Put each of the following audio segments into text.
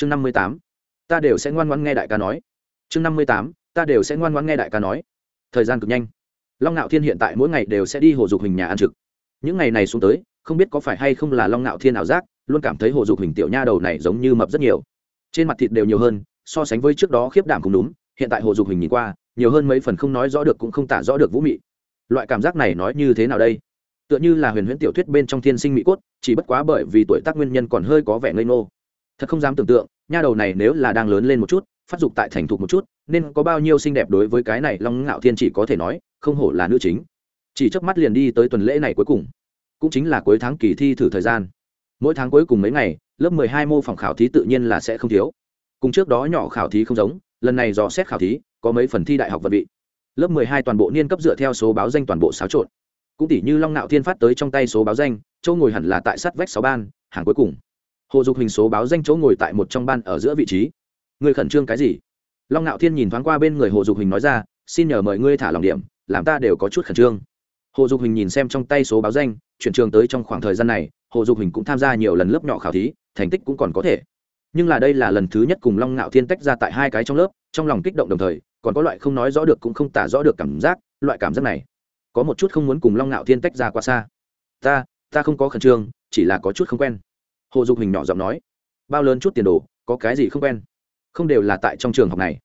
chương năm mươi tám, ta đều sẽ ngoan ngoãn nghe đại ca nói. Chương năm mươi tám, ta đều sẽ ngoan ngoãn nghe đại ca nói. Thời gian cực nhanh. Long ngạo thiên hiện tại mỗi ngày đều sẽ đi hồ dục hình nhà ăn trực. Những ngày này xuống tới, không biết có phải hay không là long ngạo thiên ảo giác, luôn cảm thấy hồ dục hình tiểu nha đầu này giống như mập rất nhiều. Trên mặt thịt đều nhiều hơn, so sánh với trước đó khiếp đảm cũng đúng, hiện tại hồ dục hình nhìn qua, nhiều hơn mấy phần không nói rõ được cũng không tả rõ được vũ mị. Loại cảm giác này nói như thế nào đây? Tựa như là huyền huyễn tiểu thuyết bên trong thiên sinh mỹ cốt, chỉ bất quá bởi vì tuổi tác nguyên nhân còn hơi có vẻ ngây ngô thật không dám tưởng tượng, nha đầu này nếu là đang lớn lên một chút, phát dục tại thành thục một chút, nên có bao nhiêu xinh đẹp đối với cái này long ngạo thiên chỉ có thể nói, không hổ là nữ chính. Chỉ trước mắt liền đi tới tuần lễ này cuối cùng. Cũng chính là cuối tháng kỳ thi thử thời gian. Mỗi tháng cuối cùng mấy ngày, lớp mười hai mô phỏng khảo thí tự nhiên là sẽ không thiếu. Cùng trước đó nhỏ khảo thí không giống, lần này dò xét khảo thí, có mấy phần thi đại học vật vị. Lớp mười hai toàn bộ niên cấp dựa theo số báo danh toàn bộ xáo trộn. Cũng tỷ như long nạo thiên phát tới trong tay số báo danh châu ngồi hẳn là tại sát vách sáu ban, hàng cuối cùng hồ dục hình số báo danh chỗ ngồi tại một trong ban ở giữa vị trí. Người khẩn trương cái gì? Long nạo thiên nhìn thoáng qua bên người hồ dục hình nói ra, xin nhờ mời ngươi thả lòng điểm, làm ta đều có chút khẩn trương. Hồ dục hình nhìn xem trong tay số báo danh, chuyển trường tới trong khoảng thời gian này, hồ dục hình cũng tham gia nhiều lần lớp nhỏ khảo thí, thành tích cũng còn có thể. Nhưng là đây là lần thứ nhất cùng long ngạo thiên tách ra tại hai cái trong lớp, trong lòng kích động đồng thời, còn có loại không nói rõ được cũng không tả rõ được cảm giác, loại cảm giác này. Có một chút không muốn cùng long ngạo thiên tách ra quá xa. Ta ta không có khẩn trương, chỉ là có chút không quen hồ dục hình nhỏ giọng nói, bao lớn chút tiền đồ, có cái gì không quen? Không đều là tại trong trường học này.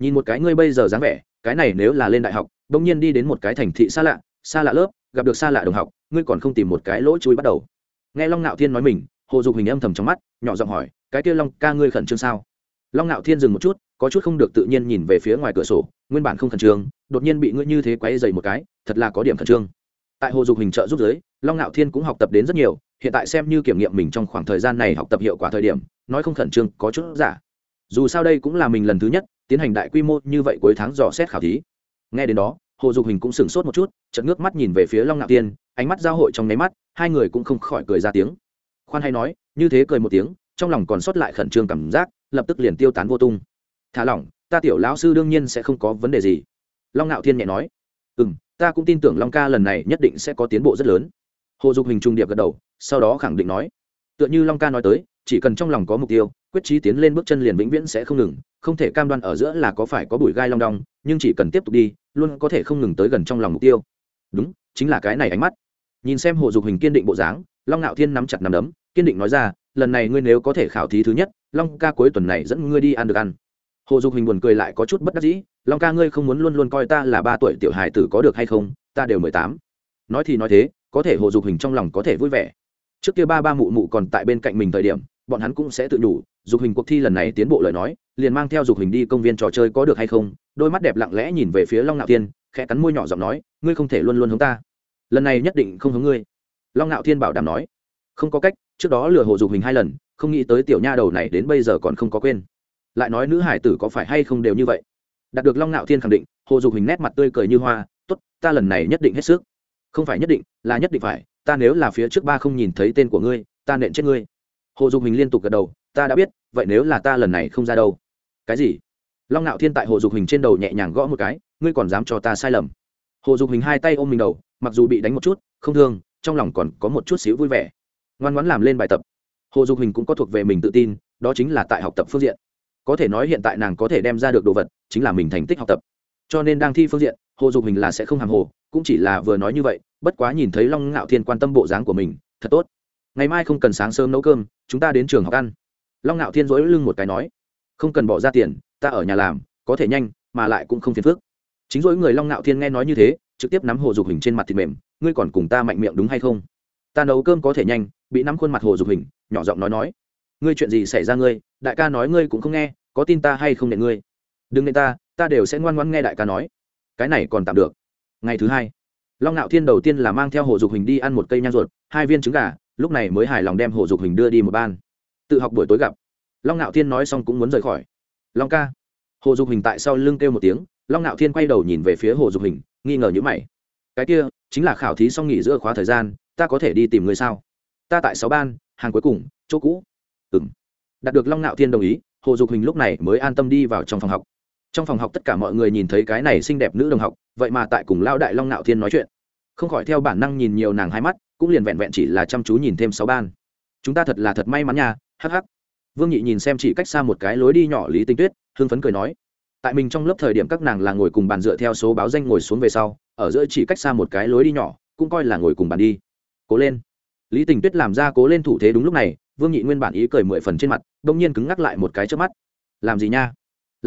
Nhìn một cái ngươi bây giờ dáng vẻ, cái này nếu là lên đại học bỗng nhiên đi đến một cái thành thị xa lạ xa lạ lớp, gặp được xa lạ đồng học, ngươi còn không tìm một cái lỗ chui bắt đầu. Nghe long ngạo thiên nói mình, hồ dục hình âm thầm trong mắt, nhỏ giọng hỏi, cái kia long ca ngươi khẩn trương sao? Long ngạo thiên dừng một chút, có chút không được tự nhiên nhìn về phía ngoài cửa sổ, nguyên bản không khẩn trương, đột nhiên bị ngươi như thế quay dày một cái, thật là có điểm khẩn trương. Tại hồ dục hình trợ giúp giới, long ngạo thiên cũng học tập đến rất nhiều hiện tại xem như kiểm nghiệm mình trong khoảng thời gian này học tập hiệu quả thời điểm, nói không khẩn trương, có chút giả. Dù sao đây cũng là mình lần thứ nhất tiến hành đại quy mô như vậy cuối tháng dò xét khảo thí. Nghe đến đó, hồ dục hình cũng sửng sốt một chút, chợt ngước mắt nhìn về phía long ngạo tiên, ánh mắt giao hội trong nháy mắt, hai người cũng không khỏi cười ra tiếng. Khoan hay nói, như thế cười một tiếng, trong lòng còn sót lại khẩn trương cảm giác, lập tức liền tiêu tán vô tung. Thả lỏng, ta tiểu lão sư đương nhiên sẽ không có vấn đề gì. Long ngạo thiên nhẹ nói ừ m ta cũng tin tưởng long ca lần này nhất định sẽ có tiến bộ rất lớn. Hồ dục hình trung điệp gật đầu sau đó khẳng định nói, tựa như long ca nói tới, chỉ cần trong lòng có mục tiêu, quyết trí tiến lên bước chân liền vĩnh viễn sẽ không ngừng, không thể cam đoan ở giữa là có phải có bụi gai long đong, nhưng chỉ cần tiếp tục đi, luôn có thể không ngừng tới gần trong lòng mục tiêu. Đúng, chính là cái này ánh mắt. Nhìn xem hồ dục hình kiên định bộ dáng, long ngạo thiên nắm chặt nắm đấm, kiên định nói ra, lần này ngươi nếu có thể khảo thí thứ nhất, long ca cuối tuần này dẫn ngươi đi ăn được ăn. Hồ dục hình buồn cười lại có chút bất đắc dĩ, long ca ngươi không muốn luôn luôn coi ta là ba tuổi tiểu hài tử có được hay không, ta đều mười tám. Nói thì nói thế, có thể hồ dục hình trong lòng có thể vui vẻ trước kia ba ba mụ mụ còn tại bên cạnh mình thời điểm, bọn hắn cũng sẽ tự đủ dục hình cuộc thi lần này tiến bộ lời nói, liền mang theo dục hình đi công viên trò chơi có được hay không? Đôi mắt đẹp lặng lẽ nhìn về phía long ngạo thiên, khẽ cắn môi nhỏ giọng nói, ngươi không thể luôn luôn hướng ta. Lần này nhất định không hướng ngươi. Long ngạo thiên bảo đảm nói, không có cách, trước đó lừa hồ dục hình hai lần, không nghĩ tới tiểu nha đầu này đến bây giờ còn không có quên. Lại nói nữ hải tử có phải hay không đều như vậy? Đạt được long ngạo thiên khẳng định, hồ dục hình nét mặt tươi cười như hoa t ố t ta lần này nhất định hết sức. Không phải nhất định, là nhất định phải ta nếu là phía trước ba không nhìn thấy tên của ngươi, ta nện chết ngươi. Hồ dục hình liên tục gật đầu, ta đã biết, vậy nếu là ta lần này không ra đâu? Cái gì? Long ngạo thiên tại hồ dục hình trên đầu nhẹ nhàng gõ một cái, ngươi còn dám cho ta sai lầm. Hồ dục hình hai tay ôm mình đầu, mặc dù bị đánh một chút, không thương, trong lòng còn có một chút xíu vui vẻ. Ngoan ngoãn làm lên bài tập. Hồ dục hình cũng có thuộc về mình tự tin, đó chính là tại học tập phương diện. Có thể nói hiện tại nàng có thể đem ra được đồ vật, chính là mình thành tích học tập cho nên đang thi phương diện, hồ dục hình là sẽ không hàng hồ, cũng chỉ là vừa nói như vậy, bất quá nhìn thấy long ngạo thiên quan tâm bộ dáng của mình, thật tốt. Ngày mai không cần sáng sớm nấu cơm, chúng ta đến trường học ăn. Long ngạo thiên dối lưng một cái nói, không cần bỏ ra tiền, ta ở nhà làm, có thể nhanh, mà lại cũng không phiền phức. Chính dối người long ngạo thiên nghe nói như thế, trực tiếp nắm hồ dục hình trên mặt thịt mềm, ngươi còn cùng ta mạnh miệng đúng hay không? Ta nấu cơm có thể nhanh, bị nắm khuôn mặt hồ dục hình, nhỏ giọng nói nói. Ngươi chuyện gì xảy ra ngươi, đại ca nói ngươi cũng không nghe, có tin ta hay không nệ ngươi? Đừng nệ ta ta đều sẽ ngoan ngoan nghe đại ca nói. Cái này còn tạm được. Ngày thứ hai, long ngạo thiên đầu tiên là mang theo hồ dục hình đi ăn một cây nhang ruột, hai viên trứng gà, lúc này mới hài lòng đem hồ dục hình đưa đi một ban. Tự học buổi tối gặp, long ngạo thiên nói xong cũng muốn rời khỏi. Long ca. Hồ dục hình tại sau lưng kêu một tiếng, long ngạo thiên quay đầu nhìn về phía hồ dục hình nghi ngờ nhữ mày. Cái kia, chính là khảo thí xong nghỉ giữa khóa thời gian, ta có thể đi tìm người sao? Ta tại sáu ban, hàng cuối cùng, chỗ cũ. Ừ m đạt được long ngạo thiên đồng ý, hồ dục hình lúc này mới an tâm đi vào trong phòng học trong phòng học tất cả mọi người nhìn thấy cái này xinh đẹp nữ đồng học, vậy mà tại cùng lao đại long nạo thiên nói chuyện. Không khỏi theo bản năng nhìn nhiều nàng hai mắt, cũng liền vẹn vẹn chỉ là chăm chú nhìn thêm sáu ban. Chúng ta thật là thật may mắn nha, hắc hắc. Vương nhị nhìn xem chỉ cách xa một cái lối đi nhỏ lý tinh tuyết, hưng phấn cười nói. Tại mình trong lớp thời điểm các nàng là ngồi cùng bàn dựa theo số báo danh ngồi xuống về sau, ở giữa chỉ cách xa một cái lối đi nhỏ, cũng coi là ngồi cùng bàn đi. Cố lên. Lý tình tuyết làm ra cố lên thủ thế đúng lúc này, vương nhị nguyên bản ý cười mười phần trên mặt đ ỗ n g nhiên cứng ngắc lại một cái trước mắt. Làm gì nha?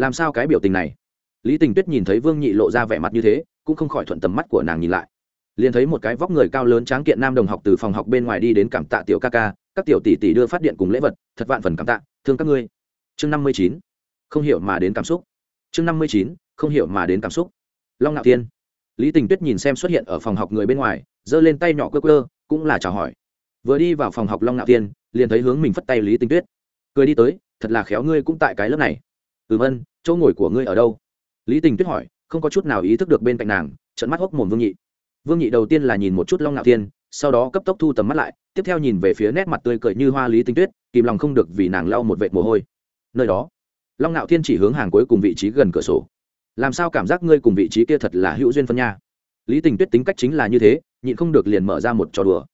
Làm sao cái biểu tình này? Lý tình tuyết nhìn thấy vương nhị lộ ra vẻ mặt như thế, cũng không khỏi thuận tầm mắt của nàng nhìn lại. Liền thấy một cái vóc người cao lớn tráng kiện nam đồng học từ phòng học bên ngoài đi đến cảm tạ tiểu ca ca, các tiểu tỷ tỷ đưa phát điện cùng lễ vật, thật vạn phần cảm tạ, thương các ngươi. Chương năm mươi chín, không hiểu mà đến cảm xúc. Chương năm mươi chín, không hiểu mà đến cảm xúc. Long ngạo thiên. Lý tình tuyết nhìn xem xuất hiện ở phòng học người bên ngoài, giơ lên tay nhỏ cơ cơ cũng là chào hỏi. Vừa đi vào phòng học long ngạo thiên, liền thấy hướng mình phất tay lý tình tuyết. Cười đi tới, thật là khéo ngươi cũng tại cái lớp này ừ ân chỗ ngồi của ngươi ở đâu? Lý tình tuyết hỏi, không có chút nào ý thức được bên cạnh nàng trận mắt hốc mồm vương nhị. Vương nhị đầu tiên là nhìn một chút long ngạo thiên, sau đó cấp tốc thu tầm mắt lại, tiếp theo nhìn về phía nét mặt tươi cười như hoa lý tinh tuyết, kìm lòng không được vì nàng lau một vệt mồ hôi. Nơi đó, long ngạo thiên chỉ hướng hàng cuối cùng vị trí gần cửa sổ. Làm sao cảm giác ngươi cùng vị trí kia thật là hữu duyên phân nha? Lý tình tuyết tính cách chính là như thế, nhịn không được liền mở ra một trò đùa.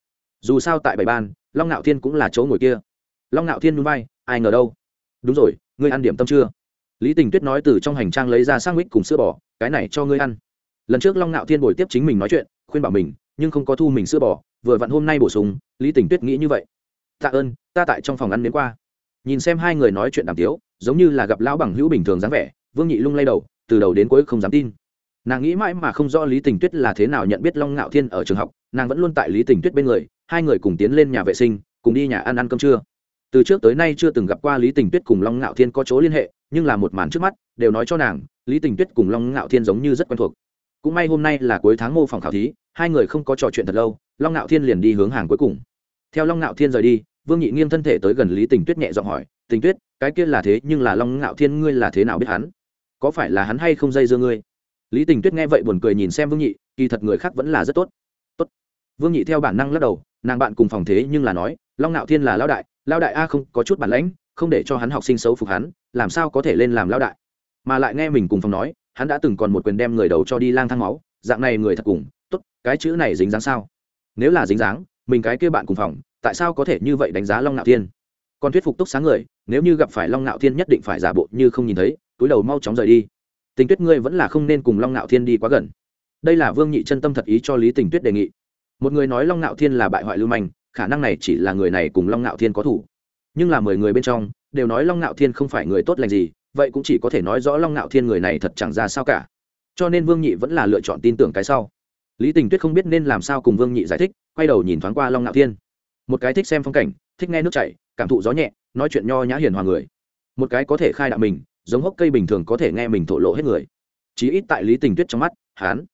Dù sao tại bảy ban, long ngạo thiên cũng là chỗ ngồi kia. Long ngạo thiên núi bay ai ngờ đâu? Đúng rồi, ngươi ăn điểm tâm chưa? Lý tình tuyết nói từ trong hành trang lấy ra sang mít cùng sữa bò, cái này cho ngươi ăn. Lần trước long ngạo thiên bồi tiếp chính mình nói chuyện, khuyên bảo mình, nhưng không có thu mình sữa bò, vừa vặn hôm nay bổ sung, lý tình tuyết nghĩ như vậy. Tạ ơn, ta tại trong phòng ăn đến qua. Nhìn xem hai người nói chuyện đàm tiếu, giống như là gặp lão bằng hữu bình thường dáng vẻ, vương nhị lung lay đầu, từ đầu đến cuối không dám tin. Nàng nghĩ mãi mà không rõ lý tình tuyết là thế nào nhận biết long ngạo thiên ở trường học, nàng vẫn luôn tại lý tình tuyết bên người, hai người cùng tiến lên nhà vệ sinh, cùng đi nhà ăn ăn cơm trưa từ trước tới nay chưa từng gặp qua lý tình tuyết cùng long ngạo thiên có chỗ liên hệ, nhưng là một màn trước mắt, đều nói cho nàng, lý tình tuyết cùng long ngạo thiên giống như rất quen thuộc. Cũng may hôm nay là cuối tháng mô phòng khảo thí, hai người không có trò chuyện thật lâu, long ngạo thiên liền đi hướng hàng cuối cùng. Theo long ngạo thiên rời đi, vương nhị nghiêng thân thể tới gần lý tình tuyết nhẹ giọng hỏi, tình tuyết, cái kia là thế, nhưng là long ngạo thiên ngươi là thế nào biết hắn? Có phải là hắn hay không dây dưa ngươi? Lý tình tuyết nghe vậy buồn cười nhìn xem vương nhị, kỳ thật người khác vẫn là rất tốt. Tốt. Vương nhị theo bản năng lắc đầu, nàng bạn cùng phòng thế nhưng là nói, long ngạo thiên là lão đại lao đại a không có chút bản lãnh, không để cho hắn học sinh xấu phục hắn, làm sao có thể lên làm lao đại? Mà lại nghe mình cùng phòng nói, hắn đã từng còn một quyền đem người đầu cho đi lang thang máu, dạng này người thật cùng, tốt, cái chữ này dính dáng sao? Nếu là dính dáng, mình cái kia bạn cùng phòng, tại sao có thể như vậy đánh giá long ngạo thiên? Còn thuyết phục túc sáng người, nếu như gặp phải long ngạo thiên nhất định phải giả bộ như không nhìn thấy, túi đầu mau chóng rời đi. Tình tuyết ngươi vẫn là không nên cùng long ngạo thiên đi quá gần. Đây là vương nhị chân tâm thật ý cho lý tình tuyết đề nghị. Một người nói long ngạo thiên là bại hoại lưu manh khả năng này chỉ là người này cùng long ngạo thiên có thủ. Nhưng là mười người bên trong, đều nói long ngạo thiên không phải người tốt lành gì, vậy cũng chỉ có thể nói rõ long ngạo thiên người này thật chẳng ra sao cả. Cho nên vương nhị vẫn là lựa chọn tin tưởng cái sau. Lý tình tuyết không biết nên làm sao cùng vương nhị giải thích, quay đầu nhìn thoáng qua long ngạo thiên. Một cái thích xem phong cảnh, thích nghe nước chảy, cảm thụ gió nhẹ, nói chuyện nho nhã hiền hòa người. Một cái có thể khai đạo mình, giống hốc cây bình thường có thể nghe mình thổ lộ hết người. Chí ít tại lý tình tuyết trong mắt hán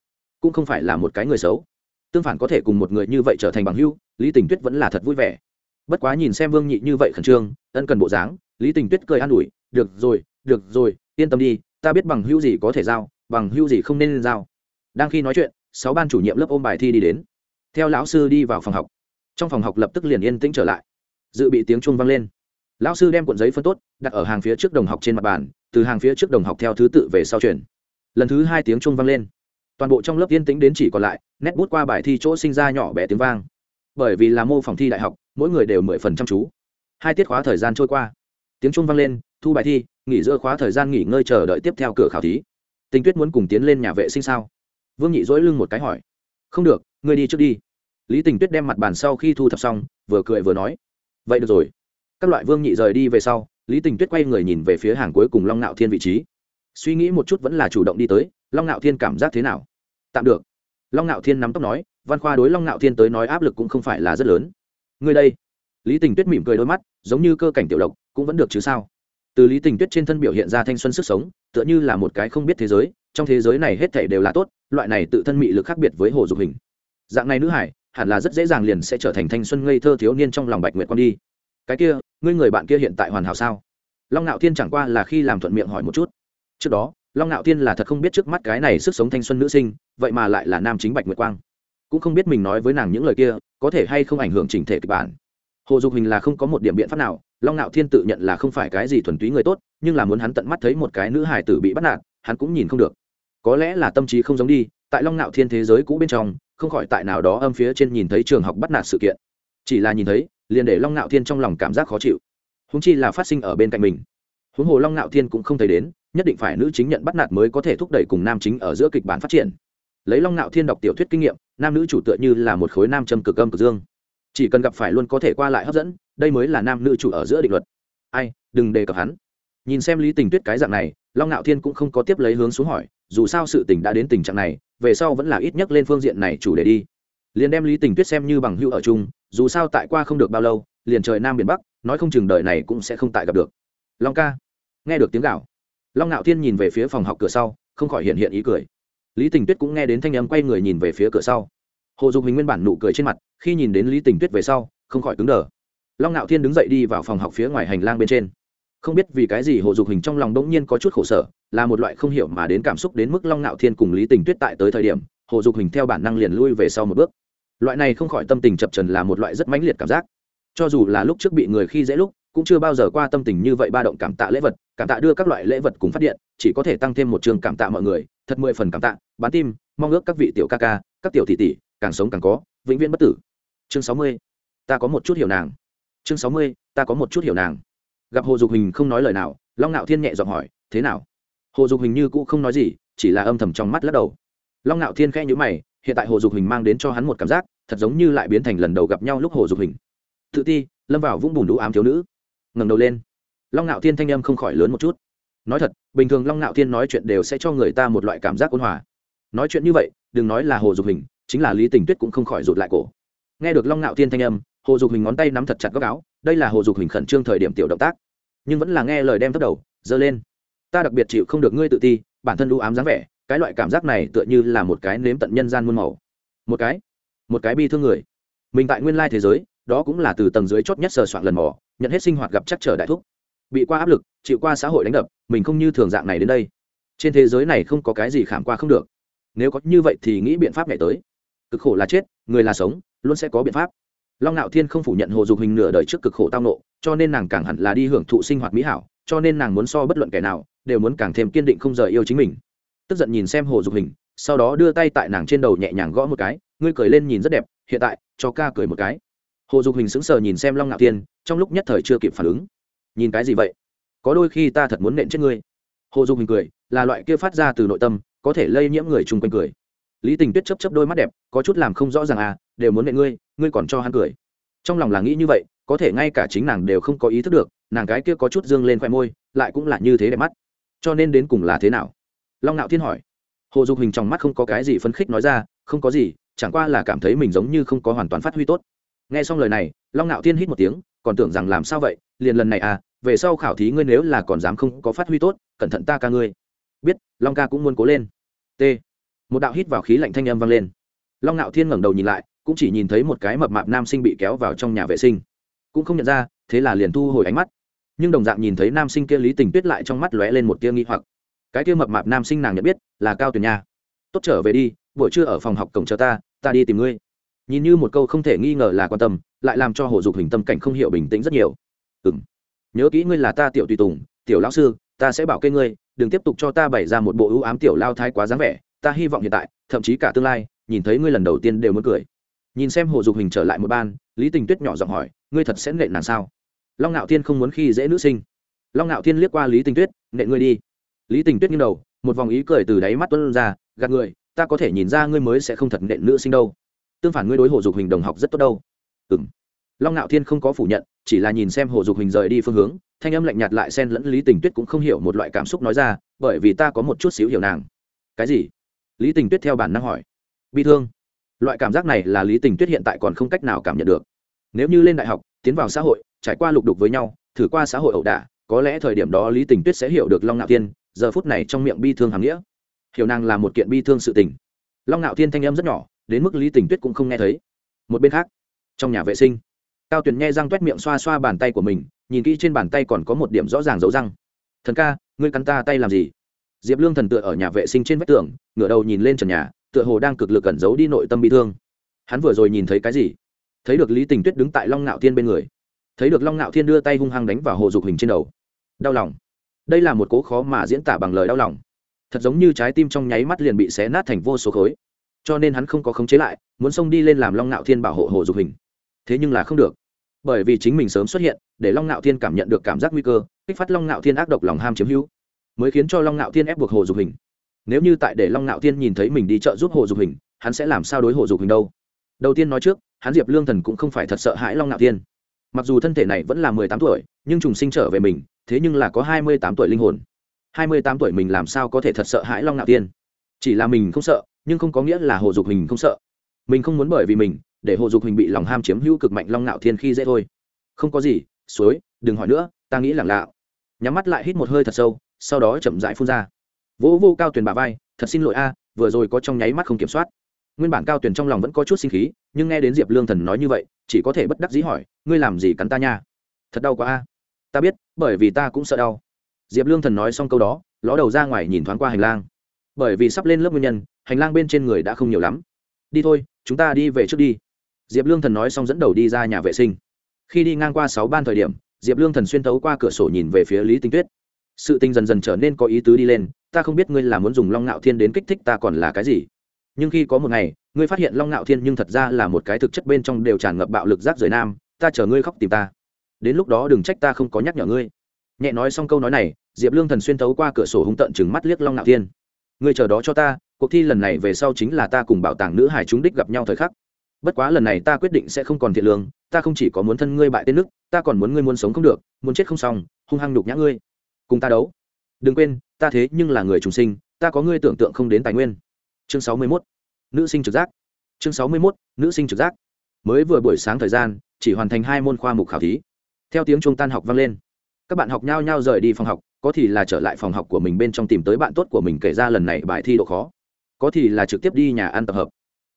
cũng không phải là một cái người xấu tương phản có thể cùng một người như vậy trở thành bằng hữu, lý tình tuyết vẫn là thật vui vẻ. Bất quá nhìn xem vương nhị như vậy khẩn trương ân cần bộ dáng lý tình tuyết cười an ủi được rồi được rồi yên tâm đi ta biết bằng hữu gì có thể giao bằng hữu gì không nên giao. Đang khi nói chuyện sáu ban chủ nhiệm lớp ôm bài thi đi đến. Theo lão sư đi vào phòng học trong phòng học lập tức liền yên tĩnh trở lại. Dự bị tiếng chuông vang lên. Lão sư đem cuộn giấy phân tốt đặt ở hàng phía trước đồng học trên mặt bàn từ hàng phía trước đồng học theo thứ tự về sau chuyển. Lần thứ hai tiếng chuông vang lên toàn bộ trong lớp yên tĩnh đến chỉ còn lại, nét bút qua bài thi chỗ sinh ra nhỏ bé tiếng vang. Bởi vì là mô phòng thi đại học, mỗi người đều mười phần chăm chú. Hai tiết khóa thời gian trôi qua. Tiếng chuông vang lên, thu bài thi, nghỉ giữa khóa thời gian nghỉ ngơi chờ đợi tiếp theo cửa khảo thí. Tình tuyết muốn cùng tiến lên nhà vệ sinh sao? Vương nhị dỗi lưng một cái hỏi. Không được, ngươi đi trước đi. Lý tình tuyết đem mặt bàn sau khi thu thập xong, vừa cười vừa nói. Vậy được rồi. Các loại vương nhị rời đi về sau, lý tình tuyết quay người nhìn về phía hàng cuối cùng long ngạo thiên vị trí. Suy nghĩ một chút vẫn là chủ động đi tới long ngạo thiên cảm giác thế nào? Tạm được. Long ngạo thiên nắm tóc nói, văn khoa đối long ngạo thiên tới nói áp lực cũng không phải là rất lớn. Người đây. Lý tình tuyết mỉm cười đôi mắt, giống như cơ cảnh tiểu lộc cũng vẫn được chứ sao? Từ lý tình tuyết trên thân biểu hiện ra thanh xuân sức sống, tựa như là một cái không biết thế giới, trong thế giới này hết thể đều là tốt, loại này tự thân mị lực khác biệt với hồ dục hình. Dạng này nữ hải, hẳn là rất dễ dàng liền sẽ trở thành thanh xuân ngây thơ thiếu niên trong lòng bạch nguyệt con đi. Cái kia, ngươi người bạn kia hiện tại hoàn hảo sao? Long ngạo thiên chẳng qua là khi làm thuận miệng hỏi một chút. Trước đó long ngạo thiên là thật không biết trước mắt cái này sức sống thanh xuân nữ sinh, vậy mà lại là nam chính bạch nguyệt quang. Cũng không biết mình nói với nàng những lời kia, có thể hay không ảnh hưởng chỉnh thể kịch bản. Hồ dục hình là không có một điểm biện pháp nào, long ngạo thiên tự nhận là không phải cái gì thuần túy người tốt, nhưng là muốn hắn tận mắt thấy một cái nữ hài tử bị bắt nạt, hắn cũng nhìn không được. Có lẽ là tâm trí không giống đi, tại long ngạo thiên thế giới cũ bên trong, không khỏi tại nào đó âm phía trên nhìn thấy trường học bắt nạt sự kiện. Chỉ là nhìn thấy, liền để long ngạo thiên trong lòng cảm giác khó chịu. Húng chi là phát sinh ở bên cạnh mình. Huống hồ long ngạo thiên cũng không thấy đến nhất định phải nữ chính nhận bắt nạt mới có thể thúc đẩy cùng nam chính ở giữa kịch bản phát triển. Lấy long ngạo thiên đọc tiểu thuyết kinh nghiệm, nam nữ chủ tựa như là một khối nam châm cực âm cực dương. Chỉ cần gặp phải luôn có thể qua lại hấp dẫn, đây mới là nam nữ chủ ở giữa định luật. Ai, đừng đề cập hắn. Nhìn xem lý tình tuyết cái dạng này, long ngạo thiên cũng không có tiếp lấy hướng xuống hỏi, dù sao sự tình đã đến tình trạng này, về sau vẫn là ít nhất lên phương diện này chủ đề đi. Liền đem lý tình tuyết xem như bằng hữu ở chung, dù sao tại qua không được bao lâu, liền trời nam biển bắc, nói không chừng đời này cũng sẽ không tại gặp được. Long ca, nghe được tiếng gạo long ngạo thiên nhìn về phía phòng học cửa sau, không khỏi hiện hiện ý cười. Lý tình tuyết cũng nghe đến thanh âm quay người nhìn về phía cửa sau. Hồ dục hình nguyên bản nụ cười trên mặt, khi nhìn đến lý tình tuyết về sau, không khỏi cứng đờ. Long ngạo thiên đứng dậy đi vào phòng học phía ngoài hành lang bên trên. Không biết vì cái gì hồ dục hình trong lòng đỗng nhiên có chút khổ sở, là một loại không hiểu mà đến cảm xúc đến mức long ngạo thiên cùng lý tình tuyết tại tới thời điểm, hồ dục hình theo bản năng liền lui về sau một bước. Loại này không khỏi tâm tình chập trần là một loại rất mãnh liệt cảm giác. Cho dù là lúc trước bị người khi dễ lúc cũng chưa bao giờ qua tâm tình như vậy ba động cảm tạ lễ vật, cảm tạ đưa các loại lễ vật cùng phát điện, chỉ có thể tăng thêm một trường cảm tạ mọi người, thật mười phần cảm tạ, bán tim, mong ước các vị tiểu ca ca, các tiểu thị tỷ, càng sống càng có, vĩnh viễn bất tử. Chương sáu mươi, ta có một chút hiểu nàng. Chương sáu mươi, ta có một chút hiểu nàng. Gặp hồ dục hình không nói lời nào, long ngạo thiên nhẹ giọng hỏi, thế nào? Hồ dục hình như cũ không nói gì, chỉ là âm thầm trong mắt lắc đầu. Long ngạo thiên khẽ nhữ mày, hiện tại hồ dục hình mang đến cho hắn một cảm giác, thật giống như lại biến thành lần đầu gặp nhau lúc hồ dục hình. Tự ti, lâm vào vũng bùn đũ ám thiếu nữ ngẩng đầu lên. Long ngạo thiên thanh âm không khỏi lớn một chút. Nói thật, bình thường long ngạo thiên nói chuyện đều sẽ cho người ta một loại cảm giác ôn hòa. Nói chuyện như vậy, đừng nói là hồ dục hình, chính là lý tình tuyết cũng không khỏi rụt lại cổ. Nghe được long ngạo thiên thanh âm, hồ dục hình ngón tay nắm thật chặt góc áo, đây là hồ dục hình khẩn trương thời điểm tiểu động tác. Nhưng vẫn là nghe lời đem thấp đầu dơ lên. Ta đặc biệt chịu không được ngươi tự ti, bản thân đu ám dáng vẻ, cái loại cảm giác này tựa như là một cái nếm tận nhân gian muôn màu. Một cái một cái bi thương người. Mình tại nguyên lai thế giới, đó cũng là từ tầng dưới chót nhất sờ soạn lần mò nhận hết sinh hoạt gặp chắc trở đại thúc. Bị qua áp lực, chịu qua xã hội đánh đập, mình không như thường dạng này đến đây. Trên thế giới này không có cái gì khảm qua không được. Nếu có như vậy thì nghĩ biện pháp nhảy tới. Cực khổ là chết, người là sống, luôn sẽ có biện pháp. Long ngạo thiên không phủ nhận hồ dục hình nửa đời trước cực khổ tao nộ, cho nên nàng càng hẳn là đi hưởng thụ sinh hoạt mỹ hảo, cho nên nàng muốn so bất luận kẻ nào, đều muốn càng thêm kiên định không rời yêu chính mình. Tức giận nhìn xem hồ dục hình, sau đó đưa tay tại nàng trên đầu nhẹ nhàng gõ một cái, ngươi cười lên nhìn rất đẹp, hiện tại, cho ca cười một cái. Hồ dục hình sững sờ nhìn xem long ngạo thiên trong lúc nhất thời chưa kịp phản ứng. Nhìn cái gì vậy? Có đôi khi ta thật muốn nện chết ngươi. Hồ dung hình cười, là loại kia phát ra từ nội tâm, có thể lây nhiễm người chung quanh cười. Lý tình tuyết chấp chấp đôi mắt đẹp, có chút làm không rõ ràng à đều muốn nện ngươi ngươi còn cho hắn cười. Trong lòng là nghĩ như vậy, có thể ngay cả chính nàng đều không có ý thức được, nàng cái kia có chút dương lên khoe môi, lại cũng là như thế đẹp mắt. Cho nên đến cùng là thế nào? Long nạo thiên hỏi. Hồ dục hình trong mắt không có cái gì phấn khích nói ra, không có gì, chẳng qua là cảm thấy mình giống như không có hoàn toàn phát huy tốt. Nghe xong lời này, long nạo thiên hít một tiếng còn tưởng rằng làm sao vậy, liền lần này à về sau khảo thí ngươi nếu là còn dám không có phát huy tốt, cẩn thận ta ca ngươi. Biết, long ca cũng muốn cố lên. T. Một đạo hít vào khí lạnh thanh âm vang lên. Long ngạo thiên ngẩng đầu nhìn lại, cũng chỉ nhìn thấy một cái mập mạp nam sinh bị kéo vào trong nhà vệ sinh. Cũng không nhận ra, thế là liền thu hồi ánh mắt. Nhưng đồng dạng nhìn thấy nam sinh kia lý tình tuyết lại trong mắt lóe lên một tia nghi hoặc. Cái kia mập mạp nam sinh nàng nhận biết, là cao tuyền nha. Tốt, trở về đi, buổi trưa ở phòng học cổng chờ ta ta đi tìm ngươi nhìn như một câu không thể nghi ngờ là quan tâm, lại làm cho hồ dục hình tâm cảnh không hiểu bình tĩnh rất nhiều. Ừng nhớ kỹ ngươi là ta tiểu tùy tùng, tiểu lão sư, ta sẽ bảo kê ngươi, đừng tiếp tục cho ta bày ra một bộ ưu ám tiểu lao thái quá dáng vẻ, ta hy vọng hiện tại, thậm chí cả tương lai, nhìn thấy ngươi lần đầu tiên đều muốn cười. Nhìn xem hồ dục hình trở lại một ban, lý tình tuyết nhỏ giọng hỏi, ngươi thật sẽ nện nàng sao? Long ngạo thiên không muốn khi dễ nữ sinh. Long ngạo thiên liếc qua lý tình tuyết, nện ngươi đi. Lý tình tuyết nghiêng đầu, một vòng ý cười từ đáy mắt tuân ra, gạt người, ta có thể nhìn ra ngươi mới sẽ không thật nện nữ sinh đâu tương phản ngươi đối hồ dục hình đồng học rất tốt đâu. Ừng long ngạo thiên không có phủ nhận, chỉ là nhìn xem hồ dục hình rời đi phương hướng, thanh âm lạnh nhạt lại xen lẫn lý tình tuyết cũng không hiểu một loại cảm xúc nói ra, bởi vì ta có một chút xíu hiểu nàng. Cái gì? Lý tình tuyết theo bản năng hỏi. Bi thương. Loại cảm giác này là lý tình tuyết hiện tại còn không cách nào cảm nhận được. Nếu như lên đại học, tiến vào xã hội, trải qua lục đục với nhau, thử qua xã hội ẩu đả, có lẽ thời điểm đó lý tình tuyết sẽ hiểu được long ngạo thiên, giờ phút này trong miệng bi thương hàm nghĩa. Hiểu nàng là một kiện bi thương sự tình. Long ngạo thiên thanh âm rất nhỏ đến mức lý tình tuyết cũng không nghe thấy. Một bên khác, trong nhà vệ sinh, cao tuyền nghe răng t u é t miệng xoa xoa bàn tay của mình, nhìn kỹ trên bàn tay còn có một điểm rõ ràng dấu răng. Thần ca, ngươi cắn ta tay làm gì? Diệp lương thần tựa ở nhà vệ sinh trên vách tường, ngửa đầu nhìn lên trần nhà, tựa hồ đang cực lực cẩn giấu đi nội tâm bị thương. Hắn vừa rồi nhìn thấy cái gì? Thấy được lý tình tuyết đứng tại long ngạo thiên bên người. Thấy được long ngạo thiên đưa tay hung hăng đánh vào hồ dục hình trên đầu. Đau lòng. Đây là một cố khó mà diễn tả bằng lời đau lòng. Thật giống như trái tim trong nháy mắt liền bị xé nát thành vô số khối cho nên hắn không có khống chế lại, muốn xông đi lên làm long ngạo thiên bảo hộ hồ dục hình. Thế nhưng là không được. Bởi vì chính mình sớm xuất hiện, để long ngạo thiên cảm nhận được cảm giác nguy cơ, kích phát long ngạo thiên ác độc lòng ham chiếm hữu, mới khiến cho long ngạo thiên ép buộc hồ dục hình. Nếu như tại để long ngạo thiên nhìn thấy mình đi chợ giúp hồ dục hình, hắn sẽ làm sao đối hồ dục hình đâu? Đầu tiên nói trước, hắn diệp lương thần cũng không phải thật sợ hãi long ngạo thiên. Mặc dù thân thể này vẫn là mười tám tuổi, nhưng trùng sinh trở về mình, thế nhưng là có hai mươi tám tuổi linh hồn. Hai mươi tám tuổi mình làm sao có thể thật sợ hãi long ngạo thiên? Chỉ là mình không sợ nhưng không có nghĩa là hồ dục hình không sợ. Mình không muốn bởi vì mình, để hồ dục hình bị lòng ham chiếm hữu cực mạnh long ngạo thiên khi dễ thôi. Không có gì, suối, đừng hỏi nữa, ta nghĩ lẳng lạo. nhắm mắt lại hít một hơi thật sâu, sau đó chậm rãi phun ra. Vỗ vô cao tuyền bà vai, thật xin lỗi a, vừa rồi có trong nháy mắt không kiểm soát. Nguyên bản cao tuyền trong lòng vẫn có chút sinh khí, nhưng nghe đến diệp lương thần nói như vậy, chỉ có thể bất đắc dĩ hỏi, ngươi làm gì cắn ta nha? Thật đau quá a. Ta biết, bởi vì ta cũng sợ đau. Diệp lương thần nói xong câu đó, ló đầu ra ngoài nhìn thoáng qua hành lang bởi vì sắp lên lớp nguyên nhân, hành lang bên trên người đã không nhiều lắm. Đi thôi, chúng ta đi về trước đi. Diệp lương thần nói xong dẫn đầu đi ra nhà vệ sinh. Khi đi ngang qua sáu ban thời điểm, diệp lương thần xuyên tấu qua cửa sổ nhìn về phía lý tinh tuyết. Sự tình dần dần trở nên có ý tứ đi lên, ta không biết ngươi là muốn dùng long ngạo thiên đến kích thích ta còn là cái gì. Nhưng khi có một ngày, ngươi phát hiện long ngạo thiên nhưng thật ra là một cái thực chất bên trong đều tràn ngập bạo lực rác rời nam, ta chờ ngươi khóc tìm ta. Đến lúc đó đừng trách ta không có nhắc nhở ngươi. Nhẹ nói xong câu nói này, diệp lương thần xuyên tấu qua cửa sổ hung tận chừng mắt liếc long ngạo thiên ngươi chờ đó cho ta, cuộc thi lần này về sau chính là ta cùng bảo tàng nữ hải chúng đích gặp nhau thời khắc. Bất quá lần này ta quyết định sẽ không còn thiện lương, ta không chỉ có muốn thân ngươi bại tên nước, ta còn muốn ngươi muốn sống không được, muốn chết không xong, hung hăng nhục nhã ngươi. Cùng ta đấu. Đừng quên, ta thế nhưng là người trùng sinh, ta có ngươi tưởng tượng không đến tài nguyên. Chương sáu mươi 61. nữ sinh trực giác. Chương sáu mươi 61. nữ sinh trực giác. Mới vừa buổi sáng thời gian, chỉ hoàn thành hai môn khoa mục khảo thí. Theo tiếng trung tan học vang lên. Các bạn học nhau nhau rời đi phòng học có thì là trở lại phòng học của mình bên trong tìm tới bạn tốt của mình kể ra lần này bài thi độ khó. Có thì là trực tiếp đi nhà ăn tập hợp.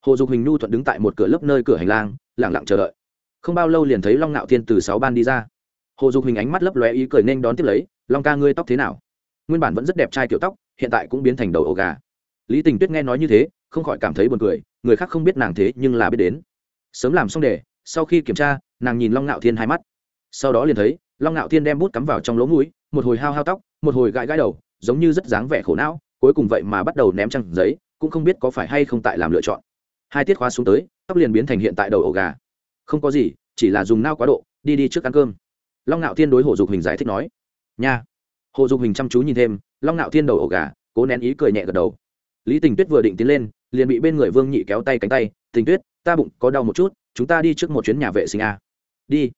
Hồ dục hình nhu thuận đứng tại một cửa lớp nơi cửa hành lang lẳng lặng chờ đợi. Không bao lâu liền thấy long ngạo thiên từ sáu ban đi ra. Hồ dục hình ánh mắt lấp lóe ý cười nên đón tiếp lấy, long ca ngươi tóc thế nào? Nguyên bản vẫn rất đẹp trai kiểu tóc, hiện tại cũng biến thành đầu ổ gà. Lý tình tuyết nghe nói như thế, không khỏi cảm thấy buồn cười, người khác không biết nàng thế nhưng là biết đến. Sớm làm xong để sau khi kiểm tra, nàng nhìn long ngạo thiên hai mắt. Sau đó liền thấy, long ngạo thiên đem bút cắm vào trong lỗ mũi một hồi hao hao tóc, một hồi gãi gãi đầu, giống như rất dáng vẻ khổ não, cuối cùng vậy mà bắt đầu ném trăng giấy, cũng không biết có phải hay không tại làm lựa chọn. Hai tiết khóa xuống tới, tóc liền biến thành hiện tại đầu ổ gà. Không có gì, chỉ là dùng nao quá độ, đi đi trước ăn cơm. Long ngạo thiên đối hồ dục hình giải thích nói, nha. Hồ dục hình chăm chú nhìn thêm, long ngạo thiên đầu ổ gà, cố nén ý cười nhẹ gật đầu. Lý tình tuyết vừa định tiến lên, liền bị bên người vương nhị kéo tay cánh tay, tình tuyết, ta bụng có đau một chút, chúng ta đi trước một chuyến nhà vệ sinh a. Đi.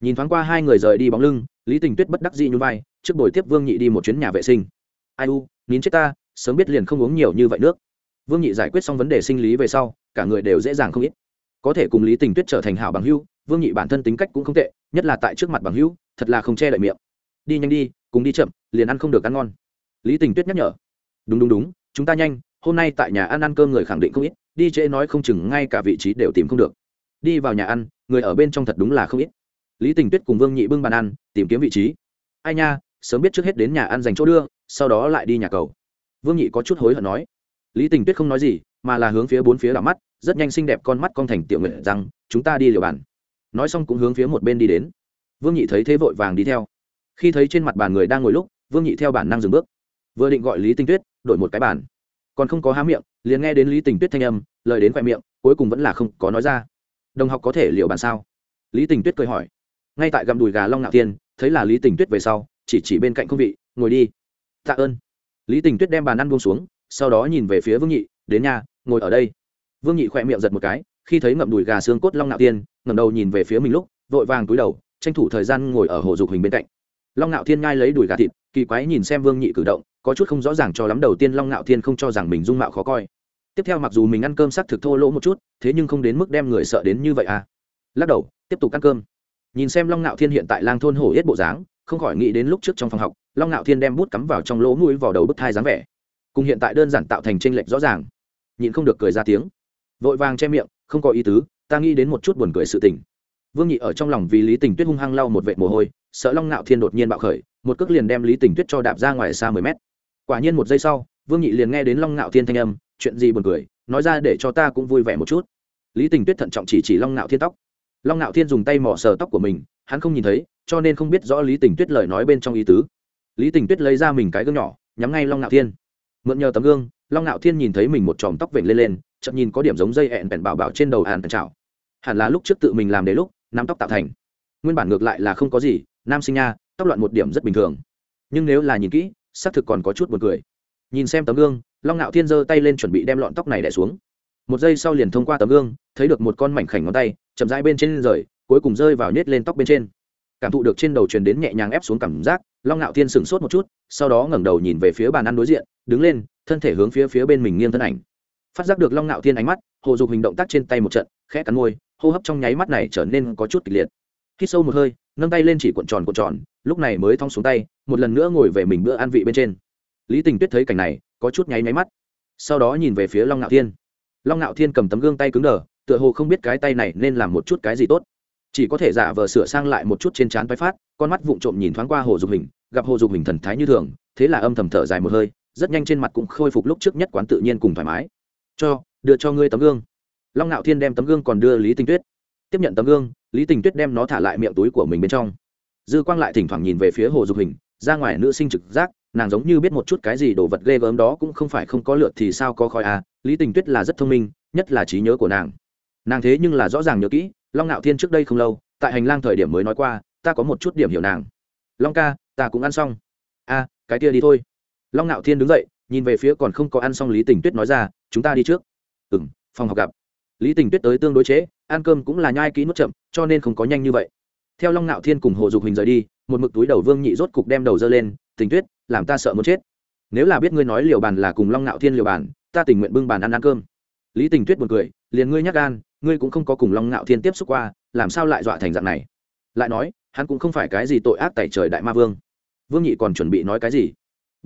Nhìn thoáng qua hai người rời đi bóng lưng, lý tình tuyết bất đắc dĩ như vai trước buổi tiếp vương nhị đi một chuyến nhà vệ sinh. Ai u, nín chết ta, sớm biết liền không uống nhiều như vậy nước. Vương nhị giải quyết xong vấn đề sinh lý về sau, cả người đều dễ dàng không ít. Có thể cùng lý tình tuyết trở thành hảo bằng hữu, vương nhị bản thân tính cách cũng không tệ, nhất là tại trước mặt bằng hữu, thật là không che đậy miệng. Đi nhanh đi, cùng đi chậm, liền ăn không được ăn ngon. Lý tình tuyết nhắc nhở. Đúng đúng đúng, chúng ta nhanh, hôm nay tại nhà ăn ăn cơm người khẳng định không ít, đi trễ nói không chừng ngay cả vị trí đều tìm không được. Đi vào nhà ăn, người ở bên trong thật đúng là không ít. Lý tình tuyết cùng vương nhị bưng bàn ăn, tìm kiếm vị trí. Ai nha sớm biết trước hết đến nhà ăn dành chỗ đưa, sau đó lại đi nhà cầu. Vương nhị có chút hối hận nói. Lý tình tuyết không nói gì, mà là hướng phía bốn phía đảo mắt, rất nhanh xinh đẹp con mắt con thành tiểu nguyện rằng, chúng ta đi liều bàn. Nói xong cũng hướng phía một bên đi đến. Vương nhị thấy thế vội vàng đi theo. Khi thấy trên mặt bàn người đang ngồi lúc, vương nhị theo bản năng dừng bước. Vừa định gọi lý tinh tuyết, đổi một cái bàn. Còn không có há miệng, liền nghe đến lý tình tuyết thanh âm, lời đến khoe miệng, cuối cùng vẫn là không có nói ra. Đồng học có thể liệu bàn sao? Lý tình tuyết cười hỏi. Ngay tại gầm đùi gà long ngạo tiên thấy là lý tình tuyết về sau chỉ chỉ bên cạnh không vị, ngồi đi. Tạ ơn. Lý tình tuyết đem bàn ăn buông xuống, sau đó nhìn về phía vương nhị, đến nhà, ngồi ở đây. Vương nhị khỏe miệng giật một cái, khi thấy ngậm đùi gà xương cốt long Nạo thiên ngầm đầu nhìn về phía mình lúc, vội vàng túi đầu, tranh thủ thời gian ngồi ở hồ dục hình bên cạnh. Long Nạo thiên ngai lấy đùi gà thịt, kỳ quái nhìn xem vương nhị cử động, có chút không rõ ràng cho lắm, đầu tiên long Nạo thiên không cho rằng mình dung mạo khó coi. Tiếp theo mặc dù mình ăn cơm sắc thực thô lỗ một chút, thế nhưng không đến mức đem người sợ đến như vậy à. Lắc đầu, tiếp tục ăn cơm. Nhìn xem long Nạo thiên hiện tại lang thôn hổ yết bộ dáng không khỏi nghĩ đến lúc trước trong phòng học, long ngạo thiên đem bút cắm vào trong lỗ mũi vào đầu bức thai dáng vẻ. Cùng hiện tại đơn giản tạo thành tranh lệch rõ ràng. Nhịn không được cười ra tiếng. Vội vàng che miệng, không có ý tứ, ta nghĩ đến một chút buồn cười sự tình. Vương nhị ở trong lòng vì lý tình tuyết hung hăng lau một vệ mồ hôi, sợ long ngạo thiên đột nhiên bạo khởi, một cước liền đem lý tình tuyết cho đạp ra ngoài xa mười mét. Quả nhiên một giây sau, vương nhị liền nghe đến long ngạo thiên thanh âm, chuyện gì buồn cười, nói ra để cho ta cũng vui vẻ một chút. Lý tình tuyết thận trọng chỉ chỉ long ngạo thiên tóc. Long ngạo thiên dùng tay mỏ sờ tóc của mình, hắn không nhìn thấy cho nên không biết rõ lý tình tuyết lời nói bên trong ý tứ. Lý tình tuyết lấy ra mình cái gương nhỏ, nhắm ngay long ngạo thiên. Mượn nhờ tấm gương, long ngạo thiên nhìn thấy mình một tròm tóc vểnh lên lên chậm nhìn có điểm giống dây hẹn bẹn bảo bảo trên đầu hàn trào hẳn là lúc trước tự mình làm đến lúc nắm tóc tạo thành. Nguyên bản ngược lại là không có gì, nam sinh nha, tóc loạn một điểm rất bình thường. Nhưng nếu là nhìn kỹ, xác thực còn có chút buồn cười. Nhìn xem tấm gương, long ngạo thiên giơ tay lên chuẩn bị đem lọn tóc này đẻ xuống. Một giây sau liền thông qua tấm gương, thấy được một con mảnh khảnh ngón tay, chậm rãi bên trên rời, cuối cùng rơi vào nhét lên tóc bên trên cảm thụ được trên đầu truyền đến nhẹ nhàng ép xuống cảm giác, long ngạo thiên sửng sốt một chút, sau đó ngẩng đầu nhìn về phía bàn ăn đối diện, đứng lên, thân thể hướng phía phía bên mình nghiêng thân ảnh. Phát giác được long ngạo thiên ánh mắt, hồ dục hình động tác trên tay một trận, khẽ cắn môi, hô hấp trong nháy mắt này trở nên có chút kịch liệt. Khi sâu một hơi, nâng tay lên chỉ cuộn tròn cuộn tròn, lúc này mới thong xuống tay, một lần nữa ngồi về mình bữa ăn vị bên trên. Lý tình tuyết thấy cảnh này, có chút nháy máy mắt. Sau đó nhìn về phía long ngạo thiên. Long ngạo thiên cầm tấm gương tay cứng đờ, tựa hồ không biết cái tay này nên làm một chút cái gì tốt chỉ có thể giả vờ sửa sang lại một chút trên trán vai phát, con mắt vụng trộm nhìn thoáng qua hồ dục hình, gặp hồ dục hình thần thái như thường, thế là âm thầm thở dài một hơi, rất nhanh trên mặt cũng khôi phục lúc trước nhất quán tự nhiên cùng thoải mái. Cho, đưa cho ngươi tấm gương. Long ngạo thiên đem tấm gương còn đưa lý tình tuyết. Tiếp nhận tấm gương, lý tình tuyết đem nó thả lại miệng túi của mình bên trong. Dư quang lại thỉnh thoảng nhìn về phía hồ dục hình, ra ngoài nữ sinh trực giác, nàng giống như biết một chút cái gì đồ vật ghê gớm đó cũng không phải không có lượt thì sao có khói à lý tình tuyết là rất thông minh, nhất là trí nhớ của nàng. Nàng thế nhưng là rõ ràng nhớ kỹ long ngạo thiên trước đây không lâu tại hành lang thời điểm mới nói qua ta có một chút điểm hiểu nàng. Long ca ta cũng ăn xong. A cái kia đi thôi. Long ngạo thiên đứng dậy nhìn về phía còn không có ăn xong lý tình tuyết nói ra chúng ta đi trước. Ừ m phòng học gặp. Lý tình tuyết tới tương đối chế, ăn cơm cũng là nhai kỹ nuốt chậm cho nên không có nhanh như vậy. Theo long ngạo thiên cùng hồ dục hình rời đi một mực túi đầu vương nhị rốt cục đem đầu dơ lên tình tuyết làm ta sợ muốn chết. Nếu là biết ngươi nói liều bàn là cùng long ngạo thiên liều bàn ta tình nguyện bưng bàn ăn ăn cơm lý tình tuyết b u ồ n cười, liền ngươi nhắc gan, ngươi cũng không có cùng long ngạo thiên tiếp xúc qua, làm sao lại dọa thành dạng này? Lại nói, hắn cũng không phải cái gì tội ác tại trời đại ma vương. Vương nhị còn chuẩn bị nói cái gì?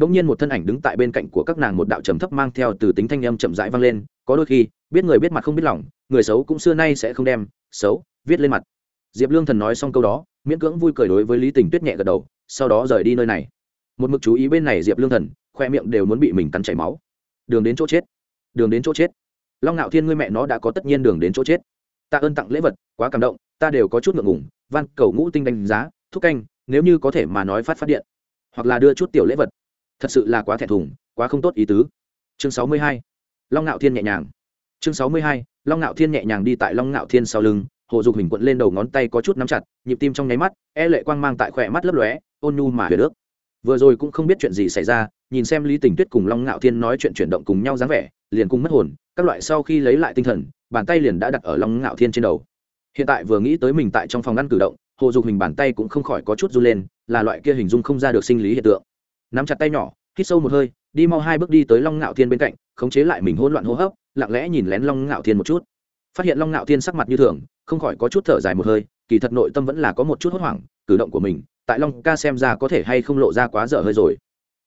Đ ỗ n g nhiên một thân ảnh đứng tại bên cạnh của các nàng một đạo trầm thấp mang theo từ tính thanh âm chậm rãi vang lên, có đôi khi, biết người biết mặt không biết lòng, người xấu cũng xưa nay sẽ không đem, xấu, viết lên mặt. Diệp lương thần nói xong câu đó, miễn cưỡng vui cười đối với lý tình tuyết nhẹ gật đầu, sau đó rời đi nơi này. Một mực chú ý bên này diệp lương thần, khoe miệng đều muốn bị mình cắn chảy máu. Đường đến chỗ chết, đường đến chỗ chết long ngạo thiên ngươi mẹ nó đã có tất nhiên đường đến chỗ chết. Tạ ơn tặng lễ vật, quá cảm động, ta đều có chút ngượng ngủng van cầu ngũ tinh đánh giá, thúc canh, nếu như có thể mà nói phát phát điện, hoặc là đưa chút tiểu lễ vật. Thật sự là quá thẹn thùng, quá không tốt ý tứ. Chương sáu mươi hai, long ngạo thiên nhẹ nhàng. Chương sáu mươi hai, long ngạo thiên nhẹ nhàng đi tại long ngạo thiên sau lưng, hồ dục hình quận lên đầu ngón tay có chút nắm chặt, nhịp tim trong nháy mắt e lệ quang mang tại khỏe mắt lấp lóe, ôn nhu mà huyền ước. Vừa rồi cũng không biết chuyện gì xảy ra nhìn xem lý tình tuyết cùng long ngạo thiên nói chuyện chuyển động cùng nhau dáng vẻ, liền cùng mất hồn, các loại sau khi lấy lại tinh thần, bàn tay liền đã đặt ở long ngạo thiên trên đầu. Hiện tại vừa nghĩ tới mình tại trong phòng ngăn cử động, hồ dục hình bàn tay cũng không khỏi có chút run lên, là loại kia hình dung không ra được sinh lý hiện tượng. Nắm chặt tay nhỏ, hít sâu một hơi, đi mau hai bước đi tới long ngạo thiên bên cạnh, khống chế lại mình hỗn loạn hô hấp, lặng lẽ nhìn lén long ngạo thiên một chút. Phát hiện long ngạo thiên sắc mặt như thường, không khỏi có chút thở dài một hơi, kỳ thật nội tâm vẫn là có một chút hốt hoảng, cử động của mình, tại long ca xem ra có thể hay không lộ ra quá dở hơi rồi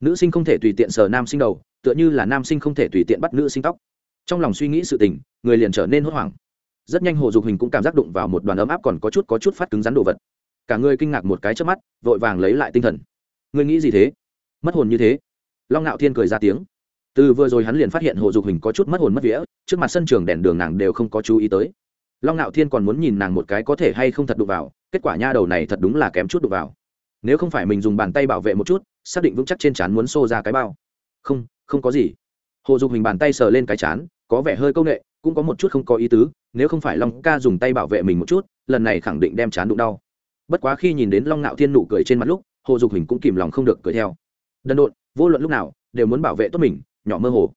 nữ sinh không thể tùy tiện sờ nam sinh đầu, tựa như là nam sinh không thể tùy tiện bắt nữ sinh tóc. Trong lòng suy nghĩ sự tình, người liền trở nên hốt hoảng. Rất nhanh hồ dục hình cũng cảm giác đụng vào một đoàn ấm áp còn có chút có chút phát cứng rắn đồ vật. Cả người kinh ngạc một cái trước mắt, vội vàng lấy lại tinh thần. Người nghĩ gì thế? Mất hồn như thế? Long ngạo thiên cười ra tiếng. Từ vừa rồi hắn liền phát hiện hồ dục hình có chút mất hồn mất vía, trước mặt sân trường đèn đường nàng đều không có chú ý tới. Long ngạo thiên còn muốn nhìn nàng một cái có thể hay không thật đụng vào, kết quả nha đầu này thật đúng là kém chút đụng vào nếu không phải mình dùng bàn tay bảo vệ một chút, xác định vững chắc trên trán muốn xô ra cái bao. Không không có gì. Hồ dục hình bàn tay sờ lên cái chán, có vẻ hơi công nghệ, cũng có một chút không có ý tứ, nếu không phải long ca dùng tay bảo vệ mình một chút, lần này khẳng định đem chán đụng đau. Bất quá khi nhìn đến long ngạo thiên nụ cười trên mặt lúc, hồ dục hình cũng kìm lòng không được cười theo. Đần độn, vô luận lúc nào, đều muốn bảo vệ tốt mình, nhỏ mơ hồ.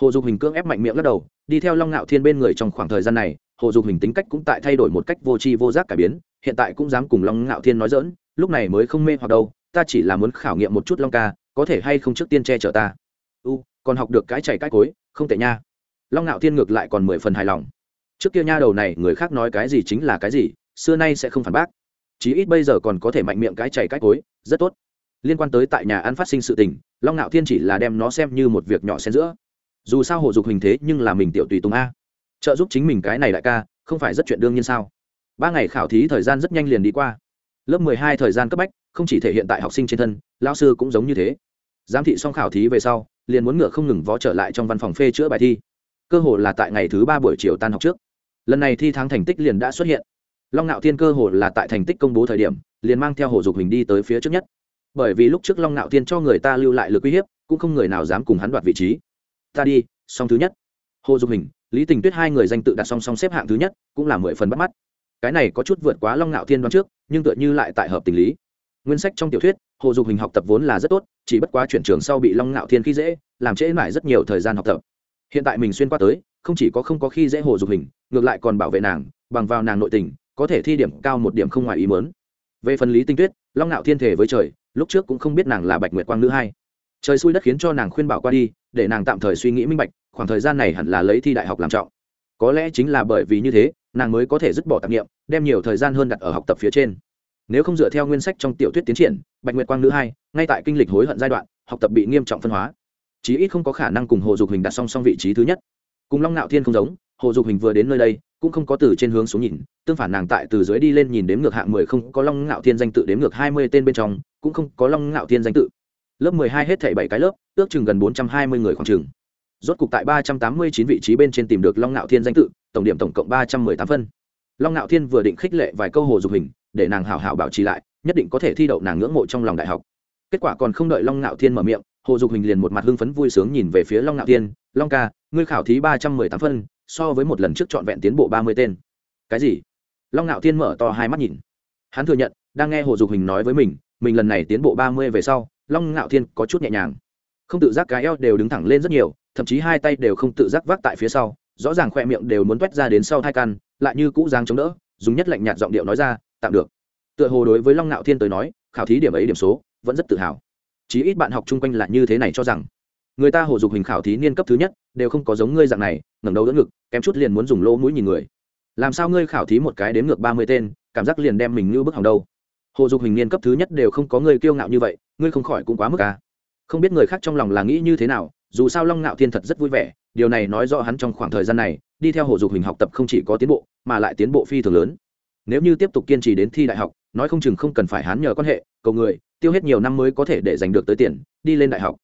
Hồ dục hình cưỡng ép mạnh miệng lắc đầu, đi theo long ngạo thiên bên người trong khoảng thời gian này, hồ dục hình tính cách cũng tại thay đổi một cách vô tri vô giác cải biến, hiện tại cũng dám cùng long ngạo thiên nói dỡn lúc này mới không mê hoặc đâu, ta chỉ là muốn khảo nghiệm một chút long ca, có thể hay không trước tiên che chở ta. U, còn học được cái chảy cái cối, không tệ nha. Long ngạo thiên ngược lại còn mười phần hài lòng. Trước kia nha đầu này, người khác nói cái gì chính là cái gì, xưa nay sẽ không phản bác. Chí ít bây giờ còn có thể mạnh miệng cái chảy cái cối, rất tốt. Liên quan tới tại nhà ăn phát sinh sự tình, long ngạo thiên chỉ là đem nó xem như một việc nhỏ xen giữa. Dù sao hồ dục hình thế nhưng là mình tiểu tùy tùng a. Trợ giúp chính mình cái này đại ca, không phải rất chuyện đương nhiên sao? Ba ngày khảo thí thời gian rất nhanh liền đi qua lớp mười hai thời gian cấp bách, không chỉ thể hiện tại học sinh trên thân lao sư cũng giống như thế. Giám thị xong khảo thí về sau, liền muốn ngựa không ngừng vó trở lại trong văn phòng phê chữa bài thi. Cơ hồ là tại ngày thứ ba buổi chiều tan học trước. Lần này thi tháng thành tích liền đã xuất hiện. Long Nạo thiên cơ hồ là tại thành tích công bố thời điểm, liền mang theo hồ dục hình đi tới phía trước nhất. Bởi vì lúc trước long Nạo thiên cho người ta lưu lại lực uy hiếp, cũng không người nào dám cùng hắn đoạt vị trí. Ta đi song thứ nhất. Hồ dục hình lý tình tuyết hai người danh tự đặt song song xếp hạng thứ nhất, cũng là mười phần bắt mắt cái này có chút vượt quá long ngạo thiên đoán trước, nhưng tựa như lại tại hợp tình lý. Nguyên sách trong tiểu thuyết, hồ dục hình học tập vốn là rất tốt, chỉ bất quá chuyển trường sau bị long ngạo thiên khi dễ, làm trễ mãi rất nhiều thời gian học tập. Hiện tại mình xuyên qua tới, không chỉ có không có khi dễ hồ dục hình, ngược lại còn bảo vệ nàng, bằng vào nàng nội tình, có thể thi điểm cao một điểm không ngoài ý mớn về phần lý tinh tuyết, long ngạo thiên thể với trời, lúc trước cũng không biết nàng là bạch nguyệt quang nữ hai trời xui đất khiến cho nàng khuyên bảo qua đi, để nàng tạm thời suy nghĩ minh bạch, khoảng thời gian này hẳn là lấy thi đại học làm trọng. Có lẽ chính là bởi vì như thế nàng mới có thể dứt bỏ tạp nghiệm đem nhiều thời gian hơn đặt ở học tập phía trên. Nếu không dựa theo nguyên sách trong tiểu thuyết tiến triển, bạch nguyệt quang nữ hai, ngay tại kinh lịch hối hận giai đoạn, học tập bị nghiêm trọng phân hóa. Chí ít không có khả năng cùng hồ dục hình đặt song song vị trí thứ nhất. Cùng long Nạo thiên không giống, hồ dục hình vừa đến nơi đây, cũng không có từ trên hướng xuống nhìn, tương phản nàng tại từ dưới đi lên nhìn đếm ngược hạng mười không có long ngạo thiên danh tự đếm ngược hai mươi tên bên trong, cũng không có long ngạo thiên danh tự. Lớp mười hai hết thảy bảy cái lớp, ước chừng gần bốn trăm hai mươi người khoảng chừng. Rốt cục tại ba trăm tám mươi chín vị trí bên trên tìm được long ngạo thiên danh tự tổng điểm tổng cộng ba trăm mười tám phân. Long ngạo thiên vừa định khích lệ vài câu hồ dục hình, để nàng hảo hảo bảo trì lại, nhất định có thể thi đậu nàng ngưỡng mộ trong lòng đại học. Kết quả còn không đợi long ngạo thiên mở miệng, hồ dục hình liền một mặt hưng phấn vui sướng nhìn về phía long ngạo thiên, long ca, ngươi khảo thí ba trăm mười tám phân, so với một lần trước trọn vẹn tiến bộ ba mươi tên. Cái gì? Long ngạo thiên mở to hai mắt nhìn. Hắn thừa nhận, đang nghe hồ dục hình nói với mình mình lần này tiến bộ ba mươi về sau, long ngạo thiên có chút nhẹ nhàng. Không tự giác cái eo đều đứng thẳng lên rất nhiều, thậm chí hai tay đều không tự giác vác tại phía sau rõ ràng khoe miệng đều muốn quét ra đến sau thai căn, lại như cũ giang chống đỡ, dùng nhất lạnh nhạt giọng điệu nói ra, tạm được. Tựa hồ đối với long ngạo thiên tới nói, khảo thí điểm ấy điểm số vẫn rất tự hào. Chí ít bạn học chung quanh là như thế này cho rằng, người ta hồ dục hình khảo thí niên cấp thứ nhất, đều không có giống ngươi dạng này, ngẩng đầu đỡ ngực, kém chút liền muốn dùng lỗ mũi nhìn người. Làm sao ngươi khảo thí một cái đến ngược ba mươi tên, cảm giác liền đem mình như bức hỏng đâu? Hồ dục hình niên cấp thứ nhất đều không có người kiêu ngạo như vậy, ngươi không khỏi cũng quá mức à. không biết người khác trong lòng là nghĩ như thế nào, dù sao long ngạo thiên thật rất vui vẻ điều này nói rõ hắn trong khoảng thời gian này, đi theo hồ dục hình học tập không chỉ có tiến bộ, mà lại tiến bộ phi thường lớn. Nếu như tiếp tục kiên trì đến thi đại học, nói không chừng không cần phải hắn nhờ quan hệ, cầu người, tiêu hết nhiều năm mới có thể để giành được tới tiền, đi lên đại học.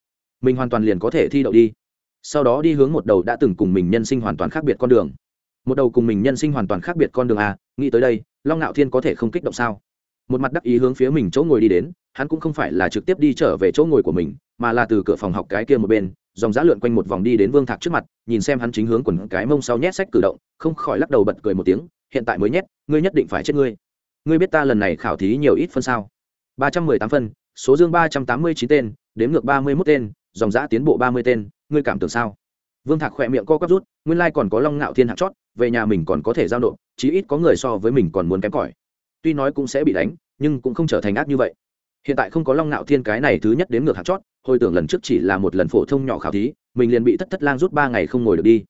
Mình hoàn toàn liền có thể thi đậu đi. Sau đó đi hướng một đầu đã từng cùng mình nhân sinh hoàn toàn khác biệt con đường. Một đầu cùng mình nhân sinh hoàn toàn khác biệt con đường à nghĩ tới đây, long ngạo thiên có thể không kích động sao? Một mặt đắc ý hướng phía mình chỗ ngồi đi đến, hắn cũng không phải là trực tiếp đi trở về chỗ ngồi của mình, mà là từ cửa phòng học cái kia một bên dòng giã lượn quanh một vòng đi đến vương thạc trước mặt, nhìn xem hắn chính hướng quần cái mông sau nhét sách cử động, không khỏi lắc đầu bật cười một tiếng, hiện tại mới nhét, ngươi nhất định phải chết ngươi. Ngươi biết ta lần này khảo thí nhiều ít phân sao? Ba trăm mười tám phân, số dương ba trăm tám mươi chín tên, đếm ngược ba mươi mốt tên, dòng giã tiến bộ ba mươi tên, ngươi cảm tưởng sao? Vương thạc khỏe miệng co quắp rút, nguyên lai còn có long ngạo thiên hạng chót, về nhà mình còn có thể giao nộp, chí ít có người so với mình còn muốn kém cỏi. Tuy nói cũng sẽ bị đánh, nhưng cũng không trở thành ác như vậy hiện tại không có long Nạo thiên cái này thứ nhất đến ngược hạng chót, hồi tưởng lần trước chỉ là một lần phổ thông nhỏ khảo thí, mình liền bị thất thất lang rút ba ngày không ngồi được đi.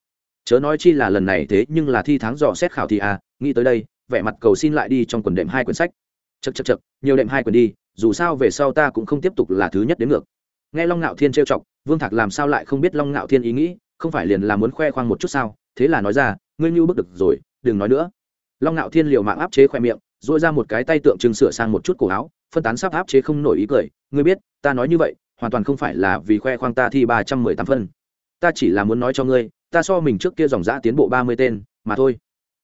Chớ nói chi là lần này thế nhưng là thi tháng dò xét khảo thí à nghĩ tới đây, vẻ mặt cầu xin lại đi trong quần đệm hai quyển sách. Chật chật chật nhiều đệm hai quyển đi, dù sao về sau ta cũng không tiếp tục là thứ nhất đến ngược. Nghe long ngạo thiên trêu chọc, vương thạc làm sao lại không biết long ngạo thiên ý nghĩ, không phải liền là muốn khoe khoang một chút sao? Thế là nói ra, ngươi như bức được rồi, đừng nói nữa. Long ngạo thiên liều mạng áp chế khoe miệng dội ra một cái tay tượng trưng sửa sang một chút cổ áo, phân tán sắp áp chế không nổi ý cười. Ngươi biết, ta nói như vậy, hoàn toàn không phải là vì khoe khoang ta thi ba trăm mười tám phân. Ta chỉ là muốn nói cho ngươi, ta so mình trước kia dòng giã tiến bộ ba mươi tên, mà thôi.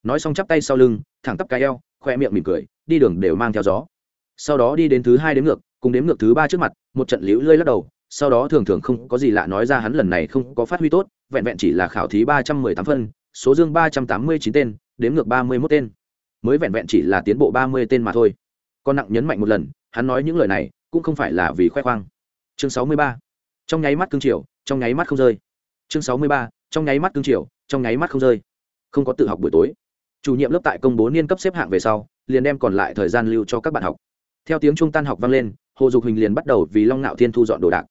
Nói xong chắp tay sau lưng, thẳng tắp cái eo, khoe miệng mỉm cười, đi đường đều mang theo gió. Sau đó đi đến thứ hai đếm ngược, cùng đếm ngược thứ ba trước mặt, một trận liễu lơi lắc đầu, sau đó thường thường không có gì lạ nói ra hắn lần này không có phát huy tốt, vẹn vẹn chỉ là khảo thí ba trăm mười tám phân, số dương ba trăm tám mươi chín tên, đếm ngược ba mươi mốt tên mới vẹn vẹn chỉ là tiến bộ ba mươi tên mà thôi. Con nặng nhấn mạnh một lần, hắn nói những lời này cũng không phải là vì khoe khoang. Chương sáu mươi ba. Trong nháy mắt cương triều, trong nháy mắt không rơi. Chương sáu mươi ba. Trong nháy mắt cương triều, trong nháy mắt không rơi. Không có tự học buổi tối. Chủ nhiệm lớp tại công bố niên cấp xếp hạng về sau, liền đem còn lại thời gian lưu cho các bạn học. Theo tiếng trung tan học vang lên, hồ dục hình liền bắt đầu vì long ngạo thiên thu dọn đồ đạc.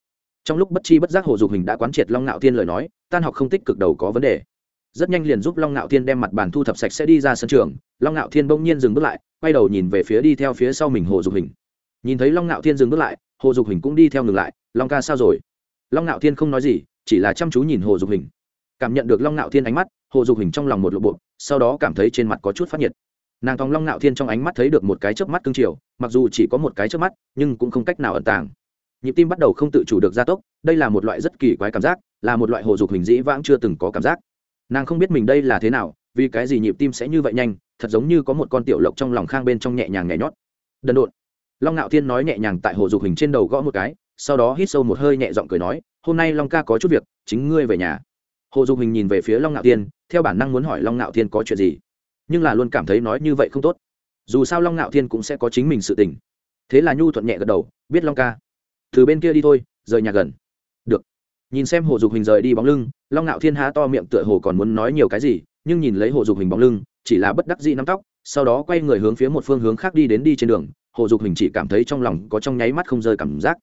Trong lúc bất chi bất giác hồ dục hình đã quán triệt long ngạo thiên lời nói, tan học không tích cực đầu có vấn đề rất nhanh liền giúp long ngạo thiên đem mặt bàn thu thập sạch sẽ đi ra sân trường. Long ngạo thiên bỗng nhiên dừng bước lại, quay đầu nhìn về phía đi theo phía sau mình hồ dục hình. Nhìn thấy long ngạo thiên dừng bước lại, hồ dục hình cũng đi theo ngừng lại, long ca sao rồi? Long ngạo thiên không nói gì, chỉ là chăm chú nhìn hồ dục hình. Cảm nhận được long ngạo thiên ánh mắt, hồ dục hình trong lòng một lộ bộ sau đó cảm thấy trên mặt có chút phát nhiệt. Nàng thong long ngạo thiên trong ánh mắt thấy được một cái chớp mắt cương triều, mặc dù chỉ có một cái chớp mắt, nhưng cũng không cách nào ẩn tàng. Nhịp tim bắt đầu không tự chủ được gia tốc, đây là một loại rất kỳ quái cảm giác, là một loại hồ dục hình dĩ vãng chưa từng có cảm giác nàng không biết mình đây là thế nào, vì cái gì nhịp tim sẽ như vậy nhanh, thật giống như có một con tiểu lộc trong lòng khang bên trong nhẹ nhàng nhảy nhót. Đần độn. Long ngạo thiên nói nhẹ nhàng tại hồ dục hình trên đầu gõ một cái, sau đó hít sâu một hơi nhẹ giọng cười nói, hôm nay long ca có chút việc, chính ngươi về nhà. Hồ dục hình nhìn về phía long ngạo thiên, theo bản năng muốn hỏi long ngạo thiên có chuyện gì, nhưng là luôn cảm thấy nói như vậy không tốt. Dù sao long ngạo thiên cũng sẽ có chính mình sự tình. Thế là nhu thuận nhẹ gật đầu, biết long ca. Từ bên kia đi thôi, rời nhà gần. Được. Nhìn xem hồ dục hình rời đi bóng lưng long ngạo thiên há to miệng tựa hồ còn muốn nói nhiều cái gì, nhưng nhìn lấy hồ dục hình bóng lưng, chỉ là bất đắc dĩ nắm tóc, sau đó quay người hướng phía một phương hướng khác đi đến đi trên đường. Hồ dục hình chỉ cảm thấy trong lòng có trong nháy mắt không rơi cảm giác,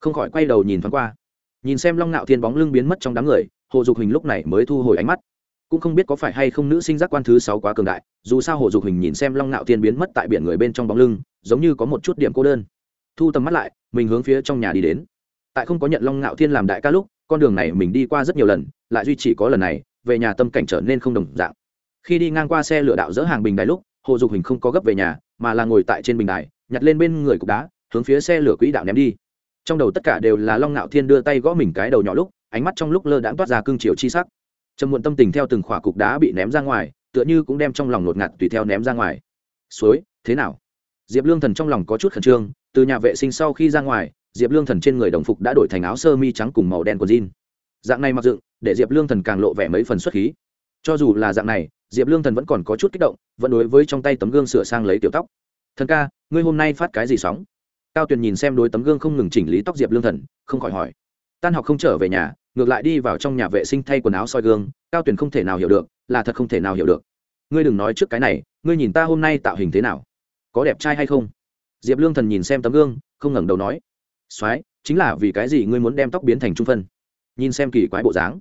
không khỏi quay đầu nhìn thoáng qua. Nhìn xem long ngạo thiên bóng lưng biến mất trong đám người, hồ dục hình lúc này mới thu hồi ánh mắt. Cũng không biết có phải hay không nữ sinh giác quan thứ sáu quá cường đại, dù sao hồ dục hình nhìn xem long ngạo thiên biến mất tại biển người bên trong bóng lưng, giống như có một chút điểm cô đơn. Thu tầm mắt lại, mình hướng phía trong nhà đi đến. Tại không có nhận long ngạo thiên làm đại ca lúc con đường này mình đi qua rất nhiều lần, lại duy chỉ có lần này, về nhà tâm cảnh trở nên không đồng dạng. Khi đi ngang qua xe lửa đạo dỡ hàng bình đài lúc, hồ dục hình không có gấp về nhà, mà là ngồi tại trên bình đài, nhặt lên bên người cục đá, hướng phía xe lửa quỹ đạo ném đi. Trong đầu tất cả đều là long ngạo thiên đưa tay gõ mình cái đầu nhỏ lúc, ánh mắt trong lúc lơ đãng toát ra cương chiều chi sắc. Trầm muộn tâm tình theo từng khỏa cục đá bị ném ra ngoài, tựa như cũng đem trong lòng ngột ngạt tùy theo ném ra ngoài. Suối, thế nào? Diệp lương thần trong lòng có chút khẩn trương, từ nhà vệ sinh sau khi ra ngoài diệp lương thần trên người đồng phục đã đổi thành áo sơ mi trắng cùng màu đen của jean. Dạng này mặc dựng, để diệp lương thần càng lộ vẻ mấy phần xuất khí. Cho dù là dạng này, diệp lương thần vẫn còn có chút kích động, vẫn đối với trong tay tấm gương sửa sang lấy tiểu tóc. Thần ca, ngươi hôm nay phát cái gì sóng? Cao tuyền nhìn xem đối tấm gương không ngừng chỉnh lý tóc diệp lương thần, không khỏi hỏi. Tan học không trở về nhà, ngược lại đi vào trong nhà vệ sinh thay quần áo soi gương, cao tuyền không thể nào hiểu được, là thật không thể nào hiểu được. Ngươi đừng nói trước cái này, ngươi nhìn ta hôm nay tạo hình thế nào? Có đẹp trai hay không? Diệp lương thần nhìn xem tấm gương, không ngẩng đầu nói soái chính là vì cái gì ngươi muốn đem tóc biến thành trung phân? Nhìn xem kỳ quái bộ dáng.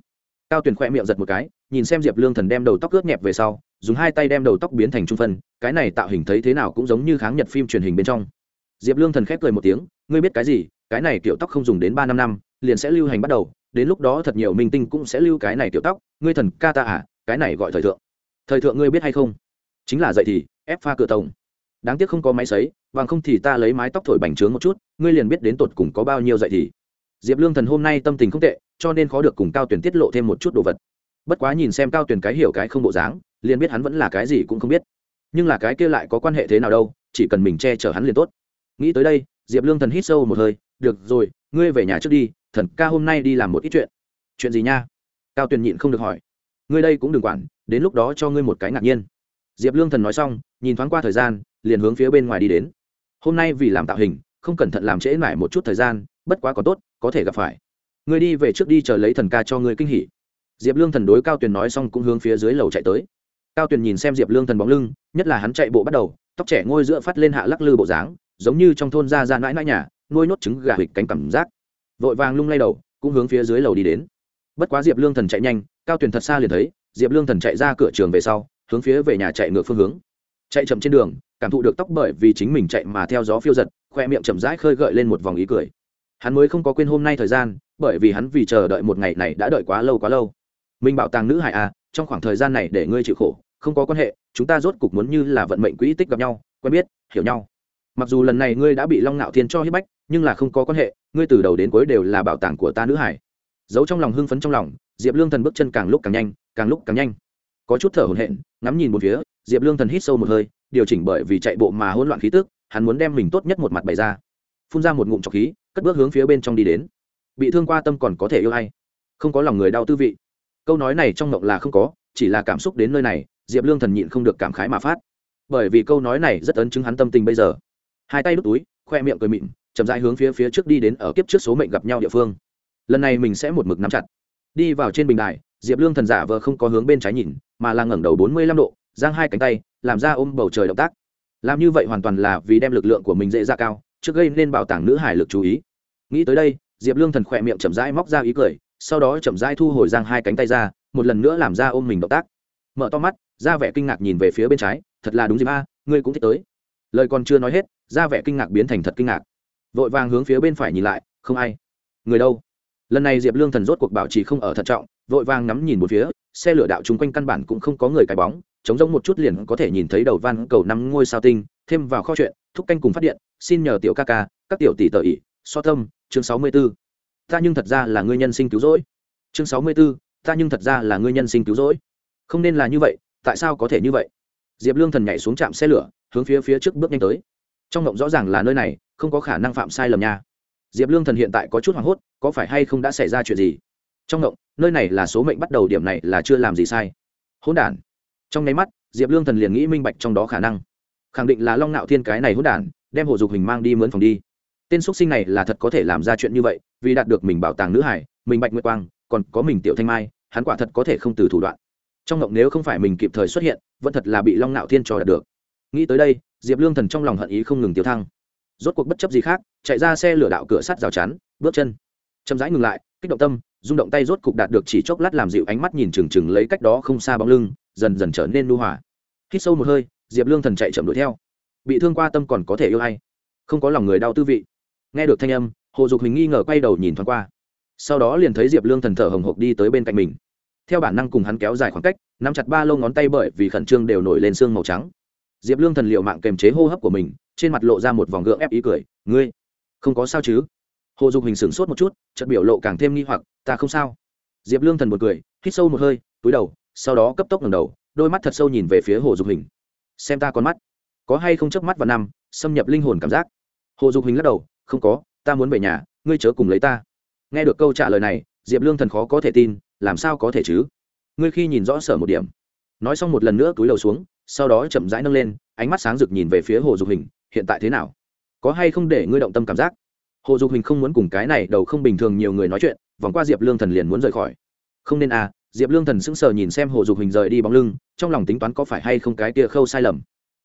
Cao tuyền khoe miệng giật một cái, nhìn xem diệp lương thần đem đầu tóc ướt nhẹp về sau, dùng hai tay đem đầu tóc biến thành trung phân, cái này tạo hình thấy thế nào cũng giống như kháng nhật phim truyền hình bên trong. Diệp lương thần khép cười một tiếng, ngươi biết cái gì, cái này kiểu tóc không dùng đến ba năm năm, liền sẽ lưu hành bắt đầu, đến lúc đó thật nhiều minh tinh cũng sẽ lưu cái này kiểu tóc, ngươi thần ca ta à cái này gọi thời thượng. Thời thượng ngươi biết hay không? Chính là dậy thì, ép pha cửa tổng. Đáng tiếc không có máy sấy bằng không thì ta lấy mái tóc thổi bành trướng một chút, ngươi liền biết đến tột cùng có bao nhiêu dạy thì. Diệp lương thần hôm nay tâm tình không tệ, cho nên khó được cùng cao tuyển tiết lộ thêm một chút đồ vật. Bất quá nhìn xem cao tuyển cái hiểu cái không bộ dáng, liền biết hắn vẫn là cái gì cũng không biết. Nhưng là cái kia lại có quan hệ thế nào đâu, chỉ cần mình che chở hắn liền tốt. Nghĩ tới đây, diệp lương thần hít sâu một hơi, được rồi, ngươi về nhà trước đi, thần ca hôm nay đi làm một ít chuyện. Chuyện gì nha? Cao tuyền nhịn không được hỏi. Ngươi đây cũng đừng quản, đến lúc đó cho ngươi một cái ngạc nhiên. Diệp lương thần nói xong, nhìn thoáng qua thời gian, liền hướng phía bên ngoài đi đến hôm nay vì làm tạo hình, không cẩn thận làm trễ mãi một chút thời gian, bất quá có tốt, có thể gặp phải. Ngươi đi về trước đi chờ lấy thần ca cho ngươi kinh hỉ. Diệp lương thần đối cao tuyền nói xong cũng hướng phía dưới lầu chạy tới. Cao tuyền nhìn xem diệp lương thần bóng lưng, nhất là hắn chạy bộ bắt đầu, tóc trẻ ngôi giữa phát lên hạ lắc lư bộ dáng, giống như trong thôn ra ra mãi mãi nhà, nuôi nốt trứng gà hịch cánh cảm giác. Vội vàng lung lay đầu, cũng hướng phía dưới lầu đi đến. Bất quá diệp lương thần chạy nhanh, cao tuyền thật xa liền thấy, diệp lương thần chạy ra cửa trường về sau, hướng phía về nhà chạy ngược phương hướng. Chạy chậm trên đường cảm thụ được tóc bởi vì chính mình chạy mà theo gió phiêu giật, khoe miệng chậm rãi khơi gợi lên một vòng ý cười. Hắn mới không có quên hôm nay thời gian, bởi vì hắn vì chờ đợi một ngày này đã đợi quá lâu quá lâu. Minh bảo tàng nữ hải à trong khoảng thời gian này để ngươi chịu khổ, không có quan hệ, chúng ta rốt cục muốn như là vận mệnh quỹ tích gặp nhau, quen biết, hiểu nhau. Mặc dù lần này ngươi đã bị long ngạo thiên cho hiếp bách, nhưng là không có quan hệ, ngươi từ đầu đến cuối đều là bảo tàng của ta nữ hải. Giấu trong lòng hưng phấn trong lòng, diệp lương thần bước chân càng lúc càng nhanh, càng lúc càng nhanh. Có chút thở hổn hển, ngắm nhìn một phía, diệp lương thần hít sâu một hơi điều chỉnh bởi vì chạy bộ mà hỗn loạn khí tức, hắn muốn đem mình tốt nhất một mặt bày ra. Phun ra một ngụm trọc khí, cất bước hướng phía bên trong đi đến. Bị thương qua tâm còn có thể yêu hay không có lòng người đau tư vị. Câu nói này trong mộng là không có, chỉ là cảm xúc đến nơi này, diệp lương thần nhịn không được cảm khái mà phát. Bởi vì câu nói này rất ấn chứng hắn tâm tình bây giờ. Hai tay đút túi, khoe miệng cười mịn, chậm rãi hướng phía phía trước đi đến ở kiếp trước số mệnh gặp nhau địa phương. Lần này mình sẽ một mực nắm chặt. Đi vào trên bình đài, diệp lương thần giả vờ không có hướng bên trái nhìn, mà là ngẩng đầu bốn mươi lăm độ giang hai cánh tay, làm ra ôm bầu trời động tác. Làm như vậy hoàn toàn là vì đem lực lượng của mình dễ ra cao, trước gây nên bảo tàng nữ hải lực chú ý. Nghĩ tới đây, diệp lương thần khỏe miệng chậm rãi móc ra ý cười, sau đó chậm rãi thu hồi giang hai cánh tay ra, một lần nữa làm ra ôm mình động tác. Mở to mắt, ra vẻ kinh ngạc nhìn về phía bên trái, thật là đúng gì ba ngươi cũng thích tới. Lời còn chưa nói hết, ra vẻ kinh ngạc biến thành thật kinh ngạc. Vội vàng hướng phía bên phải nhìn lại, không ai. Người đâu? Lần này diệp lương thần rốt cuộc bảo trì không ở thận trọng, vội vàng ngắm nhìn một phía xe lửa đạo chung quanh căn bản cũng không có người cái bóng chống rỗng một chút liền có thể nhìn thấy đầu van cầu năm ngôi sao tinh, thêm vào kho chuyện, thúc canh cùng phát điện, xin nhờ tiểu ca ca, các tiểu tỷ tờ ỉ, so tâm chương sáu mươi b ố ta nhưng thật ra là ngươi nhân sinh cứu rỗi. Chương sáu mươi b ố ta nhưng thật ra là ngươi nhân sinh cứu rỗi. Không nên là như vậy, tại sao có thể như vậy? Diệp lương thần nhảy xuống trạm xe lửa, hướng phía phía trước bước nhanh tới. Trong ngộng rõ ràng là nơi này, không có khả năng phạm sai lầm nha. Diệp lương thần hiện tại có chút hoảng hốt, có phải hay không đã xảy ra chuyện gì? Trong ngộng, nơi này là số mệnh bắt đầu điểm này là chưa làm gì sai. Hỗn đản. Trong nháy mắt, diệp lương thần liền nghĩ minh bạch trong đó khả năng. Khẳng định là long nạo thiên cái này hỗn đản, đem hồ dục hình mang đi mướn phòng đi. Tên x sinh này là thật có thể làm ra chuyện như vậy, vì đạt được mình bảo tàng nữ hải, mình bạch nguyệt quang, còn có mình tiểu thanh mai, hắn quả thật có thể không từ thủ đoạn. Trong ngộng nếu không phải mình kịp thời xuất hiện, vẫn thật là bị long nạo thiên cho đạt được. Nghĩ tới đây, diệp lương thần trong lòng hận ý không ngừng tiêu thăng. Rốt cuộc bất chấp gì khác, chạy ra xe lửa đạo cửa sắt rào chắn, bước chân chậm rãi ngừng lại, kích động tâm, rung động tay rốt cục đạt được chỉ chốc lát làm dịu ánh mắt nhìn chừng chừng lấy cách đó không xa bóng lưng, dần dần trở nên nu hòa. Hít sâu một hơi, diệp lương thần chạy chậm đuổi theo. Bị thương qua tâm còn có thể yêu hay không có lòng người đau tư vị. Nghe được thanh âm, hồ dục hình nghi ngờ quay đầu nhìn thoáng qua. Sau đó liền thấy diệp lương thần thở hồng hộc đi tới bên cạnh mình. Theo bản năng cùng hắn kéo dài khoảng cách, nắm chặt ba lô ngón tay bởi vì khẩn trương đều nổi lên xương màu trắng. Diệp lương thần liệu mạng kềm chế hô hấp của mình, trên mặt lộ ra một vòng gượng ép ý cười, ngươi, không có sao chứ? Hồ dục hình sửng sốt một chút, chợt biểu lộ càng thêm nghi hoặc, ta không sao. Diệp lương thần một cười, hít sâu một hơi, túi đầu, sau đó cấp tốc ngầm đầu, đôi mắt thật sâu nhìn về phía hồ dục hình. Xem ta con mắt. Có hay không chớp mắt vào năm, xâm nhập linh hồn cảm giác? Hồ dục hình lắc đầu, không có, ta muốn về nhà, ngươi chớ cùng lấy ta. Nghe được câu trả lời này, diệp lương thần khó có thể tin, làm sao có thể chứ? Ngươi khi nhìn rõ sở một điểm. Nói xong một lần nữa túi đầu xuống, sau đó chậm rãi nâng lên, ánh mắt sáng rực nhìn về phía hồ dục hình, hiện tại thế nào? Có hay không để ngươi động tâm cảm giác? Hồ dục hình không muốn cùng cái này đầu không bình thường nhiều người nói chuyện, vòng qua diệp lương thần liền muốn rời khỏi. Không nên à diệp lương thần sững sờ nhìn xem hồ dục hình rời đi bóng lưng, trong lòng tính toán có phải hay không cái kia khâu sai lầm.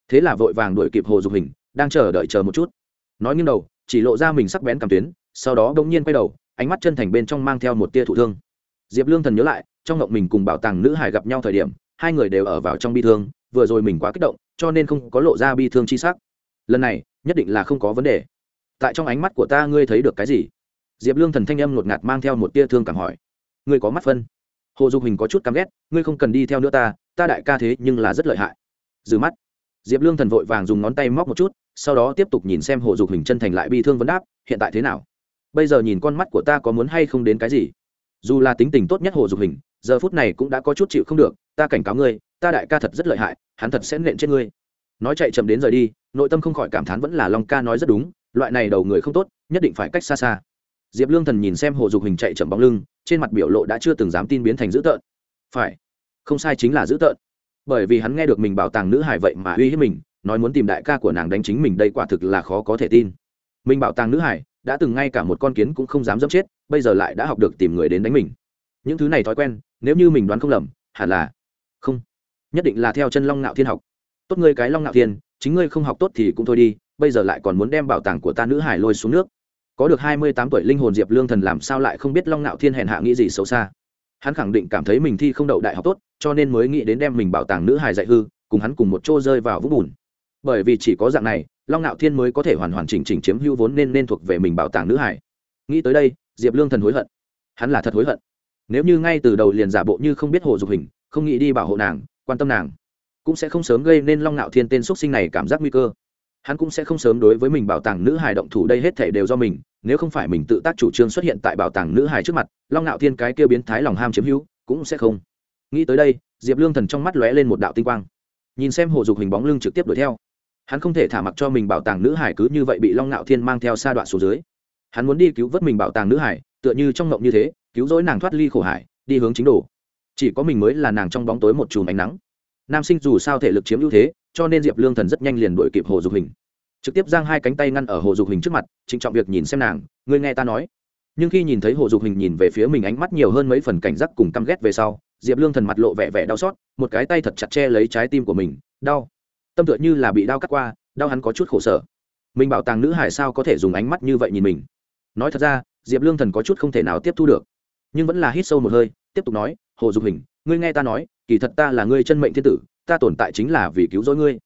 Thế là vội vàng đuổi kịp hồ dục hình, đang chờ đợi chờ một chút. Nói nghiêng đầu, chỉ lộ ra mình sắc bén cảm tuyến, sau đó đ ỗ n g nhiên quay đầu, ánh mắt chân thành bên trong mang theo một tia thụ thương. Diệp lương thần nhớ lại, trong ngộng mình cùng bảo tàng nữ hải gặp nhau thời điểm, hai người đều ở vào trong bi thương, vừa rồi mình quá kích động, cho nên không có lộ ra bi thương chi sắc. Lần này, nhất định là không có vấn đề tại trong ánh mắt của ta ngươi thấy được cái gì? Diệp lương thần thanh âm ngột ngạt mang theo một tia thương cảm hỏi. Ngươi có mắt phân. Hồ dục hình có chút căm ghét, ngươi không cần đi theo nữa ta ta đại ca thế nhưng là rất lợi hại. Giữ mắt. Diệp lương thần vội vàng dùng ngón tay móc một chút, sau đó tiếp tục nhìn xem hồ dục hình chân thành lại bi thương vấn đáp, hiện tại thế nào? Bây giờ nhìn con mắt của ta có muốn hay không đến cái gì? Dù là tính tình tốt nhất hồ dục hình giờ phút này cũng đã có chút chịu không được, ta cảnh cáo ngươi, ta đại ca thật rất lợi hại, hắn thật sẽ nện chết ngươi. Nói chạy chậm đến rời đi, nội tâm không khỏi cảm thán vẫn là long ca nói rất đúng loại này đầu người không tốt, nhất định phải cách xa xa. Diệp lương thần nhìn xem hồ dục hình chạy chậm bóng lưng, trên mặt biểu lộ đã chưa từng dám tin biến thành dữ tợn. Phải, không sai chính là dữ tợn. Bởi vì hắn nghe được mình bảo tàng nữ hải vậy mà uy hiếp mình, nói muốn tìm đại ca của nàng đánh chính mình đây quả thực là khó có thể tin. Mình bảo tàng nữ hải đã từng ngay cả một con kiến cũng không dám dẫm chết, bây giờ lại đã học được tìm người đến đánh mình. Những thứ này thói quen, nếu như mình đoán không lầm, hẳn là không. Nhất định là theo chân long ngạo thiên học. Tốt ngươi cái long ngạo thiên, chính ngươi không học tốt thì cũng thôi đi bây giờ lại còn muốn đem bảo tàng của ta nữ hải lôi xuống nước. Có được hai mươi tám tuổi linh hồn diệp lương thần làm sao lại không biết long ngạo thiên hèn hạ nghĩ gì xấu xa. Hắn khẳng định cảm thấy mình thi không đậu đại học tốt, cho nên mới nghĩ đến đem mình bảo tàng nữ hải dạy hư, cùng hắn cùng một chỗ rơi vào vũng bùn. Bởi vì chỉ có dạng này, long ngạo thiên mới có thể hoàn hoàn chỉnh chỉnh chiếm hữu vốn nên nên thuộc về mình bảo tàng nữ hải nghĩ tới đây, diệp lương thần hối hận. Hắn là thật hối hận. Nếu như ngay từ đầu liền giả bộ như không biết hồ dục hình, không nghĩ đi bảo hộ nàng, quan tâm nàng, cũng sẽ không sớm gây nên long ngạo thiên tên x sinh này cảm giác nguy cơ hắn cũng sẽ không sớm đối với mình bảo tàng nữ hài động thủ, đây hết thể đều do mình, nếu không phải mình tự tác chủ trương xuất hiện tại bảo tàng nữ hài trước mặt, long ngạo thiên cái kia biến thái lòng ham chiếm hữu, cũng sẽ không. Nghĩ tới đây, diệp lương thần trong mắt lóe lên một đạo tinh quang. Nhìn xem hồ dục hình bóng lưng trực tiếp đuổi theo. Hắn không thể thả mặc cho mình bảo tàng nữ hải cứ như vậy bị long ngạo thiên mang theo sa đoạn xuống dưới. Hắn muốn đi cứu vớt mình bảo tàng nữ hải tựa như trong ngộng như thế, cứu rỗi nàng thoát ly khổ hải, đi hướng chính đồ. Chỉ có mình mới là nàng trong bóng tối một chùm ánh nắng. Nam sinh dù sao thể lực chiếm ưu thế cho nên diệp lương thần rất nhanh liền đuổi kịp hồ dục hình trực tiếp giang hai cánh tay ngăn ở hồ dục hình trước mặt trịnh trọng việc nhìn xem nàng ngươi nghe ta nói nhưng khi nhìn thấy hồ dục hình nhìn về phía mình ánh mắt nhiều hơn mấy phần cảnh giác cùng căm ghét về sau diệp lương thần mặt lộ vẻ vẻ đau xót một cái tay thật chặt che lấy trái tim của mình đau tâm tựa như là bị đau cắt qua đau hắn có chút khổ sở mình bảo tàng nữ hải sao có thể dùng ánh mắt như vậy nhìn mình nói thật ra diệp lương thần có chút không thể nào tiếp thu được nhưng vẫn là hít sâu một hơi tiếp tục nói hồ dục hình ngươi nghe ta nói kỳ thật ta là ngươi chân mệnh thiên tử ta tồn tại chính là vì cứu rỗi ngươi.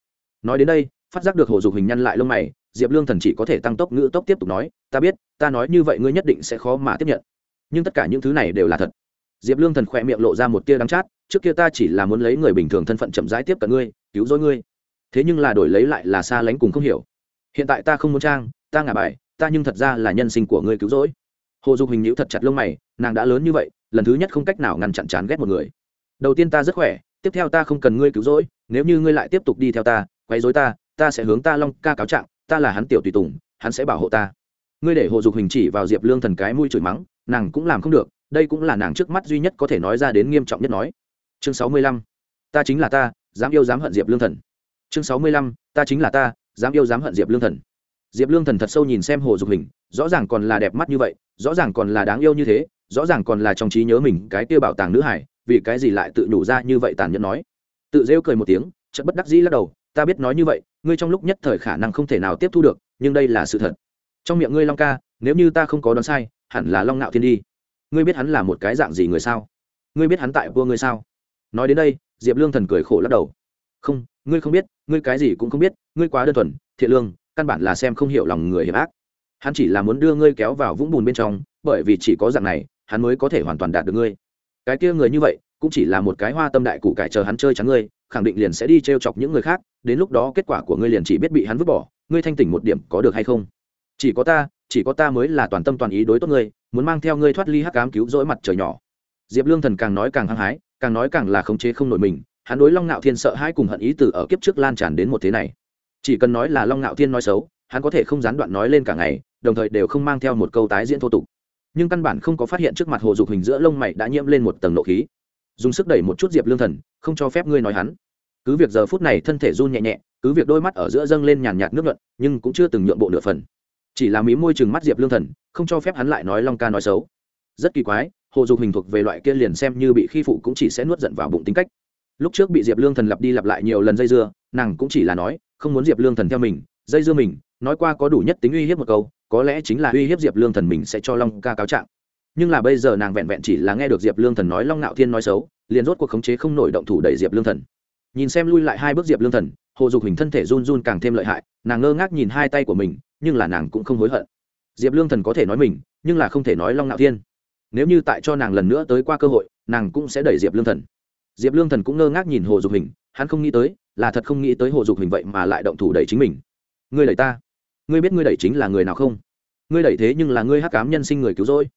Nói đến đây, phát giác được hồ dục hình nhăn lại lông mày, diệp lương thần chỉ có thể tăng tốc ngữ tốc tiếp tục nói, ta biết, ta nói như vậy ngươi nhất định sẽ khó mà tiếp nhận. Nhưng tất cả những thứ này đều là thật. Diệp lương thần khỏe miệng lộ ra một tia đắng chát, trước kia ta chỉ là muốn lấy người bình thường thân phận chậm rãi tiếp cận ngươi, cứu rỗi ngươi. Thế nhưng là đổi lấy lại là xa lánh cùng không hiểu. Hiện tại ta không muốn trang, ta ngả bài, ta nhưng thật ra là nhân sinh của ngươi cứu rỗi. Hồ dục hình nhữ thật chặt lông mày, nàng đã lớn như vậy, lần thứ nhất không cách nào ngăn chặn chán ghét một người. Đầu tiên ta rất khỏe tiếp theo ta không cần ngươi cứu rỗi, nếu như ngươi lại tiếp tục đi theo ta, quấy dối ta ta sẽ hướng ta long ca cáo trạng, ta là hắn tiểu tùy tùng, hắn sẽ bảo hộ ta. Ngươi để hồ dục hình chỉ vào diệp lương thần cái mũi chửi mắng, nàng cũng làm không được, đây cũng là nàng trước mắt duy nhất có thể nói ra đến nghiêm trọng nhất nói. Chương sáu mươi lăm, ta chính là ta, dám yêu dám hận diệp lương thần. Chương sáu mươi lăm, ta chính là ta, dám yêu dám hận diệp lương thần. Diệp lương thần thật sâu nhìn xem hồ dục hình rõ ràng còn là đẹp mắt như vậy, rõ ràng còn là đáng yêu như thế, rõ ràng còn là trong trí nhớ mình cái tiêu bảo tàng nữ hải vì cái gì lại tự nhủ ra như vậy tàn nhẫn nói? Tự rêu cười một tiếng, chợt bất đắc dĩ lắc đầu, ta biết nói như vậy, ngươi trong lúc nhất thời khả năng không thể nào tiếp thu được, nhưng đây là sự thật. Trong miệng ngươi long ca, nếu như ta không có đoán sai, hẳn là long ngạo thiên đi. Ngươi biết hắn là một cái dạng gì người sao? Ngươi biết hắn tại vua ngươi sao? Nói đến đây, diệp lương thần cười khổ lắc đầu. Không, ngươi không biết, ngươi cái gì cũng không biết, ngươi quá đơn thuần, thiện lương, căn bản là xem không hiểu lòng người hiểm ác. Hắn chỉ là muốn đưa ngươi kéo vào vũng bùn bên trong, bởi vì chỉ có dạng này, hắn mới có thể hoàn toàn đạt được ngươi cái kia người như vậy, cũng chỉ là một cái hoa tâm đại cụ cải chờ hắn chơi trắng ngươi, khẳng định liền sẽ đi t r e o chọc những người khác, đến lúc đó kết quả của ngươi liền chỉ biết bị hắn vứt bỏ, ngươi thanh tỉnh một điểm có được hay không? Chỉ có ta, chỉ có ta mới là toàn tâm toàn ý đối tốt ngươi, muốn mang theo ngươi thoát ly hắc cám cứu rỗi mặt trời nhỏ. Diệp lương thần càng nói càng hăng hái, càng nói càng là khống chế không nổi mình, hắn đối long ngạo thiên sợ hai cùng hận ý từ ở kiếp trước lan tràn đến một thế này. Chỉ cần nói là long ngạo thiên nói xấu, hắn có thể không gián đoạn nói lên cả ngày, đồng thời đều không mang theo một câu tái diễn thô tục nhưng căn bản không có phát hiện trước mặt hồ dục hình giữa lông mày đã nhiễm lên một tầng nộ khí. Dùng sức đẩy một chút diệp lương thần, không cho phép ngươi nói hắn. Cứ việc giờ phút này thân thể run nhẹ nhẹ, cứ việc đôi mắt ở giữa dâng lên nhàn nhạt nước luận nhưng cũng chưa từng nhượng bộ nửa phần. Chỉ là mí môi chừng mắt diệp lương thần, không cho phép hắn lại nói long ca nói xấu. Rất kỳ quái, hồ dục hình thuộc về loại kia liền xem như bị khi phụ cũng chỉ sẽ nuốt giận vào bụng tính cách. Lúc trước bị diệp lương thần lặp đi lặp lại nhiều lần dây dưa, nàng cũng chỉ là nói, không muốn diệp lương thần theo mình, dây dưa mình, nói qua có đủ nhất tính uy hiếp một câu có lẽ chính là uy hiếp diệp lương thần mình sẽ cho long ca cáo trạng. Nhưng là bây giờ nàng vẹn vẹn chỉ là nghe được diệp lương thần nói long ngạo thiên nói xấu, liền rốt cuộc khống chế không nổi động thủ đẩy diệp lương thần. Nhìn xem lui lại hai bước diệp lương thần, hồ dục hình thân thể run run càng thêm lợi hại, nàng ngơ ngác nhìn hai tay của mình, nhưng là nàng cũng không hối hận. Diệp lương thần có thể nói mình, nhưng là không thể nói long ngạo thiên. Nếu như tại cho nàng lần nữa tới qua cơ hội, nàng cũng sẽ đẩy diệp lương thần. Diệp lương thần cũng ngơ ngác nhìn hồ dục hình hắn không nghĩ tới, là thật không nghĩ tới hồ dục hình vậy mà lại động thủ đẩy chính mình. Ngươi đẩy ta ngươi biết ngươi đẩy chính là người nào không? Ngươi đẩy thế nhưng là ngươi hắc cám nhân sinh người cứu rỗi.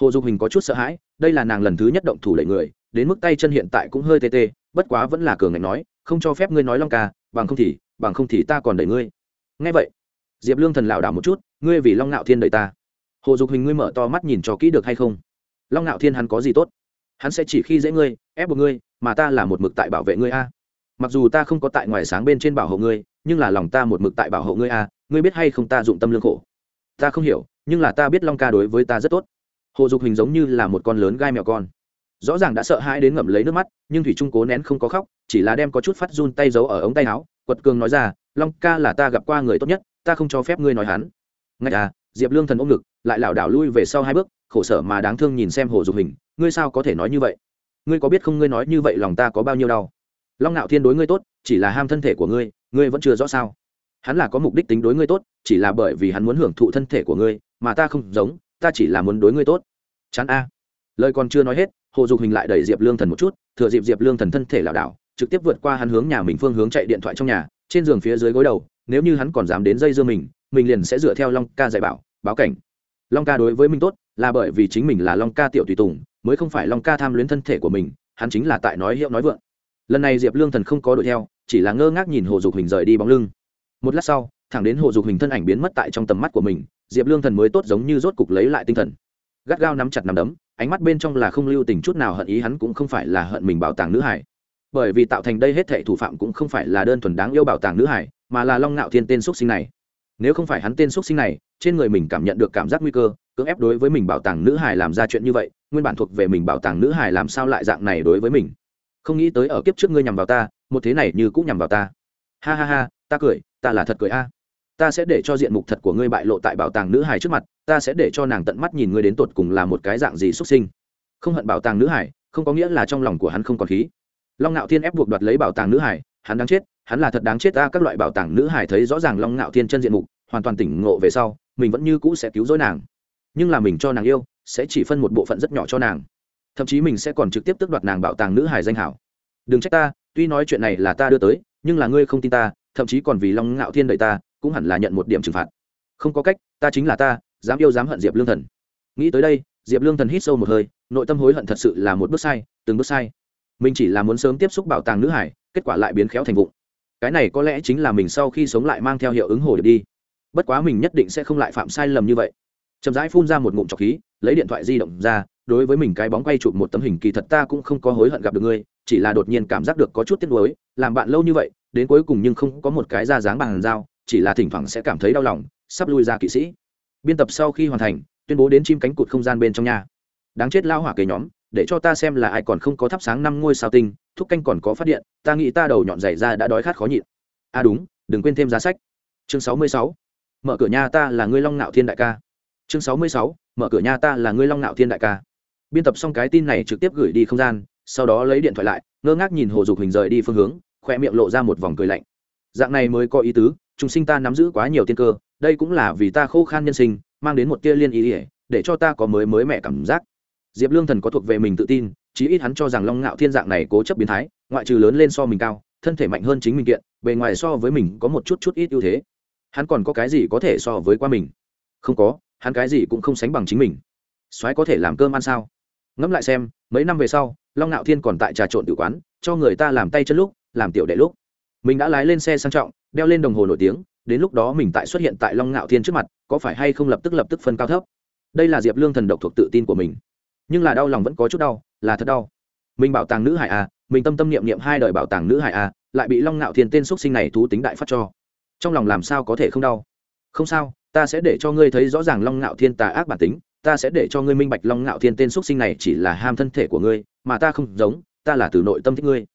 Hồ dục hình có chút sợ hãi, đây là nàng lần thứ nhất động thủ đẩy người, đến mức tay chân hiện tại cũng hơi tê tê, bất quá vẫn là cường ngạnh nói, không cho phép ngươi nói long ca, bằng không thì, bằng không thì ta còn đẩy ngươi. Ngay vậy, diệp lương thần lảo đảo một chút, ngươi vì long ngạo thiên đẩy ta. Hồ dục hình ngươi mở to mắt nhìn cho kỹ được hay không? Long ngạo thiên hắn có gì tốt? Hắn sẽ chỉ khi dễ ngươi, ép buộc ngươi, mà ta là một mực tại bảo vệ ngươi a. Mặc dù ta không có tại ngoài sáng bên trên bảo hộ ngươi, nhưng là lòng ta một mực tại bảo hộ ngươi a ngươi biết hay không ta dụng tâm lương khổ? Ta không hiểu, nhưng là ta biết long ca đối với ta rất tốt. Hồ dục hình giống như là một con lớn gai mèo con. Rõ ràng đã sợ hãi đến ngậm lấy nước mắt, nhưng thủy trung cố nén không có khóc, chỉ là đem có chút phát run tay giấu ở ống tay áo, quật cường nói ra, long ca là ta gặp qua người tốt nhất, ta không cho phép ngươi nói hắn. Ngay à diệp lương thần ôm ngực, lại lảo đảo lui về sau hai bước, khổ sở mà đáng thương nhìn xem hồ dục hình, ngươi sao có thể nói như vậy? Ngươi có biết không ngươi nói như vậy lòng ta có bao nhiêu đau? Long ngạo thiên đối ngươi tốt, chỉ là ham thân thể của ngươi ngươi vẫn chưa rõ sao? Hắn là có mục đích tính đối ngươi tốt, chỉ là bởi vì hắn muốn hưởng thụ thân thể của ngươi, mà ta không giống, ta chỉ là muốn đối ngươi tốt. Chán a. Lời còn chưa nói hết, hồ dục hình lại đẩy diệp lương thần một chút, thừa dịp diệp lương thần thân thể lảo đảo, trực tiếp vượt qua hắn hướng nhà mình phương hướng chạy điện thoại trong nhà, trên giường phía dưới gối đầu, nếu như hắn còn dám đến dây dưa mình mình liền sẽ dựa theo long ca dạy bảo, báo cảnh. Long ca đối với mình tốt, là bởi vì chính mình là long ca tiểu tùy tùng, mới không phải long ca tham luyến thân thể của mình, hắn chính là tại nói hiệu nói vượng. Lần này diệp lương thần không có đuổi theo, chỉ là ngơ ngác nhìn hồ dục hình rời đi bóng lưng một lát sau, thẳng đến hồ dục hình thân ảnh biến mất tại trong tầm mắt của mình, diệp lương thần mới tốt giống như rốt cục lấy lại tinh thần. Gắt gao nắm chặt nắm đấm, ánh mắt bên trong là không lưu tình chút nào hận ý, hắn cũng không phải là hận mình bảo tàng nữ hải. Bởi vì tạo thành đây hết thệ thủ phạm cũng không phải là đơn thuần đáng yêu bảo tàng nữ hải, mà là long ngạo thiên tên x sinh này. Nếu không phải hắn tên x sinh này, trên người mình cảm nhận được cảm giác nguy cơ, cưỡng ép đối với mình bảo tàng nữ hải làm ra chuyện như vậy, nguyên bản thuộc về mình bảo tàng nữ hải làm sao lại dạng này đối với mình? Không nghĩ tới ở kiếp trước ngươi nhằm vào ta, một thế này như cũng nhằm vào ta. Ha ha ha, ta cười ta là thật cười a. Ta sẽ để cho diện mục thật của ngươi bại lộ tại bảo tàng nữ hải trước mặt, ta sẽ để cho nàng tận mắt nhìn ngươi đến tột cùng là một cái dạng gì xuất sinh. Không hận bảo tàng nữ hải không có nghĩa là trong lòng của hắn không còn khí. Long ngạo thiên ép buộc đoạt lấy bảo tàng nữ hải hắn đáng chết, hắn là thật đáng chết ta, các loại bảo tàng nữ hải thấy rõ ràng long ngạo thiên chân diện mục, hoàn toàn tỉnh ngộ về sau, mình vẫn như cũ sẽ cứu rỗi nàng. Nhưng là mình cho nàng yêu, sẽ chỉ phân một bộ phận rất nhỏ cho nàng. Thậm chí mình sẽ còn trực tiếp tước đoạt nàng bảo tàng nữ hải danh hảo. Đừng trách ta, tuy nói chuyện này là ta đưa tới, nhưng là ngươi không tin ta thậm chí còn vì long ngạo thiên đợi ta, cũng hẳn là nhận một điểm trừng phạt. Không có cách, ta chính là ta, dám yêu dám hận diệp lương thần. Nghĩ tới đây, diệp lương thần hít sâu một hơi, nội tâm hối hận thật sự là một bước sai, từng bước sai. Mình chỉ là muốn sớm tiếp xúc bảo tàng nữ hải, kết quả lại biến khéo thành vụng. Cái này có lẽ chính là mình sau khi sống lại mang theo hiệu ứng hồ điệp đi. Bất quá mình nhất định sẽ không lại phạm sai lầm như vậy. Chậm rãi phun ra một ngụm trọc khí, lấy điện thoại di động ra, đối với mình cái bóng quay chụp một tấm hình kỳ thật ta cũng không có hối hận gặp được ngươi, chỉ là đột nhiên cảm giác được có chút tiếc nuối, làm bạn lâu như vậy đến cuối cùng nhưng không có một cái ra dáng bằng dao, chỉ là thỉnh thoảng sẽ cảm thấy đau lòng, sắp lui ra kỵ sĩ. Biên tập sau khi hoàn thành, tuyên bố đến chim cánh cụt không gian bên trong nhà đáng chết lao hỏa kế nhóm, để cho ta xem là ai còn không có thắp sáng năm ngôi sao tinh, thúc canh còn có phát điện, ta nghĩ ta đầu nhọn dày ra đã đói khát khó nhịn. À đúng, đừng quên thêm giá sách. Chương sáu mươi sáu, mở cửa nhà ta là ngươi long nạo thiên đại ca. Chương sáu mươi sáu, mở cửa nhà ta là ngươi long nạo thiên đại ca. Biên tập xong cái tin này trực tiếp gửi đi không gian, sau đó lấy điện thoại lại, ngơ ngác nhìn hồ dục hình rời đi phương hướng khoe miệng lộ ra một vòng cười lạnh. Dạng này mới có ý tứ, chúng sinh ta nắm giữ quá nhiều tiên cơ, đây cũng là vì ta khô khan nhân sinh, mang đến một tia liên ý ỉa để cho ta có mới mới mẹ cảm giác. Diệp lương thần có thuộc về mình tự tin, chí ít hắn cho rằng long ngạo thiên dạng này cố chấp biến thái, ngoại trừ lớn lên so mình cao, thân thể mạnh hơn chính mình kiện, bề ngoài so với mình có một chút chút ít ưu thế. Hắn còn có cái gì có thể so với qua mình? Không có, hắn cái gì cũng không sánh bằng chính mình. Soái có thể làm cơm ăn sao? Ngẫm lại xem, mấy năm về sau, long ngạo thiên còn tại trà trộn tự quán, cho người ta làm tay chân lúc làm tiểu đệ lúc. Mình đã lái lên xe sang trọng, đeo lên đồng hồ nổi tiếng, đến lúc đó mình tại xuất hiện tại long ngạo thiên trước mặt, có phải hay không lập tức lập tức phân cao thấp? Đây là diệp lương thần độc thuộc tự tin của mình. Nhưng là đau lòng vẫn có chút đau, là thật đau. Mình bảo tàng nữ hải a à, mình tâm tâm niệm niệm hai đời bảo tàng nữ hải a à, lại bị long ngạo thiên tên x sinh này thú tính đại phát cho. Trong lòng làm sao có thể không đau? Không sao, ta sẽ để cho ngươi thấy rõ ràng long ngạo thiên tà ác bản tính, ta sẽ để cho ngươi minh bạch long ngạo thiên tên x sinh này chỉ là ham thân thể của ngươi, mà ta không giống, ta là từ nội tâm thích ngươi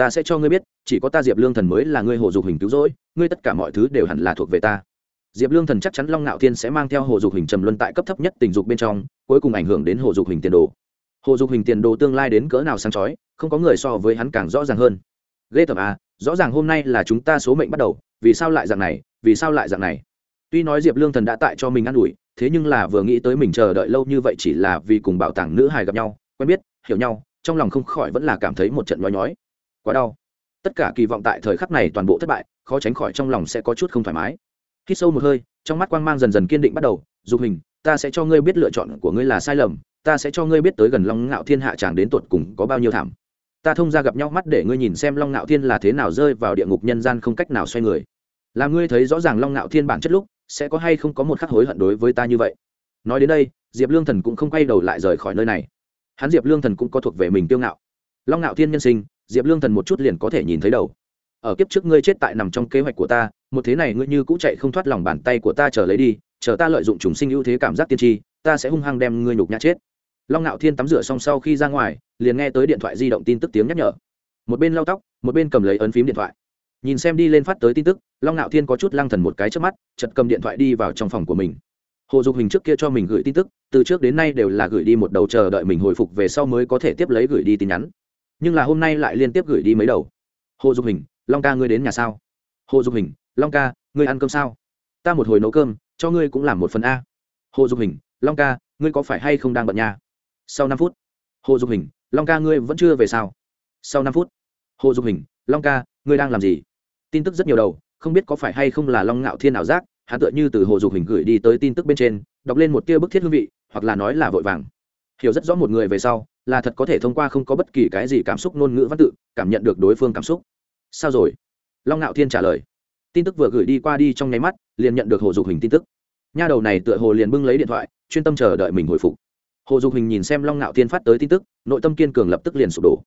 ta sẽ cho ngươi biết, chỉ có ta diệp lương thần mới là ngươi hồ dục hình cứu rỗi, ngươi tất cả mọi thứ đều hẳn là thuộc về ta. Diệp lương thần chắc chắn long ngạo thiên sẽ mang theo hồ dục hình trầm luân tại cấp thấp nhất tình dục bên trong, cuối cùng ảnh hưởng đến hồ dục hình tiền đồ. Hồ dục hình tiền đồ tương lai đến cỡ nào sáng chói, không có người so với hắn càng rõ ràng hơn. Ghê tởm à rõ ràng hôm nay là chúng ta số mệnh bắt đầu, vì sao lại dạng này, vì sao lại dạng này? Tuy nói diệp lương thần đã tại cho mình ă n ủi, thế nhưng là vừa nghĩ tới mình chờ đợi lâu như vậy chỉ là vì cùng bảo tàng nữ hài gặp nhau, quen biết, hiểu nhau, trong lòng không khỏi vẫn là cảm thấy một trận nhói nhói quá đau. Tất cả kỳ vọng tại thời khắc này toàn bộ thất bại, khó tránh khỏi trong lòng sẽ có chút không thoải mái. Khi sâu một hơi, trong mắt quang mang dần dần kiên định bắt đầu, dục hình, ta sẽ cho ngươi biết lựa chọn của ngươi là sai lầm, ta sẽ cho ngươi biết tới gần long ngạo thiên hạ tràng đến tột cùng có bao nhiêu thảm. Ta thông ra gặp nhau mắt để ngươi nhìn xem long ngạo thiên là thế nào rơi vào địa ngục nhân gian không cách nào xoay người. Là ngươi thấy rõ ràng long ngạo thiên bản chất lúc, sẽ có hay không có một khắc hối hận đối với ta như vậy? Nói đến đây, diệp lương thần cũng không quay đầu lại rời khỏi nơi này. Hắn diệp lương thần cũng có thuộc về mình tiêu ngạo. Long ngạo thiên nhân sinh diệp lương thần một chút liền có thể nhìn thấy đầu. Ở kiếp trước ngươi chết tại nằm trong kế hoạch của ta, một thế này ngươi như cũng chạy không thoát lòng bàn tay của ta chờ lấy đi, chờ ta lợi dụng trùng sinh ưu thế cảm giác tiên tri, ta sẽ hung hăng đem ngươi nhục nhã chết. Long ngạo thiên tắm rửa xong sau khi ra ngoài, liền nghe tới điện thoại di động tin tức tiếng nhắc nhở. Một bên lau tóc, một bên cầm lấy ấn phím điện thoại. Nhìn xem đi lên phát tới tin tức, long ngạo thiên có chút lăng thần một cái trước mắt chật cầm điện thoại đi vào trong phòng của mình. Hồ dục hình trước kia cho mình gửi tin tức, từ trước đến nay đều là gửi đi một đầu chờ đợi mình hồi phục về sau mới có thể tiếp lấy gửi đi tin nhắn nhưng là hôm nay lại liên tiếp gửi đi mấy đầu. Hồ dục hình, long ca ngươi đến nhà sao? Hồ dục hình, long ca, ngươi ăn cơm sao? Ta một hồi nấu cơm, cho ngươi cũng làm một phần a. Hồ dục hình, long ca, ngươi có phải hay không đang bận nhà? Sau năm phút. Hồ dục hình, long ca ngươi vẫn chưa về sao? Sau năm phút. Hồ dục hình, long ca, ngươi đang làm gì? Tin tức rất nhiều đầu, không biết có phải hay không là long ngạo thiên ảo giác, hắn tựa như từ hồ dục hình gửi đi tới tin tức bên trên, đọc lên một tia bức thiết hương vị, hoặc là nói là vội vàng hiểu rất rõ một người về sau, là thật có thể thông qua không có bất kỳ cái gì cảm xúc ngôn ngữ văn tự, cảm nhận được đối phương cảm xúc. Sao rồi? Long ngạo thiên trả lời. Tin tức vừa gửi đi qua đi trong nháy mắt, liền nhận được hồ dục hình tin tức. Nha đầu này tựa hồ liền bưng lấy điện thoại, chuyên tâm chờ đợi mình hồi phục. Hồ dục hình nhìn xem long ngạo thiên phát tới tin tức, nội tâm kiên cường lập tức liền sụp đổ.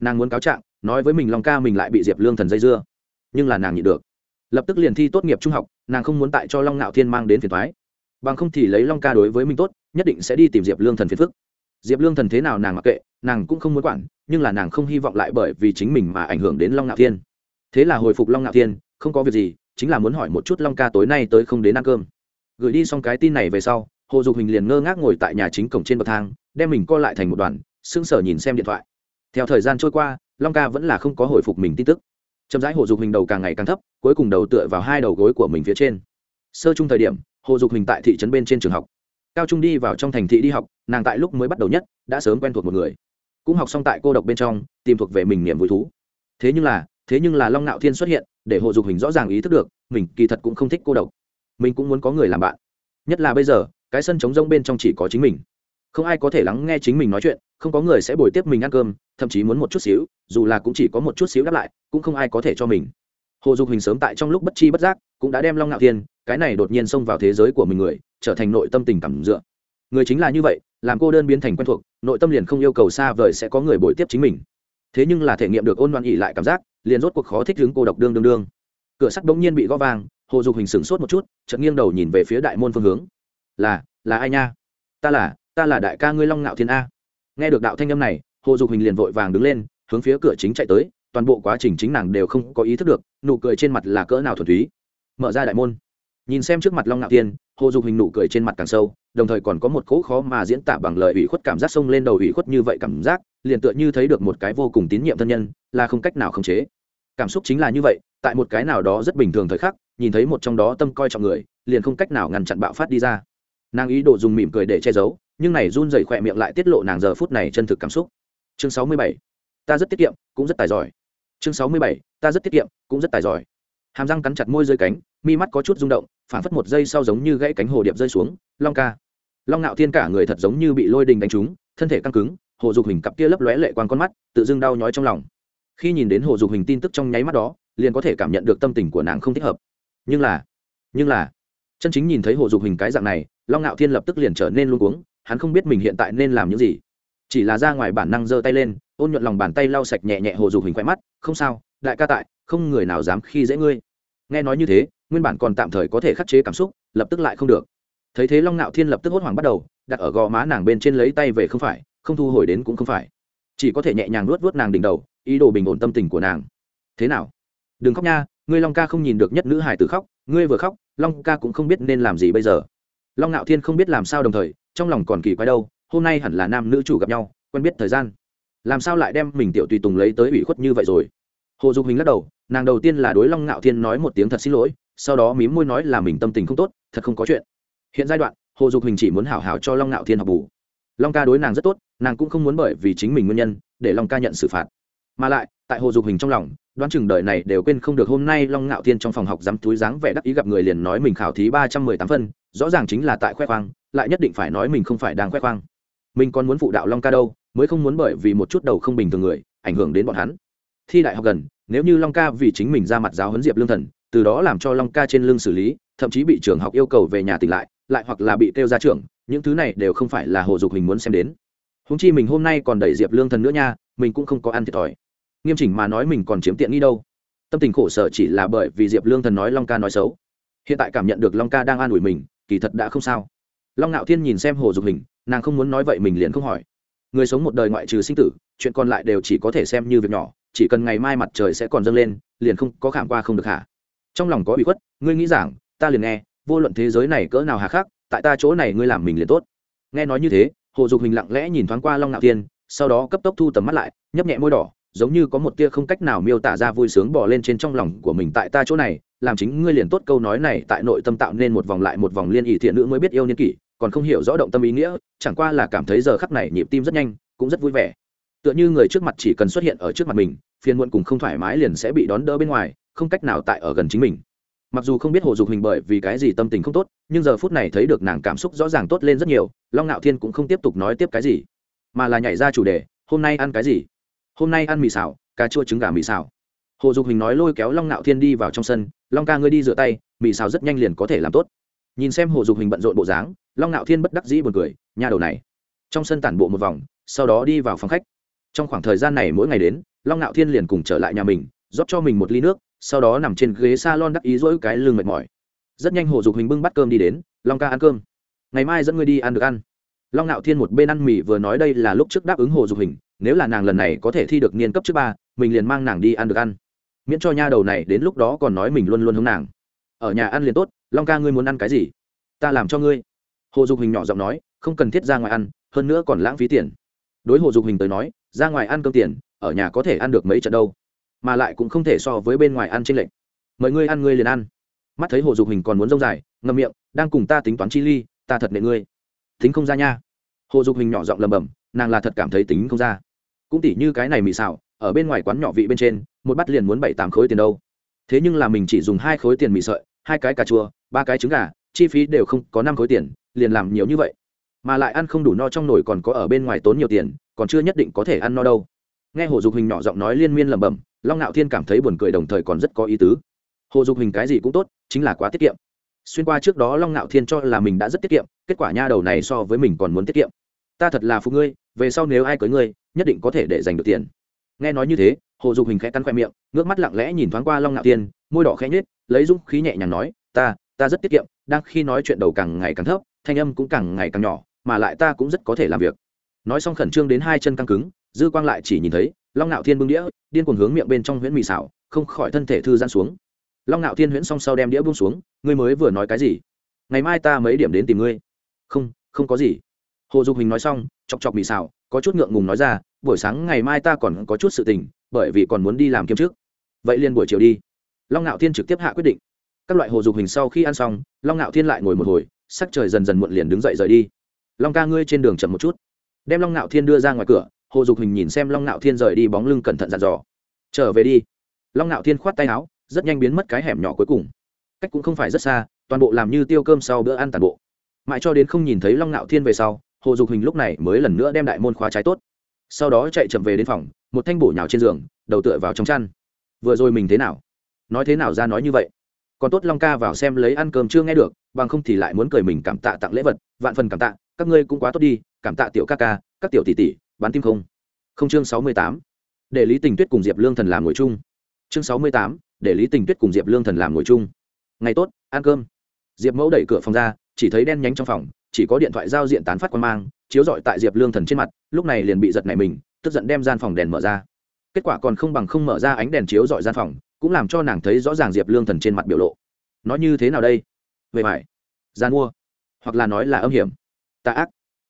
Nàng muốn cáo trạng, nói với mình long ca mình lại bị diệp lương thần dây dưa. Nhưng là nàng nhịn được. Lập tức liền thi tốt nghiệp trung học, nàng không muốn tại cho long ngạo thiên mang đến phiền thoái bằng không thì lấy long ca đối với mình tốt, nhất định sẽ đi tìm diệp lương thần phiền phức diệp lương thần thế nào nàng mặc kệ, nàng cũng không muốn quản, nhưng là nàng không hy vọng lại bởi vì chính mình mà ảnh hưởng đến long ngạo thiên. Thế là hồi phục long ngạo thiên, không có việc gì, chính là muốn hỏi một chút long ca tối nay tới không đến ăn cơm. Gửi đi xong cái tin này về sau, hồ dục hình liền ngơ ngác ngồi tại nhà chính cổng trên bậc thang, đem mình co lại thành một đoàn, sững sờ nhìn xem điện thoại. Theo thời gian trôi qua, long ca vẫn là không có hồi phục mình tin tức. Chậm rãi hồ dục hình đầu càng ngày càng thấp, cuối cùng đầu tựa vào hai đầu gối của mình phía trên. Sơ chung thời điểm, hồ dục hình tại thị trấn bên trên trường học. Cao trung đi vào trong thành thị đi học nàng tại lúc mới bắt đầu nhất đã sớm quen thuộc một người cũng học xong tại cô độc bên trong tìm thuộc về mình niềm vui thú thế nhưng là thế nhưng là long ngạo thiên xuất hiện để hồ dục hình rõ ràng ý thức được mình kỳ thật cũng không thích cô độc mình cũng muốn có người làm bạn nhất là bây giờ cái sân trống rông bên trong chỉ có chính mình không ai có thể lắng nghe chính mình nói chuyện không có người sẽ bồi tiếp mình ăn cơm thậm chí muốn một chút xíu dù là cũng chỉ có một chút xíu đáp lại cũng không ai có thể cho mình hồ dục hình sớm tại trong lúc bất chi bất giác cũng đã đem long ngạo thiên cái này đột nhiên xông vào thế giới của mình người trở thành nội tâm tình cảm dựa người chính là như vậy, làm cô đơn biến thành quen thuộc, nội tâm liền không yêu cầu xa vời sẽ có người bồi tiếp chính mình. Thế nhưng là thể nghiệm được ôn loạn ỉ lại cảm giác, liền rốt cuộc khó thích đứng cô độc đương đương đương. Cửa sắt bỗng nhiên bị gõ vang, hồ dục hình sửng sốt một chút, chợt nghiêng đầu nhìn về phía đại môn phương hướng. Là là ai nha? Ta là ta là đại ca ngươi long ngạo thiên a. Nghe được đạo thanh âm này, hồ dục hình liền vội vàng đứng lên, hướng phía cửa chính chạy tới, toàn bộ quá trình chính nàng đều không có ý thức được, nụ cười trên mặt là cỡ nào thuần túy. Mở ra đại môn. Nhìn xem trước mặt long ngạo thiên, hồ dục hình nụ cười trên mặt càng sâu đồng thời còn có một cỗ khó mà diễn tả bằng lời ủy khuất cảm giác xông lên đầu ủy khuất như vậy cảm giác, liền tựa như thấy được một cái vô cùng tín nhiệm thân nhân, là không cách nào khống chế. Cảm xúc chính là như vậy, tại một cái nào đó rất bình thường thời khắc, nhìn thấy một trong đó tâm coi trọng người, liền không cách nào ngăn chặn bạo phát đi ra. Nàng ý đồ dùng mỉm cười để che giấu, nhưng này run rẩy khỏe miệng lại tiết lộ nàng giờ phút này chân thực cảm xúc. Chương sáu mươi bảy. Ta rất tiết kiệm, cũng rất tài giỏi. Chương sáu mươi bảy. Ta rất tiết kiệm, cũng rất tài giỏi. Hàm răng cắn chặt môi dưới cánh, mi mắt có chút rung động, phản phất một giây sau giống như gãy cánh hồ điệp rơi xuống. Long ca long ngạo thiên cả người thật giống như bị lôi đình đánh trúng, thân thể căng cứng, hồ dục hình cặp kia lấp lóe lệ quang con mắt, tự dưng đau nhói trong lòng. Khi nhìn đến hồ dục hình tin tức trong nháy mắt đó, liền có thể cảm nhận được tâm tình của nàng không thích hợp. Nhưng là nhưng là, chân chính nhìn thấy hồ dục hình cái dạng này, long ngạo thiên lập tức liền trở nên luôn cuống, hắn không biết mình hiện tại nên làm những gì. Chỉ là ra ngoài bản năng giơ tay lên, ôn nhuận lòng bàn tay lau sạch nhẹ nhẹ hồ dục hình khoe mắt, không sao, đại ca tại, không người nào dám khi dễ ngươi. Nghe nói như thế, nguyên bản còn tạm thời có thể khắc chế cảm xúc, lập tức lại không được thấy thế long ngạo thiên lập tức hốt hoảng bắt đầu, đặt ở gò má nàng bên trên lấy tay về không phải, không thu hồi đến cũng không phải. Chỉ có thể nhẹ nhàng nuốt vuốt nàng đỉnh đầu, ý đồ bình ổn tâm tình của nàng. Thế nào? Đừng khóc nha, ngươi long ca không nhìn được nhất nữ hải tử khóc, ngươi vừa khóc, long ca cũng không biết nên làm gì bây giờ. Long ngạo thiên không biết làm sao đồng thời, trong lòng còn kỳ quái đâu, hôm nay hẳn là nam nữ chủ gặp nhau, quen biết thời gian. Làm sao lại đem mình tiểu tùy tùng lấy tới ủy khuất như vậy rồi? Hồ dục hình lắc đầu, nàng đầu tiên là đối long ngạo thiên nói một tiếng thật xin lỗi, sau đó mím môi nói là mình tâm tình không tốt, thật không có chuyện hiện giai đoạn, hồ dục hình chỉ muốn hảo hảo cho long ngạo thiên học bù. Long ca đối nàng rất tốt, nàng cũng không muốn bởi vì chính mình nguyên nhân, để long ca nhận xử phạt. Mà lại, tại hồ dục hình trong lòng, đoán chừng đời này đều quên không được hôm nay long ngạo thiên trong phòng học dám túi dáng vẻ đắc ý gặp người liền nói mình khảo thí ba trăm mười tám phân, rõ ràng chính là tại khoe khoang, lại nhất định phải nói mình không phải đang khoe khoang. Mình còn muốn phụ đạo long ca đâu, mới không muốn bởi vì một chút đầu không bình thường người, ảnh hưởng đến bọn hắn. Thi đại học gần, nếu như long ca vì chính mình ra mặt giáo huấn diệp lương thần, từ đó làm cho long ca trên lưng xử lý, thậm chí bị trường học yêu cầu về nhà tỉnh lại lại hoặc là bị kêu ra trưởng, những thứ này đều không phải là hồ dục hình muốn xem đến. Húng chi mình hôm nay còn đẩy diệp lương thần nữa nha, mình cũng không có ăn thiệt thòi. Nghiêm chỉnh mà nói mình còn chiếm tiện nghi đâu. Tâm tình khổ sở chỉ là bởi vì diệp lương thần nói long ca nói xấu. Hiện tại cảm nhận được long ca đang an ủi mình, kỳ thật đã không sao. Long ngạo thiên nhìn xem hồ dục hình nàng không muốn nói vậy mình liền không hỏi. Người sống một đời ngoại trừ sinh tử, chuyện còn lại đều chỉ có thể xem như việc nhỏ, chỉ cần ngày mai mặt trời sẽ còn dâng lên, liền không có khảm qua không được hả? Trong lòng có bị khuất, ngươi nghĩ rằng ta liền nghe vô luận thế giới này cỡ nào hà khắc, tại ta chỗ này ngươi làm mình liền tốt. Nghe nói như thế, hồ dục hình lặng lẽ nhìn thoáng qua long ngạo thiên, sau đó cấp tốc thu tầm mắt lại, nhấp nhẹ môi đỏ, giống như có một tia không cách nào miêu tả ra vui sướng bỏ lên trên trong lòng của mình tại ta chỗ này, làm chính ngươi liền tốt câu nói này tại nội tâm tạo nên một vòng lại một vòng liên ỷ thiện nữ mới biết yêu niên kỷ, còn không hiểu rõ động tâm ý nghĩa, chẳng qua là cảm thấy giờ khắc này nhịp tim rất nhanh, cũng rất vui vẻ. Tựa như người trước mặt chỉ cần xuất hiện ở trước mặt mình, phiền muộn cùng không thoải mái liền sẽ bị đón đỡ bên ngoài, không cách nào tại ở gần chính mình mặc dù không biết hồ dục hình bởi vì cái gì tâm tình không tốt, nhưng giờ phút này thấy được nàng cảm xúc rõ ràng tốt lên rất nhiều, long ngạo thiên cũng không tiếp tục nói tiếp cái gì, mà là nhảy ra chủ đề, hôm nay ăn cái gì? Hôm nay ăn mì xào, cà chua trứng gà mì xào. Hồ dục hình nói lôi kéo long ngạo thiên đi vào trong sân, long ca ngươi đi rửa tay, mì xào rất nhanh liền có thể làm tốt. Nhìn xem hồ dục hình bận rộn bộ dáng, long ngạo thiên bất đắc dĩ buồn cười nhà đầu này. Trong sân tản bộ một vòng, sau đó đi vào phòng khách. Trong khoảng thời gian này mỗi ngày đến, long ngạo thiên liền cùng trở lại nhà mình, rót cho mình một ly nước sau đó nằm trên ghế salon đắc ý dỗi cái lưng mệt mỏi. Rất nhanh hồ dục hình bưng bắt cơm đi đến, long ca ăn cơm. Ngày mai dẫn ngươi đi ăn được ăn. Long ngạo thiên một bên ăn mì vừa nói đây là lúc trước đáp ứng hồ dục hình nếu là nàng lần này có thể thi được niên cấp trước ba, mình liền mang nàng đi ăn được ăn. Miễn cho nha đầu này đến lúc đó còn nói mình luôn luôn hướng nàng. Ở nhà ăn liền tốt, long ca ngươi muốn ăn cái gì? Ta làm cho ngươi. Hồ dục hình nhỏ giọng nói, không cần thiết ra ngoài ăn, hơn nữa còn lãng phí tiền. Đối hồ dục hình tới nói, ra ngoài ăn cơm tiền, ở nhà có thể ăn được mấy trận đâu? Mà lại cũng không thể so với bên ngoài ăn trên lệnh mời ngươi ăn, ngươi liền ăn. Mắt thấy hồ dục hình còn muốn rông dài, ngậm miệng, đang cùng ta tính toán chi ly, ta thật nệ ngươi. Tính không ra nha. Hồ dục hình nhỏ giọng lầm bầm nàng là thật cảm thấy tính không ra. Cũng tỉ như cái này mì xào, ở bên ngoài quán nhỏ vị bên trên, một bát liền muốn bảy tám khối tiền đâu. Thế nhưng là mình chỉ dùng hai khối tiền mì sợi, hai cái cà chua, ba cái trứng gà, chi phí đều không có năm khối tiền, liền làm nhiều như vậy. Mà lại ăn không đủ no trong nồi còn có ở bên ngoài tốn nhiều tiền, còn chưa nhất định có thể ăn no đâu. Nghe hồ dục hình nhỏ giọng nói liên miên lẩm bẩm long ngạo thiên cảm thấy buồn cười đồng thời còn rất có ý tứ. Hồ dục hình cái gì cũng tốt, chính là quá tiết kiệm. Xuyên qua trước đó long ngạo thiên cho là mình đã rất tiết kiệm, kết quả nha đầu này so với mình còn muốn tiết kiệm. Ta thật là phụ ngươi, về sau nếu ai cưới ngươi, nhất định có thể để giành được tiền. Nghe nói như thế, hồ dục hình khẽ cắn khoe miệng, ngước mắt lặng lẽ nhìn thoáng qua long ngạo thiên, môi đỏ khẽ nhếch, lấy dũng khí nhẹ nhàng nói, ta ta rất tiết kiệm, đang khi nói chuyện đầu càng ngày càng thấp, thanh âm cũng càng ngày càng nhỏ, mà lại ta cũng rất có thể làm việc. Nói xong khẩn trương đến hai chân căng cứng, dư quang lại chỉ nhìn thấy long ngạo thiên bưng đĩa, điên cuồng hướng miệng bên trong huyễn mì xảo không khỏi thân thể thư giãn xuống. Long ngạo thiên huyễn xong sau đem đĩa buông xuống, ngươi mới vừa nói cái gì? Ngày mai ta mấy điểm đến tìm ngươi. Không không có gì. Hồ dục hình nói xong, chọc chọc mì xảo có chút ngượng ngùng nói ra, buổi sáng ngày mai ta còn có chút sự tình, bởi vì còn muốn đi làm kiếm trước vậy liền buổi chiều đi. Long ngạo thiên trực tiếp hạ quyết định. Các loại hồ dục hình sau khi ăn xong, long ngạo thiên lại ngồi một hồi, sắc trời dần dần muộn liền đứng dậy rời đi. Long ca ngươi trên đường chậm một chút. Đem long ngạo thiên đưa ra ngoài cửa hồ dục hình nhìn xem long ngạo thiên rời đi bóng lưng cẩn thận dặn dò. Trở về đi. Long ngạo thiên khoát tay áo, rất nhanh biến mất cái hẻm nhỏ cuối cùng. Cách cũng không phải rất xa, toàn bộ làm như tiêu cơm sau bữa ăn toàn bộ. Mãi cho đến không nhìn thấy long ngạo thiên về sau, hồ dục hình lúc này mới lần nữa đem đại môn khóa trái tốt. Sau đó chạy chậm về đến phòng, một thanh bổ nhào trên giường, đầu tựa vào trong chăn. Vừa rồi mình thế nào? Nói thế nào ra nói như vậy? Còn tốt long ca vào xem lấy ăn cơm chưa nghe được, bằng không thì lại muốn cười mình cảm tạ tặng lễ vật, vạn phần cảm tạ, các ngươi cũng quá tốt đi, cảm tạ tiểu ca ca, các tiểu tỷ tỷ bán tim không? Không, chương sáu mươi tám. Để lý tình tuyết cùng diệp lương thần làm ngồi chung. Chương sáu mươi tám, để lý tình tuyết cùng diệp lương thần làm ngồi chung. Ngày tốt, ăn cơm. Diệp mẫu đẩy cửa phòng ra, chỉ thấy đen nhánh trong phòng, chỉ có điện thoại giao diện tán phát quan mang, chiếu rọi tại diệp lương thần trên mặt, lúc này liền bị giật nảy mình, tức giận đem gian phòng đèn mở ra. Kết quả còn không bằng không mở ra ánh đèn chiếu rọi gian phòng, cũng làm cho nàng thấy rõ ràng diệp lương thần trên mặt biểu lộ. Nói như thế nào đây? Về mải gian mua. Hoặc là nói là âm hiểm. Tạ ác.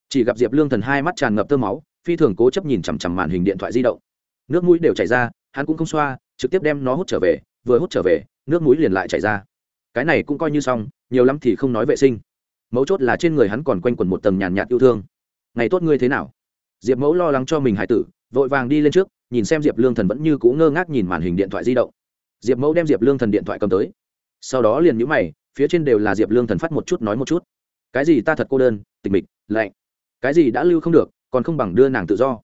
Chỉ gặp diệp lương thần hai mắt tràn ngập tơ máu phi thường cố chấp nhìn chằm chằm màn hình điện thoại di động. Nước mũi đều chảy ra, hắn cũng không xoa, trực tiếp đem nó hút trở về, vừa hút trở về, nước mũi liền lại chảy ra. Cái này cũng coi như xong, nhiều lắm thì không nói vệ sinh. Mấu chốt là trên người hắn còn quanh quẩn một tầng nhàn nhạt yêu thương. Ngày tốt ngươi thế nào? Diệp mẫu lo lắng cho mình hải tử, vội vàng đi lên trước, nhìn xem diệp lương thần vẫn như cũ ngơ ngác nhìn màn hình điện thoại di động. Diệp mẫu đem diệp lương thần điện thoại cầm tới. Sau đó liền nhũ mày, phía trên đều là diệp lương thần phát một chút nói một chút. Cái gì ta thật cô đơn, tịch mịch, lạnh. Cái gì đã lưu không được còn không bằng đưa nàng tự do.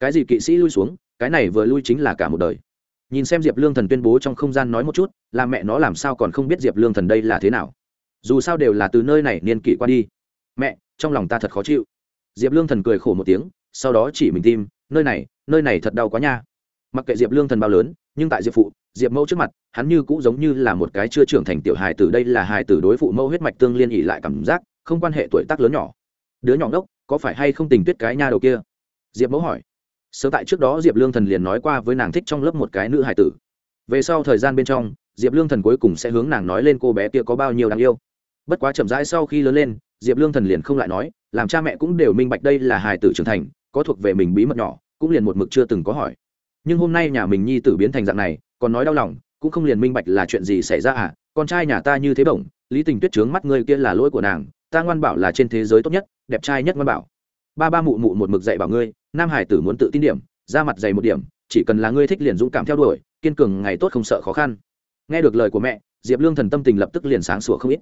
Cái gì kỵ sĩ lui xuống, cái này vừa lui chính là cả một đời. Nhìn xem diệp lương thần tuyên bố trong không gian nói một chút, là mẹ nó làm sao còn không biết diệp lương thần đây là thế nào? Dù sao đều là từ nơi này niên kỷ qua đi. Mẹ, trong lòng ta thật khó chịu. Diệp lương thần cười khổ một tiếng, sau đó chỉ mình tim, nơi này nơi này thật đau quá nha. Mặc kệ diệp lương thần bao lớn, nhưng tại diệp phụ, diệp mẫu trước mặt, hắn như cũng giống như là một cái chưa trưởng thành tiểu hài tử, đây là hài tử đối phụ mẫu huyết mạch tương liên ỉ lại cảm giác, không quan hệ tuổi tác lớn nhỏ. Đứa nhỏ ngốc có phải hay không tình tuyết cái nha đầu kia? Diệp mẫu hỏi. Sớm tại trước đó diệp lương thần liền nói qua với nàng thích trong lớp một cái nữ hải tử. Về sau thời gian bên trong, diệp lương thần cuối cùng sẽ hướng nàng nói lên cô bé kia có bao nhiêu đáng yêu. Bất quá chậm rãi sau khi lớn lên, diệp lương thần liền không lại nói, làm cha mẹ cũng đều minh bạch đây là hài tử trưởng thành, có thuộc về mình bí mật nhỏ, cũng liền một mực chưa từng có hỏi. Nhưng hôm nay nhà mình nhi tử biến thành dạng này, còn nói đau lòng, cũng không liền minh bạch là chuyện gì xảy ra à con trai nhà ta như thế bổng, lý tình tuyết trướng mắt ngươi kia là lỗi của nàng ta ngoan bảo là trên thế giới tốt nhất, đẹp trai nhất ngoan bảo. Ba ba mụ mụ một mực dạy bảo ngươi, nam hải tử muốn tự tin điểm ra mặt dày một điểm, chỉ cần là ngươi thích liền dũng cảm theo đuổi, kiên cường ngày tốt không sợ khó khăn. Nghe được lời của mẹ, diệp lương thần tâm tình lập tức liền sáng sủa không ít.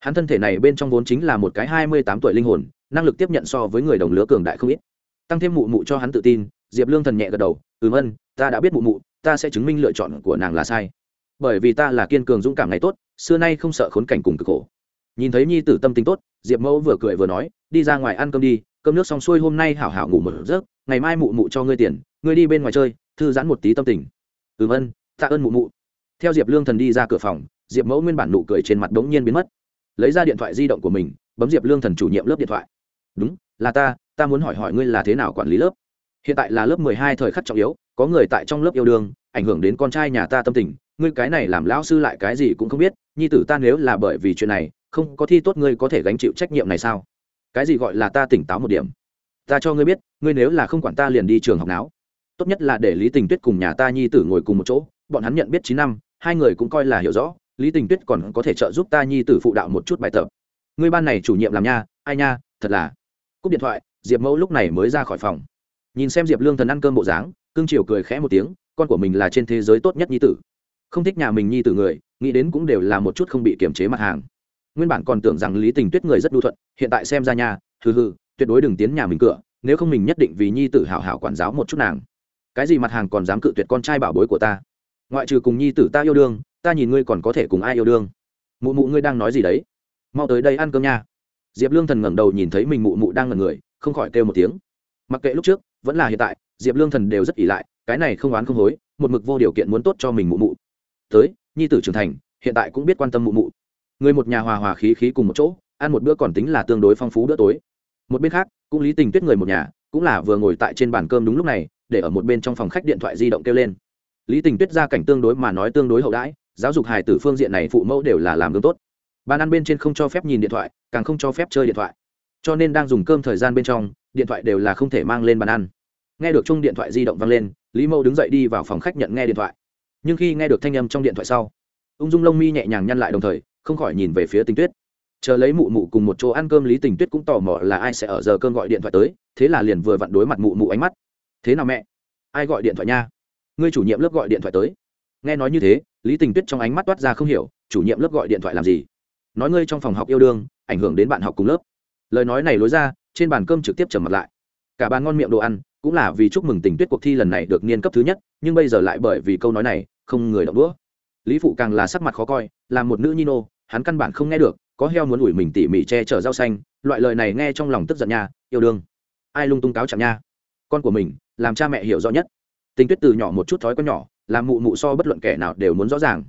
Hắn thân thể này bên trong vốn chính là một cái hai mươi tám tuổi linh hồn, năng lực tiếp nhận so với người đồng lứa cường đại không ít. Tăng thêm mụ mụ cho hắn tự tin, diệp lương thần nhẹ gật đầu, ừm ân, ta đã biết mụ mụ, ta sẽ chứng minh lựa chọn của nàng là sai. Bởi vì ta là kiên cường dũng cảm ngày tốt, xưa nay không sợ khốn cảnh cùng cực khổ nhìn thấy nhi tử tâm tính tốt, diệp mẫu vừa cười vừa nói, đi ra ngoài ăn cơm đi, cơm nước xong xuôi hôm nay hảo hảo ngủ một giấc, ngày mai mụ mụ cho ngươi tiền, ngươi đi bên ngoài chơi, thư giãn một tí tâm tình. Ừm ân tạ ơn mụ mụ. Theo diệp lương thần đi ra cửa phòng, diệp mẫu nguyên bản nụ cười trên mặt đống nhiên biến mất. Lấy ra điện thoại di động của mình, bấm diệp lương thần chủ nhiệm lớp điện thoại. Đúng, là ta ta muốn hỏi hỏi ngươi là thế nào quản lý lớp? Hiện tại là lớp mười hai thời khắc trọng yếu, có người tại trong lớp yêu đương, ảnh hưởng đến con trai nhà ta tâm tình, ngươi cái này làm lão sư lại cái gì cũng không biết, nhi tử ta nếu là bởi vì chuyện này không có thi tốt ngươi có thể gánh chịu trách nhiệm này sao? Cái gì gọi là ta tỉnh táo một điểm? Ta cho ngươi biết, ngươi nếu là không quản ta liền đi trường học não tốt nhất là để lý tình tuyết cùng nhà ta nhi tử ngồi cùng một chỗ, bọn hắn nhận biết chín năm, hai người cũng coi là hiểu rõ, lý tình tuyết còn có thể trợ giúp ta nhi tử phụ đạo một chút bài tập. Ngươi ban này chủ nhiệm làm nha, ai nha, thật là. Cúp điện thoại, diệp mẫu lúc này mới ra khỏi phòng. Nhìn xem diệp lương thần ăn cơm bộ dáng, cưng chiều cười khẽ một tiếng, con của mình là trên thế giới tốt nhất nhi tử. Không thích nhà mình nhi tử người, nghĩ đến cũng đều là một chút không bị kiềm chế mặt hàng nguyên bản còn tưởng rằng lý tình tuyết người rất đu thuận, hiện tại xem ra nhà hừ hừ, tuyệt đối đừng tiến nhà mình cửa, nếu không mình nhất định vì nhi tử hảo hảo quản giáo một chút nàng. Cái gì mặt hàng còn dám cự tuyệt con trai bảo bối của ta? Ngoại trừ cùng nhi tử ta yêu đương, ta nhìn ngươi còn có thể cùng ai yêu đương? Mụ mụ ngươi đang nói gì đấy? Mau tới đây ăn cơm nha. Diệp lương thần ngẩng đầu nhìn thấy mình mụ mụ đang ngẩn người, không khỏi kêu một tiếng. Mặc kệ lúc trước, vẫn là hiện tại, diệp lương thần đều rất ỉ lại, cái này không oán không hối, một mực vô điều kiện muốn tốt cho mình mụ mụ. Tới, nhi tử trưởng thành, hiện tại cũng biết quan tâm mụ mụ người một nhà hòa hòa khí khí cùng một chỗ, ăn một bữa còn tính là tương đối phong phú bữa tối. Một bên khác, cũng lý tình tuyết người một nhà, cũng là vừa ngồi tại trên bàn cơm đúng lúc này, để ở một bên trong phòng khách điện thoại di động kêu lên. Lý tình tuyết ra cảnh tương đối mà nói tương đối hậu đãi, giáo dục hài tử phương diện này phụ mẫu đều là làm gương tốt. Bàn ăn bên trên không cho phép nhìn điện thoại, càng không cho phép chơi điện thoại. Cho nên đang dùng cơm thời gian bên trong, điện thoại đều là không thể mang lên bàn ăn. Nghe được chung điện thoại di động vang lên, lý mẫu đứng dậy đi vào phòng khách nhận nghe điện thoại. Nhưng khi nghe được thanh âm trong điện thoại sau, ung dung lông mi nhẹ nhàng nhăn lại đồng thời không khỏi nhìn về phía tình tuyết. Chờ lấy mụ mụ cùng một chỗ ăn cơm, lý tình tuyết cũng tò mò là ai sẽ ở giờ cơm gọi điện thoại tới, thế là liền vừa vặn đối mặt mụ mụ ánh mắt. Thế nào mẹ? Ai gọi điện thoại nha? Ngươi chủ nhiệm lớp gọi điện thoại tới. Nghe nói như thế, lý tình tuyết trong ánh mắt toát ra không hiểu, chủ nhiệm lớp gọi điện thoại làm gì? Nói ngươi trong phòng học yêu đương, ảnh hưởng đến bạn học cùng lớp. Lời nói này lối ra, trên bàn cơm trực tiếp trầm mặt lại. Cả bàn ngon miệng đồ ăn, cũng là vì chúc mừng tình tuyết cuộc thi lần này được niên cấp thứ nhất, nhưng bây giờ lại bởi vì câu nói này, không người động đũa. Lý phụ càng là sắc mặt khó coi, là một nữ nhi nô hắn căn bản không nghe được, có heo muốn ủi mình tỉ mỉ che chở rau xanh, loại lời này nghe trong lòng tức giận nha, yêu đương. Ai lung tung cáo chẳng nha. Con của mình, làm cha mẹ hiểu rõ nhất. Tình tuyết từ nhỏ một chút thói con nhỏ, làm mụ mụ so bất luận kẻ nào đều muốn rõ ràng.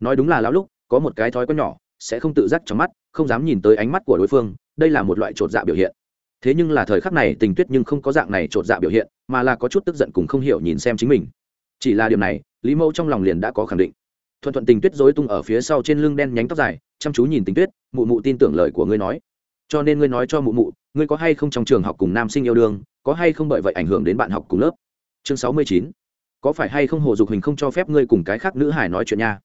Nói đúng là lão lúc, có một cái thói con nhỏ, sẽ không tự giác trong mắt, không dám nhìn tới ánh mắt của đối phương, đây là một loại trột dạ biểu hiện. Thế nhưng là thời khắc này tình tuyết nhưng không có dạng này trột dạ biểu hiện, mà là có chút tức giận cùng không hiểu nhìn xem chính mình. Chỉ là điều này, lý mẫu trong lòng liền đã có khẳng định thuận thuận tình tuyết dối tung ở phía sau trên lưng đen nhánh tóc dài, chăm chú nhìn tình tuyết, mụ mụ tin tưởng lời của ngươi nói. Cho nên ngươi nói cho mụ mụ, ngươi có hay không trong trường học cùng nam sinh yêu đương, có hay không bởi vậy ảnh hưởng đến bạn học cùng lớp? Chương sáu mươi chín, có phải hay không hồ dục hình không cho phép ngươi cùng cái khác nữ hải nói chuyện nha?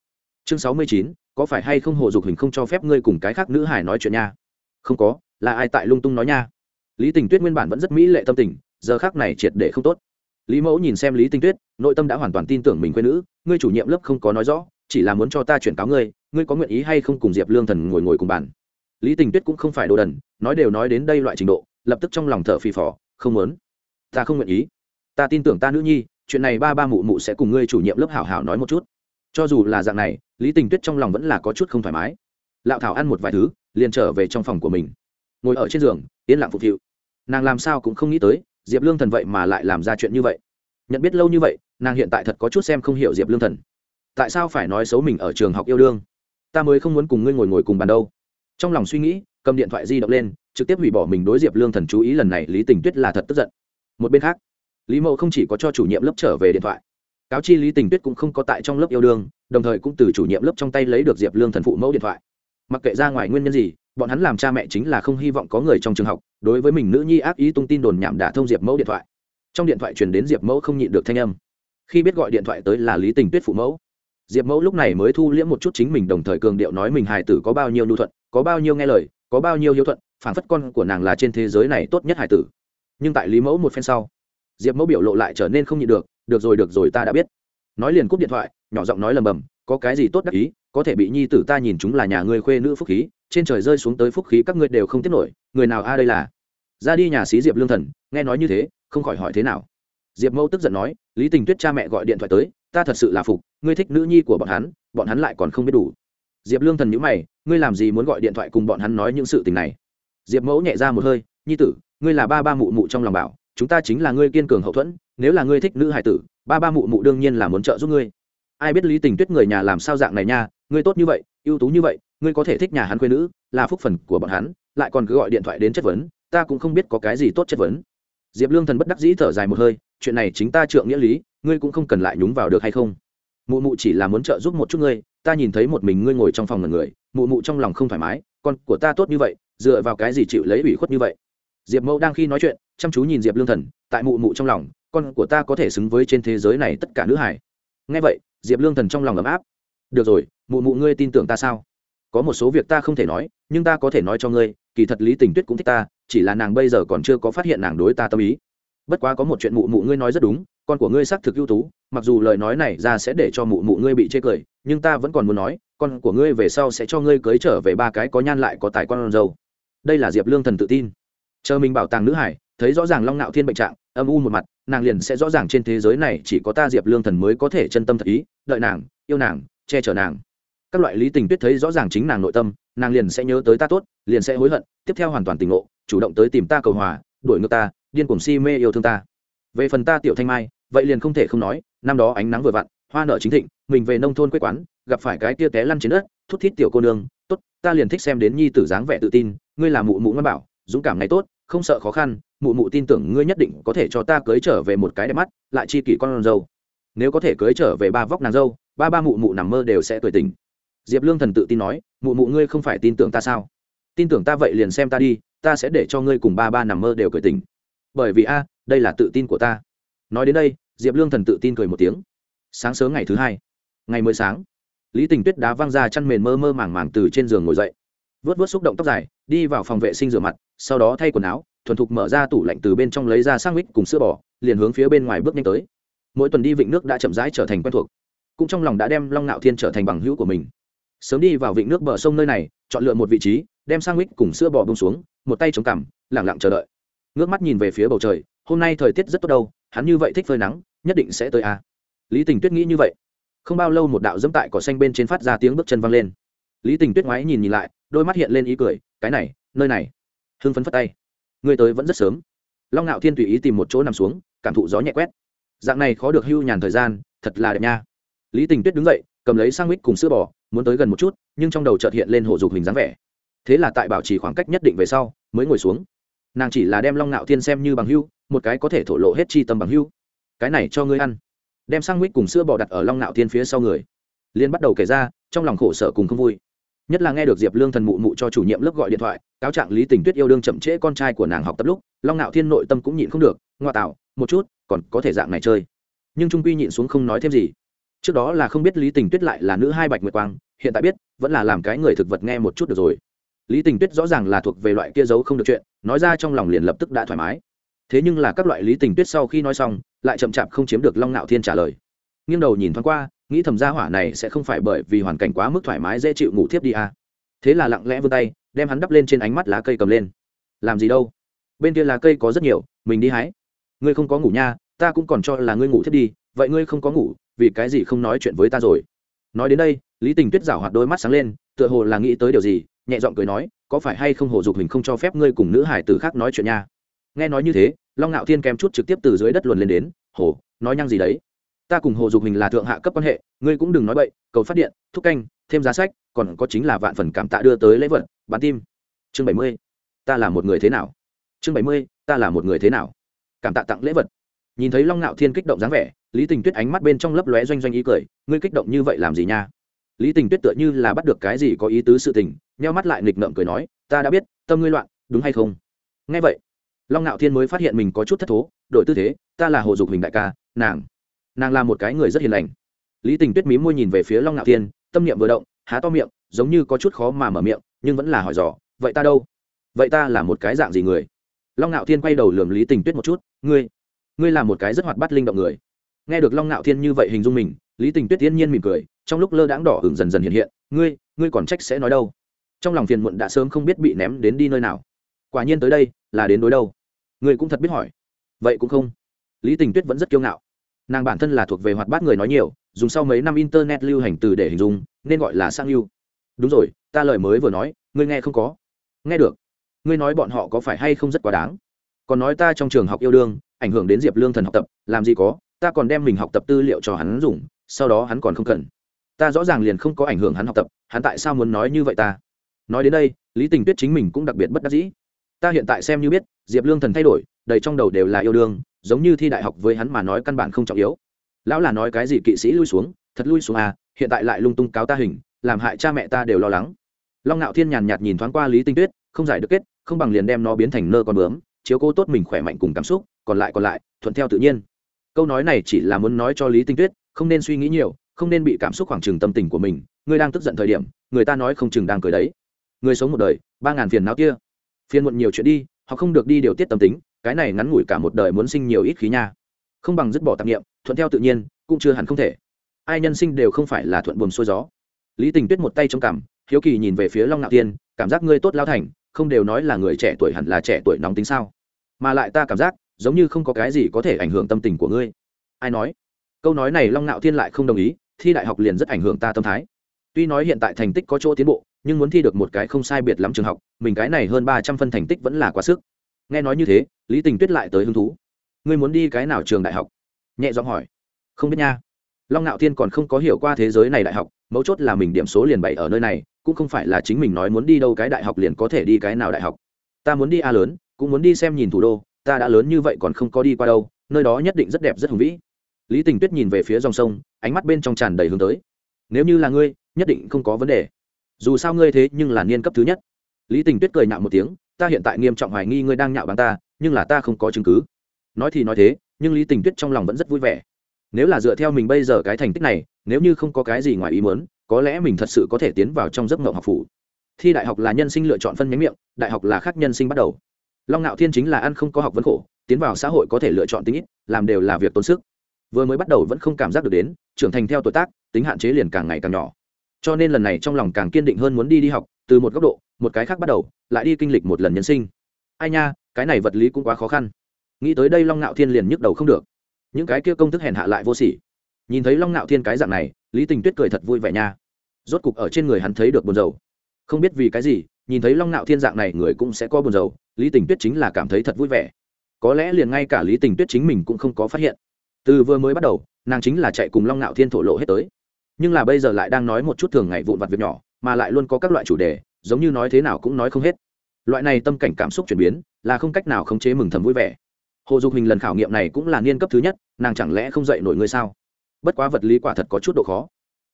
Chương sáu mươi chín, có phải hay không hồ dục hình không cho phép ngươi cùng cái khác nữ hải nói chuyện nha? Không có, là ai tại lung tung nói nha? Lý tình tuyết nguyên bản vẫn rất mỹ lệ tâm tình, giờ khác này triệt để không tốt. Lý mẫu nhìn xem lý tình tuyết, nội tâm đã hoàn toàn tin tưởng mình quê nữ, ngươi chủ nhiệm lớp không có nói rõ chỉ là muốn cho ta chuyển cáo ngươi ngươi có nguyện ý hay không cùng diệp lương thần ngồi ngồi cùng bàn? Lý tình tuyết cũng không phải đồ đần, nói đều nói đến đây loại trình độ, lập tức trong lòng thở phì phò, không muốn. Ta không nguyện ý. Ta tin tưởng ta nữ nhi, chuyện này ba ba mụ mụ sẽ cùng ngươi chủ nhiệm lớp hảo hảo nói một chút. Cho dù là dạng này, lý tình tuyết trong lòng vẫn là có chút không thoải mái. Lạo thảo ăn một vài thứ, liền trở về trong phòng của mình. Ngồi ở trên giường, yên lặng phục vụ. Nàng làm sao cũng không nghĩ tới, diệp lương thần vậy mà lại làm ra chuyện như vậy. Nhận biết lâu như vậy, nàng hiện tại thật có chút xem không hiểu diệp lương thần tại sao phải nói xấu mình ở trường học yêu đương? Ta mới không muốn cùng ngươi ngồi ngồi cùng bàn đâu. Trong lòng suy nghĩ, cầm điện thoại di động lên, trực tiếp hủy bỏ mình đối diệp lương thần chú ý lần này lý tình tuyết là thật tức giận. Một bên khác, lý mậu không chỉ có cho chủ nhiệm lớp trở về điện thoại, cáo chi lý tình tuyết cũng không có tại trong lớp yêu đương, đồng thời cũng từ chủ nhiệm lớp trong tay lấy được diệp lương thần phụ mẫu điện thoại. Mặc kệ ra ngoài nguyên nhân gì, bọn hắn làm cha mẹ chính là không hy vọng có người trong trường học, đối với mình nữ nhi ác ý tung tin đồn nhảm đả thông diệp mẫu điện thoại. Trong điện thoại truyền đến diệp mẫu không nhịn được thanh âm. Khi biết gọi điện thoại tới là lý tình tuyết phụ mẫu diệp mẫu lúc này mới thu liễm một chút chính mình đồng thời cường điệu nói mình hài tử có bao nhiêu nhu thuận, có bao nhiêu nghe lời, có bao nhiêu hiếu thuận phản phất con của nàng là trên thế giới này tốt nhất hài tử. Nhưng tại lý mẫu một phen sau, diệp mẫu biểu lộ lại trở nên không nhịn được được rồi được rồi, ta đã biết. Nói liền cúp điện thoại, nhỏ giọng nói lầm bầm, có cái gì tốt đắc ý, có thể bị nhi tử ta nhìn chúng là nhà ngươi khuê nữ phúc khí, trên trời rơi xuống tới phúc khí các ngươi đều không tiết nổi, người nào a à đây là? Ra đi nhà xí diệp lương thần, nghe nói như thế, không khỏi hỏi thế nào diệp mẫu tức giận nói, lý tình tuyết cha mẹ gọi điện thoại tới, ta thật sự là phục, ngươi thích nữ nhi của bọn hắn bọn hắn lại còn không biết đủ. Diệp lương thần nhữ mày, ngươi làm gì muốn gọi điện thoại cùng bọn hắn nói những sự tình này? Diệp mẫu nhẹ ra một hơi, nhi tử, ngươi là ba ba mụ mụ trong lòng bảo, chúng ta chính là ngươi kiên cường hậu thuẫn, nếu là ngươi thích nữ hải tử, ba ba mụ mụ đương nhiên là muốn trợ giúp ngươi. Ai biết lý tình tuyết người nhà làm sao dạng này nha, ngươi tốt như vậy, ưu tú như vậy, ngươi có thể thích nhà hắn quê nữ, là phúc phần của bọn hắn, lại còn cứ gọi điện thoại đến chất vấn, ta cũng không biết có cái gì tốt chất vấn diệp lương thần bất đắc dĩ thở dài một hơi, chuyện này chính ta trượng nghĩa lý, ngươi cũng không cần lại nhúng vào được hay không? Mụ mụ chỉ là muốn trợ giúp một chút ngươi, ta nhìn thấy một mình ngươi ngồi trong phòng ngần người, mụ mụ trong lòng không thoải mái, con của ta tốt như vậy, dựa vào cái gì chịu lấy ủy khuất như vậy? Diệp mẫu đang khi nói chuyện, chăm chú nhìn diệp lương thần, tại mụ mụ trong lòng, con của ta có thể xứng với trên thế giới này tất cả nữ hải ngay vậy, diệp lương thần trong lòng ấm áp. Được rồi, mụ mụ ngươi tin tưởng ta sao? Có một số việc ta không thể nói, nhưng ta có thể nói cho ngươi, kỳ thật lý tình tuyết cũng thích ta chỉ là nàng bây giờ còn chưa có phát hiện nàng đối ta tâm ý. Bất quá có một chuyện mụ mụ ngươi nói rất đúng, con của ngươi xác thực ưu tú, mặc dù lời nói này ra sẽ để cho mụ mụ ngươi bị chê cười, nhưng ta vẫn còn muốn nói, con của ngươi về sau sẽ cho ngươi cưới trở về ba cái có nhan lại có tài con dâu. Đây là diệp lương thần tự tin. Chờ mình bảo tàng nữ hải, thấy rõ ràng long nạo thiên bệnh trạng, âm u một mặt, nàng liền sẽ rõ ràng trên thế giới này chỉ có ta diệp lương thần mới có thể chân tâm thật ý, đợi nàng, yêu nàng, che chở nàng các loại lý tình tuyết thấy rõ ràng chính nàng nội tâm, nàng liền sẽ nhớ tới ta tốt, liền sẽ hối hận, tiếp theo hoàn toàn tỉnh ngộ, chủ động tới tìm ta cầu hòa, đuổi ngược ta, điên cuồng si mê yêu thương ta. Về phần ta tiểu thanh mai, vậy liền không thể không nói, năm đó ánh nắng vừa vặn, hoa nở chính thịnh, mình về nông thôn quê quán, gặp phải cái tia té lăn trên đất, thút thít tiểu cô nương, tốt, ta liền thích xem đến nhi tử dáng vẻ tự tin, ngươi là mụ mụ ngoan bảo, dũng cảm này tốt, không sợ khó khăn, mụ mụ tin tưởng ngươi nhất định có thể cho ta cưới trở về một cái đẹp mắt, lại chi kỷ con dâu. Nếu có thể cưới trở về ba vóc nàng dâu, ba ba mụ mụ nằm mơ đều sẽ cười tình diệp lương thần tự tin nói, mụ mụ ngươi không phải tin tưởng ta sao? Tin tưởng ta vậy liền xem ta đi, ta sẽ để cho ngươi cùng ba ba nằm mơ đều cười tình bởi vì a, đây là tự tin của ta. Nói đến đây, diệp lương thần tự tin cười một tiếng. Sáng sớm ngày thứ hai, ngày mới sáng, lý tình tuyết đá văng ra chăn mền mơ mơ màng màng từ trên giường ngồi dậy. Vớt vớt xúc động tóc dài, đi vào phòng vệ sinh rửa mặt, sau đó thay quần áo, thuần thục mở ra tủ lạnh từ bên trong lấy ra sang mít cùng sữa bò, liền hướng phía bên ngoài bước nhanh tới. Mỗi tuần đi vịnh nước đã chậm rãi trở thành quen thuộc, cũng trong lòng đã đem long ngạo thiên trở thành bằng hữu của mình sớm đi vào vịnh nước bờ sông nơi này, chọn lựa một vị trí, đem sang mít cùng sữa bò bông xuống, một tay chống cằm, lẳng lặng chờ đợi. Ngước mắt nhìn về phía bầu trời, hôm nay thời tiết rất tốt đâu, hắn như vậy thích phơi nắng, nhất định sẽ tới a à. lý tình tuyết nghĩ như vậy. Không bao lâu một đạo dẫm tại cỏ xanh bên trên phát ra tiếng bước chân văng lên. Lý tình tuyết ngoái nhìn nhìn lại, đôi mắt hiện lên ý cười, cái này, nơi này. Hưng phấn phất tay. Người tới vẫn rất sớm. Long ngạo thiên tùy ý tìm một chỗ nằm xuống, cảm thụ gió nhẹ quét. Dạng này khó được hưu nhàn thời gian, thật là đẹp nha. Lý tình tuyết đứng dậy, cầm lấy sang mít cùng sữa bò muốn tới gần một chút, nhưng trong đầu chợt hiện lên hộ dục hình dáng vẻ. Thế là tại bảo trì khoảng cách nhất định về sau, mới ngồi xuống. Nàng chỉ là đem long ngạo thiên xem như bằng hưu, một cái có thể thổ lộ hết chi tâm bằng hưu. Cái này cho ngươi ăn. Đem sang mít cùng sữa bò đặt ở long ngạo thiên phía sau người. Liên bắt đầu kể ra, trong lòng khổ sở cùng không vui. Nhất là nghe được diệp lương thần mụ mụ cho chủ nhiệm lớp gọi điện thoại, cáo trạng lý tình tuyết yêu đương chậm trễ con trai của nàng học tập lúc, long ngạo thiên nội tâm cũng nhịn không được, ngoa tạo, một chút, còn có thể dạng này chơi. Nhưng trung quy nhịn xuống không nói thêm gì. Trước đó là không biết lý tình tuyết lại là nữ hai bạch nguyệt quang hiện tại biết, vẫn là làm cái người thực vật nghe một chút được rồi. Lý tình tuyết rõ ràng là thuộc về loại kia giấu không được chuyện, nói ra trong lòng liền lập tức đã thoải mái. Thế nhưng là các loại lý tình tuyết sau khi nói xong, lại chậm chạp không chiếm được long ngạo thiên trả lời. Nghiêng đầu nhìn thoáng qua, nghĩ thầm gia hỏa này sẽ không phải bởi vì hoàn cảnh quá mức thoải mái dễ chịu ngủ thiếp đi à. thế là lặng lẽ vươn tay, đem hắn đắp lên trên ánh mắt lá cây cầm lên. Làm gì đâu? Bên kia lá cây có rất nhiều, mình đi hái. Ngươi không có ngủ nha, ta cũng còn cho là ngươi ngủ thiếp đi, vậy ngươi không có ngủ, vì cái gì không nói chuyện với ta rồi? Nói đến đây, lý tình tuyết rảo hoạt đôi mắt sáng lên, tựa hồ là nghĩ tới điều gì, nhẹ giọng cười nói, có phải hay không hồ dục hình không cho phép ngươi cùng nữ hải tử khác nói chuyện nha? Nghe nói như thế, long ngạo thiên kém chút trực tiếp từ dưới đất luồn lên đến, hồ, nói nhăng gì đấy? Ta cùng hồ dục hình là thượng hạ cấp quan hệ, ngươi cũng đừng nói bậy, cầu phát điện, thúc canh, thêm giá sách, còn có chính là vạn phần cảm tạ đưa tới lễ vật, bán tim. Chương bảy mươi, ta là một người thế nào? Chương bảy mươi, ta là một người thế nào? Cảm tạ tặng lễ vật. Nhìn thấy long ngạo thiên kích động dáng vẻ lý tình tuyết ánh mắt bên trong lấp lóe doanh doanh ý cười, ngươi kích động như vậy làm gì nha? Lý tình tuyết tựa như là bắt được cái gì có ý tứ sự tình, nheo mắt lại nghịch ngợm cười nói, ta đã biết, tâm ngươi loạn, đúng hay không? Nghe vậy, long ngạo thiên mới phát hiện mình có chút thất thố, đổi tư thế, ta là hồ dục hình đại ca, nàng nàng là một cái người rất hiền lành. Lý tình tuyết mí môi nhìn về phía long ngạo thiên, tâm niệm vừa động, há to miệng, giống như có chút khó mà mở miệng, nhưng vẫn là hỏi dò, vậy ta đâu? Vậy ta là một cái dạng gì người? Long ngạo thiên quay đầu lườm lý tình tuyết một chút, ngươi ngươi là một cái rất hoạt bát linh động người nghe được long ngạo thiên như vậy hình dung mình, lý tình tuyết tiên nhiên mỉm cười, trong lúc lơ đãng đỏ hưởng dần dần hiện hiện, ngươi ngươi còn trách sẽ nói đâu? Trong lòng phiền muộn đã sớm không biết bị ném đến đi nơi nào. Quả nhiên tới đây là đến đối đâu? Ngươi cũng thật biết hỏi. Vậy cũng không. Lý tình tuyết vẫn rất kiêu ngạo. Nàng bản thân là thuộc về hoạt bát người nói nhiều, dùng sau mấy năm internet lưu hành từ để hình dung, nên gọi là sang lưu đúng rồi, ta lời mới vừa nói, ngươi nghe không có. Nghe được. Ngươi nói bọn họ có phải hay không rất quá đáng? Còn nói ta trong trường học yêu đương, ảnh hưởng đến diệp lương thần học tập, làm gì có? Ta còn đem mình học tập tư liệu cho hắn dùng, sau đó hắn còn không cần. Ta rõ ràng liền không có ảnh hưởng hắn học tập, hắn tại sao muốn nói như vậy ta? Nói đến đây, lý tình tuyết chính mình cũng đặc biệt bất đắc dĩ. Ta hiện tại xem như biết, diệp lương thần thay đổi, đầy trong đầu đều là yêu đương, giống như thi đại học với hắn mà nói căn bản không trọng yếu. Lão là nói cái gì kỵ sĩ lui xuống, thật lui xuống à hiện tại lại lung tung cáo ta hình, làm hại cha mẹ ta đều lo lắng. Long ngạo thiên nhàn nhạt nhìn thoáng qua lý tinh tuyết, không giải được kết, không bằng liền đem nó biến thành nơ con bướm, chiếu cố tốt mình khỏe mạnh cùng cảm xúc, còn lại còn lại, thuận theo tự nhiên câu nói này chỉ là muốn nói cho lý tinh tuyết, không nên suy nghĩ nhiều, không nên bị cảm xúc khoảng trừng tâm tình của mình người đang tức giận thời điểm, người ta nói không chừng đang cười đấy. Người sống một đời, ba ngàn phiền não kia. Phiền muộn nhiều chuyện đi họ không được đi điều tiết tâm tính, cái này ngắn ngủi cả một đời muốn sinh nhiều ít khí nha. Không bằng dứt bỏ tạp nghiệm thuận theo tự nhiên, cũng chưa hẳn không thể. Ai nhân sinh đều không phải là thuận buồm xuôi gió. Lý tình tuyết một tay trong cảm hiếu kỳ nhìn về phía long ngạo tiên, cảm giác ngươi tốt lao thành, không đều nói là người trẻ tuổi hẳn là trẻ tuổi nóng tính sao? Mà lại ta cảm giác giống như không có cái gì có thể ảnh hưởng tâm tình của ngươi. Ai nói? Câu nói này long ngạo thiên lại không đồng ý, thi đại học liền rất ảnh hưởng ta tâm thái. Tuy nói hiện tại thành tích có chỗ tiến bộ, nhưng muốn thi được một cái không sai biệt lắm trường học, mình cái này hơn ba trăm phân thành tích vẫn là quá sức. Nghe nói như thế, lý tình tuyết lại tới hứng thú. Ngươi muốn đi cái nào trường đại học? Nhẹ giọng hỏi. Không biết nha. Long ngạo thiên còn không có hiểu qua thế giới này đại học, mấu chốt là mình điểm số liền bảy ở nơi này, cũng không phải là chính mình nói muốn đi đâu cái đại học liền có thể đi cái nào đại học. Ta muốn đi a lớn, cũng muốn đi xem nhìn thủ đô ta đã lớn như vậy còn không có đi qua đâu, nơi đó nhất định rất đẹp, rất hùng vĩ. Lý tình tuyết nhìn về phía dòng sông, ánh mắt bên trong tràn đầy hướng tới. Nếu như là ngươi, nhất định không có vấn đề. Dù sao ngươi thế nhưng là niên cấp thứ nhất. Lý tình tuyết cười nhạo một tiếng, ta hiện tại nghiêm trọng hoài nghi ngươi đang nhạo bằng ta, nhưng là ta không có chứng cứ. Nói thì nói thế, nhưng lý tình tuyết trong lòng vẫn rất vui vẻ. Nếu là dựa theo mình bây giờ cái thành tích này, nếu như không có cái gì ngoài ý muốn, có lẽ mình thật sự có thể tiến vào trong giấc mộng học phủ. Thi đại học là nhân sinh lựa chọn phân nhánh miệng, đại học là khác nhân sinh bắt đầu long ngạo thiên chính là ăn không có học vấn khổ tiến vào xã hội có thể lựa chọn tính ít làm đều là việc tốn sức. Vừa mới bắt đầu vẫn không cảm giác được đến trưởng thành theo tuổi tác tính hạn chế liền càng ngày càng nhỏ. Cho nên lần này trong lòng càng kiên định hơn muốn đi đi học từ một góc độ một cái khác bắt đầu lại đi kinh lịch một lần nhân sinh. Ai nha cái này vật lý cũng quá khó khăn. Nghĩ tới đây long ngạo thiên liền nhức đầu không được. Những cái kia công thức hèn hạ lại vô sỉ. Nhìn thấy long ngạo thiên cái dạng này lý tình tuyết cười thật vui vẻ nha. Rốt cục ở trên người hắn thấy được buồn rầu, không biết vì cái gì nhìn thấy long nạo thiên dạng này người cũng sẽ có buồn rầu, lý tình tuyết chính là cảm thấy thật vui vẻ. Có lẽ liền ngay cả lý tình tuyết chính mình cũng không có phát hiện. Từ vừa mới bắt đầu, nàng chính là chạy cùng long nạo thiên thổ lộ hết tới. Nhưng là bây giờ lại đang nói một chút thường ngày vụn vặt việc nhỏ, mà lại luôn có các loại chủ đề, giống như nói thế nào cũng nói không hết. Loại này tâm cảnh cảm xúc chuyển biến, là không cách nào khống chế mừng thầm vui vẻ. Hồ dục hình lần khảo nghiệm này cũng là niên cấp thứ nhất, nàng chẳng lẽ không dạy nổi ngươi sao? Bất quá vật lý quả thật có chút độ khó.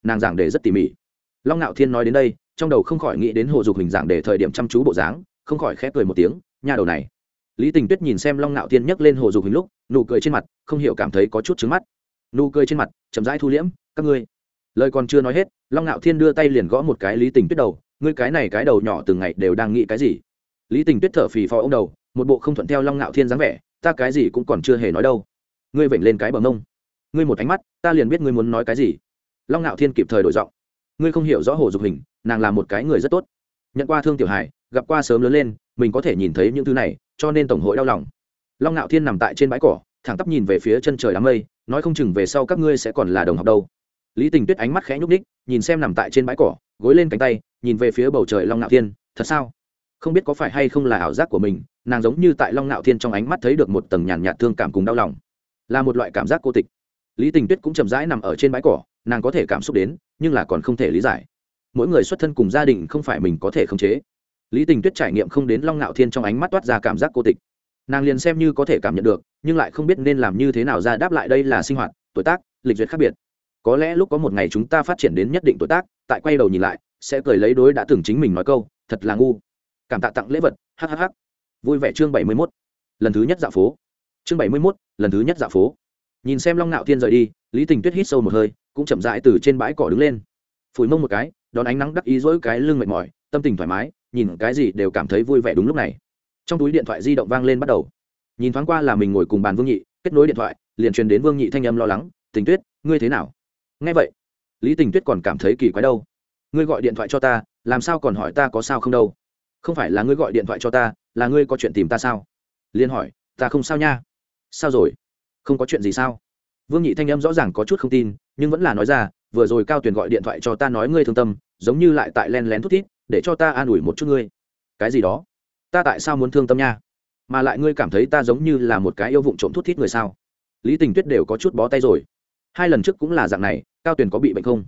Nàng giảng đề rất tỉ mỉ. Long ngạo thiên nói đến đây trong đầu không khỏi nghĩ đến hồ dục hình dạng để thời điểm chăm chú bộ dáng, không khỏi khép cười một tiếng nhà đầu này. Lý tình tuyết nhìn xem long ngạo thiên nhấc lên hồ dục hình lúc, nụ cười trên mặt, không hiểu cảm thấy có chút trứng mắt. Nụ cười trên mặt, chậm rãi thu liễm, các ngươi. Lời còn chưa nói hết, long ngạo thiên đưa tay liền gõ một cái lý tình tuyết đầu, ngươi cái này cái đầu nhỏ từng ngày đều đang nghĩ cái gì? Lý tình tuyết thở phì phò ông đầu, một bộ không thuận theo long ngạo thiên dáng vẻ, ta cái gì cũng còn chưa hề nói đâu. Ngươi vểnh lên cái bờ mông. Ngươi một ánh mắt, ta liền biết ngươi muốn nói cái gì. Long ngạo thiên kịp thời đổi giọng ngươi không hiểu rõ hồ dục hình nàng là một cái người rất tốt. Nhận qua thương tiểu hải, gặp qua sớm lớn lên mình có thể nhìn thấy những thứ này cho nên tổng hội đau lòng. Long ngạo thiên nằm tại trên bãi cỏ thẳng tắp nhìn về phía chân trời đám mây nói không chừng về sau các ngươi sẽ còn là đồng học đâu. Lý tình tuyết ánh mắt khẽ nhúc ních nhìn xem nằm tại trên bãi cỏ gối lên cánh tay nhìn về phía bầu trời long ngạo thiên thật sao? Không biết có phải hay không là ảo giác của mình nàng giống như tại long ngạo thiên trong ánh mắt thấy được một tầng nhàn nhạt thương cảm cùng đau lòng. Là một loại cảm giác cô tịch. Lý tình tuyết cũng chậm rãi nằm ở trên bãi cỏ nàng có thể cảm xúc đến nhưng là còn không thể lý giải. Mỗi người xuất thân cùng gia đình không phải mình có thể khống chế. Lý tình tuyết trải nghiệm không đến long ngạo thiên trong ánh mắt toát ra cảm giác cô tịch. Nàng liền xem như có thể cảm nhận được, nhưng lại không biết nên làm như thế nào ra đáp lại đây là sinh hoạt, tuổi tác, lịch duyệt khác biệt. Có lẽ lúc có một ngày chúng ta phát triển đến nhất định tuổi tác, tại quay đầu nhìn lại, sẽ cười lấy đối đã từng chính mình nói câu, thật là ngu. Cảm tạ tặng lễ vật hhh vui vẻ chương bảy mươi mốt. Lần thứ nhất dạo phố. Chương bảy mươi mốt, lần thứ nhất dạo phố. Nhìn xem long nạo thiên rời đi, lý tình tuyết hít sâu một hơi cũng chậm rãi từ trên bãi cỏ đứng lên. Phủi mông một cái, đón ánh nắng đắc ý dỗi cái lưng mệt mỏi, tâm tình thoải mái, nhìn cái gì đều cảm thấy vui vẻ đúng lúc này. Trong túi điện thoại di động vang lên bắt đầu. Nhìn thoáng qua là mình ngồi cùng bàn vương nhị, kết nối điện thoại, liền truyền đến vương nhị thanh âm lo lắng, tình tuyết, ngươi thế nào? Nghe vậy. Lý tình tuyết còn cảm thấy kỳ quái đâu. Ngươi gọi điện thoại cho ta, làm sao còn hỏi ta có sao không đâu? Không phải là ngươi gọi điện thoại cho ta, là ngươi có chuyện tìm ta sao? Liên hỏi, ta không sao nha. Sao rồi? Không có chuyện gì sao? Vương nhị thanh âm rõ ràng có chút không tin nhưng vẫn là nói ra, vừa rồi cao tuyền gọi điện thoại cho ta nói ngươi thương tâm, giống như lại tại len lén thút thít, để cho ta an ủi một chút ngươi. Cái gì đó? Ta tại sao muốn thương tâm nha? Mà lại ngươi cảm thấy ta giống như là một cái yêu vụng trộm thút thít người sao? Lý tình tuyết đều có chút bó tay rồi. Hai lần trước cũng là dạng này, cao tuyền có bị bệnh không?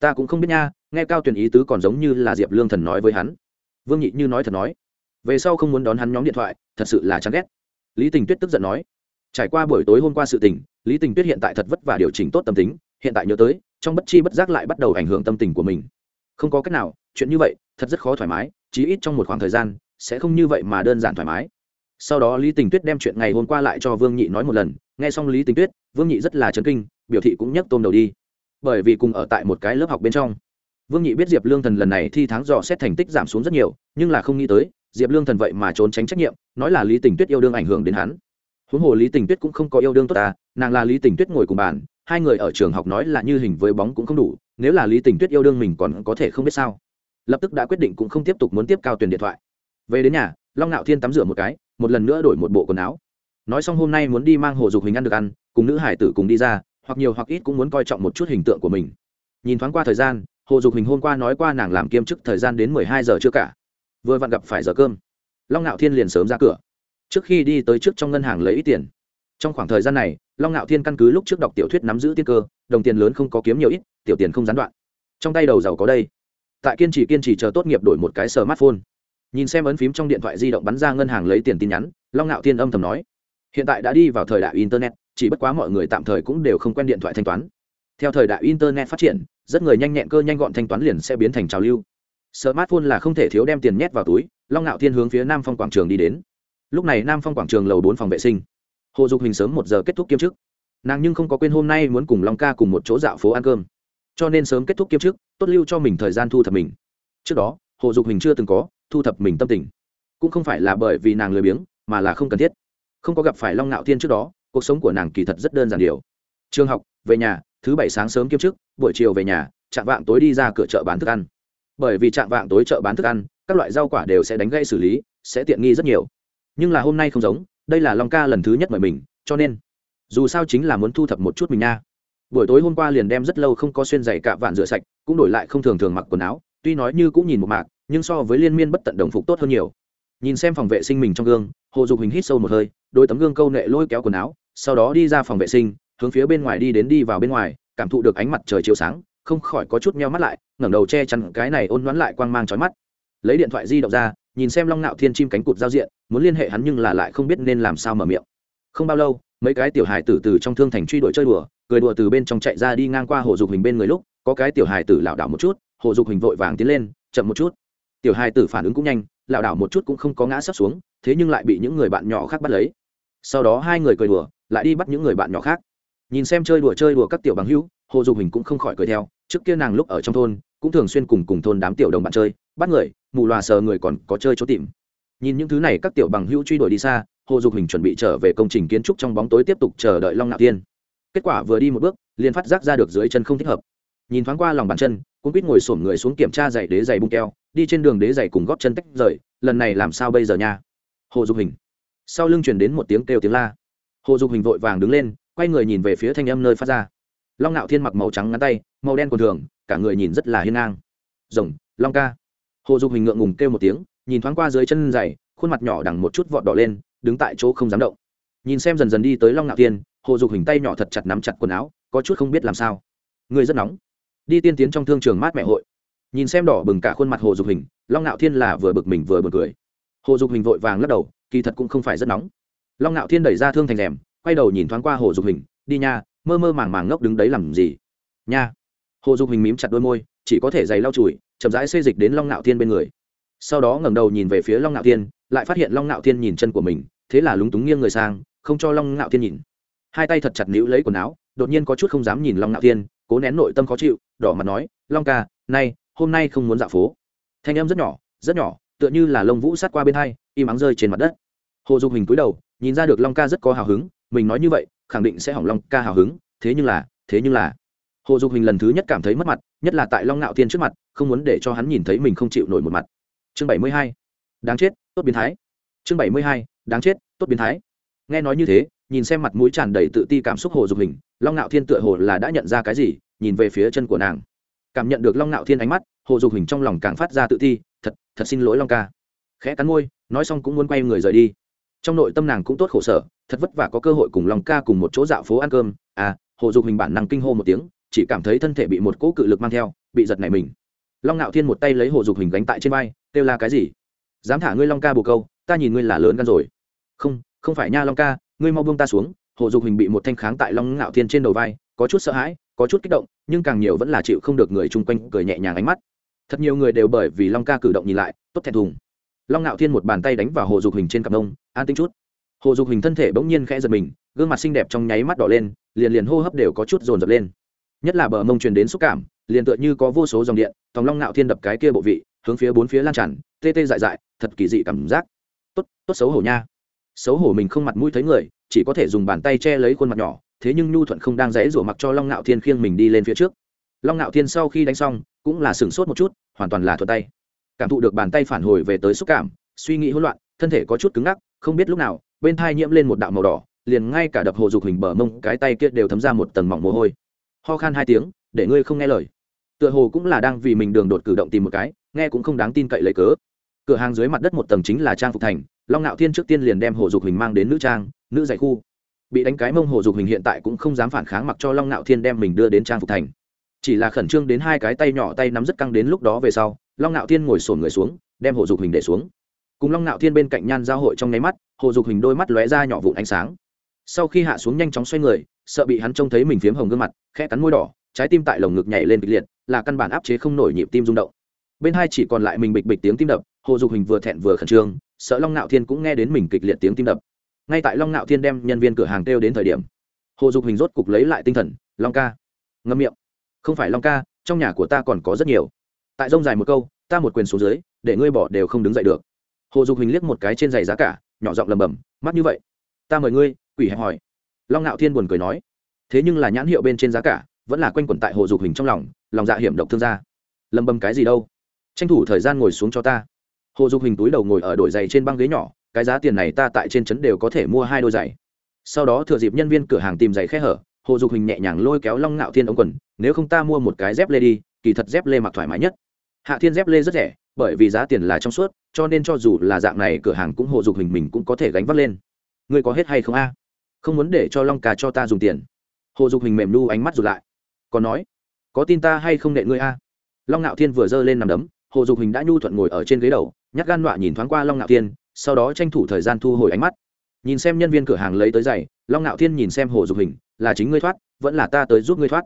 Ta cũng không biết nha, nghe cao tuyền ý tứ còn giống như là diệp lương thần nói với hắn. Vương nhị như nói thật nói. Về sau không muốn đón hắn nhóm điện thoại, thật sự là chán ghét. Lý tình tuyết tức giận nói. Trải qua buổi tối hôm qua sự tình, lý tình tuyết hiện tại thật vất vả điều chỉnh tốt tâm tính hiện tại nhớ tới, trong bất chi bất giác lại bắt đầu ảnh hưởng tâm tình của mình. Không có cách nào, chuyện như vậy, thật rất khó thoải mái, chí ít trong một khoảng thời gian, sẽ không như vậy mà đơn giản thoải mái. Sau đó lý tình tuyết đem chuyện ngày hôm qua lại cho vương nhị nói một lần, nghe xong lý tình tuyết, vương nhị rất là chấn kinh, biểu thị cũng nhấc tôm đầu đi. Bởi vì cùng ở tại một cái lớp học bên trong, vương nhị biết diệp lương thần lần này thi tháng dò xét thành tích giảm xuống rất nhiều, nhưng là không nghĩ tới, diệp lương thần vậy mà trốn tránh trách nhiệm, nói là lý tình tuyết yêu đương ảnh hưởng đến hắn. Huống hồ lý tình tuyết cũng không có yêu đương tốt ta nàng là lý tình tuyết ngồi cùng bàn hai người ở trường học nói là như hình với bóng cũng không đủ, nếu là lý tình tuyết yêu đương mình còn có thể không biết sao. Lập tức đã quyết định cũng không tiếp tục muốn tiếp cao tuyển điện thoại. Về đến nhà, long ngạo thiên tắm rửa một cái, một lần nữa đổi một bộ quần áo. Nói xong hôm nay muốn đi mang hồ dục hình ăn được ăn, cùng nữ hải tử cùng đi ra, hoặc nhiều hoặc ít cũng muốn coi trọng một chút hình tượng của mình. Nhìn thoáng qua thời gian, hồ dục hình hôm qua nói qua nàng làm kiêm chức thời gian đến mười hai giờ chưa cả. Vừa vặn gặp phải giờ cơm. Long ngạo thiên liền sớm ra cửa. Trước khi đi tới trước trong ngân hàng lấy ít tiền. Trong khoảng thời gian này long ngạo thiên căn cứ lúc trước đọc tiểu thuyết nắm giữ tiên cơ, đồng tiền lớn không có kiếm nhiều ít, tiểu tiền không gián đoạn. Trong tay đầu giàu có đây. Tại kiên trì kiên trì chờ tốt nghiệp đổi một cái smartphone. Nhìn xem ấn phím trong điện thoại di động bắn ra ngân hàng lấy tiền tin nhắn, long ngạo thiên âm thầm nói, hiện tại đã đi vào thời đại internet, chỉ bất quá mọi người tạm thời cũng đều không quen điện thoại thanh toán. Theo thời đại internet phát triển, rất người nhanh nhẹn cơ nhanh gọn thanh toán liền sẽ biến thành trào lưu. Smartphone là không thể thiếu đem tiền nhét vào túi. Long ngạo thiên hướng phía nam phong quảng trường đi đến. Lúc này nam phong quảng trường lầu bốn phòng vệ sinh hồ dục hình sớm một giờ kết thúc kiêm chức. Nàng nhưng không có quên hôm nay muốn cùng long ca cùng một chỗ dạo phố ăn cơm. Cho nên sớm kết thúc kiêm chức, tốt lưu cho mình thời gian thu thập mình. Trước đó, hồ dục hình chưa từng có thu thập mình tâm tình. Cũng không phải là bởi vì nàng lười biếng, mà là không cần thiết. Không có gặp phải long ngạo thiên trước đó, cuộc sống của nàng kỳ thật rất đơn giản điều trường học, về nhà, thứ bảy sáng sớm kiêm chức, buổi chiều về nhà chạm vạng tối đi ra cửa chợ bán thức ăn. Bởi vì chạm vạng tối chợ bán thức ăn, các loại rau quả đều sẽ đánh gây xử lý, sẽ tiện nghi rất nhiều. Nhưng là hôm nay không giống đây là long ca lần thứ nhất mời mình, cho nên, dù sao chính là muốn thu thập một chút mình nha. Buổi tối hôm qua liền đem rất lâu không có xuyên giày cạ vạn rửa sạch, cũng đổi lại không thường thường mặc quần áo, tuy nói như cũng nhìn một mạc, nhưng so với liên miên bất tận đồng phục tốt hơn nhiều. Nhìn xem phòng vệ sinh mình trong gương, hồ dục hình hít sâu một hơi, đôi tấm gương câu nệ lôi kéo quần áo, sau đó đi ra phòng vệ sinh, hướng phía bên ngoài đi đến đi vào bên ngoài, cảm thụ được ánh mặt trời chiếu sáng, không khỏi có chút meo mắt lại, ngẩng đầu che chắn cái này ôn nhoắn lại quang mang trói mắt. Lấy điện thoại di động ra nhìn xem long nạo thiên chim cánh cụt giao diện, muốn liên hệ hắn nhưng là lại không biết nên làm sao mở miệng. Không bao lâu, mấy cái tiểu hài tử từ trong thương thành truy đuổi chơi đùa, cười đùa từ bên trong chạy ra đi ngang qua hồ dục hình bên người lúc, có cái tiểu hài tử lảo đảo một chút, hồ dục hình vội vàng tiến lên, chậm một chút. Tiểu hài tử phản ứng cũng nhanh, lảo đảo một chút cũng không có ngã sắp xuống, thế nhưng lại bị những người bạn nhỏ khác bắt lấy. Sau đó hai người cười đùa, lại đi bắt những người bạn nhỏ khác. Nhìn xem chơi đùa chơi đùa các tiểu bằng hữu, hồ dục hình cũng không khỏi cười theo, trước kia nàng lúc ở trong thôn, cũng thường xuyên cùng cùng thôn đám tiểu đồng bạn chơi bắt người, mù loà sờ người còn có chơi chỗ tìm. Nhìn những thứ này, các tiểu bằng hữu truy đuổi đi xa, hồ dục hình chuẩn bị trở về công trình kiến trúc trong bóng tối tiếp tục chờ đợi long nạo tiên kết quả vừa đi một bước, liền phát giác ra được dưới chân không thích hợp. Nhìn thoáng qua lòng bàn chân cũng biết ngồi xổm người xuống kiểm tra giày đế giày bung keo, đi trên đường đế giày cùng góp chân tách rời, lần này làm sao bây giờ nha? Hồ dục hình. Sau lưng truyền đến một tiếng kêu tiếng la. Hồ dục hình vội vàng đứng lên, quay người nhìn về phía thanh âm nơi phát ra. Long nạo thiên mặc màu trắng ngắn tay, màu đen quần thường, cả người nhìn rất là hiên ngang. Rồng, long ca hồ dục hình ngượng ngùng kêu một tiếng, nhìn thoáng qua dưới chân giày, khuôn mặt nhỏ đằng một chút vọt đỏ lên, đứng tại chỗ không dám động. Nhìn xem dần dần đi tới long nạo thiên hồ dục hình tay nhỏ thật chặt nắm chặt quần áo, có chút không biết làm sao. Người rất nóng. Đi tiên tiến trong thương trường mát mẹ hội. Nhìn xem đỏ bừng cả khuôn mặt hồ dục hình long nạo thiên là vừa bực mình vừa bực cười. Hồ dục hình vội vàng lắc đầu, kỳ thật cũng không phải rất nóng. Long nạo thiên đẩy ra thương thành rèm, quay đầu nhìn thoáng qua hồ dục hình đi nha, mơ mơ màng màng ngốc đứng đấy làm gì? Nha. Hồ dục hình mím chặt đôi môi chỉ có thể giày lau chùi, chậm rãi xê dịch đến long nạo thiên bên người. Sau đó ngẩng đầu nhìn về phía long nạo thiên, lại phát hiện long nạo thiên nhìn chân của mình, thế là lúng túng nghiêng người sang, không cho long nạo thiên nhìn. Hai tay thật chặt níu lấy quần áo, đột nhiên có chút không dám nhìn long nạo thiên, cố nén nội tâm khó chịu, đỏ mặt nói, long ca, nay, hôm nay không muốn dạo phố. Thanh em rất nhỏ rất nhỏ, tựa như là lông vũ sát qua bên hai, im ắng rơi trên mặt đất. Hồ dục hình cúi đầu, nhìn ra được long ca rất có hào hứng, mình nói như vậy, khẳng định sẽ hỏng long ca hào hứng, thế nhưng là, thế nhưng là hồ dục hình lần thứ nhất cảm thấy mất mặt, nhất là tại long ngạo thiên trước mặt, không muốn để cho hắn nhìn thấy mình không chịu nổi một mặt. Chương bảy mươi hai. Đáng chết, tốt biến thái. Chương bảy mươi hai. Đáng chết, tốt biến thái. Nghe nói như thế, nhìn xem mặt mũi tràn đầy tự ti cảm xúc hồ dục hình long ngạo thiên tựa hồ là đã nhận ra cái gì, nhìn về phía chân của nàng. Cảm nhận được long ngạo thiên ánh mắt, hồ dục hình trong lòng càng phát ra tự ti, thật thật xin lỗi long ca. Khẽ cắn môi, nói xong cũng muốn quay người rời đi. Trong nội tâm nàng cũng tốt khổ sở, thật vất vả có cơ hội cùng long ca cùng một chỗ dạo phố ăn cơm. À hồ dục hình bản năng kinh hô một tiếng chỉ cảm thấy thân thể bị một cỗ cự lực mang theo, bị giật nảy mình. Long ngạo thiên một tay lấy hồ dục hình gánh tại trên vai, kêu là cái gì? Dám thả ngươi long ca bồ câu, ta nhìn ngươi là lớn gan rồi. Không không phải nha long ca, ngươi mau buông ta xuống, hồ dục hình bị một thanh kháng tại long ngạo thiên trên đầu vai, có chút sợ hãi, có chút kích động, nhưng càng nhiều vẫn là chịu không được người chung quanh cười nhẹ nhàng ánh mắt. Thật nhiều người đều bởi vì long ca cử động nhìn lại, tốt thẹn thùng. Long ngạo thiên một bàn tay đánh vào hồ dục hình trên cặp nông, an tính chút. Hồ dục hình thân thể bỗng nhiên khẽ giật mình, gương mặt xinh đẹp trong nháy mắt đỏ lên, liền liền hô hấp đều có chút dồn dập lên nhất là bờ mông truyền đến xúc cảm, liền tựa như có vô số dòng điện, tòng long ngạo thiên đập cái kia bộ vị, hướng phía bốn phía lan tràn, tê tê dại dại, thật kỳ dị cảm giác. Tốt tốt xấu hổ nha. Xấu hổ mình không mặt mũi thấy người, chỉ có thể dùng bàn tay che lấy khuôn mặt nhỏ, thế nhưng nhu thuận không đang dãy rủa mặc cho long ngạo thiên khiêng mình đi lên phía trước. Long ngạo thiên sau khi đánh xong, cũng là sửng sốt một chút, hoàn toàn là thuận tay. Cảm thụ được bàn tay phản hồi về tới xúc cảm, suy nghĩ hỗn loạn, thân thể có chút cứng ngắc, không biết lúc nào, bên thai nhiễm lên một đạo màu đỏ, liền ngay cả đập hồ dục hình bờ mông, cái tay kia đều thấm ra một tầng mỏng mồ hôi ho khan hai tiếng, để ngươi không nghe lời. Tựa hồ cũng là đang vì mình đường đột cử động tìm một cái, nghe cũng không đáng tin cậy lấy cớ. Cửa hàng dưới mặt đất một tầng chính là trang phục thành, long ngạo thiên trước tiên liền đem hồ dục hình mang đến nữ trang, nữ dạy khu. Bị đánh cái mông hồ dục hình hiện tại cũng không dám phản kháng mặc cho long ngạo thiên đem mình đưa đến trang phục thành. Chỉ là khẩn trương đến hai cái tay nhỏ tay nắm rất căng đến lúc đó về sau, long ngạo thiên ngồi sổn người xuống, đem hồ dục hình để xuống. Cùng long ngạo thiên bên cạnh nhan giao hội trong nháy mắt, hồ dục hình đôi mắt lóe ra nhỏ vụn ánh sáng sau khi hạ xuống nhanh chóng xoay người, sợ bị hắn trông thấy mình phiếm hồng gương mặt, khẽ cắn môi đỏ, trái tim tại lồng ngực nhảy lên kịch liệt, là căn bản áp chế không nổi nhịp tim rung động. Bên hai chỉ còn lại mình bịch bịch tiếng tim đập, hồ dục hình vừa thẹn vừa khẩn trương, sợ long ngạo thiên cũng nghe đến mình kịch liệt tiếng tim đập. Ngay tại long ngạo thiên đem nhân viên cửa hàng kêu đến thời điểm, hồ dục hình rốt cục lấy lại tinh thần, long ca. Ngâm miệng, không phải long ca, trong nhà của ta còn có rất nhiều. Tại rông dài một câu, ta một quyền xuống dưới, để ngươi bỏ đều không đứng dậy được. Hồ dục hình liếc một cái trên giày giá cả, nhỏ giọng lầm bầm mắt như vậy, ta mời ngươi quỷ hẹp hỏi. Long ngạo thiên buồn cười nói, thế nhưng là nhãn hiệu bên trên giá cả vẫn là quanh quẩn tại hồ dục hình trong lòng lòng dạ hiểm độc thương gia. Lầm bầm cái gì đâu? Tranh thủ thời gian ngồi xuống cho ta. Hồ dục hình túi đầu ngồi ở đổi giày trên băng ghế nhỏ, cái giá tiền này ta tại trên trấn đều có thể mua hai đôi giày. Sau đó thừa dịp nhân viên cửa hàng tìm giày khe hở, hồ dục hình nhẹ nhàng lôi kéo long ngạo thiên ống quần, nếu không ta mua một cái dép lê đi, kỳ thật dép lê mặc thoải mái nhất. Hạ thiên dép lê rất rẻ, bởi vì giá tiền là trong suốt, cho nên cho dù là dạng này cửa hàng cũng hồ dục hình mình cũng có thể gánh vác lên. Ngươi có hết hay không a? Không muốn để cho long cà cho ta dùng tiền. Hồ dục hình mềm nu ánh mắt rụt lại. Còn nói, có tin ta hay không nệ ngươi a? Long ngạo thiên vừa giơ lên nằm đấm, hồ dục hình đã nhu thuận ngồi ở trên ghế đầu nhắc gan nọa nhìn thoáng qua long ngạo thiên, sau đó tranh thủ thời gian thu hồi ánh mắt. Nhìn xem nhân viên cửa hàng lấy tới giày, long ngạo thiên nhìn xem hồ dục hình, là chính ngươi thoát, vẫn là ta tới giúp ngươi thoát?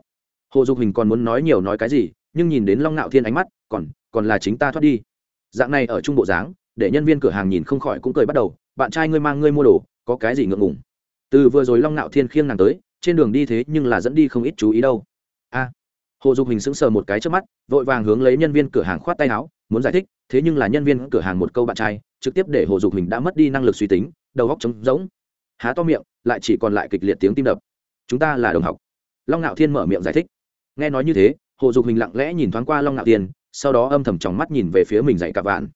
Hồ dục hình còn muốn nói nhiều nói cái gì, nhưng nhìn đến long ngạo thiên ánh mắt, còn còn là chính ta thoát đi. Dạng này ở trung bộ dáng, để nhân viên cửa hàng nhìn không khỏi cũng cười bắt đầu, bạn trai ngươi mang ngươi mua đồ, có cái gì ngượng ngùng? Từ vừa rồi long Nạo thiên khiêng nàng tới, trên đường đi thế nhưng là dẫn đi không ít chú ý đâu. A. Hồ dục hình sững sờ một cái trước mắt, vội vàng hướng lấy nhân viên cửa hàng khoát tay áo, muốn giải thích, thế nhưng là nhân viên cửa hàng một câu bạn trai, trực tiếp để hồ dục hình đã mất đi năng lực suy tính, đầu góc trống rỗng. Há to miệng, lại chỉ còn lại kịch liệt tiếng tim đập. Chúng ta là đồng học. Long ngạo thiên mở miệng giải thích. Nghe nói như thế, hồ dục hình lặng lẽ nhìn thoáng qua long ngạo thiên, sau đó âm thầm tròng mắt nhìn về phía mình dạy cả vạn.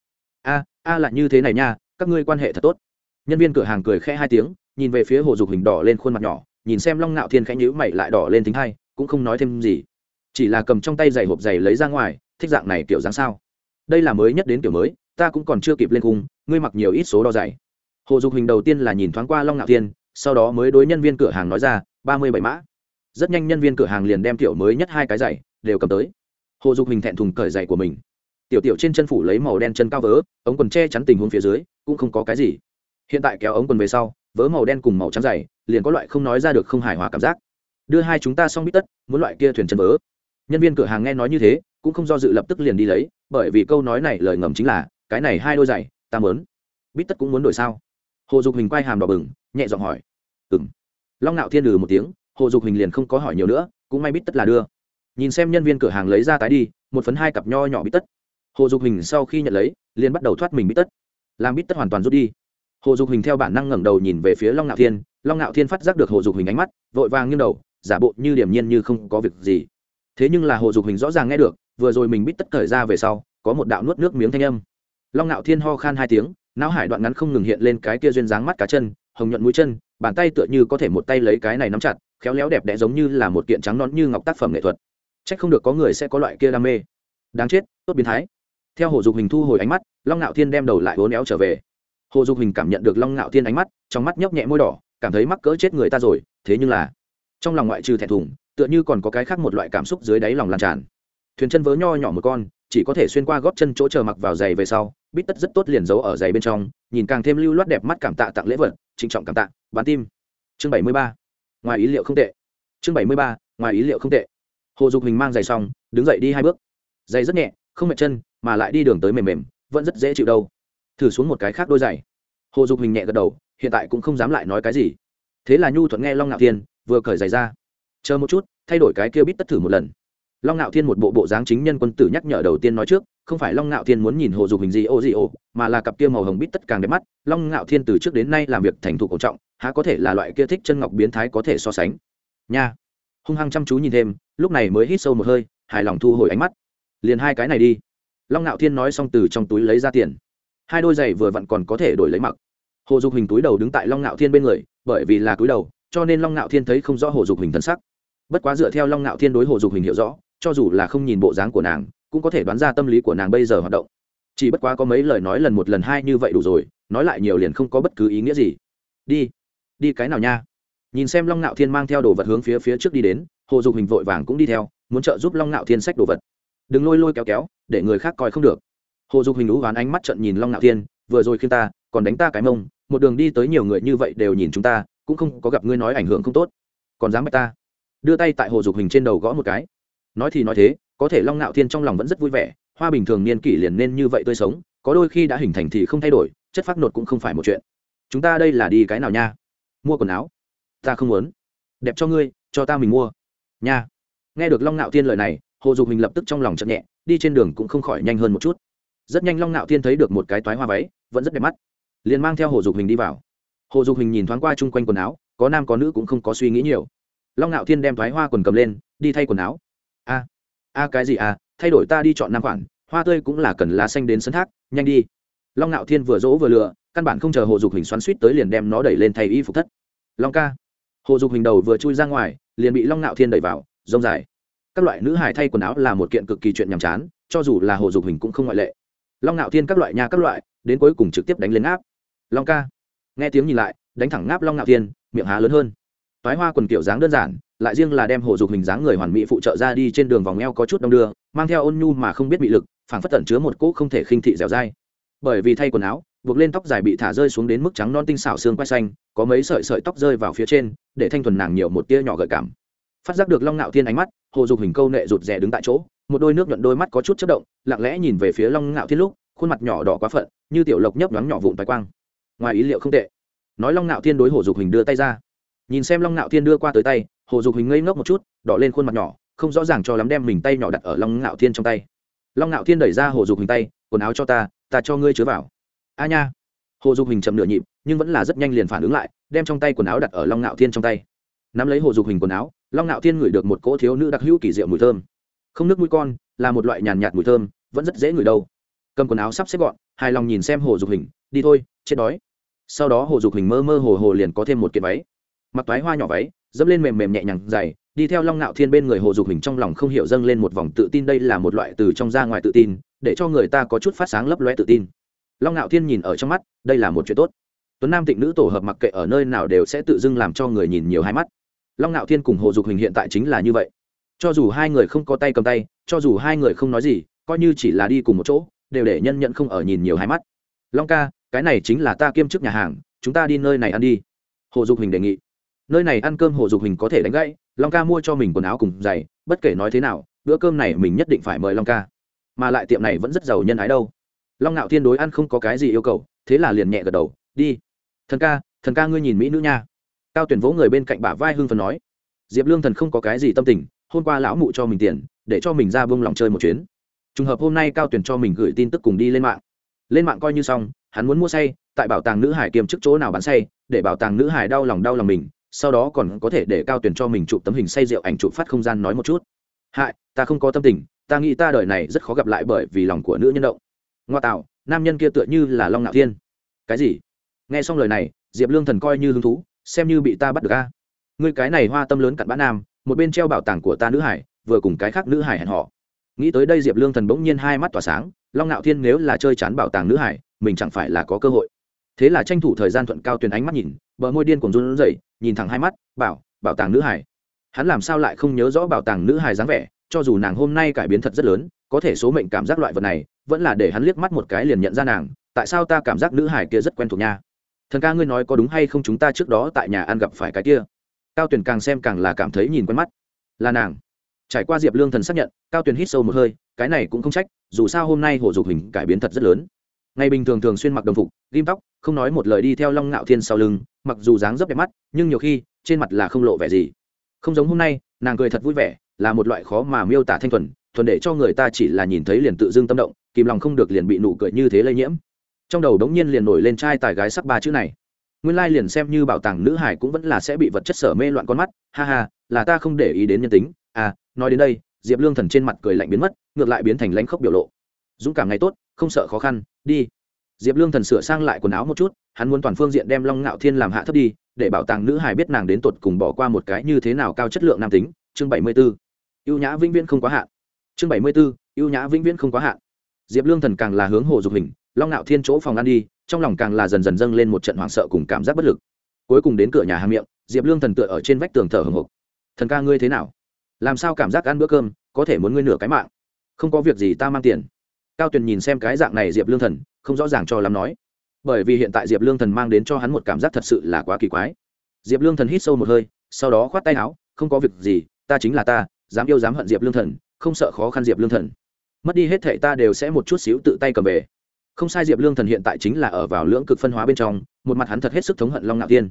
A a là như thế này nha, các ngươi quan hệ thật tốt. Nhân viên cửa hàng cười khẽ hai tiếng nhìn về phía hồ dục hình đỏ lên khuôn mặt nhỏ nhìn xem long ngạo thiên khẽ nhữ mày lại đỏ lên tính hay, cũng không nói thêm gì. Chỉ là cầm trong tay giày hộp giày lấy ra ngoài thích dạng này kiểu dáng sao? Đây là mới nhất đến kiểu mới ta cũng còn chưa kịp lên cung ngươi mặc nhiều ít số đo giày. Hồ dục hình đầu tiên là nhìn thoáng qua long ngạo thiên sau đó mới đối nhân viên cửa hàng nói ra ba mươi bảy mã. Rất nhanh nhân viên cửa hàng liền đem kiểu mới nhất hai cái giày đều cầm tới. Hồ dục hình thẹn thùng cởi giày của mình. Tiểu tiểu trên chân phủ lấy màu đen chân cao vớ ống quần che chắn tình huống phía dưới cũng không có cái gì. Hiện tại kéo ống quần về sau vớ màu đen cùng màu trắng dày, liền có loại không nói ra được không hài hòa cảm giác. Đưa hai chúng ta xong bít tất, muốn loại kia thuyền chân vớ. Nhân viên cửa hàng nghe nói như thế, cũng không do dự lập tức liền đi lấy, bởi vì câu nói này lời ngầm chính là, cái này hai đôi giày, ta mớn bít tất cũng muốn đổi sao? Hồ dục hình quay hàm đỏ bừng, nhẹ giọng hỏi. Ừ m long ngạo thiên lừ một tiếng, hồ dục hình liền không có hỏi nhiều nữa, cũng may bít tất là đưa. Nhìn xem nhân viên cửa hàng lấy ra tái đi, một phấn hai cặp nho nhỏ bít tất. Hồ dục hình sau khi nhận lấy, liền bắt đầu thoát mình bít tất. Làm bít tất hoàn toàn rút đi hồ dục hình theo bản năng ngẩng đầu nhìn về phía long ngạo thiên, long ngạo thiên phát giác được hồ dục hình ánh mắt, vội vàng nghiêng đầu, giả bộ như điểm nhiên như không có việc gì. Thế nhưng là hồ dục hình rõ ràng nghe được, vừa rồi mình bít tất thời ra về sau, có một đạo nuốt nước miếng thanh âm. Long ngạo thiên ho khan hai tiếng, não hải đoạn ngắn không ngừng hiện lên cái kia duyên dáng mắt cá chân, hồng nhuận mũi chân, bàn tay tựa như có thể một tay lấy cái này nắm chặt, khéo léo đẹp đẽ giống như là một kiện trắng nón như ngọc tác phẩm nghệ thuật. C h ắ c không được có người sẽ có loại kia đam mê. Đáng chết, tốt biến thái. Theo hồ dục hình thu hồi ánh mắt, long ngạo thiên đem đầu lại hố néo trở về hồ dục hình cảm nhận được long ngạo thiên ánh mắt, trong mắt nhóc nhẹ môi đỏ, cảm thấy mắc cỡ chết người ta rồi, thế nhưng là, trong lòng ngoại trừ thẹn thùng, tựa như còn có cái khác một loại cảm xúc dưới đáy lòng lan tràn. Thuyền chân vớ nho nhỏ một con, chỉ có thể xuyên qua gót chân chỗ chờ mặc vào giày về sau, bít tất rất tốt liền giấu ở giày bên trong, nhìn càng thêm lưu loát đẹp mắt cảm tạ tặng lễ vật, trịnh trọng cảm tạ, bán tim. Chương bảy mươi ba, ngoài ý liệu không tệ. Chương bảy mươi ba, ngoài ý liệu không tệ. Hồ dục hình mang giày xong, đứng dậy đi hai bước. Giày rất nhẹ, không mệt chân, mà lại đi đường tới mềm mềm, vẫn rất dễ chịu đâu thử xuống một cái khác đôi giày. Hồ dục hình nhẹ gật đầu, hiện tại cũng không dám lại nói cái gì. Thế là nhu thuận nghe long ngạo thiên, vừa cởi giày ra. Chờ một chút, thay đổi cái kia bít tất thử một lần. Long ngạo thiên một bộ bộ dáng chính nhân quân tử nhắc nhở đầu tiên nói trước, không phải long ngạo thiên muốn nhìn hồ dục hình gì ô gì ô, mà là cặp kia màu hồng bít tất càng đẹp mắt. Long ngạo thiên từ trước đến nay làm việc thành thục cổ trọng, há có thể là loại kia thích chân ngọc biến thái có thể so sánh. Nha! Hung hăng chăm chú nhìn thêm, lúc này mới hít sâu một hơi, hài lòng thu hồi ánh mắt. Liền hai cái này đi. Long ngạo thiên nói xong từ trong túi lấy ra tiền hai đôi giày vừa vặn còn có thể đổi lấy mặc. Hồ dục hình túi đầu đứng tại long ngạo thiên bên người, bởi vì là túi đầu, cho nên long ngạo thiên thấy không rõ hồ dục hình thân sắc. Bất quá dựa theo long ngạo thiên đối hồ dục hình hiểu rõ, cho dù là không nhìn bộ dáng của nàng, cũng có thể đoán ra tâm lý của nàng bây giờ hoạt động. Chỉ bất quá có mấy lời nói lần một lần hai như vậy đủ rồi, nói lại nhiều liền không có bất cứ ý nghĩa gì. Đi đi cái nào nha? Nhìn xem long ngạo thiên mang theo đồ vật hướng phía phía trước đi đến, hồ dục hình vội vàng cũng đi theo, muốn trợ giúp long ngạo thiên sách đồ vật. Đừng lôi lôi kéo kéo, để người khác coi không được hồ dục hình lũ ván ánh mắt trận nhìn long ngạo thiên, vừa rồi khi ta, còn đánh ta cái mông, một đường đi tới nhiều người như vậy đều nhìn chúng ta, cũng không có gặp ngươi nói ảnh hưởng không tốt. Còn dám bạch ta? Đưa tay tại hồ dục hình trên đầu gõ một cái. Nói thì nói thế, có thể long ngạo thiên trong lòng vẫn rất vui vẻ, hoa bình thường niên kỷ liền nên như vậy tươi sống, có đôi khi đã hình thành thì không thay đổi, chất phát nột cũng không phải một chuyện. Chúng ta đây là đi cái nào nha? Mua quần áo. Ta không muốn. Đẹp cho ngươi, cho ta mình mua. Nha. Nghe được long ngạo thiên lời này, hồ dục hình lập tức trong lòng chậm nhẹ, đi trên đường cũng không khỏi nhanh hơn một chút rất nhanh long ngạo thiên thấy được một cái toái hoa váy, vẫn rất đẹp mắt. Liền mang theo hồ dục hình đi vào. Hồ dục hình nhìn thoáng qua chung quanh quần áo, có nam có nữ cũng không có suy nghĩ nhiều. Long ngạo thiên đem thoái hoa quần cầm lên, đi thay quần áo. A a cái gì à thay đổi ta đi chọn nam khoản, hoa tươi cũng là cần lá xanh đến sân thác, nhanh đi. Long ngạo thiên vừa dỗ vừa lựa, căn bản không chờ hồ dục hình xoắn suýt tới liền đem nó đẩy lên thay y phục thất. Long ca. Hồ dục hình đầu vừa chui ra ngoài, liền bị long ngạo thiên đẩy vào, rông dài. Các loại nữ hài thay quần áo là một kiện cực kỳ chuyện nhàm chán, cho dù là hồ dục hình cũng không ngoại lệ long ngạo thiên các loại nhà các loại, đến cuối cùng trực tiếp đánh lên áp long ca. Nghe tiếng nhìn lại, đánh thẳng ngáp long ngạo thiên, miệng há lớn hơn. Toái hoa quần kiểu dáng đơn giản, lại riêng là đem hồ dục hình dáng người hoàn mỹ phụ trợ ra đi trên đường vòng eo có chút đông đưa, mang theo ôn nhu mà không biết bị lực, phảng phất tẩn chứa một cỗ không thể khinh thị dẻo dai. Bởi vì thay quần áo, buộc lên tóc dài bị thả rơi xuống đến mức trắng non tinh xảo xương quay xanh, có mấy sợi sợi tóc rơi vào phía trên, để thanh thuần nàng nhiều một tia nhỏ gợi cảm. Phát giác được long ngạo thiên ánh mắt hồ dục hình câu nệ rụt rè đứng tại chỗ, một đôi nước nhuận đôi mắt có chút chất động, lặng lẽ nhìn về phía long ngạo thiên lúc, khuôn mặt nhỏ đỏ quá phận, như tiểu lộc nhấp nhoáng nhỏ vụn bài quang. Ngoài ý liệu không tệ. Nói long ngạo thiên đối hồ dục hình đưa tay ra. Nhìn xem long ngạo thiên đưa qua tới tay, hồ dục hình ngây ngốc một chút, đỏ lên khuôn mặt nhỏ, không rõ ràng cho lắm đem mình tay nhỏ đặt ở long ngạo thiên trong tay. Long ngạo thiên đẩy ra hồ dục hình tay, quần áo cho ta ta cho ngươi chứa vào. A nha. Hồ dục hình chậm nửa nhịp, nhưng vẫn là rất nhanh liền phản ứng lại, đem trong tay quần áo đặt ở long ngạo thiên trong tay. Nắm lấy hồ dục hình quần áo long ngạo thiên ngửi được một cỗ thiếu nữ đặc hữu kỳ diệu mùi thơm. Không nước mũi con, là một loại nhàn nhạt mùi thơm, vẫn rất dễ ngửi đâu. Cầm quần áo sắp xếp gọn, hài lòng nhìn xem hồ dục hình, đi thôi, chết đói. Sau đó hồ dục hình mơ mơ hồ hồ liền có thêm một kiện váy. Mặc toái hoa nhỏ váy, dẫm lên mềm mềm nhẹ nhàng dày, đi theo long ngạo thiên bên người hồ dục hình trong lòng không hiểu dâng lên một vòng tự tin đây là một loại từ trong ra ngoài tự tin, để cho người ta có chút phát sáng lấp loe tự tin. Long ngạo thiên nhìn ở trong mắt, đây là một chuyện tốt. Tuấn nam tịnh nữ tổ hợp mặc kệ ở nơi nào đều sẽ tự dưng làm cho người nhìn nhiều hai mắt long ngạo thiên cùng hồ dục hình hiện tại chính là như vậy. Cho dù hai người không có tay cầm tay, cho dù hai người không nói gì, coi như chỉ là đi cùng một chỗ, đều để nhân nhận không ở nhìn nhiều hai mắt. Long ca, cái này chính là ta kiêm chức nhà hàng, chúng ta đi nơi này ăn đi. Hồ dục hình đề nghị. Nơi này ăn cơm hồ dục hình có thể đánh gãy, long ca mua cho mình quần áo cùng giày, bất kể nói thế nào, bữa cơm này mình nhất định phải mời long ca. Mà lại tiệm này vẫn rất giàu nhân ái đâu. Long ngạo thiên đối ăn không có cái gì yêu cầu, thế là liền nhẹ gật đầu, đi. Thần ca thần ca ngươi nhìn mỹ nữ nha cao tuyển vỗ người bên cạnh bả vai hưng phần nói, diệp lương thần không có cái gì tâm tình, hôm qua lão mụ cho mình tiền, để cho mình ra vương lòng chơi một chuyến. Trùng hợp hôm nay cao tuyển cho mình gửi tin tức cùng đi lên mạng. Lên mạng coi như xong, hắn muốn mua say, tại bảo tàng nữ hải kiềm trước chỗ nào bán say, để bảo tàng nữ hải đau lòng đau lòng mình, sau đó còn có thể để cao tuyển cho mình chụp tấm hình say rượu ảnh chụp phát không gian nói một chút. Hại, ta không có tâm tình, ta nghĩ ta đời này rất khó gặp lại bởi vì lòng của nữ nhân động. Ngoa tạo, nam nhân kia tựa như là long ngạo thiên. Cái gì? Nghe xong lời này, diệp lương thần coi như hứng thú xem như bị ta bắt được a. Ngươi cái này hoa tâm lớn cặn bã nam, một bên treo bảo tàng của ta nữ hải, vừa cùng cái khác nữ hải hẹn họ nghĩ tới đây diệp lương thần bỗng nhiên hai mắt tỏa sáng, long ngạo thiên nếu là chơi chán bảo tàng nữ hải, mình chẳng phải là có cơ hội. Thế là tranh thủ thời gian thuận cao tuyền ánh mắt nhìn, bờ môi điên cùng run rẩy, nhìn thẳng hai mắt, bảo bảo tàng nữ hải. Hắn làm sao lại không nhớ rõ bảo tàng nữ hải dáng vẻ, cho dù nàng hôm nay cải biến thật rất lớn, có thể số mệnh cảm giác loại vật này, vẫn là để hắn liếc mắt một cái liền nhận ra nàng, tại sao ta cảm giác nữ hải kia rất quen thuộc nha? Thần ca ngươi nói có đúng hay không chúng ta trước đó tại nhà ăn gặp phải cái kia? Cao tuyền càng xem càng là cảm thấy nhìn quen mắt. Là nàng. Trải qua diệp lương thần xác nhận, cao tuyền hít sâu một hơi, cái này cũng không trách, dù sao hôm nay hồ dục hình cải biến thật rất lớn. Ngày bình thường thường xuyên mặc đồng phục, ghim tóc, không nói một lời đi theo long ngạo thiên sau lưng, mặc dù dáng dấp đẹp mắt, nhưng nhiều khi, trên mặt là không lộ vẻ gì. Không giống hôm nay, nàng cười thật vui vẻ, là một loại khó mà miêu tả thanh thuần thuần để cho người ta chỉ là nhìn thấy liền tự dưng tâm động, kìm lòng không được liền bị nụ cười như thế lây nhiễm trong đầu đống nhiên liền nổi lên trai tài gái sắc ba chữ này. Nguyên lai liền xem như bảo tàng nữ hải cũng vẫn là sẽ bị vật chất sở mê loạn con mắt. Ha ha, là ta không để ý đến nhân tính. À nói đến đây, diệp lương thần trên mặt cười lạnh biến mất, ngược lại biến thành lãnh khốc biểu lộ. Dũng cảm ngày tốt, không sợ khó khăn, đi. Diệp lương thần sửa sang lại quần áo một chút, hắn muốn toàn phương diện đem long ngạo thiên làm hạ thấp đi, để bảo tàng nữ hải biết nàng đến tột cùng bỏ qua một cái như thế nào cao chất lượng nam tính. Chương bảy mươi b ố ưu nhã vĩnh viễn không quá hạn. Chương bảy mươi b ố ưu nhã vĩnh viễn không quá hạn. Diệp lương thần càng là hướng hồ dục hình long ngạo thiên chỗ phòng ăn đi, trong lòng càng là dần dần dâng lên một trận hoảng sợ cùng cảm giác bất lực. Cuối cùng đến cửa nhà hàng miệng, diệp lương thần tựa ở trên vách tường thở hồng hộc. Thần ca ngươi thế nào? Làm sao cảm giác ăn bữa cơm, có thể muốn ngươi nửa cái mạng? Không có việc gì ta mang tiền. Cao tuyền nhìn xem cái dạng này diệp lương thần, không rõ ràng cho lắm nói. Bởi vì hiện tại diệp lương thần mang đến cho hắn một cảm giác thật sự là quá kỳ quái. Diệp lương thần hít sâu một hơi, sau đó khoát tay áo, không có việc gì, ta chính là ta, dám yêu dám hận diệp lương thần, không sợ khó khăn diệp lương thần. Mất đi hết thệ ta đều sẽ một chút xíu tự tay cầm về không sai diệp lương thần hiện tại chính là ở vào lưỡng cực phân hóa bên trong, một mặt hắn thật hết sức thống hận long ngạo thiên.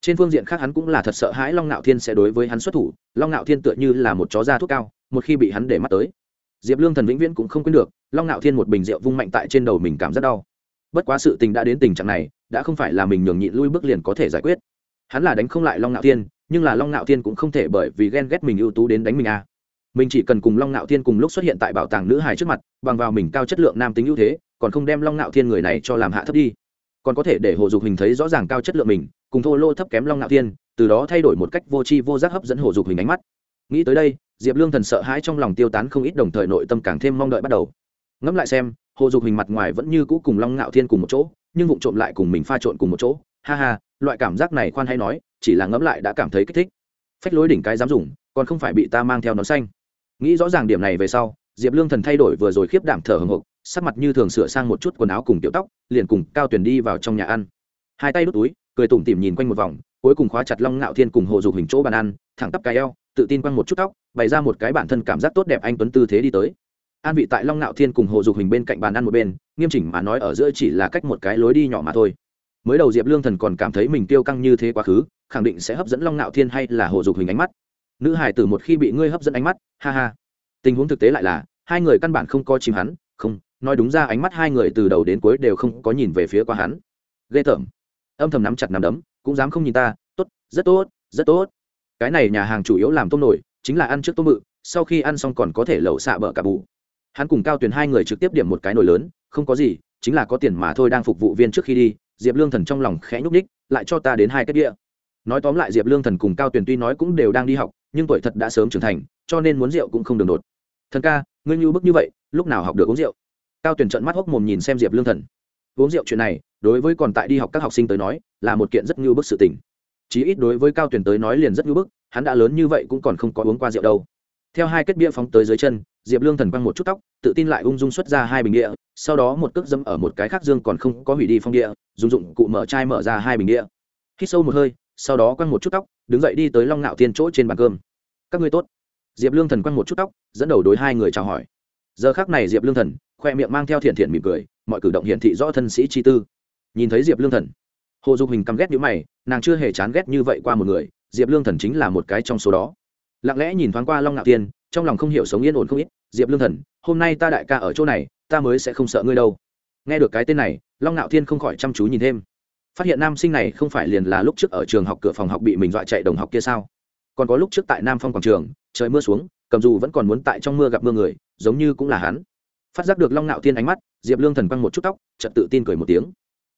Trên phương diện khác hắn cũng là thật sợ hãi long ngạo thiên sẽ đối với hắn xuất thủ, long ngạo thiên tựa như là một chó da thuốc cao, một khi bị hắn để mắt tới, diệp lương thần vĩnh viễn cũng không quên được, long ngạo thiên một bình rượu vung mạnh tại trên đầu mình cảm rất đau. Bất quá sự tình đã đến tình trạng này, đã không phải là mình nhường nhịn lui bước liền có thể giải quyết. Hắn là đánh không lại long ngạo thiên, nhưng là long ngạo thiên cũng không thể bởi vì ghen ghét mình ưu tú đến đánh mình à. mình chỉ cần cùng long ngạo thiên cùng lúc xuất hiện tại bảo tàng nữ hài trước mặt, bằng vào mình cao chất lượng nam tính ưu thế còn không đem long ngạo thiên người này cho làm hạ thấp đi. Còn có thể để hồ dục hình thấy rõ ràng cao chất lượng mình, cùng thô lô thấp kém long ngạo thiên, từ đó thay đổi một cách vô tri vô giác hấp dẫn hồ dục hình ánh mắt. Nghĩ tới đây, diệp lương thần sợ hãi trong lòng tiêu tán không ít đồng thời nội tâm càng thêm mong đợi bắt đầu. Ngẫm lại xem, hồ dục hình mặt ngoài vẫn như cũ cùng long ngạo thiên cùng một chỗ, nhưng vụ trộm lại cùng mình pha trộn cùng một chỗ. Ha ha, loại cảm giác này khoan hay nói, chỉ là ngẫm lại đã cảm thấy kích thích. Phách lối đỉnh cái dám dùng, còn không phải bị ta mang theo nó xanh. Nghĩ rõ ràng điểm này về sau diệp lương thần thay đổi vừa rồi khiếp đảm thở hồng hộc sắc mặt như thường sửa sang một chút quần áo cùng tiểu tóc, liền cùng cao tuyển đi vào trong nhà ăn. Hai tay đút túi, cười tủm tỉm nhìn quanh một vòng, cuối cùng khóa chặt long ngạo thiên cùng hồ dục hình chỗ bàn ăn, thẳng tắp cái eo, tự tin quăng một chút tóc, bày ra một cái bản thân cảm giác tốt đẹp anh tuấn tư thế đi tới. An vị tại long ngạo thiên cùng hồ dục hình bên cạnh bàn ăn một bên, nghiêm chỉnh mà nói ở giữa chỉ là cách một cái lối đi nhỏ mà thôi. Mới đầu diệp lương thần còn cảm thấy mình tiêu căng như thế quá khứ, khẳng định sẽ hấp dẫn long ngạo thiên hay là hồ dục hình ánh mắt. Nữ hải tử một khi bị ngươi hấp dẫn ánh mắt, ha ha tình huống thực tế lại là, hai người căn bản không có chìm hắn, không, nói đúng ra ánh mắt hai người từ đầu đến cuối đều không có nhìn về phía qua hắn. Ghê tởm. Âm thầm nắm chặt nắm đấm, cũng dám không nhìn ta, tốt, rất tốt rất tốt. Cái này nhà hàng chủ yếu làm tôm nổi, chính là ăn trước tôm mự sau khi ăn xong còn có thể lẩu xạ bờ cả bụ hắn cùng cao tuyền hai người trực tiếp điểm một cái nồi lớn, không có gì, chính là có tiền mà thôi đang phục vụ viên trước khi đi, diệp lương thần trong lòng khẽ nhúc ních lại cho ta đến hai cái đĩa. Nói tóm lại diệp lương thần cùng cao tuyền tuy nói cũng đều đang đi học, nhưng tuổi thật đã sớm trưởng thành, cho nên muốn rượu cũng không đường đột thần ca, ngươi như bức như vậy, lúc nào học được uống rượu? Cao tuyển trận mắt hốc mồm nhìn xem diệp lương thần. Uống rượu chuyện này, đối với còn tại đi học các học sinh tới nói, là một kiện rất như bức sự tình. Chí ít đối với cao tuyển tới nói liền rất như bức, hắn đã lớn như vậy cũng còn không có uống qua rượu đâu. Theo hai kết bia phóng tới dưới chân, diệp lương thần quăng một chút tóc, tự tin lại ung dung xuất ra hai bình địa sau đó một cước dâm ở một cái khác dương còn không có hủy đi phong địa, dùng dụng cụ mở chai mở ra hai bình địa hít sâu một hơi, sau đó quăng một chút tóc, đứng dậy đi tới long ngạo thiên chỗ trên bàn cơm. Các ngươi tốt diệp lương thần quăng một chút tóc, dẫn đầu đối hai người chào hỏi. Giờ khác này diệp lương thần, khoe miệng mang theo thiện thiện mỉm cười, mọi cử động hiển thị rõ thân sĩ chi tư. Nhìn thấy diệp lương thần, hồ dục hình căm ghét nhữ mày, nàng chưa hề chán ghét như vậy qua một người, diệp lương thần chính là một cái trong số đó. Lặng lẽ nhìn thoáng qua long ngạo tiên, trong lòng không hiểu sống yên ổn không ít, diệp lương thần, hôm nay ta đại ca ở chỗ này, ta mới sẽ không sợ ngươi đâu. Nghe được cái tên này, long ngạo thiên không khỏi chăm chú nhìn thêm. Phát hiện nam sinh này không phải liền là lúc trước ở trường học cửa phòng học bị mình dọa chạy đồng học kia sao? Còn có lúc trước tại nam phong quảng trường, trời mưa xuống, cầm dù vẫn còn muốn tại trong mưa gặp mưa người, giống như cũng là hắn. Phát giác được long Nạo thiên ánh mắt, diệp lương thần quăng một chút tóc trật tự tin cười một tiếng.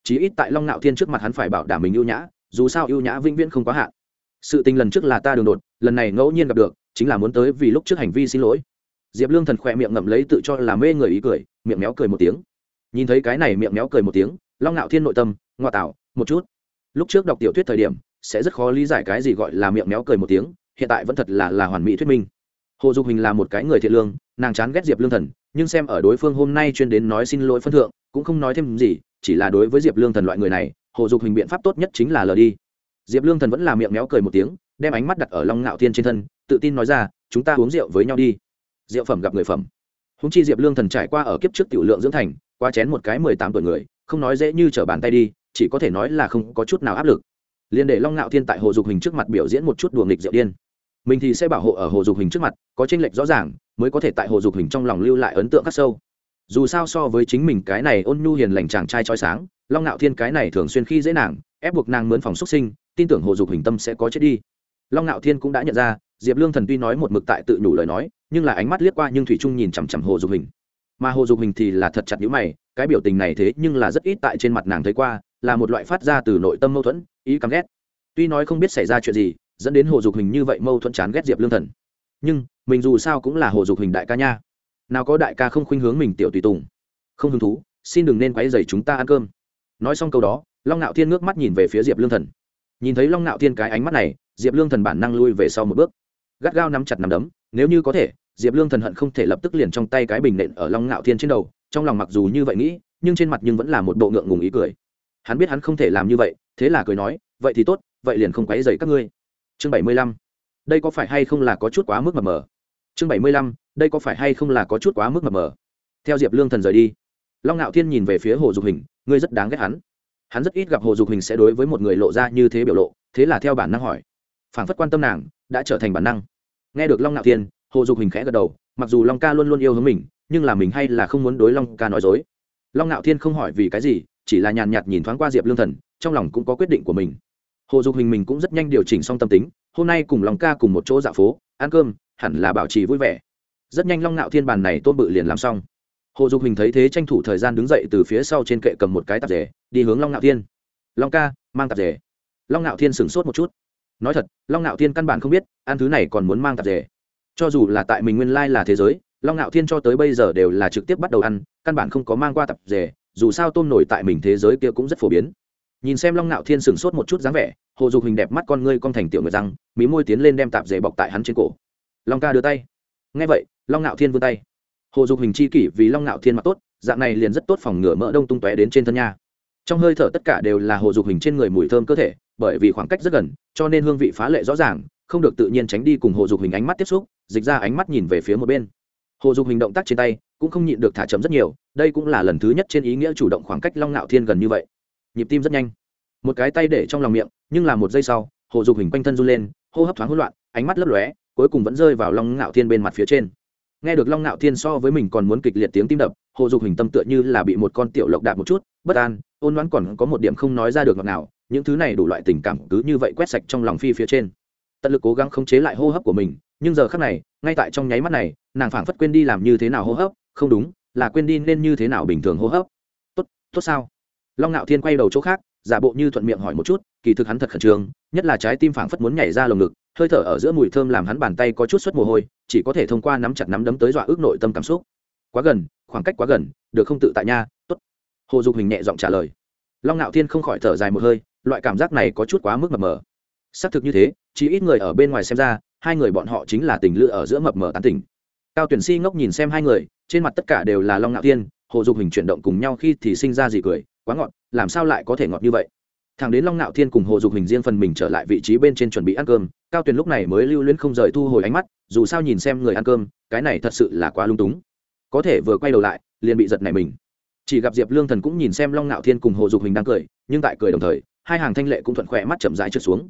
Chí ít tại long Nạo thiên trước mặt hắn phải bảo đảm mình ưu nhã, dù sao ưu nhã vĩnh viễn không quá hạn. Sự tình lần trước là ta đường đột, lần này ngẫu nhiên gặp được, chính là muốn tới vì lúc trước hành vi xin lỗi. Diệp lương thần khỏe miệng ngậm lấy tự cho là mê người ý cười, miệng méo cười một tiếng. Nhìn thấy cái này miệng méo cười một tiếng, long Nạo thiên nội tâm ngoại tạo một chút. Lúc trước đọc tiểu thuyết thời điểm sẽ rất khó lý giải cái gì gọi là miệng méo cười một tiếng, hiện tại vẫn thật là là hoàn mỹ thuyết minh. Hồ dục hình là một cái người thiện lương, nàng chán ghét diệp lương thần, nhưng xem ở đối phương hôm nay chuyên đến nói xin lỗi phân thượng, cũng không nói thêm gì, chỉ là đối với diệp lương thần loại người này, hồ dục hình biện pháp tốt nhất chính là lờ đi. Diệp lương thần vẫn là miệng méo cười một tiếng, đem ánh mắt đặt ở long ngạo thiên trên thân, tự tin nói ra, chúng ta uống rượu với nhau đi. Rượu phẩm gặp người phẩm. Húng chi diệp lương thần trải qua ở kiếp trước tiểu lượng dưỡng thành qua chén một cái mười tám tuổi người, không nói dễ như t r ở bàn tay đi, chỉ có thể nói là không có chút nào áp lực liền để long ngạo thiên tại hồ dục hình trước mặt biểu diễn một chút đùa nghịch diệu điên. Mình thì sẽ bảo hộ ở hồ dục hình trước mặt, có tranh lệch rõ ràng, mới có thể tại hồ dục hình trong lòng lưu lại ấn tượng khắc sâu. Dù sao so với chính mình cái này ôn nhu hiền lành chàng trai trói sáng, long ngạo thiên cái này thường xuyên khi dễ nàng, ép buộc nàng mướn phòng xuất sinh, tin tưởng hồ dục hình tâm sẽ có chết đi. Long ngạo thiên cũng đã nhận ra, diệp lương thần tuy nói một mực tại tự nhủ lời nói, nhưng là ánh mắt liếc qua nhưng thủy trung nhìn chằm chằm hồ dục hình. Mà hồ dục hình thì là thật chặt nhữ mày, cái biểu tình này thế nhưng là rất ít tại trên mặt nàng thấy qua là một loại phát ra từ nội tâm mâu thuẫn, ý căm ghét. Tuy nói không biết xảy ra chuyện gì, dẫn đến hồ dục hình như vậy mâu thuẫn chán ghét diệp lương thần. Nhưng, mình dù sao cũng là hồ dục hình đại ca nha. Nào có đại ca không khuynh hướng mình tiểu tùy tùng. Không hứng thú, xin đừng nên quấy dày chúng ta ăn cơm. Nói xong câu đó, long ngạo thiên ngước mắt nhìn về phía diệp lương thần. Nhìn thấy long ngạo thiên cái ánh mắt này, diệp lương thần bản năng lui về sau một bước. Gắt gao nắm chặt nắm đấm, nếu như có thể, diệp lương thần hận không thể lập tức liền trong tay cái bình nện ở long ngạo thiên trên đầu, trong lòng mặc dù như vậy nghĩ, nhưng trên mặt nhưng vẫn là một bộ ngượng ngùng ý cười hắn biết hắn không thể làm như vậy, thế là cười nói, vậy thì tốt, vậy liền không quấy dày các ngươi. Chương bảy mươi lăm. Đây có phải hay không là có chút quá mức mập mờ? Chương bảy mươi lăm, đây có phải hay không là có chút quá mức mập mờ? Theo diệp lương thần rời đi, long ngạo thiên nhìn về phía hồ dục hình, ngươi rất đáng ghét hắn. Hắn rất ít gặp hồ dục hình sẽ đối với một người lộ ra như thế biểu lộ, thế là theo bản năng hỏi. Phản phất quan tâm nàng, đã trở thành bản năng. Nghe được long ngạo thiên, hồ dục hình khẽ gật đầu, mặc dù long ca luôn luôn yêu hướng mình, nhưng là mình hay là không muốn đối long ca nói dối. Long ngạo thiên không hỏi vì cái gì chỉ là nhàn nhạt nhìn thoáng qua diệp lương thần, trong lòng cũng có quyết định của mình. Hồ dục hình mình cũng rất nhanh điều chỉnh xong tâm tính, hôm nay cùng long ca cùng một chỗ dạo phố, ăn cơm, hẳn là bảo trì vui vẻ. Rất nhanh long ngạo thiên bàn này tôn bự liền làm xong. Hồ dục hình thấy thế tranh thủ thời gian đứng dậy từ phía sau trên kệ cầm một cái tạp rể đi hướng long ngạo thiên. Long ca, mang tạp rể long ngạo thiên sửng sốt một chút. Nói thật, long ngạo thiên căn bản không biết, ăn thứ này còn muốn mang tạp rể cho dù là tại mình nguyên lai là thế giới, long ngạo thiên cho tới bây giờ đều là trực tiếp bắt đầu ăn, căn bản không có mang qua tạp rể dù sao tôm nổi tại mình thế giới kia cũng rất phổ biến. Nhìn xem long Nạo thiên sửng sốt một chút dáng vẻ, hồ dục hình đẹp mắt con ngươi con thành tiểu người răng, mí môi tiến lên đem tạp dề bọc tại hắn trên cổ. Long ca đưa tay. Ngay vậy, long Nạo thiên vươn tay. Hồ dục hình chi kỷ vì long Nạo thiên mặc tốt, dạng này liền rất tốt phòng ngừa mỡ đông tung tóe đến trên thân nha. Trong hơi thở tất cả đều là hồ dục hình trên người mùi thơm cơ thể, bởi vì khoảng cách rất gần, cho nên hương vị phá lệ rõ ràng, không được tự nhiên tránh đi cùng hồ dục hình ánh mắt tiếp xúc, dịch ra ánh mắt nhìn về phía một bên. Hồ dục hình động tác trên tay cũng không nhịn được thả chậm rất nhiều, đây cũng là lần thứ nhất trên ý nghĩa chủ động khoảng cách long ngạo thiên gần như vậy. Nhịp tim rất nhanh. Một cái tay để trong lòng miệng, nhưng là một giây sau, hồ dục hình quanh thân run lên, hô hấp thoáng hỗn loạn, ánh mắt lấp lóe, cuối cùng vẫn rơi vào long ngạo thiên bên mặt phía trên. Nghe được long ngạo thiên so với mình còn muốn kịch liệt tiếng tim đập, hồ dục hình tâm tựa như là bị một con tiểu lộc đạp một chút, bất an, ôn đoán còn có một điểm không nói ra được ngọt nào những thứ này đủ loại tình cảm cứ như vậy quét sạch trong lòng phi phía trên. Tận lực cố gắng khống chế lại hô hấp của mình, nhưng giờ khác này, ngay tại trong nháy mắt này, nàng phảng phất quên đi làm như thế nào hô hấp không đúng, là quên đi nên như thế nào bình thường hô hấp. Tốt tốt sao? Long ngạo thiên quay đầu chỗ khác, giả bộ như thuận miệng hỏi một chút, kỳ thực hắn thật khẩn trương, nhất là trái tim phảng phất muốn nhảy ra lồng ngực, hơi thở ở giữa mùi thơm làm hắn bàn tay có chút suất mồ hôi, chỉ có thể thông qua nắm chặt nắm đấm tới dọa ước nội tâm cảm xúc. Quá gần, khoảng cách quá gần, được không tự tại nha, tốt. Hồ dục hình nhẹ giọng trả lời. Long ngạo thiên không khỏi thở dài một hơi, loại cảm giác này có chút quá mức mập mờ. Xác thực như thế, chỉ ít người ở bên ngoài xem ra, hai người bọn họ chính là tình lựa ở giữa mập mờ tán tỉnh cao tuyển si ngốc nhìn xem hai người, trên mặt tất cả đều là long ngạo thiên, hồ dục hình chuyển động cùng nhau khi thì sinh ra gì cười, quá ngọt, làm sao lại có thể ngọt như vậy? Thằng đến long ngạo thiên cùng hồ dục hình riêng phần mình trở lại vị trí bên trên chuẩn bị ăn cơm, cao tuyền lúc này mới lưu luyến không rời thu hồi ánh mắt, dù sao nhìn xem người ăn cơm, cái này thật sự là quá lung túng. Có thể vừa quay đầu lại, liền bị giật nảy mình. Chỉ gặp diệp lương thần cũng nhìn xem long ngạo thiên cùng hồ dục hình đang cười, nhưng tại cười đồng thời, hai hàng thanh lệ cũng thuận khỏe mắt chậm rãi trượt xuống.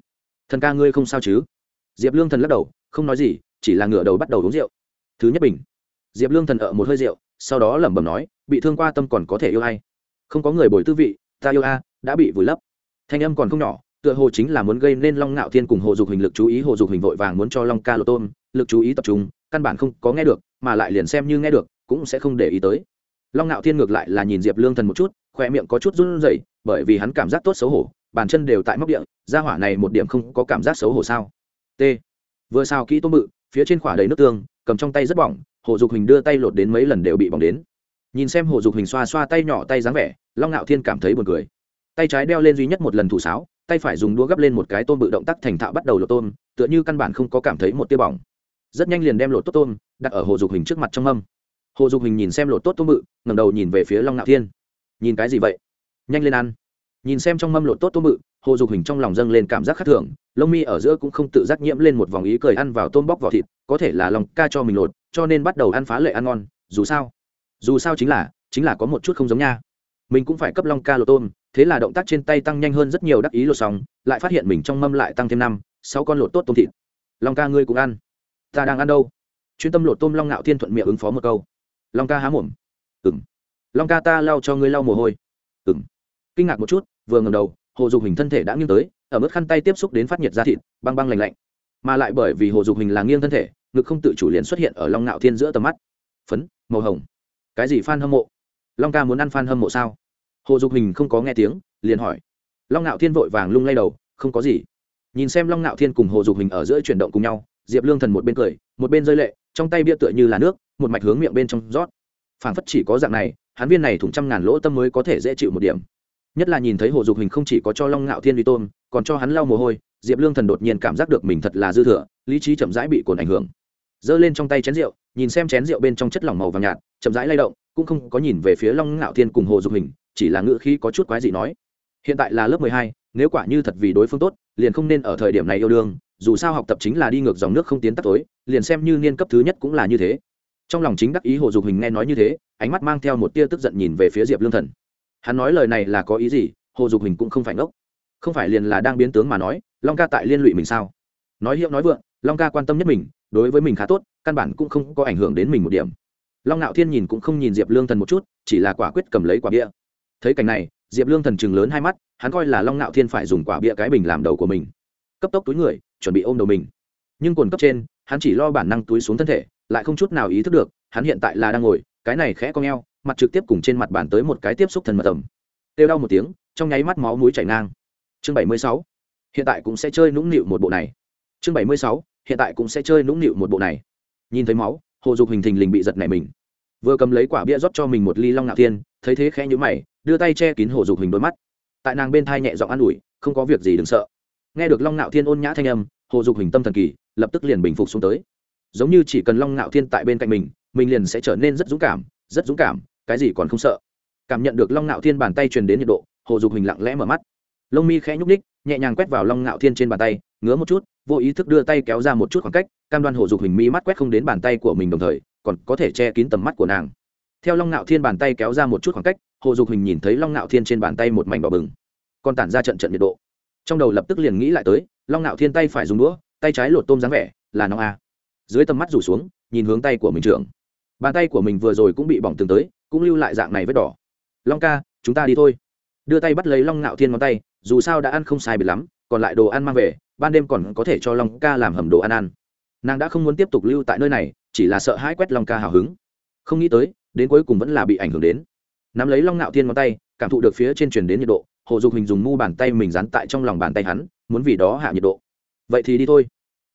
Thần ca ngươi không sao chứ? Diệp lương thần lắc đầu, không nói gì, chỉ là ngửa đầu bắt đầu uống rượu thứ nhất bình. Diệp lương thần ở một hơi rượu, sau đó lẩm bẩm nói, bị thương qua tâm còn có thể yêu ai? Không có người bồi tư vị, ta yêu a, đã bị vùi lấp. Thanh âm còn không nhỏ, tựa hồ chính là muốn gây nên long ngạo thiên cùng hồ dục hình lực chú ý. Hồ dục hình vội vàng muốn cho long ca lộ tôn lực chú ý tập trung, căn bản không có nghe được, mà lại liền xem như nghe được, cũng sẽ không để ý tới. Long ngạo thiên ngược lại là nhìn diệp lương thần một chút khoe miệng có chút run rẩy, bởi vì hắn cảm giác tốt xấu hổ, bàn chân đều tại móc điện ra hỏa này một điểm không có cảm giác xấu hổ sao? T. Vừa sao kỹ tôm bự, phía trên khỏa đầy nước tương cầm trong tay rất bỏng, hồ dục hình đưa tay lột đến mấy lần đều bị bỏng đến. Nhìn xem hồ dục hình xoa xoa tay nhỏ tay dáng vẻ, long ngạo thiên cảm thấy buồn cười. Tay trái đeo lên duy nhất một lần thủ sáo, tay phải dùng đũa gấp lên một cái tôm bự động tác thành thạo bắt đầu lột tôm, tựa như căn bản không có cảm thấy một tia bỏng. Rất nhanh liền đem lột tốt tôm, đặt ở hồ dục hình trước mặt trong mâm. Hồ dục hình nhìn xem lột tốt tôm bự, ngẩng đầu nhìn về phía long ngạo thiên. Nhìn cái gì vậy? Nhanh lên ăn nhìn xem trong mâm lột tốt tôm bự hồ dục hình trong lòng dâng lên cảm giác khác thường, lông mi ở giữa cũng không tự giác nhiễm lên một vòng ý cười ăn vào tôm bóc vỏ thịt, có thể là lòng ca cho mình lột, cho nên bắt đầu ăn phá lệ ăn ngon, dù sao. Dù sao chính là chính là có một chút không giống nha. Mình cũng phải cấp long ca lột tôm, thế là động tác trên tay tăng nhanh hơn rất nhiều đắc ý lột xong, lại phát hiện mình trong mâm lại tăng thêm năm, sáu con lột tốt tôm thịt. Long ca ngươi cũng ăn. Ta đang ăn đâu? Chuyên tâm lột tôm long ngạo thiên thuận miệng ứng phó một câu. Long ca há mồm. Ừng long ca ta lau cho ngươi lau mồ hôi. Ừng kinh ngạc một chút vừa ngầm đầu, hồ dục hình thân thể đã nghiêng tới, ở mức khăn tay tiếp xúc đến phát nhiệt da thịt, băng băng lạnh lạnh. Mà lại bởi vì hồ dục hình là nghiêng thân thể, ngực không tự chủ liền xuất hiện ở long ngạo thiên giữa tầm mắt. Phấn, màu hồng. Cái gì phan hâm mộ? Long ca muốn ăn phan hâm mộ sao? Hồ dục hình không có nghe tiếng, liền hỏi. Long ngạo thiên vội vàng lung lay đầu, không có gì. Nhìn xem long ngạo thiên cùng hồ dục hình ở giữa chuyển động cùng nhau, diệp lương thần một bên cười, một bên rơi lệ, trong tay bia tựa như là nước, một mạch hướng miệng bên trong rót. Phảng phất chỉ có dạng này, hắn viên này thủng trăm ngàn lỗ tâm mới có thể dễ chịu một điểm nhất là nhìn thấy hồ dục hình không chỉ có cho long ngạo thiên uy tôn, còn cho hắn lau mồ hôi, diệp lương thần đột nhiên cảm giác được mình thật là dư thừa, lý trí chậm rãi bị cồn ảnh hưởng. Giơ lên trong tay chén rượu, nhìn xem chén rượu bên trong chất lỏng màu vàng nhạt, chậm rãi lay động, cũng không có nhìn về phía long ngạo thiên cùng hồ dục hình, chỉ là ngự khí có chút quái dị nói, hiện tại là lớp mười hai, nếu quả như thật vì đối phương tốt, liền không nên ở thời điểm này yêu đương, dù sao học tập chính là đi ngược dòng nước không tiến tắt tối, liền xem như niên cấp thứ nhất cũng là như thế. Trong lòng chính đắc ý hồ dục hình nghe nói như thế, ánh mắt mang theo một tia tức giận nhìn về phía diệp lương thần hắn nói lời này là có ý gì, hồ dục hình cũng không phải ngốc. Không phải liền là đang biến tướng mà nói, long ca tại liên lụy mình sao? Nói hiệu nói vượng, long ca quan tâm nhất mình, đối với mình khá tốt, căn bản cũng không có ảnh hưởng đến mình một điểm. Long ngạo thiên nhìn cũng không nhìn diệp lương thần một chút, chỉ là quả quyết cầm lấy quả bia. Thấy cảnh này, diệp lương thần chừng lớn hai mắt, hắn coi là long ngạo thiên phải dùng quả bia cái bình làm đầu của mình. Cấp tốc túi người, chuẩn bị ôm đầu mình. Nhưng cồn cấp trên, hắn chỉ lo bản năng túi xuống thân thể, lại không chút nào ý thức được, hắn hiện tại là đang ngồi, cái này khẽ cong e o mặt trực tiếp cùng trên mặt bàn tới một cái tiếp xúc thần mật tầm têu đau một tiếng, trong nháy mắt máu mũi chảy ngang. Chương bảy mươi sáu, hiện tại cũng sẽ chơi nũng nịu một bộ này. Chương bảy mươi sáu, hiện tại cũng sẽ chơi nũng nịu một bộ này. Nhìn thấy máu, hồ dục hình thình lình bị giật nảy mình. Vừa cầm lấy quả bia rót cho mình một ly long ngạo thiên, thấy thế khẽ nhữ mày, đưa tay che kín hồ dục hình đôi mắt. Tại nàng bên thai nhẹ giọng an ủi, không có việc gì đừng sợ. Nghe được long ngạo thiên ôn nhã thanh âm, hồ dục hình tâm thần kỳ, lập tức liền bình phục xuống tới. Giống như chỉ cần long ngạo thiên tại bên cạnh mình mình liền sẽ trở nên rất dũng cảm, rất dũng cảm cái gì còn không sợ. Cảm nhận được long ngạo thiên bàn tay truyền đến nhiệt độ, hồ dục hình lặng lẽ mở mắt. Lông mi khẽ nhúc ních nhẹ nhàng quét vào long ngạo thiên trên bàn tay, ngứa một chút, vô ý thức đưa tay kéo ra một chút khoảng cách, cam đoan hồ dục hình mi mắt quét không đến bàn tay của mình đồng thời, còn có thể che kín tầm mắt của nàng. Theo long ngạo thiên bàn tay kéo ra một chút khoảng cách, hồ dục hình nhìn thấy long ngạo thiên trên bàn tay một mảnh đỏ bừng. Còn tản ra trận trận nhiệt độ. Trong đầu lập tức liền nghĩ lại tới, long ngạo thiên tay phải dùng đũa, tay trái lột tôm dáng vẻ, là nó a dưới tầm mắt rủ xuống, nhìn hướng tay của mình trưởng. Bàn tay của mình vừa rồi cũng bị bỏng từng tới cũng lưu lại dạng này vết đỏ. Long ca, chúng ta đi thôi. Đưa tay bắt lấy long ngạo thiên ngón tay, dù sao đã ăn không sai biệt lắm, còn lại đồ ăn mang về, ban đêm còn có thể cho long ca làm hầm đồ ăn ăn. Nàng đã không muốn tiếp tục lưu tại nơi này, chỉ là sợ hãi quét long ca hào hứng. Không nghĩ tới, đến cuối cùng vẫn là bị ảnh hưởng đến. Nắm lấy long ngạo thiên ngón tay, cảm thụ được phía trên truyền đến nhiệt độ, hồ dục hình dùng mu bàn tay mình dán tại trong lòng bàn tay hắn, muốn vì đó hạ nhiệt độ. Vậy thì đi thôi.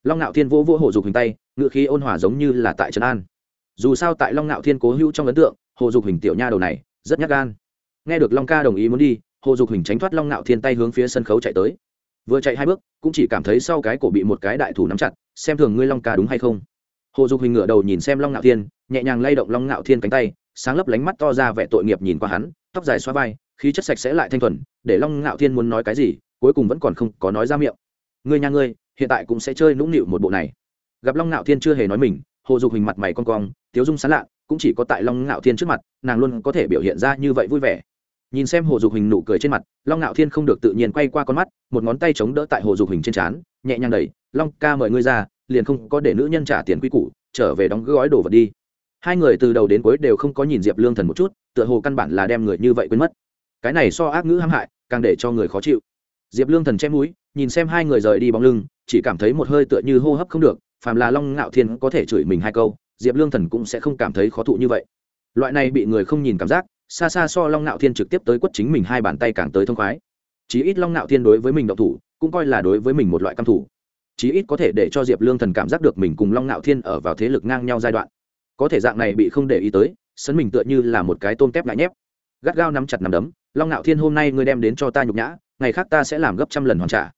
Long ngạo thiên vỗ vỗ hồ dục hình tay ngựa khí ôn hòa giống như là tại trấn an. Dù sao tại long ngạo thiên cố hữu trong ấn tượng hồ dục hình tiểu nha đầu này, rất nhát gan. Nghe được long ca đồng ý muốn đi, hồ dục hình tránh thoát long ngạo thiên tay hướng phía sân khấu chạy tới. Vừa chạy hai bước, cũng chỉ cảm thấy sau cái cổ bị một cái đại thủ nắm chặt, xem thường ngươi long ca đúng hay không. Hồ dục hình ngửa đầu nhìn xem long ngạo thiên, nhẹ nhàng lay động long ngạo thiên cánh tay, sáng lấp lánh mắt to ra vẻ tội nghiệp nhìn qua hắn, tóc dài xoa vai, khí chất sạch sẽ lại thanh thuần, để long ngạo thiên muốn nói cái gì, cuối cùng vẫn còn không có nói ra miệng. Ngươi nhà ngươi, hiện tại cũng sẽ chơi nũng nịu một bộ này. Gặp long ngạo thiên chưa hề nói mình, hồ dục hình mặt mày con cong, tiếu dung sán lạ cũng chỉ có tại long ngạo thiên trước mặt, nàng luôn có thể biểu hiện ra như vậy vui vẻ. Nhìn xem hồ dục hình nụ cười trên mặt, long ngạo thiên không được tự nhiên quay qua con mắt, một ngón tay chống đỡ tại hồ dục hình trên trán, nhẹ nhàng đẩy, long ca mời ngươi ra, liền không có để nữ nhân trả tiền quy củ, trở về đóng gói đồ vật đi. Hai người từ đầu đến cuối đều không có nhìn diệp lương thần một chút, tựa hồ căn bản là đem người như vậy quên mất. Cái này so ác ngữ hãm hại, càng để cho người khó chịu. Diệp lương thần che mũi, nhìn xem hai người rời đi bóng lưng, chỉ cảm thấy một hơi tựa như hô hấp không được, phàm là long ngạo thiên có thể chửi mình hai câu diệp lương thần cũng sẽ không cảm thấy khó thụ như vậy. Loại này bị người không nhìn cảm giác, xa xa so long Nạo thiên trực tiếp tới quất chính mình hai bàn tay càng tới thông khoái. Chí ít long Nạo thiên đối với mình động thủ, cũng coi là đối với mình một loại căm thủ chí ít có thể để cho diệp lương thần cảm giác được mình cùng long Nạo thiên ở vào thế lực ngang nhau giai đoạn. Có thể dạng này bị không để ý tới, sấn mình tựa như là một cái tôm tép ngại nhép. Gắt gao nắm chặt nắm đấm, long Nạo thiên hôm nay ngươi đem đến cho ta nhục nhã, ngày khác ta sẽ làm gấp trăm lần hoàn trả.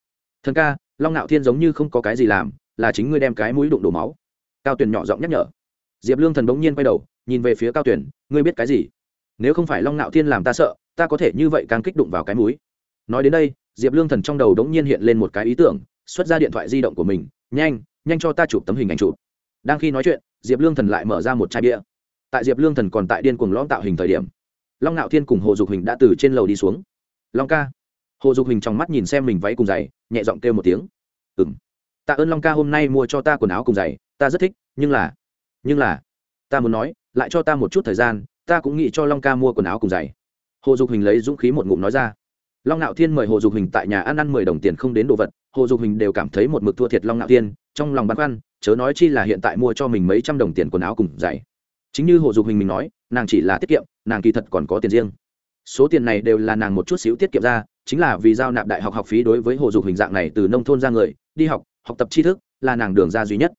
Thần ca, long Nạo thiên giống như không có cái gì làm, là chính ngươi đem cái mũi đụng đổ máu. Cao tuyền nhỏ giọng nhắc nhở diệp lương thần bỗng nhiên quay đầu, nhìn về phía cao tuyền ngươi biết cái gì? Nếu không phải long Nạo thiên làm ta sợ, ta có thể như vậy càng kích đụng vào cái mũi. Nói đến đây, diệp lương thần trong đầu đống nhiên hiện lên một cái ý tưởng, xuất ra điện thoại di động của mình, nhanh nhanh cho ta chụp tấm hình ảnh chụp. Đang khi nói chuyện, diệp lương thần lại mở ra một chai bia. Tại diệp lương thần còn tại điên cuồng lõm tạo hình thời điểm, long Nạo thiên cùng hồ dục hình đã từ trên lầu đi xuống. Long ca. Hồ dục hình trong mắt nhìn xem mình váy cùng giày, nhẹ giọng kêu một tiếng. Ừ m tạ ơn long ca hôm nay mua cho ta quần áo cùng giày, ta rất thích, nhưng là nhưng là, ta muốn nói, lại cho ta một chút thời gian, ta cũng nghĩ cho long ca mua quần áo cùng giày. Hồ dục hình lấy dũng khí một ngụm nói ra. Long ngạo thiên mời hồ dục hình tại nhà ăn ăn mười đồng tiền không đến đồ vật, hồ dục hình đều cảm thấy một mực thua thiệt long ngạo thiên, trong lòng băn khoăn, chớ nói chi là hiện tại mua cho mình mấy trăm đồng tiền quần áo cùng giày. Chính như hồ dục hình mình nói, nàng chỉ là tiết kiệm, nàng kỳ thật còn có tiền riêng. Số tiền này đều là nàng một chút xíu tiết kiệm ra, chính là vì giao nạp đại học học phí đối với hồ dục hình dạng này từ nông thôn ra người, đi học học tập tri thức, là nàng đường ra duy nhất.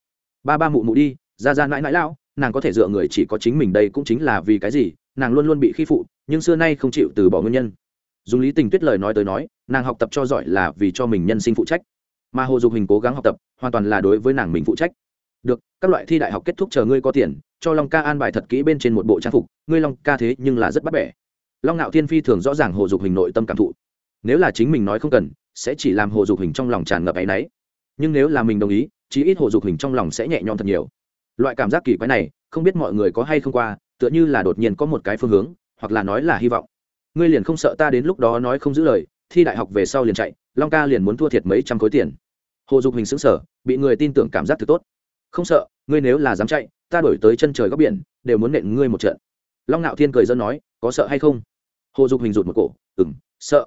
Ba ba mụ mụ đi ra ra mãi mãi lão, nàng có thể dựa người chỉ có chính mình đây cũng chính là vì cái gì, nàng luôn luôn bị khi phụ, nhưng xưa nay không chịu từ bỏ nguyên nhân. Dùng lý tình tuyết lời nói tới nói, nàng học tập cho giỏi là vì cho mình nhân sinh phụ trách. Mà hồ dục hình cố gắng học tập, hoàn toàn là đối với nàng mình phụ trách. Được, các loại thi đại học kết thúc chờ ngươi có tiền, cho long ca an bài thật kỹ bên trên một bộ trang phục, ngươi long ca thế nhưng là rất bắt bẻ. Long ngạo thiên phi thường rõ ràng hồ dục hình nội tâm cảm thụ. Nếu là chính mình nói không cần, sẽ chỉ làm hồ dục hình trong lòng tràn ngập áy náy. Nhưng nếu là mình đồng ý, chí ít hồ dục hình trong lòng sẽ nhẹ nhõm thật nhiều loại cảm giác kỳ quái này, không biết mọi người có hay không qua, tựa như là đột nhiên có một cái phương hướng, hoặc là nói là hy vọng. Ngươi liền không sợ ta đến lúc đó nói không giữ lời, thi đại học về sau liền chạy, long ca liền muốn thua thiệt mấy trăm khối tiền. Hồ dục hình xứng sở bị người tin tưởng cảm giác thật tốt. Không sợ, ngươi nếu là dám chạy, ta đổi tới chân trời góc biển, đều muốn nện ngươi một trận. Long ngạo thiên cười dân nói, có sợ hay không? Hồ dục hình rụt một cổ ừng sợ.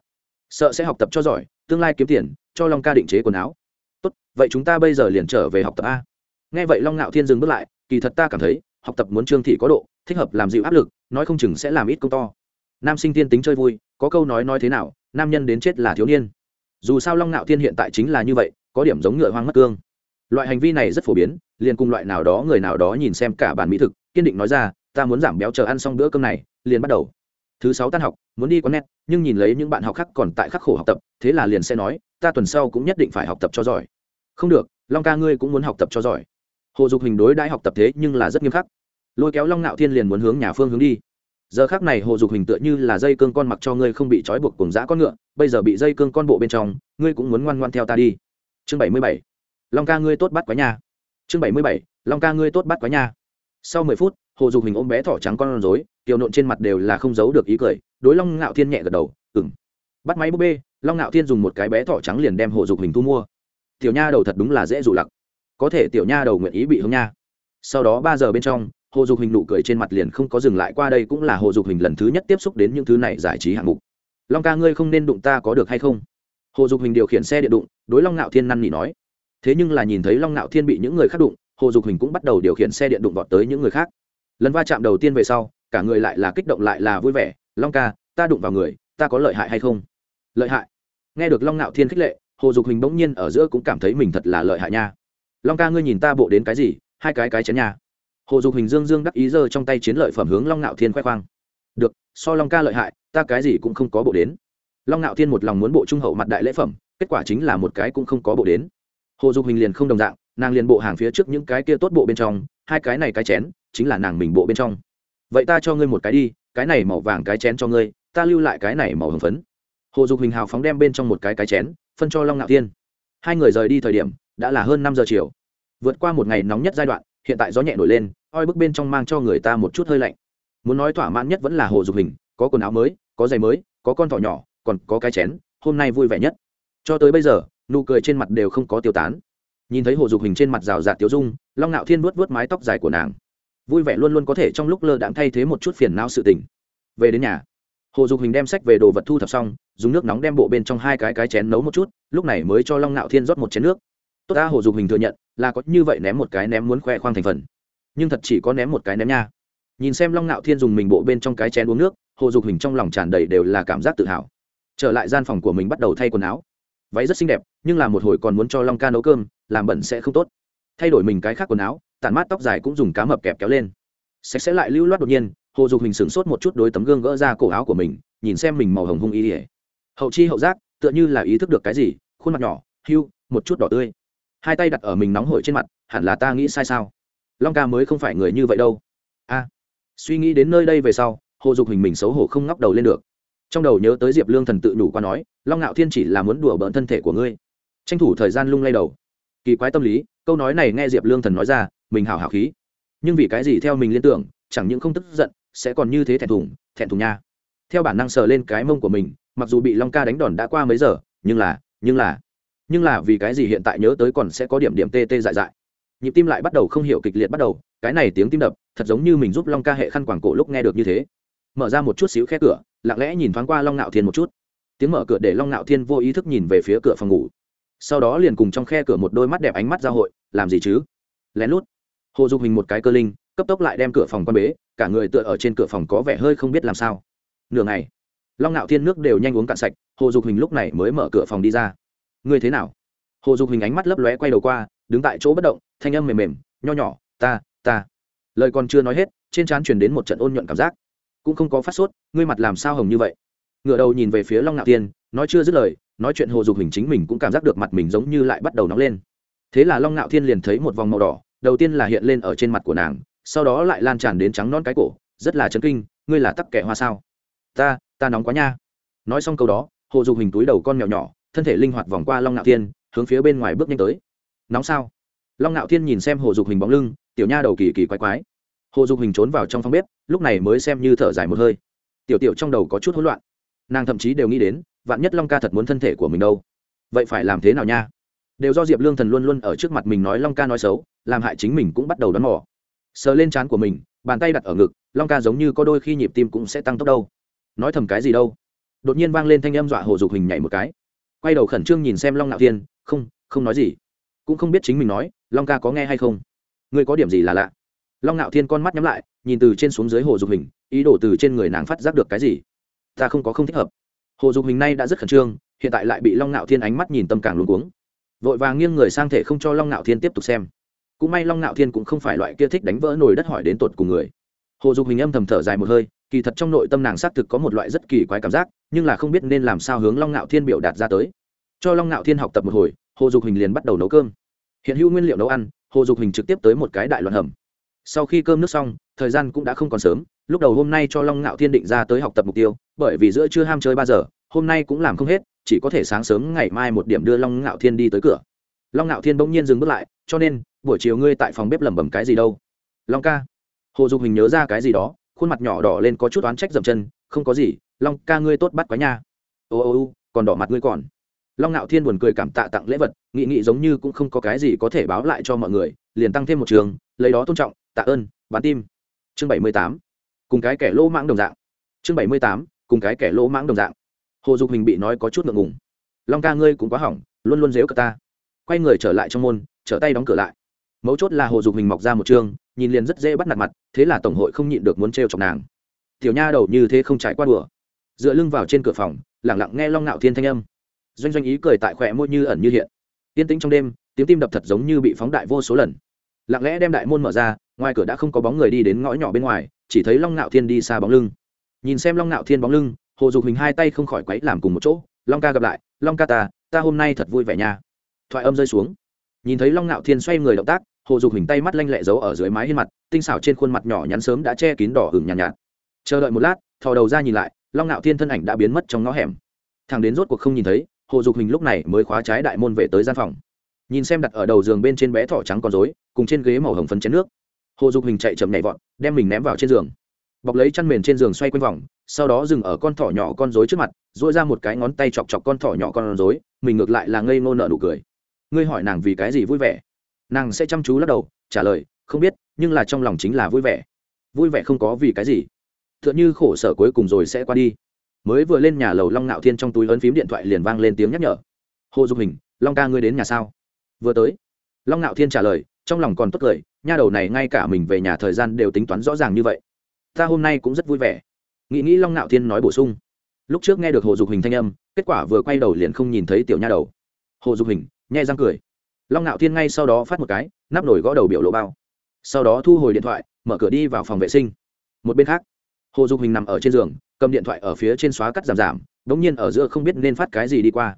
Sợ sẽ học tập cho giỏi, tương lai kiếm tiền, cho long ca định chế quần áo. Tốt, vậy chúng ta bây giờ liền trở về học tập a nghe vậy long ngạo thiên dừng bước lại, kỳ thật ta cảm thấy, học tập muốn trương thị có độ, thích hợp làm dịu áp lực, nói không chừng sẽ làm ít công to. Nam sinh tiên tính chơi vui, có câu nói nói thế nào, nam nhân đến chết là thiếu niên. Dù sao long ngạo thiên hiện tại chính là như vậy, có điểm giống ngựa hoang mất cương. Loại hành vi này rất phổ biến, liền cùng loại nào đó người nào đó nhìn xem cả bàn mỹ thực, kiên định nói ra, ta muốn giảm béo chờ ăn xong bữa cơm này, liền bắt đầu. Thứ sáu tan học, muốn đi quán net, nhưng nhìn lấy những bạn học khác còn tại khắc khổ học tập, thế là liền sẽ nói, ta tuần sau cũng nhất định phải học tập cho giỏi. Không được, long ca ngươi cũng muốn học tập cho giỏi hồ dục hình đối đãi học tập thế nhưng là rất nghiêm khắc. Lôi kéo long ngạo thiên liền muốn hướng nhà phương hướng đi. Giờ khác này hồ dục hình tựa như là dây cương con mặc cho ngươi không bị trói buộc cùng giã con ngựa, bây giờ bị dây cương con bộ bên trong, ngươi cũng muốn ngoan ngoan theo ta đi. Chương bảy mươi bảy. Long ca ngươi tốt bắt quá nhà chương bảy mươi bảy. Long ca ngươi tốt bắt quá nhà sau mười phút, hồ dục hình ôm bé thỏ trắng con rối, tiểu nộn trên mặt đều là không giấu được ý cười, đối long ngạo thiên nhẹ gật đầu ừng bắt máy búp bê, long ngạo thiên dùng một cái bé thỏ trắng liền đem hồ dục hình thu mua. Tiểu nha, đầu thật đúng là dễ dụ lặc có thể tiểu nha đầu nguyện ý bị hướng nha. Sau đó ba giờ bên trong, hồ dục hình nụ cười trên mặt liền không có dừng lại qua đây cũng là hồ dục hình lần thứ nhất tiếp xúc đến những thứ này giải trí hạng mục. Long ca ngươi không nên đụng ta có được hay không? Hồ dục hình điều khiển xe điện đụng, đối long ngạo thiên năn nỉ nói. Thế nhưng là nhìn thấy long ngạo thiên bị những người khác đụng, hồ dục hình cũng bắt đầu điều khiển xe điện đụng vọt tới những người khác. Lần va chạm đầu tiên về sau, cả người lại là kích động lại là vui vẻ. Long ca, ta đụng vào người, ta có lợi hại hay không? Lợi hại. Nghe được long ngạo thiên khích lệ, hồ dục hình bỗng nhiên ở giữa cũng cảm thấy mình thật là lợi hại nha long ca ngươi nhìn ta bộ đến cái gì, hai cái cái chén nhà. hồ dục hình dương dương đắc ý giơ trong tay chiến lợi phẩm hướng long ngạo thiên khoe khoang. Được, so long ca lợi hại, ta cái gì cũng không có bộ đến. Long ngạo thiên một lòng muốn bộ trung hậu mặt đại lễ phẩm, kết quả chính là một cái cũng không có bộ đến. Hồ dục hình liền không đồng dạng, nàng liền bộ hàng phía trước những cái kia tốt bộ bên trong, hai cái này cái chén, chính là nàng mình bộ bên trong. Vậy ta cho ngươi một cái đi, cái này màu vàng cái chén cho ngươi, ta lưu lại cái này màu hồng phấn. Hồ dục hình hào phóng đem bên trong một cái cái chén, phân cho long ngạo thiên. Hai người rời đi thời điểm đã là hơn năm giờ chiều. Vượt qua một ngày nóng nhất giai đoạn, hiện tại gió nhẹ nổi lên, oi bức bên trong mang cho người ta một chút hơi lạnh. Muốn nói thỏa mãn nhất vẫn là hồ dục hình, có quần áo mới, có giày mới, có con thỏ nhỏ, còn có cái chén, hôm nay vui vẻ nhất. Cho tới bây giờ, nụ cười trên mặt đều không có tiêu tán. Nhìn thấy hồ dục hình trên mặt rào rạt tiêu dung, long nạo thiên vuốt vuốt mái tóc dài của nàng. Vui vẻ luôn luôn có thể trong lúc lơ đãng thay thế một chút phiền não sự tình. Về đến nhà, hồ dục hình đem sách về đồ vật thu thập xong, dùng nước nóng đem bộ bên trong hai cái cái chén nấu một chút, lúc này mới cho long nạo thiên rót một chén nước tốt ta hồ dục hình thừa nhận, là có như vậy ném một cái ném muốn khoe khoang thành phần. Nhưng thật chỉ có ném một cái ném nha. Nhìn xem long ngạo thiên dùng mình bộ bên trong cái chén uống nước hồ dục hình trong lòng tràn đầy đều là cảm giác tự hào. Trở lại gian phòng của mình bắt đầu thay quần áo. Váy rất xinh đẹp, nhưng là một hồi còn muốn cho long ca nấu cơm, làm bẩn sẽ không tốt. Thay đổi mình cái khác quần áo, tản mát tóc dài cũng dùng cá mập kẹp kéo lên. Sạch sẽ lại lưu loát đột nhiên hồ dục hình sửng sốt một chút đối tấm gương gỡ ra cổ áo của mình, nhìn xem mình màu hồng hung ý ỉa hậu chi hậu giác, tựa như là ý thức được cái gì, khuôn mặt nhỏ, hưu, một chút đỏ tươi hai tay đặt ở mình nóng hổi trên mặt, hẳn là ta nghĩ sai sao? Long ca mới không phải người như vậy đâu. A, suy nghĩ đến nơi đây về sau, hồ dục hình mình xấu hổ không ngóc đầu lên được. Trong đầu nhớ tới diệp lương thần tự nhủ qua nói, long ngạo thiên chỉ là muốn đùa bỡn thân thể của ngươi. Tranh thủ thời gian lung lay đầu. Kỳ quái tâm lý, câu nói này nghe diệp lương thần nói ra, mình hào hào khí. Nhưng vì cái gì theo mình liên tưởng, chẳng những không tức giận, sẽ còn như thế thẹn thùng thẹn thùng nha. Theo bản năng sờ lên cái mông của mình, mặc dù bị long ca đánh đòn đã qua mấy giờ, nhưng là nhưng là nhưng là vì cái gì hiện tại nhớ tới còn sẽ có điểm điểm tê tê dại dại. Nhịp tim lại bắt đầu không hiểu kịch liệt bắt đầu, cái này tiếng tim đập, thật giống như mình giúp long ca hệ khăn quảng cổ lúc nghe được như thế. Mở ra một chút xíu khe cửa, lặng lẽ nhìn thoáng qua long ngạo thiên một chút. Tiếng mở cửa để long ngạo thiên vô ý thức nhìn về phía cửa phòng ngủ. Sau đó liền cùng trong khe cửa một đôi mắt đẹp ánh mắt ra hội, làm gì chứ? Lén lút. Hồ dục hình một cái cơ linh, cấp tốc lại đem cửa phòng quan bế, cả người tựa ở trên cửa phòng có vẻ hơi không biết làm sao. Nửa ngày, long ngạo thiên nước đều nhanh uống cạn sạch, hồ dục hình lúc này mới mở cửa phòng đi ra ngươi thế nào? Hồ dục hình ánh mắt lấp lóe quay đầu qua, đứng tại chỗ bất động, thanh âm mềm mềm, nho nhỏ, ta ta. Lời còn chưa nói hết, trên trán truyền đến một trận ôn nhuận cảm giác. Cũng không có phát sốt, ngươi mặt làm sao hồng như vậy? Ngựa đầu nhìn về phía long nạo tiên, nói chưa dứt lời, nói chuyện hồ dục hình chính mình cũng cảm giác được mặt mình giống như lại bắt đầu nóng lên. Thế là long ngạo thiên liền thấy một vòng màu đỏ, đầu tiên là hiện lên ở trên mặt của nàng, sau đó lại lan tràn đến trắng non cái cổ, rất là chấn kinh, ngươi là tắc kẻ hoa sao? Ta ta nóng quá nha. Nói xong câu đó, hồ dục hình túi đầu con mèo nhỏ thân thể linh hoạt vòng qua long ngạo thiên, hướng phía bên ngoài bước nhanh tới. Nóng sao? Long ngạo thiên nhìn xem hồ dục hình bóng lưng, tiểu nha đầu kỳ kỳ quái quái. Hồ dục hình trốn vào trong phòng bếp, lúc này mới xem như thở dài một hơi. Tiểu tiểu trong đầu có chút hỗn loạn. Nàng thậm chí đều nghĩ đến, vạn nhất long ca thật muốn thân thể của mình đâu? Vậy phải làm thế nào nha? Đều do diệp lương thần luôn luôn ở trước mặt mình nói long ca nói xấu, làm hại chính mình cũng bắt đầu đón mò. Sờ lên trán của mình, bàn tay đặt ở ngực, long ca giống như có đôi khi nhịp tim cũng sẽ tăng tốc đâu. Nói thầm cái gì đâu? Đột nhiên vang lên thanh âm dọa hồ dục hình nhảy một cái quay đầu khẩn trương nhìn xem long ngạo thiên, không không nói gì. Cũng không biết chính mình nói, long ca có nghe hay không? Ngươi có điểm gì là lạ? Long ngạo thiên con mắt nhắm lại, nhìn từ trên xuống dưới hồ dục hình, ý đồ từ trên người nàng phát giác được cái gì? Ta không có không thích hợp. Hồ dục hình nay đã rất khẩn trương, hiện tại lại bị long ngạo thiên ánh mắt nhìn tâm càng luôn cuống. Vội vàng nghiêng người sang thể không cho long ngạo thiên tiếp tục xem. Cũng may long ngạo thiên cũng không phải loại kia thích đánh vỡ nồi đất hỏi đến tột cùng người. Hồ dục hình âm thầm thở dài một hơi kỳ thật trong nội tâm nàng xác thực có một loại rất kỳ quái cảm giác, nhưng là không biết nên làm sao hướng long ngạo thiên biểu đạt ra tới. Cho long ngạo thiên học tập một hồi, hồ dục hình liền bắt đầu nấu cơm. Hiện hữu nguyên liệu nấu ăn, hồ dục hình trực tiếp tới một cái đại loạn hầm. Sau khi cơm nước xong, thời gian cũng đã không còn sớm, lúc đầu hôm nay cho long ngạo thiên định ra tới học tập mục tiêu, bởi vì giữa chưa ham chơi ba giờ, hôm nay cũng làm không hết, chỉ có thể sáng sớm ngày mai một điểm đưa long ngạo thiên đi tới cửa. Long ngạo thiên bỗng nhiên dừng bước lại, cho nên, buổi chiều ngươi tại phòng bếp lẩm bẩm cái gì đâu? Long ca. Hồ dục hình nhớ ra cái gì đó khuôn mặt nhỏ đỏ lên có chút oán trách dậm chân, không có gì, long ca ngươi tốt bắt quá nha. Ô ô ô, còn đỏ mặt ngươi còn. Long ngạo thiên buồn cười cảm tạ tặng lễ vật, nghị nghị giống như cũng không có cái gì có thể báo lại cho mọi người, liền tăng thêm một trường, lấy đó tôn trọng, tạ ơn bán tim. Chương bảy mươi tám, cùng cái kẻ lỗ mãng đồng dạng. Chương bảy mươi tám, cùng cái kẻ lỗ mãng đồng dạng. Hồ dục hình bị nói có chút ngượng ngùng. Long ca ngươi cũng quá hỏng, luôn luôn dếu cả ta. Quay người trở lại trong môn, trở tay đóng cửa lại mấu chốt là hồ dục hình mọc ra một chương, nhìn liền rất dễ bắt nạt mặt, thế là tổng hội không nhịn được muốn trêu chọc nàng. Tiểu nha đầu như thế không trải qua đùa. Dựa lưng vào trên cửa phòng lẳng lặng nghe long ngạo thiên thanh âm. Doanh doanh ý cười tại khỏe môi như ẩn như hiện. Yên tĩnh trong đêm, tiếng tim đập thật giống như bị phóng đại vô số lần. Lặng lẽ đem đại môn mở ra, ngoài cửa đã không có bóng người đi đến ngõ nhỏ bên ngoài, chỉ thấy long ngạo thiên đi xa bóng lưng. Nhìn xem long ngạo thiên bóng lưng, hồ dục hình hai tay không khỏi quấy làm cùng một chỗ, long ca gặp lại, long ca ta ta hôm nay thật vui vẻ nha. Thoại âm rơi xuống. Nhìn thấy long ngạo thiên xoay người động tác hồ dục hình tay mắt lanh lẹ giấu ở dưới mái hiên mặt tinh xảo trên khuôn mặt nhỏ nhắn sớm đã che kín đỏ hừng nhàn nhạt, nhạt. Chờ đợi một lát thò đầu ra nhìn lại long ngạo thiên thân ảnh đã biến mất trong ngõ hẻm. Thằng đến rốt cuộc không nhìn thấy hồ dục hình lúc này mới khóa trái đại môn về tới gian phòng. Nhìn xem đặt ở đầu giường bên trên bé thỏ trắng con rối cùng trên ghế màu hồng phấn chén nước. Hồ dục hình chạy chậm nhảy vọt đem mình ném vào trên giường. Bọc lấy chăn mền trên giường xoay quanh vòng sau đó dừng ở con thỏ nhỏ con rối trước mặt dỗi ra một cái ngón tay chọc chọc con thỏ nhỏ con rối mình ngược lại là ngây ngô nợ nụ cười. Ngươi hỏi nàng vì cái gì vui vẻ? Nàng sẽ chăm chú lắc đầu, trả lời, không biết, nhưng là trong lòng chính là vui vẻ. Vui vẻ không có vì cái gì. T h ư ợ n h ư khổ sở cuối cùng rồi sẽ qua đi. Mới vừa lên nhà lầu long ngạo thiên trong túi ấn phím điện thoại liền vang lên tiếng nhắc nhở. Hồ dục hình, long ca ngươi đến nhà sao? Vừa tới. Long ngạo thiên trả lời, trong lòng còn tốt cười, nha đầu này ngay cả mình về nhà thời gian đều tính toán rõ ràng như vậy. Ta hôm nay cũng rất vui vẻ. Nghĩ nghĩ long ngạo thiên nói bổ sung. Lúc trước nghe được hồ dục hình thanh âm, kết quả vừa quay đầu liền không nhìn thấy tiểu nha đầu. Hồ dục hình nhai răng cười long ngạo thiên ngay sau đó phát một cái, nắp nổi gõ đầu biểu lộ bao. Sau đó thu hồi điện thoại, mở cửa đi vào phòng vệ sinh. Một bên khác, hồ dục hình nằm ở trên giường, cầm điện thoại ở phía trên xóa cắt giảm giảm đ ỗ n g nhiên ở giữa không biết nên phát cái gì đi qua.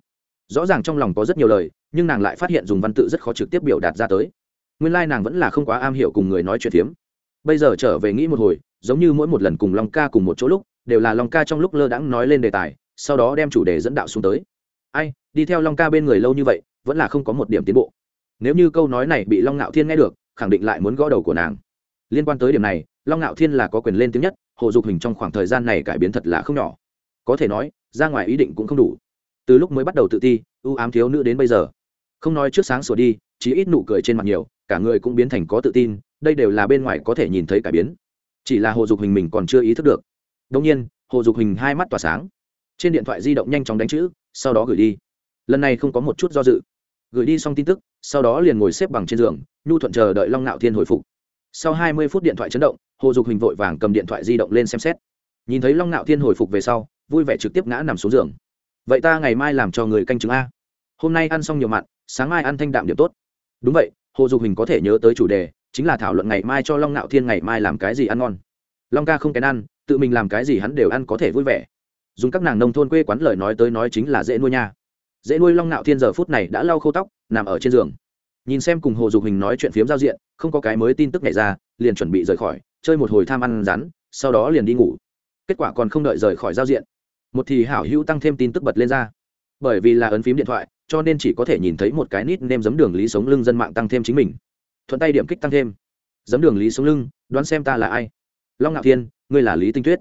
Rõ ràng trong lòng có rất nhiều lời, nhưng nàng lại phát hiện dùng văn tự rất khó trực tiếp biểu đạt ra tới. Nguyên lai、like、nàng vẫn là không quá am hiểu cùng người nói chuyện phiếm. Bây giờ trở về nghĩ một hồi, giống như mỗi một lần cùng long ca cùng một chỗ lúc, đều là long ca trong lúc lơ đãng nói lên đề tài, sau đó đem chủ đề dẫn đạo xuống tới. Ai, đi theo long ca bên người lâu như vậy, vẫn là không có một điểm tiến bộ nếu như câu nói này bị long ngạo thiên nghe được, khẳng định lại muốn gõ đầu của nàng. Liên quan tới điểm này, long ngạo thiên là có quyền lên tiếng nhất, hồ dục hình trong khoảng thời gian này cải biến thật là không nhỏ. Có thể nói, ra ngoài ý định cũng không đủ. Từ lúc mới bắt đầu tự ti, ưu ám thiếu nữ đến bây giờ. Không nói trước sáng sủa đi chỉ ít nụ cười trên mặt nhiều, cả người cũng biến thành có tự tin, đây đều là bên ngoài có thể nhìn thấy cải biến. Chỉ là hồ dục hình mình còn chưa ý thức được. Đông nhiên, hồ dục hình hai mắt tỏa sáng. Trên điện thoại di động nhanh chóng đánh chữ, sau đó gửi đi. Lần này không có một chút do dự gửi đi xong tin tức, sau đó liền ngồi xếp bằng trên giường, nhu thuận chờ đợi long ngạo thiên hồi phục. Sau hai mươi phút điện thoại chấn động, hồ dục hình vội vàng cầm điện thoại di động lên xem xét. Nhìn thấy long ngạo thiên hồi phục về sau, vui vẻ trực tiếp ngã nằm xuống giường. Vậy ta ngày mai làm cho người canh chứng a. Hôm nay ăn xong nhiều mặn, sáng mai ăn thanh đạm điểm tốt. Đúng vậy, hồ dục hình có thể nhớ tới chủ đề, chính là thảo luận ngày mai cho long ngạo thiên ngày mai làm cái gì ăn ngon. Long ca không kén ăn, tự mình làm cái gì hắn đều ăn có thể vui vẻ. Dùng các nàng nông thôn quê quán lời nói tới nói chính là dễ nuôi nha dễ nuôi long nạo thiên giờ phút này đã lau khô tóc, nằm ở trên giường. Nhìn xem cùng hồ dục hình nói chuyện phiếm giao diện, không có cái mới tin tức nhảy ra, liền chuẩn bị rời khỏi, chơi một hồi tham ăn rắn sau đó liền đi ngủ. Kết quả còn không đợi rời khỏi giao diện, một thì hảo hữu tăng thêm tin tức bật lên ra. Bởi vì là ấn phím điện thoại, cho nên chỉ có thể nhìn thấy một cái nít nêm giấm đường lý sống lưng dân mạng tăng thêm chính mình. Thuận tay điểm kích tăng thêm. Giấm đường lý sống lưng, đoán xem ta là ai? Long ngạo thiên, ngươi là lý tinh tuyết.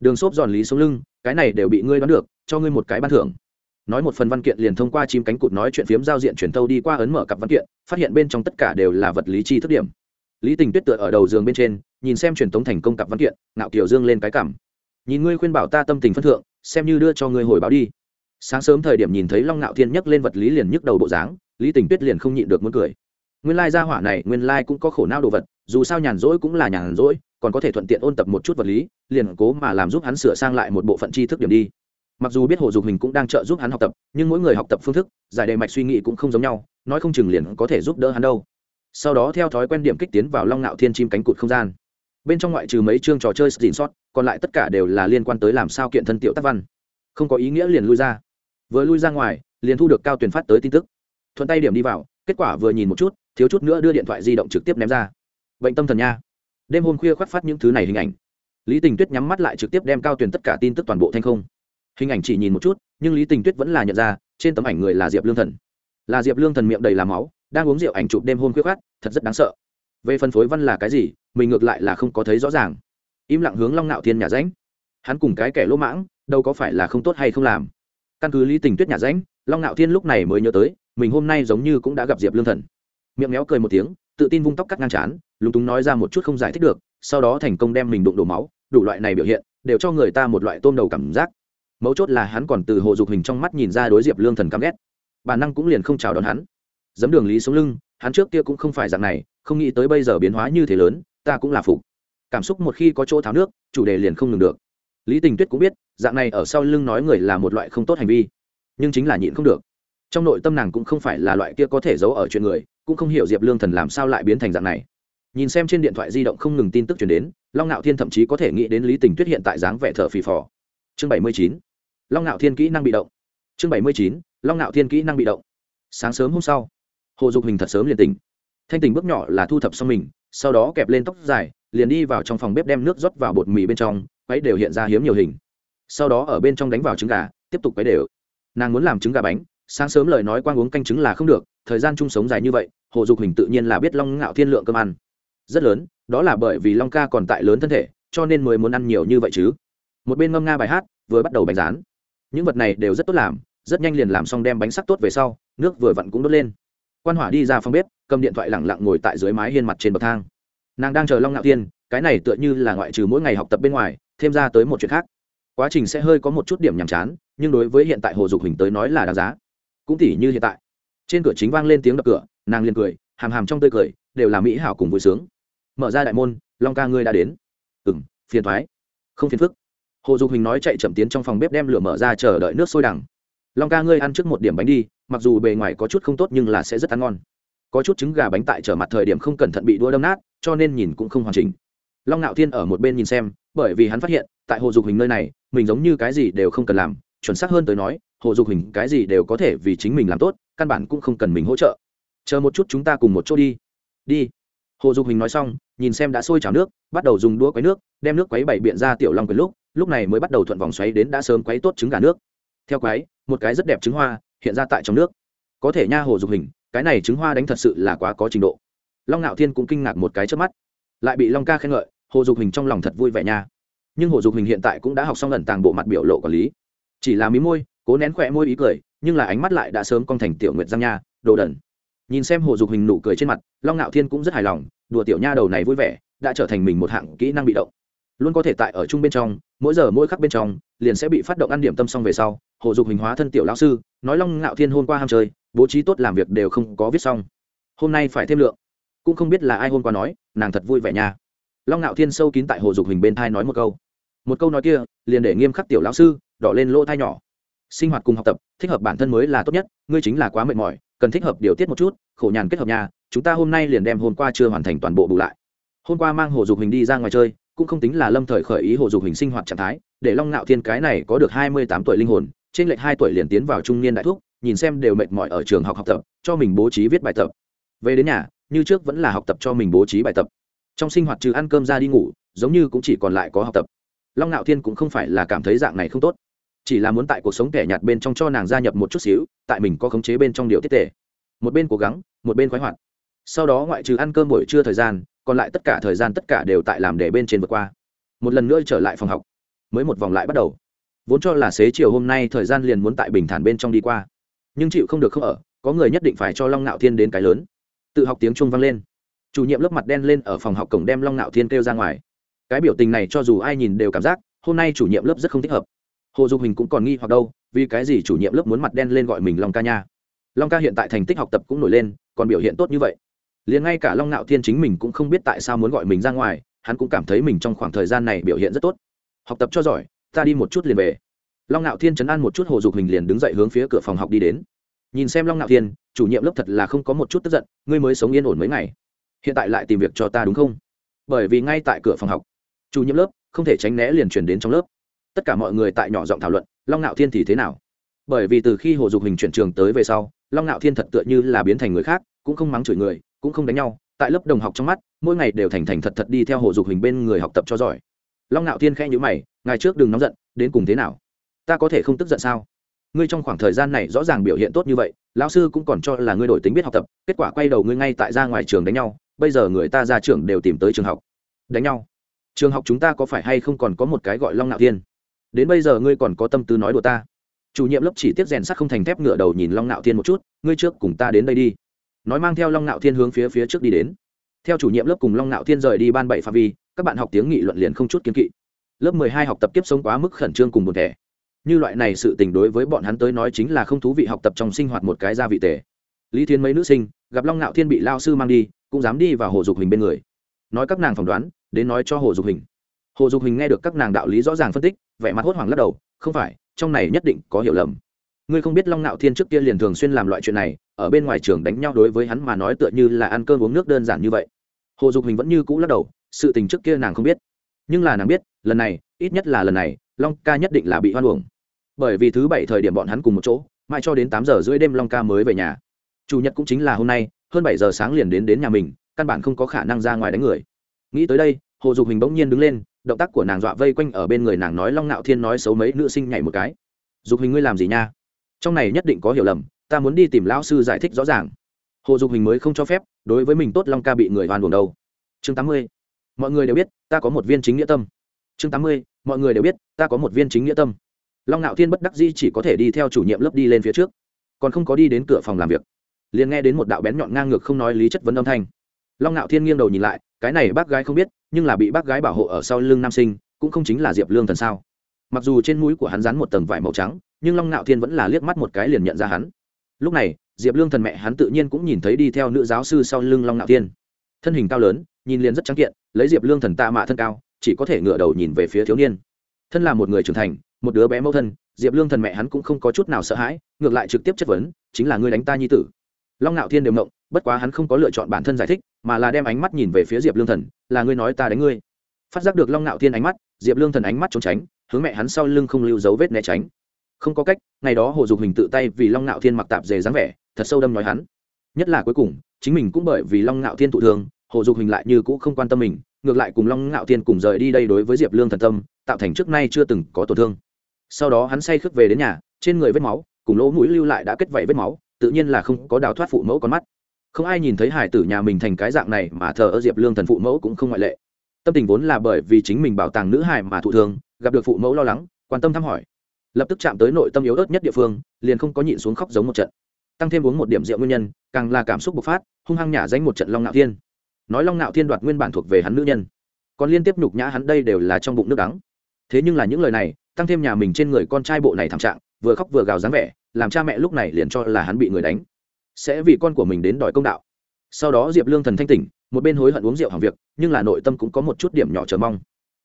Đường xốp giòn lý sống lưng, cái này đều bị ngươi đoán được, cho ngươi một cái ban thưởng nói một phần văn kiện liền thông qua chim cánh cụt nói chuyện phiếm giao diện truyền thâu đi qua ấn mở cặp văn kiện, phát hiện bên trong tất cả đều là vật lý chi thức điểm. Lý tình tuyết tựa ở đầu giường bên trên, nhìn xem truyền tống thành công cặp văn kiện, ngạo kiểu dương lên cái cảm. Nhìn ngươi khuyên bảo ta tâm tình phân thượng, xem như đưa cho ngươi hồi báo đi. Sáng sớm thời điểm nhìn thấy long ngạo thiên nhấc lên vật lý liền nhức đầu bộ dáng, lý tình tuyết liền không nhịn được muốn cười. Nguyên lai gia hỏa này, nguyên lai cũng có khổ não đồ vật, dù sao nhàn rỗi cũng là nhàn rỗi, còn có thể thuận tiện ôn tập một chút vật lý, liền cố mà làm giúp hắn sửa sang lại một bộ phận tri thức điểm đi mặc dù biết hồ dục hình cũng đang trợ giúp hắn học tập, nhưng mỗi người học tập phương thức, giải đề mạch suy nghĩ cũng không giống nhau, nói không chừng liền có thể giúp đỡ hắn đâu. Sau đó theo thói quen điểm kích tiến vào long ngạo thiên chim cánh cụt không gian. Bên trong ngoại trừ mấy chương trò chơi dình sót còn lại tất cả đều là liên quan tới làm sao kiện thân tiểu tác văn. Không có ý nghĩa liền lui ra. Vừa lui ra ngoài, liền thu được cao tuyển phát tới tin tức. Thuận tay điểm đi vào, kết quả vừa nhìn một chút, thiếu chút nữa đưa điện thoại di động trực tiếp ném ra. Bệnh tâm thần nha. Đêm hôm khuya khoác phát những thứ này hình ảnh. Lý tình tuyết nhắm mắt lại trực tiếp đem cao tuyển tất cả tin tức toàn bộ thanh không hình ảnh chỉ nhìn một chút, nhưng lý tình tuyết vẫn là nhận ra, trên tấm ảnh người là diệp lương thần. Là diệp lương thần miệng đầy làm máu, đang uống rượu ảnh chụp đêm hôm khuyết khát thật rất đáng sợ. Về phân phối văn là cái gì, mình ngược lại là không có thấy rõ ràng. Im lặng hướng long nạo thiên nhà ránh. Hắn cùng cái kẻ lỗ mãng, đâu có phải là không tốt hay không làm. Căn cứ lý tình tuyết nhà ránh, long nạo thiên lúc này mới nhớ tới, mình hôm nay giống như cũng đã gặp diệp lương thần. Miệng méo cười một tiếng, tự tin vung tóc cắt ngang chán lúng túng nói ra một chút không giải thích được, sau đó thành công đem mình đụng đổ máu, đủ loại này biểu hiện, đều cho người ta một loại tôm đầu cảm giác mấu chốt là hắn còn từ hồ dục hình trong mắt nhìn ra đối diệp lương thần căm ghét. Bản năng cũng liền không chào đón hắn. Dấm đường lý sống lưng, hắn trước kia cũng không phải dạng này, không nghĩ tới bây giờ biến hóa như thế lớn, ta cũng là phục. Cảm xúc một khi có chỗ tháo nước, chủ đề liền không ngừng được. Lý tình tuyết cũng biết, dạng này ở sau lưng nói người là một loại không tốt hành vi, nhưng chính là nhịn không được. Trong nội tâm nàng cũng không phải là loại kia có thể giấu ở chuyện người, cũng không hiểu diệp lương thần làm sao lại biến thành dạng này. Nhìn xem trên điện thoại di động không ngừng tin tức chuyển đến, long ngạo thiên thậm chí có thể nghĩ đến lý tình tuyết hiện tại dáng vẻ thở phì phò. Chương bảy mươi chín long ngạo thiên kỹ năng bị động. Chương bảy mươi chín, long ngạo thiên kỹ năng bị động. Sáng sớm hôm sau, hồ dục hình thật sớm liền tỉnh. Thanh tình bước nhỏ là thu thập xong mình, sau đó kẹp lên tóc dài, liền đi vào trong phòng bếp đem nước rót vào bột mì bên trong, quấy đều hiện ra hiếm nhiều hình. Sau đó ở bên trong đánh vào trứng gà, tiếp tục quấy đều. Nàng muốn làm trứng gà bánh, sáng sớm lời nói quang uống canh trứng là không được, thời gian chung sống dài như vậy, hồ dục hình tự nhiên là biết long ngạo thiên lượng cơm ăn. Rất lớn, đó là bởi vì long ca còn tại lớn thân thể, cho nên mới muốn ăn nhiều như vậy chứ. Một bên ngâm nga bài hát, vừa bắt đầu bánh rán những vật này đều rất tốt làm, rất nhanh liền làm xong đem bánh sắc tốt về sau, nước vừa vặn cũng đốt lên. Quan hỏa đi ra phòng bếp, cầm điện thoại lẳng lặng ngồi tại dưới mái hiên mặt trên bậc thang. Nàng đang chờ long ngạo thiên, cái này tựa như là ngoại trừ mỗi ngày học tập bên ngoài, thêm ra tới một chuyện khác. Quá trình sẽ hơi có một chút điểm nhàm chán, nhưng đối với hiện tại hồ dục hình tới nói là đáng giá. Cũng tỉ như hiện tại, trên cửa chính vang lên tiếng đập cửa, nàng liền cười, hàm hàm trong tươi cười, đều là mỹ hảo cùng vui sướng. Mở ra đại môn, long ca ngươi đã đến. Ừ m phiền thoái. Không phiền phức hồ dục hình nói chạy chậm tiến trong phòng bếp đem lửa mở ra chờ đợi nước sôi đằng. Long ca ngươi ăn trước một điểm bánh đi, mặc dù bề ngoài có chút không tốt nhưng là sẽ rất ăn ngon. Có chút trứng gà bánh tại trở mặt thời điểm không cẩn thận bị đua đâm nát, cho nên nhìn cũng không hoàn chỉnh. Long ngạo thiên ở một bên nhìn xem, bởi vì hắn phát hiện, tại hồ dục hình nơi này, mình giống như cái gì đều không cần làm, chuẩn xác hơn tới nói, hồ dục hình cái gì đều có thể vì chính mình làm tốt, căn bản cũng không cần mình hỗ trợ. Chờ một chút chúng ta cùng một chỗ đi. Đi. Hồ dục hình nói xong, nhìn xem đã sôi chảo nước, bắt đầu dùng đũa quấy nước, đem nước quấy bảy biện ra tiểu long quyền lúc lúc này mới bắt đầu thuận vòng xoáy đến đã sớm quấy tốt trứng gà nước. Theo quấy một cái rất đẹp trứng hoa hiện ra tại trong nước. Có thể nha hồ dục hình, cái này trứng hoa đánh thật sự là quá có trình độ. Long ngạo thiên cũng kinh ngạc một cái trước mắt. Lại bị long ca khen ngợi, hồ dục hình trong lòng thật vui vẻ nha. Nhưng hồ dục hình hiện tại cũng đã học xong lần tàng bộ mặt biểu lộ quản lý. Chỉ là mí môi, cố nén khỏe môi ý cười, nhưng là ánh mắt lại đã sớm cong thành tiểu nguyệt giang nha, đồ đần. Nhìn xem hồ dục hình nụ cười trên mặt, long ngạo thiên cũng rất hài lòng, đùa tiểu nha đầu này vui vẻ, đã trở thành mình một hạng kỹ năng bị động luôn có thể tại ở chung bên trong, mỗi giờ mỗi khắc bên trong, liền sẽ bị phát động ăn điểm tâm xong về sau, hồ dục hình hóa thân tiểu lão sư, nói long ngạo thiên hôm qua ham chơi, bố trí tốt làm việc đều không có viết xong. Hôm nay phải thêm lượng. Cũng không biết là ai hôm qua nói, nàng thật vui vẻ nha. Long ngạo thiên sâu kín tại hồ dục hình bên thai nói một câu. Một câu nói kia, liền để nghiêm khắc tiểu lão sư, đỏ lên lỗ thai nhỏ. Sinh hoạt cùng học tập, thích hợp bản thân mới là tốt nhất, ngươi chính là quá mệt mỏi, cần thích hợp điều tiết một chút, khổ nhàn kết hợp nhà, chúng ta hôm nay liền đem hôm qua chưa hoàn thành toàn bộ bù lại. Hôm qua mang hồ dục hình đi ra ngoài chơi cũng không tính là lâm thời khởi ý hồ dục hình sinh hoạt trạng thái, để long ngạo thiên cái này có được hai mươi tám tuổi linh hồn, trên lệch hai tuổi liền tiến vào trung niên đại thúc, nhìn xem đều mệt mỏi ở trường học học tập, cho mình bố trí viết bài tập. Về đến nhà, như trước vẫn là học tập cho mình bố trí bài tập. Trong sinh hoạt trừ ăn cơm ra đi ngủ, giống như cũng chỉ còn lại có học tập. Long ngạo thiên cũng không phải là cảm thấy dạng này không tốt. Chỉ là muốn tại cuộc sống kẻ nhạt bên trong cho nàng gia nhập một chút xíu, tại mình có khống chế bên trong điều tiết tể một bên cố gắng, một bên khoái hoạt. Sau đó ngoại trừ ăn cơm buổi trưa thời gian còn lại tất cả thời gian tất cả đều tại làm để bên trên vượt qua. Một lần nữa trở lại phòng học, mới một vòng lại bắt đầu. Vốn cho là xế chiều hôm nay thời gian liền muốn tại bình thản bên trong đi qua, nhưng chịu không được không ở, có người nhất định phải cho long ngạo thiên đến cái lớn. Tự học tiếng trung vang lên. Chủ nhiệm lớp mặt đen lên ở phòng học cổng đem long ngạo thiên kêu ra ngoài. Cái biểu tình này cho dù ai nhìn đều cảm giác, hôm nay chủ nhiệm lớp rất không thích hợp. Hồ dục hình cũng còn nghi hoặc đâu, vì cái gì chủ nhiệm lớp muốn mặt đen lên gọi mình long ca nha? Long ca hiện tại thành tích học tập cũng nổi lên, còn biểu hiện tốt như vậy liền ngay cả long ngạo thiên chính mình cũng không biết tại sao muốn gọi mình ra ngoài, hắn cũng cảm thấy mình trong khoảng thời gian này biểu hiện rất tốt. Học tập cho giỏi, ta đi một chút liền về. Long ngạo thiên chấn an một chút hồ dục hình liền đứng dậy hướng phía cửa phòng học đi đến. Nhìn xem long ngạo thiên, chủ nhiệm lớp thật là không có một chút tức giận, ngươi mới sống yên ổn mấy ngày. Hiện tại lại tìm việc cho ta đúng không? Bởi vì ngay tại cửa phòng học, chủ nhiệm lớp không thể tránh né liền chuyển đến trong lớp. Tất cả mọi người tại nhỏ giọng thảo luận, long ngạo thiên thì thế nào? Bởi vì từ khi hồ dục hình chuyển trường tới về sau, long ngạo thiên thật tựa như là biến thành người khác, cũng không mắng chửi người cũng không đánh nhau, tại lớp đồng học trong mắt, mỗi ngày đều thành thành thật thật đi theo hồ dục hình bên người học tập cho giỏi. Long ngạo thiên khẽ nhữ mày ngày trước đừng nóng giận, đến cùng thế nào? Ta có thể không tức giận sao? Ngươi trong khoảng thời gian này rõ ràng biểu hiện tốt như vậy, lão sư cũng còn cho là ngươi đổi tính biết học tập, kết quả quay đầu ngươi ngay tại ra ngoài trường đánh nhau, bây giờ người ta ra trường đều tìm tới trường học. Đánh nhau? Trường học chúng ta có phải hay không còn có một cái gọi long ngạo thiên? Đến bây giờ ngươi còn có tâm tư nói đùa ta? Chủ nhiệm lớp chỉ tiếp rèn sắc không thành thép ngựa đầu nhìn long ngạo thiên một chút, ngươi trước cùng ta đến đây đi nói mang theo long ngạo thiên hướng phía phía trước đi đến. Theo chủ nhiệm lớp cùng long ngạo thiên rời đi ban bảy phạm vi, các bạn học tiếng nghị luận liền không chút kiến kỵ. Lớp mười hai học tập tiếp sống quá mức khẩn trương cùng một thẻ. Như loại này sự tình đối với bọn hắn tới nói chính là không thú vị học tập trong sinh hoạt một cái gia vị tề. Lý thiên mấy nữ sinh, gặp long ngạo thiên bị lao sư mang đi, cũng dám đi vào hồ dục hình bên người. Nói các nàng phỏng đoán, đến nói cho hồ dục hình. Hồ dục hình nghe được các nàng đạo lý rõ ràng phân tích, vẻ mặt hốt hoảng lắc đầu, không phải, trong này nhất định có hiểu lầm ngươi không biết long ngạo thiên trước kia liền thường xuyên làm loại chuyện này, ở bên ngoài trường đánh nhau đối với hắn mà nói tựa như là ăn cơm uống nước đơn giản như vậy. Hồ dục hình vẫn như cũ lắc đầu, sự tình trước kia nàng không biết. Nhưng là nàng biết, lần này, ít nhất là lần này, long ca nhất định là bị hoan uổng. Bởi vì thứ bảy thời điểm bọn hắn cùng một chỗ, mãi cho đến tám giờ rưỡi đêm long ca mới về nhà. Chủ nhật cũng chính là hôm nay, hơn bảy giờ sáng liền đến đến nhà mình, căn bản không có khả năng ra ngoài đánh người. Nghĩ tới đây, hồ dục hình bỗng nhiên đứng lên, động tác của nàng dọa vây quanh ở bên người nàng nói long nạo thiên nói xấu mấy nữ sinh nhảy một cái. Dục hình ngươi làm gì nha? Trong này nhất định có hiểu lầm, ta muốn đi tìm lão sư giải thích rõ ràng. Hồ dục hình mới không cho phép, đối với mình tốt long ca bị người hoàn buồn đâu. Chương tám mươi. Mọi người đều biết, ta có một viên chính nghĩa tâm. Chương tám mươi. Mọi người đều biết, ta có một viên chính nghĩa tâm. Long ngạo thiên bất đắc di chỉ có thể đi theo chủ nhiệm lớp đi lên phía trước, còn không có đi đến cửa phòng làm việc. Liền nghe đến một đạo bén nhọn ngang ngược không nói lý chất vấn âm thanh. Long ngạo thiên nghiêng đầu nhìn lại, cái này bác gái không biết, nhưng là bị bác gái bảo hộ ở sau lưng nam sinh, cũng không chính là diệp lương thần sao. Mặc dù trên mũi của hắn dán một tầng vải màu trắng nhưng long ngạo thiên vẫn là liếc mắt một cái liền nhận ra hắn. Lúc này, diệp lương thần mẹ hắn tự nhiên cũng nhìn thấy đi theo nữ giáo sư sau lưng long ngạo thiên. Thân hình cao lớn, nhìn liền rất trắng kiện, lấy diệp lương thần tạ mạ thân cao, chỉ có thể ngựa đầu nhìn về phía thiếu niên. Thân là một người trưởng thành, một đứa bé mẫu thân, diệp lương thần mẹ hắn cũng không có chút nào sợ hãi, ngược lại trực tiếp chất vấn, chính là ngươi đánh ta nhi tử. Long ngạo thiên đều mộng bất quá hắn không có lựa chọn bản thân giải thích, mà là đem ánh mắt nhìn về phía diệp lương thần, là ngươi nói ta đánh ngươi. Phát giác được long ngạo thiên ánh mắt, diệp lương thần ánh mắt trốn tránh, hướng mẹ hắn sau lưng không lưu dấu vết né tránh không có cách, ngày đó hồ dục hình tự tay vì long ngạo thiên mặc tạp dề dáng vẻ, thật sâu đâm nói hắn. Nhất là cuối cùng, chính mình cũng bởi vì long ngạo thiên thụ thương, hồ dục hình lại như cũng không quan tâm mình, ngược lại cùng long ngạo thiên cùng rời đi đây đối với diệp lương thần tâm, tạo thành trước nay chưa từng có tổn thương. Sau đó hắn say khướt về đến nhà, trên người vết máu, cùng lỗ mũi lưu lại đã kết vảy vết máu, tự nhiên là không có đào thoát phụ mẫu con mắt. Không ai nhìn thấy hải tử nhà mình thành cái dạng này mà thờ ơ diệp lương thần phụ mẫu cũng không ngoại lệ. Tâm tình vốn là bởi vì chính mình bảo tàng nữ hải mà thụ thương, gặp được phụ mẫu lo lắng, quan tâm thăm hỏi lập tức chạm tới nội tâm yếu ớt nhất địa phương, liền không có nhịn xuống khóc giống một trận. Tăng thêm uống một điểm rượu nguyên nhân, càng là cảm xúc bộc phát, hung hăng nhả danh một trận long ngạo thiên. Nói long ngạo thiên đoạt nguyên bản thuộc về hắn nữ nhân. Còn liên tiếp nhục nhã hắn đây đều là trong bụng nước đắng. Thế nhưng là những lời này, tăng thêm nhà mình trên người con trai bộ này thảm trạng, vừa khóc vừa gào dáng vẻ, làm cha mẹ lúc này liền cho là hắn bị người đánh. Sẽ vì con của mình đến đòi công đạo. Sau đó diệp lương thần thanh tỉnh, một bên hối hận uống rượu hàng việc, nhưng là nội tâm cũng có một chút điểm nhỏ chờ mong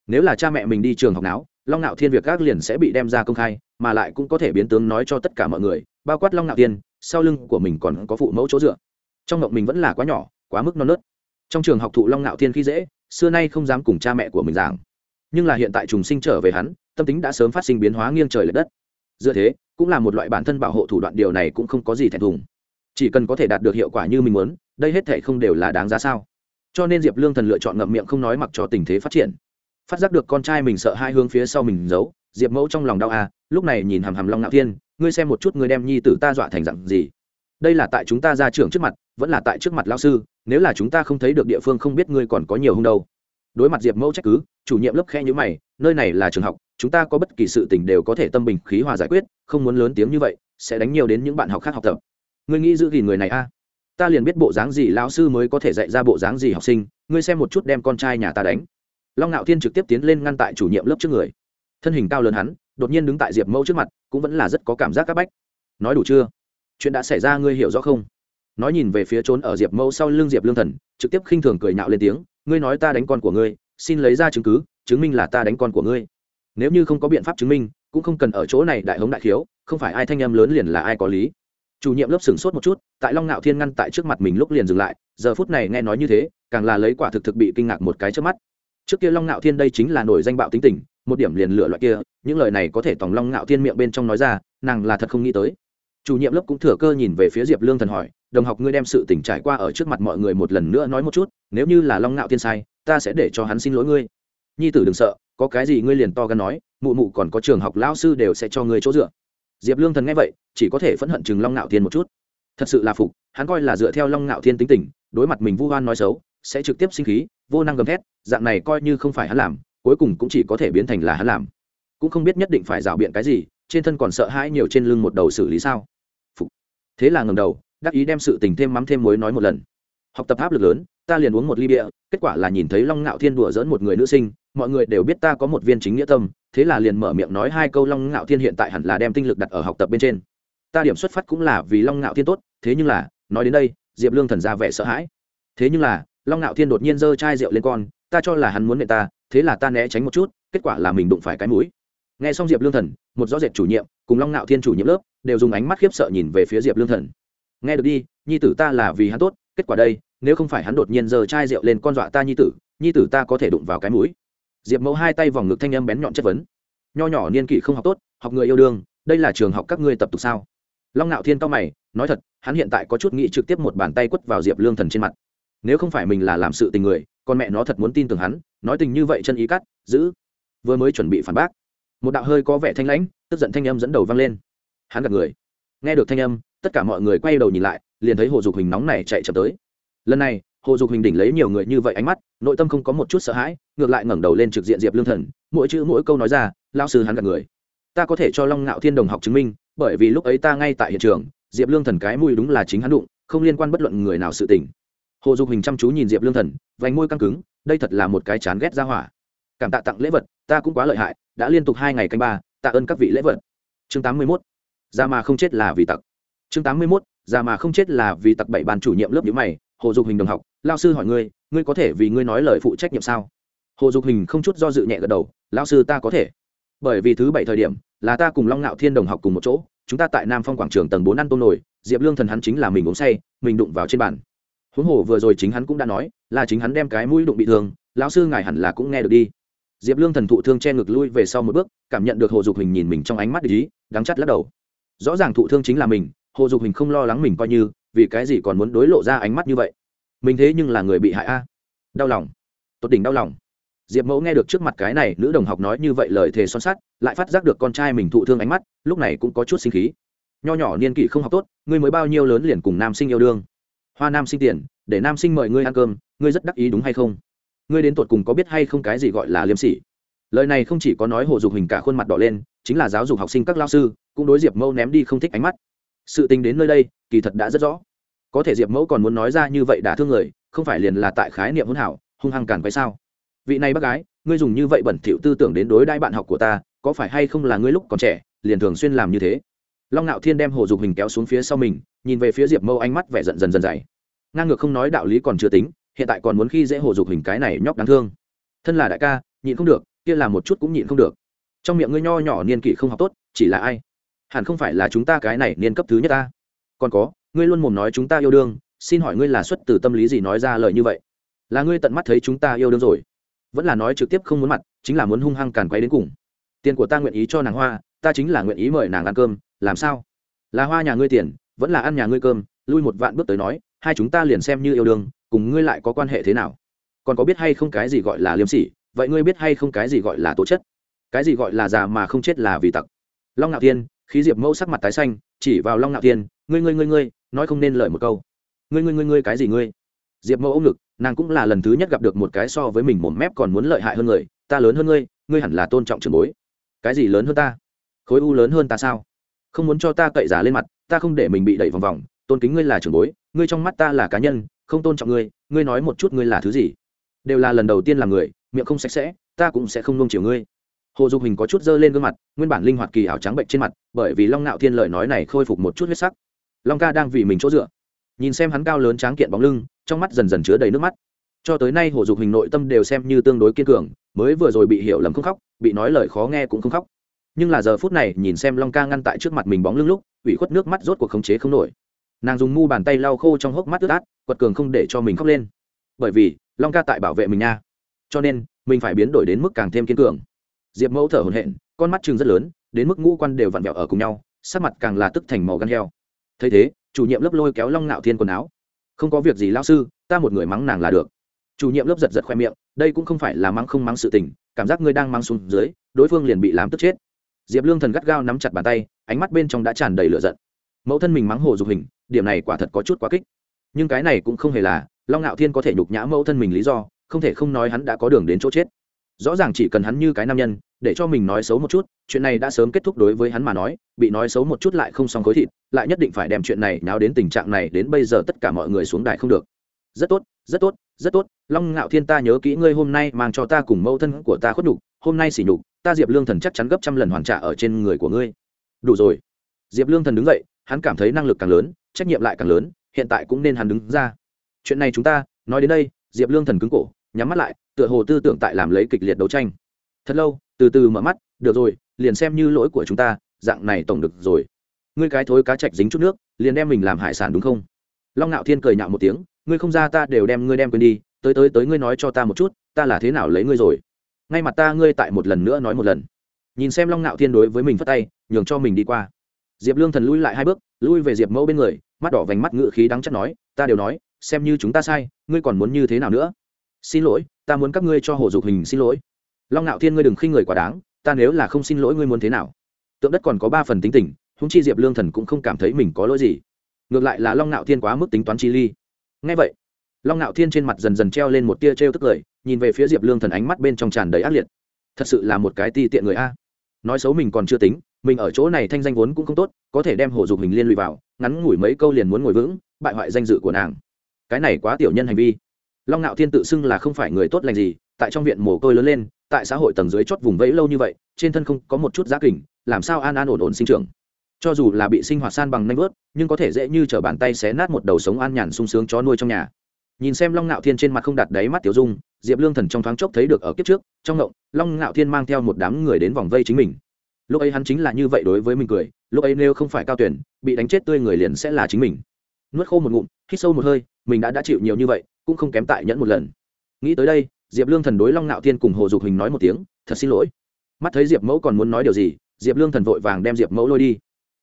nếu là cha mẹ mình đi trường học não long ngạo thiên việc các liền sẽ bị đem ra công khai, mà lại cũng có thể biến tướng nói cho tất cả mọi người, bao quát long ngạo thiên, sau lưng của mình còn có phụ mẫu chỗ dựa. Trong ngộng mình vẫn là quá nhỏ, quá mức non nớt. Trong trường học thụ long ngạo thiên khi dễ, xưa nay không dám cùng cha mẹ của mình giảng. Nhưng là hiện tại trùng sinh trở về hắn, tâm tính đã sớm phát sinh biến hóa nghiêng trời l ệ đất. Dựa thế, cũng là một loại bản thân bảo hộ thủ đoạn điều này cũng không có gì thẹn thùng. Chỉ cần có thể đạt được hiệu quả như mình muốn, đây hết thể không đều là đáng giá sao? Cho nên diệp lương thần lựa chọn ngậm miệng không nói mặc cho tình thế phát triển phát giác được con trai mình sợ hai hướng phía sau mình giấu, diệp mẫu trong lòng đau à lúc này nhìn hàm hàm long ngạo thiên, ngươi xem một chút ngươi đem nhi tử ta dọa thành dặn gì. Đây là tại chúng ta ra trường trước mặt, vẫn là tại trước mặt lao sư, nếu là chúng ta không thấy được địa phương không biết ngươi còn có nhiều hung đâu. Đối mặt diệp mẫu trách cứ, chủ nhiệm lớp khe nhữ mày, nơi này là trường học, chúng ta có bất kỳ sự tình đều có thể tâm bình khí hòa giải quyết, không muốn lớn tiếng như vậy, sẽ đánh nhiều đến những bạn học khác học tập. Ngươi nghĩ giữ gìn người này a à? ta liền biết bộ dáng gì lão sư mới có thể dạy ra bộ dáng gì học sinh, ngươi xem một chút đem con trai nhà ta đánh long ngạo thiên trực tiếp tiến lên ngăn tại chủ nhiệm lớp trước người. Thân hình cao lớn hắn, đột nhiên đứng tại diệp mẫu trước mặt, cũng vẫn là rất có cảm giác c áp bách. Nói đủ chưa? Chuyện đã xảy ra ngươi hiểu rõ không? Nói nhìn về phía trốn ở diệp mẫu sau l ư n g diệp lương thần, trực tiếp khinh thường cười nhạo lên tiếng, ngươi nói ta đánh con của ngươi, xin lấy ra chứng cứ, chứng minh là ta đánh con của ngươi. Nếu như không có biện pháp chứng minh, cũng không cần ở chỗ này đại hống đại khiếu, không phải ai thanh em lớn liền là ai có lý. Chủ nhiệm lớp sửng sốt một chút, tại long ngạo thiên ngăn tại trước mặt mình lúc liền dừng lại, giờ phút này nghe nói như thế, càng là lấy quả thực thực bị kinh ngạc một cái trước mắt trước kia long ngạo thiên đây chính là nổi danh bạo tính tình, một điểm liền lửa loại kia, những lời này có thể tòng long ngạo thiên miệng bên trong nói ra, nàng là thật không nghĩ tới. Chủ nhiệm lớp cũng thừa cơ nhìn về phía diệp lương thần hỏi, đồng học ngươi đem sự tình trải qua ở trước mặt mọi người một lần nữa nói một chút, nếu như là long ngạo thiên sai, ta sẽ để cho hắn xin lỗi ngươi. Nhi tử đừng sợ, có cái gì ngươi liền to gan nói, mụ mụ còn có trường học lao sư đều sẽ cho ngươi chỗ dựa. Diệp lương thần nghe vậy, chỉ có thể phẫn hận chừng long ngạo thiên một chút. Thật sự là phục, hắn coi là dựa theo long ngạo thiên tính tình, đối mặt mình vu hoan nói xấu, sẽ trực tiếp sinh khí vô năng gầm thét, dạng này coi như không phải hắn làm, cuối cùng cũng chỉ có thể biến thành là hắn làm. Cũng không biết nhất định phải rào biện cái gì, trên thân còn sợ hãi nhiều trên lưng một đầu xử lý sao. Phục. thế là ngầm đầu, đắc ý đem sự tình thêm mắm thêm muối nói một lần. Học tập áp lực lớn, ta liền uống một ly bia, kết quả là nhìn thấy long ngạo thiên đùa dỡn một người nữ sinh, mọi người đều biết ta có một viên chính nghĩa tâm, thế là liền mở miệng nói hai câu long ngạo thiên hiện tại hẳn là đem tinh lực đặt ở học tập bên trên. Ta điểm xuất phát cũng là vì long ngạo thiên tốt, thế nhưng là, nói đến đây, diệp lương thần ra vẻ sợ hãi. Thế nhưng là long ngạo thiên đột nhiên giơ chai rượu lên con, ta cho là hắn muốn nệ ta, thế là ta né tránh một chút, kết quả là mình đụng phải cái mũi. Nghe xong diệp lương thần, một rõ rệt chủ nhiệm, cùng long ngạo thiên chủ nhiệm lớp, đều dùng ánh mắt khiếp sợ nhìn về phía diệp lương thần. Nghe được đi, nhi tử ta là vì hắn tốt, kết quả đây, nếu không phải hắn đột nhiên giơ chai rượu lên con dọa ta nhi tử nhi tử ta có thể đụng vào cái mũi. Diệp mẫu hai tay vòng ngực thanh âm bén nhọn chất vấn. Nho nhỏ niên kỷ không học tốt, học người yêu đương, đây là trường học các ngươi tập tục sao? Long ngạo thiên cao mày, nói thật, hắn hiện tại có chút nghĩ trực tiếp một bàn tay quất vào diệp lương thần trên mặt nếu không phải mình là làm sự tình người, con mẹ nó thật muốn tin tưởng hắn, nói tình như vậy chân ý cắt, giữ. Vừa mới chuẩn bị phản bác, một đạo hơi có vẻ thanh lãnh, tức giận thanh âm dẫn đầu vang lên. Hắn gặp người. Nghe được thanh âm, tất cả mọi người quay đầu nhìn lại, liền thấy hồ dục hình nóng này chạy chậm tới. Lần này, hồ dục hình đỉnh lấy nhiều người như vậy ánh mắt, nội tâm không có một chút sợ hãi, ngược lại ngẩng đầu lên trực diện diệp lương thần, mỗi chữ mỗi câu nói ra lao sư hắn gặp người. Ta có thể cho long ngạo thiên đồng học chứng minh, bởi vì lúc ấy ta ngay tại hiện trường, diệp lương thần cái mùi đúng là chính hắn đụng, không liên quan bất luận người nào sự tình hồ dục hình chăm chú nhìn diệp lương thần, vành môi căng cứng, đây thật là một cái chán ghét ra hỏa. Cảm tạ tặng lễ vật, ta cũng quá lợi hại, đã liên tục hai ngày canh ba, tạ ơn các vị lễ vật. Chương tám mươi mốt, ra mà không chết là vì tặc. Chương tám mươi mốt, ra mà không chết là vì tặc bảy ban chủ nhiệm lớp nhữ mày, hồ dục hình đồng học lao sư hỏi ngươi ngươi có thể vì ngươi nói lời phụ trách nhiệm sao? Hồ dục hình không chút do dự nhẹ gật đầu lao sư ta có thể. Bởi vì thứ bảy thời điểm, là ta cùng long ngạo thiên đồng học cùng một chỗ, chúng ta tại nam phong quảng trường tầng bốn ăn tôm nổi diệp lương thần hắn chính là mình uống say, mình đụng vào trên bàn huống hồ vừa rồi chính hắn cũng đã nói, là chính hắn đem cái mũi đụng bị thương, lão sư ngài hẳn là cũng nghe được đi. Diệp lương thần thụ thương che ngực lui về sau một bước, cảm nhận được hồ dục hình nhìn mình trong ánh mắt ý, đắng chắt lắc đầu. Rõ ràng thụ thương chính là mình, hồ dục hình không lo lắng mình coi như, vì cái gì còn muốn đối lộ ra ánh mắt như vậy? Mình thế nhưng là người bị hại a. Đau lòng. Tốt đỉnh đau lòng. Diệp mẫu nghe được trước mặt cái này, nữ đồng học nói như vậy lời thề son sắt, lại phát giác được con trai mình thụ thương ánh mắt, lúc này cũng có chút sinh khí. Nho nhỏ niên kỷ không học tốt, ngươi mới bao nhiêu lớn liền cùng nam sinh yêu đương hoa nam sinh tiền, để nam sinh mời ngươi ăn cơm, ngươi rất đắc ý đúng hay không? Ngươi đến tuột cùng có biết hay không cái gì gọi là liêm sỉ? Lời này không chỉ có nói hồ dục hình cả khuôn mặt đỏ lên, chính là giáo dục học sinh các lao sư, cũng đối diệp mẫu ném đi không thích ánh mắt. Sự tình đến nơi đây, kỳ thật đã rất rõ. Có thể diệp mẫu còn muốn nói ra như vậy đã thương người, không phải liền là tại khái niệm hôn hảo, hung hăng càn quay sao? Vị này bác gái, ngươi dùng như vậy bẩn thỉu tư tưởng đến đối đãi bạn học của ta, có phải hay không là ngươi lúc còn trẻ, liền thường xuyên làm như thế? Long ngạo thiên đem hồ dục hình kéo xuống phía sau mình nhìn về phía diệp Mâu ánh mắt vẻ giận dần dần dày. Ngang ngược không nói đạo lý còn chưa tính, hiện tại còn muốn khi dễ hồ dục hình cái này nhóc đáng thương. Thân là đại ca, nhịn không được, kia là một chút cũng nhịn không được. Trong miệng ngươi nho nhỏ niên kỷ không học tốt, chỉ là ai? Hẳn không phải là chúng ta cái này niên cấp thứ nhất ta. Còn có, ngươi luôn mồm nói chúng ta yêu đương, xin hỏi ngươi là xuất từ tâm lý gì nói ra lời như vậy? Là ngươi tận mắt thấy chúng ta yêu đương rồi. Vẫn là nói trực tiếp không muốn mặt, chính là muốn hung hăng càn quay đến cùng. Tiền của ta nguyện ý cho nàng hoa, ta chính là nguyện ý mời nàng ăn cơm, làm sao? Là hoa nhà ngươi tiền vẫn là ăn nhà ngươi cơm, lui một vạn bước tới nói, hai chúng ta liền xem như yêu đương, cùng ngươi lại có quan hệ thế nào? Còn có biết hay không cái gì gọi là liêm sỉ, vậy ngươi biết hay không cái gì gọi là tố chất? Cái gì gọi là già mà không chết là vì tặc. Long ngạo thiên, khí diệp mẫu sắc mặt tái xanh, chỉ vào long ngạo thiên, ngươi ngươi ngươi ngươi, nói không nên lời một câu. Ngươi ngươi ngươi ngươi, cái gì ngươi? Diệp mẫu ôm ngực, nàng cũng là lần thứ nhất gặp được một cái so với mình một mép còn muốn lợi hại hơn người, ta lớn hơn ngươi ngươi hẳn là tôn trọng trường bối. Cái gì lớn hơn ta? Khối u lớn hơn ta sao? Không muốn cho ta cậy giả lên mặt ta không để mình bị đẩy vòng vòng, tôn kính ngươi là trưởng bối, ngươi trong mắt ta là cá nhân, không tôn trọng ngươi ngươi nói một chút ngươi là thứ gì? Đều là lần đầu tiên làm người, miệng không sạch sẽ, ta cũng sẽ không nông chiều ngươi. Hồ dục hình có chút dơ lên gương mặt, nguyên bản linh hoạt kỳ ảo trắng bệnh trên mặt, bởi vì long nạo thiên lời nói này khôi phục một chút huyết sắc. Long ca đang vì mình chỗ dựa. Nhìn xem hắn cao lớn tráng kiện bóng lưng, trong mắt dần dần chứa đầy nước mắt. Cho tới nay hồ dục hình nội tâm đều xem như tương đối kiên cường, mới vừa rồi bị hiểu lầm không khóc, bị nói lời khó nghe cũng không khóc. Nhưng là giờ phút này, nhìn xem long ca ngăn tại trước mặt mình bóng lưng lúc ủy khuất nước mắt rốt cuộc khống chế không nổi. Nàng dùng mu bàn tay lau khô trong hốc mắt ướt át, quật cường không để cho mình khóc lên. Bởi vì, long ca tại bảo vệ mình nha. Cho nên, mình phải biến đổi đến mức càng thêm kiên cường. Diệp mẫu thở hổn hển, con mắt chừng rất lớn, đến mức ngũ quan đều vặn vẹo ở cùng nhau, sắc mặt càng là tức thành màu gan heo. Thấy thế, chủ nhiệm lớp lôi kéo long nạo thiên quần áo. Không có việc gì lao sư, ta một người mắng nàng là được. Chủ nhiệm lớp giật giật khoe miệng, đây cũng không phải là mắng không mắng sự tình, cảm giác ngươi đang mắng xuống dưới, đối phương liền bị làm tức chết. Diệp lương thần gắt gao nắm chặt bàn tay ánh mắt bên trong đã tràn đầy lửa giận. Mẫu thân mình mắng hồ dục hình, điểm này quả thật có chút quá kích. Nhưng cái này cũng không hề là, long ngạo thiên có thể nhục nhã mẫu thân mình lý do, không thể không nói hắn đã có đường đến chỗ chết. Rõ ràng chỉ cần hắn như cái nam nhân, để cho mình nói xấu một chút, chuyện này đã sớm kết thúc đối với hắn mà nói, bị nói xấu một chút lại không xong khối thịt, lại nhất định phải đem chuyện này nháo đến tình trạng này đến bây giờ tất cả mọi người xuống đài không được. Rất tốt rất tốt rất tốt, long ngạo thiên ta nhớ kỹ ngươi hôm nay mang cho ta cùng mẫu thân của ta khuất nhục, hôm nay xỉ nhục, ta diệp lương thần chắc chắn gấp trăm lần hoàn trả ở trên người của ngươi đủ rồi. Diệp lương thần đứng dậy, hắn cảm thấy năng lực càng lớn, trách nhiệm lại càng lớn, hiện tại cũng nên hắn đứng ra. Chuyện này chúng ta, nói đến đây, diệp lương thần cứng cổ, nhắm mắt lại, tựa hồ tư tưởng tại làm lấy kịch liệt đấu tranh. Thật lâu, từ từ mở mắt, được rồi, liền xem như lỗi của chúng ta, dạng này tổng được rồi. Ngươi cái thối cá chạch dính chút nước, liền đem mình làm hải sản đúng không? Long ngạo thiên cười nhạo một tiếng, ngươi không ra ta đều đem ngươi đem quên đi, tới tới tới ngươi nói cho ta một chút, ta là thế nào lấy ngươi rồi? Ngay mặt ta, ngươi tại một lần nữa nói một lần nhìn xem long ngạo thiên đối với mình phất tay, nhường cho mình đi qua. Diệp lương thần lui lại hai bước, lui về diệp mẫu bên người, mắt đỏ vành mắt ngự khí đắng chắc nói, ta đều nói, xem như chúng ta sai, ngươi còn muốn như thế nào nữa? Xin lỗi, ta muốn các ngươi cho hồ dục hình xin lỗi. Long ngạo thiên ngươi đừng khinh người quá đáng, ta nếu là không xin lỗi ngươi muốn thế nào? Tượng đất còn có ba phần tính tình húng chi diệp lương thần cũng không cảm thấy mình có lỗi gì. Ngược lại là long ngạo thiên quá mức tính toán chi ly. Ngay vậy, long ngạo thiên trên mặt dần dần treo lên một tia t r e o tức cười, nhìn về phía diệp lương thần ánh mắt bên trong tràn đầy ác liệt. Thật sự là một cái ti tiện người a nói xấu mình còn chưa tính, mình ở chỗ này thanh danh vốn cũng không tốt, có thể đem hồ dục hình liên lụy vào, ngắn ngủi mấy câu liền muốn ngồi vững, bại hoại danh dự của nàng. Cái này quá tiểu nhân hành vi. Long ngạo thiên tự xưng là không phải người tốt lành gì, tại trong viện mồ côi lớn lên, tại xã hội tầng dưới chót vùng vẫy lâu như vậy, trên thân không có một chút giá kình, làm sao an an ổn ổn sinh trưởng. Cho dù là bị sinh hoạt san bằng nanh vớt, nhưng có thể dễ như chở bàn tay xé nát một đầu sống an nhàn sung sướng chó nuôi trong nhà. Nhìn xem long ngạo thiên trên mặt không đặt đáy mắt tiểu dung diệp lương thần trong thoáng chốc thấy được ở kiếp trước, trong ngộng, long ngạo thiên mang theo một đám người đến vòng vây chính mình. Lúc ấy hắn chính là như vậy đối với mình cười, lúc ấy nếu không phải cao tuyển, bị đánh chết tươi người liền sẽ là chính mình. Nuốt khô một ngụm, hít sâu một hơi, mình đã đã chịu nhiều như vậy, cũng không kém tại nhẫn một lần. Nghĩ tới đây, diệp lương thần đối long nạo thiên cùng hồ dục hình nói một tiếng, thật xin lỗi. Mắt thấy diệp mẫu còn muốn nói điều gì, diệp lương thần vội vàng đem diệp mẫu lôi đi.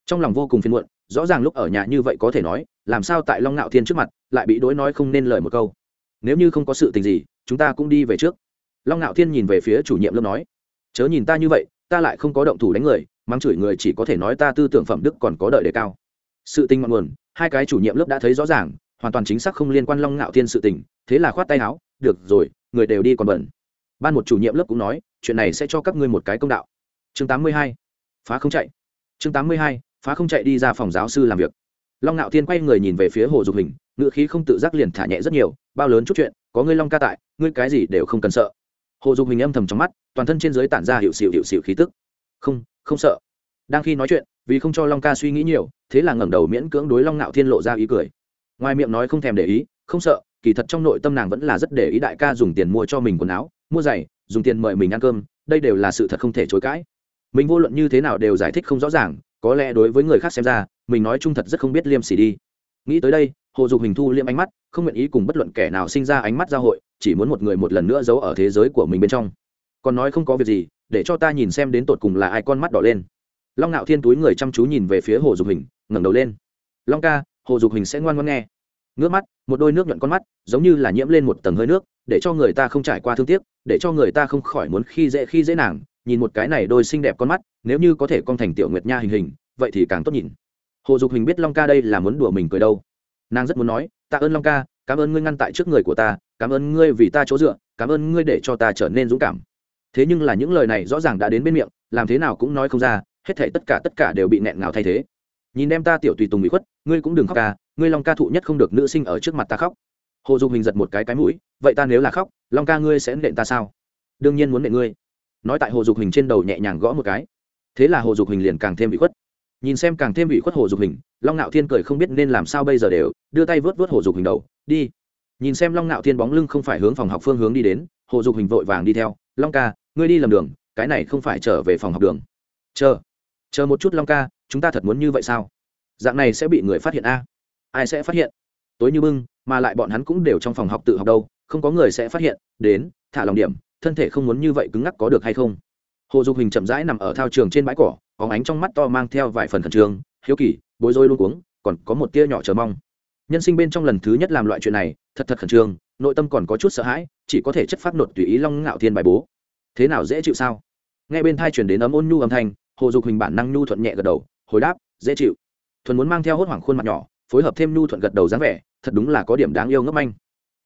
Trong lòng vô cùng phiền muộn, rõ ràng lúc ở nhà như vậy có thể nói, làm sao tại long nạo thiên trước mặt, lại bị đối nói không nên lời một câu. Nếu như không có sự tình gì chúng ta cũng đi về trước. Long nạo thiên nhìn về phía chủ nhiệm lớp nói, chớ nhìn ta như vậy, ta lại không có động thủ đánh người, mắng chửi người chỉ có thể nói ta tư tưởng phẩm đức còn có đợi đề cao. Sự tình ngọn nguồn, hai cái chủ nhiệm lớp đã thấy rõ ràng, hoàn toàn chính xác không liên quan long ngạo thiên sự tình, thế là khoát tay áo, được rồi, người đều đi còn bẩn ban một chủ nhiệm lớp cũng nói, chuyện này sẽ cho các ngươi một cái công đạo. Chương tám mươi hai, phá không chạy. Chương tám mươi hai, phá không chạy đi ra phòng giáo sư làm việc long ngạo thiên quay người nhìn về phía hồ dục hình ngựa khí không tự giác liền thả nhẹ rất nhiều, bao lớn chút chuyện, có ngươi long ca tại, ngươi cái gì đều không cần sợ. Hồ dục hình âm thầm trong mắt, toàn thân trên dưới tản ra hiệu xịu hiệu xịu khí tức. Không không sợ. Đang khi nói chuyện, vì không cho long ca suy nghĩ nhiều, thế là ngẩng đầu miễn cưỡng đối long ngạo thiên lộ ra ý cười. Ngoài miệng nói không thèm để ý, không sợ, kỳ thật trong nội tâm nàng vẫn là rất để ý đại ca dùng tiền mua cho mình quần áo, mua giày, dùng tiền mời mình ăn cơm, đây đều là sự thật không thể chối cãi. Mình vô luận như thế nào đều giải thích không rõ ràng, có lẽ đối với người khác xem ra mình nói chung thật rất không biết liêm sỉ đi. Nghĩ tới đây, hồ dục hình thu liêm ánh mắt, không nguyện ý cùng bất luận kẻ nào sinh ra ánh mắt giao hội, chỉ muốn một người một lần nữa giấu ở thế giới của mình bên trong. Còn nói không có việc gì, để cho ta nhìn xem đến tột cùng là ai con mắt đỏ lên. Long ngạo thiên túi người chăm chú nhìn về phía hồ dục hình, ngẩng đầu lên. Long ca, hồ dục hình sẽ ngoan ngoan nghe. Ngước mắt, một đôi nước nhuận con mắt, giống như là nhiễm lên một tầng hơi nước, để cho người ta không trải qua thương tiếc, để cho người ta không khỏi muốn khi dễ khi dễ nàng, nhìn một cái này đôi xinh đẹp con mắt, nếu như có thể con thành tiểu nguyệt nha hình hình, vậy thì càng tốt nhìn hồ dục hình biết long ca đây là muốn đùa mình cười đâu. Nàng rất muốn nói, tạ ơn long ca, cảm ơn ngươi ngăn tại trước người của ta, cảm ơn ngươi vì ta chỗ dựa, cảm ơn ngươi để cho ta trở nên dũng cảm. Thế nhưng là những lời này rõ ràng đã đến bên miệng, làm thế nào cũng nói không ra, hết thể tất cả tất cả đều bị nẹn ngào thay thế. Nhìn em ta tiểu tùy tùng bị khuất, ngươi cũng đừng khóc ca, ngươi long ca thụ nhất không được nữ sinh ở trước mặt ta khóc. Hồ dục hình giật một cái cái mũi, vậy ta nếu là khóc, long ca ngươi sẽ nện ta sao? Đương nhiên muốn nện ngươi. Nói tại hồ dục hình trên đầu nhẹ nhàng gõ một cái. Thế là hồ dục hình liền càng thêm bị khuất nhìn xem càng thêm bị khuất hồ dục hình, long ngạo thiên cười không biết nên làm sao bây giờ đều, đưa tay vớt vớt hồ dục hình đầu, đi. Nhìn xem long ngạo thiên bóng lưng không phải hướng phòng học phương hướng đi đến, hồ dục hình vội vàng đi theo, long ca, ngươi đi lầm đường, cái này không phải trở về phòng học đường. Chờ chờ một chút long ca, chúng ta thật muốn như vậy sao? Dạng này sẽ bị người phát hiện a. Ai sẽ phát hiện? Tối như bưng, mà lại bọn hắn cũng đều trong phòng học tự học đâu, không có người sẽ phát hiện, đến, thả lòng điểm, thân thể không muốn như vậy cứng ngắc có được hay không? Hồ dục hình chậm rãi nằm ở thao trường trên bãi cỏ óng ánh trong mắt to mang theo vài phần khẩn trương, hiếu kỳ, bối rối luôn cuống, còn có một tia nhỏ chờ mong. Nhân sinh bên trong lần thứ nhất làm loại chuyện này, thật thật khẩn trương, nội tâm còn có chút sợ hãi, chỉ có thể chất phát nột tùy ý long ngạo thiên bài bố. Thế nào dễ chịu sao? Nghe bên thai chuyển đến ấm ôn nhu âm thanh, hồ dục hình bản năng nhu thuận nhẹ gật đầu, hồi đáp, dễ chịu. Thuần muốn mang theo hốt hoảng khuôn mặt nhỏ, phối hợp thêm nhu thuận gật đầu dáng vẻ, thật đúng là có điểm đáng yêu ngấp anh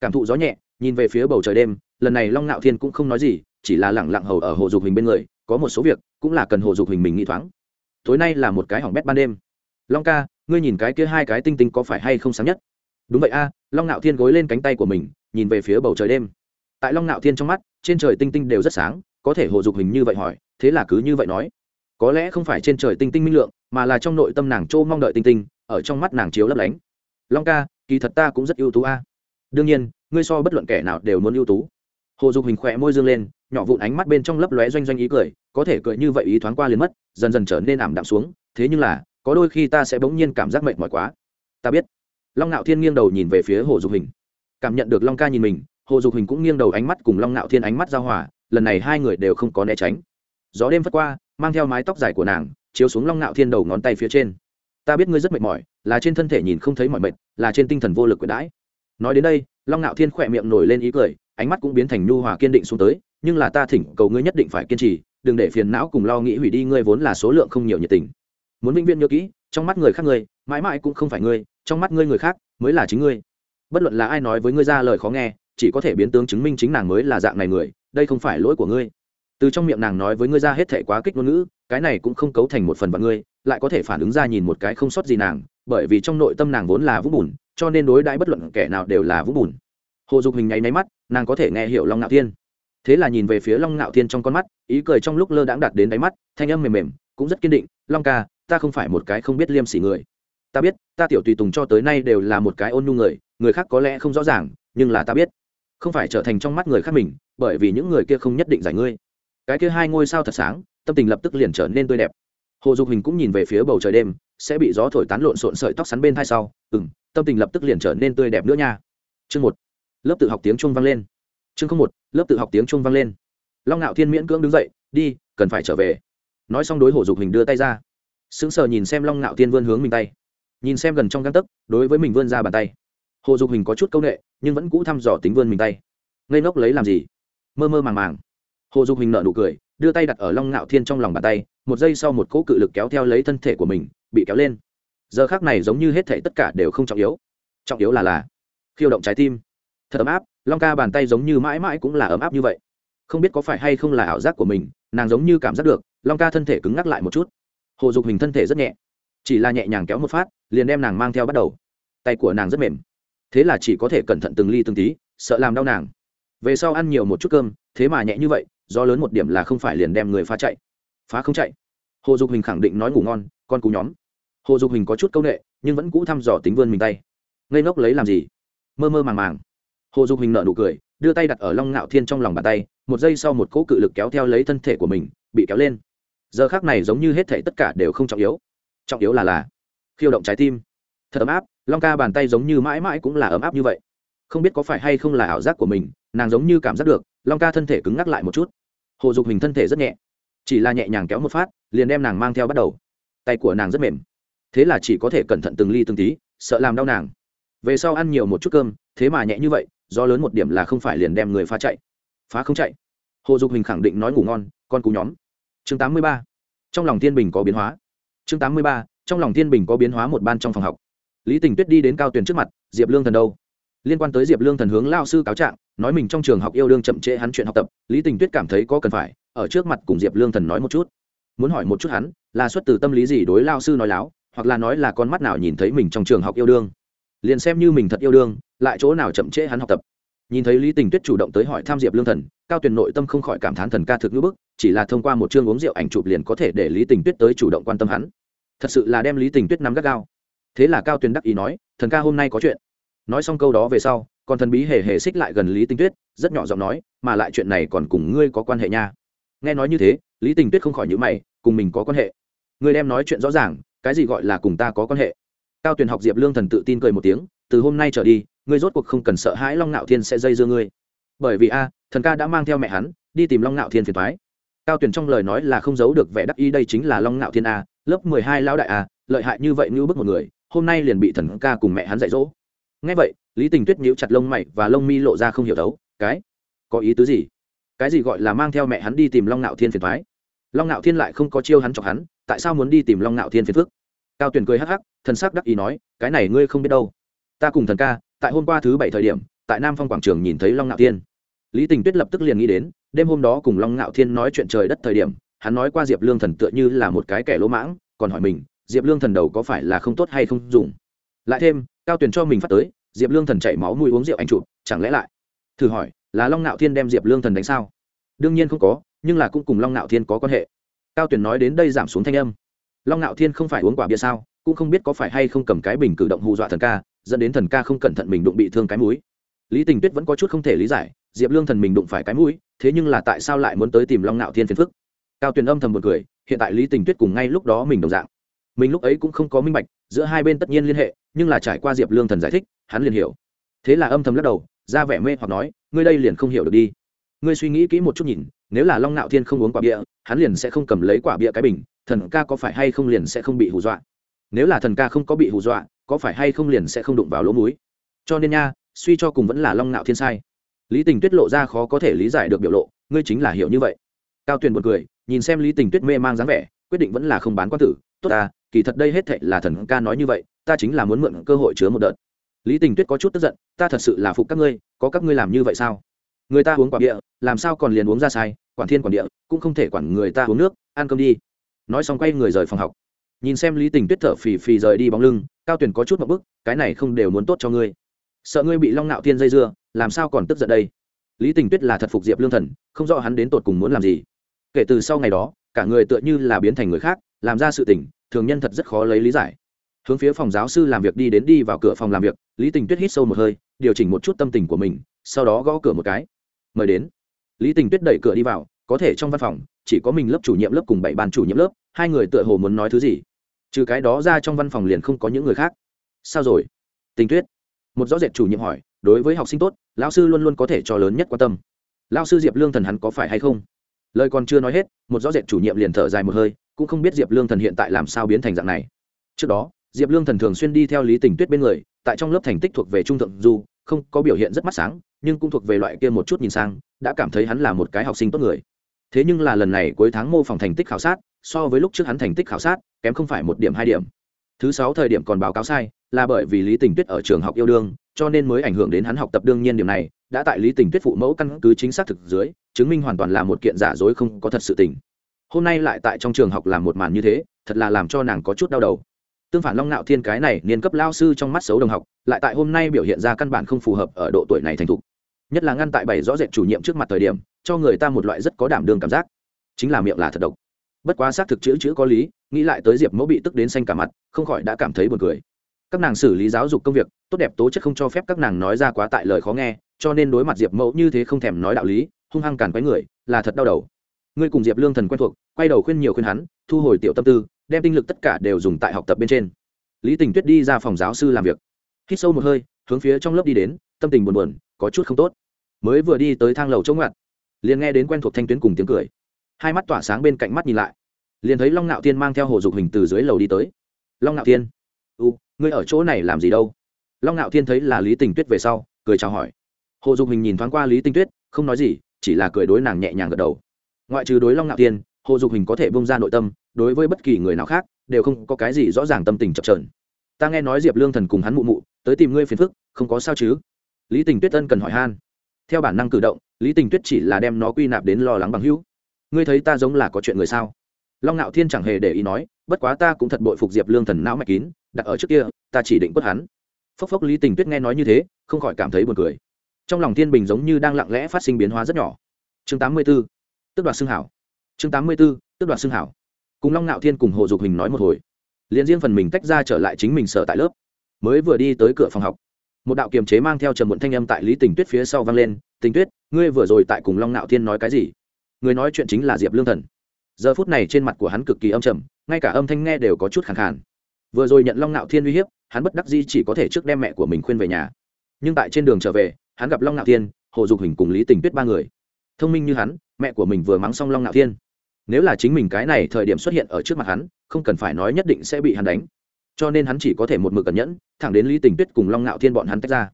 cảm thụ gió nhẹ, nhìn về phía bầu trời đêm, lần này long ngạo thiên cũng không nói gì, chỉ là lẳng lặng hầu ở hồ dục hình bên người có một số việc cũng là cần hồ dục hình mình nghĩ thoáng. Tối nay là một cái hỏng bét ban đêm. Long ca, ngươi nhìn cái kia hai cái tinh tinh có phải hay không sáng nhất? Đúng vậy a, long Nạo thiên gối lên cánh tay của mình, nhìn về phía bầu trời đêm. Tại long Nạo thiên trong mắt, trên trời tinh tinh đều rất sáng, có thể hồ dục hình như vậy hỏi, thế là cứ như vậy nói. Có lẽ không phải trên trời tinh tinh minh lượng, mà là trong nội tâm nàng trô mong đợi tinh tinh, ở trong mắt nàng chiếu lấp lánh. Long ca, kỳ thật ta cũng rất ưu tú a. Đương nhiên, ngươi so bất luận kẻ nào đều muốn ưu tú. Hồ dục hình khỏe môi dương lên nhỏ vụn ánh mắt bên trong lấp lóe doanh doanh ý cười, có thể cười như vậy ý thoáng qua liền mất, dần dần trở nên ảm đạm xuống, thế nhưng là, có đôi khi ta sẽ bỗng nhiên cảm giác mệt mỏi quá. Ta biết. Long ngạo thiên nghiêng đầu nhìn về phía hồ dục hình. Cảm nhận được long ca nhìn mình, hồ dục hình cũng nghiêng đầu ánh mắt cùng long ngạo thiên ánh mắt giao hòa, lần này hai người đều không có né tránh. Gió đêm phất qua, mang theo mái tóc dài của nàng, chiếu xuống long ngạo thiên đầu ngón tay phía trên. Ta biết ngươi rất mệt mỏi, là trên thân thể nhìn không thấy mọi mệt, là trên tinh thần vô lực quyệt đãi. Nói đến đây, long ngạo thiên khỏe miệng nổi lên ý cười, ánh mắt cũng biến thành nhu hòa kiên định xuống tới nhưng là ta thỉnh cầu ngươi nhất định phải kiên trì, đừng để phiền não cùng lo nghĩ hủy đi ngươi vốn là số lượng không nhiều nhiệt tình. Muốn vĩnh viễn nhớ kỹ, trong mắt người khác ngươi, mãi mãi cũng không phải ngươi, trong mắt ngươi người khác mới là chính ngươi. Bất luận là ai nói với ngươi ra lời khó nghe, chỉ có thể biến tướng chứng minh chính nàng mới là dạng này người, đây không phải lỗi của ngươi. Từ trong miệng nàng nói với ngươi ra hết thể quá kích ngôn ngữ, cái này cũng không cấu thành một phần bằng ngươi, lại có thể phản ứng ra nhìn một cái không sót gì nàng, bởi vì trong nội tâm nàng vốn là vũng bùn, cho nên đối đãi bất luận kẻ nào đều là vũng bùn. Hồ dục hình nháy máy mắt, nàng có thể nghe hiểu long ngạo thiên thế là nhìn về phía long ngạo thiên trong con mắt, ý cười trong lúc lơ đãng đặt đến đáy mắt, thanh âm mềm mềm, cũng rất kiên định, long ca, ta không phải một cái không biết liêm sỉ người. Ta biết, ta tiểu tùy tùng cho tới nay đều là một cái ôn nhu người người khác có lẽ không rõ ràng, nhưng là ta biết. Không phải trở thành trong mắt người khác mình, bởi vì những người kia không nhất định giải ngươi. Cái kia hai ngôi sao thật sáng, tâm tình lập tức liền trở nên tươi đẹp. Hồ dục hình cũng nhìn về phía bầu trời đêm, sẽ bị gió thổi tán lộn xộn sợi tóc sắn bên hai sau ừ m tâm tình lập tức liền trở nên tươi đẹp nữa nha. Chương một. Lớp tự học tiếng trung vang lên chương không một, lớp tự học tiếng trung vang lên. Long ngạo thiên miễn cưỡng đứng dậy, đi, cần phải trở về. Nói xong đối hồ dục hình đưa tay ra. Sững sờ nhìn xem long ngạo thiên vươn hướng mình tay. Nhìn xem gần trong găng tấc, đối với mình vươn ra bàn tay. Hồ dục hình có chút c â u n ệ nhưng vẫn cũ thăm dò tính vươn mình tay. Ngây ngốc lấy làm gì? Mơ mơ màng màng. Hồ dục hình nợ nụ cười, đưa tay đặt ở long ngạo thiên trong lòng bàn tay, một giây sau một cỗ cự lực kéo theo lấy thân thể của mình, bị kéo lên. Giờ khác này giống như hết thể tất cả đều không trọng yếu. Trọng yếu là là, khiêu động trái tim thật ấm áp, long ca bàn tay giống như mãi mãi cũng là ấm áp như vậy. Không biết có phải hay không là ảo giác của mình, nàng giống như cảm giác được, long ca thân thể cứng ngắc lại một chút. Hồ dục hình thân thể rất nhẹ, chỉ là nhẹ nhàng kéo một phát, liền đem nàng mang theo bắt đầu. Tay của nàng rất mềm, thế là chỉ có thể cẩn thận từng ly từng tí, sợ làm đau nàng. Về sau ăn nhiều một chút cơm, thế mà nhẹ như vậy, do lớn một điểm là không phải liền đem người phá chạy. Phá không chạy. Hồ dục hình khẳng định nói ngủ ngon, con cú nhóm. Hồ dục hình có chút c â u n ệ nhưng vẫn cũ thăm dò tính vươn mình tay. Ngây ngốc lấy làm gì? Mơ mơ màng màng hồ dục hình nợ nụ cười, đưa tay đặt ở long ngạo thiên trong lòng bàn tay, một giây sau một cỗ cự lực kéo theo lấy thân thể của mình, bị kéo lên. Giờ khác này giống như hết thể tất cả đều không trọng yếu. Trọng yếu là là khiêu động trái tim. Thật ấm áp, long ca bàn tay giống như mãi mãi cũng là ấm áp như vậy. Không biết có phải hay không là ảo giác của mình, nàng giống như cảm giác được, long ca thân thể cứng ngắc lại một chút. Hồ dục hình thân thể rất nhẹ, chỉ là nhẹ nhàng kéo một phát, liền đem nàng mang theo bắt đầu. Tay của nàng rất mềm, thế là chỉ có thể cẩn thận từng ly từng tí, sợ làm đau nàng. Về sau ăn nhiều một chút cơm, thế mà nhẹ như vậy do lớn một điểm là không phải liền đem người phá chạy. Phá không chạy. Hồ dục hình khẳng định nói ngủ ngon, con cú nhóm. Chương tám mươi ba. Trong lòng thiên bình có biến hóa. Chương tám mươi ba. Trong lòng thiên bình có biến hóa một ban trong phòng học. Lý tình tuyết đi đến cao tuyền trước mặt, diệp lương thần đâu? Liên quan tới diệp lương thần hướng lao sư cáo trạng, nói mình trong trường học yêu đương chậm trễ hắn chuyện học tập, lý tình tuyết cảm thấy có cần phải, ở trước mặt cùng diệp lương thần nói một chút. Muốn hỏi một chút hắn, là xuất từ tâm lý gì đối lao sư nói láo, hoặc là nói là con mắt nào nhìn thấy mình trong trường học yêu đương? Liền xem như mình thật yêu đương, lại chỗ nào chậm trễ hắn học tập. Nhìn thấy lý tình tuyết chủ động tới hỏi tham diệp lương thần, cao tuyền nội tâm không khỏi cảm thán thần ca thực ngữ bức, chỉ là thông qua một chương uống rượu ảnh chụp liền có thể để lý tình tuyết tới chủ động quan tâm hắn. Thật sự là đem lý tình tuyết nắm gắt gao. Thế là cao tuyền đắc ý nói, thần ca hôm nay có chuyện. Nói xong câu đó về sau, còn thần bí hề hề xích lại gần lý tình tuyết, rất nhỏ giọng nói, mà lại chuyện này còn cùng ngươi có quan hệ nha. Nghe nói như thế, lý tình tuyết không khỏi nhữ mày, cùng mình có quan hệ? Ngươi đem nói chuyện rõ ràng, cái gì gọi là cùng ta có quan hệ? Cao tuyền học diệp lương thần tự tin cười một tiếng, từ hôm nay trở đi, ngươi rốt cuộc không cần sợ hãi long ngạo thiên sẽ dây dưa ngươi. Bởi vì a, thần ca đã mang theo mẹ hắn, đi tìm long ngạo thiên phiền thoái cao tuyền trong lời nói là không giấu được vẻ đắc ý, đây chính là long ngạo thiên a, lớp mười hai lão đại a, lợi hại như vậy như bức một người, hôm nay liền bị thần ca cùng mẹ hắn dạy dỗ. Ngay vậy, lý tình tuyết nhíu chặt lông mày và lông mi lộ ra không hiểu đấu, cái, có ý tứ gì? Cái gì gọi là mang theo mẹ hắn đi tìm long ngạo thiên phiền thoái long ngạo thiên lại không có chiêu hắn chọc hắn, tại sao muốn đi tìm long ngạo thiên phiền phức? Cao tuyền cười hắc hắc, thần sắc đắc ý nói, cái này ngươi không biết đâu. Ta cùng thần ca, tại hôm qua thứ bảy thời điểm, tại nam phong quảng trường nhìn thấy long ngạo thiên. Lý tình tuyết lập tức liền nghĩ đến, đêm hôm đó cùng long ngạo thiên nói chuyện trời đất thời điểm, hắn nói qua diệp lương thần tựa như là một cái kẻ lỗ mãng, còn hỏi mình, diệp lương thần đầu có phải là không tốt hay không dùng? Lại thêm, cao tuyền cho mình phát tới, diệp lương thần chảy máu mùi uống rượu anh chụp, chẳng lẽ lại? Thử hỏi, là long ngạo thiên đem diệp lương thần đánh sao? Đương nhiên không có, nhưng là cũng cùng long ngạo thiên có quan hệ. Cao tuyền nói đến đây giảm xuống thanh âm long ngạo thiên không phải uống quả bia sao, cũng không biết có phải hay không cầm cái bình cử động hù dọa thần ca, dẫn đến thần ca không cẩn thận mình đụng bị thương cái mũi. Lý tình tuyết vẫn có chút không thể lý giải, diệp lương thần mình đụng phải cái mũi, thế nhưng là tại sao lại muốn tới tìm long ngạo thiên phiền phức? Cao tuyền âm thầm một cười, hiện tại lý tình tuyết cùng ngay lúc đó mình đồng dạng. Mình lúc ấy cũng không có minh bạch, giữa hai bên tất nhiên liên hệ, nhưng là trải qua diệp lương thần giải thích, hắn liền hiểu. Thế là âm thầm lắc đầu, ra vẻ mê hoặc nói, ngươi đây liền không hiểu được đi. Ngươi suy nghĩ kỹ một chút nhìn nếu là long ngạo thiên không uống quả bia, hắn liền sẽ không cầm lấy quả bia cái bình, thần ca có phải hay không liền sẽ không bị hù dọa? Nếu là thần ca không có bị hù dọa, có phải hay không liền sẽ không đụng vào lỗ múi cho nên nha, suy cho cùng vẫn là long ngạo thiên sai. Lý tình tuyết lộ ra khó có thể lý giải được biểu lộ, ngươi chính là hiểu như vậy. Cao tuyền b u ồ n cười, nhìn xem lý tình tuyết mê mang dáng vẻ, quyết định vẫn là không bán quan tử. Tốt ta, kỳ thật đây hết thệ là thần ca nói như vậy, ta chính là muốn mượn cơ hội chứa một đợt. Lý tình tuyết có chút tức giận, ta thật sự là phục các ngươi, có các ngươi làm như vậy sao? Người ta uống quả địa làm sao còn liền uống ra sai, quản thiên quản địa, cũng không thể quản người ta uống nước, ăn cơm đi. Nói xong quay người rời phòng học. Nhìn xem lý tình tuyết thở phì phì rời đi bóng lưng, cao tuyển có chút một bức, cái này không đều muốn tốt cho ngươi. Sợ ngươi bị long nạo thiên dây dưa, làm sao còn tức giận đây? Lý tình tuyết là thật phục diệp lương thần, không rõ hắn đến tột cùng muốn làm gì. Kể từ sau ngày đó, cả người tựa như là biến thành người khác, làm ra sự tình, thường nhân thật rất khó lấy lý giải. Hướng phía phòng giáo sư làm việc đi đến đi vào cửa phòng làm việc, lý tình tuyết hít sâu một hơi, điều chỉnh một chút tâm tình của mình, sau đó gõ cửa một cái mời đến. Lý tình tuyết đẩy cửa đi vào, có thể trong văn phòng, chỉ có mình lớp chủ nhiệm lớp cùng bảy ban chủ nhiệm lớp, hai người tựa hồ muốn nói thứ gì. Trừ cái đó ra trong văn phòng liền không có những người khác. Sao rồi? Tình tuyết. Một rõ rệt chủ nhiệm hỏi, đối với học sinh tốt, lão sư luôn luôn có thể cho lớn nhất quan tâm. Lão sư diệp lương thần hắn có phải hay không? Lời còn chưa nói hết, một rõ rệt chủ nhiệm liền thở dài một hơi, cũng không biết diệp lương thần hiện tại làm sao biến thành dạng này. Trước đó, diệp lương thần thường xuyên đi theo lý tình tuyết bên người, tại trong lớp thành tích thuộc về trung thượng du, không có biểu hiện rất mắt sáng nhưng cũng thuộc về loại kia một chút nhìn sang, đã cảm thấy hắn là một cái học sinh tốt người. Thế nhưng là lần này cuối tháng mô phỏng thành tích khảo sát, so với lúc trước hắn thành tích khảo sát, kém không phải một điểm hai điểm. Thứ sáu thời điểm còn báo cáo sai, là bởi vì lý tình tuyết ở trường học yêu đương, cho nên mới ảnh hưởng đến hắn học tập đương nhiên điểm này, đã tại lý tình tuyết phụ mẫu căn cứ chính xác thực dưới, chứng minh hoàn toàn là một kiện giả dối không có thật sự tình. Hôm nay lại tại trong trường học làm một màn như thế, thật là làm cho nàng có chút đau đầu tương phản long nạo thiên cái này niên cấp lao sư trong mắt xấu đồng học, lại tại hôm nay biểu hiện ra căn bản không phù hợp ở độ tuổi này thành thục. Nhất là ngăn tại bảy rõ rệt chủ nhiệm trước mặt thời điểm, cho người ta một loại rất có đảm đương cảm giác. Chính là miệng là thật độc. Bất quá xác thực chữ chữ có lý, nghĩ lại tới diệp mẫu bị tức đến xanh cả mặt, không khỏi đã cảm thấy buồn cười. Các nàng xử lý giáo dục công việc, tốt đẹp tố chất không cho phép các nàng nói ra quá tại lời khó nghe, cho nên đối mặt diệp mẫu như thế không thèm nói đạo lý, hung hăng càn quấy người, là thật đau đầu. Ngươi cùng diệp lương thần quen thuộc, quay đầu khuyên nhiều khuyên hắn, thu hồi tiểu tâm tư đem tinh lực tất cả đều dùng tại học tập bên trên. Lý tình tuyết đi ra phòng giáo sư làm việc. Hít sâu một hơi, hướng phía trong lớp đi đến, tâm tình buồn buồn, có chút không tốt. Mới vừa đi tới thang lầu chống ngặt liền nghe đến quen thuộc thanh tuyến cùng tiếng cười. Hai mắt tỏa sáng bên cạnh mắt nhìn lại, liền thấy long ngạo thiên mang theo hồ dục hình từ dưới lầu đi tới. Long ngạo thiên, u, ngươi ở chỗ này làm gì đâu? Long ngạo thiên thấy là lý tình tuyết về sau, cười chào hỏi. Hồ dục hình nhìn thoáng qua lý tinh tuyết, không nói gì, chỉ là cười đối nàng nhẹ nhàng gật đầu. Ngoại trừ đối long ngạo thiên, hồ dục hình có thể bông ra nội tâm đối với bất kỳ người nào khác, đều không có cái gì rõ ràng tâm tình chập trờn ta nghe nói diệp lương thần cùng hắn mụ mụ, tới tìm ngươi phiền phức, không có sao chứ? Lý tình tuyết tân cần hỏi han. Theo bản năng cử động, lý tình tuyết chỉ là đem nó quy nạp đến lo lắng bằng hữu. Ngươi thấy ta giống là có chuyện người sao? Long ngạo thiên chẳng hề để ý nói, bất quá ta cũng thật bội phục diệp lương thần não mạch kín, đặt ở trước kia, ta chỉ định quất hắn. Phốc phốc lý tình tuyết nghe nói như thế, không khỏi cảm thấy buồn cười. Trong lòng thiên bình giống như đang lặng lẽ phát sinh biến hóa rất nhỏ. Chương tám mươi b ố tức đoạt xương hảo. Chương tám mươi b ố tức đoạt xương hảo cùng long ngạo thiên cùng hồ dục hình nói một hồi. Liền riêng phần mình tách ra trở lại chính mình sở tại lớp. Mới vừa đi tới cửa phòng học, một đạo kiềm chế mang theo trầm muộn thanh âm tại lý tình tuyết phía sau vang lên, tình tuyết, ngươi vừa rồi tại cùng long ngạo thiên nói cái gì? Người nói chuyện chính là diệp lương thần. Giờ phút này trên mặt của hắn cực kỳ âm trầm, ngay cả âm thanh nghe đều có chút khẳng khàn. Vừa rồi nhận long ngạo thiên uy hiếp, hắn bất đắc di chỉ có thể trước đem mẹ của mình khuyên về nhà. Nhưng tại trên đường trở về, hắn gặp long ngạo thiên, hồ dục hình cùng lý tình tuyết ba người. Thông minh như hắn, mẹ của mình vừa mắng xong long ngạo thiên nếu là chính mình cái này thời điểm xuất hiện ở trước mặt hắn, không cần phải nói nhất định sẽ bị hắn đánh. Cho nên hắn chỉ có thể một mực cẩn nhẫn, thẳng đến lý tình tuyết cùng long ngạo thiên bọn hắn tách ra.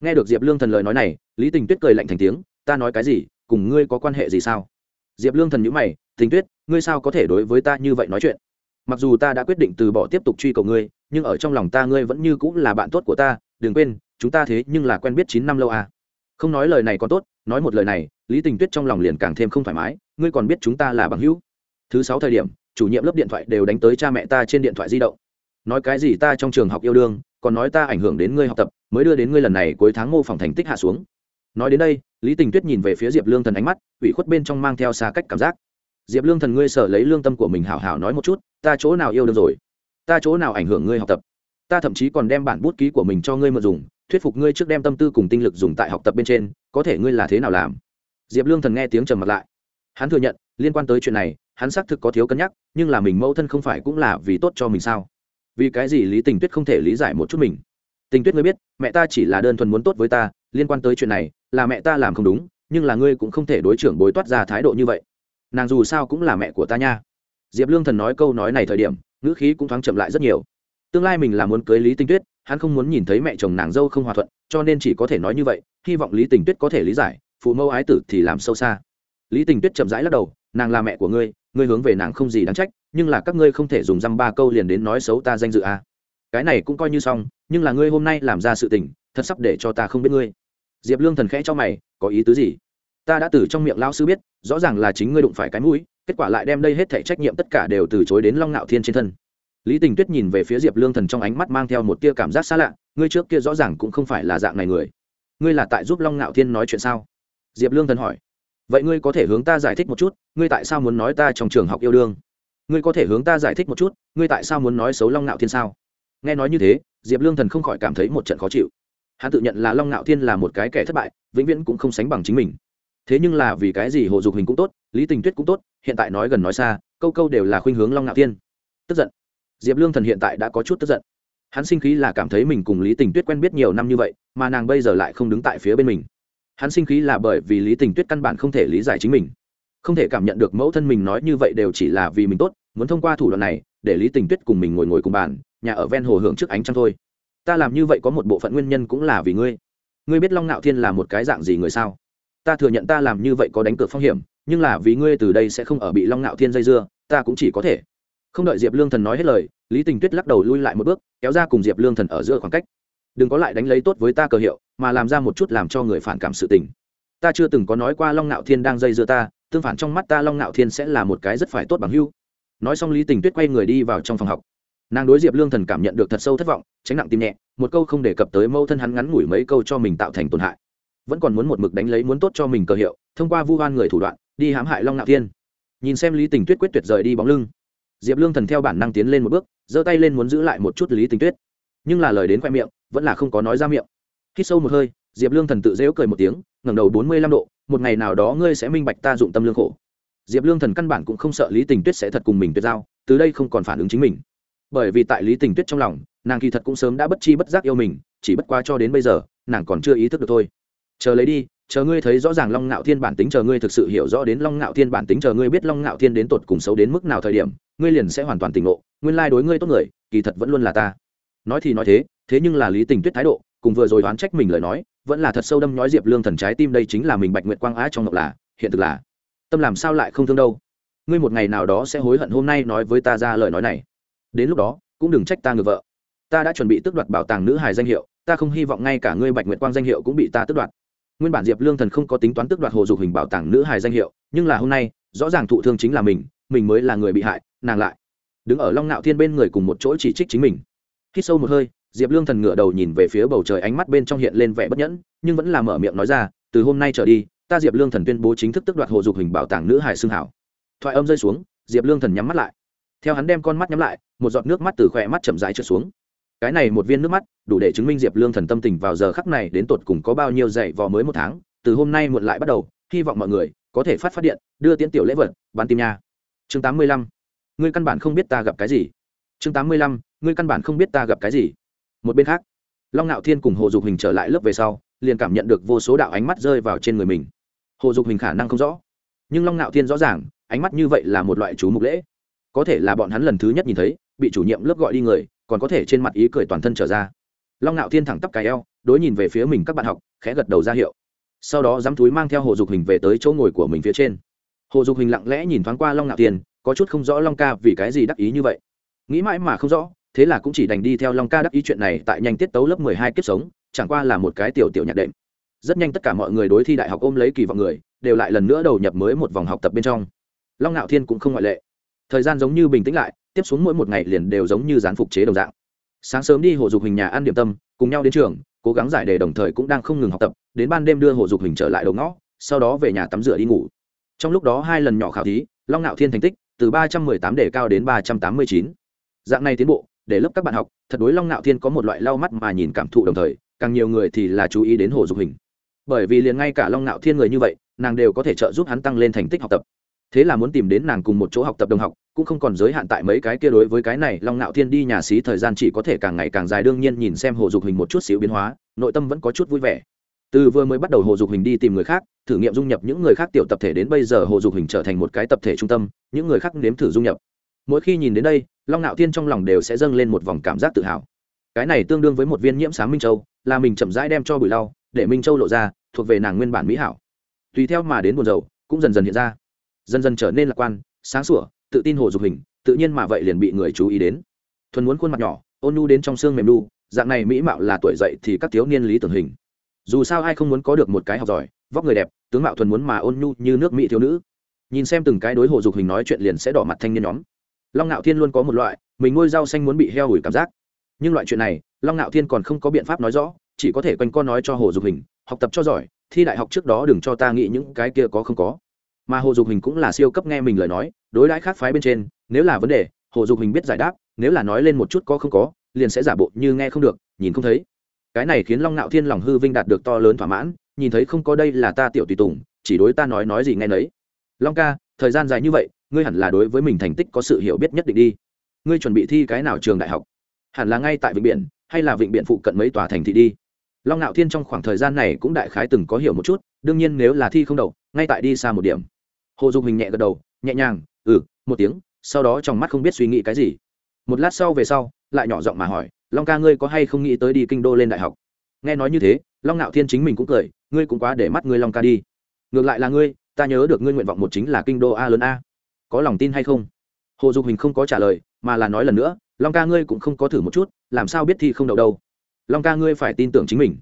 Nghe được diệp lương thần lời nói này, lý tình tuyết cười lạnh thành tiếng, ta nói cái gì, cùng ngươi có quan hệ gì sao? Diệp lương thần nhữ mày, tình tuyết, ngươi sao có thể đối với ta như vậy nói chuyện? Mặc dù ta đã quyết định từ bỏ tiếp tục truy cầu ngươi, nhưng ở trong lòng ta ngươi vẫn như cũng là bạn tốt của ta, đừng quên, chúng ta thế nhưng là quen biết chín năm lâu à không nói lời này còn tốt, nói một lời này, lý tình tuyết trong lòng liền càng thêm không thoải mái, ngươi còn biết chúng ta là bằng hữu. Thứ sáu thời điểm, chủ nhiệm lớp điện thoại đều đánh tới cha mẹ ta trên điện thoại di động. Nói cái gì ta trong trường học yêu đương, còn nói ta ảnh hưởng đến ngươi học tập, mới đưa đến ngươi lần này cuối tháng mô phỏng thành tích hạ xuống. Nói đến đây, lý tình tuyết nhìn về phía diệp lương thần ánh mắt, ủy khuất bên trong mang theo xa cách cảm giác. Diệp lương thần ngươi sợ lấy lương tâm của mình hảo hảo nói một chút, ta chỗ nào yêu đương rồi? Ta chỗ nào ảnh hưởng ngươi học tập? Ta thậm chí còn đem bản bút ký của mình cho ngươi mượn dùng thuyết phục ngươi trước đem tâm tư cùng tinh lực dùng tại học tập bên trên, có thể ngươi là thế nào làm? Diệp lương thần nghe tiếng trầm mặt lại. Hắn thừa nhận, liên quan tới chuyện này, hắn xác thực có thiếu cân nhắc, nhưng là mình mẫu thân không phải cũng là vì tốt cho mình sao? Vì cái gì lý tình tuyết không thể lý giải một chút mình? Tình tuyết ngươi biết, mẹ ta chỉ là đơn thuần muốn tốt với ta, liên quan tới chuyện này, là mẹ ta làm không đúng, nhưng là ngươi cũng không thể đối trưởng bối toát ra thái độ như vậy. Nàng dù sao cũng là mẹ của ta nha. Diệp lương thần nói câu nói này thời điểm, ngữ khí cũng thoáng chậm lại rất nhiều. Tương lai mình là muốn cưới lý tinh tuyết hắn không muốn nhìn thấy mẹ chồng nàng dâu không hòa thuận, cho nên chỉ có thể nói như vậy, hy vọng lý tình tuyết có thể lý giải, phụ mẫu ái tử thì làm sâu xa. Lý tình tuyết chậm rãi lắc đầu, nàng là mẹ của ngươi ngươi hướng về nàng không gì đáng trách, nhưng là các ngươi không thể dùng dăm ba câu liền đến nói xấu ta danh dự à. cái này cũng coi như xong, nhưng là ngươi hôm nay làm ra sự tình, thật sắp để cho ta không biết ngươi. Diệp lương thần khẽ cho mày, có ý tứ gì? Ta đã từ trong miệng lao sư biết, rõ ràng là chính ngươi đụng phải cái mũi, kết quả lại đem đây hết thể trách nhiệm tất cả đều từ chối đến long ngạo thiên trên thân lý tình tuyết nhìn về phía diệp lương thần trong ánh mắt mang theo một tia cảm giác xa lạ, ngươi trước kia rõ ràng cũng không phải là dạng này người. Ngươi là tại giúp long ngạo thiên nói chuyện sao? Diệp lương thần hỏi. Vậy ngươi có thể hướng ta giải thích một chút, ngươi tại sao muốn nói ta trong trường học yêu đương? Ngươi có thể hướng ta giải thích một chút, ngươi tại sao muốn nói xấu long ngạo thiên sao? Nghe nói như thế, diệp lương thần không khỏi cảm thấy một trận khó chịu. Hắn tự nhận là long ngạo thiên là một cái kẻ thất bại, vĩnh viễn cũng không sánh bằng chính mình. Thế nhưng là vì cái gì hồ dục hình cũng tốt, lý tình tuyết cũng tốt, hiện tại nói gần nói xa, câu câu đều là khuynh hướng long ngạo thiên. Tức giận diệp lương thần hiện tại đã có chút tức giận. Hắn sinh khí là cảm thấy mình cùng lý tình tuyết quen biết nhiều năm như vậy, mà nàng bây giờ lại không đứng tại phía bên mình. Hắn sinh khí là bởi vì lý tình tuyết căn bản không thể lý giải chính mình. Không thể cảm nhận được mẫu thân mình nói như vậy đều chỉ là vì mình tốt, muốn thông qua thủ đoạn này để lý tình tuyết cùng mình ngồi ngồi cùng bàn, nhà ở ven hồ hưởng trước ánh trăng thôi. Ta làm như vậy có một bộ phận nguyên nhân cũng là vì ngươi. Ngươi biết long Nạo thiên là một cái dạng gì người sao? Ta thừa nhận ta làm như vậy có đánh cược phong hiểm, nhưng là vì ngươi từ đây sẽ không ở bị long Nạo thiên dây dưa, ta cũng chỉ có thể không đợi diệp lương thần nói hết lời, lý tình tuyết lắc đầu lui lại một bước, kéo ra cùng diệp lương thần ở giữa khoảng cách. Đừng có lại đánh lấy tốt với ta cờ hiệu, mà làm ra một chút làm cho người phản cảm sự tình. Ta chưa từng có nói qua long ngạo thiên đang dây dưa ta, tương phản trong mắt ta long ngạo thiên sẽ là một cái rất phải tốt bằng hưu nói xong lý tình tuyết quay người đi vào trong phòng học. Nàng đối diệp lương thần cảm nhận được thật sâu thất vọng, tránh nặng tim nhẹ, một câu không đề cập tới mâu thân hắn ngắn ngủi mấy câu cho mình tạo thành tổn hại. Vẫn còn muốn một mực đánh lấy muốn tốt cho mình cờ hiệu, thông qua vu hoan người thủ đoạn, đi hãm hại long ngạo thiên. Nhìn xem lý tình tuyết quyết tuyệt rời đi bóng lưng diệp lương thần theo bản năng tiến lên một bước, giơ tay lên muốn giữ lại một chút lý tình tuyết. Nhưng là lời đến khoe miệng, vẫn là không có nói ra miệng. Khi sâu một hơi, diệp lương thần tự dễu cười một tiếng, ngẩng đầu bốn mươi lăm độ, một ngày nào đó ngươi sẽ minh bạch ta dụng tâm lương khổ. Diệp lương thần căn bản cũng không sợ lý tình tuyết sẽ thật cùng mình tuyệt giao, từ đây không còn phản ứng chính mình. Bởi vì tại lý tình tuyết trong lòng, nàng kỳ thật cũng sớm đã bất chi bất giác yêu mình, chỉ bất quá cho đến bây giờ, nàng còn chưa ý thức được thôi. Chờ lấy đi chờ ngươi thấy rõ ràng long ngạo thiên bản tính, chờ ngươi thực sự hiểu rõ đến long ngạo thiên bản tính, chờ ngươi biết long ngạo thiên đến tột cùng xấu đến mức nào thời điểm, ngươi liền sẽ hoàn toàn tỉnh ngộ. Nguyên lai đối ngươi tốt người, kỳ thật vẫn luôn là ta. Nói thì nói thế thế nhưng là lý tình tuyết thái độ, cùng vừa rồi đoán trách mình lời nói, vẫn là thật sâu đâm nhói diệp lương thần trái tim đây chính là mình bạch nguyệt quang á trong ngọc là, hiện thực là. Tâm làm sao lại không thương đâu? Ngươi một ngày nào đó sẽ hối hận hôm nay nói với ta ra lời nói này. Đến lúc đó, cũng đừng trách ta ngược vợ. Ta đã chuẩn bị tước đoạt bảo tàng nữ hài danh hiệu, ta không hy vọng ngay cả ngươi bạch nguyệt quang danh hiệu cũng bị ta tước đoạt nguyên bản diệp lương thần không có tính toán tước đoạt hồ dục hình bảo tàng nữ hài danh hiệu, nhưng là hôm nay, rõ ràng thụ thương chính là mình mình mới là người bị hại, nàng lại đứng ở long nạo thiên bên người cùng một chỗ chỉ trích chính mình. Hít sâu một hơi, diệp lương thần ngửa đầu nhìn về phía bầu trời ánh mắt bên trong hiện lên vẻ bất nhẫn, nhưng vẫn là mở miệng nói ra, từ hôm nay trở đi, ta diệp lương thần tuyên bố chính thức tước đoạt hồ dục hình bảo tàng nữ hài xương hảo. Thoại âm rơi xuống, diệp lương thần nhắm mắt lại. Theo hắn đem con mắt nhắm lại, một giọt nước mắt từ khỏe mắt chậm rãi trượt xuống cái này một viên nước mắt, đủ để chứng minh diệp lương thần tâm tình vào giờ khắc này đến tột cùng có bao nhiêu dạy vò mới một tháng. Từ hôm nay muộn lại bắt đầu, hy vọng mọi người có thể phát phát điện, đưa tiến tiểu lễ vật, bán tim nha. Chương tám mươi lăm. Ngươi căn bản không biết ta gặp cái gì. Chương tám mươi lăm. Ngươi căn bản không biết ta gặp cái gì. Một bên khác, long ngạo thiên cùng hồ dục hình trở lại lớp về sau, liền cảm nhận được vô số đạo ánh mắt rơi vào trên người mình. Hồ dục hình khả năng không rõ, nhưng long ngạo thiên rõ ràng, ánh mắt như vậy là một loại chú mục lễ. Có thể là bọn hắn lần thứ nhất nhìn thấy, bị chủ nhiệm lớp gọi đi người còn có thể trên mặt ý cười toàn thân trở ra. Long ngạo thiên thẳng tắp cài eo, đối nhìn về phía mình các bạn học, khẽ gật đầu ra hiệu. Sau đó dám túi mang theo hồ dục hình về tới chỗ ngồi của mình phía trên. Hồ dục hình lặng lẽ nhìn thoáng qua long ngạo thiên, có chút không rõ long ca vì cái gì đắc ý như vậy. Nghĩ mãi mà không rõ, thế là cũng chỉ đành đi theo long ca đắc ý chuyện này tại nhanh tiết tấu lớp mười hai kiếp sống, chẳng qua là một cái tiểu tiểu nhạc đệm. Rất nhanh tất cả mọi người đối thi đại học ôm lấy kỳ vọng người, đều lại lần nữa đầu nhập mới một vòng học tập bên trong. Long ngạo thiên cũng không ngoại lệ thời gian giống như bình tĩnh lại, tiếp xuống mỗi một ngày liền đều giống như gián phục chế đồng dạng. Sáng sớm đi hồ dục hình nhà ăn điểm tâm, cùng nhau đến trường, cố gắng giải đề đồng thời cũng đang không ngừng học tập, đến ban đêm đưa hồ dục hình trở lại đầu ngõ, sau đó về nhà tắm rửa đi ngủ. Trong lúc đó hai lần nhỏ khảo thí, long ngạo thiên thành tích, từ ba trăm mười tám đề cao đến ba trăm tám mươi chín. Dạng này tiến bộ, để lớp các bạn học, thật đối long ngạo thiên có một loại lau mắt mà nhìn cảm thụ đồng thời, càng nhiều người thì là chú ý đến hồ dục hình. Bởi vì liền ngay cả long ngạo thiên người như vậy, nàng đều có thể trợ giúp hắn tăng lên thành tích học tập thế là muốn tìm đến nàng cùng một chỗ học tập đồng học, cũng không còn giới hạn tại mấy cái kia đối với cái này long ngạo thiên đi nhà xí thời gian chỉ có thể càng ngày càng dài, đương nhiên nhìn xem hồ dục hình một chút xíu biến hóa, nội tâm vẫn có chút vui vẻ. Từ vừa mới bắt đầu hồ dục hình đi tìm người khác, thử nghiệm dung nhập những người khác tiểu tập thể đến bây giờ hồ dục hình trở thành một cái tập thể trung tâm, những người khác nếm thử dung nhập. Mỗi khi nhìn đến đây, long ngạo thiên trong lòng đều sẽ dâng lên một vòng cảm giác tự hào. Cái này tương đương với một viên nhiễm sáng minh châu, là mình chậm rãi đem cho bùi lau, để minh châu lộ ra, thuộc về nàng nguyên bản mỹ hảo. Tùy theo mà đến buồn dầu cũng dần dần hiện ra dần dần trở nên lạc quan, sáng sủa, tự tin hồ dục hình, tự nhiên mà vậy liền bị người chú ý đến. Thuần muốn khuôn mặt nhỏ, ôn nhu đến trong xương mềm đu dạng này mỹ mạo là tuổi dậy thì các thiếu niên lý tưởng hình. Dù sao ai không muốn có được một cái học giỏi, vóc người đẹp, tướng mạo thuần muốn mà ôn nhu như nước mỹ thiếu nữ. Nhìn xem từng cái đối hồ dục hình nói chuyện liền sẽ đỏ mặt thanh niên nhóm. Long ngạo thiên luôn có một loại, mình nuôi rau xanh muốn bị heo hủi cảm giác. Nhưng loại chuyện này, long ngạo thiên còn không có biện pháp nói rõ, chỉ có thể quanh co nói cho hồ dục hình, học tập cho giỏi, thi đại học trước đó đừng cho ta nghĩ những cái kia có không có mà hồ dục hình cũng là siêu cấp nghe mình lời nói, đối đãi khác phái bên trên, nếu là vấn đề, hồ dục hình biết giải đáp, nếu là nói lên một chút có không có, liền sẽ giả bộ như nghe không được, nhìn không thấy. Cái này khiến long ngạo thiên lòng hư vinh đạt được to lớn thỏa mãn, nhìn thấy không có đây là ta tiểu tùy tùng, chỉ đối ta nói nói gì nghe nấy. Long ca, thời gian dài như vậy, ngươi hẳn là đối với mình thành tích có sự hiểu biết nhất định đi. Ngươi chuẩn bị thi cái nào trường đại học? Hẳn là ngay tại vịnh biển, hay là vịnh biển phụ cận mấy tòa thành thị đi? Long ngạo thiên trong khoảng thời gian này cũng đại khái từng có hiểu một chút, đương nhiên nếu là thi không đậu, ngay tại đi xa một điểm hồ dục hình nhẹ gật đầu, nhẹ nhàng ừ một tiếng, sau đó trong mắt không biết suy nghĩ cái gì. Một lát sau về sau, lại nhỏ giọng mà hỏi, long ca ngươi có hay không nghĩ tới đi kinh đô lên đại học? Nghe nói như thế, long ngạo thiên chính mình cũng cười, ngươi cũng quá để mắt ngươi long ca đi. Ngược lại là ngươi, ta nhớ được ngươi nguyện vọng một chính là kinh đô a lớn a. Có lòng tin hay không? Hồ dục hình không có trả lời, mà là nói lần nữa, long ca ngươi cũng không có thử một chút, làm sao biết thi không đậu đâu? Long ca ngươi phải tin tưởng chính mình.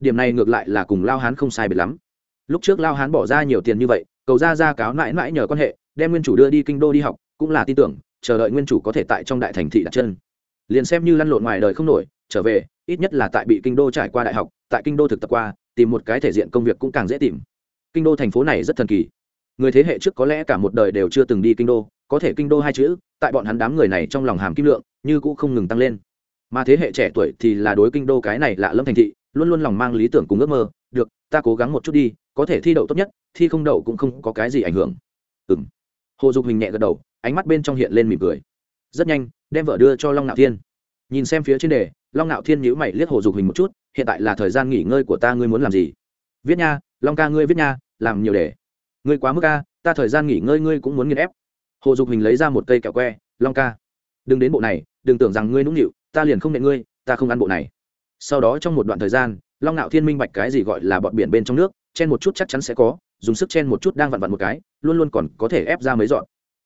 Điểm này ngược lại là cùng lao hán không sai biệt lắm lúc trước lao hán bỏ ra nhiều tiền như vậy, cầu ra ra cáo mãi mãi nhờ quan hệ, đem nguyên chủ đưa đi kinh đô đi học, cũng là tin tưởng, chờ đợi nguyên chủ có thể tại trong đại thành thị đặt chân. Liền xem như lăn lộn ngoài đời không nổi, trở về, ít nhất là tại bị kinh đô trải qua đại học, tại kinh đô thực tập qua, tìm một cái thể diện công việc cũng càng dễ tìm. Kinh đô thành phố này rất thần kỳ. Người thế hệ trước có lẽ cả một đời đều chưa từng đi kinh đô, có thể kinh đô hai chữ, tại bọn hắn đám người này trong lòng hàm kim lượng, như cũng không ngừng tăng lên. Mà thế hệ trẻ tuổi thì là đối kinh đô cái này lạ lâm thành thị luôn luôn lòng mang lý tưởng cùng ước mơ, được, ta cố gắng một chút đi, có thể thi đậu tốt nhất, thi không đậu cũng không có cái gì ảnh hưởng. Ừ m hồ dục hình nhẹ gật đầu, ánh mắt bên trong hiện lên mỉm cười. Rất nhanh, đem vợ đưa cho long nạo thiên. Nhìn xem phía trên đề, long nạo thiên nhữ mày liếc hồ dục hình một chút, hiện tại là thời gian nghỉ ngơi của ta, ngươi muốn làm gì? Viết nha, long ca ngươi viết nha, làm nhiều để ngươi quá mức ca, ta thời gian nghỉ ngơi ngươi cũng muốn nghiền ép. Hồ dục hình lấy ra một cây kẹo que, long ca, đừng đến bộ này, đừng tưởng rằng ngươi nũng nịu, ta liền không nệ ngươi, ta không ăn bộ này sau đó trong một đoạn thời gian, long ngạo thiên minh bạch cái gì gọi là bọn biển bên trong nước, chen một chút chắc chắn sẽ có, dùng sức chen một chút đang vặn vặn một cái, luôn luôn còn có thể ép ra mấy dọn.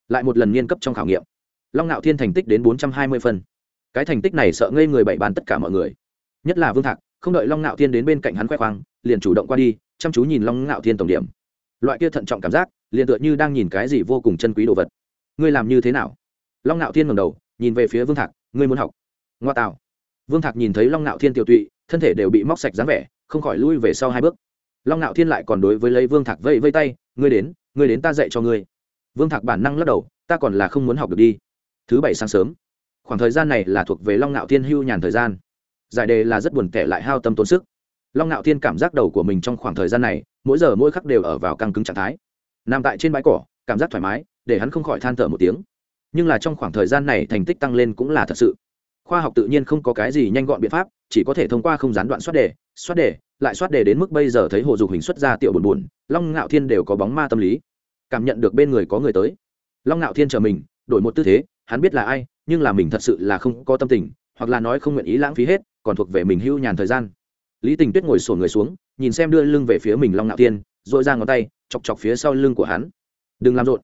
Lại một lần niên cấp trong khảo nghiệm. Long ngạo thiên thành tích đến bốn trăm hai mươi phân. Cái thành tích này sợ ngây người bảy bán tất cả mọi người. Nhất là vương thạc, không đợi long ngạo thiên đến bên cạnh hắn khoe khoang, liền chủ động qua đi, chăm chú nhìn long ngạo thiên tổng điểm. Loại kia thận trọng cảm giác, liền tựa như đang nhìn cái gì vô cùng chân quý đồ vật. Ngươi làm như thế nào? Long ngạo thiên ngầm đầu, nhìn về phía vương thạc, ngươi muốn học. Ngoa tạo vương thạc nhìn thấy long nạo thiên tiểu tụy, thân thể đều bị móc sạch dáng vẻ, không khỏi lui về sau hai bước. Long nạo thiên lại còn đối với lấy vương thạc vây vây tay, ngươi đến ngươi đến ta dạy cho ngươi. Vương thạc bản năng lắc đầu, ta còn là không muốn học được đi. Thứ bảy sáng sớm. Khoảng thời gian này là thuộc về long nạo thiên hưu nhàn thời gian. Giải đề là rất buồn tẻ lại hao tâm tốn sức. Long nạo thiên cảm giác đầu của mình trong khoảng thời gian này, mỗi giờ mỗi khắc đều ở vào căng cứng trạng thái. Nằm tại trên bãi cỏ, cảm giác thoải mái, để hắn không khỏi than thở một tiếng. Nhưng là trong khoảng thời gian này thành tích tăng lên cũng là thật sự khoa học tự nhiên không có cái gì nhanh gọn biện pháp, chỉ có thể thông qua không gián đoạn soát đề soát đề, lại soát đề đến mức bây giờ thấy hồ dục hình xuất ra tiểu buồn buồn, long ngạo thiên đều có bóng ma tâm lý. Cảm nhận được bên người có người tới. Long ngạo thiên chờ mình, đổi một tư thế, hắn biết là ai, nhưng là mình thật sự là không có tâm tình, hoặc là nói không nguyện ý lãng phí hết, còn thuộc về mình hưu nhàn thời gian. Lý tình tuyết ngồi sổ người xuống, nhìn xem đưa lưng về phía mình long ngạo thiên dội ra ngón tay, chọc chọc phía sau lưng của hắn. Đừng làm rộn.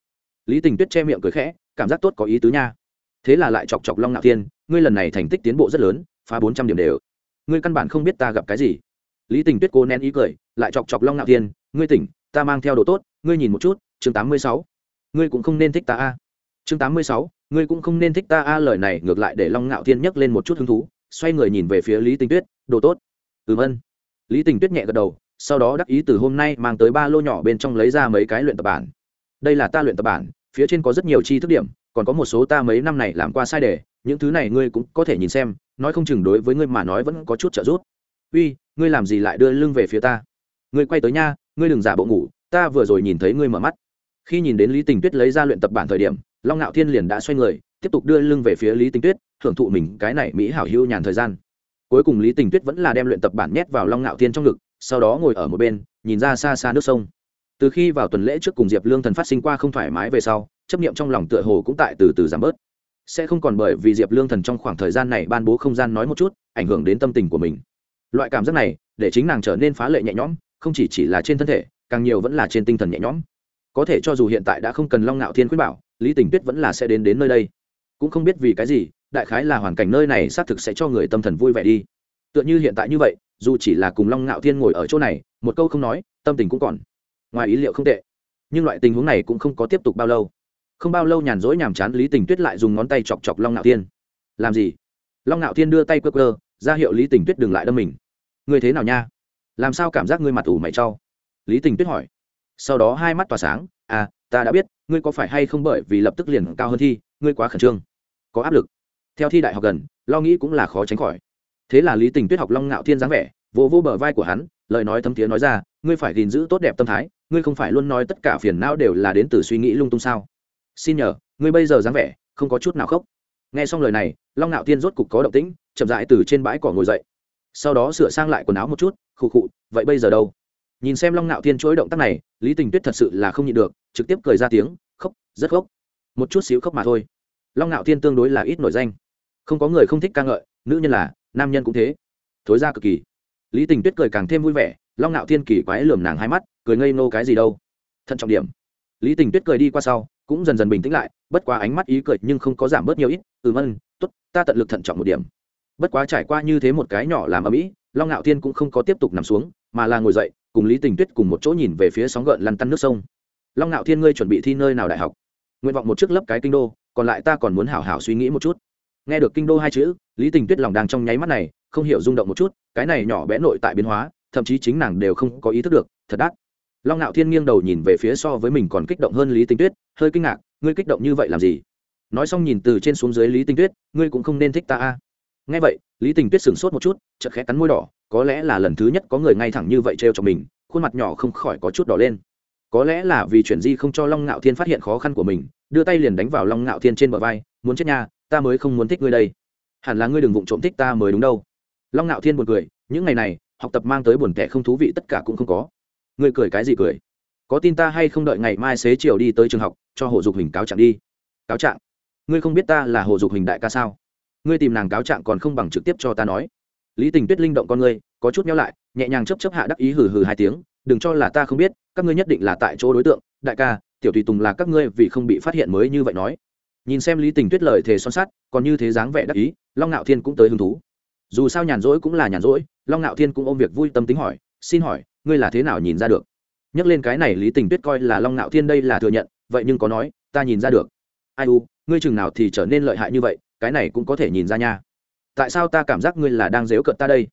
Lý tình tuyết che miệng cười khẽ, cảm giác tốt có ý tứ nha thế là lại chọc chọc long ngạo thiên, ngươi lần này thành tích tiến bộ rất lớn, phá bốn trăm điểm đều. Ngươi căn bản không biết ta gặp cái gì. Lý tình tuyết cố nén ý cười, lại chọc chọc long ngạo thiên, ngươi tỉnh, ta mang theo đồ tốt, ngươi nhìn một chút, chương tám mươi sáu. Ngươi cũng không nên thích ta a. Chương tám mươi sáu, ngươi cũng không nên thích ta a, lời này ngược lại để long ngạo thiên nhấc lên một chút hứng thú, xoay người nhìn về phía lý tình tuyết, đồ tốt. Ừm ân lý tình tuyết nhẹ gật đầu, sau đó đắc ý từ hôm nay mang tới ba lô nhỏ bên trong lấy ra mấy cái luyện tập bản. Đây là ta luyện tập bản, phía trên có rất nhiều chi thức điểm còn có một số ta mấy năm này làm qua sai đề, những thứ này ngươi cũng có thể nhìn xem, nói không chừng đối với ngươi mà nói vẫn có chút trợ giúp. Uy, ngươi làm gì lại đưa lưng về phía ta? Ngươi quay tới nha, ngươi đừng giả bộ ngủ, ta vừa rồi nhìn thấy ngươi mở mắt. Khi nhìn đến lý tình tuyết lấy ra luyện tập bản thời điểm, long ngạo thiên liền đã xoay người, tiếp tục đưa lưng về phía lý tình tuyết hưởng thụ mình cái này mỹ hảo hữu nhàn thời gian. Cuối cùng lý tình tuyết vẫn là đem luyện tập bản nhét vào long ngạo thiên trong ngực, sau đó ngồi ở một bên, nhìn ra xa xa nước sông. Từ khi vào tuần lễ trước cùng diệp lương thần phát sinh qua không thoải mái về sau chấp niệm trong lòng tựa hồ cũng tại từ từ giảm bớt. Sẽ không còn bởi vì diệp lương thần trong khoảng thời gian này ban bố không gian nói một chút, ảnh hưởng đến tâm tình của mình. Loại cảm giác này, để chính nàng trở nên phá lệ nhẹ nhõm, không chỉ chỉ là trên thân thể, càng nhiều vẫn là trên tinh thần nhẹ nhõm. Có thể cho dù hiện tại đã không cần long ngạo thiên khuyên bảo, lý tình tuyết vẫn là sẽ đến đến nơi đây. Cũng không biết vì cái gì, đại khái là hoàn cảnh nơi này xác thực sẽ cho người tâm thần vui vẻ đi. Tựa như hiện tại như vậy, dù chỉ là cùng long ngạo thiên ngồi ở chỗ này, một câu không nói, tâm tình cũng còn. Ngoài ý liệu không tệ. Nhưng loại tình huống này cũng không có tiếp tục bao lâu không bao lâu nhàn rỗi nhàm chán, lý tình tuyết lại dùng ngón tay chọc chọc long ngạo thiên. Làm gì? Long ngạo thiên đưa tay quơ quơ, ra hiệu lý tình tuyết đừng lại đâm mình. Ngươi thế nào nha? Làm sao cảm giác ngươi mặt ủ mày trau lý tình tuyết hỏi. Sau đó hai mắt tỏa sáng à ta đã biết, ngươi có phải hay không bởi vì lập tức liền cao hơn thi, ngươi quá khẩn trương, có áp lực. Theo thi đại học gần, lo nghĩ cũng là khó tránh khỏi. Thế là lý tình tuyết học long ngạo thiên dáng vẻ vô vô bờ vai của hắn, lời nói thấm thiế nói ra, ngươi phải gìn giữ tốt đẹp tâm thái, ngươi không phải luôn nói tất cả phiền não đều là đến từ suy nghĩ lung tung sao? Xin nhờ, ngươi bây giờ dáng vẻ không có chút nào khóc nghe xong lời này, long ngạo thiên rốt cục có động tĩnh, chậm dại từ trên bãi cỏ ngồi dậy. Sau đó sửa sang lại quần áo một chút, khụ khụ, vậy bây giờ đâu? Nhìn xem long ngạo thiên chối động tác này, lý tình tuyết thật sự là không nhịn được, trực tiếp cười ra tiếng khóc rất khóc một chút xíu khóc mà thôi. Long ngạo thiên tương đối là ít nổi danh. Không có người không thích ca ngợi, nữ nhân là, nam nhân cũng thế. Thối ra cực kỳ. Lý tình tuyết cười càng thêm vui vẻ, long ngạo thiên kỳ quái lườm nàng hai mắt, cười ngây nô cái gì đâu. Thận trọng điểm. Lý tình tuyết cười đi qua sau cũng dần dần bình tĩnh lại bất quá ánh mắt ý cười nhưng không có giảm bớt nhiều ít vâng, ừm, ân t ố t ta tận lực thận trọng một điểm. Bất quá trải qua như thế một cái nhỏ làm ở mỹ long ngạo thiên cũng không có tiếp tục nằm xuống mà là ngồi dậy cùng lý tình tuyết cùng một chỗ nhìn về phía sóng gợn lăn tăn nước sông. Long ngạo thiên ngươi chuẩn bị thi nơi nào đại học? Nguyện vọng một chiếc lớp cái kinh đô còn lại ta còn muốn hảo hảo suy nghĩ một chút. Nghe được kinh đô hai chữ lý tình tuyết lòng đang trong nháy mắt này không hiểu rung động một chút cái này nhỏ bé nội tại biến hóa thậm chí chính nàng đều không có ý thức được thật đắt long ngạo thiên nghiêng đầu nhìn về phía so với mình còn kích động hơn lý tinh tuyết, hơi kinh ngạc, ngươi kích động như vậy làm gì? Nói xong nhìn từ trên xuống dưới lý tinh tuyết, ngươi cũng không nên thích ta a. Nghe vậy, lý Tinh tuyết sửng sốt một chút, chợt khẽ cắn môi đỏ, có lẽ là lần thứ nhất có người ngay thẳng như vậy trêu cho mình, khuôn mặt nhỏ không khỏi có chút đỏ lên. Có lẽ là vì chuyển di không cho long ngạo thiên phát hiện khó khăn của mình, đưa tay liền đánh vào long ngạo thiên trên bờ vai, muốn chết nha, ta mới không muốn thích ngươi đây. Hẳn là ngươi đừng vụng trộm thích ta mới đúng đâu. Long ngạo thiên buồn cười, những ngày này, học tập mang tới buồn tẻ không thú vị tất cả cũng không có ngươi cười cái gì cười? Có tin ta hay không đợi ngày mai xế chiều đi tới trường học, cho hồ dục hình cáo trạng đi? Cáo trạng? Ngươi không biết ta là hồ dục hình đại ca sao? Ngươi tìm nàng cáo trạng còn không bằng trực tiếp cho ta nói. Lý tình tuyết linh động con ngươi, có chút nhau lại, nhẹ nhàng chấp chấp hạ đắc ý hừ hừ hai tiếng, đừng cho là ta không biết, các ngươi nhất định là tại chỗ đối tượng, đại ca, tiểu tùy tùng là các ngươi vì không bị phát hiện mới như vậy nói. Nhìn xem lý tình tuyết lời thề son sắt, còn như thế dáng vẻ đắc ý, long ngạo thiên cũng tới hứng thú. Dù sao nhàn rỗi cũng là nhàn rỗi, long ngạo thiên cũng ôm việc vui tâm tính hỏi, xin hỏi ngươi là thế nào nhìn ra được? Nhắc lên cái này, lý tình tuyết coi là long ngạo thiên đây là thừa nhận, vậy nhưng có nói, ta nhìn ra được. Ai u, ngươi chừng nào thì trở nên lợi hại như vậy, cái này cũng có thể nhìn ra nha. Tại sao ta cảm giác ngươi là đang dếu cợt ta đây?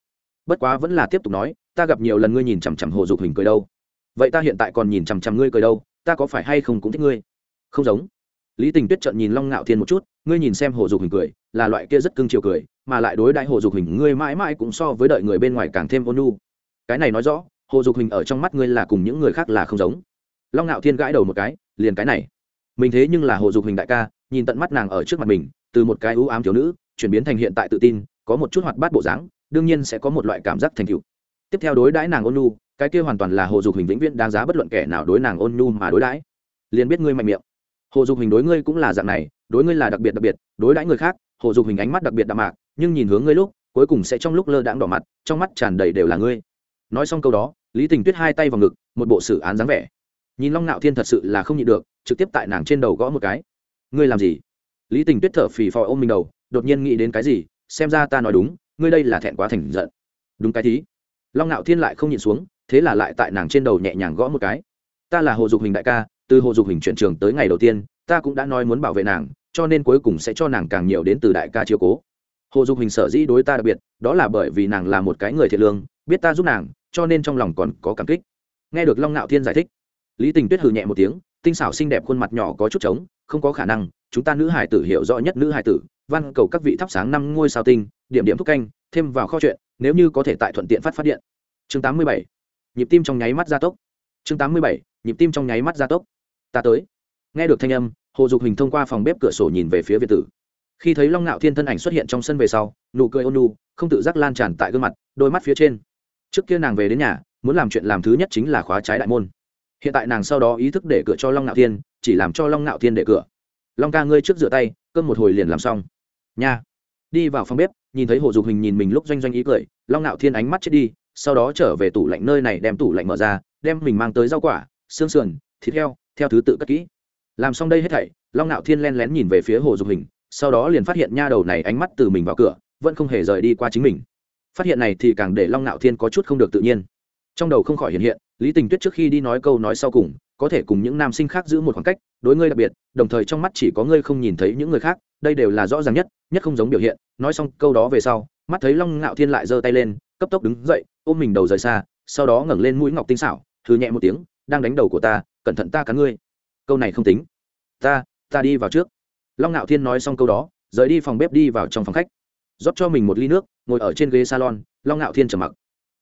Bất quá vẫn là tiếp tục nói, ta gặp nhiều lần ngươi nhìn chằm chằm hồ dục hình cười đâu. Vậy ta hiện tại còn nhìn chằm chằm ngươi cười đâu, ta có phải hay không cũng thích ngươi? Không giống. Lý tình tuyết trợn nhìn long ngạo thiên một chút, ngươi nhìn xem hồ dục hình cười, là loại kia rất cưng chiều cười, mà lại đối đãi hồ dục hình ngươi mãi mãi cũng so với đợi người bên ngoài càng thêm ôn nhu. Cái này nói rõ hồ dục hình ở trong mắt ngươi là cùng những người khác là không giống. Long ngạo thiên gãi đầu một cái, liền cái này. Mình thế nhưng là hồ dục hình đại ca, nhìn tận mắt nàng ở trước mặt mình, từ một cái ưu ám thiếu nữ, chuyển biến thành hiện tại tự tin, có một chút hoạt bát bộ dáng, đương nhiên sẽ có một loại cảm giác thành cựu tiếp theo đối đãi nàng ôn nhu, cái kia hoàn toàn là hồ dục hình vĩnh viễn đáng giá bất luận kẻ nào đối nàng ôn nhu mà đối đãi. Liền biết ngươi mạnh miệng. Hồ dục hình đối ngươi cũng là dạng này, đối ngươi là đặc biệt đặc biệt, đối đãi người khác, hồ dục hình ánh mắt đặc biệt đạm mạc, nhưng nhìn hướng ngươi lúc, cuối cùng sẽ trong lúc lơ đãng đỏ mặt, trong mắt tràn đầy đều là ngươi nói xong câu đó, lý tình tuyết hai tay vào ngực, một bộ xử án dáng vẻ. Nhìn long nạo thiên thật sự là không nhịn được, trực tiếp tại nàng trên đầu gõ một cái. Ngươi làm gì? Lý tình tuyết thở phì phò ôm mình đầu, đột nhiên nghĩ đến cái gì, xem ra ta nói đúng, ngươi đây là thẹn quá thành giận. Đúng cái thí. Long nạo thiên lại không nhịn xuống, thế là lại tại nàng trên đầu nhẹ nhàng gõ một cái. Ta là hồ dục hình đại ca, từ hồ dục hình chuyển trường tới ngày đầu tiên, ta cũng đã nói muốn bảo vệ nàng, cho nên cuối cùng sẽ cho nàng càng nhiều đến từ đại ca chiếu cố. Hồ dục hình sở dĩ đối ta đặc biệt, đó là bởi vì nàng là một cái người thiện lương biết ta giúp nàng, cho nên trong lòng còn có cảm kích. Nghe được long ngạo thiên giải thích, lý tình tuyết hừ nhẹ một tiếng, tinh xảo xinh đẹp khuôn mặt nhỏ có chút trống, không có khả năng, chúng ta nữ hải tử hiểu rõ nhất nữ hải tử, văn cầu các vị thắp sáng năm ngôi sao tinh, điểm điểm thúc canh, thêm vào kho chuyện, nếu như có thể tại thuận tiện phát phát điện. Chương 87. nhịp tim trong nháy mắt gia tốc. Chương 87. nhịp tim trong nháy mắt gia tốc. Ta tới. Nghe được thanh âm, hồ dục hình thông qua phòng bếp cửa sổ nhìn về phía việt tử. Khi thấy long ngạo thiên thân ảnh xuất hiện trong sân về sau, nụ cười ôn nu không tự giác lan tràn tại gương mặt, đôi mắt phía trên trước kia nàng về đến nhà, muốn làm chuyện làm thứ nhất chính là khóa trái đại môn. Hiện tại nàng sau đó ý thức để cửa cho long ngạo thiên, chỉ làm cho long ngạo thiên để cửa. Long ca ngươi trước rửa tay, cơm một hồi liền làm xong. Nha. Đi vào phòng bếp, nhìn thấy hồ dục hình nhìn mình lúc doanh doanh ý cười, long ngạo thiên ánh mắt chết đi, sau đó trở về tủ lạnh nơi này đem tủ lạnh mở ra, đem mình mang tới rau quả, xương sườn, thịt heo, theo thứ tự cất kỹ. Làm xong đây hết thảy, long ngạo thiên len lén nhìn về phía hồ dục hình, sau đó liền phát hiện nha đầu này ánh mắt từ mình vào cửa, vẫn không hề rời đi qua chính mình phát hiện này thì càng để long ngạo thiên có chút không được tự nhiên. Trong đầu không khỏi hiện hiện, lý tình tuyết trước khi đi nói câu nói sau cùng, có thể cùng những nam sinh khác giữ một khoảng cách, đối ngươi đặc biệt, đồng thời trong mắt chỉ có ngươi không nhìn thấy những người khác, đây đều là rõ ràng nhất nhất không giống biểu hiện. Nói xong câu đó về sau, mắt thấy long ngạo thiên lại giơ tay lên, cấp tốc đứng dậy, ôm mình đầu rời xa, sau đó ngẩng lên mũi ngọc tinh xảo thư nhẹ một tiếng, đang đánh đầu của ta, cẩn thận ta cắn ngươi. Câu này không tính. Ta ta đi vào trước. Long ngạo thiên nói xong câu đó, rời đi phòng bếp đi vào trong phòng khách, rót cho mình một ly nước ngồi ở trên ghế salon, long ngạo thiên trầm mặc.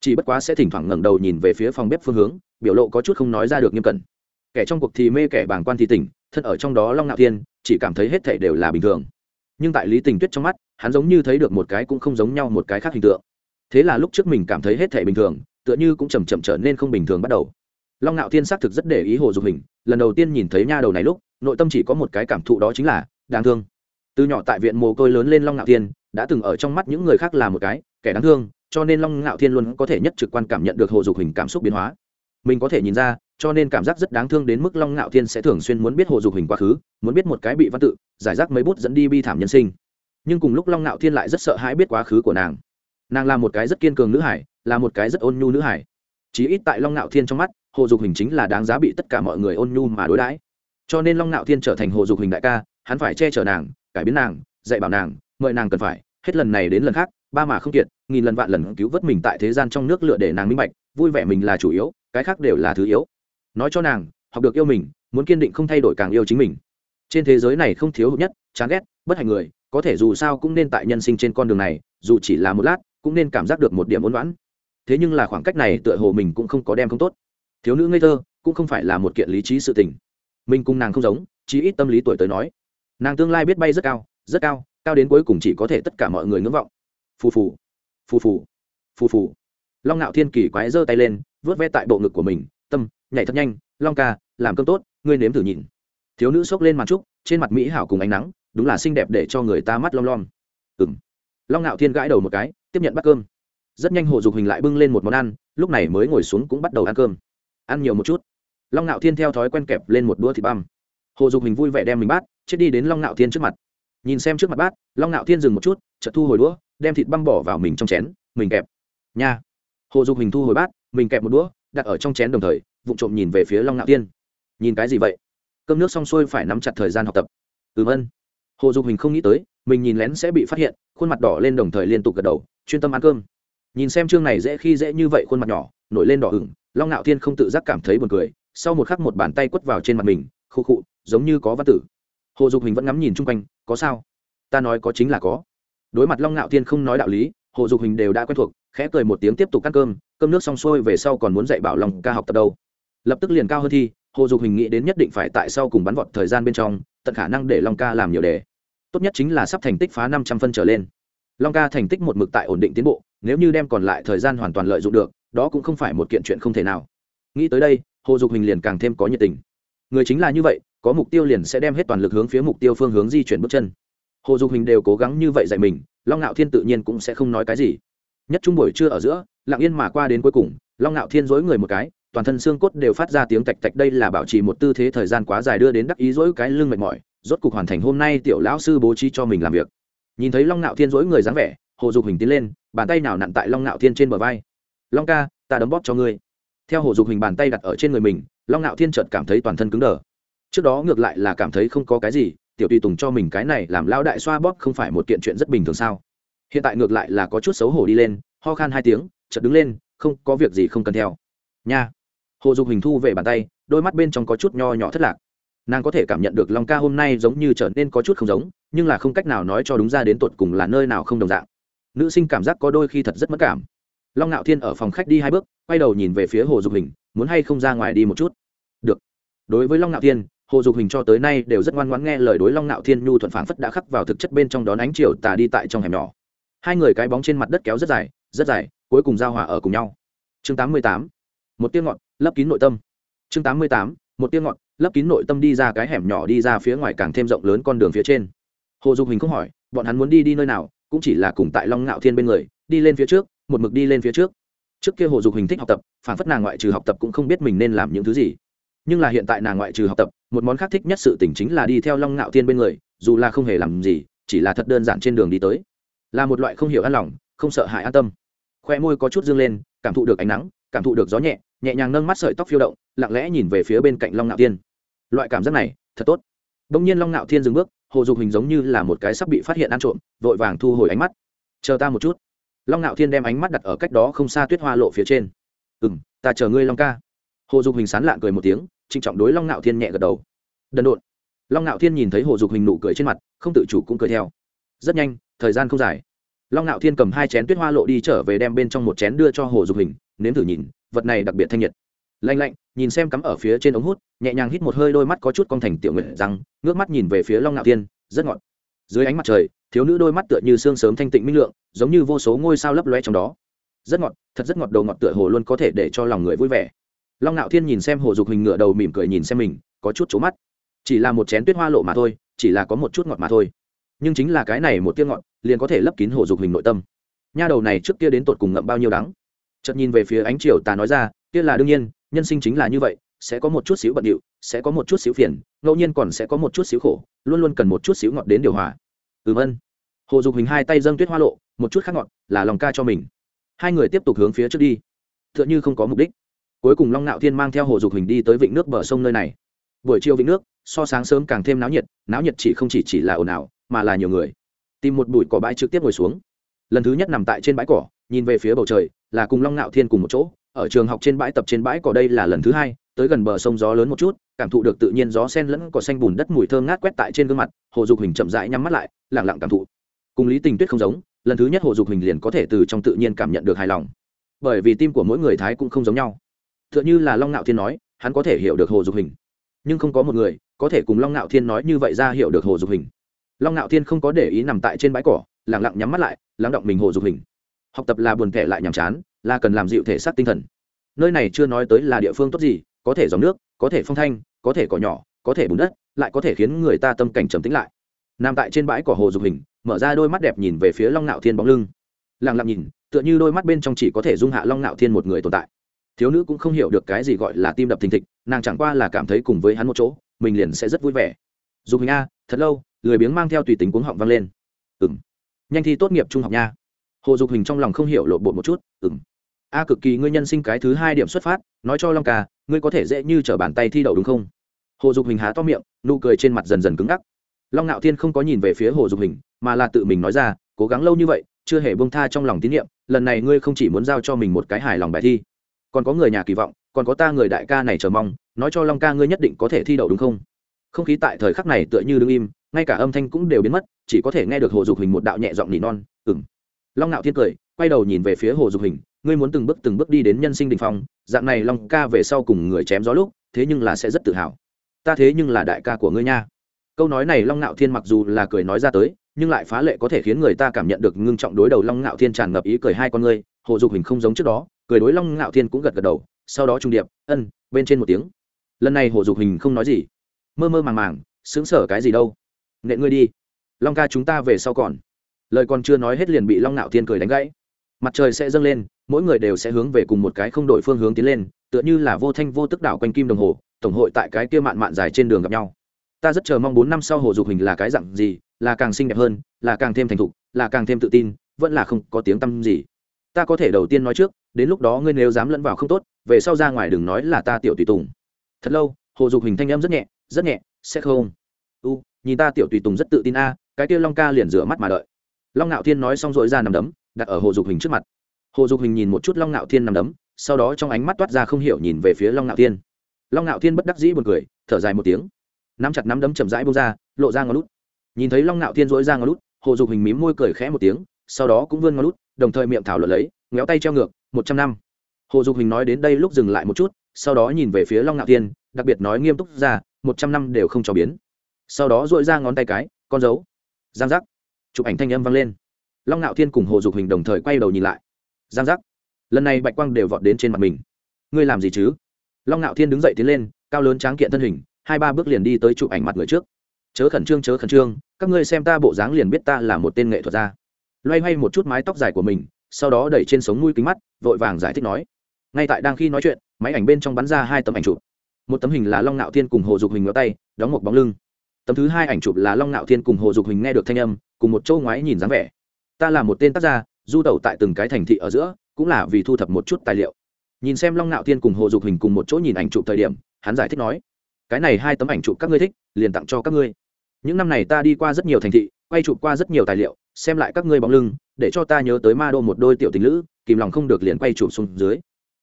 Chỉ bất quá sẽ thỉnh thoảng ngẩng đầu nhìn về phía phòng bếp phương hướng, biểu lộ có chút không nói ra được nghiêm cẩn. Kẻ trong cuộc thì mê kẻ bàng quan thì tỉnh, thân ở trong đó long ngạo thiên, chỉ cảm thấy hết thể đều là bình thường. Nhưng tại lý tình tuyết trong mắt, hắn giống như thấy được một cái cũng không giống nhau một cái khác hình tượng. Thế là lúc trước mình cảm thấy hết thể bình thường, tựa như cũng chầm chậm trở nên không bình thường bắt đầu. Long ngạo thiên xác thực rất để ý hồ dục hình, lần đầu tiên nhìn thấy nha đầu này lúc, nội tâm chỉ có một cái cảm thụ đó chính là, đáng thương. Từ nhỏ tại viện mồ côi lớn lên long ngạo thiên đã từng ở trong mắt những người khác là một cái, kẻ đáng thương, cho nên long ngạo thiên luôn có thể nhất trực quan cảm nhận được hồ dục hình cảm xúc biến hóa. Mình có thể nhìn ra, cho nên cảm giác rất đáng thương đến mức long ngạo thiên sẽ thường xuyên muốn biết hồ dục hình quá khứ, muốn biết một cái bị văn tự, giải rác mấy bút dẫn đi bi thảm nhân sinh. Nhưng cùng lúc long ngạo thiên lại rất sợ hãi biết quá khứ của nàng. Nàng là một cái rất kiên cường nữ hải, là một cái rất ôn nhu nữ hải. Chí ít tại long ngạo thiên trong mắt hồ dục hình chính là đáng giá bị tất cả mọi người ôn nhu mà đối đãi. Cho nên long ngạo thiên trở thành hồ dục hình đại ca, hắn phải che chở nàng, cải biến nàng, dạy bảo nàng, mời nàng cần phải hết lần này đến lần khác, ba mà không kiệt, nghìn lần vạn lần cứu vớt mình tại thế gian trong nước lựa để nàng minh bạch, vui vẻ mình là chủ yếu, cái khác đều là thứ yếu. Nói cho nàng, học được yêu mình, muốn kiên định không thay đổi càng yêu chính mình. Trên thế giới này không thiếu hụt nhất, chán ghét, bất hạnh người, có thể dù sao cũng nên tại nhân sinh trên con đường này, dù chỉ là một lát, cũng nên cảm giác được một điểm ôn loãn thế nhưng là khoảng cách này tựa hồ mình cũng không có đem không tốt. Thiếu nữ ngây thơ, cũng không phải là một kiện lý trí sự tình. Mình cùng nàng không giống, chí ít tâm lý tuổi tới nói. Nàng tương lai biết bay rất cao rất cao cao đến cuối cùng chỉ có thể tất cả mọi người ngưỡng vọng. Phù phù phù phù phù phù. Long ngạo thiên kỳ quái giơ tay lên, vớt ve tại bộ ngực của mình, tâm, nhảy thật nhanh, long ca, làm cơm tốt, ngươi nếm thử nhìn. Thiếu nữ xốc lên màn trúc, trên mặt mỹ hảo cùng ánh nắng, đúng là xinh đẹp để cho người ta mắt lom lom. Ừ m long ngạo thiên gãi đầu một cái, tiếp nhận bát cơm. Rất nhanh hồ dục hình lại bưng lên một món ăn, lúc này mới ngồi xuống cũng bắt đầu ăn cơm. Ăn nhiều một chút. Long ngạo thiên theo thói quen kẹp lên một đũa thịt băm. Hồ dục hình vui vẻ đem mình bát chết đi đến long ngạo thiên trước mặt nhìn xem trước mặt bát, long ngạo thiên dừng một chút, chợt thu hồi đũa, đem thịt băm bỏ vào mình trong chén, mình kẹp. Nha. Hồ dục hình thu hồi bát, mình kẹp một đũa, đặt ở trong chén đồng thời vụ trộm nhìn về phía long ngạo thiên. Nhìn cái gì vậy? Cơm nước xong xuôi phải nắm chặt thời gian học tập. Ừm ân. Hồ dục hình không nghĩ tới, mình nhìn lén sẽ bị phát hiện, khuôn mặt đỏ lên đồng thời liên tục gật đầu, chuyên tâm ăn cơm. Nhìn xem chương này dễ khi dễ như vậy khuôn mặt nhỏ, nổi lên đỏ hửng long ngạo thiên không tự giác cảm thấy buồn cười, sau một khắc một bàn tay quất vào trên mặt mình khu khụ, giống như có văn tử hồ dục hình vẫn ngắm nhìn chung quanh, có sao? Ta nói có chính là có. Đối mặt long ngạo thiên không nói đạo lý, hồ dục hình đều đã quen thuộc, khẽ cười một tiếng tiếp tục ăn cơm cơm nước xong xuôi về sau còn muốn dạy bảo lòng ca học tập đâu. Lập tức liền cao hơn thi, hồ dục hình nghĩ đến nhất định phải tại sau cùng bắn vọt thời gian bên trong, tận khả năng để long ca làm nhiều đề. Tốt nhất chính là sắp thành tích phá năm trăm phân trở lên. Long ca thành tích một mực tại ổn định tiến bộ, nếu như đem còn lại thời gian hoàn toàn lợi dụng được, đó cũng không phải một kiện chuyện không thể nào. Nghĩ tới đây, hồ dục hình liền càng thêm có nhiệt tình. Người chính là như vậy có mục tiêu liền sẽ đem hết toàn lực hướng phía mục tiêu phương hướng di chuyển bước chân. Hồ dục hình đều cố gắng như vậy dạy mình, long ngạo thiên tự nhiên cũng sẽ không nói cái gì. Nhất trung buổi trưa ở giữa, lặng yên mà qua đến cuối cùng, long ngạo thiên dối người một cái, toàn thân xương cốt đều phát ra tiếng tạch tạch đây là bảo trì một tư thế thời gian quá dài đưa đến đắc ý dỗi cái lưng mệt mỏi, rốt cục hoàn thành hôm nay tiểu lão sư bố trí cho mình làm việc. Nhìn thấy long ngạo thiên dỗi người dáng vẻ, hồ dục hình tiến lên, bàn tay nào nặn tại long ngạo thiên trên bờ vai. Long ca, ta đấm bóp cho ngươi. Theo hồ dục hình bàn tay đặt ở trên người mình, long ngạo thiên chợt cảm thấy toàn thân cứng đờ trước đó ngược lại là cảm thấy không có cái gì, tiểu tùy tùng cho mình cái này làm lao đại xoa bóp không phải một kiện chuyện rất bình thường sao. Hiện tại ngược lại là có chút xấu hổ đi lên, ho khan hai tiếng, chợt đứng lên, không, có việc gì không cần theo. Nha. Hồ dục hình thu về bàn tay, đôi mắt bên trong có chút nho nhỏ thất lạc. Nàng có thể cảm nhận được long ca hôm nay giống như trở nên có chút không giống, nhưng là không cách nào nói cho đúng ra đến tột cùng là nơi nào không đồng dạng. Nữ sinh cảm giác có đôi khi thật rất mất cảm. Long ngạo thiên ở phòng khách đi hai bước, quay đầu nhìn về phía hồ dục hình muốn hay không ra ngoài đi một chút. Được. Đối với long ngạo thiên hồ dục hình cho tới nay đều rất ngoan ngoãn nghe lời đối long Nạo thiên nhu thuận phảng phất đã khắc vào thực chất bên trong đón ánh chiều tà đi tại trong hẻm nhỏ hai người cái bóng trên mặt đất kéo rất dài rất dài, cuối cùng giao hòa ở cùng nhau chương 88. một tiếng ngọn, lấp kín nội tâm chương 88. một tiếng ngọn, lấp kín nội tâm đi ra cái hẻm nhỏ đi ra phía ngoài càng thêm rộng lớn con đường phía trên hồ dục hình không hỏi, bọn hắn muốn đi đi nơi nào, cũng chỉ là cùng tại long ngạo thiên bên người, đi lên phía trước, một mực đi lên phía trước trước kia hồ dục hình thích học tập phản phất nàng ngoại trừ học tập cũng không biết mình nên làm những thứ gì nhưng là hiện tại nàng ngoại trừ học tập, một món khác thích nhất sự tỉnh chính là đi theo long ngạo thiên bên người, dù là không hề làm gì, chỉ là thật đơn giản trên đường đi tới. Là một loại không hiểu an lòng, không sợ hãi an tâm. Khoe môi có chút dương lên, cảm thụ được ánh nắng, cảm thụ được gió nhẹ nhẹ nhàng nâng mắt sợi tóc phiêu động, lặng lẽ nhìn về phía bên cạnh long ngạo thiên. Loại cảm giác này, thật tốt. Đông nhiên long ngạo thiên dừng bước, hồ dục hình giống như là một cái sắp bị phát hiện ăn trộm, vội vàng thu hồi ánh mắt. Chờ ta một chút. Long ngạo thiên đem ánh mắt đặt ở cách đó không xa tuyết hoa lộ phía trên. Ừ m ta chờ ngươi long ca. Hồ dục hình sán lạng cười một tiếng trịnh trọng đối long ngạo thiên nhẹ gật đầu. Đần độn. Long ngạo thiên nhìn thấy hồ dục hình nụ cười trên mặt, không tự chủ cũng cười theo. Rất nhanh, thời gian không dài. Long ngạo thiên cầm hai chén tuyết hoa lộ đi trở về đem bên trong một chén đưa cho hồ dục hình, nếm thử nhìn, vật này đặc biệt thanh nhiệt. Lạnh lạnh, nhìn xem cắm ở phía trên ống hút, nhẹ nhàng hít một hơi đôi mắt có chút cong thành tiểu nguyện răng, ngước mắt nhìn về phía long ngạo thiên, rất ngọt. Dưới ánh mặt trời, thiếu nữ đôi mắt tựa như sương sớm thanh tịnh minh lượng, giống như vô số ngôi sao lấp loe trong đó. Rất ngọt, thật rất ngọt đầu ngọt tựa hồ luôn có thể để cho lòng người vui vẻ long ngạo thiên nhìn xem hồ dục hình ngựa đầu mỉm cười nhìn xem mình, có chút trố mắt. Chỉ là một chén tuyết hoa lộ mà thôi, chỉ là có một chút ngọt mà thôi. Nhưng chính là cái này một tiếng ngọt, liền có thể lấp kín hồ dục hình nội tâm. Nha đầu này trước kia đến tột cùng ngậm bao nhiêu đắng? Chợt nhìn về phía ánh triều ta nói ra, kia là đương nhiên, nhân sinh chính là như vậy, sẽ có một chút xíu bận điệu, sẽ có một chút xíu phiền, ngẫu nhiên còn sẽ có một chút xíu khổ, luôn luôn cần một chút xíu ngọt đến điều hòa. Ừm ân hồ dục hình hai tay dâng tuyết hoa lộ, một chút khác ngọt, là lòng ca cho mình. Hai người tiếp tục hướng phía trước đi. T h ư ợ n h ư không có mục đích cuối cùng long nạo thiên mang theo hồ dục hình đi tới vịnh nước bờ sông nơi này. Buổi chiều vịnh nước, so sáng sớm càng thêm náo nhiệt náo nhiệt chỉ không chỉ chỉ là ồn ào, mà là nhiều người. Tìm một bụi cỏ bãi trực tiếp ngồi xuống. Lần thứ nhất nằm tại trên bãi cỏ, nhìn về phía bầu trời, là cùng long nạo thiên cùng một chỗ. Ở trường học trên bãi tập trên bãi cỏ đây là lần thứ hai, tới gần bờ sông gió lớn một chút, cảm thụ được tự nhiên gió sen lẫn cỏ xanh bùn đất mùi thơm ngát quét tại trên gương mặt, hồ dục hình chậm rãi nhắm mắt lại lẳng lặng cảm thụ. Cùng lý tình tuyết không giống, lần thứ nhất hồ dục hình liền có thể từ trong tự nhiên cảm nhận được hài lòng. Bởi vì tim của mỗi người thái cũng không giống nhau tựa như là long ngạo thiên nói, hắn có thể hiểu được hồ dục hình. Nhưng không có một người có thể cùng long ngạo thiên nói như vậy ra hiểu được hồ dục hình. Long ngạo thiên không có để ý nằm tại trên bãi cỏ lẳng lặng nhắm mắt lại, lắng động mình hồ dục hình. Học tập là buồn thẻ lại nhàm chán, là cần làm dịu thể xác tinh thần. Nơi này chưa nói tới là địa phương tốt gì, có thể dòng nước, có thể phong thanh, có thể cỏ nhỏ, có thể bùn đất, lại có thể khiến người ta tâm cảnh trầm tĩnh lại. Nằm tại trên bãi cỏ hồ dục hình, mở ra đôi mắt đẹp nhìn về phía long ngạo thiên bóng lưng. Lẳng lặng nhìn, tựa như đôi mắt bên trong chỉ có thể dung hạ long ngạo thiên một người tồn tại thiếu nữ cũng không hiểu được cái gì gọi là tim đập thình thịch, nàng chẳng qua là cảm thấy cùng với hắn một chỗ, mình liền sẽ rất vui vẻ. Dù hình a, thật lâu, lười biếng mang theo tùy tính cuống họng vang lên. Ừ m nhanh thi tốt nghiệp trung học nha. Hồ dục hình trong lòng không hiểu lộ bộ một chút ừ m a cực kỳ ngươi nhân sinh cái thứ hai điểm xuất phát, nói cho long ca, ngươi có thể dễ như t r ở bàn tay thi đậu đúng không? Hồ dục hình há to miệng, nụ cười trên mặt dần dần cứng ngắc. Long ngạo thiên không có nhìn về phía hồ dục hình mà là tự mình nói ra, cố gắng lâu như vậy, chưa hề bông tha trong lòng tín nhiệm, lần này ngươi không chỉ muốn giao cho mình một cái hài lòng bài thi còn có người nhà kỳ vọng, còn có ta người đại ca này chờ mong, nói cho long ca ngươi nhất định có thể thi đậu đúng không? Không khí tại thời khắc này tựa như đ ứ n g im, ngay cả âm thanh cũng đều biến mất, chỉ có thể nghe được hồ dục hình một đạo nhẹ giọng nỉ non ừng long ngạo thiên cười, quay đầu nhìn về phía hồ dục hình ngươi muốn từng bước từng bước đi đến nhân sinh đình phong, dạng này long ca về sau cùng người chém gió lúc, thế nhưng là sẽ rất tự hào. Ta thế nhưng là đại ca của ngươi nha. Câu nói này long ngạo thiên mặc dù là cười nói ra tới, nhưng lại phá lệ có thể khiến người ta cảm nhận được ngưng trọng đối đầu long ngạo thiên tràn ngập ý cười hai con ngươi, hồ dục hình không giống trước đó cười đối long ngạo thiên cũng gật gật đầu, sau đó trung điệp, ân, bên trên một tiếng. Lần này hồ dục hình không nói gì. Mơ mơ màng màng xứng sở cái gì đâu. Nện ngươi đi, long ca chúng ta về sau còn. Lời còn chưa nói hết liền bị long ngạo thiên cười đánh gãy. Mặt trời sẽ dâng lên, mỗi người đều sẽ hướng về cùng một cái không đổi phương hướng tiến lên, tựa như là vô thanh vô tức đảo quanh kim đồng hồ, tổng hội tại cái kia mạn mạn dài trên đường gặp nhau. Ta rất chờ mong bốn năm sau hồ dục hình là cái dặn gì, là càng xinh đẹp hơn, là càng thêm thành thục, là càng thêm tự tin, vẫn là không có tiếng tăm gì ta có thể đầu tiên nói trước, đến lúc đó ngươi nếu dám lẫn vào không tốt, về sau ra ngoài đừng nói là ta tiểu tùy tùng. Thật lâu, hồ dục hình thanh âm rất nhẹ rất nhẹ, sẽ không. U, nhìn ta tiểu tùy tùng rất tự tin a, cái kia long ca liền rửa mắt mà đợi. Long ngạo thiên nói xong dội ra nằm đấm, đặt ở hồ dục hình trước mặt. Hồ dục hình nhìn một chút long ngạo thiên nằm đấm, sau đó trong ánh mắt toát ra không hiểu nhìn về phía long ngạo thiên. Long ngạo thiên bất đắc dĩ b u ồ n cười, thở dài một tiếng. Nắm chặt nắm đấm chậm rãi bông ra, lộ ra ngón lút nhìn thấy long ngạo thiên dỗi ra ngón lút hồ dục hình mím môi cười khẽ một tiếng sau đó cũng vươn ngón lút đồng thời miệng thảo luận lấy, ngéo tay treo ngược, một trăm năm. Hồ dục hình nói đến đây lúc dừng lại một chút, sau đó nhìn về phía long ngạo thiên, đặc biệt nói nghiêm túc ra, một trăm năm đều không cho biến. Sau đó dội ra ngón tay cái, con dấu. Giang giác. Chụp ảnh thanh âm vang lên. Long ngạo thiên cùng hồ dục hình đồng thời quay đầu nhìn lại. Giang giác. Lần này bạch quang đều vọt đến trên mặt mình. Ngươi làm gì chứ? Long ngạo thiên đứng dậy tiến lên, cao lớn tráng kiện thân hình, hai ba bước liền đi tới chụp ảnh mặt người trước. Chớ khẩn trương, chớ khẩn trương, các ngươi xem ta bộ dáng liền biết ta là một tên nghệ thuật gia loay hoay một chút mái tóc dài của mình, sau đó đẩy trên sống mũi kính mắt, vội vàng giải thích nói. Ngay tại đang khi nói chuyện, máy ảnh bên trong bắn ra hai tấm ảnh chụp. Một tấm hình là long nạo thiên cùng hồ dục hình ngó tay, đóng một bóng lưng. Tấm thứ hai ảnh chụp là long nạo thiên cùng hồ dục hình nghe được thanh âm, cùng một châu ngoái nhìn dáng vẻ. Ta là một tên tác gia, du tẩu tại từng cái thành thị ở giữa, cũng là vì thu thập một chút tài liệu. Nhìn xem long nạo thiên cùng hồ dục hình cùng một chỗ nhìn ảnh chụp thời điểm, hắn giải thích nói, cái này hai tấm ảnh chụp các ngươi thích, liền tặng cho các ngươi. Những năm này ta đi qua rất nhiều thành thị quay chụp qua rất nhiều tài liệu, xem lại các ngươi bóng lưng, để cho ta nhớ tới ma đô một đôi tiểu tình lữ, kìm lòng không được liền quay chụp xuống dưới.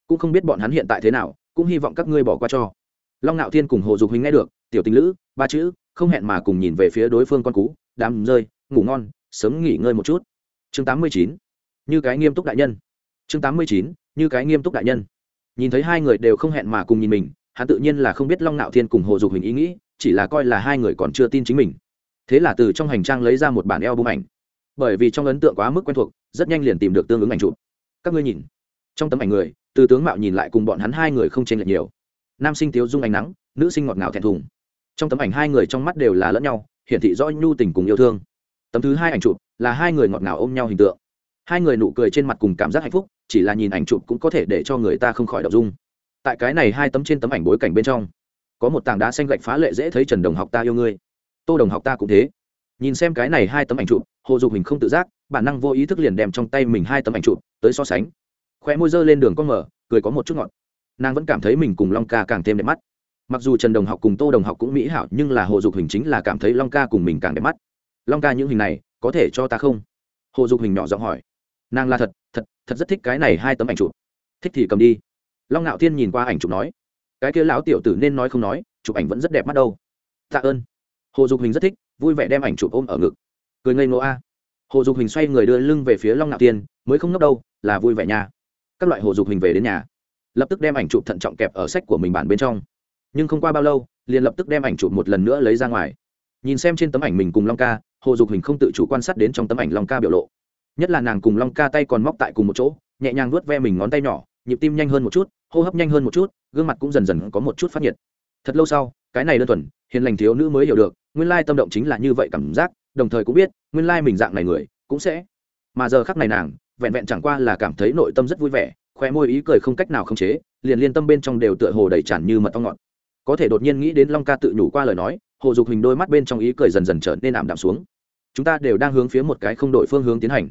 Cũng không biết bọn hắn hiện tại thế nào, cũng hy vọng các ngươi bỏ qua cho. Long ngạo thiên cùng hồ dục huynh nghe được, tiểu tình lữ, ba chữ, không hẹn mà cùng nhìn về phía đối phương con cú, đám rơi, ngủ ngon, sớm nghỉ ngơi một chút. Chương tám mươi chín, như cái nghiêm túc đại nhân. Chương tám mươi chín, như cái nghiêm túc đại nhân. Nhìn thấy hai người đều không hẹn mà cùng nhìn mình, hắn tự nhiên là không biết long ngạo thiên cùng hồ dục hình ý nghĩ, chỉ là coi là hai người còn chưa tin chính mình thế là từ trong hành trang lấy ra một bản eo bung ảnh. Bởi vì trong ấn tượng quá mức quen thuộc, rất nhanh liền tìm được tương ứng ảnh chụp. Các ngươi nhìn. Trong tấm ảnh người, từ tướng mạo nhìn lại cùng bọn hắn hai người không chênh lệch nhiều. Nam sinh tiếu dung ánh nắng, nữ sinh ngọt ngào thẹn thùng. Trong tấm ảnh hai người trong mắt đều là lẫn nhau, hiển thị rõ nhu tình cùng yêu thương. Tấm thứ hai ảnh chụp là hai người ngọt ngào ôm nhau hình tượng. Hai người nụ cười trên mặt cùng cảm giác hạnh phúc, chỉ là nhìn ảnh chụp cũng có thể để cho người ta không khỏi đọc dung. Tại cái này hai tấm trên tấm ảnh bối cảnh bên trong, có một tảng đá xanh gạch phá lệ dễ thấy trần đồng học ta yêu ngươi tô đồng học ta cũng thế. Nhìn xem cái này hai tấm ảnh chụp, hồ dục hình không tự giác, bản năng vô ý thức liền đem trong tay mình hai tấm ảnh chụp tới so sánh. Khoe môi dơ lên đường con mở, cười có một chút ngọt. Nàng vẫn cảm thấy mình cùng long ca càng thêm đẹp mắt. Mặc dù trần đồng học cùng tô đồng học cũng mỹ hảo, nhưng là hồ dục hình chính là cảm thấy long ca cùng mình càng đẹp mắt. Long ca những hình này, có thể cho ta không? Hồ dục hình nhỏ giọng hỏi. Nàng là thật thật thật rất thích cái này hai tấm ảnh chụp. Thích thì cầm đi. Long ngạo thiên nhìn qua ảnh chụp nói. Cái kia lão tiểu tử nên nói không nói, chụp ảnh vẫn rất đẹp mắt đâu. Tạ ơn hồ dục hình rất thích, vui vẻ đem ảnh chụp ôm ở ngực. Cười ngây ngô a. Hồ dục hình xoay người đưa lưng về phía long ngạo tiên, mới không ngốc đâu, là vui vẻ nha. Các loại hồ dục hình về đến nhà, lập tức đem ảnh chụp thận trọng kẹp ở sách của mình bản bên trong. Nhưng không qua bao lâu, liền lập tức đem ảnh chụp một lần nữa lấy ra ngoài. Nhìn xem trên tấm ảnh mình cùng long ca, hồ dục hình không tự chủ quan sát đến trong tấm ảnh long ca biểu lộ. Nhất là nàng cùng long ca tay còn móc tại cùng một chỗ, nhẹ nhàng vuốt ve mình ngón tay nhỏ, nhịp tim nhanh hơn một chút, hô hấp nhanh hơn một chút, gương mặt cũng dần dần có một chút phát nhiệt. Thật lâu sau, cái này đơn thuần hiền lành thiếu nữ mới hiểu được, nguyên lai tâm động chính là như vậy cảm giác, đồng thời cũng biết, nguyên lai mình dạng này người, cũng sẽ. Mà giờ khắc này nàng, vẹn vẹn chẳng qua là cảm thấy nội tâm rất vui vẻ, khoe môi ý cười không cách nào khống chế, liền liên tâm bên trong đều tựa hồ đầy tràn như mật ong ngọt. Có thể đột nhiên nghĩ đến long ca tự nhủ qua lời nói, hồ dục hình đôi mắt bên trong ý cười dần dần trở nên ảm đạm xuống. Chúng ta đều đang hướng phía một cái không đổi phương hướng tiến hành.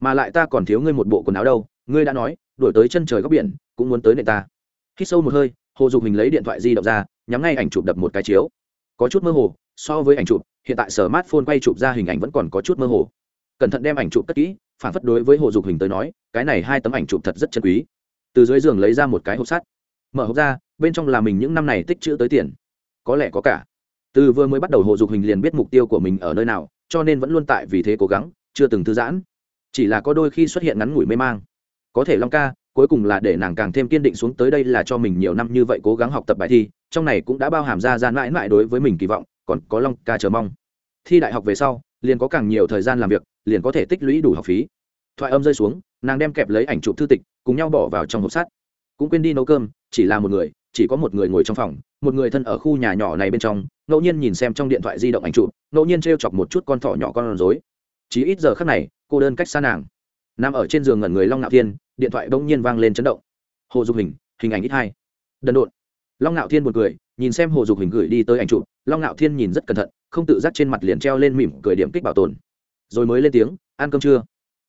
Mà lại ta còn thiếu ngươi một bộ quần áo đâu, ngươi đã nói, đổi tới chân trời góc biển, cũng muốn tới nệ ta. Khi sâu một hơi, hồ dục hình lấy điện thoại di động ra, nhắm ngay ảnh chụp đập một cái chiếu có chút mơ hồ, so với ảnh chụp, hiện tại sở mát phone quay chụp ra hình ảnh vẫn còn có chút mơ hồ. Cẩn thận đem ảnh chụp cất kỹ, phản phất đối với hồ dục hình tới nói, cái này hai tấm ảnh chụp thật rất chân quý. Từ dưới giường lấy ra một cái hộp sắt, mở hộp ra, bên trong là mình những năm này tích chữ tới tiền. Có lẽ có cả. Từ vừa mới bắt đầu hồ dục hình liền biết mục tiêu của mình ở nơi nào, cho nên vẫn luôn tại vì thế cố gắng, chưa từng thư giãn. Chỉ là có đôi khi xuất hiện ngắn ngủi mê mang. Có thể long ca cuối cùng là để nàng càng thêm kiên định xuống tới đây là cho mình nhiều năm như vậy cố gắng học tập bài thi, trong này cũng đã bao hàm ra gian mãi mãi đối với mình kỳ vọng, còn có long ca chờ mong. Thi đại học về sau, liền có càng nhiều thời gian làm việc, liền có thể tích lũy đủ học phí. Thoại âm rơi xuống, nàng đem kẹp lấy ảnh chụp thư tịch, cùng nhau bỏ vào trong hộp sắt. Cũng quên đi nấu cơm, chỉ là một người, chỉ có một người ngồi trong phòng, một người thân ở khu nhà nhỏ này bên trong, ngẫu nhiên nhìn xem trong điện thoại di động ảnh chụp, ngẫu nhiên t r e o chọc một chút con thỏ nhỏ con rối. Chỉ ít giờ khác này, cô đơn cách xa nàng. Nằm ở trên giường ngẩn người long ngạo thiên điện thoại bỗng nhiên vang lên chấn động. Hồ dục hình hình ảnh ít hai. Đần độn. Long ngạo thiên một cười, nhìn xem hồ dục hình gửi đi tới ảnh chụp, long ngạo thiên nhìn rất cẩn thận, không tự giác trên mặt liền treo lên mỉm cười điểm kích bảo tồn. Rồi mới lên tiếng, ăn cơm chưa?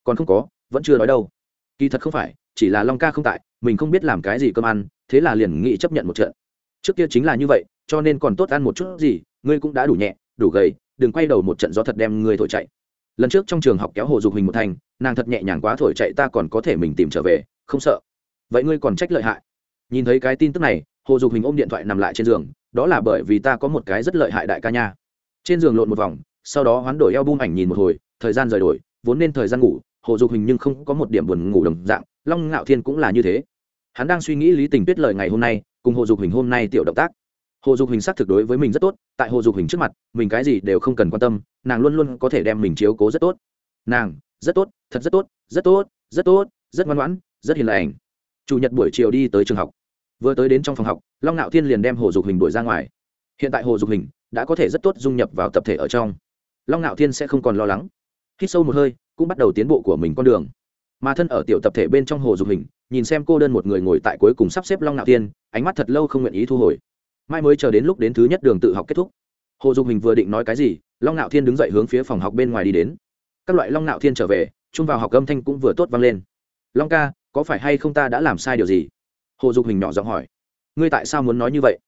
Còn không có, vẫn chưa nói đâu. Kỳ thật không phải, chỉ là long ca không tại, mình không biết làm cái gì cơm ăn, thế là liền nghĩ chấp nhận một trận. Trước kia chính là như vậy, cho nên còn tốt ăn một chút gì, ngươi cũng đã đủ nhẹ, đủ gầy, đừng quay đầu một trận gió thật đem ngươi thổi chạy lần trước trong trường học kéo hồ dục hình một thành, nàng thật nhẹ nhàng quá thổi chạy ta còn có thể mình tìm trở về, không sợ. Vậy ngươi còn trách lợi hại. Nhìn thấy cái tin tức này, hồ dục hình ôm điện thoại nằm lại trên giường, đó là bởi vì ta có một cái rất lợi hại đại ca nha. Trên giường lộn một vòng, sau đó hoán đổi eo bung ảnh nhìn một hồi, thời gian rời đổi, vốn nên thời gian ngủ, hồ dục hình nhưng không có một điểm buồn ngủ đồng dạng, long ngạo thiên cũng là như thế. Hắn đang suy nghĩ lý tình tuyết lời ngày hôm nay, cùng hồ dục hình hôm nay tiểu động tác hồ dục hình xác thực đối với mình rất tốt, tại hồ dục hình trước mặt, mình cái gì đều không cần quan tâm, nàng luôn luôn có thể đem mình chiếu cố rất tốt. Nàng, rất tốt, thật rất tốt rất tốt rất tốt, rất ngoan ngoãn, rất hiền lành. Chủ nhật buổi chiều đi tới trường học. Vừa tới đến trong phòng học, long ngạo thiên liền đem hồ dục hình đuổi ra ngoài. Hiện tại hồ dục hình đã có thể rất tốt dung nhập vào tập thể ở trong. Long ngạo thiên sẽ không còn lo lắng. Hít sâu một hơi, cũng bắt đầu tiến bộ của mình con đường. Mà thân ở tiểu tập thể bên trong hồ dục hình nhìn xem cô đơn một người ngồi tại cuối cùng sắp xếp long ngạo thiên, ánh mắt thật lâu không nguyện ý thu hồi mai mới chờ đến lúc đến thứ nhất đường tự học kết thúc. Hồ dục hình vừa định nói cái gì, long ngạo thiên đứng dậy hướng phía phòng học bên ngoài đi đến. Các loại long ngạo thiên trở về, chung vào học âm thanh cũng vừa tốt vang lên. Long ca, có phải hay không ta đã làm sai điều gì? Hồ dục hình nhỏ giọng hỏi. Ngươi tại sao muốn nói như vậy?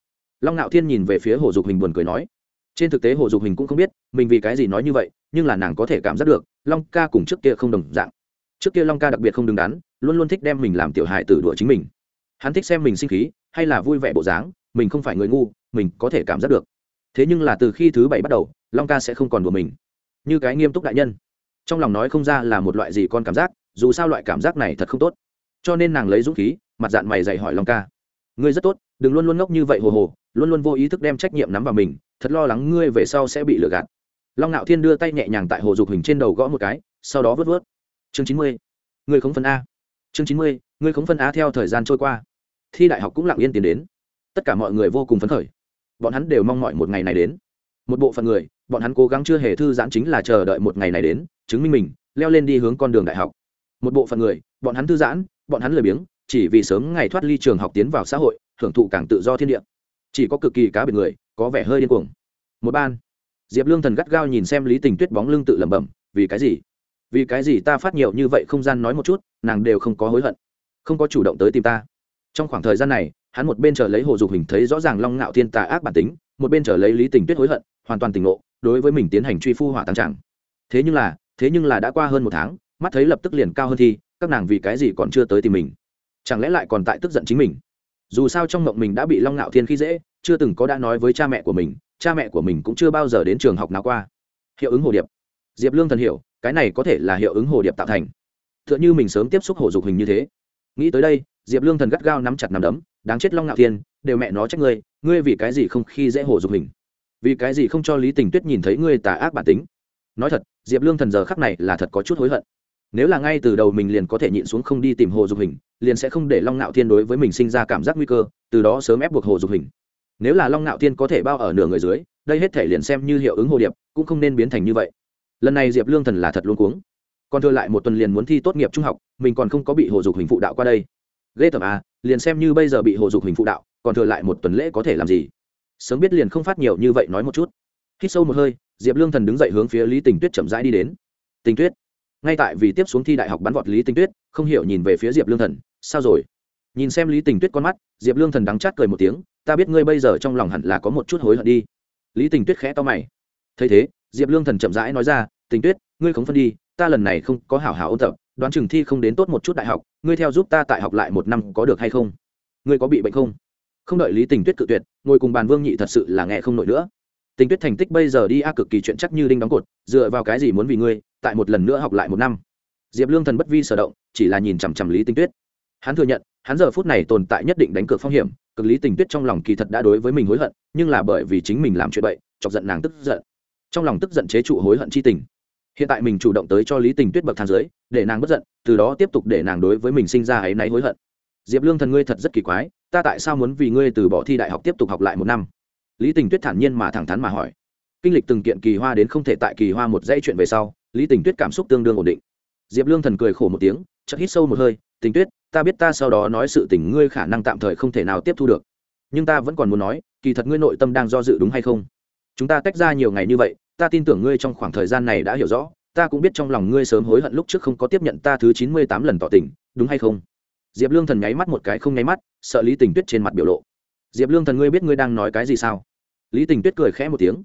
Long ngạo thiên nhìn về phía hồ dục hình buồn cười nói. Trên thực tế hồ dục hình cũng không biết, mình vì cái gì nói như vậy, nhưng là nàng có thể cảm giác được, long ca cùng trước kia không đồng dạng. Trước kia long ca đặc biệt không đứng đắn, luôn luôn thích đem mình làm tiểu hại tử đùa chính mình. Hắn thích xem mình sinh khí, hay là vui vẻ bộ dáng mình không phải người ngu, mình có thể cảm giác được. Thế nhưng là từ khi thứ bảy bắt đầu, long ca sẽ không còn đùa mình. Như cái nghiêm túc đại nhân. Trong lòng nói không ra là một loại gì con cảm giác, dù sao loại cảm giác này thật không tốt. Cho nên nàng lấy dũng khí, mặt dạng mày dạy hỏi long ca. Ngươi rất tốt, đừng luôn luôn ngốc như vậy hồ hồ, luôn luôn vô ý thức đem trách nhiệm nắm vào mình, thật lo lắng ngươi về sau sẽ bị lừa gạt. Long ngạo thiên đưa tay nhẹ nhàng tại hồ dục hình trên đầu gõ một cái, sau đó vớt vớt. Chương chín mươi. Người không phân a. Chương chín mươi người không phân a theo thời gian trôi qua. Thi đại học cũng lặng yên tiến đến tất cả mọi người vô cùng phấn khởi. Bọn hắn đều mong mọi một ngày này đến. Một bộ phận người, bọn hắn cố gắng chưa hề thư giãn chính là chờ đợi một ngày này đến, chứng minh mình, leo lên đi hướng con đường đại học. Một bộ phận người, bọn hắn thư giãn, bọn hắn lười biếng, chỉ vì sớm ngày thoát ly trường học tiến vào xã hội, hưởng thụ càng tự do thiên địa. Chỉ có cực kỳ cá biệt người, có vẻ hơi điên cuồng. Một ban. Diệp lương thần gắt gao nhìn xem lý tình tuyết bóng lưng tự lẩm bẩm, vì cái gì? Vì cái gì ta phát nhiều như vậy không gian nói một chút, nàng đều không có hối hận, không có chủ động tới tìm ta. Trong khoảng thời gian này hắn một bên chờ lấy hồ dục hình thấy rõ ràng long ngạo thiên tà ác bản tính một bên chờ lấy lý tình tuyết hối hận hoàn toàn tỉnh ngộ đối với mình tiến hành truy phu hỏa tăng trạng. Thế nhưng là thế nhưng là đã qua hơn một tháng mắt thấy lập tức liền cao hơn thi, các nàng vì cái gì còn chưa tới tìm mình? Chẳng lẽ lại còn tại tức giận chính mình? Dù sao trong mộng mình đã bị long ngạo thiên khi dễ chưa từng có đã nói với cha mẹ của mình cha mẹ của mình cũng chưa bao giờ đến trường học nào qua. Hiệu ứng hồ điệp. Diệp lương thần hiểu cái này có thể là hiệu ứng hồ điệp tạo thành. T h ư ợ n h ư mình sớm tiếp xúc hồ dục hình như thế. Nghĩ tới đây diệp lương thần gắt gao nắm chặt nắm đấm đáng chết long ngạo thiên, đều mẹ nó trách ngươi ngươi vì cái gì không khi dễ Hổ dục hình? Vì cái gì không cho lý tình tuyết nhìn thấy ngươi tà ác bản tính? Nói thật, diệp lương thần giờ khắc này là thật có chút hối hận. Nếu là ngay từ đầu mình liền có thể nhịn xuống không đi tìm hồ dục hình, liền sẽ không để long ngạo thiên đối với mình sinh ra cảm giác nguy cơ, từ đó sớm ép buộc hồ dục hình. Nếu là long ngạo thiên có thể bao ở nửa người dưới, đây hết thể liền xem như hiệu ứng hồ điệp, cũng không nên biến thành như vậy. Lần này diệp lương thần là thật luôn cuống. Còn thừa lại một tuần liền muốn thi tốt nghiệp trung học, mình còn không có bị hồ dục hình phụ đạo qua đây ghê tởm à liền xem như bây giờ bị hồ dục hình phụ đạo, còn thừa lại một tuần lễ có thể làm gì? Sớm biết liền không phát nhiều như vậy nói một chút. Hít sâu một hơi, diệp lương thần đứng dậy hướng phía lý tình tuyết chậm rãi đi đến. Tình tuyết. Ngay tại vì tiếp xuống thi đại học bắn vọt lý tình tuyết, không hiểu nhìn về phía diệp lương thần, sao rồi? Nhìn xem lý tình tuyết con mắt, diệp lương thần đắng chát cười một tiếng, ta biết ngươi bây giờ trong lòng hẳn là có một chút hối hận đi. Lý tình tuyết khẽ to mày. Thấy thế, diệp lương thần chậm rãi nói ra, tình tuyết, ngươi không phân đi, ta lần này không có hảo hảo ôn tập đoán chừng thi không đến tốt một chút đại học, ngươi theo giúp ta tại học lại một năm có được hay không? Ngươi có bị bệnh không? Không đợi lý tình tuyết cự tuyệt, ngồi cùng bàn vương nhị thật sự là nghe không nổi nữa. Tình tuyết thành tích bây giờ đi a cực kỳ chuyện chắc như đinh đóng cột, dựa vào cái gì muốn vì ngươi, tại một lần nữa học lại một năm? Diệp lương thần bất vi sở động, chỉ là nhìn chằm chằm lý tình tuyết. Hắn thừa nhận, hắn giờ phút này tồn tại nhất định đánh cược phong hiểm, cực lý tình tuyết trong lòng kỳ thật đã đối với mình hối hận, nhưng là bởi vì chính mình làm chuyện bậy, chọc giận nàng tức giận. Trong lòng tức giận chế trụ hối hận chi tình hiện tại mình chủ động tới cho lý tình tuyết bậc thang dưới, để nàng bất giận, từ đó tiếp tục để nàng đối với mình sinh ra áy náy hối hận. Diệp lương thần ngươi thật rất kỳ quái, ta tại sao muốn vì ngươi từ bỏ thi đại học tiếp tục học lại một năm? Lý tình tuyết thản nhiên mà thẳng thắn mà hỏi. Kinh lịch từng kiện kỳ hoa đến không thể tại kỳ hoa một dãy chuyện về sau, lý tình tuyết cảm xúc tương đương ổn định. Diệp lương thần cười khổ một tiếng, chợt hít sâu một hơi, tình tuyết, ta biết ta sau đó nói sự tình ngươi khả năng tạm thời không thể nào tiếp thu được. Nhưng ta vẫn còn muốn nói, kỳ thật ngươi nội tâm đang do dự đúng hay không? Chúng ta tách ra nhiều ngày như vậy ta tin tưởng ngươi trong khoảng thời gian này đã hiểu rõ, ta cũng biết trong lòng ngươi sớm hối hận lúc trước không có tiếp nhận ta thứ chín mươi tám lần tỏ tình, đúng hay không? Diệp lương thần nháy mắt một cái không nháy mắt, sợ lý tình tuyết trên mặt biểu lộ. Diệp lương thần ngươi biết ngươi đang nói cái gì sao? Lý tình tuyết cười khẽ một tiếng.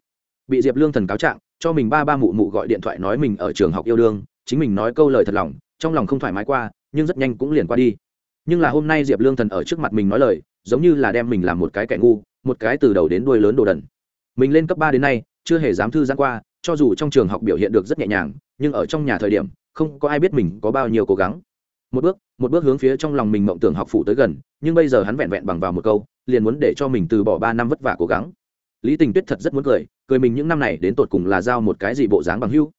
Bị diệp lương thần cáo trạng, cho mình ba ba mụ mụ gọi điện thoại nói mình ở trường học yêu đương, chính mình nói câu lời thật lòng, trong lòng không thoải mái qua, nhưng rất nhanh cũng liền qua đi. Nhưng là hôm nay diệp lương thần ở trước mặt mình nói lời, giống như là đem mình làm một cái kẻ ngu, một cái từ đầu đến đuôi lớn đồ đần. Mình lên cấp ba đến nay chưa hề dám thư giãn qua, cho dù trong trường học biểu hiện được rất nhẹ nhàng, nhưng ở trong nhà thời điểm, không có ai biết mình có bao nhiêu cố gắng. Một bước một bước hướng phía trong lòng mình mộng tưởng học phủ tới gần, nhưng bây giờ hắn vẹn vẹn bằng vào một câu, liền muốn để cho mình từ bỏ ba năm vất vả cố gắng. Lý tình tuyết thật rất muốn cười cười mình những năm này đến tột cùng là giao một cái gì bộ dáng bằng hưu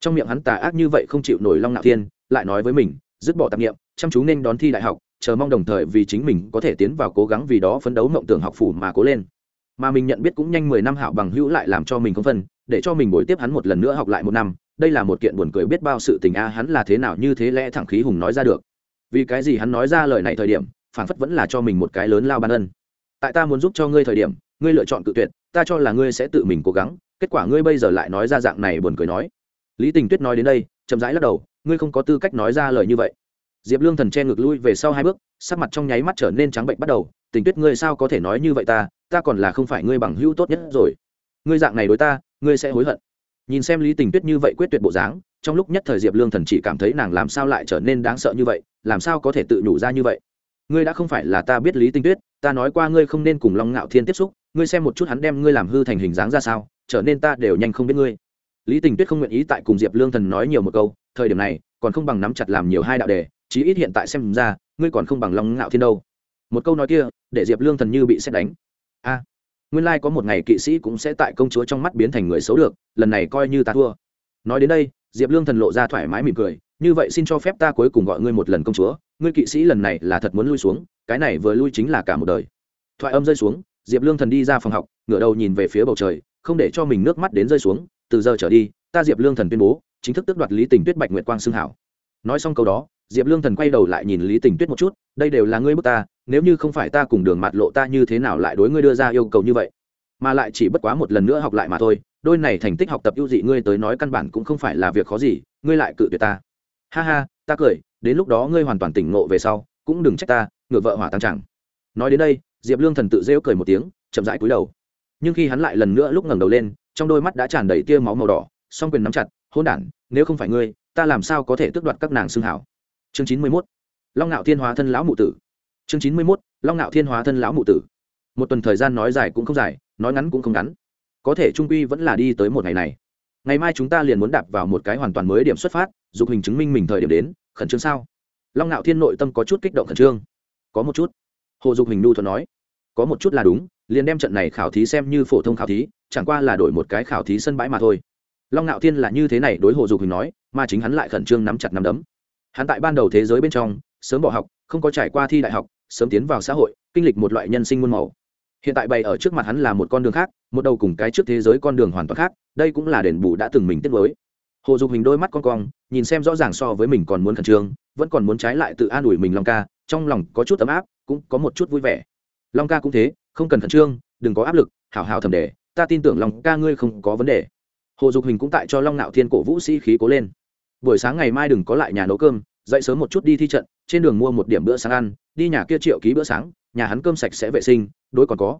trong miệng hắn tà ác như vậy không chịu nổi long nạo thiên, lại nói với mình, dứt bỏ tạp nghiệm, chăm chú nên đón thi đại học, chờ mong đồng thời vì chính mình có thể tiến vào cố gắng vì đó phấn đấu mộng tưởng học phủ mà cố lên mà mình nhận biết cũng nhanh mười năm hảo bằng hữu lại làm cho mình không phân, để cho mình bồi tiếp hắn một lần nữa học lại một năm. Đây là một kiện buồn cười biết bao sự tình a, hắn là thế nào như thế lẽ thẳng khí hùng nói ra được. Vì cái gì hắn nói ra lời này thời điểm phản phất vẫn là cho mình một cái lớn lao ban ân. Tại ta muốn giúp cho ngươi thời điểm, ngươi lựa chọn tự tuyệt, ta cho là ngươi sẽ tự mình cố gắng. Kết quả ngươi bây giờ lại nói ra dạng này buồn cười nói. Lý tình tuyết nói đến đây, chậm rãi lắc đầu, ngươi không có tư cách nói ra lời như vậy. Diệp lương thần che ngược lui về sau hai bước, sắc mặt trong nháy mắt trở nên trắng bệnh bắt đầu. Tình tuyết, ngươi sao có thể nói như vậy ta? Ta còn là không phải ngươi bằng hữu tốt nhất rồi. Ngươi dạng này đối ta, ngươi sẽ hối hận. Nhìn xem lý tình tuyết như vậy quyết tuyệt bộ dáng, trong lúc nhất thời diệp lương thần chỉ cảm thấy nàng làm sao lại trở nên đáng sợ như vậy, làm sao có thể tự nhủ ra như vậy? Ngươi đã không phải là ta biết lý tinh tuyết, ta nói qua ngươi không nên cùng long ngạo thiên tiếp xúc, ngươi xem một chút hắn đem ngươi làm hư thành hình dáng ra sao, trở nên ta đều nhanh không biết ngươi. Lý tình tuyết không nguyện ý tại cùng diệp lương thần nói nhiều một câu, thời điểm này, còn không bằng nắm chặt làm nhiều hai đạo đề, chí ít hiện tại xem ra, ngươi còn không bằng long ngạo thiên đâu. Một câu nói kia, để diệp lương thần như bị xét đánh a nguyên lai có một ngày kỵ sĩ cũng sẽ tại công chúa trong mắt biến thành người xấu được, lần này coi như ta thua. Nói đến đây, diệp lương thần lộ ra thoải mái mỉm cười, như vậy xin cho phép ta cuối cùng gọi ngươi một lần công chúa, ngươi kỵ sĩ lần này là thật muốn lui xuống, cái này vừa lui chính là cả một đời. Thoại âm rơi xuống, diệp lương thần đi ra phòng học, ngửa đầu nhìn về phía bầu trời, không để cho mình nước mắt đến rơi xuống, từ giờ trở đi, ta diệp lương thần tuyên bố, chính thức tước đoạt lý tình tuyết bạch nguyệt quang xưng hảo. Nói xong câu đó diệp lương thần quay đầu lại nhìn lý tình tuyết một chút, đây đều là ngươi bức ta, nếu như không phải ta cùng đường mặt lộ ta như thế nào lại đối ngươi đưa ra yêu cầu như vậy? Mà lại chỉ bất quá một lần nữa học lại mà thôi, đôi này thành tích học tập ưu dị ngươi tới nói căn bản cũng không phải là việc khó gì, ngươi lại cự tuyệt ta. Ha ha, ta cười, đến lúc đó ngươi hoàn toàn tỉnh ngộ về sau, cũng đừng trách ta, ngược vợ hỏa tăng chẳng. Nói đến đây, diệp lương thần tự rêu cười một tiếng, chậm rãi cúi đầu. Nhưng khi hắn lại lần nữa lúc ngẩng đầu lên, trong đôi mắt đã tràn đầy tia máu màu đỏ, song quyền nắm chặt hôn đản, nếu không phải ngươi, ta làm sao có thể tước đoạt các nàng xương hảo? Chương chín mươi mốt, long ngạo thiên hóa thân lão mụ tử. Chương chín mươi mốt, long ngạo thiên hóa thân lão mụ tử. Một tuần thời gian nói dài cũng không dài, nói ngắn cũng không ngắn. Có thể trung quy vẫn là đi tới một ngày này. Ngày mai chúng ta liền muốn đạp vào một cái hoàn toàn mới điểm xuất phát, dục hình chứng minh mình thời điểm đến, khẩn trương sao? Long ngạo thiên nội tâm có chút kích động khẩn trương. Có một chút. Hồ dục hình nu thuận nói. Có một chút là đúng, liền đem trận này khảo thí xem như phổ thông khảo thí, chẳng qua là đổi một cái khảo thí sân bãi mà thôi. Long ngạo thiên là như thế này đối hồ dục hình nói, mà chính hắn lại khẩn trương nắm chặt nắm đấm hắn tại ban đầu thế giới bên trong, sớm bỏ học, không có trải qua thi đại học, sớm tiến vào xã hội, kinh lịch một loại nhân sinh muôn màu. Hiện tại bày ở trước mặt hắn là một con đường khác, một đầu cùng cái trước thế giới con đường hoàn toàn khác, đây cũng là đền bù đã từng mình tiết với hồ dục hình đôi mắt con cong, nhìn xem rõ ràng so với mình còn muốn khẩn trương, vẫn còn muốn trái lại tự an ủi mình long ca, trong lòng có chút ấm áp, cũng có một chút vui vẻ. Long ca cũng thế, không cần khẩn trương, đừng có áp lực, hảo hảo thầm đề, ta tin tưởng long ca ngươi không có vấn đề. Hồ dục hình cũng tại cho long nạo thiên cổ vũ sĩ khí cố lên buổi sáng ngày mai đừng có lại nhà nấu cơm, dậy sớm một chút đi thi trận, trên đường mua một điểm bữa sáng ăn, đi nhà kia triệu ký bữa sáng, nhà hắn cơm sạch sẽ vệ sinh, đối còn có.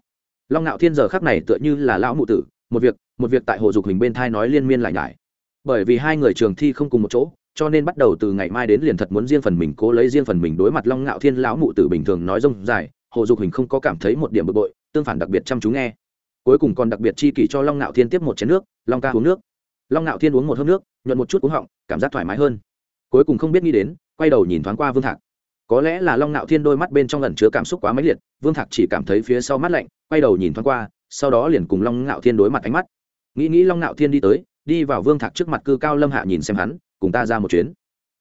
Long nạo thiên giờ khắc này tựa như là lão mụ tử, một việc một việc tại hồ dục hình bên thai nói liên miên lại nhải. Bởi vì hai người trường thi không cùng một chỗ, cho nên bắt đầu từ ngày mai đến liền thật muốn riêng phần mình cố lấy riêng phần mình đối mặt long ngạo thiên lão mụ tử bình thường nói rông dài hồ dục hình không có cảm thấy một điểm bực bội, tương phản đặc biệt chăm chú nghe. Cuối cùng còn đặc biệt chi kỷ cho long ngạo thiên tiếp một chén nước, long ca uống nước long ngạo thiên uống một hớp nước, nhuận một chút uống họng, cảm giác thoải mái hơn. Cuối cùng không biết nghĩ đến, quay đầu nhìn thoáng qua vương thạc. Có lẽ là long ngạo thiên đôi mắt bên trong lần chứa cảm xúc quá mãnh liệt, vương thạc chỉ cảm thấy phía sau mắt lạnh, quay đầu nhìn thoáng qua, sau đó liền cùng long ngạo thiên đối mặt ánh mắt. Nghĩ nghĩ long ngạo thiên đi tới, đi vào vương thạc trước mặt cư cao lâm hạ nhìn xem hắn, cùng ta ra một chuyến.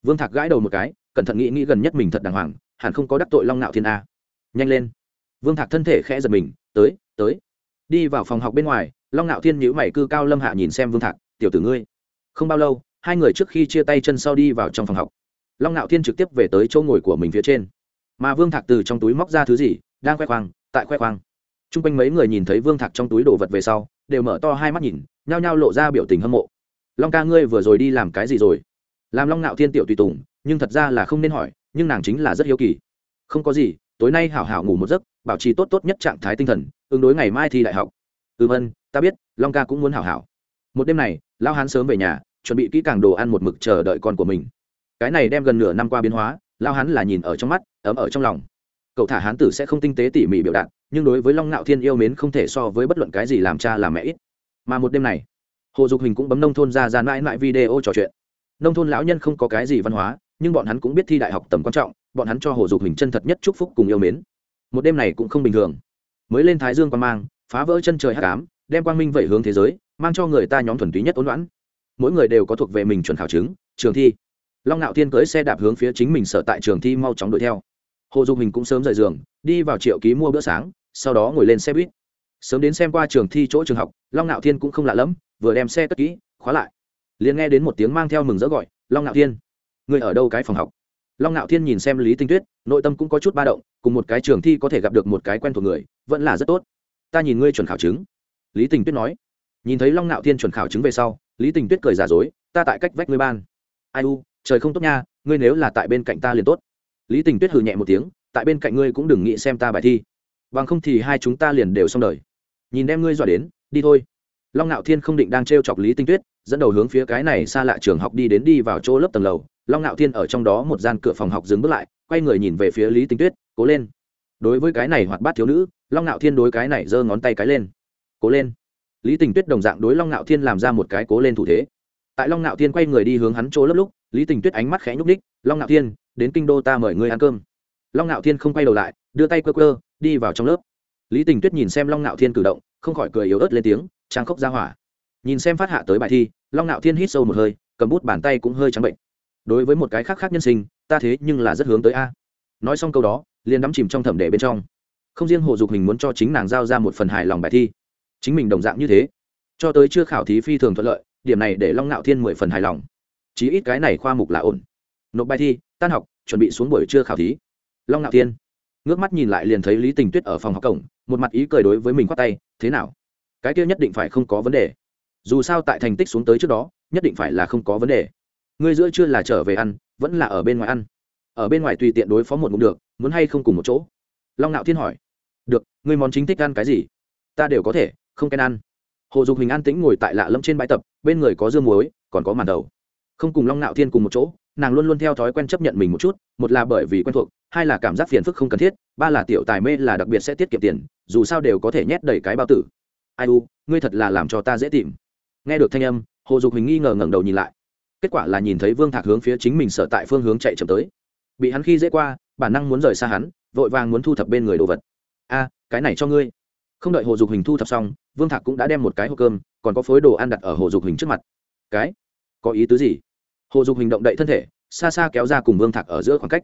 Vương thạc gãi đầu một cái, cẩn thận nghĩ nghĩ gần nhất mình thật đàng hoàng, hẳn không có đắc tội long ngạo thiên a. Nhanh lên. Vương thạc thân thể khẽ giật mình, tới tới. Đi vào phòng học bên ngoài, long ngạo thiên nhữ mày cư cao lâm hạ nhìn xem vương thạc tiểu tử ngươi. Không bao lâu, hai người trước khi chia tay chân sau đi vào trong phòng học. Long ngạo thiên trực tiếp về tới chỗ ngồi của mình phía trên. Mà vương thạc từ trong túi móc ra thứ gì, đang khoe khoang, tại khoe khoang. T r u n g quanh mấy người nhìn thấy vương thạc trong túi đồ vật về sau, đều mở to hai mắt nhìn, nhao nhao lộ ra biểu tình hâm mộ. Long ca ngươi vừa rồi đi làm cái gì rồi? Làm long ngạo thiên tiểu tùy tùng, nhưng thật ra là không nên hỏi, nhưng nàng chính là rất hiếu kỳ. Không có gì, tối nay hảo hảo ngủ một giấc, bảo trì tốt tốt nhất trạng thái tinh thần, ứng đối ngày mai thi đại học. Ừm, ân, ta biết, long ca cũng muốn hảo hảo một đêm này lao hán sớm về nhà, chuẩn bị kỹ càng đồ ăn một mực chờ đợi con của mình. Cái này đem gần nửa năm qua biến hóa lao hắn là nhìn ở trong mắt, ấm ở trong lòng. Cậu thả hán tử sẽ không tinh tế tỉ mỉ biểu đạt, nhưng đối với long ngạo thiên yêu mến không thể so với bất luận cái gì làm cha làm mẹ ít. Mà một đêm này, hồ dục hình cũng bấm nông thôn ra ra mãi mãi video trò chuyện. Nông thôn lão nhân không có cái gì văn hóa, nhưng bọn hắn cũng biết thi đại học tầm quan trọng, bọn hắn cho hồ dục hình chân thật nhất chúc phúc cùng yêu mến. Một đêm này cũng không bình thường. Mới lên thái dương quan mang, phá vỡ chân trời hát cám đem quang minh vẩy hướng thế giới mang cho người ta nhóm thuần túy nhất ôn loãn. Mỗi người đều có thuộc về mình chuẩn khảo chứng, trường thi. Long ngạo thiên cưới xe đạp hướng phía chính mình sở tại trường thi mau chóng đuổi theo. Hồ dục hình cũng sớm rời giường, đi vào triệu ký mua bữa sáng, sau đó ngồi lên xe buýt. Sớm đến xem qua trường thi chỗ trường học, long ngạo thiên cũng không lạ lẫm, vừa đem xe cất kỹ, khóa lại. Liền nghe đến một tiếng mang theo mừng rỡ gọi, long ngạo thiên, người ở đâu cái phòng học? Long ngạo thiên nhìn xem lý tinh tuyết, nội tâm cũng có chút ba động, cùng một cái trường thi có thể gặp được một cái quen thuộc người, vẫn là rất tốt. Ta nhìn ngươi chuẩn khảo chứng. Lý tình tuyết nói nhìn thấy long Nạo thiên chuẩn khảo chứng về sau, lý tình tuyết cười giả dối, ta tại cách vách ngươi ban. Ai u, trời không tốt nha, ngươi nếu là tại bên cạnh ta liền tốt. Lý tình tuyết hừ nhẹ một tiếng, tại bên cạnh ngươi cũng đừng nghĩ xem ta bài thi, bằng không thì hai chúng ta liền đều xong đời. Nhìn đem ngươi dọa đến, đi thôi. Long Nạo thiên không định đang t r e o chọc lý tinh tuyết, dẫn đầu hướng phía cái này xa lạ trường học đi đến đi vào chỗ lớp tầng lầu. Long Nạo thiên ở trong đó một gian cửa phòng học dừng bước lại, quay người nhìn về phía lý tinh tuyết, cố lên. Đối với cái này hoạt bát thiếu nữ, long Nạo thiên đối cái này giơ ngón tay cái lên. Cố lên lý tình tuyết đồng dạng đối long ngạo thiên làm ra một cái cố lên thủ thế. Tại long ngạo thiên quay người đi hướng hắn chỗ lớp lúc, lý tình tuyết ánh mắt khẽ nhúc đích long ngạo thiên, đến kinh đô ta mời ngươi ăn cơm. Long ngạo thiên không quay đầu lại, đưa tay quơ quơ, đi vào trong lớp. Lý tình tuyết nhìn xem long ngạo thiên cử động, không khỏi cười yếu ớt lên tiếng, trang khốc ra hỏa. Nhìn xem phát hạ tới bài thi, long ngạo thiên hít sâu một hơi, cầm bút bàn tay cũng hơi trắng bệnh. Đối với một cái khác khác nhân sinh, ta thế nhưng là rất hướng tới a. Nói xong câu đó, liền đắm chìm trong thẩm đệ bên trong. Không riêng hồ dục hình muốn cho chính nàng giao ra một phần hài lòng bài thi chính mình đồng dạng như thế. Cho tới chưa khảo thí phi thường thuận lợi, điểm này để long ngạo thiên mười phần hài lòng. Chí ít cái này khoa mục là ổn. Nộp bài thi, tan học, chuẩn bị xuống buổi trưa khảo thí. Long ngạo thiên ngước mắt nhìn lại liền thấy lý tình tuyết ở phòng học cổng, một mặt ý cười đối với mình khoát tay, thế nào? Cái kia nhất định phải không có vấn đề. Dù sao tại thành tích xuống tới trước đó, nhất định phải là không có vấn đề. Ngươi giữa chưa là trở về ăn, vẫn là ở bên ngoài ăn. Ở bên ngoài tùy tiện đối phó một cũng được, muốn hay không cùng một chỗ? Long ngạo thiên hỏi. Được, ngươi món chính thích ăn cái gì? Ta đều có thể không kén ăn. Hồ dục hình an tĩnh ngồi tại lạ lâm trên bãi tập, bên người có dương muối, còn có màn đầu. Không cùng long nạo thiên cùng một chỗ, nàng luôn luôn theo thói quen chấp nhận mình một chút, một là bởi vì quen thuộc, hai là cảm giác phiền phức không cần thiết, ba là tiểu tài mê là đặc biệt sẽ tiết kiệm tiền, dù sao đều có thể nhét đầy cái bao tử. Ai u, ngươi thật là làm cho ta dễ tìm. Nghe được thanh âm, hồ dục hình nghi ngờ ngẩng đầu nhìn lại. Kết quả là nhìn thấy vương thạc hướng phía chính mình sở tại phương hướng chạy chậm tới. Bị hắn khi dễ qua, bản năng muốn rời xa hắn, vội vàng muốn thu thập bên người đồ vật. A, cái này cho ngươi không đợi hồ dục hình thu thập xong, vương thạc cũng đã đem một cái hộp cơm, còn có phối đồ ăn đặt ở hồ dục hình trước mặt. Cái? Có ý tứ gì? Hồ dục hình động đậy thân thể, xa xa kéo ra cùng vương thạc ở giữa khoảng cách.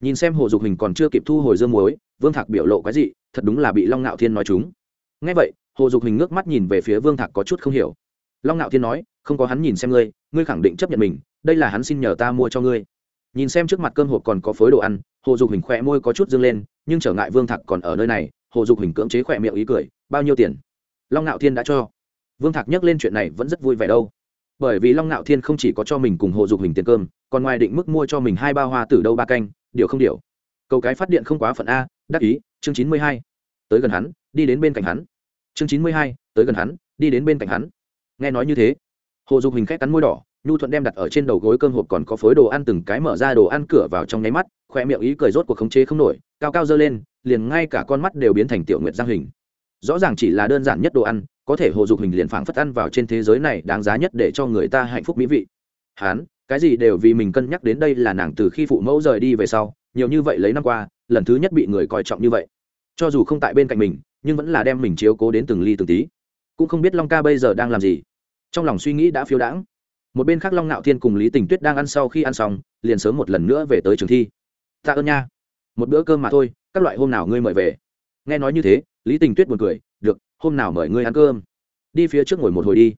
Nhìn xem hồ dục hình còn chưa kịp thu hồi dương muối, vương thạc biểu lộ cái gì thật đúng là bị long ngạo thiên nói chúng ngay vậy, hồ dục hình ngước mắt nhìn về phía vương thạc có chút không hiểu. Long ngạo thiên nói, không có hắn nhìn xem ngươi ngươi khẳng định chấp nhận mình, đây là hắn xin nhờ ta mua cho ngươi. Nhìn xem trước mặt cơm hộp còn có phối đồ ăn, hồ dục hình khỏe môi có chút dâng lên, nhưng trở ngại vương thạc còn ở nơi này hồ dục hình cưỡng chế khỏe miệng ý cười, bao nhiêu tiền? Long ngạo thiên đã cho. Vương thạc nhắc lên chuyện này vẫn rất vui vẻ đâu. Bởi vì long ngạo thiên không chỉ có cho mình cùng hồ dục hình tiền cơm, còn ngoài định mức mua cho mình hai ba hoa từ đâu ba canh, điều không điều. Cầu cái phát điện không quá phận a, đắc ý, chương chín mươi hai. Tới gần hắn, đi đến bên cạnh hắn. Chương chín mươi hai, tới gần hắn, đi đến bên cạnh hắn. Nghe nói như thế, hồ dục hình khét cắn môi đỏ nhu thuận đem đặt ở trên đầu gối cơm hộp còn có phối đồ ăn từng cái mở ra đồ ăn cửa vào trong nháy mắt khoe miệng ý cười rốt cuộc khống chế không nổi, cao cao dơ lên, liền ngay cả con mắt đều biến thành tiểu nguyệt giang hình. Rõ ràng chỉ là đơn giản nhất đồ ăn, có thể hồ dục hình liền phảng phất ăn vào trên thế giới này đáng giá nhất để cho người ta hạnh phúc mỹ vị. Hán, cái gì đều vì mình cân nhắc đến đây là nàng từ khi phụ mẫu rời đi về sau, nhiều như vậy lấy năm qua, lần thứ nhất bị người coi trọng như vậy. Cho dù không tại bên cạnh mình, nhưng vẫn là đem mình chiếu cố đến từng ly từng tí. Cũng không biết long ca bây giờ đang làm gì. Trong lòng suy nghĩ đã phiếu đãng một bên khác long ngạo thiên cùng lý tình tuyết đang ăn sau khi ăn xong, liền sớm một lần nữa về tới trường thi. Tạ ơn nha. Một bữa cơm mà thôi, các loại hôm nào ngươi mời về? Nghe nói như thế, lý tình tuyết buồn cười, được, hôm nào mời ngươi ăn cơm? Đi phía trước ngồi một hồi đi.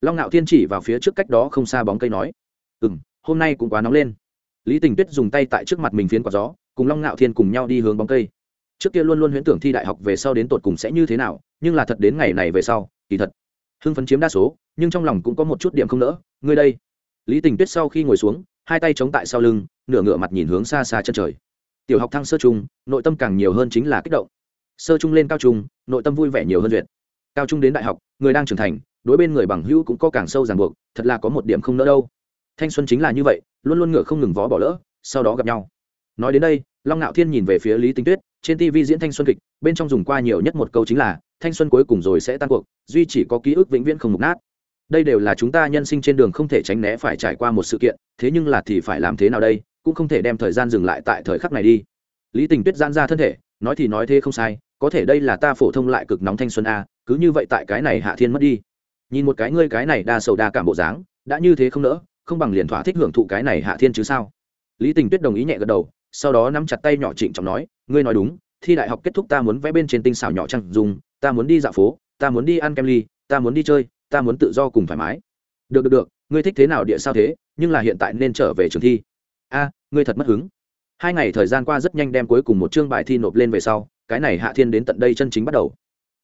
Long ngạo thiên chỉ vào phía trước cách đó không xa bóng cây nói ừ m hôm nay cũng quá nóng lên. Lý tình tuyết dùng tay tại trước mặt mình phiến quả gió, cùng long ngạo thiên cùng nhau đi hướng bóng cây. Trước kia luôn luôn huyễn tưởng thi đại học về sau đến tột cùng sẽ như thế nào, nhưng là thật đến ngày này về sau, kỳ thật, hưng phấn chiếm đa số, nhưng trong lòng cũng có một chút điểm không nỡ ngươi đây. Lý tình tuyết sau khi ngồi xuống, hai tay chống tại sau lưng, nửa ngựa mặt nhìn hướng xa xa chân trời. Tiểu học thăng sơ trung, nội tâm càng nhiều hơn chính là kích động. Sơ trung lên cao trung, nội tâm vui vẻ nhiều hơn duyệt. Cao trung đến đại học, người đang trưởng thành, đối bên người bằng hữu cũng có càng sâu ràng buộc, thật là có một điểm không nỡ đâu. Thanh xuân chính là như vậy, luôn luôn ngựa không ngừng vó bỏ lỡ, sau đó gặp nhau. Nói đến đây, long ngạo thiên nhìn về phía lý tinh tuyết, trên tv diễn thanh xuân kịch, bên trong dùng qua nhiều nhất một câu chính là, thanh xuân cuối cùng rồi sẽ tan cuộc, duy chỉ có ký ức vĩnh viễn không mục nát đây đều là chúng ta nhân sinh trên đường không thể tránh né phải trải qua một sự kiện, thế nhưng là thì phải làm thế nào đây, cũng không thể đem thời gian dừng lại tại thời khắc này đi. Lý tình tuyết giãn ra thân thể, nói thì nói thế không sai, có thể đây là ta phổ thông lại cực nóng thanh xuân a, cứ như vậy tại cái này hạ thiên mất đi. Nhìn một cái ngươi cái này đa sầu đa cảm bộ dáng, đã như thế không nỡ, không bằng liền thỏa thích hưởng thụ cái này hạ thiên chứ sao? Lý tình tuyết đồng ý nhẹ gật đầu, sau đó nắm chặt tay nhỏ trịnh trọng nói, ngươi nói đúng, thi đại học kết thúc ta muốn vẽ bên trên tinh xảo nhỏ trăng dùng, ta muốn đi dạo phố, ta muốn đi ăn kem ly, ta muốn đi chơi ta muốn tự do cùng thoải mái. Được được được, ngươi thích thế nào địa sao thế, nhưng là hiện tại nên trở về trường thi. A, ngươi thật mất hứng. Hai ngày thời gian qua rất nhanh đem cuối cùng một chương bài thi nộp lên về sau, cái này hạ thiên đến tận đây chân chính bắt đầu.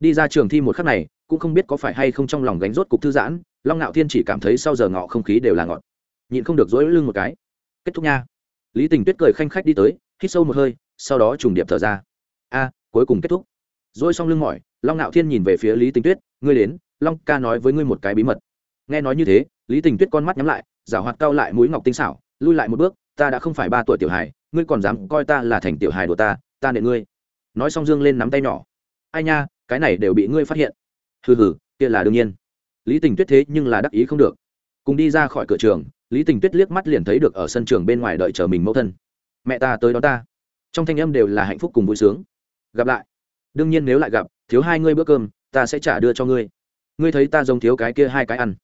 Đi ra trường thi một khắc này, cũng không biết có phải hay không trong lòng gánh rốt cục thư giãn, long ngạo thiên chỉ cảm thấy sau giờ ngọ không khí đều là ngọt. Nhịn không được dối lưng một cái. Kết thúc nha. Lý tình tuyết cười khanh khách đi tới, hít sâu một hơi, sau đó trùng điệp thở ra. A, cuối cùng kết thúc. Dối xong lưng mỏi, long ngạo thiên nhìn về phía lý tình tuyết, ngươi đến long ca nói với ngươi một cái bí mật. Nghe nói như thế, lý tình tuyết con mắt nhắm lại, giả hoạt cao lại mũi ngọc tinh xảo, lui lại một bước, ta đã không phải ba tuổi tiểu hài, ngươi còn dám coi ta là thành tiểu hài của ta ta nệ ngươi. Nói xong dương lên nắm tay nhỏ. Ai nha, cái này đều bị ngươi phát hiện. Hừ hừ, kia là đương nhiên. Lý tình tuyết thế nhưng là đắc ý không được. Cùng đi ra khỏi cửa trường, lý tình tuyết liếc mắt liền thấy được ở sân trường bên ngoài đợi chờ mình mẫu thân. Mẹ ta tới đó ta. Trong thanh âm đều là hạnh phúc cùng vui sướng. Gặp lại. Đương nhiên nếu lại gặp, thiếu hai ngươi bữa cơm, ta sẽ trả đưa cho ngươi ngươi thấy ta giống thiếu cái kia hai cái ăn.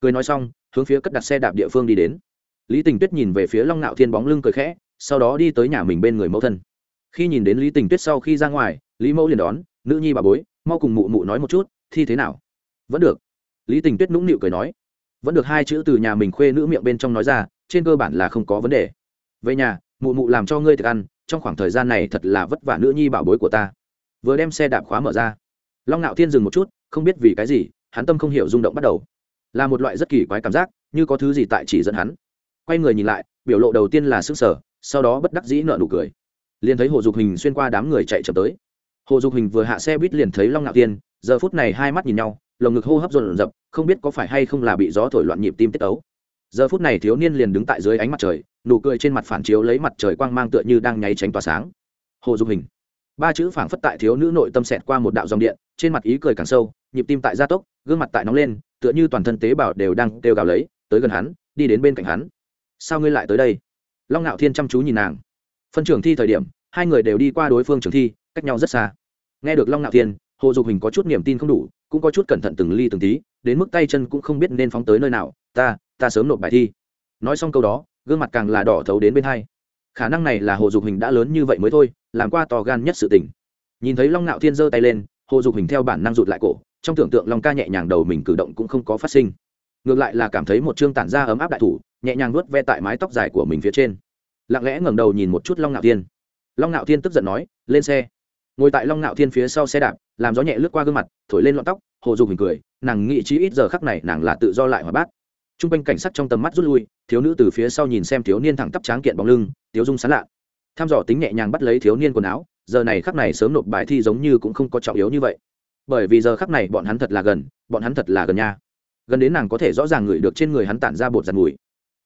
Cười nói xong, hướng phía cất đặt xe đạp địa phương đi đến. Lý tình tuyết nhìn về phía long nạo thiên bóng lưng cười khẽ, sau đó đi tới nhà mình bên người mẫu thân. Khi nhìn đến lý tình tuyết sau khi ra ngoài, lý mẫu liền đón, nữ nhi bà bối, mau cùng mụ mụ nói một chút, thi thế nào? Vẫn được. Lý tình tuyết nũng nịu cười nói. Vẫn được hai chữ từ nhà mình khuê nữ miệng bên trong nói ra, trên cơ bản là không có vấn đề. Về nhà, mụ mụ làm cho ngươi thực ăn, trong khoảng thời gian này thật là vất vả nữ nhi bảo bối của ta. Vừa đem xe đạp khóa mở ra, long nạo thiên dừng một chút, không biết vì cái gì hắn tâm không hiểu rung động bắt đầu. Là một loại rất kỳ quái cảm giác, như có thứ gì tại chỉ dẫn hắn. Quay người nhìn lại, biểu lộ đầu tiên là sức sở sau đó bất đắc dĩ nợ nụ cười. Liền thấy hồ dục hình xuyên qua đám người chạy chậm tới. Hồ dục hình vừa hạ xe buýt liền thấy long ngạo tiên, giờ phút này hai mắt nhìn nhau, lồng ngực hô hấp dồn dập, không biết có phải hay không là bị gió thổi loạn nhịp tim tiết ấu. Giờ phút này thiếu niên liền đứng tại dưới ánh mặt trời, nụ cười trên mặt phản chiếu lấy mặt trời quang mang tựa như đang nháy tránh tỏa sáng. Hồ dục hình. Ba chữ phảng phất tại thiếu nữ nội tâm xẹt qua một đạo dòng điện, trên mặt ý cười càng sâu nhịp tim tại gia tốc, gương mặt tại nóng lên, tựa như toàn thân tế bào đều đang kêu gào lấy, tới gần hắn, đi đến bên cạnh hắn. Sao ngươi lại tới đây? Long ngạo thiên chăm chú nhìn nàng. Phân trường thi thời điểm, hai người đều đi qua đối phương trường thi, cách nhau rất xa. Nghe được long ngạo thiên, hồ dục hình có chút niềm tin không đủ, cũng có chút cẩn thận từng ly từng tí, đến mức tay chân cũng không biết nên phóng tới nơi nào. Ta ta sớm nộp bài thi. Nói xong câu đó, gương mặt càng là đỏ thấu đến bên hai. Khả năng này là hồ dục hình đã lớn như vậy mới thôi, làm qua to gan nhất sự tình. Nhìn thấy long ngạo thiên giơ tay lên, hồ dục hình theo bản năng rụt lại cổ trong tưởng tượng long ca nhẹ nhàng đầu mình cử động cũng không có phát sinh. Ngược lại là cảm thấy một chương tản ra ấm áp đại thủ, nhẹ nhàng nuốt ve tại mái tóc dài của mình phía trên. Lặng lẽ ngẩng đầu nhìn một chút long ngạo thiên. Long ngạo thiên tức giận nói, lên xe. Ngồi tại long ngạo thiên phía sau xe đạp, làm gió nhẹ lướt qua gương mặt, thổi lên lọn tóc, hồ dục hình cười, nàng nghĩ chí ít giờ khắc này nàng là tự do lại hòa bát. T r u n g quanh cảnh sắc trong tầm mắt rút lui, thiếu nữ từ phía sau nhìn xem thiếu niên thẳng tắp tráng kiện bóng lưng, tiếu dung sán lạ. Tham dò tính nhẹ nhàng bắt lấy thiếu niên quần áo, giờ này khắc này sớm nộp bài thi giống như cũng không có trọng yếu như vậy bởi vì giờ khắc này bọn hắn thật là gần, bọn hắn thật là gần nha. Gần đến nàng có thể rõ ràng ngửi được trên người hắn tản ra bột giặt mùi.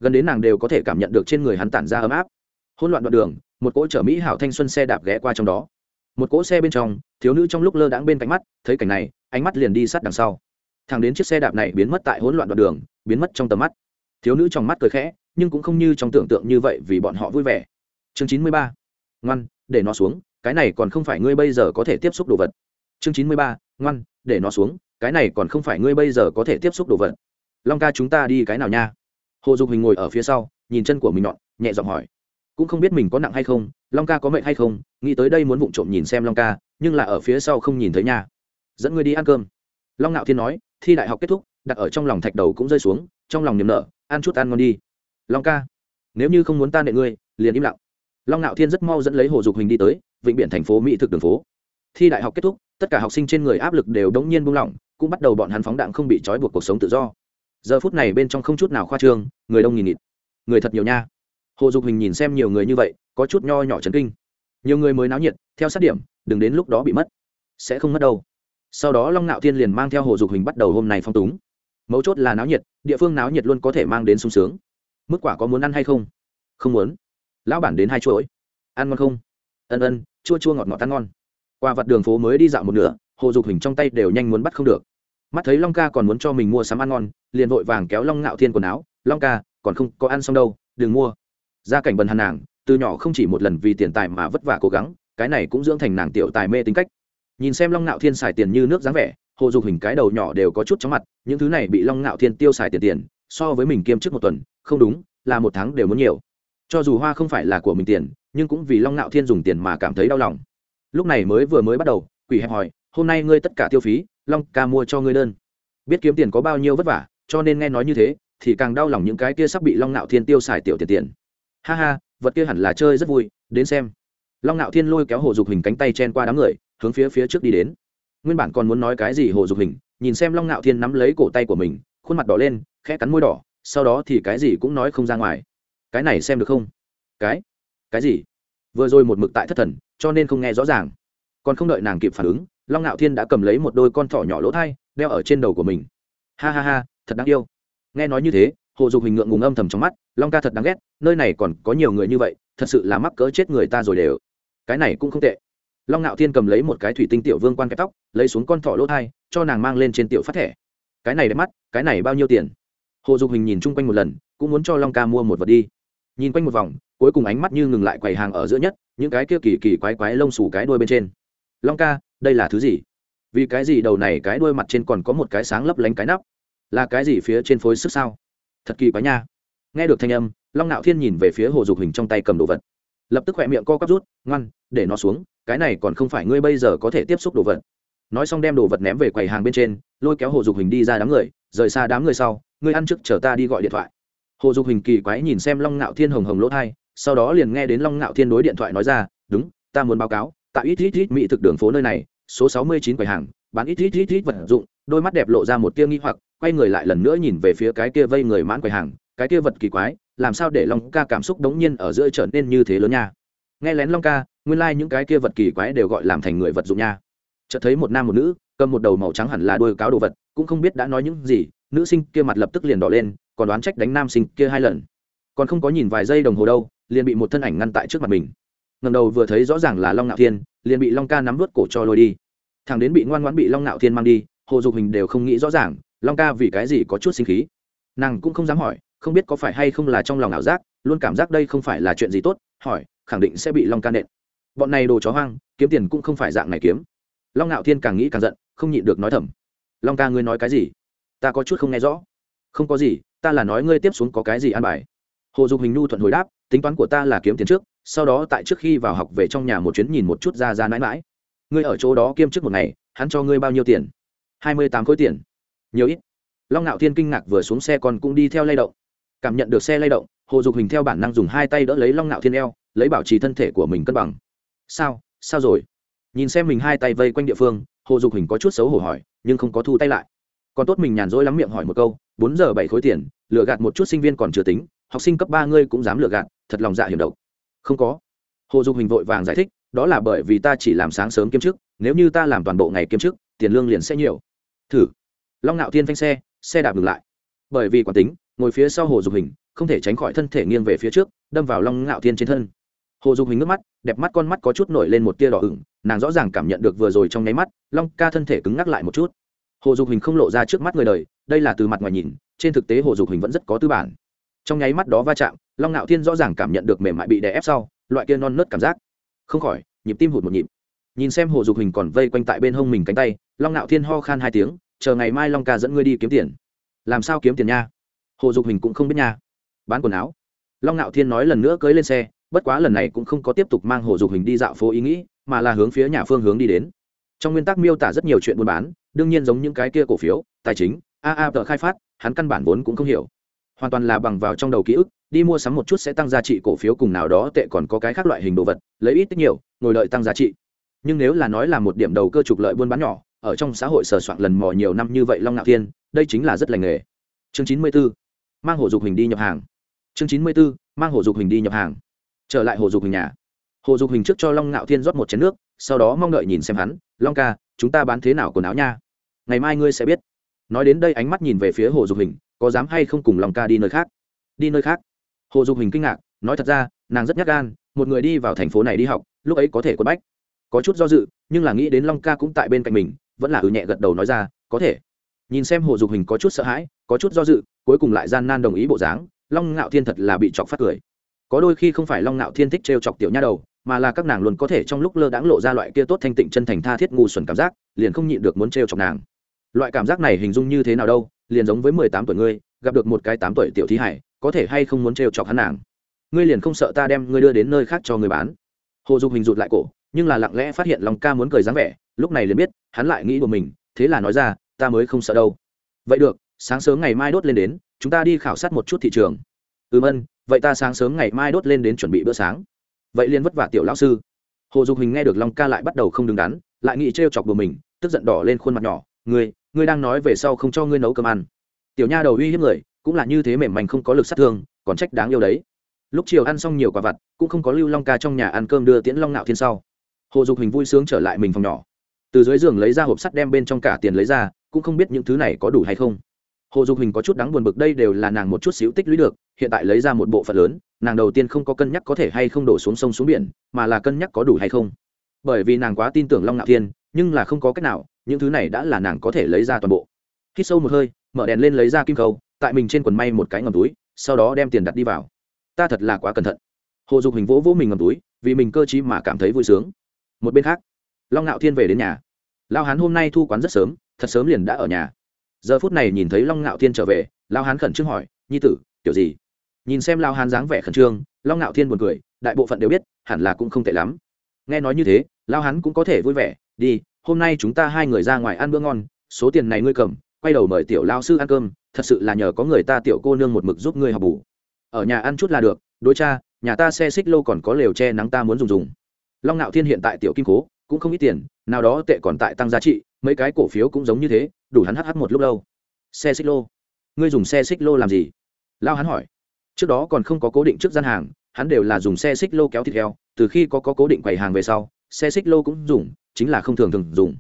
Gần đến nàng đều có thể cảm nhận được trên người hắn tản ra ấm áp. Hỗn loạn đoạn đường, một cỗ chở mỹ hảo thanh xuân xe đạp ghé qua trong đó. Một cỗ xe bên trong, thiếu nữ trong lúc lơ đãng bên cạnh mắt, thấy cảnh này, ánh mắt liền đi sát đằng sau. Thằng đến chiếc xe đạp này biến mất tại hỗn loạn đoạn đường, biến mất trong tầm mắt. Thiếu nữ trong mắt cười khẽ, nhưng cũng không như trong tưởng tượng như vậy vì bọn họ vui vẻ. Chương chín mươi ba. Ngoan, để nó xuống, cái này còn không phải ngươi bây giờ có thể tiếp xúc đồ vật. Chương chín mươi ba ngoan, để nó xuống, cái này còn không phải ngươi bây giờ có thể tiếp xúc đồ vật. Long ca chúng ta đi cái nào nha? Hồ dục hình ngồi ở phía sau, nhìn chân của mình nhọn, nhẹ giọng hỏi. Cũng không biết mình có nặng hay không, long ca có mệnh hay không, nghĩ tới đây muốn vụng trộm nhìn xem long ca, nhưng là ở phía sau không nhìn thấy nhà dẫn ngươi đi ăn cơm. Long ngạo thiên nói, thi đại học kết thúc, đặt ở trong lòng thạch đầu cũng rơi xuống, trong lòng niềm nở, ăn chút ăn ngon đi. Long ca, nếu như không muốn ta nệ ngươi, liền im lặng. Long ngạo thiên rất mau dẫn lấy hồ dục hình đi tới, vịnh biển thành phố mỹ thực đường phố thi đại học kết thúc, tất cả học sinh trên người áp lực đều đống nhiên buông lỏng, cũng bắt đầu bọn hắn phóng đạn không bị trói buộc cuộc sống tự do. Giờ phút này bên trong không chút nào khoa trương, người đông nghìn nghịt. Người thật nhiều nha. Hồ dục hình nhìn xem nhiều người như vậy, có chút nho nhỏ chấn kinh. Nhiều người mới náo nhiệt, theo sát điểm, đừng đến lúc đó bị mất. Sẽ không mất đâu. Sau đó long Nạo thiên liền mang theo hồ dục hình bắt đầu hôm nay phong túng. Mấu chốt là náo nhiệt, địa phương náo nhiệt luôn có thể mang đến sung sướng. Mức quả có muốn ăn hay không? Không muốn. Lão bản đến hai chuỗi. Ăn ngon không? Ân ân, chua chua ngọt ngọt ăn ngon qua vặt đường phố mới đi dạo một nửa, hồ dục hình trong tay đều nhanh muốn bắt không được. Mắt thấy long ca còn muốn cho mình mua sắm ăn ngon, liền vội vàng kéo long ngạo thiên quần áo, long ca, còn không có ăn xong đâu, đừng mua. Gia cảnh bần hàn nàng, từ nhỏ không chỉ một lần vì tiền tài mà vất vả cố gắng, cái này cũng dưỡng thành nàng tiểu tài mê tính cách. Nhìn xem long ngạo thiên xài tiền như nước dáng vẻ, hồ dục hình cái đầu nhỏ đều có chút chóng mặt, những thứ này bị long ngạo thiên tiêu xài tiền tiền, so với mình kiêm trước một tuần, không đúng, là một tháng đều muốn nhiều. Cho dù hoa không phải là của mình tiền, nhưng cũng vì long ngạo thiên dùng tiền mà cảm thấy đau lòng lúc này mới vừa mới bắt đầu, quỷ hẹp hỏi, hôm nay ngươi tất cả tiêu phí, long ca mua cho ngươi đơn. Biết kiếm tiền có bao nhiêu vất vả, cho nên nghe nói như thế, thì càng đau lòng những cái kia sắp bị long ngạo thiên tiêu xài tiểu tiền tiền. Ha ha, vật kia hẳn là chơi rất vui, đến xem. Long ngạo thiên lôi kéo hồ dục hình cánh tay chen qua đám người, hướng phía phía trước đi đến. Nguyên bản còn muốn nói cái gì hồ dục hình, nhìn xem long ngạo thiên nắm lấy cổ tay của mình, khuôn mặt đỏ lên, khẽ cắn môi đỏ, sau đó thì cái gì cũng nói không ra ngoài. Cái này xem được không? Cái? Cái gì? Vừa rồi một mực tại thất thần cho nên không nghe rõ ràng. Còn không đợi nàng kịp phản ứng, long ngạo thiên đã cầm lấy một đôi con thỏ nhỏ lỗ thai, đeo ở trên đầu của mình. Ha ha ha, thật đáng yêu. Nghe nói như thế, hồ dục hình ngượng ngùng âm thầm trong mắt, long ca thật đáng ghét, nơi này còn có nhiều người như vậy, thật sự là mắc cỡ chết người ta rồi đều. Cái này cũng không tệ. Long ngạo thiên cầm lấy một cái thủy tinh tiểu vương quan kẹp tóc, lấy xuống con thỏ lỗ thai, cho nàng mang lên trên tiểu phát thẻ. Cái này đẹp mắt, cái này bao nhiêu tiền? Hồ dục hình nhìn chung quanh một lần, cũng muốn cho long ca mua một vật đi. Nhìn quanh một vòng, cuối cùng ánh mắt như ngừng lại quầy hàng ở giữa nhất những cái kia kỳ kỳ quái quái lông xù cái đuôi bên trên. Long ca, đây là thứ gì? Vì cái gì đầu này cái đuôi mặt trên còn có một cái sáng lấp lánh cái nắp? Là cái gì phía trên phối sức sao? Thật kỳ quái nha. Nghe được thanh âm, long nạo thiên nhìn về phía hồ dục hình trong tay cầm đồ vật. Lập tức khỏe miệng co quắp rút, ngoan, để nó xuống, cái này còn không phải ngươi bây giờ có thể tiếp xúc đồ vật. Nói xong đem đồ vật ném về quầy hàng bên trên, lôi kéo hồ dục hình đi ra đám người, rời xa đám người sau, ngươi ăn trước chờ ta đi gọi điện thoại. Hồ dục hình kỳ quái nhìn xem long Nạo thiên hồng hồng lỗ thai sau đó liền nghe đến long ngạo thiên đối điện thoại nói ra, đúng, ta muốn báo cáo, tại ít ít ít mỹ thực đường phố nơi này, số sáu mươi chín quầy hàng, bán ít ít ít ít vật dụng. Đôi mắt đẹp lộ ra một tia nghi hoặc, quay người lại lần nữa nhìn về phía cái kia vây người mãn quầy hàng, cái kia vật kỳ quái, làm sao để long ca cảm xúc đống nhiên ở giữa trở nên như thế lớn nha? Nghe lén long ca, nguyên lai、like、những cái kia vật kỳ quái đều gọi làm thành người vật dụng nha. Chợt thấy một nam một nữ, cầm một đầu màu trắng hẳn là đôi cáo đồ vật, cũng không biết đã nói những gì, nữ sinh kia mặt lập tức liền đỏ lên, còn đoán trách đánh nam sinh kia hai lần. Còn không có nhìn vài giây đồng hồ đâu liền bị một thân ảnh ngăn tại trước mặt mình. Ngầm đầu vừa thấy rõ ràng là long ngạo thiên, liền bị long ca nắm vớt cổ cho lôi đi. Thằng đến bị ngoan ngoãn bị long ngạo thiên mang đi, hồ dục hình đều không nghĩ rõ ràng, long ca vì cái gì có chút sinh khí. Nàng cũng không dám hỏi, không biết có phải hay không là trong lòng ảo giác, luôn cảm giác đây không phải là chuyện gì tốt, hỏi, khẳng định sẽ bị long ca nện. Bọn này đồ chó hoang, kiếm tiền cũng không phải dạng này kiếm. Long ngạo thiên càng nghĩ càng giận, không nhịn được nói thầm. Long ca ngươi nói cái gì? Ta có chút không nghe rõ. Không có gì, ta là nói ngươi tiếp xuống có cái gì ăn bài. Hồ dục hình nhu thuận hồi đáp tính toán của ta là kiếm tiền trước, sau đó tại trước khi vào học về trong nhà một chuyến nhìn một chút ra ra mãi mãi ngươi ở chỗ đó kiêm trước một ngày, hắn cho ngươi bao nhiêu tiền? Hai mươi tám khối tiền. Nhiều ít. Long ngạo thiên kinh ngạc vừa xuống xe còn cũng đi theo lay động. Cảm nhận được xe lay động, hồ dục hình theo bản năng dùng hai tay đỡ lấy long ngạo thiên eo, lấy bảo trì thân thể của mình cân bằng. Sao? Sao rồi? Nhìn xem mình hai tay vây quanh địa phương, hồ dục hình có chút xấu hổ hỏi, nhưng không có thu tay lại. Còn tốt mình nhàn rỗi lắm miệng hỏi một câu, bốn giờ bảy khối tiền, lừa gạt một chút sinh viên còn chưa tính, học sinh cấp ba ngươi cũng dám lừa gạt thật lòng dạ hiểm độc. Không có. Hồ dục hình vội vàng giải thích, đó là bởi vì ta chỉ làm sáng sớm kiêm chức, nếu như ta làm toàn bộ ngày kiêm chức, tiền lương liền sẽ nhiều. Thử. Long ngạo thiên phanh xe xe đạp ngừng lại. Bởi vì quán tính, ngồi phía sau hồ dục hình, không thể tránh khỏi thân thể nghiêng về phía trước, đâm vào long ngạo thiên trên thân. Hồ dục hình nước mắt, đẹp mắt con mắt có chút nổi lên một tia đỏ ửng, nàng rõ ràng cảm nhận được vừa rồi trong nháy mắt, long ca thân thể cứng ngắc lại một chút. Hồ dục hình không lộ ra trước mắt người đời, đây là từ mặt ngoài nhìn, trên thực tế hồ dục hình vẫn rất có tư bản trong nháy mắt đó va chạm, long ngạo thiên rõ ràng cảm nhận được mềm mại bị đè ép sau, loại kia non nớt cảm giác. Không khỏi, nhịp tim hụt một nhịp. Nhìn xem hồ dục hình còn vây quanh tại bên hông mình cánh tay, long ngạo thiên ho khan hai tiếng, chờ ngày mai long ca dẫn ngươi đi kiếm tiền. Làm sao kiếm tiền nha? Hồ dục hình cũng không biết nha. Bán quần áo. Long ngạo thiên nói lần nữa cưới lên xe, bất quá lần này cũng không có tiếp tục mang hồ dục hình đi dạo phố ý nghĩ, mà là hướng phía nhà phương hướng đi đến. Trong nguyên tắc miêu tả rất nhiều chuyện buôn bán, đương nhiên giống những cái kia cổ phiếu, tài chính, a a tờ khai phát, hắn căn bản vốn cũng không hiểu hoàn toàn là bằng vào trong đầu ký ức, đi mua sắm một chút sẽ tăng giá trị cổ phiếu cùng nào đó tệ còn có cái khác loại hình đồ vật, lấy ít tích nhiều, ngồi lợi tăng giá trị. Nhưng nếu là nói là một điểm đầu cơ trục lợi buôn bán nhỏ, ở trong xã hội sờ soạn lần mò nhiều năm như vậy long ngạo thiên, đây chính là rất lành nghề. Chương chín mươi 94. mang hồ dục hình đi nhập hàng. Chương chín mươi 94. mang hồ dục hình đi nhập hàng. Trở lại hồ dục hình nhà. Hồ dục hình trước cho long ngạo thiên rót một chén nước, sau đó mong đợi nhìn xem hắn, long ca, chúng ta bán thế nào quần áo nha? Ngày mai ngươi sẽ biết. Nói đến đây ánh mắt nhìn về phía hồ dục hình có dám hay không cùng long ca đi nơi khác? Đi nơi khác? Hồ dục hình kinh ngạc, nói thật ra, nàng rất nhắc gan, một người đi vào thành phố này đi học, lúc ấy có thể quất bách. Có chút do dự, nhưng là nghĩ đến long ca cũng tại bên cạnh mình, vẫn là ừ nhẹ gật đầu nói ra, có thể. Nhìn xem hồ dục hình có chút sợ hãi, có chút do dự, cuối cùng lại gian nan đồng ý bộ dáng, long ngạo thiên thật là bị chọc phát cười. Có đôi khi không phải long ngạo thiên thích trêu chọc tiểu nha đầu, mà là các nàng luôn có thể trong lúc lơ đãng lộ ra loại kia tốt thanh tịnh chân thành tha thiết ngu xuẩn cảm giác, liền không nhịn được muốn trêu chọc nàng. Loại cảm giác này hình dung như thế nào đâu liền giống với mười tám tuổi ngươi, gặp được một cái tám tuổi tiểu thí hải, có thể hay không muốn trêu chọc hắn nàng? Ngươi liền không sợ ta đem ngươi đưa đến nơi khác cho người bán? Hồ dục hình rụt lại cổ, nhưng là lặng lẽ phát hiện long ca muốn cười dáng vẻ, lúc này liền biết, hắn lại nghĩ của mình, thế là nói ra, ta mới không sợ đâu. Vậy được, sáng sớm ngày mai đốt lên đến, chúng ta đi khảo sát một chút thị trường. Ừm ân vậy ta sáng sớm ngày mai đốt lên đến chuẩn bị bữa sáng. Vậy liền vất vả tiểu lão sư. Hồ dục hình nghe được long ca lại bắt đầu không đứng đắn, lại nghĩ trêu chọc bừa mình, tức giận đỏ lên khuôn mặt nhỏ ngươi ngươi đang nói về sau không cho ngươi nấu cơm ăn. Tiểu nha đầu uy hiếp người, cũng là như thế mềm mảnh không có lực sát thương, còn trách đáng yêu đấy. Lúc chiều ăn xong nhiều quả vặt, cũng không có lưu long ca trong nhà ăn cơm đưa tiễn long nạo thiên sau. Hồ dục hình vui sướng trở lại mình phòng nhỏ. Từ dưới giường lấy ra hộp sắt đem bên trong cả tiền lấy ra, cũng không biết những thứ này có đủ hay không. Hồ dục hình có chút đáng buồn bực đây đều là nàng một chút xíu tích lũy được, hiện tại lấy ra một bộ phận lớn, nàng đầu tiên không có cân nhắc có thể hay không đổ xuống sông xuống biển, mà là cân nhắc có đủ hay không. Bởi vì nàng quá tin tưởng long Nạo thiên, nhưng là không có cách nào những thứ này đã là nàng có thể lấy ra toàn bộ. Hít sâu một hơi, mở đèn lên lấy ra kim khâu, tại mình trên quần may một cái ngầm túi, sau đó đem tiền đặt đi vào. Ta thật là quá cẩn thận. Hồ dục hình vỗ vỗ mình ngầm túi, vì mình cơ chí mà cảm thấy vui sướng. Một bên khác, long ngạo thiên về đến nhà. Lao hán hôm nay thu quán rất sớm, thật sớm liền đã ở nhà. Giờ phút này nhìn thấy long ngạo thiên trở về lao hán khẩn trương hỏi, nhi tử, kiểu gì? Nhìn xem lao hán dáng vẻ khẩn trương, long ngạo thiên buồn cười, đại bộ phận đều biết, hẳn là cũng không tệ lắm. Nghe nói như thế lao hán cũng có thể vui vẻ, đi hôm nay chúng ta hai người ra ngoài ăn bữa ngon số tiền này ngươi cầm quay đầu mời tiểu lao sư ăn cơm thật sự là nhờ có người ta tiểu cô nương một mực giúp ngươi học bù. Ở nhà ăn chút là được đối cha nhà ta xe xích lô còn có lều che nắng ta muốn dùng dùng. Long ngạo thiên hiện tại tiểu kim cố cũng không ít tiền nào đó tệ còn tại tăng giá trị mấy cái cổ phiếu cũng giống như thế đủ hắn hh một lúc lâu. Xe xích lô? Ngươi dùng xe xích lô làm gì? Lao hắn hỏi. Trước đó còn không có cố định trước gian hàng hắn đều là dùng xe xích lô kéo thịt heo từ khi có, có cố định quầy hàng về sau xe xích lô cũng dùng chính là không thường thường dùng.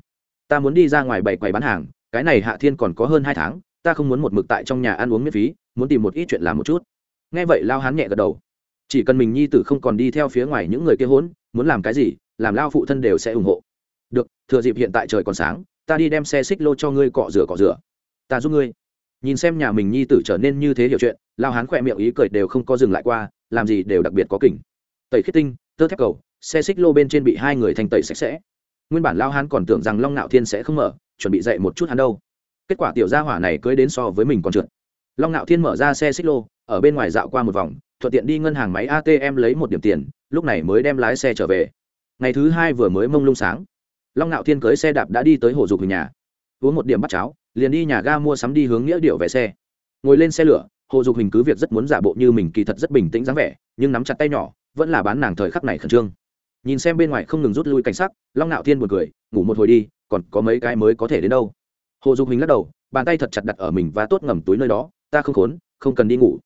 Ta muốn đi ra ngoài bày quầy bán hàng, cái này hạ thiên còn có hơn hai tháng, ta không muốn một mực tại trong nhà ăn uống miễn phí, muốn tìm một ít chuyện làm một chút. Nghe vậy lao Hán nhẹ gật đầu. Chỉ cần mình nhi tử không còn đi theo phía ngoài những người kia hỗn muốn làm cái gì, làm lao phụ thân đều sẽ ủng hộ. Được, thừa dịp hiện tại trời còn sáng, ta đi đem xe xích lô cho ngươi cọ rửa cọ rửa. Ta giúp ngươi. Nhìn xem nhà mình nhi tử trở nên như thế hiểu chuyện, lao hán khỏe miệng ý cười đều không có dừng lại qua, làm gì đều đặc biệt có kỉnh. Tẩy khiết tinh, tơ thép cầu, xe xích lô bên trên bị hai người thành tẩy sạch sẽ nguyên bản lao hán còn tưởng rằng long nạo thiên sẽ không mở, chuẩn bị dậy một chút hắn đâu. Kết quả tiểu gia hỏa này cưới đến so với mình còn trượt. Long nạo thiên mở ra xe xích lô, ở bên ngoài dạo qua một vòng, thuận tiện đi ngân hàng máy atm lấy một điểm tiền, lúc này mới đem lái xe trở về. Ngày thứ hai vừa mới mông lung sáng. Long Nạo thiên cưới xe đạp đã đi tới hồ dục hình nhà. Uống một điểm bắt cháo, liền đi nhà ga mua sắm đi hướng nghĩa điệu về xe. Ngồi lên xe lửa, hồ dục hình cứ việc rất muốn giả bộ như mình kỳ thật rất bình tĩnh dáng vẻ, nhưng nắm chặt tay nhỏ, vẫn là bán nàng thời khắc này khẩn trương nhìn xem bên ngoài không ngừng rút lui cảnh sắc, long ngạo thiên buồn cười, ngủ một hồi đi, còn có mấy cái mới có thể đến đâu? Hồ dục hình lắc đầu, bàn tay thật chặt đặt ở mình và tốt ngầm túi nơi đó, ta không khốn, không cần đi ngủ.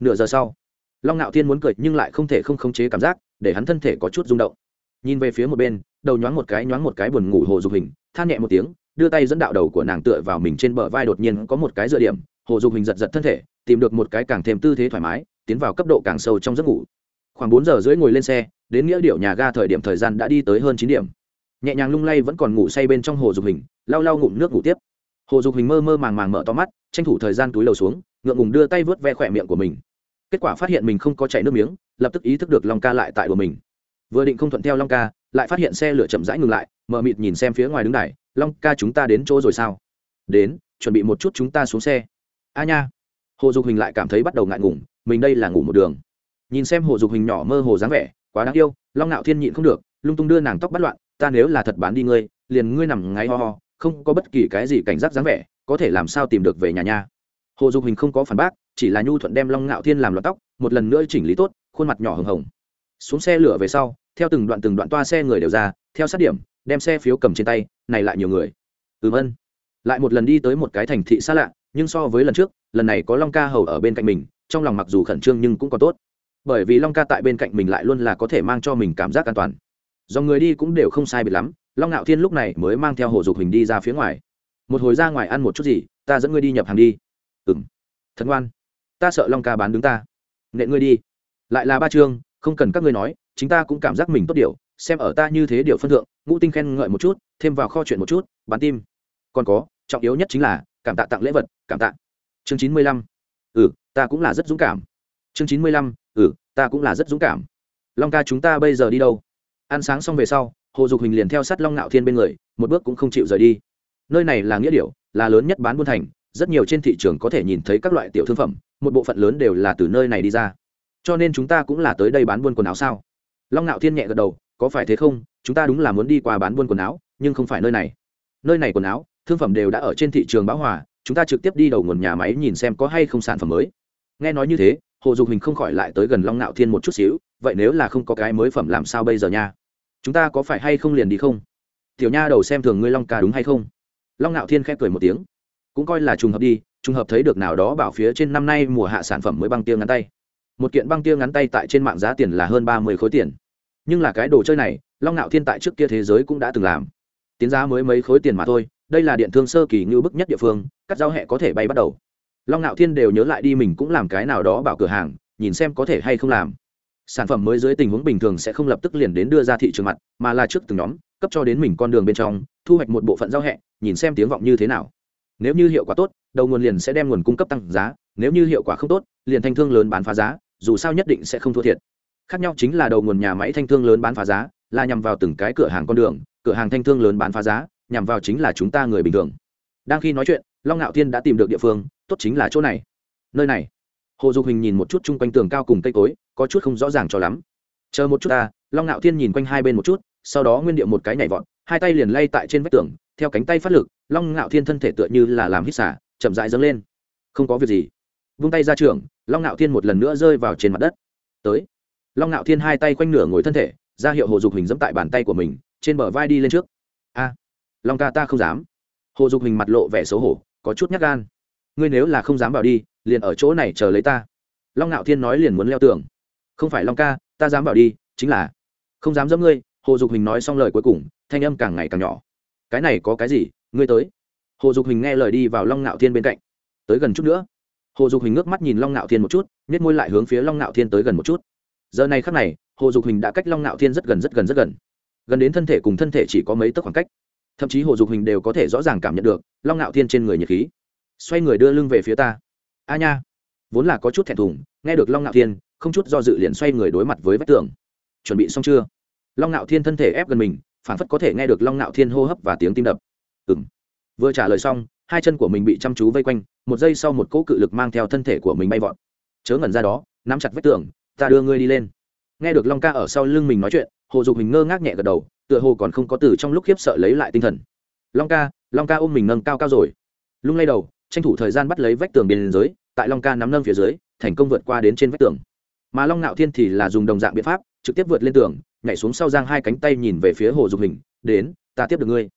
Nửa giờ sau, long ngạo thiên muốn cười nhưng lại không thể không khống chế cảm giác, để hắn thân thể có chút rung động. Nhìn về phía một bên, đầu nhoáng một cái nhoáng một cái buồn ngủ hồ dục hình than nhẹ một tiếng, đưa tay dẫn đạo đầu của nàng tựa vào mình trên bờ vai đột nhiên có một cái dựa điểm. Hồ dục hình giật giật thân thể, tìm được một cái càng thêm tư thế thoải mái, tiến vào cấp độ càng sâu trong giấc ngủ. Khoảng bốn giờ rưỡi ngồi lên xe đến nghĩa điệu nhà ga thời điểm thời gian đã đi tới hơn chín điểm. Nhẹ nhàng lung lay vẫn còn ngủ say bên trong hồ dục hình, lau lau ngụm nước ngủ tiếp. Hồ dục hình mơ mơ màng màng mở to mắt, tranh thủ thời gian túi lầu xuống, ngượng ngùng đưa tay vớt ve khỏe miệng của mình. Kết quả phát hiện mình không có chảy nước miếng, lập tức ý thức được long ca lại tại của mình. Vừa định không thuận theo long ca, lại phát hiện xe lửa chậm rãi ngừng lại, mờ mịt nhìn xem phía ngoài đứng này long ca chúng ta đến chỗ rồi sao? Đến, chuẩn bị một chút chúng ta xuống xe. A nha. Hồ dục hình lại cảm thấy bắt đầu ngại ngùng, mình đây là ngủ một đường. Nhìn xem hồ dục hình nhỏ mơ hồ dáng vẻ quá đáng yêu, long ngạo thiên nhịn không được, lung tung đưa nàng tóc bắt loạn, ta nếu là thật bán đi ngươi, liền ngươi nằm ngáy ho ho, không có bất kỳ cái gì cảnh giác dáng vẻ, có thể làm sao tìm được về nhà nha? Hồ dục hình không có phản bác, chỉ là nhu thuận đem long ngạo thiên làm loạt tóc, một lần nữa chỉnh lý tốt, khuôn mặt nhỏ hồng hồng. Xuống xe lửa về sau, theo từng đoạn từng đoạn toa xe người đều ra, theo sát điểm, đem xe phiếu cầm trên tay, này lại nhiều người. Ừm ân lại một lần đi tới một cái thành thị xa lạ, nhưng so với lần trước, lần này có long ca hầu ở bên cạnh mình, trong lòng mặc dù khẩn trương nhưng cũng còn tốt bởi vì long ca tại bên cạnh mình lại luôn là có thể mang cho mình cảm giác an toàn. Do người đi cũng đều không sai biệt lắm, long ngạo thiên lúc này mới mang theo hồ dục hình đi ra phía ngoài. Một hồi ra ngoài ăn một chút gì, ta dẫn ngươi đi nhập hàng đi. Ừ m thật ngoan. Ta sợ long ca bán đứng ta. Nện ngươi đi. Lại là ba chương, không cần các ngươi nói, chính ta cũng cảm giác mình tốt điều, xem ở ta như thế điều phân thượng, ngũ tinh khen ngợi một chút, thêm vào kho chuyện một chút, bán tim. Còn có, trọng yếu nhất chính là, cảm tạ tặng lễ vật, cảm tạ. Chương chín mươi lăm. Ừ ta cũng là rất dũng cảm. Chương chín mươi lăm ừ ta cũng là rất dũng cảm. Long ca chúng ta bây giờ đi đâu? Ăn sáng xong về sau, hồ dục hình liền theo sát long ngạo thiên bên người, một bước cũng không chịu rời đi. Nơi này là nghĩa điệu là lớn nhất bán buôn thành, rất nhiều trên thị trường có thể nhìn thấy các loại tiểu thương phẩm, một bộ phận lớn đều là từ nơi này đi ra. Cho nên chúng ta cũng là tới đây bán buôn quần áo sao? Long ngạo thiên nhẹ gật đầu, có phải thế không? Chúng ta đúng là muốn đi qua bán buôn quần áo, nhưng không phải nơi này. Nơi này quần áo, thương phẩm đều đã ở trên thị trường báo hòa, chúng ta trực tiếp đi đầu nguồn nhà máy nhìn xem có hay không sản phẩm mới. Nghe nói như thế hồ dục hình không khỏi lại tới gần long ngạo thiên một chút xíu, vậy nếu là không có cái mới phẩm làm sao bây giờ nha? Chúng ta có phải hay không liền đi không? Tiểu nha đầu xem thường ngươi long ca đúng hay không? Long ngạo thiên khép cười một tiếng. Cũng coi là trùng hợp đi, trùng hợp thấy được nào đó bảo phía trên năm nay mùa hạ sản phẩm mới băng tiêu ngắn tay. Một kiện băng tiêu ngắn tay tại trên mạng giá tiền là hơn ba mươi khối tiền. Nhưng là cái đồ chơi này, long ngạo thiên tại trước kia thế giới cũng đã từng làm. Tiến giá mới mấy khối tiền mà thôi, đây là điện thương sơ kỳ ngưu bức nhất địa phương cắt giao hẹ có thể bay bắt đầu long ngạo thiên đều nhớ lại đi mình cũng làm cái nào đó bảo cửa hàng, nhìn xem có thể hay không làm. Sản phẩm mới dưới tình huống bình thường sẽ không lập tức liền đến đưa ra thị trường mặt, mà là trước từng nhóm, cấp cho đến mình con đường bên trong, thu hoạch một bộ phận giao hẹ, nhìn xem tiếng vọng như thế nào. Nếu như hiệu quả tốt, đầu nguồn liền sẽ đem nguồn cung cấp tăng giá, nếu như hiệu quả không tốt, liền thanh thương lớn bán phá giá, dù sao nhất định sẽ không thua thiệt. Khác nhau chính là đầu nguồn nhà máy thanh thương lớn bán phá giá, là nhằm vào từng cái cửa hàng con đường, cửa hàng thanh thương lớn bán phá giá, nhằm vào chính là chúng ta người bình thường. Đang khi nói chuyện, long ngạo thiên đã tìm được địa phương tốt chính là chỗ này. Nơi này. Hồ dục hình nhìn một chút chung quanh tường cao cùng cây cối, có chút không rõ ràng cho lắm. Chờ một chút ta, long ngạo thiên nhìn quanh hai bên một chút, sau đó nguyên điệu một cái nhảy vọt, hai tay liền lay tại trên vách tường, theo cánh tay phát lực, long ngạo thiên thân thể tựa như là làm hít xả, chậm rãi dâng lên. Không có việc gì. Vung tay ra trường long ngạo thiên một lần nữa rơi vào trên mặt đất. Tới. Long ngạo thiên hai tay quanh nửa ngồi thân thể, ra hiệu hồ dục hình dẫm tại bàn tay của mình, trên bờ vai đi lên trước. A. Long ca ta không dám. Hồ dục hình mặt lộ vẻ xấu hổ, có chút nhắc gan ngươi nếu là không dám vào đi, liền ở chỗ này chờ lấy ta. Long ngạo thiên nói liền muốn leo tường. Không phải long ca, ta dám vào đi, chính là không dám dẫm ngươi. Hồ dục hình nói xong lời cuối cùng, thanh âm càng ngày càng nhỏ. Cái này có cái gì? Ngươi tới. Hồ dục hình nghe lời đi vào long ngạo thiên bên cạnh. Tới gần chút nữa. Hồ dục hình ngước mắt nhìn long ngạo thiên một chút nhét môi lại hướng phía long ngạo thiên tới gần một chút. Giờ này khắc này, hồ dục hình đã cách long ngạo thiên rất gần rất gần rất gần. Gần đến thân thể cùng thân thể chỉ có mấy tấc khoảng cách. Thậm chí hồ dục hình đều có thể rõ ràng cảm nhận được long ngạo thiên trên người nhiệt khí xoay người đưa lưng về phía ta. A nha. Vốn là có chút thẹn thùng, nghe được long ngạo thiên, không chút do dự liền xoay người đối mặt với vách tường. Chuẩn bị xong chưa? Long ngạo thiên thân thể ép gần mình phản phất có thể nghe được long ngạo thiên hô hấp và tiếng tim đập. Ừ m vừa trả lời xong, hai chân của mình bị chăm chú vây quanh, một giây sau một cỗ cự lực mang theo thân thể của mình bay vọt. Chớ ngẩn ra đó, nắm chặt vách tường, ta đưa ngươi đi lên. Nghe được long ca ở sau lưng mình nói chuyện, hồ dục mình ngơ ngác nhẹ gật đầu, tựa hồ còn không có từ trong lúc khiếp sợ lấy lại tinh thần. Long ca long ca ôm mình nâng cao cao rồi. Lung lay đầu tranh thủ thời gian bắt lấy vách tường biên giới tại long ca nắm nâng phía dưới, thành công vượt qua đến trên vách tường. Mà long ngạo thiên thì là dùng đồng dạng biện pháp, trực tiếp vượt lên tường, nhảy xuống sau giang hai cánh tay nhìn về phía hồ dục hình, đến, ta tiếp được ngươi.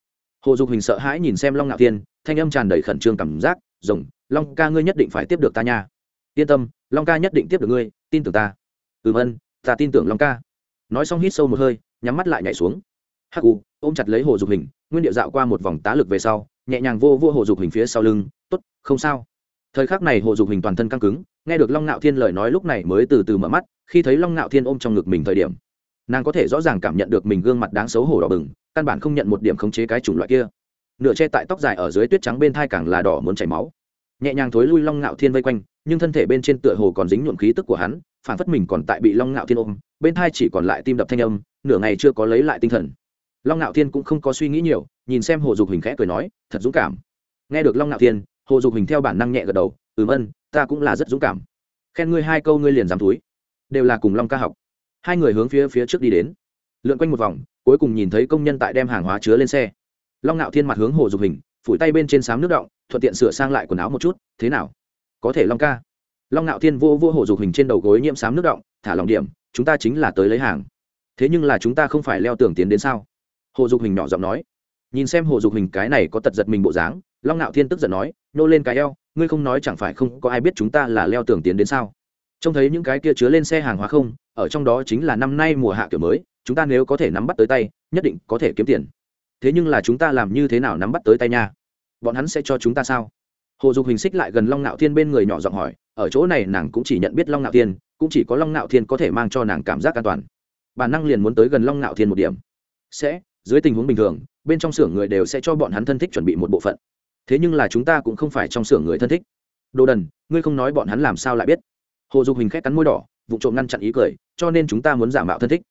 Hồ dục hình sợ hãi nhìn xem long ngạo thiên, thanh âm tràn đầy khẩn trương cảm giác, rồng, long ca ngươi nhất định phải tiếp được ta nha. Yên tâm, long ca nhất định tiếp được ngươi, tin tưởng ta. Ừ vân ta tin tưởng long ca. Nói xong hít sâu một hơi, nhắm mắt lại nhảy xuống. Hắc u, ôm chặt lấy hồ dục hình, nguyên điệu dạo qua một vòng tá lực về sau nhẹ nhàng vô vô hồ dục hình phía sau lưng, tốt, không sao. Thời khắc này hồ dục hình toàn thân căng cứng, nghe được long ngạo thiên lời nói lúc này mới từ từ mở mắt, khi thấy long ngạo thiên ôm trong ngực mình thời điểm, nàng có thể rõ ràng cảm nhận được mình gương mặt đáng xấu hổ đỏ bừng, căn bản không nhận một điểm khống chế cái chủng loại kia. Nửa che tại tóc dài ở dưới tuyết trắng bên thai càng là đỏ muốn chảy máu. Nhẹ nhàng thối lui long ngạo thiên vây quanh, nhưng thân thể bên trên tựa hồ còn dính nhuộm khí tức của hắn, phản phất mình còn tại bị long ngạo thiên ôm, bên thai chỉ còn lại tim đập thanh âm, nửa ngày chưa có lấy lại tinh thần long ngạo thiên cũng không có suy nghĩ nhiều, nhìn xem hồ dục hình khẽ cười nói, thật dũng cảm. Nghe được long ngạo thiên, hồ dục hình theo bản năng nhẹ gật đầu, ừm ân, ta cũng là rất dũng cảm. Khen ngươi hai câu ngươi liền dám túi. Đều là cùng long ca học. Hai người hướng phía phía trước đi đến. Lượn quanh một vòng, cuối cùng nhìn thấy công nhân tại đem hàng hóa chứa lên xe. Long ngạo thiên mặt hướng hồ dục hình phủi tay bên trên sám nước động, thuận tiện sửa sang lại quần áo một chút, thế nào? Có thể long ca? Long ngạo thiên vô vô hồ dục hình trên đầu gối nhiễm sám nước động, thả lòng điểm, chúng ta chính là tới lấy hàng. Thế nhưng là chúng ta không phải leo tường tiến đến sao? Hồ dục hình nhỏ giọng nói. Nhìn xem hồ dục hình cái này có tật giật mình bộ dáng, long ngạo thiên tức giận nói, nô lên cái eo, ngươi không nói chẳng phải không có ai biết chúng ta là leo tường tiến đến sao? Trông thấy những cái kia chứa lên xe hàng hóa không, ở trong đó chính là năm nay mùa hạ kiểu mới, chúng ta nếu có thể nắm bắt tới tay, nhất định có thể kiếm tiền. Thế nhưng là chúng ta làm như thế nào nắm bắt tới tay nha? Bọn hắn sẽ cho chúng ta sao? Hồ dục hình xích lại gần long nạo thiên bên người nhỏ giọng hỏi, ở chỗ này nàng cũng chỉ nhận biết long nạo thiên, cũng chỉ có long nạo thiên có thể mang cho nàng cảm giác an toàn. Bản năng liền muốn tới gần long nạo thiên một điểm. Sẽ dưới tình huống bình thường, bên trong xưởng người đều sẽ cho bọn hắn thân thích chuẩn bị một bộ phận. Thế nhưng là chúng ta cũng không phải trong xưởng người thân thích. Đồ đần, ngươi không nói bọn hắn làm sao lại biết? Hồ dục hình khét cắn môi đỏ, vụ trộm ngăn chặn ý cười, cho nên chúng ta muốn giả mạo thân thích.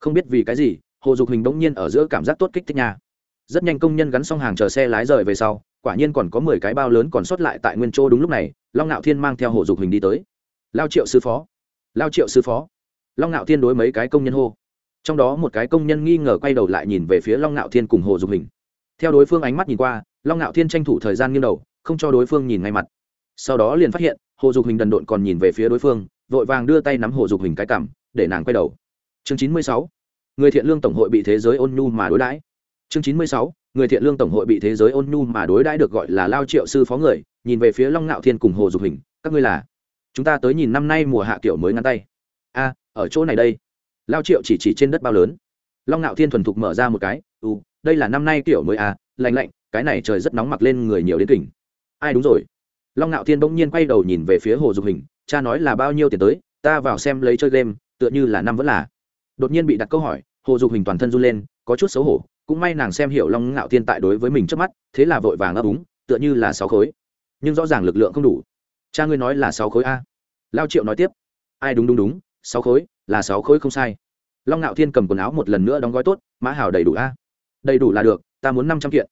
Không biết vì cái gì, hồ dục hình bỗng nhiên ở giữa cảm giác tốt kích thích nha. Rất nhanh công nhân gắn xong hàng chờ xe lái rời về sau, quả nhiên còn có mười cái bao lớn còn sót lại tại nguyên chỗ đúng lúc này, long ngạo thiên mang theo hồ dục hình đi tới. Lao triệu sư phó. Lao triệu sư phó. Long ngạo thiên đối mấy cái công nhân hô trong đó một cái công nhân nghi ngờ quay đầu lại nhìn về phía long ngạo thiên cùng hồ dục hình. Theo đối phương ánh mắt nhìn qua, long ngạo thiên tranh thủ thời gian nghiêng đầu, không cho đối phương nhìn ngay mặt. Sau đó liền phát hiện, hồ dục hình đần độn còn nhìn về phía đối phương, vội vàng đưa tay nắm hồ dục hình cái cảm để nàng quay đầu. Chương chín mươi sáu, người thiện lương tổng hội bị thế giới ôn nhu mà đối đãi. Chương chín mươi sáu, người thiện lương tổng hội bị thế giới ôn nhu mà đối đãi được gọi là lao triệu sư phó người, nhìn về phía long ngạo thiên cùng hồ dục hình, các ngươi là? Chúng ta tới nhìn năm nay mùa hạ kiểu mới ngăn tay. A, ở chỗ này đây lao triệu chỉ chỉ trên đất bao lớn. Long ngạo thiên thuần thục mở ra một cái ừ đây là năm nay kiểu mới à lạnh lạnh, cái này trời rất nóng mặc lên người nhiều đến kỉnh. Ai đúng rồi? Long ngạo thiên bỗng nhiên quay đầu nhìn về phía hồ dục hình, cha nói là bao nhiêu tiền tới, ta vào xem lấy chơi game, tựa như là năm vẫn là. Đột nhiên bị đặt câu hỏi, hồ dục hình toàn thân run lên, có chút xấu hổ, cũng may nàng xem hiểu long ngạo thiên tại đối với mình trước mắt, thế là vội vàng ấp úng, tựa như là sáu khối. Nhưng rõ ràng lực lượng không đủ. Cha ngươi nói là sáu khối a? Lao triệu nói tiếp, ai đúng đúng đúng, sáu khối là sáu khối không sai. Long ngạo thiên cầm quần áo một lần nữa đóng gói tốt, mã hảo đầy đủ a. Đầy đủ là được, ta muốn năm trăm kiện.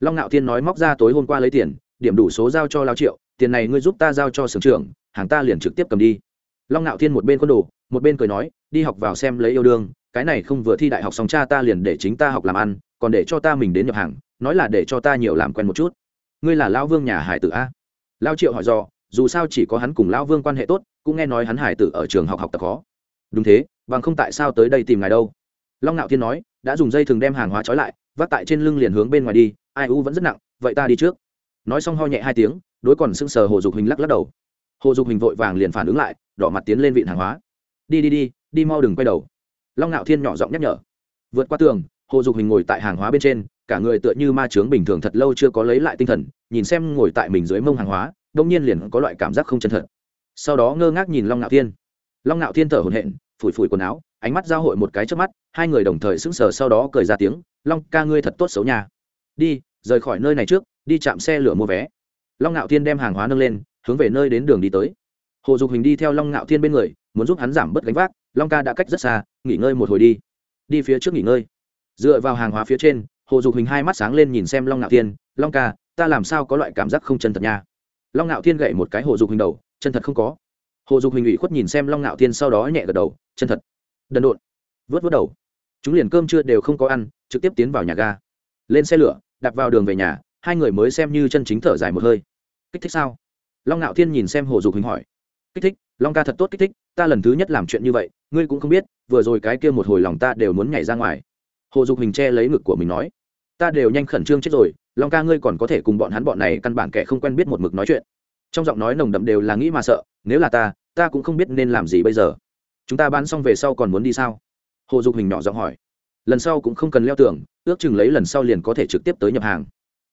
Long ngạo thiên nói móc ra tối hôm qua lấy tiền, điểm đủ số giao cho lao triệu, tiền này ngươi giúp ta giao cho sưởng trưởng, hàng ta liền trực tiếp cầm đi. Long ngạo thiên một bên quân đồ, một bên cười nói, đi học vào xem lấy yêu đương, cái này không vừa thi đại học xong cha ta liền để chính ta học làm ăn, còn để cho ta mình đến nhập hàng, nói là để cho ta nhiều làm quen một chút. Ngươi là lão vương nhà hải tử a? Lao triệu hỏi do dù sao chỉ có hắn cùng lão vương quan hệ tốt, cũng nghe nói hắn hải tử ở trường học học tập khó đúng thế, bằng không tại sao tới đây tìm ngài đâu? Long ngạo thiên nói, đã dùng dây thường đem hàng hóa trói lại, vác tại trên lưng liền hướng bên ngoài đi, ai u vẫn rất nặng, vậy ta đi trước. Nói xong ho nhẹ hai tiếng, đối còn sưng sờ hồ dục hình lắc lắc đầu. Hồ dục hình vội vàng liền phản ứng lại, đỏ mặt tiến lên vịn hàng hóa. Đi đi đi đi mau đừng quay đầu. Long ngạo thiên nhỏ giọng nhắc nhở. Vượt qua tường, hồ dục hình ngồi tại hàng hóa bên trên, cả người tựa như ma trướng bình thường thật lâu chưa có lấy lại tinh thần, nhìn xem ngồi tại mình dưới mông hàng hóa, đông nhiên liền có loại cảm giác không chân thật. Sau đó ngơ ngác nhìn long ngạo thiên long ngạo thiên thở hổn hển, phủi phủi quần áo, ánh mắt giao hội một cái trước mắt, hai người đồng thời sững sờ sau đó cười ra tiếng, long ca ngươi thật tốt xấu nhà đi, rời khỏi nơi này trước, đi chạm xe lửa mua vé. Long ngạo thiên đem hàng hóa nâng lên, hướng về nơi đến đường đi tới. Hồ dục hình đi theo long ngạo thiên bên người, muốn giúp hắn giảm bớt gánh vác, long ca đã cách rất xa, nghỉ ngơi một hồi đi. Đi phía trước nghỉ ngơi. Dựa vào hàng hóa phía trên, hồ dục hình hai mắt sáng lên nhìn xem long ngạo thiên, long ca, ta làm sao có loại cảm giác không chân thật nha? Long ngạo thiên gậy một cái hồ dục hình đầu, chân thật không có hồ dục huỳnh ủy khuất nhìn xem long ngạo thiên sau đó nhẹ gật đầu, chân thật. Đần độn. Vớt vớt đầu. Chúng liền cơm trưa đều không có ăn, trực tiếp tiến vào nhà ga. Lên xe lửa, đạp vào đường về nhà, hai người mới xem như chân chính thở dài một hơi. Kích thích sao? Long ngạo thiên nhìn xem hồ dục huỳnh hỏi. Kích thích, long ca thật tốt kích thích, ta lần thứ nhất làm chuyện như vậy, ngươi cũng không biết, vừa rồi cái kia một hồi lòng ta đều muốn nhảy ra ngoài. Hồ dục huỳnh che lấy ngực của mình nói. Ta đều nhanh khẩn trương chết rồi, long ca ngươi còn có thể cùng bọn hắn bọn này căn bản kẻ không quen biết một mực nói chuyện trong giọng nói nồng đậm đều là nghĩ mà sợ, nếu là ta ta cũng không biết nên làm gì bây giờ. Chúng ta bán xong về sau còn muốn đi sao? Hồ dục hình nhỏ giọng hỏi. Lần sau cũng không cần leo tưởng ước chừng lấy lần sau liền có thể trực tiếp tới nhập hàng.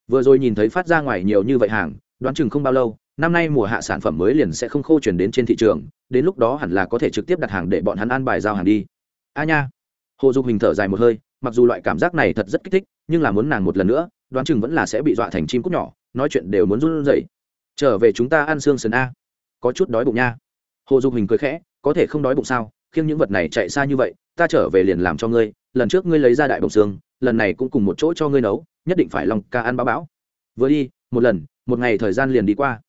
Vừa rồi nhìn thấy phát ra ngoài nhiều như vậy hàng, đoán chừng không bao lâu, năm nay mùa hạ sản phẩm mới liền sẽ không khô chuyển đến trên thị trường, đến lúc đó hẳn là có thể trực tiếp đặt hàng để bọn hắn ăn bài giao hàng đi. A nha. Hồ dục hình thở dài một hơi, mặc dù loại cảm giác này thật rất kích thích, nhưng là muốn nàng một lần nữa, đoán chừng vẫn là sẽ bị dọa thành chim cút nhỏ, nói chuyện đều muốn run rẩy trở về chúng ta ăn xương sườn a. Có chút đói bụng nha. Hồ dục hình cười khẽ, có thể không đói bụng sao? Khiêng những vật này chạy xa như vậy, ta trở về liền làm cho ngươi. Lần trước ngươi lấy ra đại bồng xương, lần này cũng cùng một chỗ cho ngươi nấu, nhất định phải lòng ca ăn báo bão. Vừa đi, một lần, một ngày thời gian liền đi qua.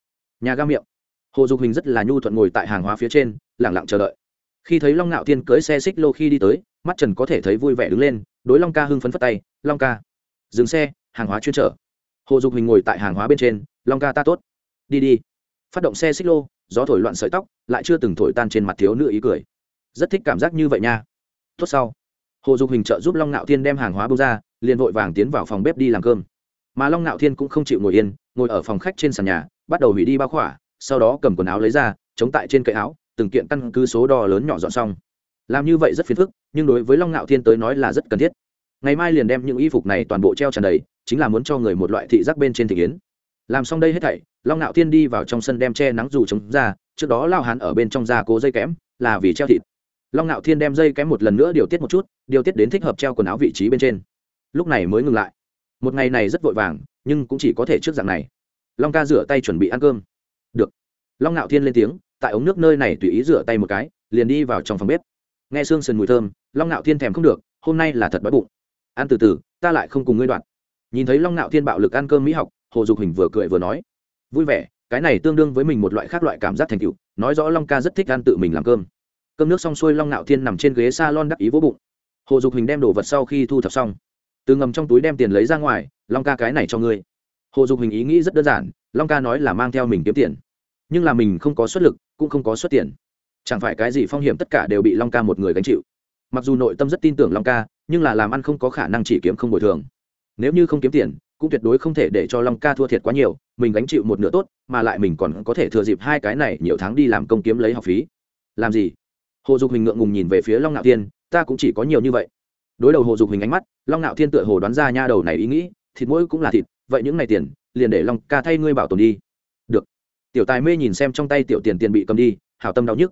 Nhà ga miệng. Hồ dục hình rất là nhu thuận ngồi tại hàng hóa phía trên lẳng lặng chờ đợi. Khi thấy long ngạo tiên cưới xe xích lô khi đi tới, mắt trần có thể thấy vui vẻ đứng lên, đối long ca hưng phấn phất tay, long ca, dừng xe, hàng hóa chuyên trở. Hồ dục hình ngồi tại hàng hóa bên trên, long ca ta tốt đi đi. Phát động xe xích lô, gió thổi loạn sợi tóc, lại chưa từng thổi tan trên mặt thiếu nữ ý cười. Rất thích cảm giác như vậy nha. Tốt sau. Hồ dục hình trợ giúp long Nạo thiên đem hàng hóa bông ra, liền vội vàng tiến vào phòng bếp đi làm cơm. Mà long Nạo thiên cũng không chịu ngồi yên, ngồi ở phòng khách trên sàn nhà, bắt đầu hủy đi bao khỏa, sau đó cầm quần áo lấy ra, chống tại trên cậy áo, từng kiện căn cứ số đo lớn nhỏ dọn xong. Làm như vậy rất phiền phức, nhưng đối với long Nạo thiên tới nói là rất cần thiết. Ngày mai liền đem những y phục này toàn bộ treo tràn đầy, chính là muốn cho người một loại thị giác bên trên thị kiến làm xong đây hết thảy, long Nạo thiên đi vào trong sân đem che nắng dù chống ra, trước đó lao hắn ở bên trong da cố dây kém là vì treo thịt. Long Nạo thiên đem dây kém một lần nữa điều tiết một chút, điều tiết đến thích hợp treo quần áo vị trí bên trên. Lúc này mới ngừng lại. Một ngày này rất vội vàng, nhưng cũng chỉ có thể trước dạng này. Long ca rửa tay chuẩn bị ăn cơm. Được. Long Nạo thiên lên tiếng, tại ống nước nơi này tùy ý rửa tay một cái, liền đi vào trong phòng bếp. Nghe xương sườn mùi thơm, long Nạo thiên thèm không được, hôm nay là thật đói bụng. Ăn từ từ, ta lại không cùng ngươi đoạn. Nhìn thấy long Nạo thiên bạo lực ăn cơm mỹ học hồ dục hình vừa cười vừa nói, vui vẻ, cái này tương đương với mình một loại khác loại cảm giác thành tựu, nói rõ long ca rất thích ăn tự mình làm cơm. Cơm nước xong xuôi long ngạo thiên nằm trên ghế s a lon đắc ý vỗ bụng. Hồ dục hình đem đồ vật sau khi thu thập xong, từ ngầm trong túi đem tiền lấy ra ngoài, long ca cái này cho ngươi. Hồ dục hình ý nghĩ rất đơn giản, long ca nói là mang theo mình kiếm tiền, nhưng là mình không có xuất lực, cũng không có xuất tiền. Chẳng phải cái gì phong hiểm tất cả đều bị long ca một người gánh chịu. Mặc dù nội tâm rất tin tưởng long ca, nhưng là làm ăn không có khả năng chỉ kiếm không bồi thường. Nếu như không kiếm tiền cũng tuyệt đối không thể để cho long ca thua thiệt quá nhiều, mình gánh chịu một nửa tốt, mà lại mình còn có thể thừa dịp hai cái này nhiều tháng đi làm công kiếm lấy học phí. Làm gì? Hồ dục hình ngượng ngùng nhìn về phía long ngạo thiên, ta cũng chỉ có nhiều như vậy. Đối đầu hồ dục hình ánh mắt, long ngạo thiên tựa hồ đoán ra nha đầu này ý nghĩ, thịt mỗi cũng là thịt, vậy những ngày tiền, liền để long ca thay ngươi bảo tồn đi. Được. Tiểu tài mê nhìn xem trong tay tiểu tiền tiền bị cầm đi, hảo tâm đau nhức.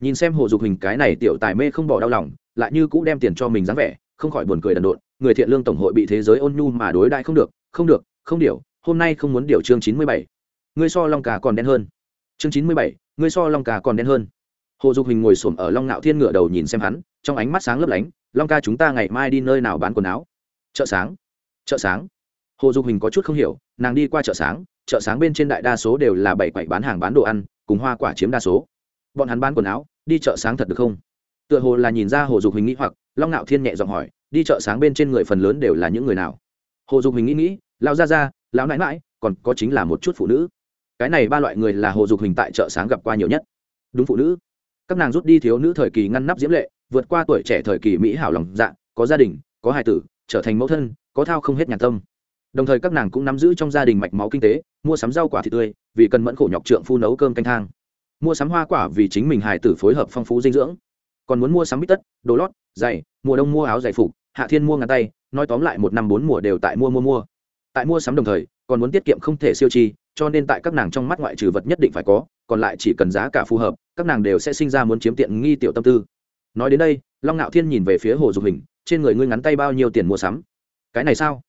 Nhìn xem hồ dục hình cái này tiểu tài mê không bỏ đau lòng, lại như cũ đem tiền cho mình dáng vẻ, không khỏi buồn cười đần độn, người thiện lương tổng hội bị thế giới ôn nhu mà đối đại không được không được, không điều, hôm nay không muốn điều chương chín mươi bảy. Ngươi so long cà còn đen hơn. Chương chín mươi bảy, ngươi so long cà còn đen hơn. Hồ dục hình ngồi xổm ở long ngạo thiên ngựa đầu nhìn xem hắn, trong ánh mắt sáng lấp lánh, long ca chúng ta ngày mai đi nơi nào bán quần áo? Chợ sáng. Chợ sáng? Hồ dục hình có chút không hiểu, nàng đi qua chợ sáng chợ sáng bên trên đại đa số đều là bảy quậy bán hàng bán đồ ăn, cùng hoa quả chiếm đa số. Bọn hắn bán quần áo, đi chợ sáng thật được không? Tựa hồ là nhìn ra hồ dục hình nghĩ hoặc, long ngạo thiên nhẹ giọng hỏi, đi chợ sáng bên trên người phần lớn đều là những người nào? Hồ dục hình nghĩ nghĩ lão gia gia, lão nãi mãi còn có chính là một chút phụ nữ. Cái này ba loại người là hồ dục hình tại chợ sáng gặp qua nhiều nhất. Đúng phụ nữ. Các nàng rút đi thiếu nữ thời kỳ ngăn nắp diễm lệ, vượt qua tuổi trẻ thời kỳ mỹ hảo lòng dạ có gia đình, có hài tử, trở thành mẫu thân, có thao không hết nhà tâm. Đồng thời các nàng cũng nắm giữ trong gia đình mạch máu kinh tế, mua sắm rau quả thịt tươi, vì cần mẫn khổ nhọc trượng phu nấu cơm canh thang. Mua sắm hoa quả vì chính mình hài tử phối hợp phong phú dinh dưỡng. Còn muốn mua sắm bít tất, đồ lót, giày, mùa đông mua áo giày phục, hạ thiên mua ngàn tay, nói tóm lại một năm bốn mùa đều tại mua mua mua tại mua sắm đồng thời, còn muốn tiết kiệm không thể siêu chi, cho nên tại các nàng trong mắt ngoại trừ vật nhất định phải có, còn lại chỉ cần giá cả phù hợp, các nàng đều sẽ sinh ra muốn chiếm tiện nghi tiểu tâm tư. Nói đến đây, long ngạo thiên nhìn về phía hồ dục hình, trên người ngươi ngắn tay bao nhiêu tiền mua sắm? Cái này sao?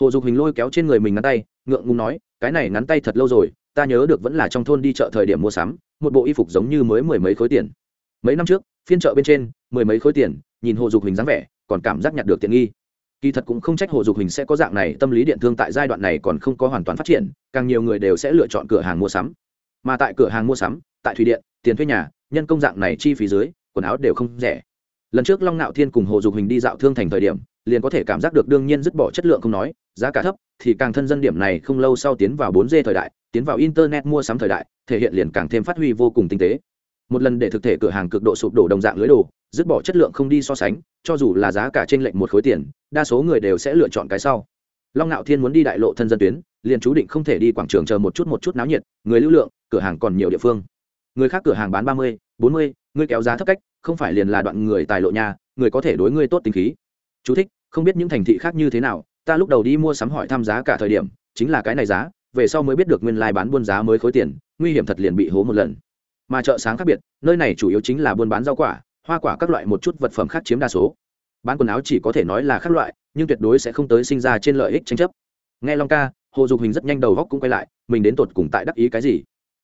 Hồ dục hình lôi kéo trên người mình ngắn tay, ngượng ngùng nói, cái này ngắn tay thật lâu rồi, ta nhớ được vẫn là trong thôn đi chợ thời điểm mua sắm, một bộ y phục giống như mới mười mấy khối tiền. Mấy năm trước, phiên chợ bên trên, mười mấy khối tiền, nhìn hồ dục hình dáng vẻ, còn cảm giác nhặt được tiện nghi kỳ thật cũng không trách hồ dục hình sẽ có dạng này tâm lý điện thương tại giai đoạn này còn không có hoàn toàn phát triển, càng nhiều người đều sẽ lựa chọn cửa hàng mua sắm. Mà tại cửa hàng mua sắm, tại thủy điện, tiền thuê nhà, nhân công dạng này chi phí dưới, quần áo đều không rẻ. Lần trước long nạo thiên cùng hồ dục hình đi dạo thương thành thời điểm, liền có thể cảm giác được đương nhiên dứt bỏ chất lượng không nói, giá cả thấp, thì càng thân dân điểm này không lâu sau tiến vào bốn d thời đại, tiến vào internet mua sắm thời đại, thể hiện liền càng thêm phát huy vô cùng tinh tế một lần để thực thể cửa hàng cực độ sụp đổ đồng dạng lưới đồ dứt bỏ chất lượng không đi so sánh cho dù là giá cả trên lệnh một khối tiền đa số người đều sẽ lựa chọn cái sau. Long nạo thiên muốn đi đại lộ thân dân tuyến liền chú định không thể đi quảng trường chờ một chút một chút náo nhiệt người lưu lượng cửa hàng còn nhiều địa phương. Người khác cửa hàng bán ba mươi bốn mươi ngươi kéo giá thấp cách không phải liền là đoạn người tài lộ nhà người có thể đối ngươi tốt tính khí. Chú thích, không biết những thành thị khác như thế nào ta lúc đầu đi mua sắm hỏi tham giá cả thời điểm chính là cái này giá về sau mới biết được nguyên lai bán buôn giá mới khối tiền nguy hiểm thật liền bị hố một lần mà chợ sáng khác biệt, nơi này chủ yếu chính là buôn bán rau quả, hoa quả các loại một chút vật phẩm khác chiếm đa số. Bán quần áo chỉ có thể nói là khác loại, nhưng tuyệt đối sẽ không tới sinh ra trên lợi ích tranh chấp. Nghe long ca, hồ dục hình rất nhanh đầu góc cũng quay lại, mình đến tột cùng tại đắc ý cái gì?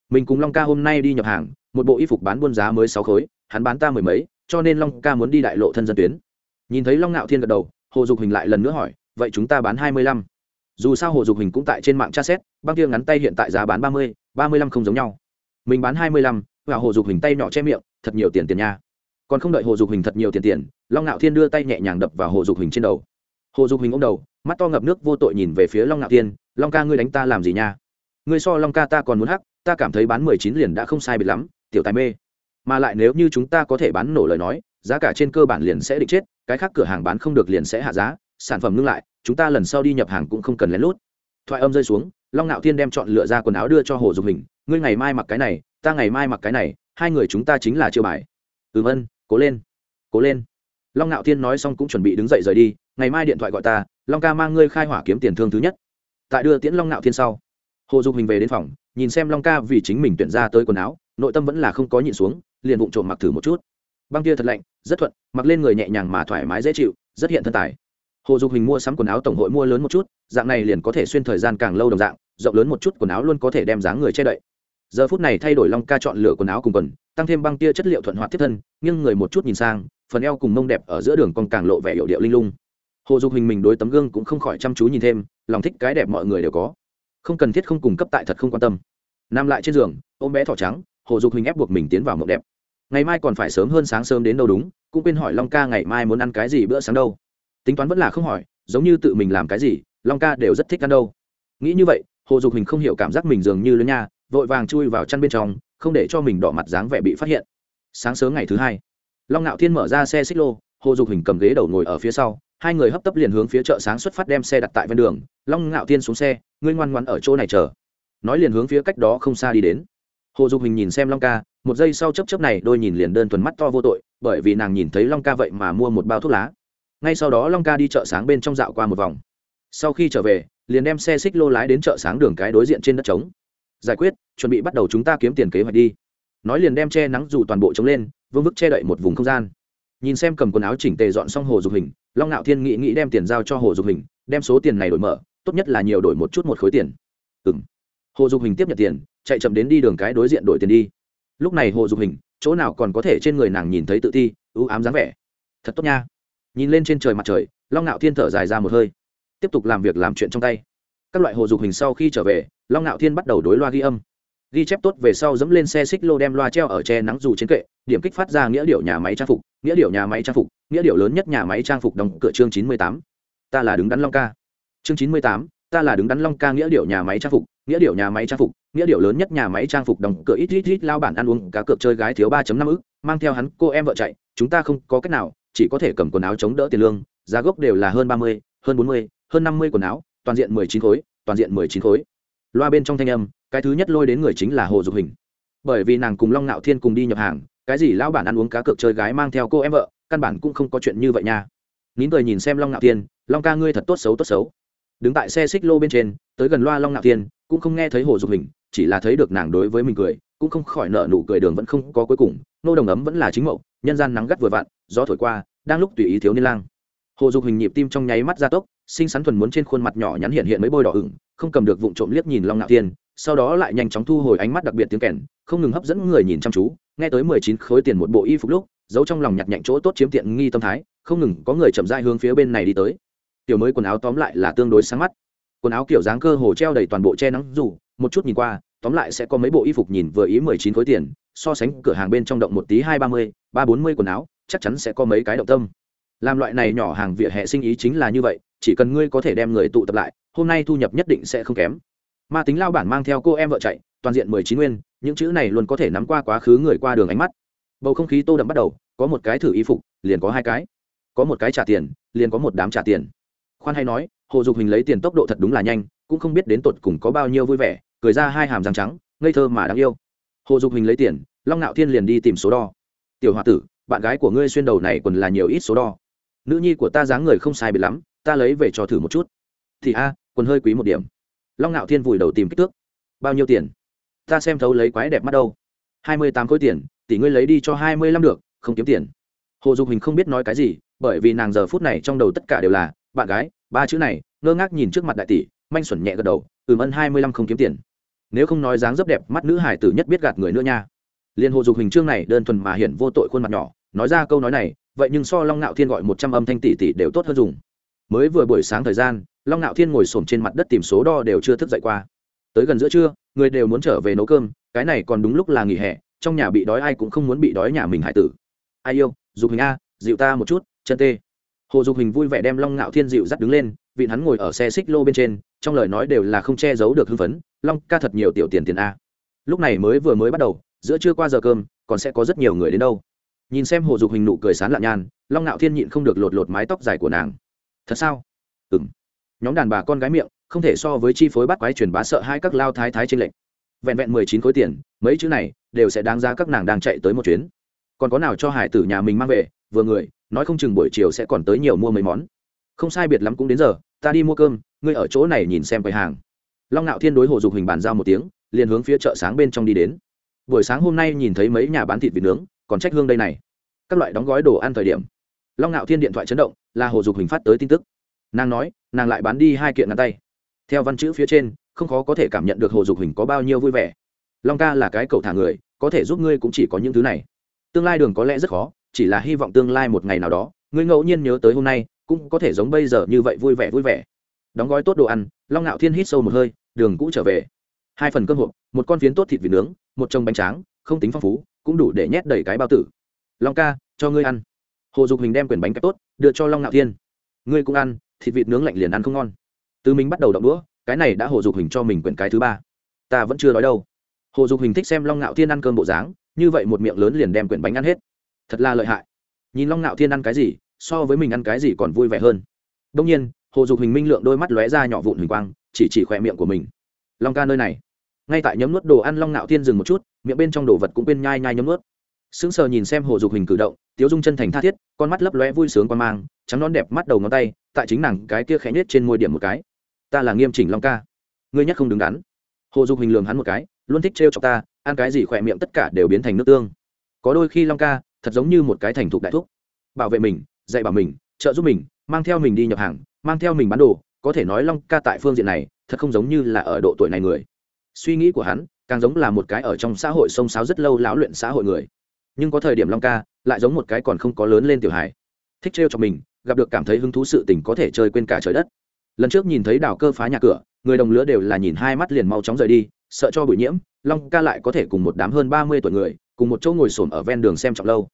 Mình cùng long ca hôm nay đi nhập hàng, một bộ y phục bán buôn giá mới sáu khối, hắn bán ta mười mấy, cho nên long ca muốn đi đại lộ thân dân tuyến. Nhìn thấy long ngạo thiên gật đầu, hồ dục hình lại lần nữa hỏi, vậy chúng ta bán hai mươi lăm? Dù sao hồ dục hình cũng tại trên mạng tra xét, băng kia ngắn tay hiện tại giá bán ba mươi ba mươi lăm không giống nhau. Mình bán hai mươi lăm và hồ dục hình tay nhỏ che miệng, thật nhiều tiền tiền nha. Còn không đợi hồ dục hình thật nhiều tiền tiền, long ngạo thiên đưa tay nhẹ nhàng đập vào hồ dục hình trên đầu. Hồ dục hình ông đầu, mắt to ngập nước vô tội nhìn về phía long ngạo thiên, long ca ngươi đánh ta làm gì nha? Ngươi so long ca ta còn muốn hắc, ta cảm thấy bán mười chín liền đã không sai biệt lắm, tiểu tài mê. Mà lại nếu như chúng ta có thể bán nổ lời nói, giá cả trên cơ bản liền sẽ định chết, cái khác cửa hàng bán không được liền sẽ hạ giá, sản phẩm ngưng lại, chúng ta lần sau đi nhập hàng cũng không cần lén lút. Thoại âm rơi xuống, long ngạo thiên đem chọn lựa ra quần áo đưa cho hồ dục hình ngươi ngày mai mặc cái này ta ngày mai mặc cái này, hai người chúng ta chính là chiêu bài. Ừ vân, cố lên cố lên. Long ngạo thiên nói xong cũng chuẩn bị đứng dậy rời đi, ngày mai điện thoại gọi ta, long ca mang ngươi khai hỏa kiếm tiền thương thứ nhất. Tại đưa tiễn long ngạo thiên sau, hồ dục hình về đến phòng, nhìn xem long ca vì chính mình tuyển ra tới quần áo, nội tâm vẫn là không có nhịn xuống, liền vụng trộm mặc thử một chút. Băng Tia thật lạnh, rất thuận, mặc lên người nhẹ nhàng mà thoải mái dễ chịu, rất hiện thân tài. Hồ dục hình mua sắm quần áo tổng hội mua lớn một chút, dạng này liền có thể xuyên thời gian càng lâu đồng dạng, rộng lớn một chút quần áo luôn có thể đem dáng người che đậy giờ phút này thay đổi long ca chọn lựa quần áo cùng quần, tăng thêm băng tia chất liệu thuận hoạt tiếp thân nhưng người một chút nhìn sang, phần eo cùng mông đẹp ở giữa đường còn càng lộ vẻ hiệu điệu linh lung. Hồ dục hình mình đối tấm gương cũng không khỏi chăm chú nhìn thêm, lòng thích cái đẹp mọi người đều có. Không cần thiết không cung cấp tại thật không quan tâm. Nằm lại trên giường, ôm bé thỏ trắng, hồ dục hình ép buộc mình tiến vào mộng đẹp. Ngày mai còn phải sớm hơn sáng sớm đến đâu đúng, cũng quên hỏi long ca ngày mai muốn ăn cái gì bữa sáng đâu. Tính toán vẫn là không hỏi, giống như tự mình làm cái gì, long ca đều rất thích ăn đâu. Nghĩ như vậy, hồ dục hình không hiểu cảm giác mình dường như lớn nha vội vàng chui vào chăn bên trong, không để cho mình đỏ mặt dáng vẻ bị phát hiện. Sáng sớm ngày thứ hai, long ngạo thiên mở ra xe xích lô, hồ dục hình cầm ghế đầu ngồi ở phía sau, hai người hấp tấp liền hướng phía chợ sáng xuất phát đem xe đặt tại ven đường. Long ngạo thiên xuống xe, ngươi ngoan ngoan ở chỗ này chờ. Nói liền hướng phía cách đó không xa đi đến. Hồ dục hình nhìn xem long ca, một giây sau chấp chấp này đôi nhìn liền đơn thuần mắt to vô tội, bởi vì nàng nhìn thấy long ca vậy mà mua một bao thuốc lá. Ngay sau đó long ca đi chợ sáng bên trong dạo qua một vòng. Sau khi trở về, liền đem xe xích lô lái đến chợ sáng đường cái đối diện trên đất trống giải quyết, chuẩn bị bắt đầu chúng ta kiếm tiền kế hoạch đi. Nói liền đem che nắng dù toàn bộ trống lên, vương vức che đậy một vùng không gian. Nhìn xem cầm quần áo chỉnh tề dọn xong hồ dục hình, long ngạo thiên nghĩ nghĩ đem tiền giao cho hồ dục hình, đem số tiền này đổi mở, tốt nhất là nhiều đổi một chút một khối tiền. Ừ m hồ dục hình tiếp nhận tiền, chạy chậm đến đi đường cái đối diện đổi tiền đi. Lúc này hồ dục hình, chỗ nào còn có thể trên người nàng nhìn thấy tự ti ưu ám dáng vẻ. Thật tốt nha. Nhìn lên trên trời mặt trời, long ngạo thiên thở dài ra một hơi. Tiếp tục làm việc làm chuyện trong tay. Các loại hồ dục hình sau khi trở về long ngạo thiên bắt đầu đối loa ghi âm. Ghi chép tốt về sau dẫm lên xe xích lô đem loa treo ở che nắng dù trên kệ, điểm kích phát ra nghĩa điệu nhà máy trang phục, nghĩa điệu nhà máy trang phục, nghĩa điệu lớn nhất nhà máy trang phục đóng cửa chương chín mươi tám. Ta là đứng đắn long ca. Chương chín mươi tám, ta là đứng đắn long ca nghĩa điệu nhà máy trang phục, nghĩa điệu nhà máy trang phục, nghĩa điệu lớn nhất nhà máy trang phục đóng cửa ít ít ít lao bản ăn uống, cá cược chơi gái thiếu ba năm ức, mang theo hắn cô em vợ chạy, chúng ta không có cách nào, chỉ có thể cầm quần áo chống đỡ tiền lương, giá gốc đều là hơn ba mươi, hơn bốn mươi, hơn năm mươi quần áo, toàn diện mười chín khối, toàn diện mười chín khối loa bên trong thanh âm, cái thứ nhất lôi đến người chính là hồ dục hình. Bởi vì nàng cùng long ngạo thiên cùng đi nhập hàng, cái gì lão bản ăn uống cá cược chơi gái mang theo cô em vợ, căn bản cũng không có chuyện như vậy nha. Nín cười nhìn xem long ngạo thiên, long ca ngươi thật tốt xấu tốt xấu. Đứng tại xe xích lô bên trên, tới gần loa long ngạo thiên, cũng không nghe thấy hồ dục hình, chỉ là thấy được nàng đối với mình cười, cũng không khỏi nợ nụ cười đường vẫn không có cuối cùng, nô đồng ấm vẫn là chính mậu, nhân gian nắng gắt vừa vặn, gió thổi qua, đang lúc tùy ý thiếu niên lang. Hồ dục hình nhịp tim trong nháy mắt gia tốc xinh xắn thuần muốn trên khuôn mặt nhỏ nhắn hiện hiện mấy bôi đỏ ửng, không cầm được vụng trộm liếc nhìn long ngạo thiên, sau đó lại nhanh chóng thu hồi ánh mắt đặc biệt tiếng kèn, không ngừng hấp dẫn người nhìn chăm chú, nghe tới mười chín khối tiền một bộ y phục lúc, giấu trong lòng nhặt nhạnh chỗ tốt chiếm tiện nghi tâm thái, không ngừng có người chậm dai hướng phía bên này đi tới. Tiểu mới quần áo tóm lại là tương đối sáng mắt. Quần áo kiểu dáng cơ hồ treo đầy toàn bộ che nắng, dù, một chút nhìn qua, tóm lại sẽ có mấy bộ y phục nhìn vừa ý mười chín khối tiền, so sánh cửa hàng bên trong động một tí hai ba mươi, ba bốn mươi quần áo, chắc chắn sẽ có mấy cái động tâm. Làm loại này nhỏ hàng vỉa hè sinh ý chính là như vậy chỉ cần ngươi có thể đem người tụ tập lại, hôm nay thu nhập nhất định sẽ không kém. Ma tính lao bản mang theo cô em vợ chạy, toàn diện mười chín nguyên, những chữ này luôn có thể nắm qua quá khứ người qua đường ánh mắt. Bầu không khí tô đậm bắt đầu, có một cái thử y phục, liền có hai cái. Có một cái trả tiền, liền có một đám trả tiền. Khoan hay nói, hồ dục hình lấy tiền tốc độ thật đúng là nhanh, cũng không biết đến tột cùng có bao nhiêu vui vẻ, cười ra hai hàm răng trắng, ngây thơ mà đáng yêu. Hồ dục hình lấy tiền, long ngạo thiên liền đi tìm số đo. Tiểu h o a tử, bạn gái của ngươi xuyên đầu này còn là nhiều ít số đo. Nữ nhi của ta dáng người không sai biệt lắm ta lấy về cho thử một chút. Thì a, quần hơi quý một điểm. Long ngạo thiên vùi đầu tìm kích thước. Bao nhiêu tiền? Ta xem thấu lấy quái đẹp mắt đâu. Hai mươi tám khối tiền, tỷ ngươi lấy đi cho hai mươi lăm được, không kiếm tiền. Hồ dục hình không biết nói cái gì, bởi vì nàng giờ phút này trong đầu tất cả đều là, bạn gái, ba chữ này, ngơ ngác nhìn trước mặt đại tỷ, manh xuẩn nhẹ gật đầu, ừm ân hai mươi lăm không kiếm tiền. Nếu không nói dáng dấp đẹp, mắt nữ hải tử nhất biết gạt người nữa nha. Liền hồ dục hình chương này đơn thuần mà hiển vô tội khuôn mặt nhỏ, nói ra câu nói này, vậy nhưng so long ngạo thiên gọi một trăm âm thanh tỷ tỷ đều tốt hơn dùng mới vừa buổi sáng thời gian, long ngạo thiên ngồi s trên mặt đất tìm số đo đều chưa thức dậy qua. Tới gần giữa trưa, người đều muốn trở về nấu cơm, cái này còn đúng lúc là nghỉ hè, trong nhà bị đói ai cũng không muốn bị đói nhà mình hải tử. Ai yêu, dục hình a, dịu ta một chút, chân tê. Hồ dục hình vui vẻ đem long ngạo thiên dịu dắt đứng lên vị hắn ngồi ở xe xích lô bên trên, trong lời nói đều là không che giấu được hưng phấn, long ca thật nhiều tiểu tiền tiền a. Lúc này mới vừa mới bắt đầu, giữa trưa qua giờ cơm, còn sẽ có rất nhiều người đến đâu. Nhìn xem hồ dục hình nụ cười sán lạ nhan long ngạo thiên nhịn không được lột lột mái tóc dài của nàng thật sao? Ừ m nhóm đàn bà con gái miệng, không thể so với chi phối bắt quái truyền bá sợ hai các lao thái thái trên lệnh. Vẹn vẹn mười chín khối tiền, mấy chữ này đều sẽ đáng giá các nàng đang chạy tới một chuyến. Còn có nào cho hải tử nhà mình mang về, vừa người, nói không chừng buổi chiều sẽ còn tới nhiều mua mấy món. Không sai biệt lắm cũng đến giờ, ta đi mua cơm, ngươi ở chỗ này nhìn xem quầy hàng. Long ngạo thiên đối hồ dục hình bàn giao một tiếng, liền hướng phía chợ sáng bên trong đi đến. Buổi sáng hôm nay nhìn thấy mấy nhà bán thịt vịt nướng, còn trách hương đây này. Các loại đóng gói đồ ăn thời điểm. Long ngạo thiên điện thoại chấn động là hồ dục hình phát tới tin tức. Nàng nói, nàng lại bán đi hai kiện ngắn tay. Theo văn chữ phía trên, không khó có thể cảm nhận được hồ dục hình có bao nhiêu vui vẻ. Long ca là cái cậu thả người, có thể giúp ngươi cũng chỉ có những thứ này. Tương lai đường có lẽ rất khó, chỉ là hy vọng tương lai một ngày nào đó, ngươi ngẫu nhiên nhớ tới hôm nay, cũng có thể giống bây giờ như vậy vui vẻ vui vẻ. Đóng gói tốt đồ ăn, long ngạo thiên hít sâu một hơi, đường cũ trở về. Hai phần cơm hộp, một con phiến tốt thịt vịt nướng, một chồng bánh tráng, không tính phong phú, cũng đủ để nhét đầy cái bao tử. Long ca, cho ngươi ăn hồ dục hình đem quyển bánh kẹp tốt, đưa cho long ngạo thiên. Ngươi cũng ăn, thịt vịt nướng lạnh liền ăn không ngon. Từ mình bắt đầu đậu đũa, cái này đã hồ dục hình cho mình quyển cái thứ ba. Ta vẫn chưa đói đâu. Hồ dục hình thích xem long ngạo thiên ăn cơm bộ dáng, như vậy một miệng lớn liền đem quyển bánh ăn hết. Thật là lợi hại. Nhìn long ngạo thiên ăn cái gì, so với mình ăn cái gì còn vui vẻ hơn. Đông nhiên, hồ dục hình minh lượng đôi mắt lóe ra nhỏ vụn hình quang, chỉ chỉ khỏe miệng của mình. Long ca nơi này. Ngay tại nhấm nuốt đồ ăn, long ngạo thiên dừng một chút, miệng bên trong đồ vật cũng bên nhai nhai nhấm nuốt sững sờ nhìn xem hồ dục hình cử động, tiếu dung chân thành tha thiết, con mắt lấp lóe vui sướng quan mang, trắng non đẹp mắt đầu ngón tay, tại chính nàng cái kia khẽ nhết trên môi điểm một cái. Ta là nghiêm chỉnh long ca. Ngươi nhất không đứng đắn. Hồ dục hình lường hắn một cái, luôn thích trêu chọc ta, ăn cái gì khỏe miệng tất cả đều biến thành nước tương. Có đôi khi long ca, thật giống như một cái thành thục đại thúc. Bảo vệ mình, dạy bảo mình, trợ giúp mình, mang theo mình đi nhập hàng, mang theo mình bán đồ, có thể nói long ca tại phương diện này, thật không giống như là ở độ tuổi này người. Suy nghĩ của hắn, càng giống là một cái ở trong xã hội sông sáo rất lâu lão luyện xã hội người nhưng có thời điểm long ca lại giống một cái còn không có lớn lên tiểu Hải, thích trêu cho mình gặp được cảm thấy hứng thú sự tình có thể chơi quên cả trời đất. Lần trước nhìn thấy đào cơ phá nhà cửa người đồng lứa đều là nhìn hai mắt liền mau chóng rời đi sợ cho bụi nhiễm long ca lại có thể cùng một đám hơn ba mươi tuổi người cùng một chỗ ngồi xổm ở ven đường xem trọng lâu.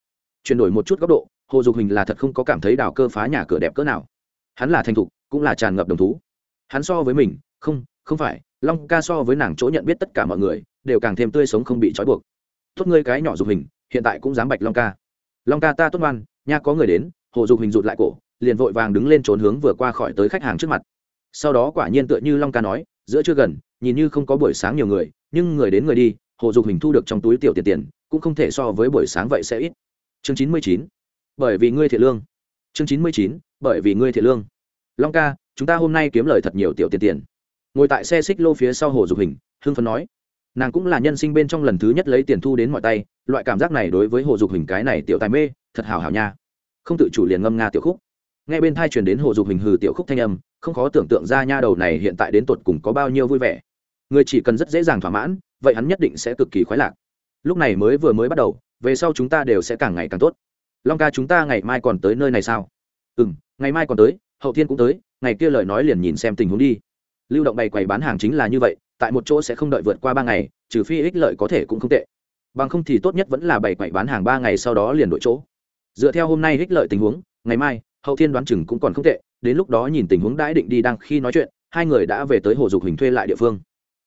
Chuyển đổi một chút góc độ hồ dục hình là thật không có cảm thấy đào cơ phá nhà cửa đẹp cỡ nào. Hắn là thành thục cũng là tràn ngập đồng thú. Hắn so với mình không không phải long ca so với nàng chỗ nhận biết tất cả mọi người đều càng thêm tươi sống không bị trói buộc. Tốt ngươi cái nhỏ dục hình hiện tại cũng dám bạch long ca. Long ca ta tốt ngoan, nha có người đến, hồ dục hình rụt lại cổ, liền vội vàng đứng lên trốn hướng vừa qua khỏi tới khách hàng trước mặt. Sau đó quả nhiên tựa như long ca nói, giữa chưa gần, nhìn như không có buổi sáng nhiều người, nhưng người đến người đi, hồ dục hình thu được trong túi tiểu tiền tiền, cũng không thể so với buổi sáng vậy sẽ ít. Chương chín mươi chín, bởi vì ngươi thiệt lương. Chương chín mươi chín, bởi vì ngươi thiệt lương. Long ca, chúng ta hôm nay kiếm lời thật nhiều tiểu tiền tiền. Ngồi tại xe xích lô phía sau hồ dục hình hưng phấn nói nàng cũng là nhân sinh bên trong lần thứ nhất lấy tiền thu đến mọi tay, loại cảm giác này đối với hồ dục hình cái này tiểu tài mê, thật hào hào nha. Không tự chủ liền ngâm nga tiểu khúc. Nghe bên thai truyền đến hồ dục hình hừ tiểu khúc thanh âm, không khó tưởng tượng ra nha đầu này hiện tại đến tột cùng có bao nhiêu vui vẻ. Người chỉ cần rất dễ dàng thỏa mãn, vậy hắn nhất định sẽ cực kỳ khoái lạc. Lúc này mới vừa mới bắt đầu, về sau chúng ta đều sẽ càng ngày càng tốt. Long ca chúng ta ngày mai còn tới nơi này sao? Ừ m ngày mai còn tới, hậu thiên cũng tới, ngày kia lời nói liền nhìn xem tình huống đi. Lưu động bày quầy bán hàng chính là như vậy tại một chỗ sẽ không đợi vượt qua ba ngày, trừ phi ích lợi có thể cũng không tệ. Bằng không thì tốt nhất vẫn là bảy quậy bán hàng ba ngày sau đó liền đổi chỗ. Dựa theo hôm nay ích lợi tình huống, ngày mai, hậu thiên đoán chừng cũng còn không tệ, đến lúc đó nhìn tình huống đãi định đi đang khi nói chuyện, hai người đã về tới hồ dục hình thuê lại địa phương.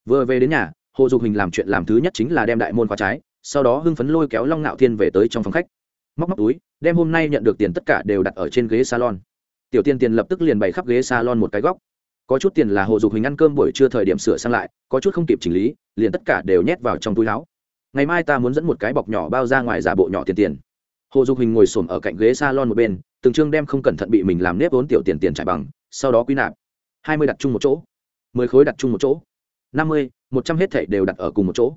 Vừa về đến nhà, hồ dục hình làm chuyện làm thứ nhất chính là đem đại môn khóa trái, sau đó hưng phấn lôi kéo long ngạo thiên về tới trong phòng khách. Móc móc túi, đem hôm nay nhận được tiền tất cả đều đặt ở trên ghế salon. Tiểu tiên tiền lập tức liền bày khắp ghế salon một cái góc có chút tiền là hồ dục hình ăn cơm buổi trưa thời điểm sửa sang lại, có chút không kịp chỉnh lý, liền tất cả đều nhét vào trong túi áo. Ngày mai ta muốn dẫn một cái bọc nhỏ bao ra ngoài giả bộ nhỏ tiền tiền. Hồ dục hình ngồi xổm ở cạnh ghế salon một bên, từng trương đem không cẩn thận bị mình làm nếp vốn tiểu tiền tiền trải bằng, sau đó quy nạp. Hai mươi đặt chung một chỗ. Mười khối đặt chung một chỗ. Năm mươi, một trăm hết thảy đều đặt ở cùng một chỗ.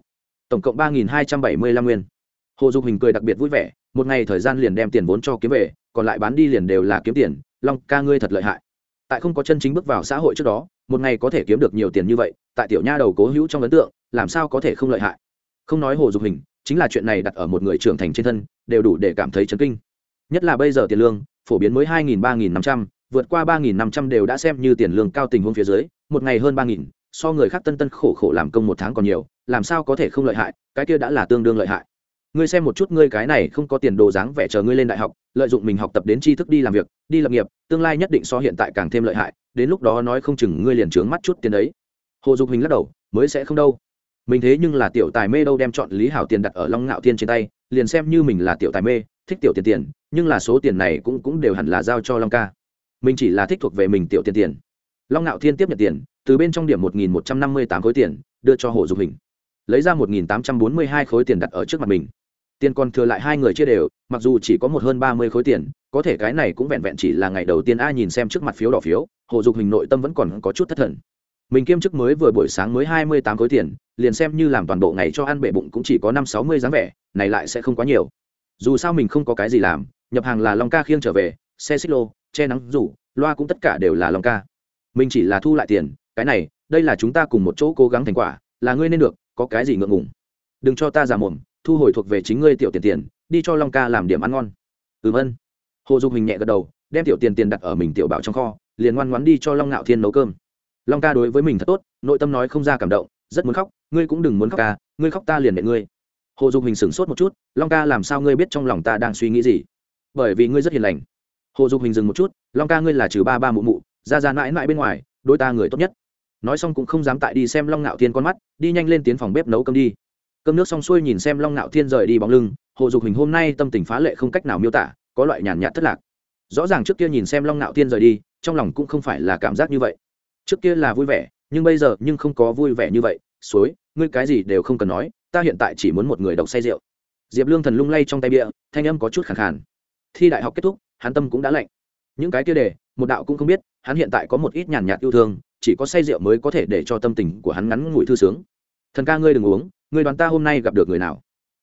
Tổng cộng ba nghìn hai trăm bảy mươi lăm nguyên. Hồ dục hình cười đặc biệt vui vẻ, một ngày thời gian liền đem tiền vốn cho kiếm về, còn lại bán đi liền đều là kiếm tiền. Long ca ngươi thật lợi hại tại không có chân chính bước vào xã hội trước đó, một ngày có thể kiếm được nhiều tiền như vậy, tại tiểu nha đầu cố hữu trong ấn tượng, làm sao có thể không lợi hại? Không nói hồ dục hình, chính là chuyện này đặt ở một người trưởng thành trên thân, đều đủ để cảm thấy chấn kinh. Nhất là bây giờ tiền lương, phổ biến mới hai nghìn ba nghìn năm trăm, vượt qua ba nghìn năm trăm đều đã xem như tiền lương cao tình huống phía dưới, một ngày hơn ba nghìn, so người khác tân tân khổ khổ làm công một tháng còn nhiều, làm sao có thể không lợi hại? Cái kia đã là tương đương lợi hại ngươi xem một chút ngươi cái này không có tiền đồ dáng vẻ chờ ngươi lên đại học, lợi dụng mình học tập đến tri thức đi làm việc, đi lập nghiệp, tương lai nhất định so hiện tại càng thêm lợi hại, đến lúc đó nói không chừng ngươi liền trướng mắt chút tiền đấy. Hồ dục hình lắc đầu, mới sẽ không đâu. Mình thế nhưng là tiểu tài mê đâu đem chọn lý hảo tiền đặt ở long ngạo thiên trên tay, liền xem như mình là tiểu tài mê, thích tiểu tiền tiền, nhưng là số tiền này cũng cũng đều hẳn là giao cho long ca. Mình chỉ là thích thuộc về mình tiểu tiền tiền. Long ngạo thiên tiếp nhận tiền, từ bên trong điểm một nghìn một trăm năm mươi tám khối tiền, đưa cho hồ dục hình. Lấy ra một nghìn tám trăm bốn mươi hai khối tiền đặt ở trước mặt mình tiền còn thừa lại hai người chia đều, mặc dù chỉ có một hơn ba mươi khối tiền, có thể cái này cũng vẹn vẹn chỉ là ngày đầu tiên a nhìn xem trước mặt phiếu đỏ phiếu, hồ dục hình nội tâm vẫn còn có chút thất thần. Mình kiêm chức mới vừa buổi sáng mới hai mươi tám khối tiền, liền xem như làm toàn bộ ngày cho ăn bể bụng cũng chỉ có năm sáu mươi dáng vẻ, này lại sẽ không quá nhiều. Dù sao mình không có cái gì làm, nhập hàng là long ca khiêng trở về, xe xích lô, che nắng rủ, loa cũng tất cả đều là long ca. Mình chỉ là thu lại tiền, cái này, đây là chúng ta cùng một chỗ cố gắng thành quả, là ngươi nên được, có cái gì ngượng ngùng. Đừng cho ta giả mồm thu hồi thuộc về chính ngươi tiểu tiền tiền, đi cho long ca làm điểm ăn ngon. Ừm ân. Hồ dục hình nhẹ gật đầu, đem tiểu tiền tiền đặt ở mình tiểu bảo trong kho, liền ngoan ngoắn đi cho long ngạo thiên nấu cơm. Long ca đối với mình thật tốt, nội tâm nói không ra cảm động, rất muốn khóc, ngươi cũng đừng muốn khóc ca ngươi khóc ta liền nệ ngươi. Hồ dục hình sửng sốt một chút, long ca làm sao ngươi biết trong lòng ta đang suy nghĩ gì? Bởi vì ngươi rất hiền lành. Hồ dục hình dừng một chút, long ca ngươi là trừ ba ba mụ mụ, ra ra mãi mãi bên ngoài đôi ta người tốt nhất. Nói xong cũng không dám tại đi xem long ngạo thiên con mắt, đi nhanh lên tiến phòng bếp nấu cơm đi cơm nước xong xuôi nhìn xem long ngạo thiên rời đi bóng lưng, hồ dục hình hôm nay tâm tình phá lệ không cách nào miêu tả, có loại nhàn nhạt thất lạc. Rõ ràng trước kia nhìn xem long ngạo thiên rời đi, trong lòng cũng không phải là cảm giác như vậy. Trước kia là vui vẻ, nhưng bây giờ nhưng không có vui vẻ như vậy suối ngươi cái gì đều không cần nói, ta hiện tại chỉ muốn một người độc say rượu. Diệp lương thần lung lay trong tay bia, thanh âm có chút khẳng khàn. Thi đại học kết thúc, hắn tâm cũng đã lạnh. Những cái kia đề, một đạo cũng không biết, hắn hiện tại có một ít nhàn nhạt yêu thương, chỉ có say rượu mới có thể để cho tâm tình của hắn ngắn ngủi thư sướng. Thần ca ngươi đừng uống ngươi đoàn ta hôm nay gặp được người nào?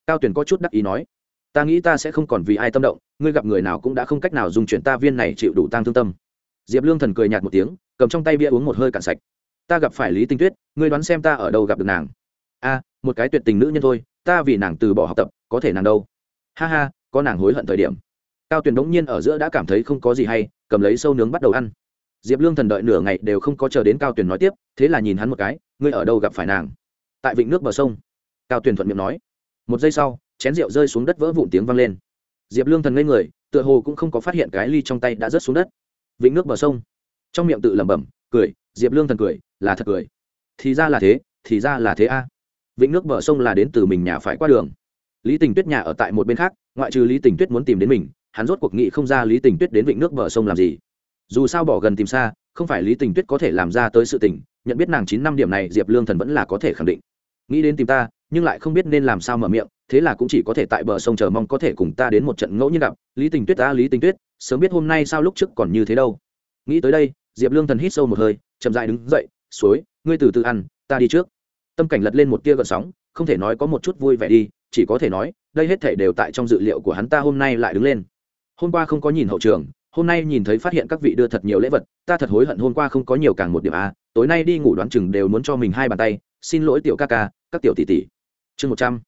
Cao tuyển có chút đắc ý nói. Ta nghĩ ta sẽ không còn vì ai tâm động, ngươi gặp người nào cũng đã không cách nào dùng chuyển ta viên này chịu đủ tang thương tâm. Diệp lương thần cười nhạt một tiếng, cầm trong tay bia uống một hơi cạn sạch. Ta gặp phải lý tinh tuyết, ngươi đoán xem ta ở đâu gặp được nàng? A, một cái tuyệt tình nữ nhân thôi, ta vì nàng từ bỏ học tập, có thể nàng đâu? Ha ha, có nàng hối hận thời điểm. Cao tuyền đống nhiên ở giữa đã cảm thấy không có gì hay, cầm lấy sâu nướng bắt đầu ăn. Diệp lương thần đợi nửa ngày đều không có chờ đến cao tuyền nói tiếp, thế là nhìn hắn một cái, ngươi ở đâu gặp phải nàng? Tại vịnh nước bờ sông cao tuyền thuận miệng nói một giây sau chén rượu rơi xuống đất vỡ vụn tiếng vang lên diệp lương thần ngây người tựa hồ cũng không có phát hiện cái ly trong tay đã rớt xuống đất vịnh nước bờ sông trong miệng tự lẩm bẩm cười diệp lương thần cười là thật cười thì ra là thế thì ra là thế a vịnh nước bờ sông là đến từ mình nhà phải qua đường lý tình tuyết nhà ở tại một bên khác ngoại trừ lý tình tuyết muốn tìm đến mình hắn rốt cuộc nghị không ra lý tình tuyết đến vịnh nước bờ sông làm gì dù sao bỏ gần tìm xa không phải lý tình tuyết có thể làm ra tới sự tình nhận biết nàng chín năm điểm này diệp lương thần vẫn là có thể khẳng định nghĩ đến tìm ta nhưng lại không biết nên làm sao mở miệng, thế là cũng chỉ có thể tại bờ sông chờ mong có thể cùng ta đến một trận ngẫu nhiên gặp. Lý tình tuyết ta lý tình tuyết, sớm biết hôm nay sao lúc trước còn như thế đâu. Nghĩ tới đây, diệp lương thần hít sâu một hơi, chậm dại đứng dậy, suối, ngươi từ từ ăn, ta đi trước. Tâm cảnh lật lên một tia gợn sóng, không thể nói có một chút vui vẻ đi, chỉ có thể nói, đây hết thể đều tại trong dự liệu của hắn ta hôm nay lại đứng lên. Hôm qua không có nhìn hậu trường, hôm nay nhìn thấy phát hiện các vị đưa thật nhiều lễ vật, ta thật hối hận hôm qua không có nhiều càng một điểm a, tối nay đi ngủ đoán chừng đều muốn cho mình hai bàn tay, xin lỗi tiểu ca ca, các tiểu tỷ tỷ chương một trăm.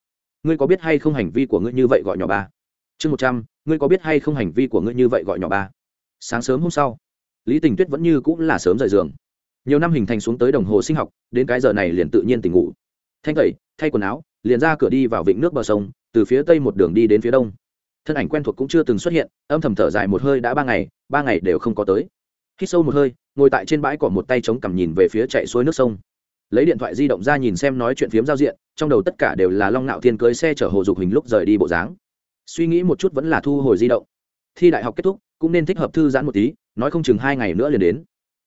Ngươi có biết hay không hành vi của ngươi như vậy gọi nhỏ ba? Chương một trăm. Ngươi có biết hay không hành vi của ngươi như vậy gọi nhỏ ba? Sáng sớm hôm sau, lý tình tuyết vẫn như cũng là sớm rời giường. Nhiều năm hình thành xuống tới đồng hồ sinh học, đến cái giờ này liền tự nhiên tỉnh ngủ. Thanh tẩy, thay quần áo, liền ra cửa đi vào vịnh nước bờ sông, từ phía tây một đường đi đến phía đông. Thân ảnh quen thuộc cũng chưa từng xuất hiện, âm thầm thở dài một hơi đã ba ngày ba ngày đều không có tới. Hít sâu một hơi, ngồi tại trên bãi cỏ một tay chống cằm nhìn về phía chạy xuôi nước sông lấy điện thoại di động ra nhìn xem nói chuyện phiếm giao diện, trong đầu tất cả đều là long nạo thiên cưới xe chở hồ dục hình lúc rời đi bộ dáng. Suy nghĩ một chút vẫn là thu hồi di động. Thi đại học kết thúc, cũng nên thích hợp thư giãn một tí, nói không chừng hai ngày nữa liền đến.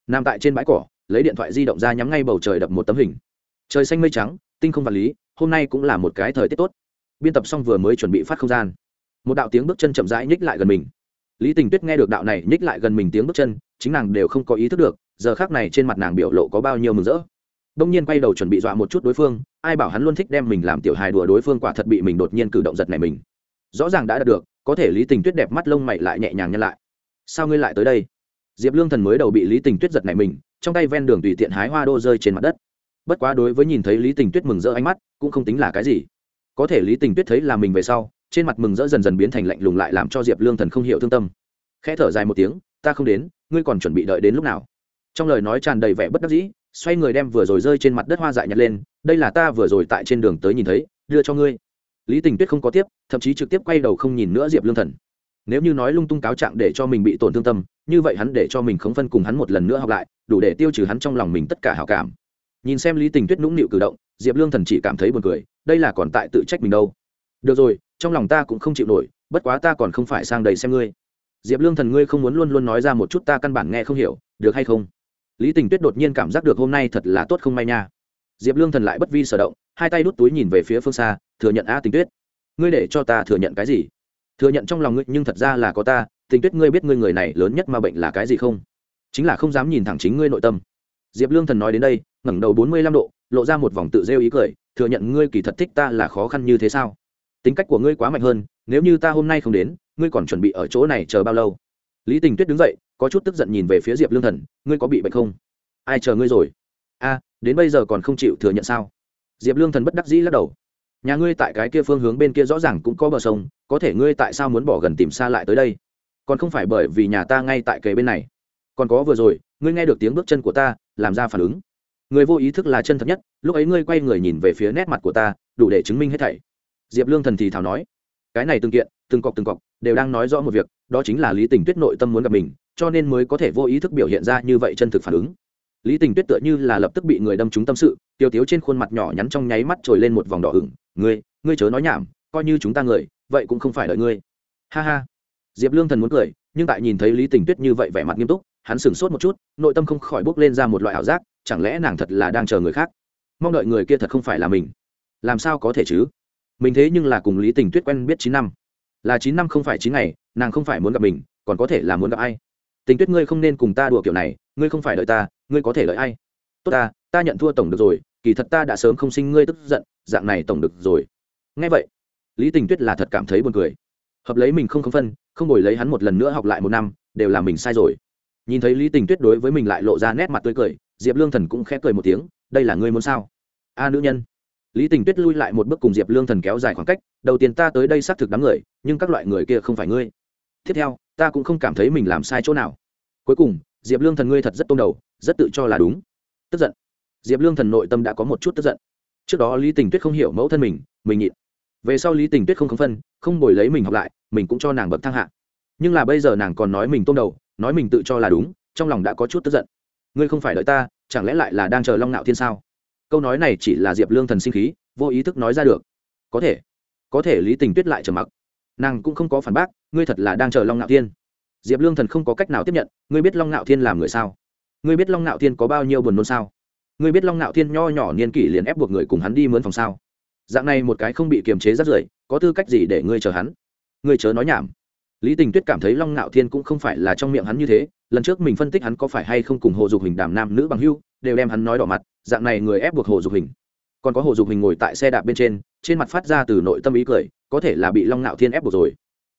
Nằm tại trên bãi cỏ, lấy điện thoại di động ra nhắm ngay bầu trời đập một tấm hình. Trời xanh mây trắng, tinh không vật lý, hôm nay cũng là một cái thời tiết tốt. Biên tập xong vừa mới chuẩn bị phát không gian. Một đạo tiếng bước chân chậm rãi nhích lại gần mình. Lý tình tuyết nghe được đạo này nhích lại gần mình tiếng bước chân, chính nàng đều không có ý thức được, giờ khác này trên mặt nàng biểu lộ có bao nhiêu mừng rỡ đông nhiên quay đầu chuẩn bị dọa một chút đối phương, ai bảo hắn luôn thích đem mình làm tiểu hài đùa đối phương quả thật bị mình đột nhiên cử động giật này mình. Rõ ràng đã đạt được, có thể lý tình tuyết đẹp mắt lông mày lại nhẹ nhàng nhân lại. Sao ngươi lại tới đây? Diệp lương thần mới đầu bị lý tình tuyết giật này mình, trong tay ven đường tùy tiện hái hoa đô rơi trên mặt đất. Bất quá đối với nhìn thấy lý tình tuyết mừng rỡ ánh mắt, cũng không tính là cái gì. Có thể lý tình tuyết thấy là mình về sau, trên mặt mừng rỡ dần dần biến thành lạnh lùng lại làm cho diệp lương thần không hiểu thương tâm. Khẽ thở dài một tiếng, ta không đến, ngươi còn chuẩn bị đợi đến lúc nào? Trong lời nói tràn đầy vẻ bất đắc dĩ xoay người đem vừa rồi rơi trên mặt đất hoa dại nhặt lên, đây là ta vừa rồi tại trên đường tới nhìn thấy, đưa cho ngươi. Lý tình tuyết không có tiếp, thậm chí trực tiếp quay đầu không nhìn nữa diệp lương thần. Nếu như nói lung tung cáo trạng để cho mình bị tổn thương tâm, như vậy hắn để cho mình không phân cùng hắn một lần nữa học lại, đủ để tiêu trừ hắn trong lòng mình tất cả hảo cảm. Nhìn xem lý tình tuyết nũng nịu cử động, diệp lương thần chỉ cảm thấy buồn cười, đây là còn tại tự trách mình đâu. Được rồi, trong lòng ta cũng không chịu nổi, bất quá ta còn không phải sang đầy xem ngươi. Diệp lương thần ngươi không muốn luôn luôn nói ra một chút ta căn bản nghe không hiểu, được hay không? Lý tình tuyết đột nhiên cảm giác được hôm nay thật là tốt không may nha. Diệp lương thần lại bất vi sở động, hai tay đút túi nhìn về phía phương xa, thừa nhận a tình tuyết. Ngươi để cho ta thừa nhận cái gì? Thừa nhận trong lòng ngươi, nhưng thật ra là có ta. Tình tuyết, ngươi biết ngươi người này lớn nhất mà bệnh là cái gì không? Chính là không dám nhìn thẳng chính ngươi nội tâm. Diệp lương thần nói đến đây, ngẩng đầu bốn mươi lăm độ, lộ ra một vòng tự rêu ý cười. Thừa nhận ngươi kỳ thật thích ta là khó khăn như thế sao? Tính cách của ngươi quá mạnh hơn, nếu như ta hôm nay không đến, ngươi còn chuẩn bị ở chỗ này chờ bao lâu? Lý tình tuyết đứng dậy có chút tức giận nhìn về phía diệp lương thần, ngươi có bị bệnh không? Ai chờ ngươi rồi? A, đến bây giờ còn không chịu thừa nhận sao? Diệp lương thần bất đắc dĩ lắc đầu. Nhà ngươi tại cái kia phương hướng bên kia rõ ràng cũng có bờ sông, có thể ngươi tại sao muốn bỏ gần tìm xa lại tới đây? Còn không phải bởi vì nhà ta ngay tại kề bên này. Còn có vừa rồi, ngươi nghe được tiếng bước chân của ta, làm ra phản ứng. Người vô ý thức là chân thật nhất, lúc ấy ngươi quay người nhìn về phía nét mặt của ta, đủ để chứng minh hết thảy. Diệp lương thần thì thảo nói. Cái này từng kiện, từng cọc từng cọc, đều đang nói rõ một việc đó chính là lý tình tuyết nội tâm muốn gặp mình, cho nên mới có thể vô ý thức biểu hiện ra như vậy chân thực phản ứng. Lý tình tuyết tựa như là lập tức bị người đâm trúng tâm sự, tiêu tiếu trên khuôn mặt nhỏ nhắn trong nháy mắt trồi lên một vòng đỏ ửng, ngươi ngươi chớ nói nhảm, coi như chúng ta người, vậy cũng không phải đợi ngươi. Ha ha. Diệp lương thần muốn cười, nhưng tại nhìn thấy lý tình tuyết như vậy vẻ mặt nghiêm túc, hắn sửng sốt một chút, nội tâm không khỏi bốc lên ra một loại ảo giác, chẳng lẽ nàng thật là đang chờ người khác? Mong đợi người kia thật không phải là mình. Làm sao có thể chứ? Mình thế nhưng là cùng lý tình tuyết quen biết chín năm là chín năm không phải chín ngày, nàng không phải muốn gặp mình, còn có thể là muốn gặp ai? Tình tuyết ngươi không nên cùng ta đùa kiểu này, ngươi không phải đợi ta, ngươi có thể đợi ai? Tốt ta ta nhận thua tổng được rồi, kỳ thật ta đã sớm không sinh ngươi tức giận, dạng này tổng được rồi. Ngay vậy, lý tình tuyết là thật cảm thấy buồn cười. Hợp lấy mình không không phân, không đổi lấy hắn một lần nữa học lại một năm, đều là mình sai rồi. Nhìn thấy lý tình tuyết đối với mình lại lộ ra nét mặt tươi cười, diệp lương thần cũng khẽ cười một tiếng, đây là ngươi muốn sao? A nữ nhân lý tình tuyết lui lại một bước cùng diệp lương thần kéo dài khoảng cách, đầu tiên ta tới đây xác thực đám người, nhưng các loại người kia không phải ngươi. Tiếp theo, ta cũng không cảm thấy mình làm sai chỗ nào. Cuối cùng, diệp lương thần ngươi thật rất tôn đầu, rất tự cho là đúng. Tức giận. Diệp lương thần nội tâm đã có một chút tức giận. Trước đó lý tình tuyết không hiểu mẫu thân mình mình nhịn. Về sau lý tình tuyết không khống phân, không bồi lấy mình học lại, mình cũng cho nàng bậc thang hạ. Nhưng là bây giờ nàng còn nói mình tôn đầu, nói mình tự cho là đúng, trong lòng đã có chút tức giận. Ngươi không phải đợi ta, chẳng lẽ lại là đang chờ long nạo thiên sao? Câu nói này chỉ là diệp lương thần sinh khí vô ý thức nói ra được có thể có thể lý tình tuyết lại trầm mặc nàng cũng không có phản bác ngươi thật là đang chờ long nạo thiên diệp lương thần không có cách nào tiếp nhận ngươi biết long nạo thiên làm người sao ngươi biết long nạo thiên có bao nhiêu buồn nôn sao ngươi biết long nạo thiên nho nhỏ niên kỷ liền ép buộc người cùng hắn đi mướn phòng sao dạng này một cái không bị kiềm chế rất rưởi có tư cách gì để ngươi chờ hắn ngươi chớ nói nhảm lý tình tuyết cảm thấy long nạo thiên cũng không phải là trong miệng hắn như thế lần trước mình phân tích hắn có phải hay không cùng hồ dục hình đàm nam nữ bằng hưu đều đem hắn nói đỏ mặt dạng này người ép buộc hồ dục hình. Còn có hồ dục hình ngồi tại xe đạp bên trên trên mặt phát ra từ nội tâm ý cười, có thể là bị long nạo thiên ép buộc rồi.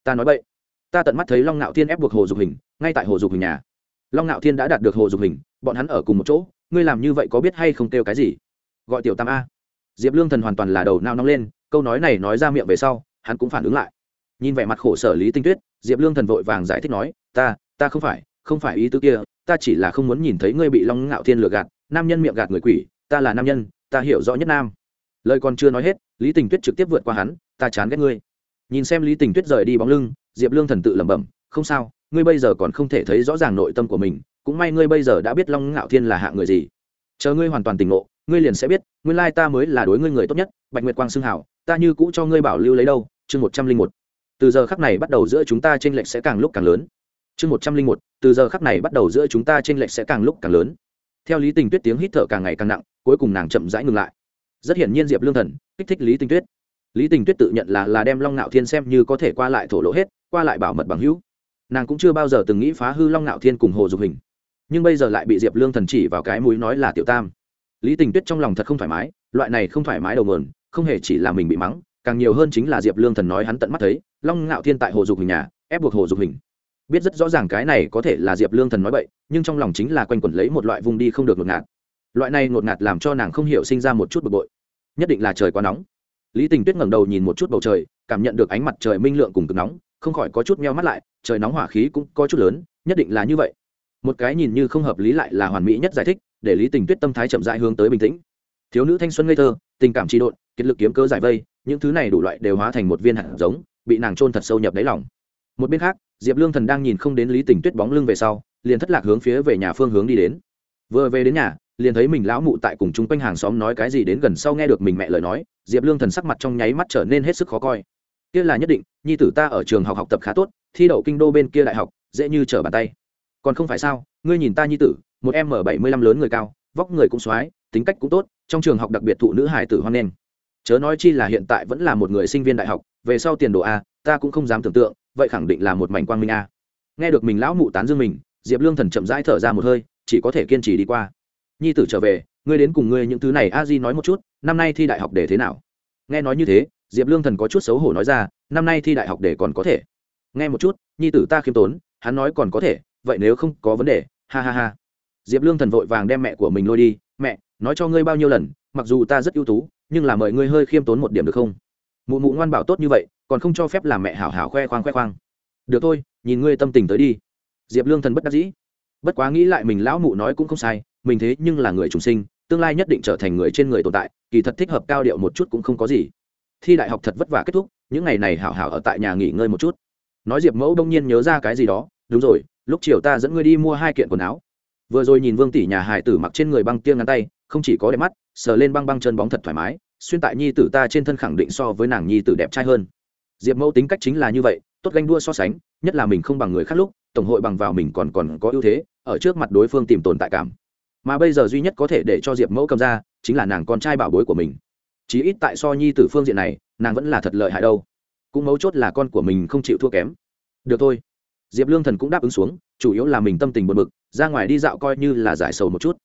Ta nói vậy ta tận mắt thấy long nạo thiên ép buộc hồ dục hình, ngay tại hồ dục hình nhà. Long nạo thiên đã đạt được hồ dục hình, bọn hắn ở cùng một chỗ, ngươi làm như vậy có biết hay không kêu cái gì? Gọi tiểu tam a. Diệp lương thần hoàn toàn là đầu nao nóng lên, câu nói này nói ra miệng về sau, hắn cũng phản ứng lại. Nhìn vẻ mặt khổ sở lý tinh tuyết, diệp lương thần vội vàng giải thích nói, ta ta không phải không phải ý tứ kia, ta chỉ là không muốn nhìn thấy ngươi bị long ngạo thiên lừa gạt nam nhân miệng gạt người quỷ, ta là nam nhân, ta hiểu rõ nhất nam. Lời còn chưa nói hết, lý tình tuyết trực tiếp vượt qua hắn, ta chán ghét ngươi. Nhìn xem lý tình tuyết rời đi bóng lưng, diệp lương thần tự lẩm bẩm, không sao, ngươi bây giờ còn không thể thấy rõ ràng nội tâm của mình, cũng may ngươi bây giờ đã biết long ngạo thiên là hạ người gì. Chờ ngươi hoàn toàn tỉnh ngộ, ngươi liền sẽ biết, nguyên lai ta mới là đối ngươi người tốt nhất, bạch nguyệt quang xưng hảo ta như cũ cho ngươi bảo lưu lấy đâu, chương một trăm linh một. Từ giờ khắc này bắt đầu giữa chúng ta t r ê n lệch sẽ càng lúc càng lớn. Chương một trăm linh một, từ giờ khắc này bắt đầu giữa chúng ta t r ê n lệch sẽ càng lúc càng lớn theo lý tình tuyết tiếng hít thở càng ngày càng nặng, cuối cùng nàng chậm rãi ngừng lại. Rất hiển nhiên diệp lương thần kích thích lý tình tuyết. Lý tình tuyết tự nhận là là đem long ngạo thiên xem như có thể qua lại thổ lỗ hết, qua lại bảo mật bằng hữu. Nàng cũng chưa bao giờ từng nghĩ phá hư long ngạo thiên cùng hồ dục hình. Nhưng bây giờ lại bị diệp lương thần chỉ vào cái mũi nói là tiểu tam. Lý tình tuyết trong lòng thật không thoải mái, loại này không thoải mái đầu mườn không hề chỉ là mình bị mắng, càng nhiều hơn chính là diệp lương thần nói hắn tận mắt thấy, long ngạo thiên tại hồ dục hình nhà, ép buộc hồ dục hình biết rất rõ ràng cái này có thể là diệp lương thần nói vậy nhưng trong lòng chính là quanh quẩn lấy một loại vùng đi không được ngột ngạt. Loại này ngột ngạt làm cho nàng không hiểu sinh ra một chút bực bội. Nhất định là trời quá nóng. Lý tình tuyết ngẩng đầu nhìn một chút bầu trời, cảm nhận được ánh mặt trời minh lượng cùng cực nóng, không khỏi có chút meo mắt lại, trời nóng hỏa khí cũng có chút lớn, nhất định là như vậy. Một cái nhìn như không hợp lý lại là hoàn mỹ nhất giải thích, để lý tình tuyết tâm thái chậm dại hướng tới bình tĩnh. Thiếu nữ thanh xuân ngây thơ, tình cảm trị độn, kiệt lực kiếm cơ giải vây, những thứ này đủ loại đều hóa thành một viên hạt giống, bị nàng trôn thật sâu nhập đáy lòng. Một bên khác diệp lương thần đang nhìn không đến lý tình tuyết bóng lưng về sau, liền thất lạc hướng phía về nhà phương hướng đi đến. Vừa về đến nhà, liền thấy mình lão mụ tại cùng chung quanh hàng xóm nói cái gì đến gần sau nghe được mình mẹ lời nói, diệp lương thần sắc mặt trong nháy mắt trở nên hết sức khó coi. Kia là nhất định, nhi tử ta ở trường học học tập khá tốt, thi đậu kinh đô bên kia đại học, dễ như trở bàn tay. Còn không phải sao, ngươi nhìn ta nhi tử, một em m bảy mươi lăm lớn người cao, vóc người cũng x tính cách cũng tốt, trong trường học đặc biệt thụ nữ hải tử hoan nghênh. Chớ nói chi là hiện tại vẫn là một người sinh viên đại học, về sau tiền đồ a ta cũng không dám tưởng tượng, vậy khẳng định là một mảnh quang minh a. Nghe được mình lão mụ tán dương mình, diệp lương thần chậm rãi thở ra một hơi, chỉ có thể kiên trì đi qua. Nhi tử trở về, ngươi đến cùng ngươi những thứ này a di nói một chút, năm nay thi đại học để thế nào? Nghe nói như thế, diệp lương thần có chút xấu hổ nói ra, năm nay thi đại học để còn có thể. Nghe một chút, nhi tử ta khiêm tốn, hắn nói còn có thể, vậy nếu không có vấn đề, ha ha ha. Diệp lương thần vội vàng đem mẹ của mình lôi đi, mẹ, nói cho ngươi bao nhiêu lần, mặc dù ta rất ưu tú, nhưng là mời ngươi hơi khiêm tốn một điểm được không? Mụ mụ ngoan bảo tốt như vậy còn không cho phép làm mẹ hảo hảo khoe khoang khoe khoang. Được thôi, nhìn ngươi tâm tình tới đi. Diệp lương thần bất đắc dĩ. Bất quá nghĩ lại mình lão mụ nói cũng không sai, mình thế nhưng là người trùng sinh, tương lai nhất định trở thành người trên người tồn tại, kỳ thật thích hợp cao điệu một chút cũng không có gì. Thi đại học thật vất vả kết thúc, những ngày này hảo hảo ở tại nhà nghỉ ngơi một chút. Nói diệp mẫu đông nhiên nhớ ra cái gì đó, đúng rồi, lúc chiều ta dẫn ngươi đi mua hai kiện quần áo. Vừa rồi nhìn vương tỷ nhà hải tử mặc trên người băng tiêng ngắn tay, không chỉ có đẹp mắt, sờ lên băng băng chân bóng thật thoải mái, xuyên tại nhi tử ta trên thân khẳng định so với nàng nhi tử đẹp trai hơn diệp mẫu tính cách chính là như vậy, tốt ganh đua so sánh, nhất là mình không bằng người khác lúc, tổng hội bằng vào mình còn còn có ưu thế, ở trước mặt đối phương tìm tồn tại cảm. Mà bây giờ duy nhất có thể để cho diệp mẫu cầm ra, chính là nàng con trai bảo bối của mình. Chí ít tại so nhi tử phương diện này, nàng vẫn là thật lợi hại đâu. Cũng mấu chốt là con của mình không chịu thua kém. Được thôi. Diệp lương thần cũng đáp ứng xuống, chủ yếu là mình tâm tình buồn bực, ra ngoài đi dạo coi như là giải sầu một chút.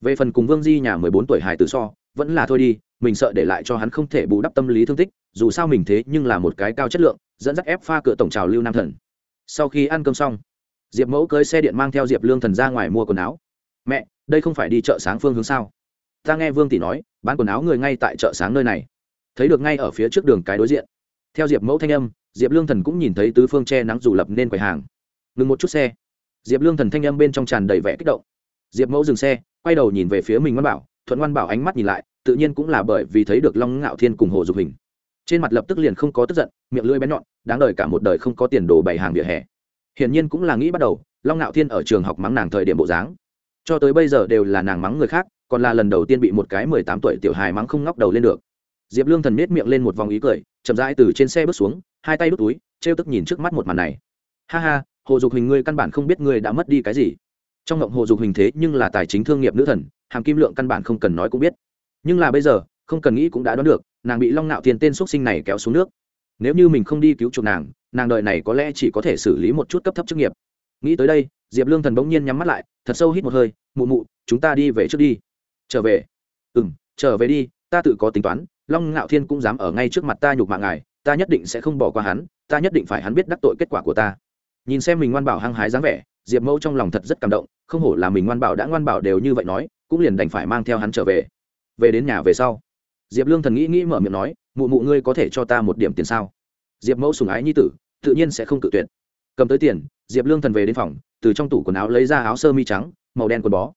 Về phần cùng vương di nhà mười bốn tuổi hải tử so, vẫn là thôi đi mình sợ để lại cho hắn không thể bù đắp tâm lý thương tích, dù sao mình thế nhưng là một cái cao chất lượng, dẫn dắt ép pha cửa tổng trào lưu nam thần. Sau khi ăn cơm xong, diệp mẫu cưới xe điện mang theo diệp lương thần ra ngoài mua quần áo. Mẹ, đây không phải đi chợ sáng phương hướng sao? Ta nghe vương tỷ nói, bán quần áo người ngay tại chợ sáng nơi này. Thấy được ngay ở phía trước đường cái đối diện. Theo diệp mẫu thanh âm, diệp lương thần cũng nhìn thấy tứ phương che nắng dù lập nên quầy hàng. Ngừng một chút xe. Diệp lương thần thanh âm bên trong tràn đầy vẻ kích động. Diệp mẫu dừng xe, quay đầu nhìn về phía mình ngoan bảo, thuận ngoan bảo ánh mắt nhìn lại tự nhiên cũng là bởi vì thấy được long ngạo thiên cùng hồ dục hình. Trên mặt lập tức liền không có tức giận, miệng lưỡi bén nhọn, đáng đời cả một đời không có tiền đồ bày hàng vỉa hè. Hiển nhiên cũng là nghĩ bắt đầu, long ngạo thiên ở trường học mắng nàng thời điểm bộ dáng. Cho tới bây giờ đều là nàng mắng người khác, còn là lần đầu tiên bị một cái mười tám tuổi tiểu hài mắng không ngóc đầu lên được. Diệp lương thần miết miệng lên một vòng ý cười, chậm rãi từ trên xe bước xuống, hai tay đút túi t r e o tức nhìn trước mắt một màn này. Ha ha, hồ dục hình ngươi căn bản không biết ngươi đã mất đi cái gì. Trong ngộng hồ dục hình thế nhưng là tài chính thương nghiệp nữ thần, hàm kim lượng căn bản không cần nói cũng biết nhưng là bây giờ, không cần nghĩ cũng đã đoán được, nàng bị long nạo Thiên tên x sinh này kéo xuống nước. Nếu như mình không đi cứu chuộc nàng nàng đợi này có lẽ chỉ có thể xử lý một chút cấp thấp chức nghiệp. Nghĩ tới đây, diệp lương thần bỗng nhiên nhắm mắt lại, thật sâu hít một hơi, mụ mụ, chúng ta đi về trước đi. Trở về? Ừ m trở về đi, ta tự có tính toán, long ngạo thiên cũng dám ở ngay trước mặt ta nhục mạng ngài, ta nhất định sẽ không bỏ qua hắn, ta nhất định phải hắn biết đắc tội kết quả của ta. Nhìn xem mình ngoan bảo hăng hái dáng vẻ, diệp mẫu trong lòng thật rất cảm động, không hổ là mình ngoan bảo đã ngoan bảo đều như vậy nói, cũng liền đành phải mang theo hắn trở về về đến nhà về sau. Diệp lương thần nghĩ nghĩ mở miệng nói, mụ mụ ngươi có thể cho ta một điểm tiền sao? Diệp mẫu sùng ái nhi tử, tự nhiên sẽ không cự tuyệt. Cầm tới tiền, diệp lương thần về đến phòng, từ trong tủ quần áo lấy ra áo sơ mi trắng, màu đen quần bó.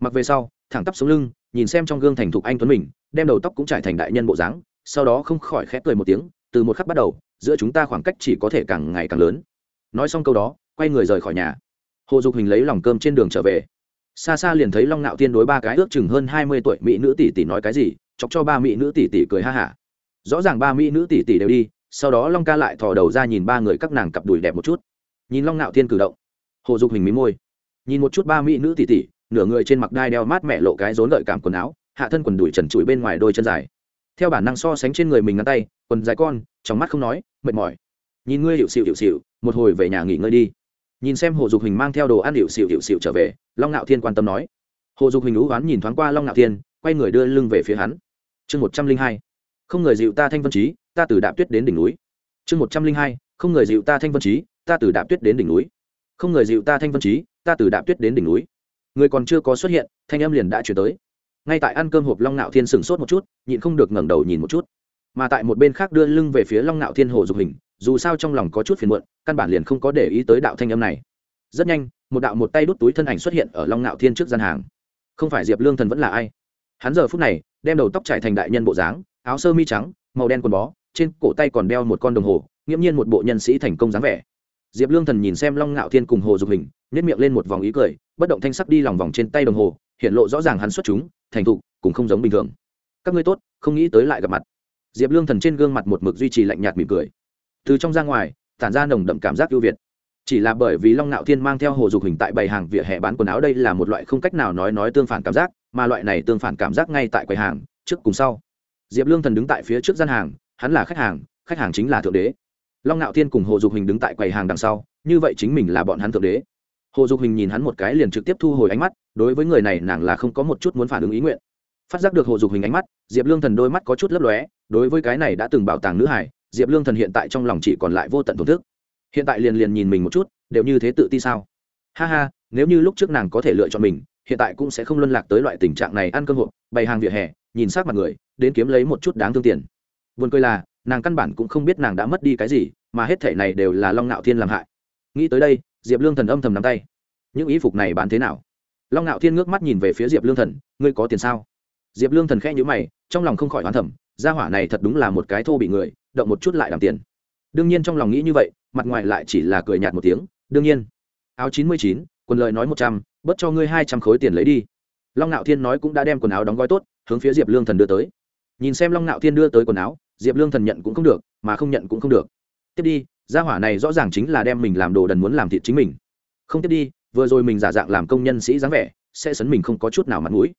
Mặc về sau, thẳng tắp xuống lưng, nhìn xem trong gương thành thục anh tuấn mình, đem đầu tóc cũng trải thành đại nhân bộ dáng, sau đó không khỏi khép cười một tiếng, từ một khắc bắt đầu, giữa chúng ta khoảng cách chỉ có thể càng ngày càng lớn. Nói xong câu đó, quay người rời khỏi nhà. Hồ dục hình lấy lòng cơm trên đường trở về xa xa liền thấy long nạo tiên đối ba cái ước chừng hơn hai mươi tuổi mỹ nữ tỷ tỷ nói cái gì, chọc cho ba mỹ nữ tỷ tỷ cười ha hả. Rõ ràng ba mỹ nữ tỷ tỷ đều đi, sau đó long ca lại thò đầu ra nhìn ba người các nàng cặp đùi đẹp một chút. Nhìn long nạo tiên cử động, hồ dục hình mí môi. Nhìn một chút ba mỹ nữ tỷ tỷ, nửa người trên mặc đai đeo mát mẹ lộ cái rốn gợi cảm quần áo, hạ thân quần đùi trần trụi bên ngoài đôi chân dài. Theo bản năng so sánh trên người mình ngăn tay, quần dài con, trong mắt không nói, mệt mỏi. Nhìn ngươi hiệu xịu hiệu xịu, một hồi về nhà nghỉ ngơi đi nhìn xem hồ dục hình mang theo đồ ăn hiệu xịu hiệu xịu trở về, long ngạo thiên quan tâm nói. Hồ dục hình ú oán nhìn thoáng qua long ngạo thiên, quay người đưa lưng về phía hắn. Chương một trăm linh hai, không người dịu ta thanh vân trí ta từ đạp tuyết đến đỉnh núi. Chương một trăm linh hai, không người dịu ta thanh vân trí ta từ đạp tuyết đến đỉnh núi. Không người dịu ta thanh vân trí ta từ đạp tuyết đến đỉnh núi. Người còn chưa có xuất hiện, thanh âm liền đã chuyển tới. Ngay tại ăn cơm hộp long nạo thiên sừng sốt một chút, nhịn không được ngẩng đầu nhìn một chút. Mà tại một bên khác đưa lưng về phía long nạo thiên hồ dục hình dù sao trong lòng có chút phiền muộn, căn bản liền không có để ý tới đạo thanh âm này. Rất nhanh, một đạo một tay đút túi thân ảnh xuất hiện ở long Ngạo thiên trước gian hàng. Không phải diệp lương thần vẫn là ai? Hắn giờ phút này, đem đầu tóc trải thành đại nhân bộ dáng, áo sơ mi trắng, màu đen quần bó, trên cổ tay còn đeo một con đồng hồ, nghiễm nhiên một bộ nhân sĩ thành công dáng vẻ. Diệp lương thần nhìn xem long ngạo thiên cùng hồ dục hình nhét miệng lên một vòng ý cười, bất động thanh sắc đi lòng vòng trên tay đồng hồ, hiện lộ rõ ràng hắn xuất chúng, thành thục cũng không giống bình thường. Các ngươi tốt, không nghĩ tới lại gặp mặt. Diệp lương thần trên gương mặt một mực duy trì lạnh nhạt mỉm cười từ trong ra ngoài, tản ra nồng đậm cảm giác ưu việt. Chỉ là bởi vì long Nạo thiên mang theo hồ dục hình tại bày hàng vỉa hè bán quần áo đây là một loại không cách nào nói nói tương phản cảm giác, mà loại này tương phản cảm giác ngay tại quầy hàng, trước cùng sau. Diệp lương thần đứng tại phía trước gian hàng, hắn là khách hàng khách hàng chính là thượng đế. Long Nạo thiên cùng hồ dục hình đứng tại quầy hàng đằng sau, như vậy chính mình là bọn hắn thượng đế. Hồ dục hình nhìn hắn một cái liền trực tiếp thu hồi ánh mắt, đối với người này nàng là không có một chút muốn phản ứng ý nguyện. Phát giác được hồ dục hình ánh mắt, diệp lương thần đôi mắt có chút lấp lóe, đối với cái này đã từng bảo tàng nữ hải diệp lương thần hiện tại trong lòng chỉ còn lại vô tận thổn thức. Hiện tại liền liền nhìn mình một chút, đều như thế tự ti sao? Ha ha, nếu như lúc trước nàng có thể lựa chọn mình, hiện tại cũng sẽ không luân lạc tới loại tình trạng này ăn cơm hộp, bày hàng vỉa hè, nhìn sát mặt người, đến kiếm lấy một chút đáng thương tiền. Buồn cười là, nàng căn bản cũng không biết nàng đã mất đi cái gì, mà hết thể này đều là long ngạo thiên làm hại. Nghĩ tới đây, diệp lương thần âm thầm nắm tay. Những ý phục này bán thế nào? Long ngạo thiên ngước mắt nhìn về phía diệp lương thần, ngươi có tiền sao? Diệp lương thần khẽ nhữ mày, trong lòng không khỏi hoán thẩm gia hỏa này thật đúng là một cái thô bị người, động một chút lại làm tiền. Đương nhiên trong lòng nghĩ như vậy, mặt ngoài lại chỉ là cười nhạt một tiếng, đương nhiên. Áo chín mươi chín, quần lời nói một trăm, bớt cho ngươi hai trăm khối tiền lấy đi. Long ngạo thiên nói cũng đã đem quần áo đóng gói tốt, hướng phía diệp lương thần đưa tới. Nhìn xem long ngạo thiên đưa tới quần áo, diệp lương thần nhận cũng không được, mà không nhận cũng không được. Tiếp đi, gia hỏa này rõ ràng chính là đem mình làm đồ đần muốn làm thịt chính mình. Không tiếp đi, vừa rồi mình giả dạng làm công nhân sĩ dáng vẻ, sẽ sấn mình không có chút nào mặt mũi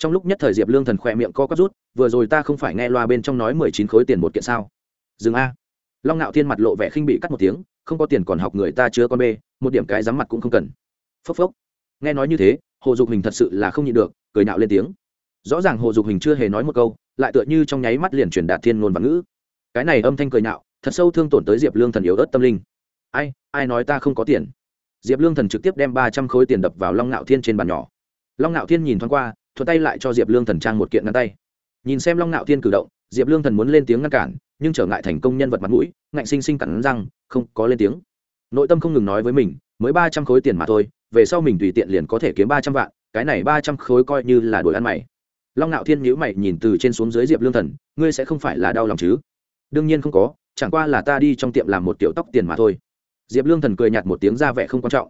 trong lúc nhất thời diệp lương thần khỏe miệng co quắp rút, vừa rồi ta không phải nghe loa bên trong nói mười chín khối tiền một kiện sao? Dừng a. Long ngạo thiên mặt lộ vẻ khinh bị cắt một tiếng, không có tiền còn học người ta chứa con bê, một điểm cái dám mặt cũng không cần. Phốc phốc. Nghe nói như thế, hồ dục hình thật sự là không nhịn được, cười nạo lên tiếng. Rõ ràng hồ dục hình chưa hề nói một câu, lại tựa như trong nháy mắt liền truyền đạt thiên ngôn và ngữ. Cái này âm thanh cười nạo, thật sâu thương tổn tới diệp lương thần yếu ớt tâm linh. Ai ai nói ta không có tiền? Diệp lương thần trực tiếp đem ba trăm khối tiền đập vào long ngạo thiên trên bàn nhỏ. Long ngạo thiên nhìn thoáng qua thuận tay lại cho diệp lương thần trang một kiện ngăn tay. Nhìn xem long ngạo thiên cử động, diệp lương thần muốn lên tiếng ngăn cản, nhưng trở ngại thành công nhân vật mặt mũi, ngạnh sinh sinh cẳng răng, không có lên tiếng. Nội tâm không ngừng nói với mình, mới ba trăm khối tiền mà thôi, về sau mình tùy tiện liền có thể kiếm ba trăm vạn, cái này ba trăm khối coi như là đổi ăn mày. Long ngạo thiên nhữ mày nhìn từ trên xuống dưới diệp lương thần, ngươi sẽ không phải là đau lòng chứ? Đương nhiên không có, chẳng qua là ta đi trong tiệm làm một tiểu tóc tiền mà thôi. Diệp lương thần cười nhạt một tiếng ra vẻ không quan trọng.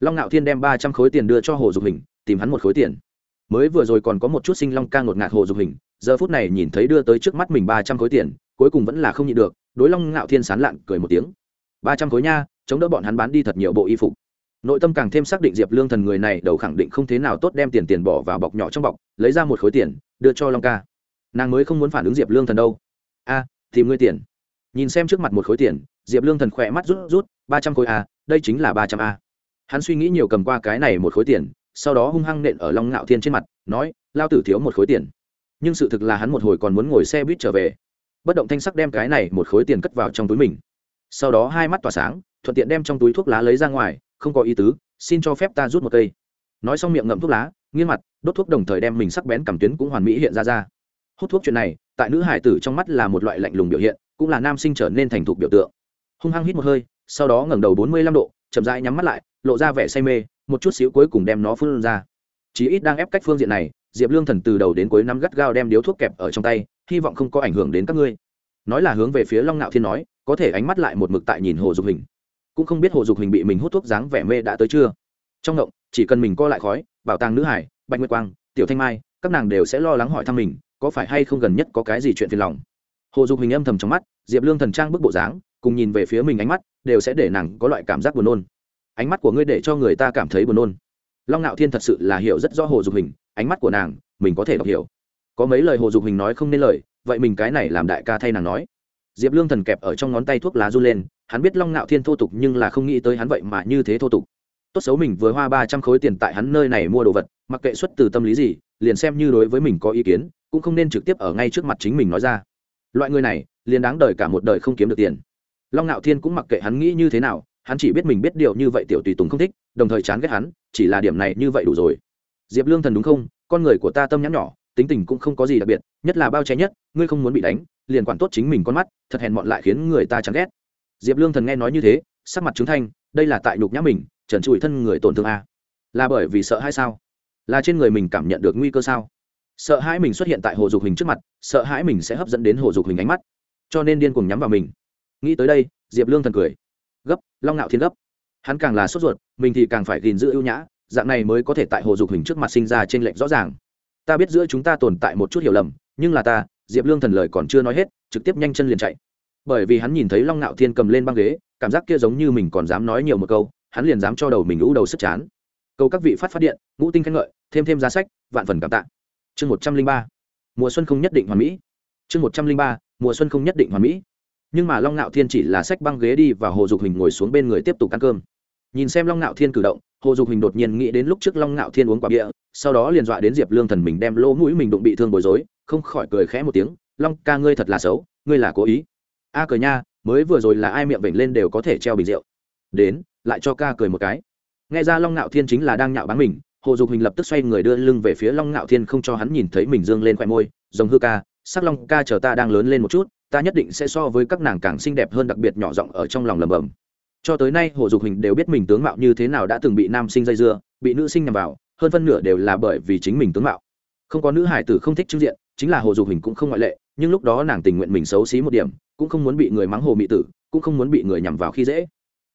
Long ngạo thiên đem ba trăm khối tiền đưa cho hồ dục hình, tìm hắn một khối tiền mới vừa rồi còn có một chút sinh long ca ngột ngạt hồ dục hình, giờ phút này nhìn thấy đưa tới trước mắt mình ba trăm khối tiền, cuối cùng vẫn là không nhịn được, đối long ngạo thiên sán lạn cười một tiếng. Ba trăm khối nha, chống đỡ bọn hắn bán đi thật nhiều bộ y phục. Nội tâm càng thêm xác định diệp lương thần người này đầu khẳng định không thế nào tốt đem tiền tiền bỏ vào bọc nhỏ trong bọc, lấy ra một khối tiền, đưa cho long ca. Nàng mới không muốn phản ứng diệp lương thần đâu. A, tìm ngươi tiền. Nhìn xem trước mặt một khối tiền, diệp lương thần khỏe mắt rút rút, ba trăm khối a, đây chính là ba trăm a. Hắn suy nghĩ nhiều cầm qua cái này một khối tiền sau đó hung hăng nện ở long ngạo thiên trên mặt, nói, lao tử thiếu một khối tiền. Nhưng sự thực là hắn một hồi còn muốn ngồi xe buýt trở về. Bất động thanh sắc đem cái này một khối tiền cất vào trong túi mình. Sau đó hai mắt tỏa sáng, thuận tiện đem trong túi thuốc lá lấy ra ngoài, không có ý tứ, xin cho phép ta rút một cây. Nói xong miệng ngậm thuốc lá, nghiêng mặt, đốt thuốc đồng thời đem mình sắc bén cảm tuyến cũng hoàn mỹ hiện ra ra. Hút thuốc chuyện này, tại nữ hải tử trong mắt là một loại lạnh lùng biểu hiện, cũng là nam sinh trở nên thành thục biểu tượng. Hung hăng hít một hơi, sau đó ngẩng đầu bốn mươi lăm độ, chậm rãi nhắm mắt lại lộ ra vẻ say mê, một chút xíu cuối cùng đem nó phun ra. Chí ít đang ép cách phương diện này, diệp lương thần từ đầu đến cuối năm gắt gao đem điếu thuốc kẹp ở trong tay, hy vọng không có ảnh hưởng đến các ngươi. Nói là hướng về phía long ngạo thiên nói, có thể ánh mắt lại một mực tại nhìn hồ dục hình. Cũng không biết hồ dục hình bị mình hút thuốc dáng vẻ mê đã tới chưa. Trong ngộng, chỉ cần mình co lại khói, bảo tàng nữ hải, bạch nguyệt quang, tiểu thanh mai, các nàng đều sẽ lo lắng hỏi thăm mình, có phải hay không gần nhất có cái gì chuyện phiền lòng. Hồ dục hình âm thầm trong mắt, diệp lương thần trang bức bộ dáng, cùng nhìn về phía mình ánh mắt, đều sẽ để nàng có loại cảm giác buồn nôn ánh mắt của ngươi để cho người ta cảm thấy buồn nôn. Long ngạo thiên thật sự là hiểu rất rõ hồ dục hình, ánh mắt của nàng, mình có thể đọc hiểu. Có mấy lời hồ dục hình nói không nên lời, vậy mình cái này làm đại ca thay nàng nói. Diệp lương thần kẹp ở trong ngón tay thuốc lá run lên, hắn biết long ngạo thiên thô tục nhưng là không nghĩ tới hắn vậy mà như thế thô tục. Tốt xấu mình vừa hoa ba trăm khối tiền tại hắn nơi này mua đồ vật, mặc kệ xuất từ tâm lý gì, liền xem như đối với mình có ý kiến, cũng không nên trực tiếp ở ngay trước mặt chính mình nói ra. Loại người này, liền đáng đời cả một đời không kiếm được tiền. Long ngạo thiên cũng mặc kệ hắn nghĩ như thế nào hắn chỉ biết mình biết điều như vậy tiểu tùy tùng không thích, đồng thời chán ghét hắn, chỉ là điểm này như vậy đủ rồi. Diệp lương thần đúng không? Con người của ta tâm nhắn nhỏ, tính tình cũng không có gì đặc biệt, nhất là bao che nhất, ngươi không muốn bị đánh, liền quản tốt chính mình con mắt, thật hèn mọn lại khiến người ta chán ghét. Diệp lương thần nghe nói như thế, sắc mặt trứng thanh, đây là tại nhục nhã mình, trần trụi thân người tổn thương a. Là bởi vì sợ hay sao? Là trên người mình cảm nhận được nguy cơ sao? Sợ hãi mình xuất hiện tại hồ dục hình trước mặt, sợ hãi mình sẽ hấp dẫn đến hồ dục hình ánh mắt. Cho nên điên cuồng nhắm vào mình. Nghĩ tới đây, diệp lương thần cười gấp, long ngạo thiên gấp. Hắn càng là sốt ruột, mình thì càng phải gìn giữ ưu nhã, dạng này mới có thể tại hồ dục hình trước mặt sinh ra trên lệnh rõ ràng. Ta biết giữa chúng ta tồn tại một chút hiểu lầm, nhưng là ta, diệp lương thần lời còn chưa nói hết, trực tiếp nhanh chân liền chạy. Bởi vì hắn nhìn thấy long ngạo thiên cầm lên băng ghế, cảm giác kia giống như mình còn dám nói nhiều một câu, hắn liền dám cho đầu mình lũ đầu sức chán. Câu các vị phát phát điện, ngũ tinh khen ngợi, thêm thêm giá sách, vạn phần cảm tạ. Chương một trăm linh ba. Mùa xuân không nhất định hoàn mỹ. Chương một trăm linh ba. Mùa xuân không nhất định hoàn mỹ nhưng mà long ngạo thiên chỉ là sách băng ghế đi và hồ dục hình ngồi xuống bên người tiếp tục ăn cơm. Nhìn xem long ngạo thiên cử động, hồ dục hình đột nhiên nghĩ đến lúc trước long ngạo thiên uống quả bia, sau đó liền dọa đến diệp lương thần mình đem lỗ mũi mình đụng bị thương bối rối, không khỏi cười khẽ một tiếng, long ca ngươi thật là xấu, ngươi là cố ý. A cười nha, mới vừa rồi là ai miệng vểnh lên đều có thể treo bình rượu. Đến, lại cho ca cười một cái. Nghe ra long ngạo thiên chính là đang nhạo báng mình, hồ dục hình lập tức xoay người đưa lưng về phía long ngạo thiên không cho hắn nhìn thấy mình dương lên khoe môi giống hư ca, sắc long ca chờ ta đang lớn lên một chút ta nhất định sẽ so với các nàng càng xinh đẹp hơn đặc biệt nhỏ giọng ở trong lòng lầm bầm cho tới nay, hồ dục hình đều biết mình tướng mạo như thế nào đã từng bị nam sinh dây dưa, bị nữ sinh nhằm vào, hơn phân nửa đều là bởi vì chính mình tướng mạo. Không có nữ hải tử không thích chứng diện, chính là hồ dục hình cũng không ngoại lệ, nhưng lúc đó nàng tình nguyện mình xấu xí một điểm, cũng không muốn bị người mắng hồ mị tử, cũng không muốn bị người nhằm vào khi dễ.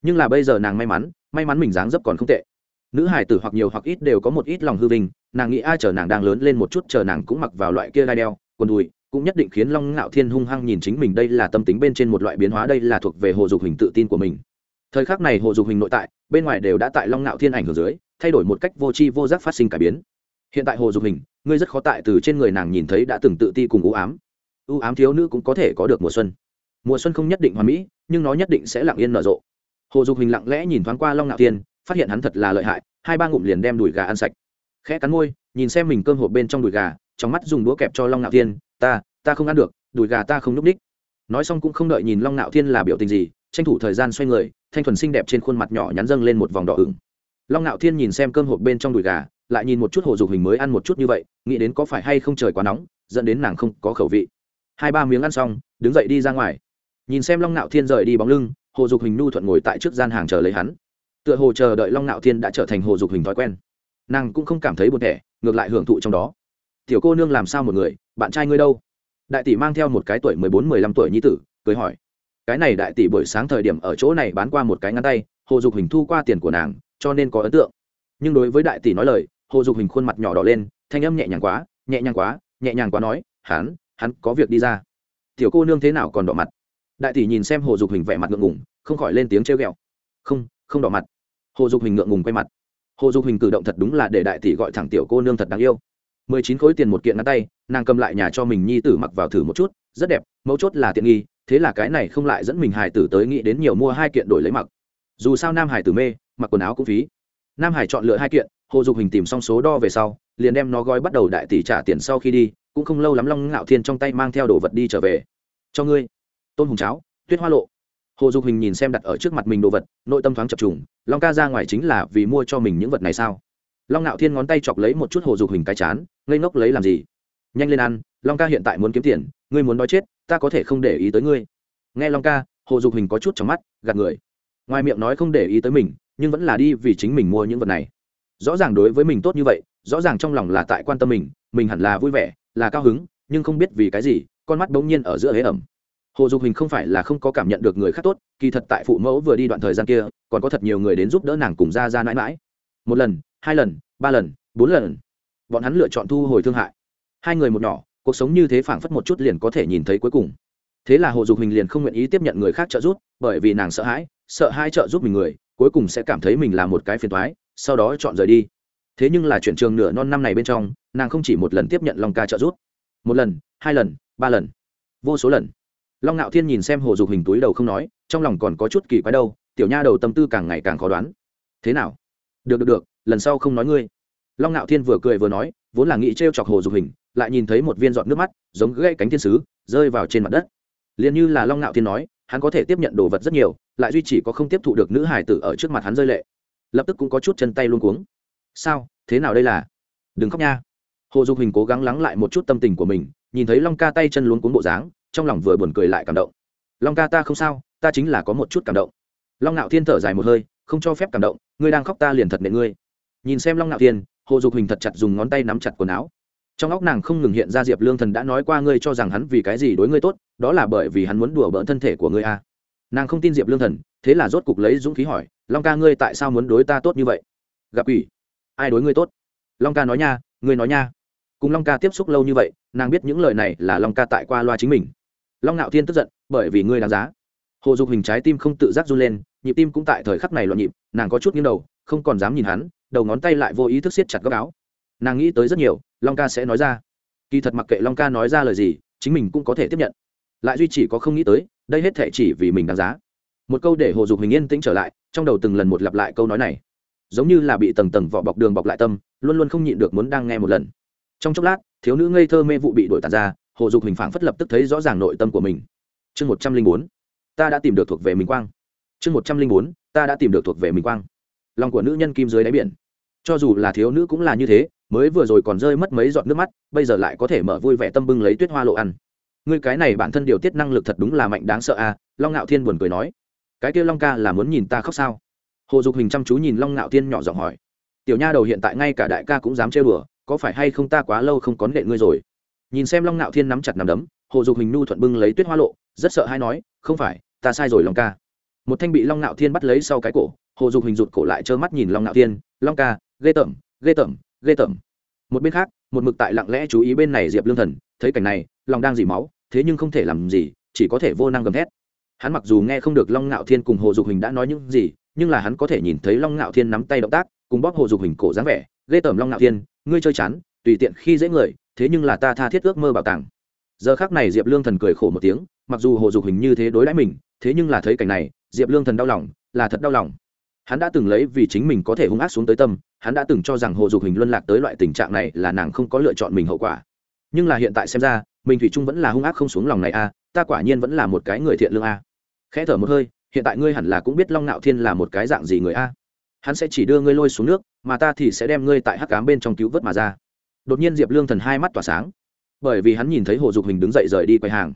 Nhưng là bây giờ nàng may mắn may mắn mình dáng dấp còn không tệ. Nữ hải tử hoặc nhiều hoặc ít đều có một ít lòng hư vinh, nàng nghĩ ai chờ nàng đang lớn lên một chút chờ nàng cũng mặc vào loại kia đai đeo, quần đùi cũng nhất định khiến long ngạo thiên hung hăng nhìn chính mình đây là tâm tính bên trên một loại biến hóa, đây là thuộc về hồ dục hình tự tin của mình. Thời khắc này hồ dục hình nội tại, bên ngoài đều đã tại long ngạo thiên ảnh hưởng dưới, thay đổi một cách vô tri vô giác phát sinh cải biến. Hiện tại hồ dục hình ngươi rất khó tại từ trên người nàng nhìn thấy đã từng tự ti cùng ưu ám. Ưu ám thiếu nữ cũng có thể có được mùa xuân. Mùa xuân không nhất định hoàn mỹ, nhưng nó nhất định sẽ lặng yên nở rộ. Hồ dục hình lặng lẽ nhìn thoáng qua long ngạo thiên, phát hiện hắn thật là lợi hại, hai ba ngụm liền đem đùi gà ăn sạch. Khẽ cắn môi, nhìn xem mình cơm hộp bên trong đùi gà, trong mắt dùng đũa kẹp cho long ngạo thiên ta ta không ăn được, đùi gà ta không n ú c ních. Nói xong cũng không đợi nhìn long Nạo thiên là biểu tình gì, tranh thủ thời gian xoay người, thanh thuần xinh đẹp trên khuôn mặt nhỏ nhắn dâng lên một vòng đỏ ửng. Long Nạo thiên nhìn xem cơm hộp bên trong đùi gà, lại nhìn một chút hồ dục hình mới ăn một chút như vậy, nghĩ đến có phải hay không trời quá nóng, dẫn đến nàng không có khẩu vị. Hai ba miếng ăn xong, đứng dậy đi ra ngoài. Nhìn xem long Nạo thiên rời đi bóng lưng, hồ dục hình nu thuận ngồi tại trước gian hàng chờ lấy hắn. Tựa hồ chờ đợi long Nạo thiên đã trở thành hồ dục hình thói quen. Nàng cũng không cảm thấy buồn thẻ, ngược lại hưởng thụ trong đó tiểu cô nương làm sao một người, bạn trai ngươi đâu? Đại tỷ mang theo một cái tuổi mười bốn, mười lăm tuổi nhi tử cưới hỏi. Cái này đại tỷ buổi sáng thời điểm ở chỗ này bán qua một cái ngăn tay, hồ dục hình thu qua tiền của nàng, cho nên có ấn tượng. Nhưng đối với đại tỷ nói lời, hồ dục hình khuôn mặt nhỏ đỏ lên, thanh âm nhẹ nhàng quá, nhẹ nhàng quá, nhẹ nhàng quá nói, hắn hắn có việc đi ra. Tiểu cô nương thế nào còn đỏ mặt? Đại tỷ nhìn xem hồ dục hình vẻ mặt ngượng ngùng, không khỏi lên tiếng trêu ghẹo. Không không đỏ mặt. Hồ dục hình ngượng ngùng quay mặt. Hồ dục hình cử động thật đúng là để đại tỷ gọi thẳng tiểu cô nương thật đáng yêu mười chín khối tiền một kiện ngắn tay, nàng cầm lại nhà cho mình nhi tử mặc vào thử một chút, rất đẹp, mấu chốt là tiện nghi, thế là cái này không lại dẫn mình hải tử tới nghĩ đến nhiều mua hai kiện đổi lấy mặc. Dù sao nam hải tử mê, mặc quần áo cũng phí. Nam hải chọn lựa hai kiện, hồ dục hình tìm xong số đo về sau, liền đem nó gói bắt đầu đại tỷ trả tiền sau khi đi, cũng không lâu lắm long ngạo thiên trong tay mang theo đồ vật đi trở về. Cho ngươi. Tôn hùng cháo, tuyết hoa lộ. Hồ dục hình nhìn xem đặt ở trước mặt mình đồ vật, nội tâm thoáng chập trùng, long ca ra ngoài chính là vì mua cho mình những vật này sao? Long ngạo thiên ngón tay chọc lấy một chút hồ dục hình cái chán ngây ngốc lấy làm gì? Nhanh lên ăn, long ca hiện tại muốn kiếm tiền, ngươi muốn nói chết, ta có thể không để ý tới ngươi. Nghe long ca, hồ dục hình có chút trong mắt, gạt người. Ngoài miệng nói không để ý tới mình, nhưng vẫn là đi vì chính mình mua những vật này. Rõ ràng đối với mình tốt như vậy, rõ ràng trong lòng là tại quan tâm mình mình hẳn là vui vẻ, là cao hứng, nhưng không biết vì cái gì, con mắt bỗng nhiên ở giữa hế ẩm. Hồ dục hình không phải là không có cảm nhận được người khác tốt, kỳ thật tại phụ mẫu vừa đi đoạn thời gian kia, còn có thật nhiều người đến giúp đỡ nàng cùng ra ra mãi mãi. Một lần, hai lần, ba lần, bốn lần bọn hắn lựa chọn thu hồi thương hại. Hai người một nhỏ, cuộc sống như thế phảng phất một chút liền có thể nhìn thấy cuối cùng. Thế là hồ dục hình liền không nguyện ý tiếp nhận người khác trợ giúp, bởi vì nàng sợ hãi, sợ hai trợ giúp mình người, cuối cùng sẽ cảm thấy mình là một cái phiền thoái sau đó chọn rời đi. Thế nhưng là chuyển trường nửa non năm này bên trong, nàng không chỉ một lần tiếp nhận long ca trợ giúp. Một lần, hai lần, ba lần. Vô số lần. Long ngạo thiên nhìn xem hồ dục hình túi đầu không nói, trong lòng còn có chút kỳ quái đâu, tiểu nha đầu tâm tư càng ngày càng khó đoán. Thế nào? Được được được, lần sau không nói ngươi long ngạo thiên vừa cười vừa nói, vốn là nghĩ t r e o chọc hồ dục hình, lại nhìn thấy một viên giọt nước mắt, giống gãy cánh thiên sứ, rơi vào trên mặt đất. Liền như là long ngạo thiên nói, hắn có thể tiếp nhận đồ vật rất nhiều, lại duy chỉ có không tiếp thụ được nữ hải tử ở trước mặt hắn rơi lệ. Lập tức cũng có chút chân tay luôn cuống. Sao? Thế nào đây là? Đừng khóc nha. Hồ dục hình cố gắng lắng lại một chút tâm tình của mình, nhìn thấy long ca tay chân luống cuống bộ dáng, trong lòng vừa buồn cười lại cảm động. Long ca ta không sao, ta chính là có một chút cảm động. Long ngạo thiên thở dài một hơi, không cho phép cảm động, ngươi đang khóc ta liền thật nệ ngươi. Nhìn xem long ngạo thiên hồ dục hình thật chặt dùng ngón tay nắm chặt quần áo. Trong óc nàng không ngừng hiện ra diệp lương thần đã nói qua ngươi cho rằng hắn vì cái gì đối ngươi tốt, đó là bởi vì hắn muốn đùa bỡn thân thể của ngươi a. À. nàng không tin diệp lương thần, thế là rốt cục lấy dũng khí hỏi, long ca ngươi tại sao muốn đối ta tốt như vậy? Gặp ủy ai đối ngươi tốt? Long ca nói nha, ngươi nói nha. Cùng long ca tiếp xúc lâu như vậy, nàng biết những lời này là long ca tại qua loa chính mình. Long ngạo thiên tức giận, bởi vì ngươi đáng giá. Hồ dục hình trái tim không tự giác run lên, nhịp tim cũng tại thời khắc này loạn nhịp, nàng có chút nghiêng đầu, không còn dám nhìn hắn đầu ngón tay lại vô ý thức siết chặt góc áo. Nàng nghĩ tới rất nhiều, long ca sẽ nói ra. Kỳ thật mặc kệ long ca nói ra lời gì, chính mình cũng có thể tiếp nhận. Lại duy chỉ có không nghĩ tới, đây hết thể chỉ vì mình đáng giá. Một câu để hồ dục hình yên tĩnh trở lại, trong đầu từng lần một lặp lại câu nói này. Giống như là bị tầng tầng vỏ bọc đường bọc lại tâm, luôn luôn không nhịn được muốn đang nghe một lần. Trong chốc lát, thiếu nữ ngây thơ mê vụ bị đổi tàn ra, hồ dục hình phảng phất lập tức thấy rõ ràng nội tâm của mình. Chương một trăm linh bốn, ta đã tìm được thuộc về mình quang. Chương một trăm linh bốn, ta đã tìm được thuộc về mình quang lòng của nữ nhân kim dưới đáy biển. Cho dù là thiếu nữ cũng là như thế mới vừa rồi còn rơi mất mấy giọt nước mắt bây giờ lại có thể mở vui vẻ tâm bưng lấy tuyết hoa lộ ăn. Ngươi cái này bản thân điều tiết năng lực thật đúng là mạnh đáng sợ à long ngạo thiên buồn cười nói. Cái kia long ca là muốn nhìn ta khóc sao? Hồ dục hình chăm chú nhìn long ngạo thiên nhỏ giọng hỏi. Tiểu nha đầu hiện tại ngay cả đại ca cũng dám chơi đùa, có phải hay không ta quá lâu không có nệ ngươi rồi? Nhìn xem long ngạo thiên nắm chặt nắm đấm hồ dục hình nu thuận bưng lấy tuyết hoa lộ rất sợ hay nói không phải ta sai rồi long ca. Một thanh bị long ngạo thiên bắt lấy sau cái cổ hồ dục hình rụt cổ lại trơ mắt nhìn long ngạo thiên, long ca, ghê tởm ghê tởm ghê tởm. Một bên khác, một mực tại lặng lẽ chú ý bên này diệp lương thần, thấy cảnh này, lòng đang dỉ máu, thế nhưng không thể làm gì, chỉ có thể vô năng gầm thét. Hắn mặc dù nghe không được long ngạo thiên cùng hồ dục hình đã nói những gì, nhưng là hắn có thể nhìn thấy long ngạo thiên nắm tay động tác, cùng bóp hồ dục hình cổ dáng vẻ, ghê tởm long ngạo thiên, ngươi chơi chán, tùy tiện khi dễ người, thế nhưng là ta tha thiết ước mơ bảo tàng. Giờ khác này diệp lương thần cười khổ một tiếng, mặc dù hồ dục hình như thế đối đãi mình, thế nhưng là thấy cảnh này, diệp lương thần đau lòng, là thật đau lòng hắn đã từng lấy vì chính mình có thể hung ác xuống tới tâm, hắn đã từng cho rằng hồ dục hình luân lạc tới loại tình trạng này là nàng không có lựa chọn mình hậu quả. Nhưng là hiện tại xem ra, mình thủy trung vẫn là hung ác không xuống lòng này a, ta quả nhiên vẫn là một cái người thiện lương a. Khẽ thở một hơi, hiện tại ngươi hẳn là cũng biết long nạo thiên là một cái dạng gì người a. Hắn sẽ chỉ đưa ngươi lôi xuống nước, mà ta thì sẽ đem ngươi tại hắc cám bên trong cứu vớt mà ra. Đột nhiên diệp lương thần hai mắt tỏa sáng. Bởi vì hắn nhìn thấy hồ dục hình đứng dậy rời đi quầy hàng.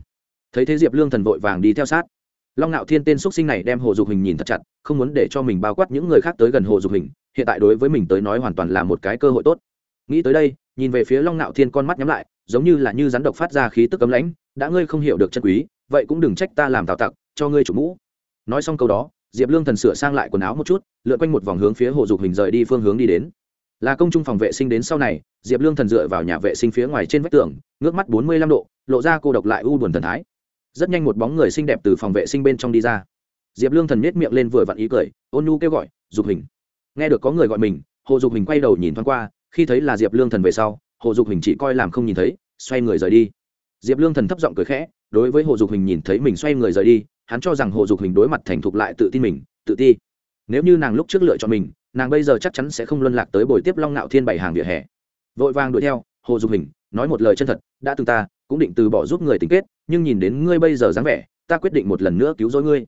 Thấy thế diệp lương thần vội vàng đi theo sát long nạo thiên tên x sinh này đem hồ dục hình nhìn thật chặt, không muốn để cho mình bao quát những người khác tới gần hồ dục hình, hiện tại đối với mình tới nói hoàn toàn là một cái cơ hội tốt. Nghĩ tới đây, nhìn về phía long nạo thiên con mắt nhắm lại, giống như là như rắn độc phát ra khí tức cấm lãnh, đã ngươi không hiểu được chân quý, vậy cũng đừng trách ta làm tào tặc, cho ngươi chủ mũ. Nói xong câu đó, diệp lương thần sửa sang lại quần áo một chút, lượn quanh một vòng hướng phía hồ dục hình rời đi phương hướng đi đến. Là công chung phòng vệ sinh đến sau này, diệp lương thần dựa vào nhà vệ sinh phía ngoài trên vách tường, ngước mắt bốn mươi lăm độ, lộ ra cô độc lại u buồn thần thái rất nhanh một bóng người xinh đẹp từ phòng vệ sinh bên trong đi ra. Diệp lương thần nhét miệng lên vừa vặn ý cười, ôn nhu kêu gọi, dục hình nghe được có người gọi mình, hồ dục hình quay đầu nhìn thoáng qua, khi thấy là diệp lương thần về sau, hồ dục hình chỉ coi làm không nhìn thấy, xoay người rời đi. Diệp lương thần thấp giọng cười khẽ, đối với hồ dục hình nhìn thấy mình xoay người rời đi, hắn cho rằng hồ dục hình đối mặt thành thục lại tự tin mình, tự ti. Nếu như nàng lúc trước lựa chọn mình, nàng bây giờ chắc chắn sẽ không luân lạc tới buổi tiếp long ngạo thiên bảy hàng vỉa hè. Vội vàng đuổi theo, hồ dục hình nói một lời chân thật, đã từng ta cũng định từ bỏ giúp người tình kết, nhưng nhìn đến ngươi bây giờ dáng vẻ, ta quyết định một lần nữa cứu rỗi ngươi.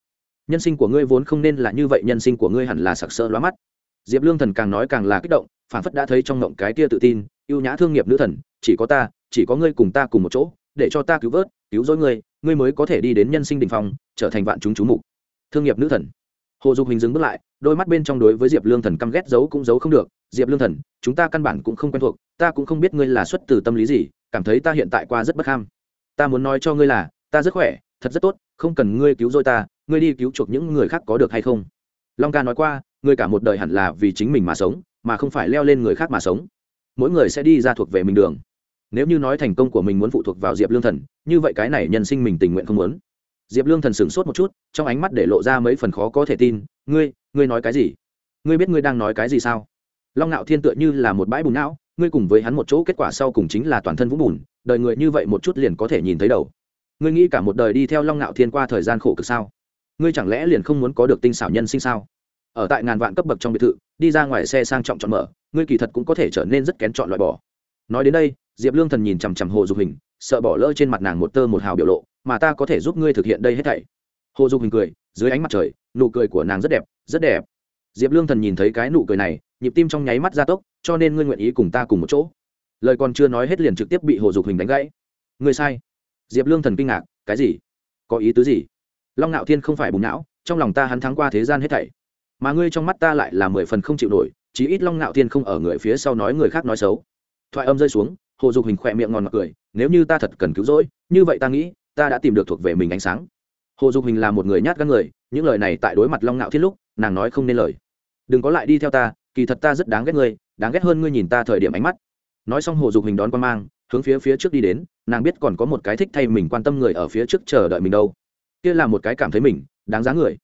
Nhân sinh của ngươi vốn không nên là như vậy, nhân sinh của ngươi hẳn là sặc sỡ lóa mắt. Diệp lương thần càng nói càng là kích động, phản phất đã thấy trong ngộng cái tia tự tin, ưu nhã thương nghiệp nữ thần, chỉ có ta, chỉ có ngươi cùng ta cùng một chỗ, để cho ta cứu vớt, cứu rỗi ngươi ngươi mới có thể đi đến nhân sinh đình phong, trở thành vạn chúng chú mục. Thương nghiệp nữ thần. Hồ dục hình dừng bước lại, đôi mắt bên trong đối với diệp lương thần căm ghét giấu cũng giấu không được. Diệp lương thần, chúng ta căn bản cũng không quen thuộc, ta cũng không biết ngươi là xuất từ tâm lý gì cảm thấy ta hiện tại qua rất bất ham ta muốn nói cho ngươi là, ta rất khỏe, thật rất tốt, không cần ngươi cứu rồi ta, ngươi đi cứu chuộc những người khác có được hay không? Long ca nói qua, ngươi cả một đời hẳn là vì chính mình mà sống, mà không phải leo lên người khác mà sống. Mỗi người sẽ đi ra thuộc về mình đường. Nếu như nói thành công của mình muốn phụ thuộc vào diệp lương thần, như vậy cái này nhân sinh mình tình nguyện không muốn. Diệp lương thần sửng sốt một chút, trong ánh mắt để lộ ra mấy phần khó có thể tin. Ngươi ngươi nói cái gì? Ngươi biết ngươi đang nói cái gì sao? Long ngạo thiên tựa như là một bãi bùn não ngươi cùng với hắn một chỗ, kết quả sau cùng chính là toàn thân vũng bùn, đời người như vậy một chút liền có thể nhìn thấy đầu. Ngươi nghĩ cả một đời đi theo long ngạo thiên qua thời gian khổ cực sao? Ngươi chẳng lẽ liền không muốn có được tinh xảo nhân sinh sao? Ở tại ngàn vạn cấp bậc trong biệt thự, đi ra ngoài xe sang trọng chọn mở, ngươi kỳ thật cũng có thể trở nên rất kén chọn loại bỏ. Nói đến đây, diệp lương thần nhìn chằm chằm hồ dục hình, sợ bỏ lỡ trên mặt nàng một tơ một hào biểu lộ, mà ta có thể giúp ngươi thực hiện đây hết thảy. Hồ dục hình cười, dưới ánh mặt trời, nụ cười của nàng rất đẹp rất đẹp. Diệp lương thần nhìn thấy cái nụ cười này, nhịp tim trong nháy mắt gia tốc cho nên ngươi nguyện ý cùng ta cùng một chỗ. Lời còn chưa nói hết liền trực tiếp bị hồ dục hình đánh gãy. Ngươi sai. Diệp lương thần kinh ngạc, cái gì? Có ý tứ gì? Long ngạo thiên không phải bùng não, trong lòng ta hắn thắng qua thế gian hết thảy. Mà ngươi trong mắt ta lại là mười phần không chịu nổi, chí ít long ngạo thiên không ở người phía sau nói người khác nói xấu. Thoại âm rơi xuống, hồ dục hình khỏe miệng ngon ngọt cười, nếu như ta thật cần cứu rỗi, như vậy ta nghĩ, ta đã tìm được thuộc về mình ánh sáng. Hồ dục hình là một người nhát gan người, những lời này tại đối mặt long ngạo thiên lúc, nàng nói không nên lời. Đừng có lại đi theo ta, kỳ thật ta rất đáng ghét ngươi đáng ghét hơn ngươi nhìn ta thời điểm ánh mắt. Nói xong hồ dục hình đón quan mang, hướng phía phía trước đi đến, nàng biết còn có một cái thích thay mình quan tâm người ở phía trước chờ đợi mình đâu. Kia là một cái cảm thấy mình đáng giá người.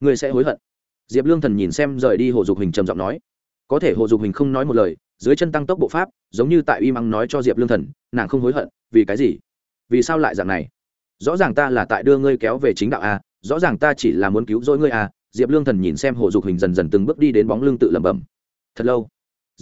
Người sẽ hối hận. Diệp lương thần nhìn xem rời đi hồ dục hình trầm giọng nói. Có thể hồ dục hình không nói một lời, dưới chân tăng tốc bộ pháp, giống như tại uy mắng nói cho diệp lương thần, nàng không hối hận, vì cái gì? Vì sao lại dạng này? Rõ ràng ta là tại đưa ngươi kéo về chính đạo a, rõ ràng ta chỉ là muốn cứu rỗi ngươi a, diệp lương thần nhìn xem hồ dục hình dần dần từng bước đi đến bóng lưng tự lẩm bẩm. Thật lâu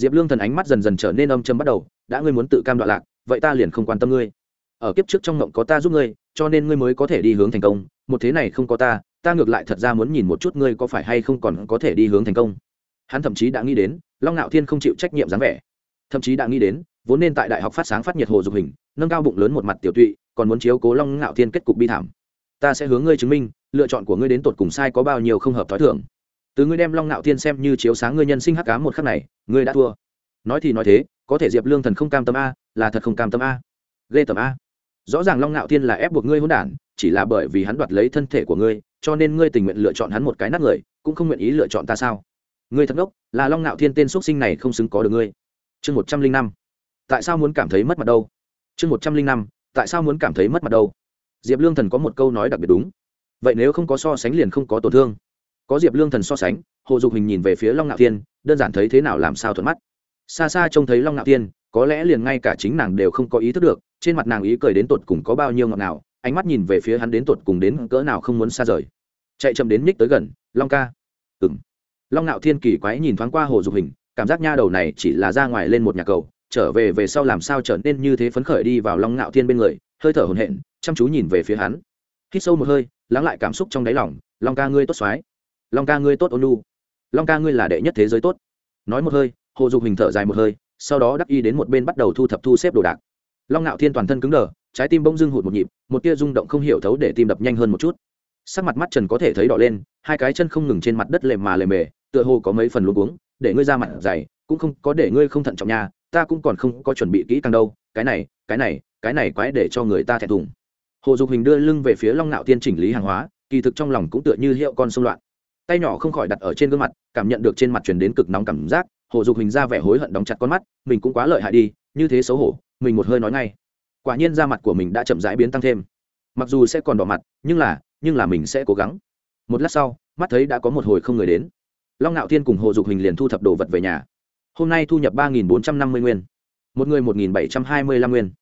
diệp lương thần ánh mắt dần dần trở nên âm châm bắt đầu, đã ngươi muốn tự cam đoạn lạc, vậy ta liền không quan tâm ngươi. Ở kiếp trước trong ngộng có ta giúp ngươi, cho nên ngươi mới có thể đi hướng thành công. Một thế này không có ta ta ngược lại thật ra muốn nhìn một chút ngươi có phải hay không còn có thể đi hướng thành công. Hắn thậm chí đã nghĩ đến, long ngạo thiên không chịu trách nhiệm dáng vẻ. Thậm chí đã nghĩ đến, vốn nên tại đại học phát sáng phát nhiệt hồ dục hình, nâng cao bụng lớn một mặt tiểu tụy, còn muốn chiếu cố long ngạo thiên kết cục bi thảm. Ta sẽ hướng ngươi chứng minh, lựa chọn của ngươi đến tột cùng sai có bao nhiêu không hợp t h ó i thưởng từ ngươi đem long Nạo thiên xem như chiếu sáng ngươi nhân sinh hắc cá một khắc này, ngươi đã thua. Nói thì nói thế, có thể diệp lương thần không cam tâm a, là thật không cam tâm a. Ghê tầm a. Rõ ràng long Nạo thiên là ép buộc ngươi hôn đản, chỉ là bởi vì hắn đoạt lấy thân thể của ngươi, cho nên ngươi tình nguyện lựa chọn hắn một cái nát người, cũng không nguyện ý lựa chọn ta sao? Ngươi thật ngốc, là long Nạo thiên tên x sinh này không xứng có được ngươi. Chương một trăm linh năm. Tại sao muốn cảm thấy mất mặt đâu? Chương một trăm linh năm, tại sao muốn cảm thấy mất mặt đâu? Diệp lương thần có một câu nói đặc biệt đúng. Vậy nếu không có so sánh liền không có tổn thương có diệp lương thần so sánh, hồ dục hình nhìn về phía long ngạo thiên, đơn giản thấy thế nào làm sao thuận mắt. Xa xa trông thấy long ngạo thiên, có lẽ liền ngay cả chính nàng đều không có ý thức được, trên mặt nàng ý cười đến tột cùng có bao nhiêu ngọt nào ánh mắt nhìn về phía hắn đến tột cùng đến cỡ nào không muốn xa rời. Chạy chậm đến nhích tới gần, long ca. Ừ m long ngạo thiên kỳ quái nhìn thoáng qua hồ dục hình, cảm giác nha đầu này chỉ là ra ngoài lên một nhà cầu, trở về về sau làm sao trở nên như thế phấn khởi đi vào long ngạo thiên bên người, hơi thở hồn hện chăm chú nhìn về phía hắn. Hít sâu một hơi, lắng lại cảm xúc trong đáy lòng, long ca ngươi tốt soái long ca ngươi tốt ôn lu long ca ngươi là đệ nhất thế giới tốt. Nói một hơi, hồ dục hình thở dài một hơi, sau đó đắc y đến một bên bắt đầu thu thập thu xếp đồ đạc. Long ngạo thiên toàn thân cứng đờ, trái tim bỗng dưng hụt một nhịp, một tia rung động không hiểu thấu để tim đập nhanh hơn một chút. Sắc mặt mắt trần có thể thấy đỏ lên, hai cái chân không ngừng trên mặt đất lề mà lề mề, tựa hồ có mấy phần luống cuống, để ngươi ra mặt dày, cũng không có để ngươi không thận trọng nhà ta cũng còn không có chuẩn bị kỹ càng đâu, cái này cái này cái này quái để cho người ta thẹn thùng. Hồ dục hình đưa lưng về phía long nạo Thiên chỉnh lý hàng hóa, kỳ thực trong lòng cũng tựa như hiệu con sông loạn tay nhỏ không khỏi đặt ở trên gương mặt, cảm nhận được trên mặt truyền đến cực nóng cảm giác, hồ dục hình ra vẻ hối hận đóng chặt con mắt, mình cũng quá lợi hại đi, như thế xấu hổ, mình một hơi nói ngay. Quả nhiên da mặt của mình đã chậm rãi biến tăng thêm. Mặc dù sẽ còn đỏ mặt, nhưng là nhưng là mình sẽ cố gắng. Một lát sau, mắt thấy đã có một hồi không người đến. Long ngạo thiên cùng hồ dục hình liền thu thập đồ vật về nhà. Hôm nay thu nhập ba nghìn bốn trăm năm mươi nguyên. Một người một nghìn bảy trăm hai mươi lăm nguyên.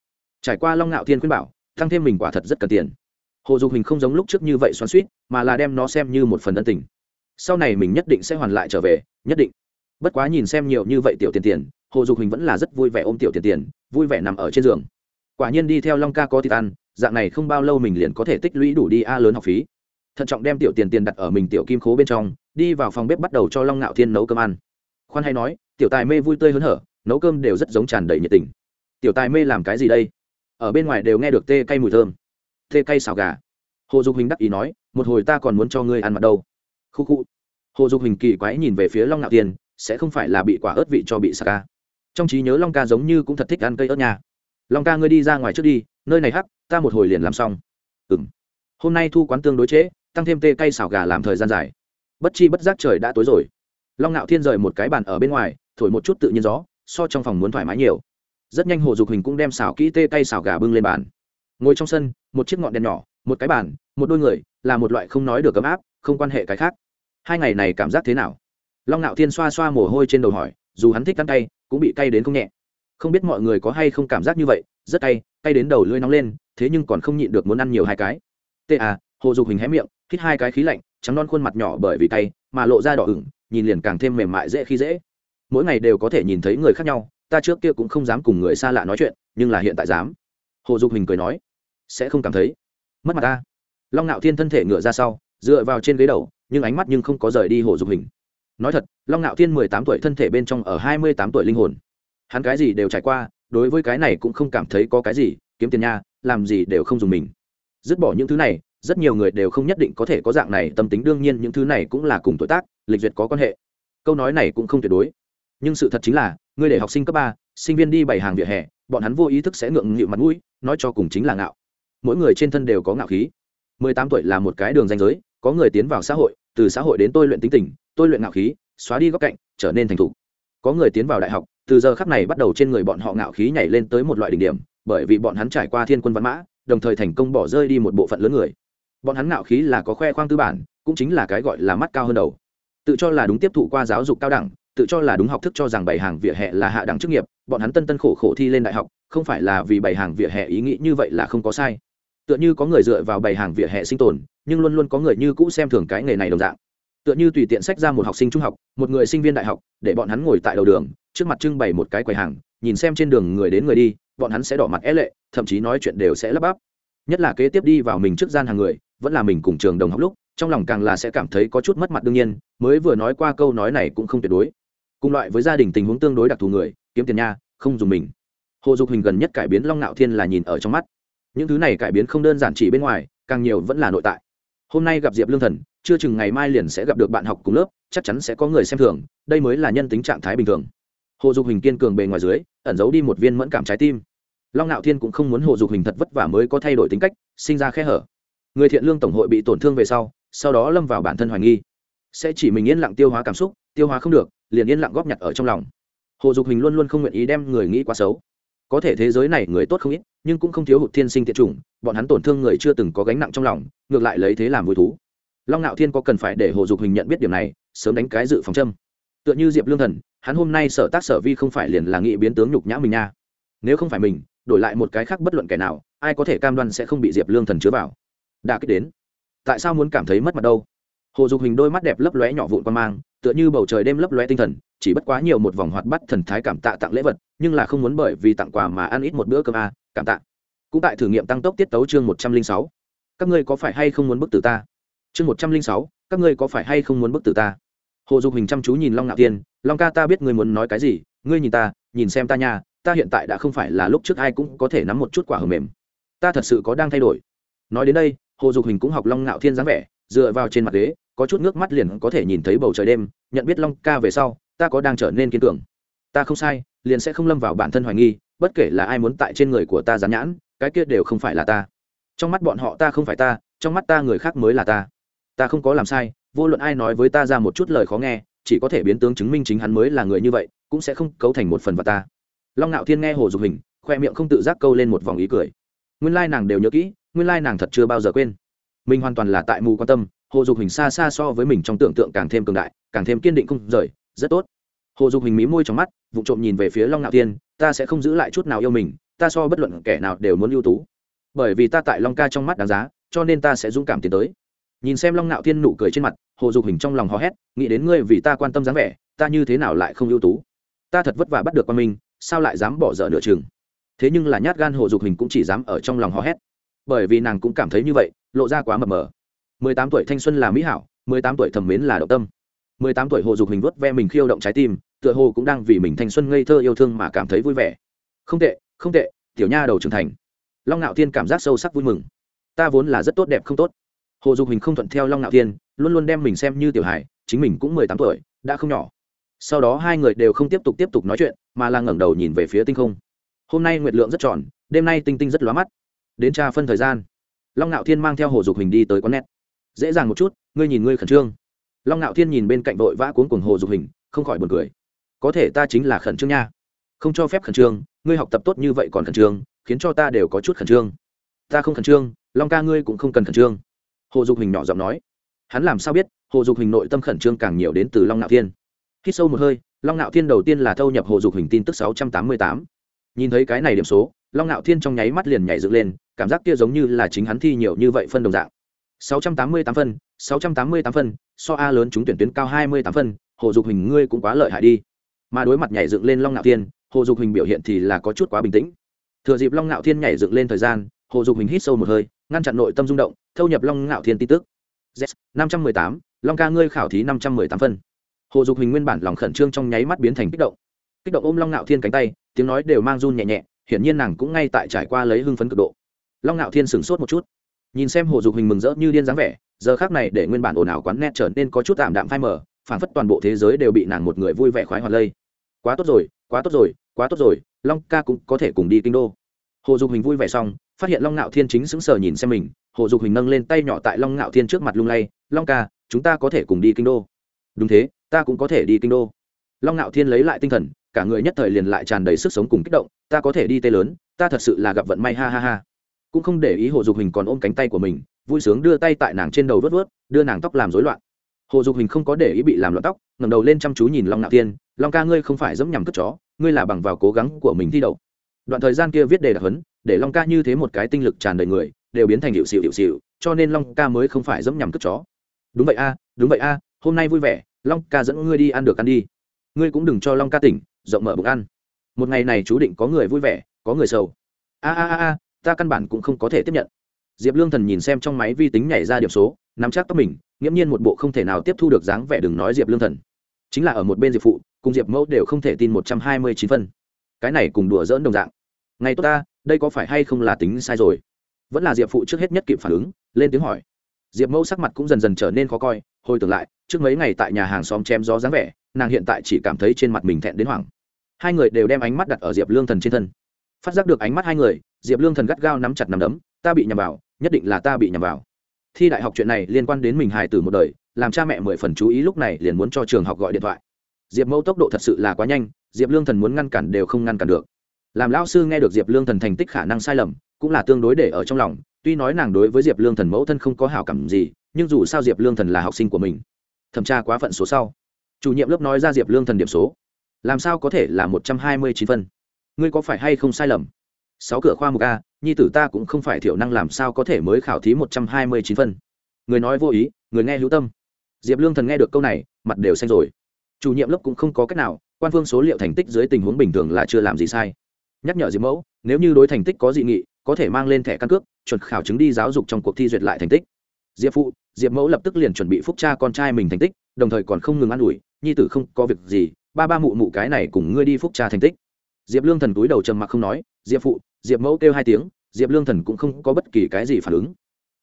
Trải qua long ngạo thiên khuyên bảo, tăng thêm mình quả thật rất cần tiền. Hồ dục hình không giống lúc trước như vậy xoắn suýt mà là đem nó xem như một phần ân tình sau này mình nhất định sẽ hoàn lại trở về, nhất định. Bất quá nhìn xem nhiều như vậy tiểu tiền tiền, hồ dục hình vẫn là rất vui vẻ ôm tiểu tiền tiền, vui vẻ nằm ở trên giường. Quả nhiên đi theo long ca có thịt ăn, dạng này không bao lâu mình liền có thể tích lũy đủ đi a lớn học phí. Thận trọng đem tiểu tiền tiền đặt ở mình tiểu kim khố bên trong, đi vào phòng bếp bắt đầu cho long ngạo thiên nấu cơm ăn. Khoan hay nói, tiểu tài mê vui tươi hớn hở, nấu cơm đều rất giống tràn đầy nhiệt tình. Tiểu tài mê làm cái gì đây? Ở bên ngoài đều nghe được tê cay mùi thơm. Tê cay xào gà. Hồ dục hình đắc ý nói, một hồi ta còn muốn cho ngươi ăn mặt đâu khu khu. Hồ dục hình kỳ quái nhìn về phía long ngạo thiên sẽ không phải là bị quả ớt vị cho bị sạc ca à? trong trí nhớ long ca giống như cũng thật thích ăn cây ớt nha. Long ca ngươi đi ra ngoài trước đi, nơi này hắc, ta một hồi liền làm xong. Ừ m hôm nay thu quán tương đối trễ, tăng thêm tê cây xào gà làm thời gian dài. Bất chi bất giác trời đã tối rồi. Long ngạo thiên rời một cái bàn ở bên ngoài, thổi một chút tự nhiên gió, so trong phòng muốn thoải mái nhiều. Rất nhanh hồ dục hình cũng đem xào kỹ tê cây xào gà bưng lên bàn. Ngồi trong sân, một chiếc ngọn đèn nhỏ, một cái bàn, một đôi người, là một loại không nói được ấm áp, không quan hệ cái khác hai ngày này cảm giác thế nào? Long ngạo thiên xoa xoa mồ hôi trên đầu hỏi, dù hắn thích ăn cay, cũng bị cay đến không nhẹ. Không biết mọi người có hay không cảm giác như vậy, rất cay cay đến đầu lưỡi nóng lên, thế nhưng còn không nhịn được muốn ăn nhiều hai cái. Tê à hồ dục hình hé miệng, hít hai cái khí lạnh, trắng non khuôn mặt nhỏ bởi vì cay, mà lộ ra đỏ ửng, nhìn liền càng thêm mềm mại dễ khi dễ. Mỗi ngày đều có thể nhìn thấy người khác nhau, ta trước kia cũng không dám cùng người xa lạ nói chuyện, nhưng là hiện tại dám. Hồ dục hình cười nói, sẽ không cảm thấy. Mất mặt ta. Long ngạo thiên thân thể ngựa ra sau, dựa vào trên ghế đầu nhưng ánh mắt nhưng không có rời đi hồ dục hình. Nói thật, long ngạo thiên mười tám tuổi thân thể bên trong ở hai mươi tám tuổi linh hồn. Hắn cái gì đều trải qua, đối với cái này cũng không cảm thấy có cái gì, kiếm tiền nha, làm gì đều không dùng mình. Dứt bỏ những thứ này, rất nhiều người đều không nhất định có thể có dạng này tâm tính, đương nhiên những thứ này cũng là cùng tuổi tác, lịch duyệt có quan hệ. Câu nói này cũng không tuyệt đối. Nhưng sự thật chính là người để học sinh cấp ba, sinh viên đi bày hàng vỉa hè, bọn hắn vô ý thức sẽ ngượng nghịu mặt mũi, nói cho cùng chính là ngạo. Mỗi người trên thân đều có ngạo khí. Mười tám tuổi là một cái đường danh giới có người tiến vào xã hội, từ xã hội đến tôi luyện tính tình, tôi luyện ngạo khí, xóa đi góc cạnh, trở nên thành thục. Có người tiến vào đại học, từ giờ khắc này bắt đầu trên người bọn họ ngạo khí nhảy lên tới một loại đỉnh điểm, bởi vì bọn hắn trải qua thiên quân văn mã, đồng thời thành công bỏ rơi đi một bộ phận lớn người. Bọn hắn ngạo khí là có khoe khoang tư bản, cũng chính là cái gọi là mắt cao hơn đầu. Tự cho là đúng tiếp thụ qua giáo dục cao đẳng, tự cho là đúng học thức cho rằng bày hàng vỉa hè là hạ đẳng chức nghiệp, bọn hắn tân tân khổ khổ thi lên đại học, không phải là vì bày hàng vỉa hè ý nghĩ như vậy là không có sai tựa như có người dựa vào bày hàng vỉa hè sinh tồn, nhưng luôn luôn có người như cũ xem thường cái nghề này đồng dạng. Tựa như tùy tiện sách ra một học sinh trung học, một người sinh viên đại học, để bọn hắn ngồi tại đầu đường, trước mặt trưng bày một cái quầy hàng, nhìn xem trên đường người đến người đi, bọn hắn sẽ đỏ mặt é lệ, thậm chí nói chuyện đều sẽ lắp bắp. Nhất là kế tiếp đi vào mình trước gian hàng người, vẫn là mình cùng trường đồng học lúc, trong lòng càng là sẽ cảm thấy có chút mất mặt đương nhiên, mới vừa nói qua câu nói này cũng không tuyệt đối. Cùng loại với gia đình tình huống tương đối đặc thù người, kiếm tiền nha, không dùng mình. Hồ dục hình gần nhất cải biến long nạo thiên là nhìn ở trong mắt những thứ này cải biến không đơn giản chỉ bên ngoài, càng nhiều vẫn là nội tại. Hôm nay gặp diệp lương thần, chưa chừng ngày mai liền sẽ gặp được bạn học cùng lớp, chắc chắn sẽ có người xem thường, đây mới là nhân tính trạng thái bình thường. Hồ dục hình kiên cường bề ngoài dưới, ẩn giấu đi một viên mẫn cảm trái tim. Long ngạo thiên cũng không muốn hồ dục hình thật vất vả mới có thay đổi tính cách, sinh ra khe hở. Người thiện lương tổng hội bị tổn thương về sau sau đó lâm vào bản thân hoài nghi. Sẽ chỉ mình yên lặng tiêu hóa cảm xúc, tiêu hóa không được, liền yên lặng góp nhặt ở trong lòng. Hồ dục hình luôn luôn không nguyện ý đem người nghĩ quá xấu có thể thế giới này người tốt không ít, nhưng cũng không thiếu hụt thiên sinh tiện chủng, bọn hắn tổn thương người chưa từng có gánh nặng trong lòng, ngược lại lấy thế làm vui thú. Long ngạo thiên có cần phải để hồ dục hình nhận biết điểm này, sớm đánh cái dự phòng châm. Tựa như diệp lương thần, hắn hôm nay sở tác sở vi không phải liền là nghị biến tướng nhục nhã mình nha. Nếu không phải mình, đổi lại một cái khác bất luận kẻ nào, ai có thể cam đoan sẽ không bị diệp lương thần chứa vào. Đà kích đến. Tại sao muốn cảm thấy mất mặt đâu? Hồ dục hình đôi mắt đẹp lấp lóe nhỏ vụn quan mang tựa như bầu trời đêm lấp lóe tinh thần chỉ bất quá nhiều một vòng hoạt bắt thần thái cảm tạ tặng lễ vật nhưng là không muốn bởi vì tặng quà mà ăn ít một bữa cơm a à, cảm tạ. Cũng tại thử nghiệm tăng tốc tiết tấu chương một trăm linh sáu. Các ngươi có phải hay không muốn bức tử ta? Chương một trăm linh sáu các ngươi có phải hay không muốn bức tử ta? Hồ dục hình chăm chú nhìn long ngạo tiên long ca ta biết ngươi muốn nói cái gì ngươi nhìn ta nhìn xem ta nha ta hiện tại đã không phải là lúc trước ai cũng có thể nắm một chút quả hở mềm. Ta thật sự có đang thay đổi. Nói đến đây hồ dục hình cũng học long ngạo thiên dáng vẻ dựa vào trên mặt ghế có chút nước mắt liền có thể nhìn thấy bầu trời đêm, nhận biết long ca về sau, ta có đang trở nên kiên cường. Ta không sai, liền sẽ không lâm vào bản thân hoài nghi, bất kể là ai muốn tại trên người của ta dán nhãn, cái kia đều không phải là ta. Trong mắt bọn họ ta không phải ta, trong mắt ta người khác mới là ta. Ta không có làm sai, vô luận ai nói với ta ra một chút lời khó nghe, chỉ có thể biến tướng chứng minh chính hắn mới là người như vậy, cũng sẽ không cấu thành một phần vào ta. Long ngạo thiên nghe hồ dục hình, khoe miệng không tự giác câu lên một vòng ý cười. Nguyên lai nàng đều nhớ kỹ, nguyên lai nàng thật chưa bao giờ quên. Mình hoàn toàn là tại mù quan tâm hồ dục hình xa xa so với mình trong tưởng tượng càng thêm cường đại, càng thêm kiên định không rời, rất tốt. Hồ dục hình mí môi trong mắt, vụ trộm nhìn về phía long ngạo thiên, ta sẽ không giữ lại chút nào yêu mình, ta so bất luận kẻ nào đều muốn ưu tú. Bởi vì ta tại long ca trong mắt đáng giá, cho nên ta sẽ dũng cảm tiến tới. Nhìn xem long ngạo thiên nụ cười trên mặt, hồ dục hình trong lòng hò hét, nghĩ đến ngươi vì ta quan tâm dáng vẻ, ta như thế nào lại không ưu tú? Ta thật vất vả bắt được con mình, sao lại dám bỏ dở nửa chừng? Thế nhưng là nhát gan hồ dục hình cũng chỉ dám ở trong lòng hò hét. Bởi vì nàng cũng cảm thấy như vậy, lộ ra quá mập mờ mười tám tuổi thanh xuân là mỹ hảo, mười tám tuổi thầm mến là động tâm. mười tám tuổi hồ dục hình vuốt ve mình khiêu động trái tim, tựa hồ cũng đang vì mình thanh xuân ngây thơ yêu thương mà cảm thấy vui vẻ. Không tệ không tệ, tiểu nha đầu trưởng thành. Long ngạo thiên cảm giác sâu sắc vui mừng. Ta vốn là rất tốt đẹp không tốt. Hồ dục hình không thuận theo long ngạo thiên, luôn luôn đem mình xem như tiểu hải chính mình cũng mười tám tuổi, đã không nhỏ. Sau đó hai người đều không tiếp tục tiếp tục nói chuyện, mà là ngẩng đầu nhìn về phía tinh không. Hôm nay nguyệt lượng rất tròn, đêm nay tinh tinh rất lóa mắt. Đến tra phân thời gian, long ngạo thiên mang theo hồ dục hình đi tới quán nét dễ dàng một chút, ngươi nhìn ngươi khẩn trương. Long ngạo thiên nhìn bên cạnh vội vã cuốn cuồng hồ dục hình, không khỏi buồn cười. Có thể ta chính là khẩn trương nha. Không cho phép khẩn trương, ngươi học tập tốt như vậy còn khẩn trương, khiến cho ta đều có chút khẩn trương. Ta không khẩn trương, long ca ngươi cũng không cần khẩn trương. Hồ dục hình nhỏ giọng nói. Hắn làm sao biết, hồ dục hình nội tâm khẩn trương càng nhiều đến từ long ngạo thiên. Khi sâu một hơi, long ngạo thiên đầu tiên là thâu nhập hồ dục hình tin tức sáu trăm tám mươi tám. Nhìn thấy cái này điểm số, long ngạo thiên trong nháy mắt liền nhảy dựng lên, cảm giác kia giống như là chính hắn thi nhiều như vậy phân đồng dạng sáu trăm tám mươi tám phân, sáu trăm tám mươi tám phân, so a lớn chúng tuyển tuyến cao hai mươi tám phân, hồ dục hình ngươi cũng quá lợi hại đi. Mà đối mặt nhảy dựng lên long ngạo thiên, hồ dục hình biểu hiện thì là có chút quá bình tĩnh. Thừa dịp long ngạo thiên nhảy dựng lên thời gian, hồ dục hình hít sâu một hơi, ngăn chặn nội tâm rung động, thâu nhập long ngạo thiên tin tức. Z năm trăm mười tám, long ca ngươi khảo thí năm trăm mười tám phân. Hồ dục hình nguyên bản lòng khẩn trương trong nháy mắt biến thành kích động. Kích động ôm long ngạo thiên cánh tay, tiếng nói đều mang run nhẹ nhẹ, hiển nhiên nàng cũng ngay tại trải qua lấy hưng phấn cực độ. Long ngạo thiên sững sốt một chút nhìn xem hồ dục hình mừng rỡ như điên dáng vẻ, giờ khác này để nguyên bản ồn ào quán nét trở nên có chút tạm đạm phai mờ, phảng phất toàn bộ thế giới đều bị nàng một người vui vẻ khoái hoạt lây. Quá tốt rồi, quá tốt rồi, quá tốt rồi, long ca cũng có thể cùng đi kinh đô. Hồ dục hình vui vẻ xong, phát hiện long ngạo thiên chính sững sờ nhìn xem mình, hồ dục hình nâng lên tay nhỏ tại long ngạo thiên trước mặt lung lay, long ca, chúng ta có thể cùng đi kinh đô. Đúng thế, ta cũng có thể đi kinh đô. Long ngạo thiên lấy lại tinh thần, cả người nhất thời liền lại tràn đầy sức sống cùng kích động, ta có thể đi tê lớn, ta thật sự là gặp vận may, ha ha ha cũng không để ý hồ dục hình còn ôm cánh tay của mình vui sướng đưa tay tại nàng trên đầu vớt vớt đưa nàng tóc làm rối loạn. Hồ dục hình không có để ý bị làm loạn tóc ngẩng đầu lên chăm chú nhìn long nạo tiên long ca ngươi không phải dẫm nhằm cất chó ngươi là bằng vào cố gắng của mình thi đậu. Đoạn thời gian kia viết đề đặc hấn, để long ca như thế một cái tinh lực tràn đầy người đều biến thành hiệu xịu hiệu xịu cho nên long ca mới không phải dẫm nhằm cất chó. Đúng vậy a đúng vậy a hôm nay vui vẻ long ca dẫn ngươi đi ăn được ăn đi. Ngươi cũng đừng cho long ca tỉnh rộng mở bụng ăn. Một ngày này chú định có người vui vẻ có người sầu. A a a a ta căn bản cũng không có thể tiếp nhận. Diệp lương thần nhìn xem trong máy vi tính nhảy ra điểm số, nắm chắc tóc mình, nghiễm nhiên một bộ không thể nào tiếp thu được dáng vẻ đừng nói diệp lương thần. Chính là ở một bên diệp phụ, cùng diệp mẫu đều không thể tin một trăm hai mươi chín phân. Cái này cùng đùa dỡn đồng dạng. Ngày tốt ta, đây có phải hay không là tính sai rồi? Vẫn là diệp phụ trước hết nhất kịp phản ứng, lên tiếng hỏi. Diệp mẫu sắc mặt cũng dần dần trở nên khó coi, hồi tưởng lại, trước mấy ngày tại nhà hàng xóm chém gió dáng vẻ, nàng hiện tại chỉ cảm thấy trên mặt mình thẹn đến hoảng. Hai người đều đem ánh mắt đặt ở diệp lương thần trên thân phát giác được ánh mắt hai người, diệp lương thần gắt gao nắm chặt nắm đấm, ta bị nhầm vào, nhất định là ta bị nhầm vào. Thi đại học chuyện này liên quan đến mình hài từ một đời, làm cha mẹ mười phần chú ý lúc này liền muốn cho trường học gọi điện thoại. Diệp mẫu tốc độ thật sự là quá nhanh, diệp lương thần muốn ngăn cản đều không ngăn cản được. Làm lao sư nghe được diệp lương thần thành tích khả năng sai lầm, cũng là tương đối để ở trong lòng, tuy nói nàng đối với diệp lương thần mẫu thân không có hảo cảm gì, nhưng dù sao diệp lương thần là học sinh của mình. Thẩm tra quá phận số sau. Chủ nhiệm lớp nói ra diệp lương thần điểm số. Làm sao có thể là một trăm hai mươi chín phân? Ngươi có phải hay không sai lầm? Sáu cửa khoa mục a, nhi tử ta cũng không phải thiểu năng làm sao có thể mới khảo thí một trăm hai mươi chín phân. Người nói vô ý, người nghe hữu tâm. Diệp lương thần nghe được câu này, mặt đều xanh rồi. Chủ nhiệm lớp cũng không có cách nào, quan phương số liệu thành tích dưới tình huống bình thường là chưa làm gì sai. Nhắc nhở diệp mẫu, nếu như đối thành tích có dị nghị, có thể mang lên thẻ căn cước, chuẩn khảo chứng đi giáo dục trong cuộc thi duyệt lại thành tích. Diệp phụ, diệp mẫu lập tức liền chuẩn bị phúc cha con trai mình thành tích, đồng thời còn không ngừng ă n ủi, nhi tử không có việc gì, ba ba mụ mụ cái này cùng ngươi đi phúc cha thành tích diệp lương thần túi đầu trầm mặc không nói, diệp phụ, diệp mẫu kêu hai tiếng, diệp lương thần cũng không có bất kỳ cái gì phản ứng.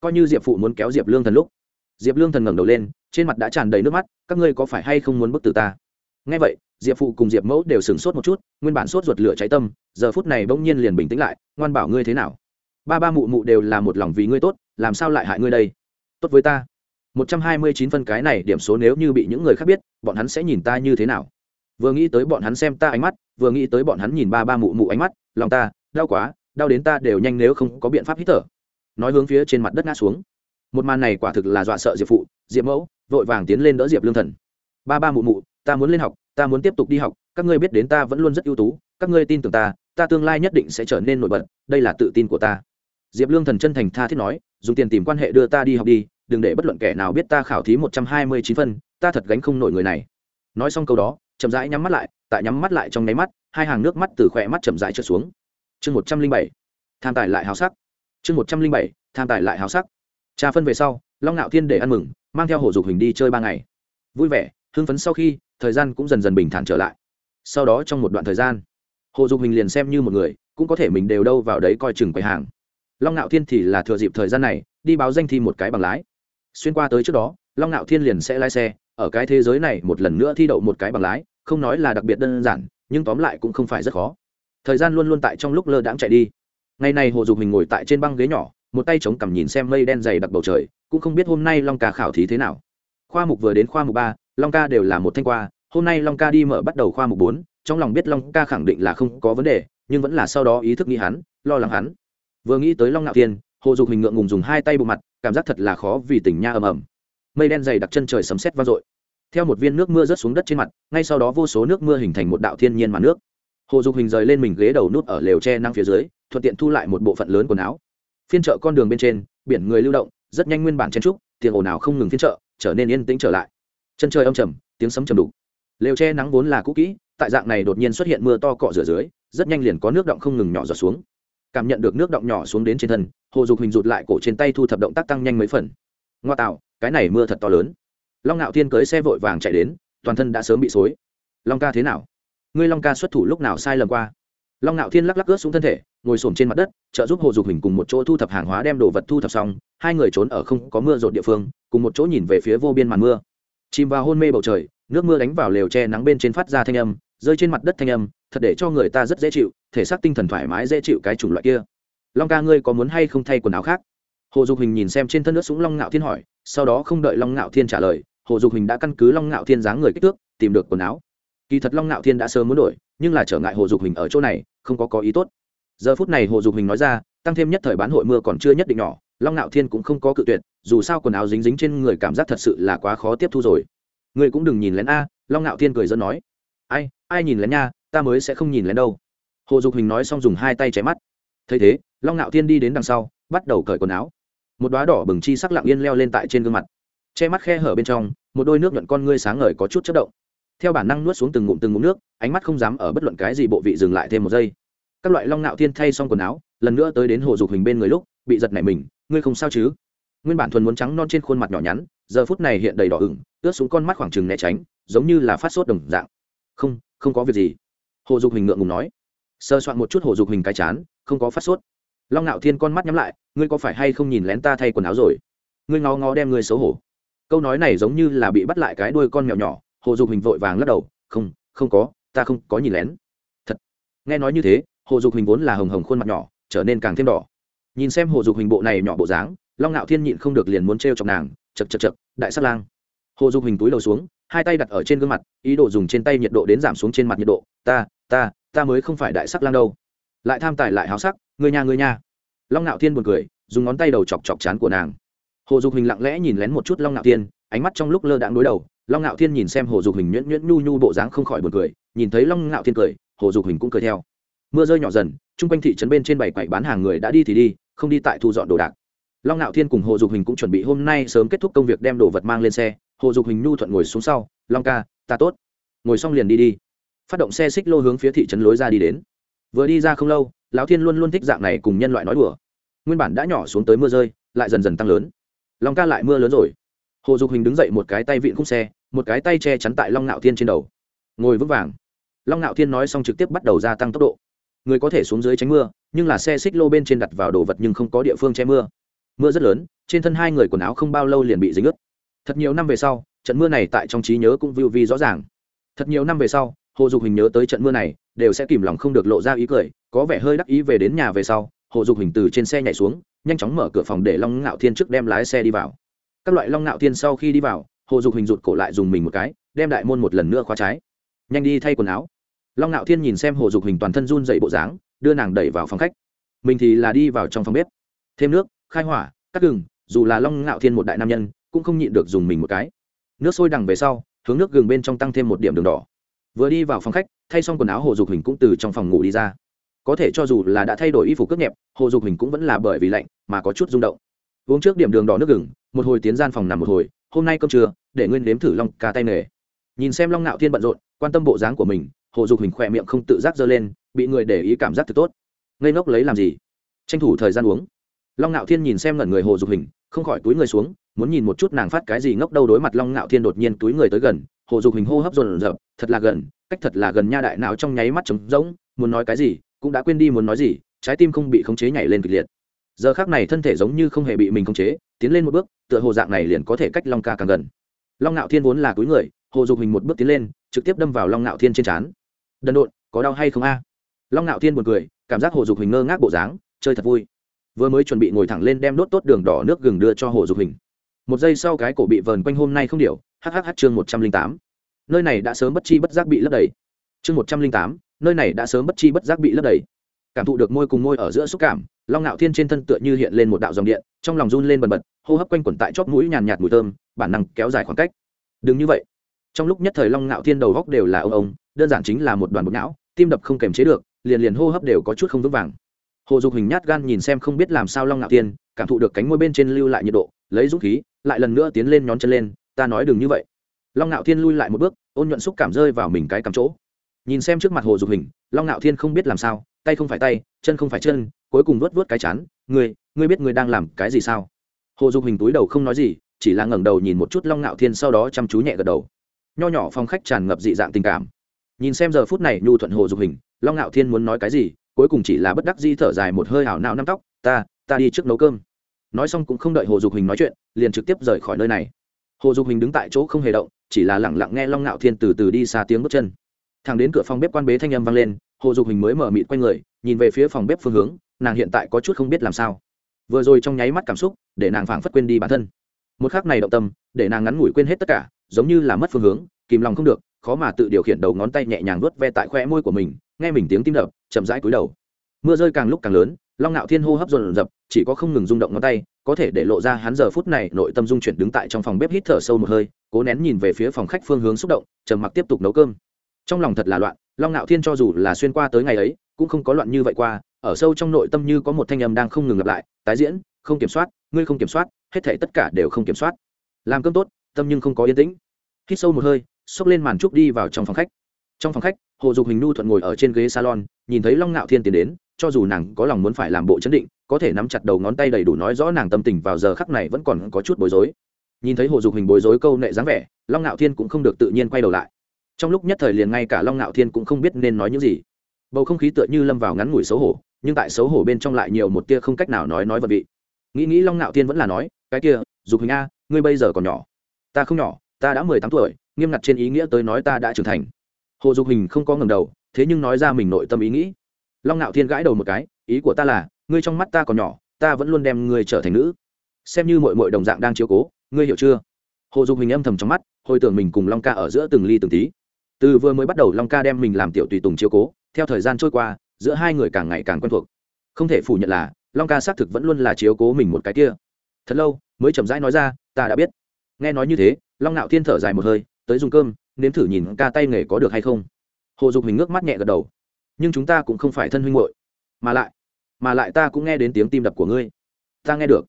Coi như diệp phụ muốn kéo diệp lương thần lúc, diệp lương thần ngẩng đầu lên, trên mặt đã tràn đầy nước mắt, các ngươi có phải hay không muốn bức tử ta? Ngay vậy, diệp phụ cùng diệp mẫu đều sửng sốt một chút, nguyên bản sốt ruột lửa cháy tâm, giờ phút này bỗng nhiên liền bình tĩnh lại, ngoan bảo ngươi thế nào? Ba ba mụ mụ đều là một lòng vì ngươi tốt, làm sao lại hại ngươi đây? Tốt với ta. Một trăm hai mươi chín phân cái này điểm số nếu như bị những người khác biết, bọn hắn sẽ nhìn ta như thế nào? Vừa nghĩ tới bọn hắn xem ta ánh mắt, vừa nghĩ tới bọn hắn nhìn ba ba mụ mụ ánh mắt, lòng ta, đau quá, đau đến ta đều nhanh nếu không có biện pháp hít thở. Nói hướng phía trên mặt đất ngã xuống. Một màn này quả thực là dọa sợ diệp phụ, diệp mẫu, vội vàng tiến lên đỡ diệp lương thần. Ba ba mụ mụ, ta muốn lên học, ta muốn tiếp tục đi học, các ngươi biết đến ta vẫn luôn rất ưu tú, các ngươi tin tưởng ta ta tương lai nhất định sẽ trở nên nổi bật, đây là tự tin của ta. Diệp lương thần chân thành tha thiết nói, dùng tiền tìm quan hệ đưa ta đi học đi, đừng để bất luận kẻ nào biết ta khảo thí một trăm hai mươi chín phân, ta thật gánh không nổi người này. Nói xong câu đó chậm rãi nhắm mắt lại, tại nhắm mắt lại trong nháy mắt, hai hàng nước mắt từ khỏe mắt chậm rãi trượt xuống. Chương một trăm linh bảy, tham tài lại háo sắc. Chương một trăm linh bảy, tham tài lại háo sắc. Trà phân về sau, long ngạo thiên để ăn mừng, mang theo hồ dục hình đi chơi ba ngày. Vui vẻ, hưng phấn sau khi, thời gian cũng dần dần bình thản trở lại. Sau đó trong một đoạn thời gian, hồ dục hình liền xem như một người, cũng có thể mình đều đâu vào đấy coi chừng quầy hàng. Long ngạo thiên thì là thừa dịp thời gian này, đi báo danh thi một cái bằng lái. Xuyên qua tới trước đó, long ngạo thiên liền sẽ lái xe ở cái thế giới này một lần nữa thi đậu một cái bằng lái, không nói là đặc biệt đơn giản, nhưng tóm lại cũng không phải rất khó. Thời gian luôn luôn tại trong lúc lơ đãng chạy đi. Ngày này hồ dục mình ngồi tại trên băng ghế nhỏ, một tay chống cằm nhìn xem mây đen dày đặc bầu trời, cũng không biết hôm nay long ca khảo thí thế nào. Khoa mục vừa đến khoa mục ba, long ca đều là một thanh qua, hôm nay long ca đi mở bắt đầu khoa mục bốn, trong lòng biết long ca khẳng định là không có vấn đề, nhưng vẫn là sau đó ý thức nghĩ hắn, lo lắng hắn. Vừa nghĩ tới long ngạo thiên, hồ dục hình ngượng ngùng dùng hai tay bộ mặt, cảm giác thật là khó vì tình nha ầm ầm mây đen dày đặc chân trời sấm sét vang dội. Theo một viên nước mưa rớt xuống đất trên mặt, ngay sau đó vô số nước mưa hình thành một đạo thiên nhiên màn nước. Hồ dục hình rời lên mình ghế đầu nút ở lều tre năng phía dưới, thuận tiện thu lại một bộ phận lớn quần áo. Phiên chợ con đường bên trên, biển người lưu động, rất nhanh nguyên bản chen trúc, tiếng ồn ào không ngừng phiên chợ, trở nên yên tĩnh trở lại. Chân trời âm trầm, tiếng sấm trầm đục. Lều tre nắng vốn là cũ kỹ, tại dạng này đột nhiên xuất hiện mưa to cọ rửa dưới, rất nhanh liền có nước động không ngừng nhỏ giọt xuống. Cảm nhận được nước động nhỏ xuống đến trên thân, hồ dục hình rụt lại cổ trên tay thu thập động tác tăng nhanh mấy phần. Ngoa tạo cái này mưa thật to lớn. Long ngạo thiên cưới xe vội vàng chạy đến, toàn thân đã sớm bị xối. Long ca thế nào? Ngươi long ca xuất thủ lúc nào sai lầm qua? Long ngạo thiên lắc lắc ướt xuống thân thể, ngồi s trên mặt đất, trợ giúp hồ dục hình cùng một chỗ thu thập hàng hóa đem đồ vật thu thập xong, hai người trốn ở không có mưa rột địa phương, cùng một chỗ nhìn về phía vô biên màn mưa. Chìm vào hôn mê bầu trời, nước mưa đánh vào lều tre nắng bên trên phát ra thanh âm, rơi trên mặt đất thanh âm, thật để cho người ta rất dễ chịu, thể xác tinh thần thoải mái dễ chịu cái chủng loại kia. Long ca ngươi có muốn hay không thay quần áo khác? Hồ dục hình nhìn xem trên thân nước súng long ngạo thiên hỏi, sau đó không đợi long ngạo thiên trả lời, hồ dục hình đã căn cứ long ngạo thiên dáng người kích thước, tìm được quần áo. Kỳ thật long ngạo thiên đã sớm muốn đổi, nhưng là trở ngại hồ dục hình ở chỗ này, không có có ý tốt. Giờ phút này hồ dục hình nói ra, tăng thêm nhất thời bán hội mưa còn chưa nhất định nhỏ, long ngạo thiên cũng không có cự tuyệt, dù sao quần áo dính dính trên người cảm giác thật sự là quá khó tiếp thu rồi. Người cũng đừng nhìn lén a, long ngạo thiên cười dân nói. Ai ai nhìn lén nha, ta mới sẽ không nhìn lén đâu. Hồ dục hình nói xong dùng hai tay cháy mắt. Thấy thế, long ngạo thiên đi đến đằng sau, bắt đầu cởi quần áo một đoá đỏ bừng chi sắc lặng yên leo lên tại trên gương mặt. Che mắt khe hở bên trong, một đôi nước nhuận con ngươi sáng ngời có chút chất động. Theo bản năng nuốt xuống từng ngụm từng ngụm nước, ánh mắt không dám ở bất luận cái gì bộ vị dừng lại thêm một giây. Các loại long nạo thiên thay xong quần áo, lần nữa tới đến hồ dục hình bên người lúc, bị giật nảy mình, ngươi không sao chứ? Nguyên bản thuần muốn trắng non trên khuôn mặt nhỏ nhắn, giờ phút này hiện đầy đỏ ửng, ướt xuống con mắt khoảng chừng né tránh, giống như là phát sốt đồng dạng. Không không có việc gì. Hồ dục hình ngượng ngùng nói. Sơ soạn một chút hồ dục hình cái chán, không có phát sốt long ngạo thiên con mắt nhắm lại, ngươi có phải hay không nhìn lén ta thay quần áo rồi? Ngươi ngó ngó đem ngươi xấu hổ. Câu nói này giống như là bị bắt lại cái đuôi con mèo nhỏ, hồ dục hình vội vàng lắc đầu, không không có, ta không có nhìn lén. Thật. Nghe nói như thế, hồ dục hình vốn là hồng hồng khuôn mặt nhỏ, trở nên càng thêm đỏ. Nhìn xem hồ dục hình bộ này nhỏ bộ dáng, long ngạo thiên nhịn không được liền muốn t r e o chọc nàng chật chật chật đại sát lang. Hồ dục hình túi đầu xuống, hai tay đặt ở trên gương mặt, ý đồ dùng trên tay nhiệt độ đến giảm xuống trên mặt nhiệt độ, ta ta ta mới không phải đại sắc lang đâu lại tham tài lại háo sắc người nhà người nhà long ngạo thiên buồn cười, dùng ngón tay đầu chọc chọc chán của nàng. Hồ dục hình lặng lẽ nhìn lén một chút long ngạo thiên, ánh mắt trong lúc lơ đãng đối đầu. Long ngạo thiên nhìn xem hồ dục hình nhuyễn nhuyễn nhu nhu bộ dáng không khỏi buồn cười, nhìn thấy long ngạo thiên cười, hồ dục hình cũng cười theo. Mưa rơi nhỏ dần, chung quanh thị trấn bên trên bảy quậy bán hàng người đã đi thì đi, không đi tại thu dọn đồ đạc. Long ngạo thiên cùng hồ dục hình cũng chuẩn bị hôm nay sớm kết thúc công việc đem đồ vật mang lên xe. Hồ dục hình nhu thuận ngồi xuống sau, long ca, ta tốt. Ngồi xong liền đi đi. Phát động xe xích lô hướng phía thị trấn lối ra đi đến vừa đi ra không lâu, lão thiên luôn luôn thích dạng này cùng nhân loại nói đùa. Nguyên bản đã nhỏ xuống tới mưa rơi, lại dần dần tăng lớn. Long ca lại mưa lớn rồi. Hồ dục hình đứng dậy một cái tay vịn khúc xe, một cái tay che chắn tại long ngạo thiên trên đầu. Ngồi vững vàng. Long ngạo thiên nói xong trực tiếp bắt đầu gia tăng tốc độ. Người có thể xuống dưới tránh mưa, nhưng là xe xích lô bên trên đặt vào đồ vật nhưng không có địa phương che mưa. Mưa rất lớn, trên thân hai người quần áo không bao lâu liền bị dính ướt. Thật nhiều năm về sau, trận mưa này tại trong trí nhớ cũng vưu vi rõ ràng. Thật nhiều năm về sau hồ dục hình nhớ tới trận mưa này, đều sẽ kìm lòng không được lộ ra ý cười, có vẻ hơi đắc ý về đến nhà về sau, hồ dục hình từ trên xe nhảy xuống, nhanh chóng mở cửa phòng để long ngạo thiên trước đem lái xe đi vào. Các loại long ngạo thiên sau khi đi vào, hồ dục hình rụt cổ lại dùng mình một cái, đem đại môn một lần nữa khóa trái. Nhanh đi thay quần áo. Long ngạo thiên nhìn xem hồ dục hình toàn thân run dậy bộ dáng, đưa nàng đẩy vào phòng khách. Mình thì là đi vào trong phòng bếp. Thêm nước, khai hỏa, cắt gừng, dù là long ngạo thiên một đại nam nhân, cũng không nhịn được dùng mình một cái. Nước sôi đằng về sau, hướng nước gừng bên trong tăng thêm một điểm đường đỏ vừa đi vào phòng khách, thay xong quần áo hồ dục hình cũng từ trong phòng ngủ đi ra. Có thể cho dù là đã thay đổi y phục cướp nhẹp, hồ dục hình cũng vẫn là bởi vì lạnh mà có chút rung động. Uống trước điểm đường đỏ nước gừng, một hồi tiến gian phòng nằm một hồi, hôm nay cơm trưa, để nguyên nếm thử long ca tay nghề. Nhìn xem long ngạo thiên bận rộn, quan tâm bộ dáng của mình, hồ dục hình khỏe miệng không tự giác dơ lên, bị người để ý cảm giác thật tốt. Ngây ngốc lấy làm gì? Tranh thủ thời gian uống. Long ngạo thiên nhìn xem ngẩn người hồ dục hình không khỏi túi người xuống, muốn nhìn một chút nàng phát cái gì ngốc đâu đối mặt long ngạo thiên đột nhiên túi người tới gần, hồ dục hình hô hấp dồn dập, thật là gần, cách thật là gần nha đại não trong nháy mắt trống rỗng, muốn nói cái gì, cũng đã quên đi muốn nói gì, trái tim không bị khống chế nhảy lên kịch liệt. Giờ khác này thân thể giống như không hề bị mình khống chế, tiến lên một bước, tựa hồ dạng này liền có thể cách long ca càng gần. Long ngạo thiên vốn là túi người, hồ dục hình một bước tiến lên, trực tiếp đâm vào long ngạo thiên trên trán. Đần độn, có đau hay không a? Long ngạo thiên buồn cười, cảm giác hồ dục hình ngơ ngác bộ dáng, chơi thật vui vừa mới chuẩn bị ngồi thẳng lên đem đốt tốt đường đỏ nước gừng đưa cho hồ dục hình. Một giây sau cái cổ bị vờn quanh hôm nay không điều. Hhh, chương một trăm linh tám. Nơi này đã sớm bất chi bất giác bị lấp đầy. Chương một trăm linh tám, nơi này đã sớm bất chi bất giác bị lấp đầy. Cảm thụ được môi cùng môi ở giữa xúc cảm, long ngạo thiên trên thân tựa như hiện lên một đạo dòng điện, trong lòng run lên bần bật, hô hấp quanh quẩn tại chóp mũi nhàn nhạt mùi thơm, bản năng kéo dài khoảng cách. Đừng như vậy. Trong lúc nhất thời long ngạo thiên đầu góc đều là ông ông, đơn giản chính là một đoàn bột não tim đập không kềm chế được, liền liền hô hấp đều có chút không vững vàng hồ dục hình nhát gan nhìn xem không biết làm sao long ngạo thiên cảm thụ được cánh môi bên trên lưu lại nhiệt độ, lấy dũng khí, lại lần nữa tiến lên nhón chân lên, ta nói đừng như vậy. Long ngạo thiên lui lại một bước, ôn nhuận xúc cảm rơi vào mình cái cắm chỗ. Nhìn xem trước mặt hồ dục hình, long ngạo thiên không biết làm sao, tay không phải tay, chân không phải chân, cuối cùng vớt vớt cái chán, ngươi ngươi biết ngươi đang làm cái gì sao? Hồ dục hình túi đầu không nói gì, chỉ là ngẩng đầu nhìn một chút long ngạo thiên sau đó chăm chú nhẹ gật đầu. Nho nhỏ phong khách tràn ngập dị dạng tình cảm. Nhìn xem giờ phút này nhu thuận hồ dục hình, long ngạo thiên muốn nói cái gì cuối cùng chỉ là bất đắc di thở dài một hơi hảo não năm tóc, ta ta đi trước nấu cơm. Nói xong cũng không đợi hồ dục hình nói chuyện, liền trực tiếp rời khỏi nơi này. Hồ dục hình đứng tại chỗ không hề động, chỉ là lẳng lặng nghe long ngạo thiên từ từ đi xa tiếng bước chân. Thằng đến cửa phòng bếp quan bế thanh âm vang lên, hồ dục hình mới mở mịt q u a n người, nhìn về phía phòng bếp phương hướng, nàng hiện tại có chút không biết làm sao. Vừa rồi trong nháy mắt cảm xúc, để nàng phảng phất quên đi bản thân. Một khác này động tâm, để nàng ngắn ngủi quên hết tất cả, giống như là mất phương hướng, kìm lòng không được, khó mà tự điều khiển đầu ngón tay nhẹ nhàng vuốt ve tại khoe môi của mình nghe mình tiếng tim đập, chậm rãi cúi đầu. Mưa rơi càng lúc càng lớn, long ngạo thiên hô hấp dồn dập, chỉ có không ngừng rung động ngón tay, có thể để lộ ra hắn giờ phút này nội tâm dung chuyển đứng tại trong phòng bếp hít thở sâu một hơi, cố nén nhìn về phía phòng khách phương hướng xúc động, trầm mặc tiếp tục nấu cơm. Trong lòng thật là loạn, long ngạo thiên cho dù là xuyên qua tới ngày ấy, cũng không có loạn như vậy qua, ở sâu trong nội tâm như có một thanh âm đang không ngừng lặp lại, tái diễn, không kiểm soát, ngươi không kiểm soát, hết thể tất cả đều không kiểm soát. Làm cơm tốt, tâm nhưng không có yên tĩnh. Hít sâu một hơi, xốc lên màn trúc đi vào trong phòng khách. Trong phòng khách hồ dục hình nu thuận ngồi ở trên ghế salon, nhìn thấy long ngạo thiên tiến đến, cho dù nàng có lòng muốn phải làm bộ chấn định, có thể nắm chặt đầu ngón tay đầy đủ nói rõ nàng tâm tình vào giờ khắc này vẫn còn có chút bối rối. Nhìn thấy hồ dục hình bối rối câu nệ dáng vẻ, long ngạo thiên cũng không được tự nhiên quay đầu lại. Trong lúc nhất thời liền ngay cả long ngạo thiên cũng không biết nên nói những gì. Bầu không khí tựa như lâm vào ngắn ngủi xấu hổ, nhưng tại xấu hổ bên trong lại nhiều một tia không cách nào nói nói vật vị. Nghĩ nghĩ long ngạo thiên vẫn là nói, cái kia, dục hình a, ngươi bây giờ còn nhỏ. Ta không nhỏ, ta đã mười tám tuổi, nghiêm ngặt trên ý nghĩa tới nói ta đã trưởng thành hồ dục hình không có ngầm đầu, thế nhưng nói ra mình nội tâm ý nghĩ. Long ngạo thiên gãi đầu một cái, ý của ta là, ngươi trong mắt ta còn nhỏ, ta vẫn luôn đem ngươi trở thành nữ. Xem như mọi mọi đồng dạng đang chiếu cố, ngươi hiểu chưa? Hồ dục hình âm thầm trong mắt, hồi tưởng mình cùng long ca ở giữa từng ly từng tí. Từ vừa mới bắt đầu long ca đem mình làm tiểu tùy tùng chiếu cố, theo thời gian trôi qua, giữa hai người càng ngày càng quen thuộc. Không thể phủ nhận là, long ca xác thực vẫn luôn là chiếu cố mình một cái kia. Thật lâu, mới chậm rãi nói ra, ta đã biết. Nghe nói như thế, long nạo thiên thở dài một hơi, tới dùng cơm nếm thử nhìn ca tay nghề có được hay không. Hồ dục hình ngước mắt nhẹ gật đầu. Nhưng chúng ta cũng không phải thân huynh hội mà lại mà lại ta cũng nghe đến tiếng tim đập của ngươi. Ta nghe được.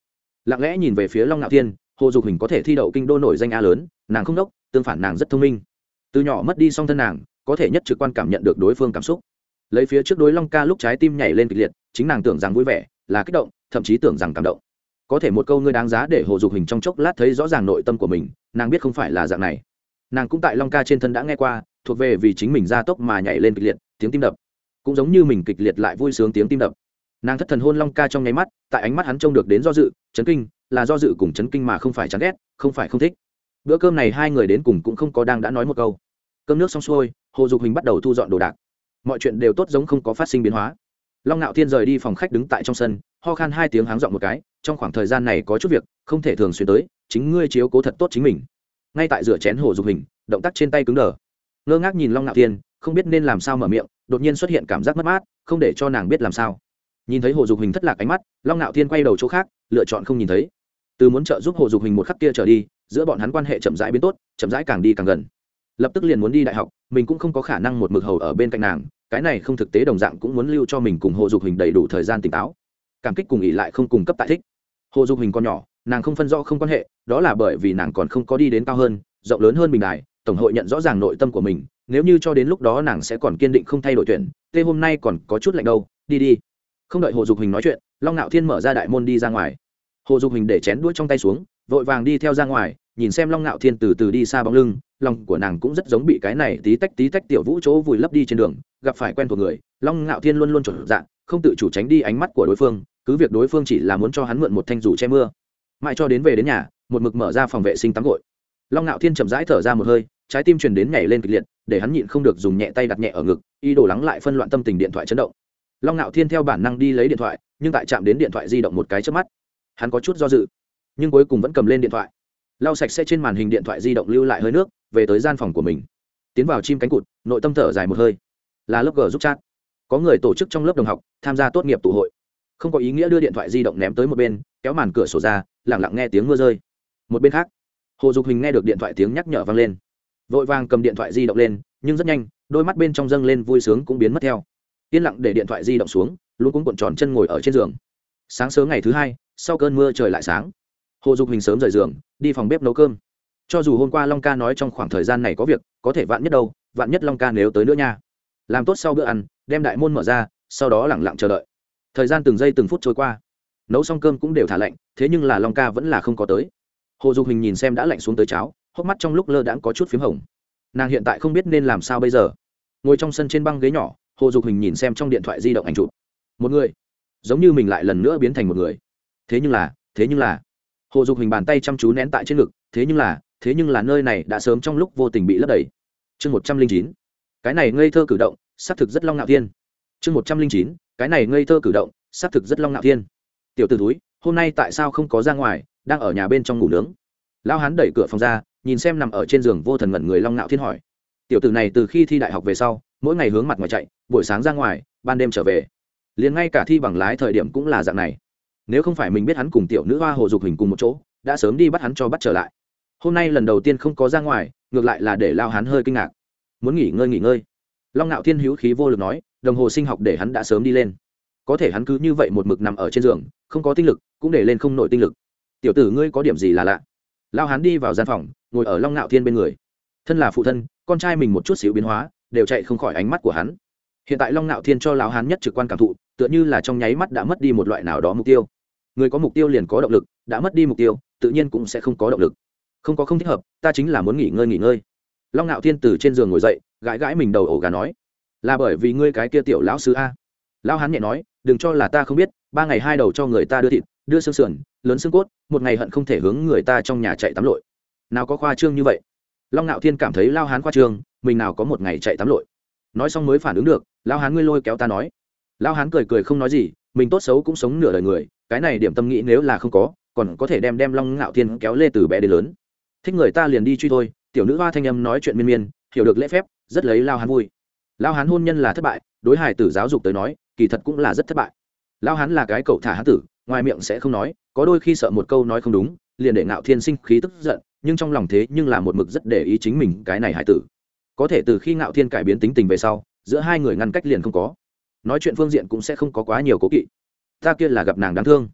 Lặng lẽ nhìn về phía long nạo thiên, hồ dục hình có thể thi đậu kinh đô nổi danh a lớn, nàng không đốc, tương phản nàng rất thông minh. Từ nhỏ mất đi song thân nàng, có thể nhất trực quan cảm nhận được đối phương cảm xúc. Lấy phía trước đối long ca lúc trái tim nhảy lên kịch liệt, chính nàng tưởng rằng vui vẻ, là kích động, thậm chí tưởng rằng cảm động. Có thể một câu ngươi đáng giá để hồ dục hình trong chốc lát thấy rõ ràng nội tâm của mình, nàng biết không phải là dạng này nàng cũng tại long ca trên thân đã nghe qua, thuộc về vì chính mình ra tốc mà nhảy lên kịch liệt, tiếng tim đập. Cũng giống như mình kịch liệt lại vui sướng tiếng tim đập. Nàng thất thần hôn long ca trong nháy mắt, tại ánh mắt hắn trông được đến do dự, chấn kinh, là do dự cùng chấn kinh mà không phải chán ghét, không phải không thích. Bữa cơm này hai người đến cùng cũng không có đang đã nói một câu. Cơm nước xong xuôi, hồ dục hình bắt đầu thu dọn đồ đạc. Mọi chuyện đều tốt giống không có phát sinh biến hóa. Long ngạo thiên rời đi phòng khách đứng tại trong sân, ho khan hai tiếng háng dọn một cái, trong khoảng thời gian này có chút việc, không thể thường xuyên tới, chính ngươi chiếu cố thật tốt chính mình ngay tại rửa chén hồ dục hình, động tác trên tay cứng đờ. Ngơ ngác nhìn long ngạo thiên, không biết nên làm sao mở miệng, đột nhiên xuất hiện cảm giác mất mát, không để cho nàng biết làm sao. Nhìn thấy hồ dục hình thất lạc ánh mắt, long ngạo thiên quay đầu chỗ khác, lựa chọn không nhìn thấy. Từ muốn trợ giúp hồ dục hình một khắc kia trở đi, giữa bọn hắn quan hệ chậm rãi biến tốt, chậm rãi càng đi càng gần. Lập tức liền muốn đi đại học, mình cũng không có khả năng một mực hầu ở bên cạnh nàng, cái này không thực tế đồng dạng cũng muốn lưu cho mình cùng hồ dục hình đầy đủ thời gian tỉnh táo. Cảm kích cùng ỉ lại không cung cấp tại thích. Hồ dục hình còn nhỏ nàng không phân rõ không quan hệ, đó là bởi vì nàng còn không có đi đến cao hơn, rộng lớn hơn bình đài, tổng hội nhận rõ ràng nội tâm của mình, nếu như cho đến lúc đó nàng sẽ còn kiên định không thay đổi tuyển tê hôm nay còn có chút lạnh đâu, đi đi. Không đợi hồ dục hình nói chuyện, long ngạo thiên mở ra đại môn đi ra ngoài. Hồ dục hình để chén đuôi trong tay xuống, vội vàng đi theo ra ngoài, nhìn xem long ngạo thiên từ từ đi xa bóng lưng, lòng của nàng cũng rất giống bị cái này tí tách tí tách tiểu vũ chỗ vùi lấp đi trên đường, gặp phải quen thuộc người, long ngạo thiên luôn luôn chuẩn dạng, không tự chủ tránh đi ánh mắt của đối phương, cứ việc đối phương chỉ là muốn cho hắn mượn một thanh dù che mưa mãi cho đến về đến nhà, một mực mở ra phòng vệ sinh tắm gội. Long ngạo thiên chậm rãi thở ra một hơi, trái tim truyền đến nhảy lên kịch liệt, để hắn nhịn không được dùng nhẹ tay đặt nhẹ ở ngực, ý đồ lắng lại phân loạn tâm tình điện thoại chấn động. Long ngạo thiên theo bản năng đi lấy điện thoại, nhưng tại chạm đến điện thoại di động một cái trước mắt, hắn có chút do dự, nhưng cuối cùng vẫn cầm lên điện thoại. Lau sạch sẽ trên màn hình điện thoại di động lưu lại hơi nước, về tới gian phòng của mình. Tiến vào chim cánh cụt, nội tâm thở dài một hơi. Là lớp g giúp chat. Có người tổ chức trong lớp đồng học, tham gia tốt nghiệp tụ hội không có ý nghĩa đưa điện thoại di động ném tới một bên, kéo màn cửa sổ ra lẳng lặng nghe tiếng mưa rơi. Một bên khác, hồ dục hình nghe được điện thoại tiếng nhắc nhở vang lên. Vội vàng cầm điện thoại di động lên, nhưng rất nhanh, đôi mắt bên trong dâng lên vui sướng cũng biến mất theo. Yên lặng để điện thoại di động xuống luôn cũng cuộn tròn chân ngồi ở trên giường. Sáng sớm ngày thứ hai, sau cơn mưa trời lại sáng, hồ dục hình sớm rời giường, đi phòng bếp nấu cơm. Cho dù hôm qua long ca nói trong khoảng thời gian này có việc, có thể vạn nhất đâu, vạn nhất long ca nếu tới nữa nha. Làm tốt sau bữa ăn, đem đại môn mở ra, sau đó lẳng lặng chờ đợi thời gian từng giây từng phút trôi qua. Nấu xong cơm cũng đều thả lạnh, thế nhưng là long ca vẫn là không có tới. Hồ dục hình nhìn xem đã lạnh xuống tới cháo, hốc mắt trong lúc lơ đãng có chút p h í m hồng. Nàng hiện tại không biết nên làm sao bây giờ. Ngồi trong sân trên băng ghế nhỏ, hồ dục hình nhìn xem trong điện thoại di động ảnh chụp. Một người. Giống như mình lại lần nữa biến thành một người. Thế nhưng là, thế nhưng là. Hồ dục hình bàn tay chăm chú nén tại trên ngực, thế nhưng là, thế nhưng là nơi này đã sớm trong lúc vô tình bị lấp đầy. Chương một trăm linh chín. Cái này ngây thơ cử động, xác thực rất long ngạo thiên. Chương một trăm linh chín cái này ngây thơ cử động, xác thực rất long ngạo thiên. Tiểu t ử túi hôm nay tại sao không có ra ngoài, đang ở nhà bên trong ngủ nướng? Lao hắn đẩy cửa phòng ra, nhìn xem nằm ở trên giường vô thần ngẩn người long ngạo thiên hỏi. Tiểu tử này từ khi thi đại học về sau, mỗi ngày hướng mặt ngoài chạy, buổi sáng ra ngoài, ban đêm trở về. Liền ngay cả thi bằng lái thời điểm cũng là dạng này. Nếu không phải mình biết hắn cùng tiểu nữ hoa hồ dục hình cùng một chỗ, đã sớm đi bắt hắn cho bắt trở lại. Hôm nay lần đầu tiên không có ra ngoài, ngược lại là để lao hắn hơi kinh ngạc. Muốn nghỉ ngơi nghỉ ngơi. Long ngạo thiên hữu khí vô lực nói đồng hồ sinh học để hắn đã sớm đi lên. Có thể hắn cứ như vậy một mực nằm ở trên giường, không có tinh lực, cũng để lên không nổi tinh lực. Tiểu tử ngươi có điểm gì là lạ? Lao hắn đi vào gian phòng, ngồi ở long ngạo thiên bên người. Thân là phụ thân, con trai mình một chút xíu biến hóa, đều chạy không khỏi ánh mắt của hắn. Hiện tại long ngạo thiên cho lão hắn nhất trực quan cảm thụ, tựa như là trong nháy mắt đã mất đi một loại nào đó mục tiêu. Người có mục tiêu liền có động lực, đã mất đi mục tiêu, tự nhiên cũng sẽ không có động lực. Không có không thích hợp, ta chính là muốn nghỉ ngơi nghỉ ngơi. Long ngạo thiên từ trên giường ngồi dậy, gãi gãi mình đầu ổ gà nói là bởi vì ngươi cái kia tiểu lão sư a. Lão hán nhẹ nói, đừng cho là ta không biết, ba ngày hai đầu cho người ta đưa thịt, đưa xương sườn, lớn xương cốt, một ngày hận không thể hướng người ta trong nhà chạy tắm lội. Nào có khoa trương như vậy? Long ngạo thiên cảm thấy lao hán khoa trương, mình nào có một ngày chạy tắm lội. Nói xong mới phản ứng được lao hán ngươi lôi kéo ta nói. Lao hán cười cười không nói gì, mình tốt xấu cũng sống nửa đời người, cái này điểm tâm nghĩ nếu là không có, còn có thể đem đem long ngạo thiên kéo lê từ bé đến lớn. Thích người ta liền đi truy thôi, tiểu nữ hoa thanh âm nói chuyện miên miên, hiểu được lễ phép, rất lấy lao hán vui lao hán hôn nhân là thất bại, đối hài tử giáo dục tới nói, kỳ thật cũng là rất thất bại. Lao hán là cái cậu thả hán tử, ngoài miệng sẽ không nói, có đôi khi sợ một câu nói không đúng, liền để ngạo thiên sinh khí tức giận, nhưng trong lòng thế nhưng là một mực rất để ý chính mình cái này hải tử. Có thể từ khi ngạo thiên cải biến tính tình về sau, giữa hai người ngăn cách liền không có. Nói chuyện phương diện cũng sẽ không có quá nhiều cố kỵ. Ta kia là gặp nàng đáng thương.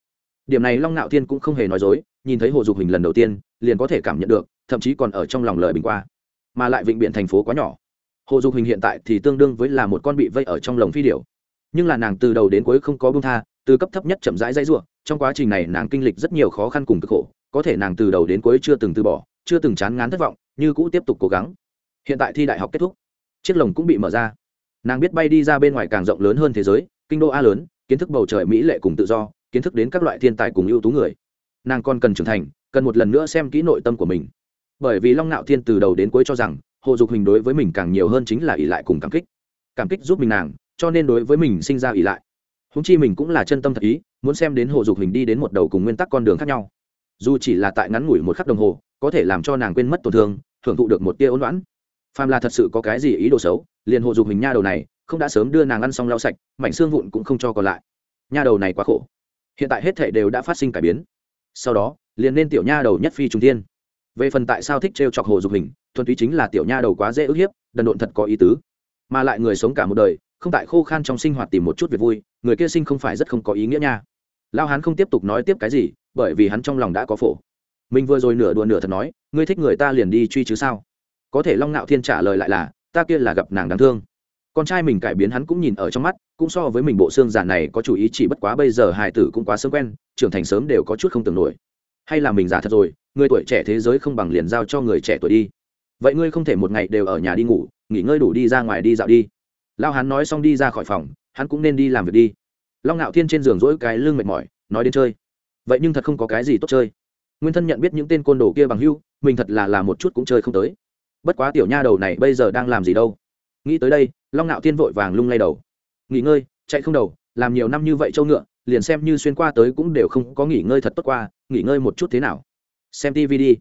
Điểm này long ngạo thiên cũng không hề nói dối, nhìn thấy hồ dục hình lần đầu tiên, liền có thể cảm nhận được, thậm chí còn ở trong lòng lời bình qua. Mà lại vịnh biện thành phố quá nhỏ hồ dục hình hiện tại thì tương đương với là một con bị vây ở trong lồng phi điểu. Nhưng là nàng từ đầu đến cuối không có bông tha, từ cấp thấp nhất chậm rãi dãy ruộng trong quá trình này nàng kinh lịch rất nhiều khó khăn cùng cực khổ, có thể nàng từ đầu đến cuối chưa từng từ bỏ, chưa từng chán ngán thất vọng, như cũ tiếp tục cố gắng. Hiện tại thi đại học kết thúc, chiếc lồng cũng bị mở ra. Nàng biết bay đi ra bên ngoài càng rộng lớn hơn thế giới, kinh đô a lớn, kiến thức bầu trời mỹ lệ cùng tự do, kiến thức đến các loại thiên tài cùng ưu tú người. Nàng còn cần trưởng thành, cần một lần nữa xem kỹ nội tâm của mình. Bởi vì long ngạo thiên từ đầu đến cuối cho rằng hồ dục hình đối với mình càng nhiều hơn chính là ỷ lại cùng cảm kích. Cảm kích giúp mình nàng, cho nên đối với mình sinh ra ỷ lại. Húng chi mình cũng là chân tâm thật ý, muốn xem đến hồ dục hình đi đến một đầu cùng nguyên tắc con đường khác nhau. Dù chỉ là tại ngắn ngủi một khắc đồng hồ, có thể làm cho nàng quên mất tổn thương thưởng thụ được một tia ôn loãn phàm là thật sự có cái gì ý đồ xấu, liền hồ dục hình nha đầu này, không đã sớm đưa nàng ăn xong lau sạch, mảnh xương vụn cũng không cho còn lại. Nha đầu này quá khổ. Hiện tại hết thể đều đã phát sinh cải biến. Sau đó, liền nên tiểu nha đầu nhất phi trung tiên về phần tại sao thích t chọc hồ dục hình, thuần túy chính là tiểu nha đầu quá dễ ức hiếp, đần độn thật có ý tứ. Mà lại người sống cả một đời, không tại khô khan trong sinh hoạt tìm một chút việc vui, người kia sinh không phải rất không có ý nghĩa nha. Lao hán không tiếp tục nói tiếp cái gì, bởi vì hắn trong lòng đã có phổ. Mình vừa rồi nửa đùa nửa thật nói, ngươi thích người ta liền đi truy chứ sao? Có thể long nạo thiên trả lời lại là, ta kia là gặp nàng đáng thương. Con trai mình cải biến hắn cũng nhìn ở trong mắt, cũng so với mình bộ xương giản này có chủ ý chỉ bất quá bây giờ hài tử cũng quá sớm quen, trưởng thành sớm đều có chút không tưởng nổi. Hay là mình giả thật rồi người tuổi trẻ thế giới không bằng liền giao cho người trẻ tuổi đi. Vậy ngươi không thể một ngày đều ở nhà đi ngủ, nghỉ ngơi đủ đi ra ngoài đi dạo đi. Lao hắn nói xong đi ra khỏi phòng, hắn cũng nên đi làm việc đi. Long ngạo thiên trên giường rỗi cái lưng mệt mỏi, nói đến chơi. Vậy nhưng thật không có cái gì tốt chơi. Nguyên thân nhận biết những tên côn đồ kia bằng hưu, mình thật là làm một chút cũng chơi không tới. Bất quá tiểu nha đầu này bây giờ đang làm gì đâu. Nghĩ tới đây, long nạo thiên vội vàng lung lay đầu. Nghỉ ngơi, chạy không đầu, làm nhiều năm như vậy trâu ngựa, liền xem như xuyên qua tới cũng đều không có nghỉ ngơi thật tốt qua, nghỉ ngơi một chút thế nào xem tv đi.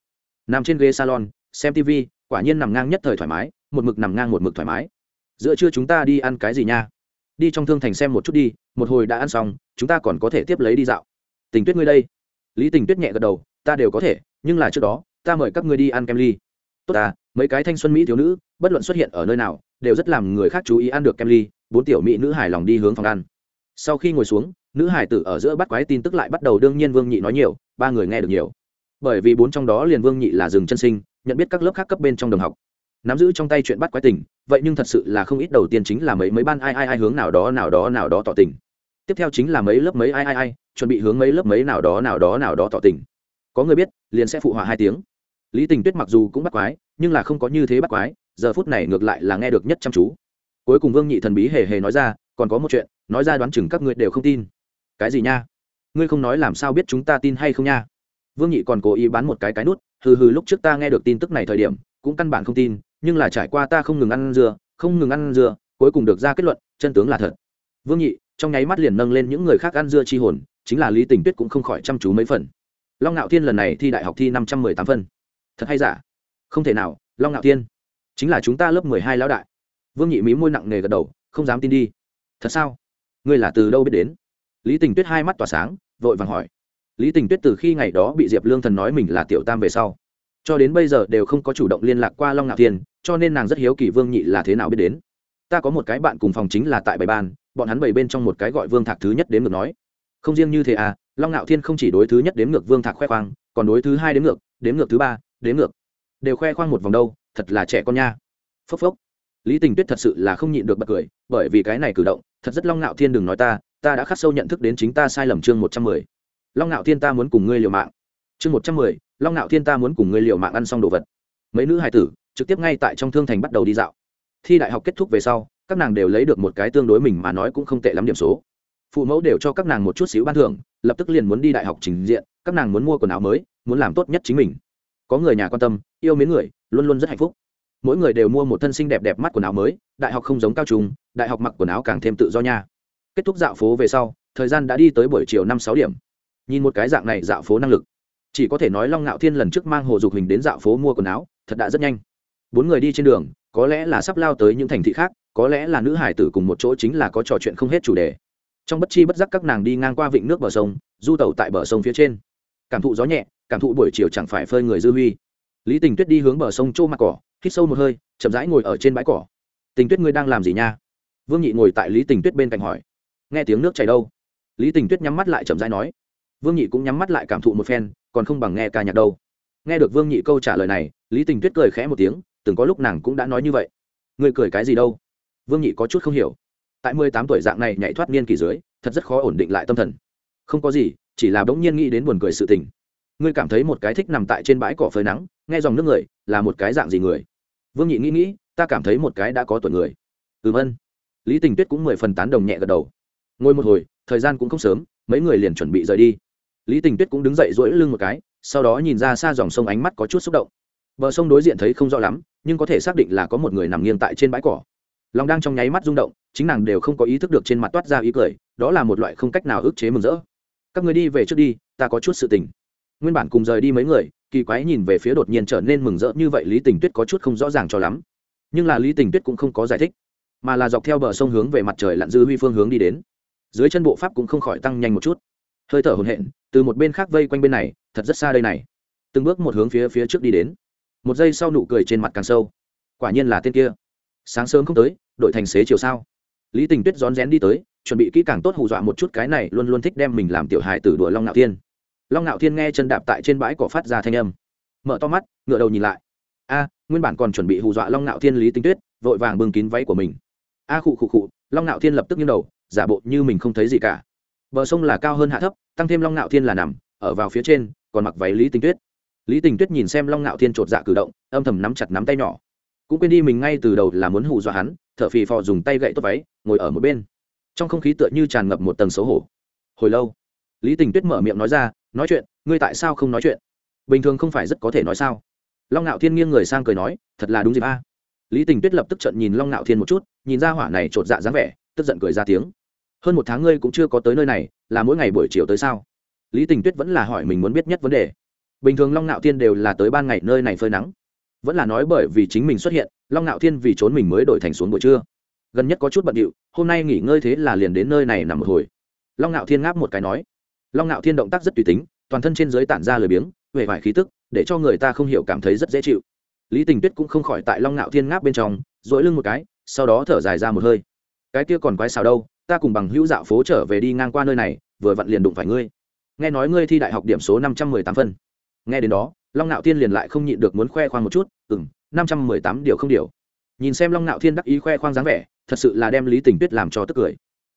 Nằm trên ghế salon, xem tv quả nhiên nằm ngang nhất thời thoải mái, một mực nằm ngang một mực thoải mái. Giữa trưa chúng ta đi ăn cái gì nha? Đi trong thương thành xem một chút đi, một hồi đã ăn xong, chúng ta còn có thể tiếp lấy đi dạo. Tình tuyết ngươi đây. Lý tình tuyết nhẹ gật đầu, ta đều có thể, nhưng là trước đó, ta mời các ngươi đi ăn kem ly. Tốt ta, mấy cái thanh xuân mỹ thiếu nữ, bất luận xuất hiện ở nơi nào, đều rất làm người khác chú ý ăn được kem ly, bốn tiểu mỹ nữ hài lòng đi hướng phòng ăn. Sau khi ngồi xuống, nữ hải tử ở giữa bắt quái tin tức lại bắt đầu đương nhiên vương nhị nói nhiều, ba người nghe được nhiều bởi vì bốn trong đó liền vương nhị là rừng chân sinh, nhận biết các lớp khác cấp bên trong đồng học. Nắm giữ trong tay chuyện bắt quái tình, vậy nhưng thật sự là không ít đầu tiên chính là mấy mấy ban ai ai ai hướng nào đó nào đó nào đó tỏ tình. Tiếp theo chính là mấy lớp mấy ai ai ai, chuẩn bị hướng mấy lớp mấy nào đó nào đó nào đó tỏ tình. Có người biết, liền sẽ phụ họa hai tiếng. Lý tình tuyết mặc dù cũng bắt quái, nhưng là không có như thế bắt quái, giờ phút này ngược lại là nghe được nhất chăm chú. Cuối cùng vương nhị thần bí hề hề nói ra, còn có một chuyện, nói ra đoán chừng các ngươi đều không tin. Cái gì nha? Ngươi không nói làm sao biết chúng ta tin hay không nha? Vương nhị còn cố ý bán một cái cái nút, hừ hừ lúc trước ta nghe được tin tức này thời điểm, cũng căn bản không tin, nhưng là trải qua ta không ngừng ăn dưa, không ngừng ăn dưa, cuối cùng được ra kết luận, chân tướng là thật. Vương nhị, trong nháy mắt liền nâng lên những người khác ăn dưa chi hồn, chính là lý tình tuyết cũng không khỏi chăm chú mấy phần. Long ngạo thiên lần này thi đại học thi năm trăm mười tám phân. Thật hay giả? Không thể nào, long ngạo thiên. Chính là chúng ta lớp mười hai lão đại. Vương nhị mí môi nặng nề gật đầu, không dám tin đi. Thật sao? Ngươi là từ đâu biết đến? Lý tình tuyết hai mắt tỏa sáng, vội vàng hỏi lý tình tuyết từ khi ngày đó bị diệp lương thần nói mình là tiểu tam về sau, cho đến bây giờ đều không có chủ động liên lạc qua long ngạo thiên, cho nên nàng rất hiếu kỳ vương nhị là thế nào biết đến. Ta có một cái bạn cùng phòng chính là tại bảy ban, bọn hắn bảy bên trong một cái gọi vương thạc thứ nhất đến ngược nói. Không riêng như thế à long ngạo thiên không chỉ đối thứ nhất đến ngược vương thạc khoe khoang, còn đối thứ hai đến ngược đến ngược thứ ba, đến ngược. Đều khoe khoang một vòng đâu, thật là trẻ con nha. Phốc phốc. Lý tình tuyết thật sự là không nhịn được bật cười, bởi vì cái này cử động, thật rất long ngạo thiên đừng nói ta ta đã khắc sâu nhận thức đến chính ta sai lầm chương một trăm mười long ngạo thiên ta muốn cùng ngươi liều mạng. Chương một trăm mười, long ngạo thiên ta muốn cùng ngươi liều mạng ăn xong đồ vật. Mấy nữ hài tử, trực tiếp ngay tại trong thương thành bắt đầu đi dạo. Thi đại học kết thúc về sau, các nàng đều lấy được một cái tương đối mình mà nói cũng không tệ lắm điểm số. Phụ mẫu đều cho các nàng một chút xíu ban thưởng, lập tức liền muốn đi đại học trình diện, các nàng muốn mua quần áo mới, muốn làm tốt nhất chính mình. Có người nhà quan tâm, yêu mến người, luôn luôn rất hạnh phúc. Mỗi người đều mua một thân sinh đẹp đẹp mắt quần áo mới, đại học không giống cao trùng đại học mặc quần áo càng thêm tự do nha. Kết thúc dạo phố về sau, thời gian đã đi tới buổi chiều năm sáu điểm nhìn một cái dạng này dạo phố năng lực. Chỉ có thể nói long ngạo thiên lần trước mang hồ dục hình đến dạo phố mua quần áo, thật đã rất nhanh. Bốn người đi trên đường, có lẽ là sắp lao tới những thành thị khác, có lẽ là nữ hải tử cùng một chỗ chính là có trò chuyện không hết chủ đề. Trong bất chi bất giác các nàng đi ngang qua vịnh nước bờ sông, du tàu tại bờ sông phía trên. Cảm thụ gió nhẹ, cảm thụ buổi chiều chẳng phải phơi người dư huy. Lý tình tuyết đi hướng bờ sông chỗ mặt cỏ, hít sâu một hơi, chậm rãi ngồi ở trên bãi cỏ. Tình tuyết ngươi đang làm gì nha? Vương nhị ngồi tại lý tình tuyết bên cạnh hỏi. Nghe tiếng nước chảy đâu? Lý tình tuyết nhắm mắt lại chậm rãi nói vương nhị cũng nhắm mắt lại cảm thụ một phen, còn không bằng nghe ca nhạc đâu. Nghe được vương nhị câu trả lời này, lý tình tuyết cười khẽ một tiếng, từng có lúc nàng cũng đã nói như vậy. Ngươi cười cái gì đâu? Vương nhị có chút không hiểu. Tại mười tám tuổi dạng này nhảy thoát niên kỳ dưới, thật rất khó ổn định lại tâm thần. Không có gì, chỉ là bỗng nhiên nghĩ đến buồn cười sự tình. Ngươi cảm thấy một cái thích nằm tại trên bãi cỏ phơi nắng, nghe dòng nước người, là một cái dạng gì người? Vương nhị nghĩ nghĩ, ta cảm thấy một cái đã có tuổi người. Ừm ân. Lý tình tuyết cũng mười phần tán đồng nhẹ gật đầu. Ngồi một hồi, thời gian cũng không sớm, mấy người liền chuẩn bị rời đi lý tình tuyết cũng đứng dậy dỗi lưng một cái, sau đó nhìn ra xa dòng sông ánh mắt có chút xúc động. Bờ sông đối diện thấy không rõ lắm, nhưng có thể xác định là có một người nằm nghiêng tại trên bãi cỏ. Lòng đang trong nháy mắt rung động, chính nàng đều không có ý thức được trên mặt toát ra ý cười, đó là một loại không cách nào ức chế mừng rỡ. Các người đi về trước đi, ta có chút sự tình. Nguyên bản cùng rời đi mấy người, kỳ quái nhìn về phía đột nhiên trở nên mừng rỡ như vậy lý tình tuyết có chút không rõ ràng cho lắm. Nhưng là lý tình tuyết cũng không có giải thích, mà là dọc theo bờ sông hướng về mặt trời lặn dư huy phương hướng đi đến. Dưới chân bộ pháp cũng không khỏi tăng nhanh một chút hơi thở hồn hện từ một bên khác vây quanh bên này thật rất xa đây này. Từng bước một hướng phía phía trước đi đến. Một giây sau nụ cười trên mặt càng sâu. Quả nhiên là tên kia. Sáng sớm không tới đội thành xế chiều sao? Lý tình tuyết rón rén đi tới chuẩn bị kỹ càng tốt hù dọa một chút cái này luôn luôn thích đem mình làm tiểu hài từ đùa long ngạo thiên. Long ngạo thiên nghe chân đạp tại trên bãi cỏ phát ra thanh âm. Mở to mắt ngựa đầu nhìn lại. A nguyên bản còn chuẩn bị hù dọa long ngạo thiên lý tinh tuyết vội vàng bưng kín váy của mình. A à, khụ khụ khụ long ngạo thiên lập tức nghiêng đầu giả bộ như mình không thấy gì cả bờ sông là cao hơn hạ thấp, tăng thêm long ngạo thiên là nằm ở vào phía trên, còn mặc váy lý tinh tuyết. Lý tình tuyết nhìn xem long ngạo thiên chột dạ cử động, âm thầm nắm chặt nắm tay nhỏ. Cũng quên đi mình ngay từ đầu là muốn hù dọa hắn, thở phì phò dùng tay gậy tốt váy, ngồi ở một bên. Trong không khí tựa như tràn ngập một tầng xấu hổ. Hồi lâu, lý tình tuyết mở miệng nói ra, nói chuyện, ngươi tại sao không nói chuyện? Bình thường không phải rất có thể nói sao? Long ngạo thiên nghiêng người sang cười nói, thật là đúng gì ba. lý tình tuyết lập tức trận nhìn long ngạo thiên một chút, nhìn ra hỏa này t r ộ t dạ dáng vẻ, tức giận cười ra tiếng hơn một tháng ngươi cũng chưa có tới nơi này, là mỗi ngày buổi chiều tới sao? Lý tình tuyết vẫn là hỏi mình muốn biết nhất vấn đề. Bình thường long Nạo thiên đều là tới ban ngày nơi này phơi nắng. Vẫn là nói bởi vì chính mình xuất hiện, long Nạo thiên vì trốn mình mới đổi thành xuống buổi trưa. Gần nhất có chút bận điệu, hôm nay nghỉ ngơi thế là liền đến nơi này nằm một hồi. Long Nạo thiên ngáp một cái nói. Long Nạo thiên động tác rất tùy tính, toàn thân trên giới tản ra lười biếng huệ vải khí tức, để cho người ta không hiểu cảm thấy rất dễ chịu. Lý tình tuyết cũng không khỏi tại long Nạo thiên ngáp bên trong dỗi lưng một cái, sau đó thở dài ra một hơi. Cái kia còn quái xào đâu ta cùng bằng hữu dạo phố trở về đi ngang qua nơi này, vừa vặn liền đụng phải ngươi. Nghe nói ngươi thi đại học điểm số năm trăm mười tám phân. Nghe đến đó, long ngạo thiên liền lại không nhịn được muốn khoe khoang một chút ừng năm trăm mười tám điều không điều. Nhìn xem long ngạo thiên đắc ý khoe khoang dáng vẻ, thật sự là đem lý tình tuyết làm cho tức cười.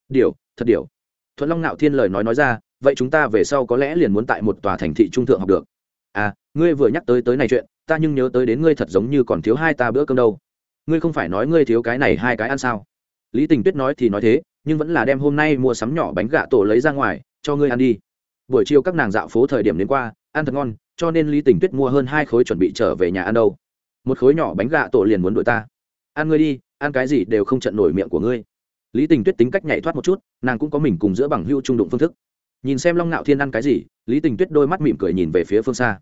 Điều, thật điều. Thuận long ngạo thiên lời nói nói ra, vậy chúng ta về sau có lẽ liền muốn tại một tòa thành thị trung thượng học được. À ngươi vừa nhắc tới tới này chuyện, ta nhưng nhớ tới đến ngươi thật giống như còn thiếu hai ta bữa cơm đâu. Ngươi không phải nói ngươi thiếu cái này hai cái ăn sao? Lý tình tuyết nói thì nói thế nhưng vẫn là đem hôm nay mua sắm nhỏ bánh gà tổ lấy ra ngoài, cho ngươi ăn đi. Buổi chiều các nàng dạo phố thời điểm đến qua, ăn thật ngon, cho nên lý tình tuyết mua hơn hai khối chuẩn bị trở về nhà ăn đâu. Một khối nhỏ bánh gà tổ liền muốn đuổi ta. Ăn ngươi đi, ăn cái gì đều không trận nổi miệng của ngươi. Lý tình tuyết tính cách nhảy thoát một chút, nàng cũng có mình cùng giữa bằng hưu trung đụng phương thức. Nhìn xem long ngạo thiên ăn cái gì, lý tình tuyết đôi mắt mỉm cười nhìn về phía phương xa.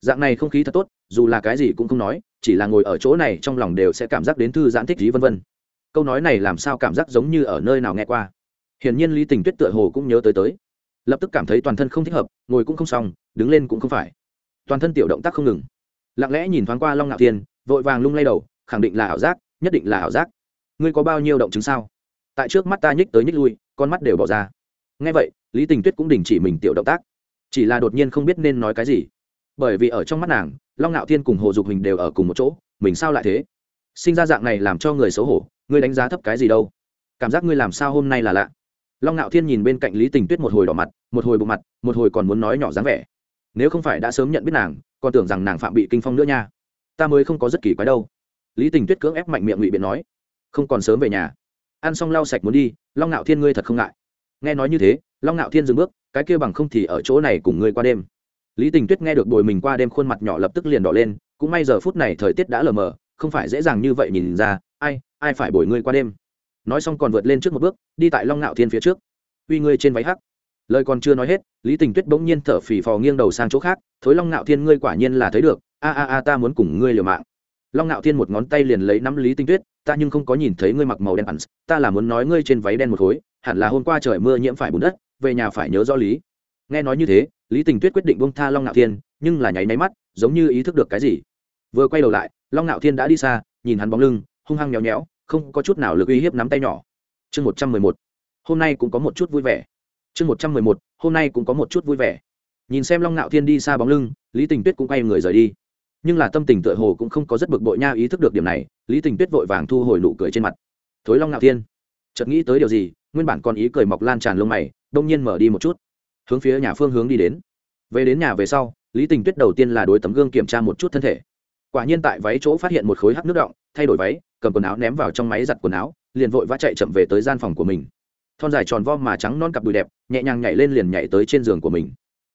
Dạng này không khí thật tốt, dù là cái gì cũng không nói, chỉ là ngồi ở chỗ này trong lòng đều sẽ cảm giác đến thư giãn thích trí vân vân câu nói này làm sao cảm giác giống như ở nơi nào nghe qua. Hiển nhiên lý tình tuyết tựa hồ cũng nhớ tới tới. Lập tức cảm thấy toàn thân không thích hợp, ngồi cũng không xong, đứng lên cũng không phải. Toàn thân tiểu động tác không ngừng. Lặng lẽ nhìn thoáng qua long ngạo thiên, vội vàng lung lay đầu, khẳng định là ảo giác, nhất định là ảo giác. Ngươi có bao nhiêu động chứng sao? Tại trước mắt ta nhích tới nhích lui, con mắt đều bỏ ra. Ngay vậy, lý tình tuyết cũng đình chỉ mình tiểu động tác. Chỉ là đột nhiên không biết nên nói cái gì. Bởi vì ở trong mắt nàng, long ngạo thiên cùng hồ dục hình đều ở cùng một chỗ, mình sao lại thế? Sinh ra dạng này làm cho người xấu hổ ngươi đánh giá thấp cái gì đâu? Cảm giác ngươi làm sao hôm nay là lạ? Long ngạo thiên nhìn bên cạnh lý tình tuyết một hồi đỏ mặt, một hồi bộ mặt, một hồi còn muốn nói nhỏ dáng vẻ. Nếu không phải đã sớm nhận biết nàng, còn tưởng rằng nàng phạm bị kinh phong nữa nha. Ta mới không có rất kỳ quái đâu. Lý tình tuyết cưỡng ép mạnh miệng ngụy biện nói. Không còn sớm về nhà. Ăn xong lau sạch muốn đi, long ngạo thiên ngươi thật không ngại. Nghe nói như thế, long ngạo thiên dừng bước, cái kia bằng không thì ở chỗ này cùng ngươi qua đêm. Lý tình tuyết nghe được bồi mình qua đêm khuôn mặt nhỏ lập tức liền đỏ lên, cũng may giờ phút này thời tiết đã lờ mờ, không phải dễ dàng như vậy nhìn ra ai ai phải bồi ngươi qua đêm. Nói xong còn vượt lên trước một bước, đi tại long ngạo thiên phía trước. Uy ngươi trên váy hắc. Lời còn chưa nói hết, lý tình tuyết bỗng nhiên thở phì phò nghiêng đầu sang chỗ khác, thối long ngạo thiên, ngươi quả nhiên là thấy được. A a a, ta muốn cùng ngươi liều mạng. Long ngạo thiên một ngón tay liền lấy nắm lý tinh tuyết, ta nhưng không có nhìn thấy ngươi mặc màu đen ẩn. ta là muốn nói ngươi trên váy đen một khối, hẳn là hôm qua trời mưa nhiễm phải bùn đất, về nhà phải nhớ rõ lý. Nghe nói như thế, lý tình tuyết quyết định bông tha long ngạo thiên, nhưng là nháy máy mắt, giống như ý thức được cái gì. Vừa quay đầu lại, long ngạo thiên đã đi xa, nhìn hắn bóng lưng hung hăng nhéo nhéo, không có chút nào lực uy hiếp nắm tay nhỏ. Chương một trăm mười một, hôm nay cũng có một chút vui vẻ. Chương một trăm mười một, hôm nay cũng có một chút vui vẻ. Nhìn xem long ngạo thiên đi xa bóng lưng, lý tình tuyết cũng quay người rời đi. Nhưng là tâm tình tựa hồ cũng không có rất bực bội nha ý thức được điểm này, lý tình tuyết vội vàng thu hồi nụ cười trên mặt. Thối long ngạo thiên, chợt nghĩ tới điều gì, nguyên bản còn ý cười mọc lan tràn lông mày, đông nhiên mở đi một chút. Hướng phía nhà phương hướng đi đến. Về đến nhà về sau, lý tình tuyết đầu tiên là đối tấm gương kiểm tra một chút thân thể quả nhiên tại váy chỗ phát hiện một khối hắc nước động, thay đổi váy, cầm quần áo ném vào trong máy giặt quần áo, liền vội vã chạy chậm về tới gian phòng của mình. Thon dài tròn vo mà trắng non cặp đùi đẹp, nhẹ nhàng nhảy lên liền nhảy tới trên giường của mình.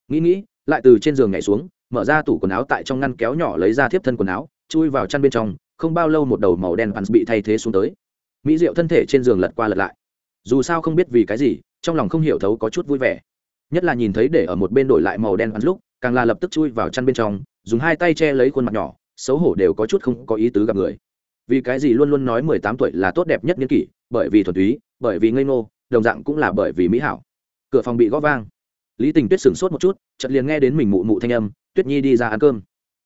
Nghĩ nghĩ, lại từ trên giường nhảy xuống, mở ra tủ quần áo tại trong ngăn kéo nhỏ lấy ra thiếp thân quần áo, chui vào chăn bên trong, không bao lâu một đầu màu đen pants bị thay thế xuống tới. Mỹ diệu thân thể trên giường lật qua lật lại. Dù sao không biết vì cái gì, trong lòng không hiểu thấu có chút vui vẻ. Nhất là nhìn thấy để ở một bên đổi lại màu đen pants lúc, càng là lập tức chui vào chăn bên trong, dùng hai tay che lấy khuôn mặt nhỏ xấu hổ đều có chút không có ý tứ gặp người. Vì cái gì luôn luôn nói mười tám tuổi là tốt đẹp nhất niên kỷ, bởi vì thuần túy, bởi vì ngây ngô, đồng dạng cũng là bởi vì mỹ hảo. Cửa phòng bị gõ vang. Lý tình tuyết sửng sốt một chút, chợt liền nghe đến mình mụ mụ thanh âm, tuyết nhi đi ra ăn cơm.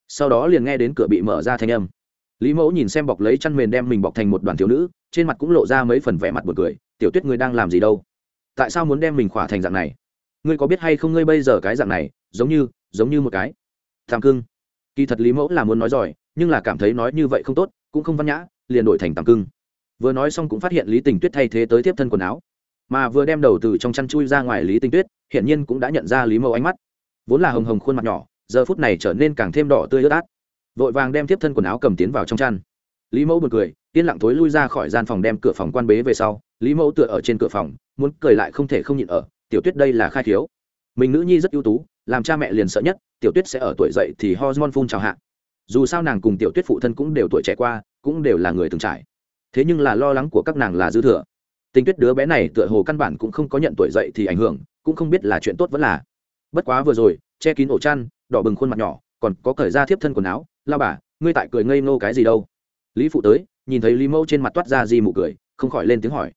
Sau đó liền nghe đến cửa bị mở ra thanh âm. Lý mẫu nhìn xem bọc lấy chăn mền đem mình bọc thành một đoàn thiếu nữ, trên mặt cũng lộ ra mấy phần vẻ mặt buồn cười, tiểu tuyết ngươi đang làm gì đâu? Tại sao muốn đem mình khỏa thành dạng này? Ngươi có biết hay không ngươi bây giờ cái dạng này, giống như giống như một cái. Tam cưng kỳ thật lý mẫu là muốn nói giỏi, nhưng là cảm thấy nói như vậy không tốt, cũng không văn nhã, liền đổi thành tam cưng. Vừa nói xong cũng phát hiện lý tình tuyết thay thế tới tiếp thân quần áo. Mà vừa đem đầu từ trong chăn chui ra ngoài lý tình tuyết, hiển nhiên cũng đã nhận ra lý mẫu ánh mắt. Vốn là hồng hồng khuôn mặt nhỏ, giờ phút này trở nên càng thêm đỏ tươi ướt át. Vội vàng đem tiếp thân quần áo cầm tiến vào trong chăn. Lý mẫu b u ồ n cười, yên lặng thối lui ra khỏi gian phòng đem cửa phòng quan bế về sau, lý mẫu tựa ở trên cửa phòng, muốn cười lại không thể không nhịn ở, tiểu tuyết đây là khai thiếu. Mình nữ nhi rất ưu tú, làm cha mẹ liền sợ nhất tiểu tuyết sẽ ở tuổi dậy thì hormone phun trào hạ. Dù sao nàng cùng tiểu tuyết phụ thân cũng đều tuổi trẻ qua, cũng đều là người từng trải. Thế nhưng là lo lắng của các nàng là dư thừa. Tình tuyết đứa bé này tựa hồ căn bản cũng không có nhận tuổi dậy thì ảnh hưởng, cũng không biết là chuyện tốt vẫn là. Bất quá vừa rồi, che kín ổ chăn, đỏ bừng khuôn mặt nhỏ, còn có cởi ra thiếp thân quần áo, lao bà, ngươi tại cười ngây ngô cái gì đâu? Lý phụ tới, nhìn thấy lý mẫu trên mặt toát ra di mụ cười, không khỏi lên tiếng hỏi,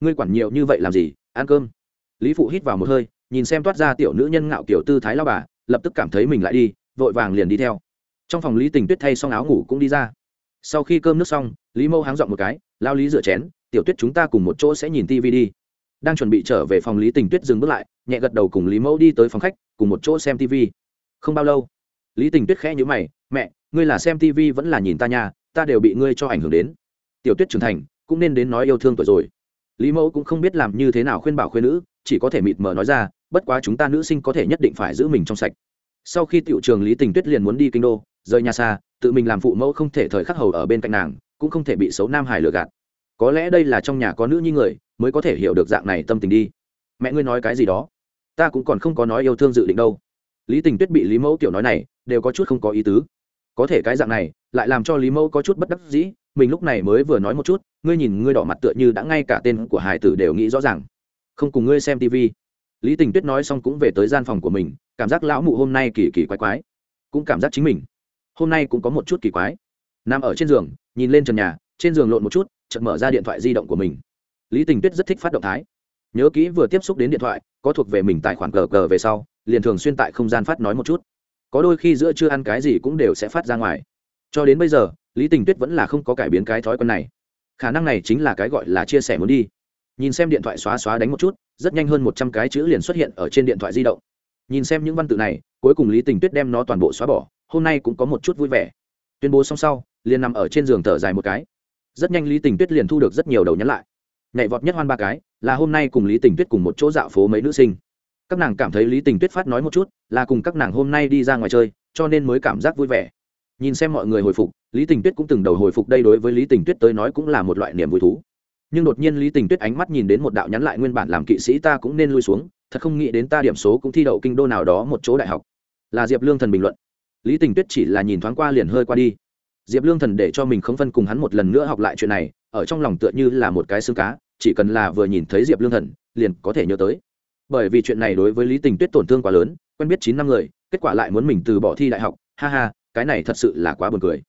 ngươi quản nhiều như vậy làm gì? Ăn cơm? Lý phụ hít vào một hơi, nhìn xem toát ra tiểu nữ nhân ngạo kiểu tư thái lao bà lập tức cảm thấy mình lại đi, vội vàng liền đi theo. Trong phòng lý tình tuyết thay xong áo ngủ cũng đi ra. Sau khi cơm nước xong, lý Mâu háng dọn một cái, lao lý rửa chén, tiểu tuyết chúng ta cùng một chỗ sẽ nhìn tv đi. Đang chuẩn bị trở về phòng lý tình tuyết dừng bước lại, nhẹ gật đầu cùng lý mẫu đi tới phòng khách, cùng một chỗ xem tv không bao lâu, lý tình tuyết khẽ nhữ mày, mẹ, ngươi là xem tv vẫn là nhìn ta nhà ta đều bị ngươi cho ảnh hưởng đến. Tiểu tuyết trưởng thành, cũng nên đến nói yêu thương tuổi rồi. Lý mẫu cũng không biết làm như thế nào khuyên bảo khuyên nữ chỉ có thể mịt mờ nói ra, bất quá chúng ta nữ sinh có thể nhất định phải giữ mình trong sạch. Sau khi tiểu trường lý tình tuyết liền muốn đi kinh đô, rời nhà xa, tự mình làm phụ mẫu không thể thời khắc hầu ở bên cạnh nàng, cũng không thể bị xấu nam hải lừa gạt. Có lẽ đây là trong nhà có nữ như người, mới có thể hiểu được dạng này tâm tình đi. Mẹ ngươi nói cái gì đó? Ta cũng còn không có nói yêu thương dự định đâu. Lý tình tuyết bị lý mẫu tiểu nói này, đều có chút không có ý tứ. Có thể cái dạng này, lại làm cho lý mẫu có chút bất đắc dĩ, mình lúc này mới vừa nói một chút, ngươi nhìn ngươi đỏ mặt tựa như đã ngay cả tên của hải tử đều nghĩ rõ ràng không cùng ngươi xem tv lý tình tuyết nói xong cũng về tới gian phòng của mình, cảm giác lão mụ hôm nay kỳ kỳ quái quái, cũng cảm giác chính mình. Hôm nay cũng có một chút kỳ quái. Nằm ở trên giường, nhìn lên trần nhà, trên giường lộn một chút, chợt mở ra điện thoại di động của mình. Lý tình tuyết rất thích phát động thái. Nhớ kỹ vừa tiếp xúc đến điện thoại, có thuộc về mình tài khoản cờ cờ về sau, liền thường xuyên tại không gian phát nói một chút. Có đôi khi giữa chưa ăn cái gì cũng đều sẽ phát ra ngoài. Cho đến bây giờ, lý tình tuyết vẫn là không có cải biến cái thói quen này. Khả năng này chính là cái gọi là chia sẻ muốn đi nhìn xem điện thoại xóa xóa đánh một chút, rất nhanh hơn một trăm cái chữ liền xuất hiện ở trên điện thoại di động. Nhìn xem những văn tự này, cuối cùng lý tình tuyết đem nó toàn bộ xóa bỏ, hôm nay cũng có một chút vui vẻ. Tuyên bố xong sau, liền nằm ở trên giường thở dài một cái. Rất nhanh lý tình tuyết liền thu được rất nhiều đầu nhắn lại. Nhảy vọt nhất hoan ba cái, là hôm nay cùng lý tình tuyết cùng một chỗ dạo phố mấy nữ sinh. Các nàng cảm thấy lý tình tuyết phát nói một chút, là cùng các nàng hôm nay đi ra ngoài chơi, cho nên mới cảm giác vui vẻ. Nhìn xem mọi người hồi phục, lý tình tuyết cũng từng đầu hồi phục đây đối với lý tình tuyết tới nói cũng là một loại niềm vui thú nhưng đột nhiên lý tình tuyết ánh mắt nhìn đến một đạo nhắn lại nguyên bản làm kỵ sĩ ta cũng nên lui xuống, thật không nghĩ đến ta điểm số cũng thi đậu kinh đô nào đó một chỗ đại học. Là diệp lương thần bình luận. Lý tình tuyết chỉ là nhìn thoáng qua liền hơi qua đi. Diệp lương thần để cho mình không phân cùng hắn một lần nữa học lại chuyện này, ở trong lòng tựa như là một cái xương cá, chỉ cần là vừa nhìn thấy diệp lương thần, liền có thể nhớ tới. Bởi vì chuyện này đối với lý tình tuyết tổn thương quá lớn, quen biết chín năm người, kết quả lại muốn mình từ bỏ thi đại học, ha ha, cái này thật sự là quá buồn cười.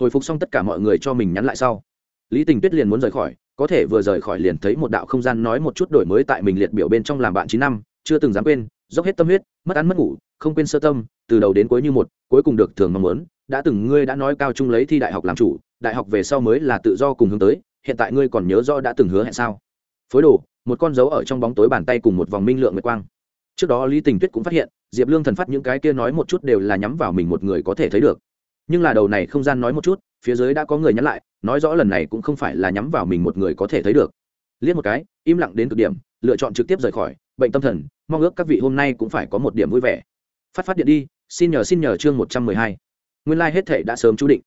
Hồi phục xong tất cả mọi người cho mình nhắn lại sau, lý tình tuyết liền muốn rời khỏi có thể vừa rời khỏi liền thấy một đạo không gian nói một chút đổi mới tại mình liệt biểu bên trong làm bạn chín năm, chưa từng dám quên, dốc hết tâm huyết, mất ăn mất ngủ, không quên sơ tâm, từ đầu đến cuối như một, cuối cùng được thường mong muốn, đã từng ngươi đã nói cao trung lấy thi đại học làm chủ, đại học về sau mới là tự do cùng hướng tới, hiện tại ngươi còn nhớ rõ đã từng hứa hẹn sao? Phối đồ, một con dấu ở trong bóng tối bàn tay cùng một vòng minh lượng nguyệt quang. Trước đó lý tình tuyết cũng phát hiện, diệp lương thần phát những cái kia nói một chút đều là nhắm vào mình một người có thể thấy được. Nhưng là đầu này không gian nói một chút phía dưới đã có người nhắn lại, nói rõ lần này cũng không phải là nhắm vào mình một người có thể thấy được. Liếc một cái, im lặng đến cực điểm, lựa chọn trực tiếp rời khỏi, bệnh tâm thần, mong ước các vị hôm nay cũng phải có một điểm vui vẻ. Phát phát điện đi, xin nhờ xin nhờ chương một trăm mười hai. Nguyên lai、like、hết thể đã sớm chú định.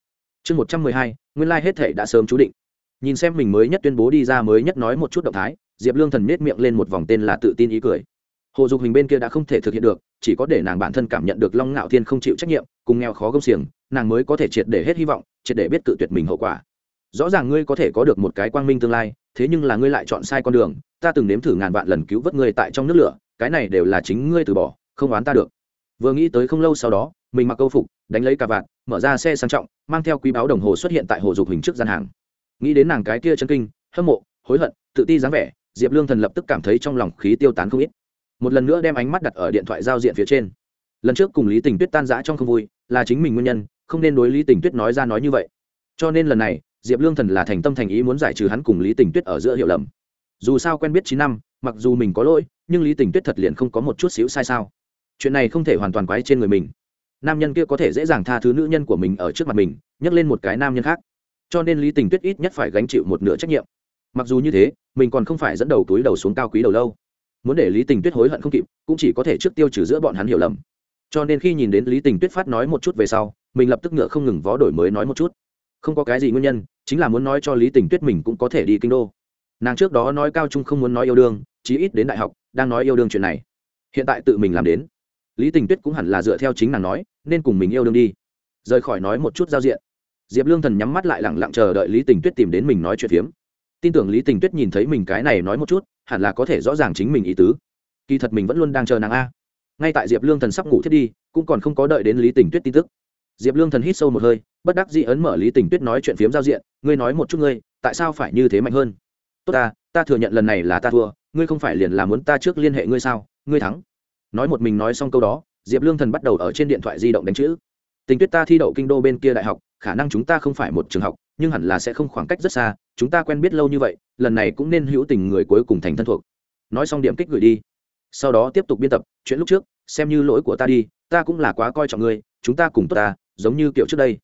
Chương một trăm mười hai, nguyên lai、like、hết thể đã sớm chú định. Nhìn xem mình mới nhất tuyên bố đi ra mới nhất nói một chút động thái, diệp lương thần nết miệng lên một vòng tên là tự tin ý cười. Hồ dục hình bên kia đã không thể thực hiện được, chỉ có để nàng bản thân cảm nhận được long ngạo thiên không chịu trách nhiệm, cùng nghèo khó gông xiềng, nàng mới có thể triệt để hết hy vọng triệt để biết tự tuyệt mình hậu quả. Rõ ràng ngươi có thể có được một cái quang minh tương lai, thế nhưng là ngươi lại chọn sai con đường, ta từng nếm thử ngàn vạn lần cứu vớt ngươi tại trong nước lửa, cái này đều là chính ngươi từ bỏ, không oán ta được. Vừa nghĩ tới không lâu sau đó, mình mặc câu phục, đánh lấy cà vạt, mở ra xe sang trọng, mang theo quý báo đồng hồ xuất hiện tại hồ dục hình trước gian hàng. Nghĩ đến nàng cái kia chân kinh, hâm mộ, hối hận, tự ti dáng vẻ, diệp lương thần lập tức cảm thấy trong lòng khí tiêu tán không ít. Một lần nữa đem ánh mắt đặt ở điện thoại giao diện phía trên. Lần trước cùng lý tình tuyết tan giã trong không vui, là chính mình nguyên nhân không nên đối lý tình tuyết nói ra nói như vậy. Cho nên lần này, diệp lương thần là thành tâm thành ý muốn giải trừ hắn cùng lý tình tuyết ở giữa hiệu lầm. Dù sao quen biết chín năm, mặc dù mình có lỗi, nhưng lý tình tuyết thật liền không có một chút xíu sai sao. Chuyện này không thể hoàn toàn quái trên người mình. Nam nhân kia có thể dễ dàng tha thứ nữ nhân của mình ở trước mặt mình, nhắc lên một cái nam nhân khác. Cho nên lý tình tuyết ít nhất phải gánh chịu một nửa trách nhiệm. Mặc dù như thế, mình còn không phải dẫn đầu túi đầu xuống cao quý đầu lâu. Muốn để lý tình tuyết hối hận không kịp, cũng chỉ có thể trước tiêu trừ giữa bọn hắn hiểu lầm. Cho nên khi nhìn đến lý tình tuyết phát nói một chút về sau mình lập tức ngựa không ngừng vó đổi mới nói một chút. Không có cái gì nguyên nhân, chính là muốn nói cho lý tình tuyết mình cũng có thể đi kinh đô. Nàng trước đó nói cao trung không muốn nói yêu đương, chí ít đến đại học, đang nói yêu đương chuyện này. Hiện tại tự mình làm đến. Lý tình tuyết cũng hẳn là dựa theo chính nàng nói, nên cùng mình yêu đương đi. Rời khỏi nói một chút giao diện. Diệp lương thần nhắm mắt lại lẳng lặng chờ đợi lý tình tuyết tìm đến mình nói chuyện phiếm. Tin tưởng lý tình tuyết nhìn thấy mình cái này nói một chút, hẳn là có thể rõ ràng chính mình ý tứ. Kỳ thật mình vẫn luôn đang chờ nàng a. Ngay tại diệp lương thần sắp ngủ thiết đi, cũng còn không có đợi đến lý tình tuyết tin tức diệp lương thần hít sâu một hơi, bất đắc dĩ ấn mở lý tình tuyết nói chuyện phiếm giao diện, ngươi nói một chút ngươi, tại sao phải như thế mạnh hơn? Tốt ta ta thừa nhận lần này là ta thua, ngươi không phải liền là muốn ta trước liên hệ ngươi sao? Ngươi thắng. Nói một mình nói xong câu đó, diệp lương thần bắt đầu ở trên điện thoại di động đánh chữ. Tình tuyết ta thi đậu kinh đô bên kia đại học, khả năng chúng ta không phải một trường học, nhưng hẳn là sẽ không khoảng cách rất xa, chúng ta quen biết lâu như vậy, lần này cũng nên hữu tình người cuối cùng thành thân thuộc. Nói xong điểm kích gửi đi. Sau đó tiếp tục biên tập, chuyện lúc trước, xem như lỗi của ta đi, ta cũng là quá coi trọng ngươi, chúng ta cùng tốt ta giống như kiểu trước đây.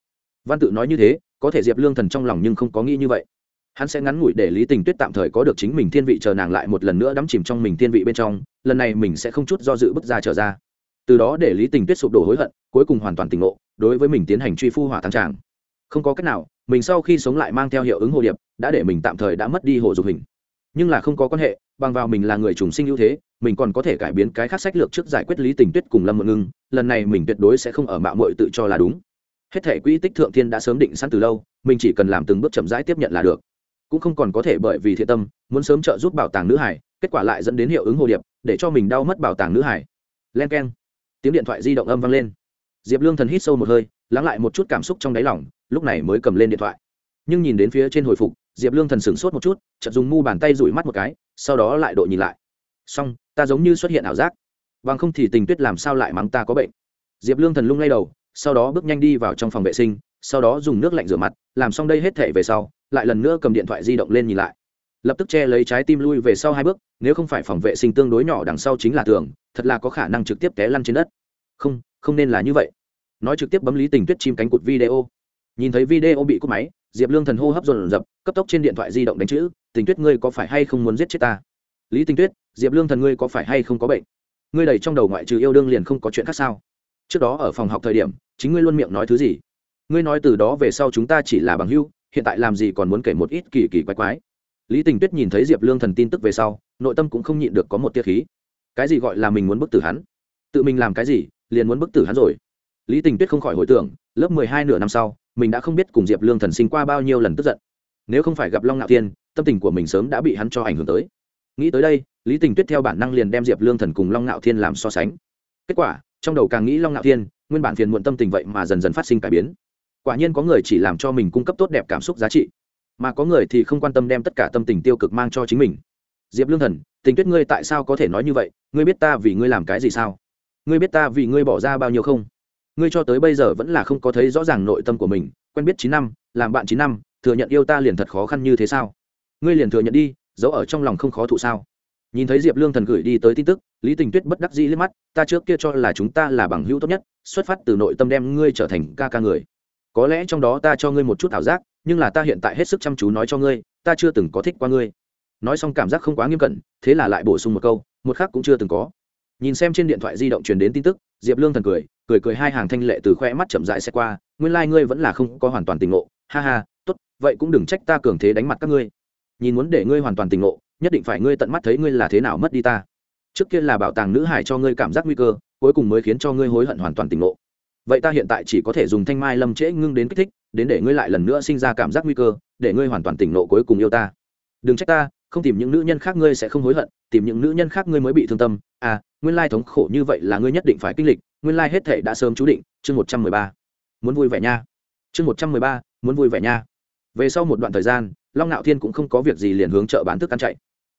Văn tự nói như thế, có thể diệp lương thần trong lòng nhưng không có nghĩ như vậy. Hắn sẽ ngắn ngủi để lý tình tuyết tạm thời có được chính mình thiên vị chờ nàng lại một lần nữa đắm chìm trong mình thiên vị bên trong, lần này mình sẽ không chút do dự bước ra trở ra. Từ đó để lý tình tuyết sụp đổ hối hận, cuối cùng hoàn toàn tỉnh ngộ, đối với mình tiến hành truy phu hỏa thắng tràng. Không có cách nào, mình sau khi sống lại mang theo hiệu ứng hồ điệp, đã để mình tạm thời đã mất đi hồ dục hình. Nhưng là không có quan hệ bằng vào mình là người trùng sinh ưu thế, mình còn có thể cải biến cái khác sách lược trước giải quyết lý tình tuyết cùng lâm mượn ngưng, lần này mình tuyệt đối sẽ không ở mạo mội tự cho là đúng. Hết thể quỹ tích thượng thiên đã sớm định sẵn từ lâu, mình chỉ cần làm từng bước chậm rãi tiếp nhận là được. Cũng không còn có thể bởi vì thiện tâm, muốn sớm trợ giúp bảo tàng nữ hải, kết quả lại dẫn đến hiệu ứng hồ điệp, để cho mình đau mất bảo tàng nữ hải. Len k e n tiếng điện thoại di động âm vang lên. Diệp lương thần hít sâu một hơi, lắng lại một chút cảm xúc trong đáy lòng, lúc này mới cầm lên điện thoại. Nhưng nhìn đến phía trên hồi phục diệp lương thần sửng sốt một chút, chợt dùng mu bàn tay rủi mắt một cái, sau đó lại đội nhìn lại. Xong, ta giống như xuất hiện ảo giác. Bằng không thì tình tuyết làm sao lại mắng ta có bệnh? Diệp lương thần lung lay đầu, sau đó bước nhanh đi vào trong phòng vệ sinh, sau đó dùng nước lạnh rửa mặt, làm xong đây hết thể về sau, lại lần nữa cầm điện thoại di động lên nhìn lại. Lập tức che lấy trái tim lui về sau hai bước, nếu không phải phòng vệ sinh tương đối nhỏ đằng sau chính là tường, thật là có khả năng trực tiếp té lăn trên đất. Không không nên là như vậy. Nói trực tiếp bấm lý tình tuyết chim cánh cụt video. Nhìn thấy video bị cúp máy diệp lương thần hô hấp dồn dập, cấp tốc trên điện thoại di động đánh chữ, tình tuyết, ngươi có phải hay không muốn giết chết ta? Lý tình tuyết, diệp lương thần ngươi có phải hay không có bệnh? Ngươi đầy trong đầu ngoại trừ yêu đương liền không có chuyện khác sao? Trước đó ở phòng học thời điểm, chính ngươi luôn miệng nói thứ gì? Ngươi nói từ đó về sau chúng ta chỉ là bằng hưu hiện tại làm gì còn muốn kể một ít kỳ kỳ quái quái? Lý tình tuyết nhìn thấy diệp lương thần tin tức về sau, nội tâm cũng không nhịn được có một tiết khí. Cái gì gọi là mình muốn bức tử hắn? Tự mình làm cái gì, liền muốn bức tử hắn rồi? Lý tình tuyết không khỏi hồi tưởng lớp mười hai nửa năm sau, mình đã không biết cùng diệp lương thần sinh qua bao nhiêu lần tức giận. Nếu không phải gặp long ngạo thiên, tâm tình của mình sớm đã bị hắn cho ảnh hưởng tới. Nghĩ tới đây, lý tình tuyết theo bản năng liền đem diệp lương thần cùng long ngạo thiên làm so sánh. Kết quả, trong đầu càng nghĩ long ngạo thiên, nguyên bản phiền muộn tâm tình vậy mà dần dần phát sinh cải biến. Quả nhiên có người chỉ làm cho mình cung cấp tốt đẹp cảm xúc giá trị, mà có người thì không quan tâm đem tất cả tâm tình tiêu cực mang cho chính mình. Diệp lương thần, tình tuyết ngươi tại sao có thể nói như vậy? Ngươi biết ta vì ngươi làm cái gì sao? Ngươi biết ta vì ngươi bỏ ra bao nhiêu không? Ngươi cho tới bây giờ vẫn là không có thấy rõ ràng nội tâm của mình, quen biết chín năm, làm bạn chín năm, thừa nhận yêu ta liền thật khó khăn như thế sao? Ngươi liền thừa nhận đi, giấu ở trong lòng không khó thụ sao? Nhìn thấy diệp lương thần gửi đi tới tin tức, lý tình tuyết bất đắc dĩ liếc mắt, ta trước kia cho là chúng ta là bằng hữu tốt nhất, xuất phát từ nội tâm đem ngươi trở thành ca ca người. Có lẽ trong đó ta cho ngươi một chút ảo giác, nhưng là ta hiện tại hết sức chăm chú nói cho ngươi, ta chưa từng có thích qua ngươi. Nói xong cảm giác không quá nghiêm cẩn, thế là lại bổ sung một câu, một khác cũng chưa từng có. Nhìn xem trên điện thoại di động truyền đến tin tức, diệp lương thần cười cười cười hai hàng thanh lệ từ khoe mắt chậm rãi xe qua, nguyên lai、like、ngươi vẫn là không có hoàn toàn tình ngộ. Ha ha t ố t vậy cũng đừng trách ta cường thế đánh mặt các ngươi. Nhìn muốn để ngươi hoàn toàn tình ngộ, nhất định phải ngươi tận mắt thấy ngươi là thế nào mất đi ta. Trước kia là bảo tàng nữ hải cho ngươi cảm giác nguy cơ, cuối cùng mới khiến cho ngươi hối hận hoàn toàn tình ngộ. Vậy ta hiện tại chỉ có thể dùng thanh mai lâm trễ ngưng đến kích thích, đến để ngươi lại lần nữa sinh ra cảm giác nguy cơ, để ngươi hoàn toàn tỉnh nộ cuối cùng yêu ta. Đừng trách ta, không tìm những nữ nhân khác ngươi sẽ không hối hận, tìm những nữ nhân khác ngươi mới bị thương tâm. À nguyên lai thống khổ như vậy là ngươi nhất định phải kinh lịch nguyên lai hết thể đã sớm chú định, chương một trăm mười ba. Muốn vui vẻ nha. Chương một trăm mười ba, muốn vui vẻ nha. Về sau một đoạn thời gian, long ngạo thiên cũng không có việc gì liền hướng chợ bán thức ăn chạy.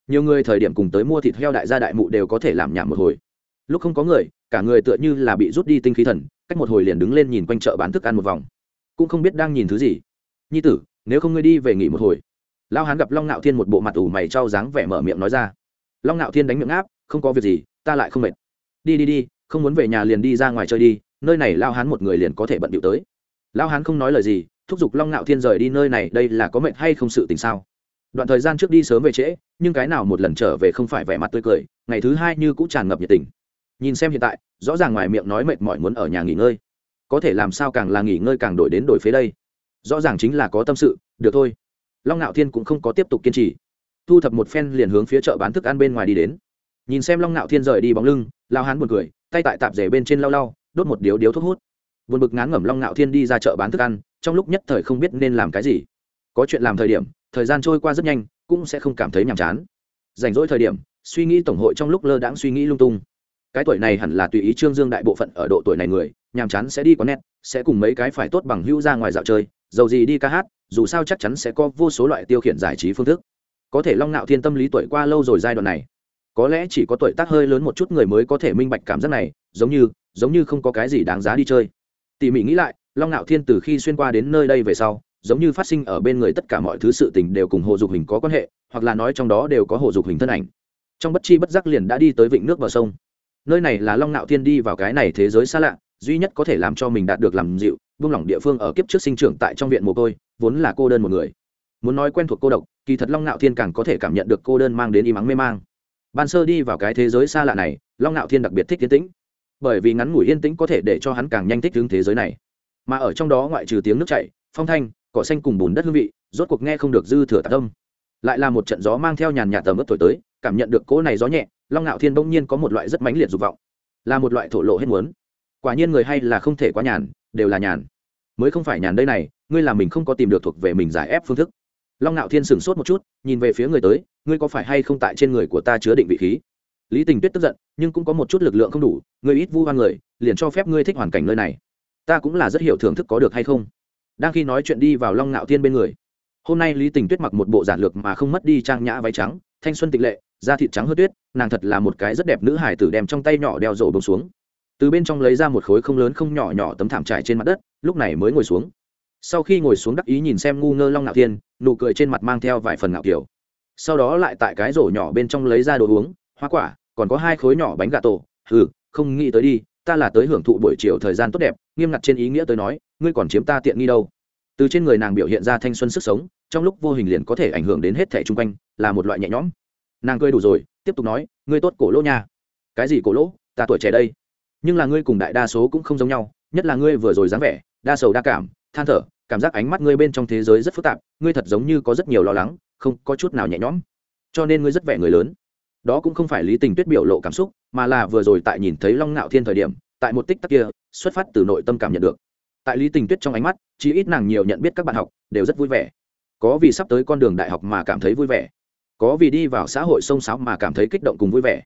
Nhiều người thời điểm cùng tới mua thịt heo đại gia đại mụ đều có thể làm nhảm một hồi. Lúc không có người, cả người tựa như là bị rút đi tinh khí thần, cách một hồi liền đứng lên nhìn quanh chợ bán thức ăn một vòng. Cũng không biết đang nhìn thứ gì. Nhi tử, nếu không ngươi đi về nghỉ một hồi. Lao hán gặp long ngạo thiên một bộ mặt ủ mày trao dáng vẻ mở miệng nói ra. Long ngạo thiên đánh miệng áp không có việc gì, ta lại không mệt. Đi đi đi không muốn về nhà liền đi ra ngoài chơi đi, nơi này lao hán một người liền có thể bận điệu tới. Lao hán không nói lời gì, thúc giục long ngạo thiên rời đi nơi này, đây là có mệnh hay không sự tình sao? Đoạn thời gian trước đi sớm về trễ, nhưng cái nào một lần trở về không phải vẻ mặt tươi cười, ngày thứ hai như cũng tràn ngập nhiệt tình. Nhìn xem hiện tại, rõ ràng ngoài miệng nói mệt mỏi muốn ở nhà nghỉ ngơi. Có thể làm sao càng là nghỉ ngơi càng đổi đến đổi phế đây? Rõ ràng chính là có tâm sự, được thôi. Long ngạo thiên cũng không có tiếp tục kiên trì. Thu thập một phen liền hướng phía chợ bán thức ăn bên ngoài đi đến. Nhìn xem long ngạo thiên rời đi bóng lưng, lao hán buồn cười tay tại tạp rể bên trên lau lau, đốt một điếu điếu thuốc hút. Vượt bực ngán ngẩm long ngạo thiên đi ra chợ bán thức ăn, trong lúc nhất thời không biết nên làm cái gì. Có chuyện làm thời điểm, thời gian trôi qua rất nhanh, cũng sẽ không cảm thấy nhàm chán. Rảnh rỗi thời điểm, suy nghĩ tổng hội trong lúc lơ đãng suy nghĩ lung tung. Cái tuổi này hẳn là tùy ý trương dương đại bộ phận ở độ tuổi này người, nhàm chán sẽ đi có nét sẽ cùng mấy cái phải tốt bằng hữu ra ngoài dạo chơi, dầu gì đi ca hát, dù sao chắc chắn sẽ có vô số loại tiêu khiển giải trí phương thức. Có thể long nạo thiên tâm lý tuổi qua lâu rồi giai đoạn này có lẽ chỉ có tuổi tác hơi lớn một chút người mới có thể minh bạch cảm giác này, giống như giống như không có cái gì đáng giá đi chơi. Tỉ mỉ nghĩ lại, long ngạo thiên từ khi xuyên qua đến nơi đây về sau, giống như phát sinh ở bên người tất cả mọi thứ sự tình đều cùng hồ dục hình có quan hệ, hoặc là nói trong đó đều có hồ dục hình thân ảnh. Trong bất chi bất giác liền đã đi tới vịnh nước bờ sông. Nơi này là long ngạo thiên đi vào cái này thế giới xa lạ, duy nhất có thể làm cho mình đạt được làm dịu, buông lỏng địa phương ở kiếp trước sinh trưởng tại trong viện mồ côi, vốn là cô đơn một người. Muốn nói quen thuộc cô độc, kỳ thật long ngạo thiên càng có thể cảm nhận được cô đơn mang đến im ắng mê mang ban sơ đi vào cái thế giới xa lạ này, long nạo thiên đặc biệt thích yên tĩnh, bởi vì ngắn ngủi yên tĩnh có thể để cho hắn càng nhanh thích hướng thế giới này. Mà ở trong đó ngoại trừ tiếng nước chảy, phong thanh, cỏ xanh cùng bùn đất hương vị, rốt cuộc nghe không được dư thừa tạc tâm lại là một trận gió mang theo nhàn nhạt tầm ướt thổi tới, cảm nhận được cỗ này gió nhẹ, long ngạo thiên bỗng nhiên có một loại rất mãnh liệt dục vọng, là một loại thổ lộ hết muốn. Quả nhiên người hay là không thể quá nhàn, đều là nhàn. Mới không phải nhàn đây này, ngươi là mình không có tìm được thuộc về mình giải ép phương thức long ngạo thiên sửng sốt một chút, nhìn về phía người tới, ngươi có phải hay không tại trên người của ta chứa định vị khí? Lý tình tuyết tức giận, nhưng cũng có một chút lực lượng không đủ, ngươi ít vu hoan người, liền cho phép ngươi thích hoàn cảnh nơi này. Ta cũng là rất hiểu thưởng thức có được hay không. Đang khi nói chuyện đi vào long ngạo thiên bên người, hôm nay lý tình tuyết mặc một bộ giản lược mà không mất đi trang nhã váy trắng, thanh xuân tịch lệ, da thịt trắng hớt tuyết, nàng thật là một cái rất đẹp nữ hải tử đem trong tay nhỏ đeo rổ bông xuống. Từ bên trong lấy ra một khối không lớn không nhỏ nhỏ tấm thảm trải trên mặt đất, lúc này mới ngồi xuống sau khi ngồi xuống đắc ý nhìn xem ngu ngơ long ngạo thiên, nụ cười trên mặt mang theo vài phần ngạo kiểu. Sau đó lại tại cái rổ nhỏ bên trong lấy ra đồ uống, hoa quả, còn có hai khối nhỏ bánh gà tổ. Ừ không nghĩ tới đi, ta là tới hưởng thụ buổi chiều thời gian tốt đẹp, nghiêm ngặt trên ý nghĩa tới nói, ngươi còn chiếm ta tiện nghi đâu. Từ trên người nàng biểu hiện ra thanh xuân sức sống, trong lúc vô hình liền có thể ảnh hưởng đến hết thẻ chung quanh, là một loại nhẹ nhõm. Nàng cười đủ rồi, tiếp tục nói, ngươi tốt cổ lỗ nha. Cái gì cổ lỗ? Ta tuổi trẻ đây. Nhưng là ngươi cùng đại đa số cũng không giống nhau, nhất là ngươi vừa rồi dáng vẻ, đa sầu đa cảm, than thở cảm giác ánh mắt ngươi bên trong thế giới rất phức tạp, ngươi thật giống như có rất nhiều lo lắng, không có chút nào nhẹ nhõm. Cho nên ngươi rất vẻ người lớn. Đó cũng không phải lý tình tuyết biểu lộ cảm xúc, mà là vừa rồi tại nhìn thấy long ngạo thiên thời điểm, tại một tích tắc kia, xuất phát từ nội tâm cảm nhận được. Tại lý tình tuyết trong ánh mắt chỉ ít nàng nhiều nhận biết các bạn học, đều rất vui vẻ. Có vì sắp tới con đường đại học mà cảm thấy vui vẻ. Có vì đi vào xã hội sông sáo mà cảm thấy kích động cùng vui vẻ.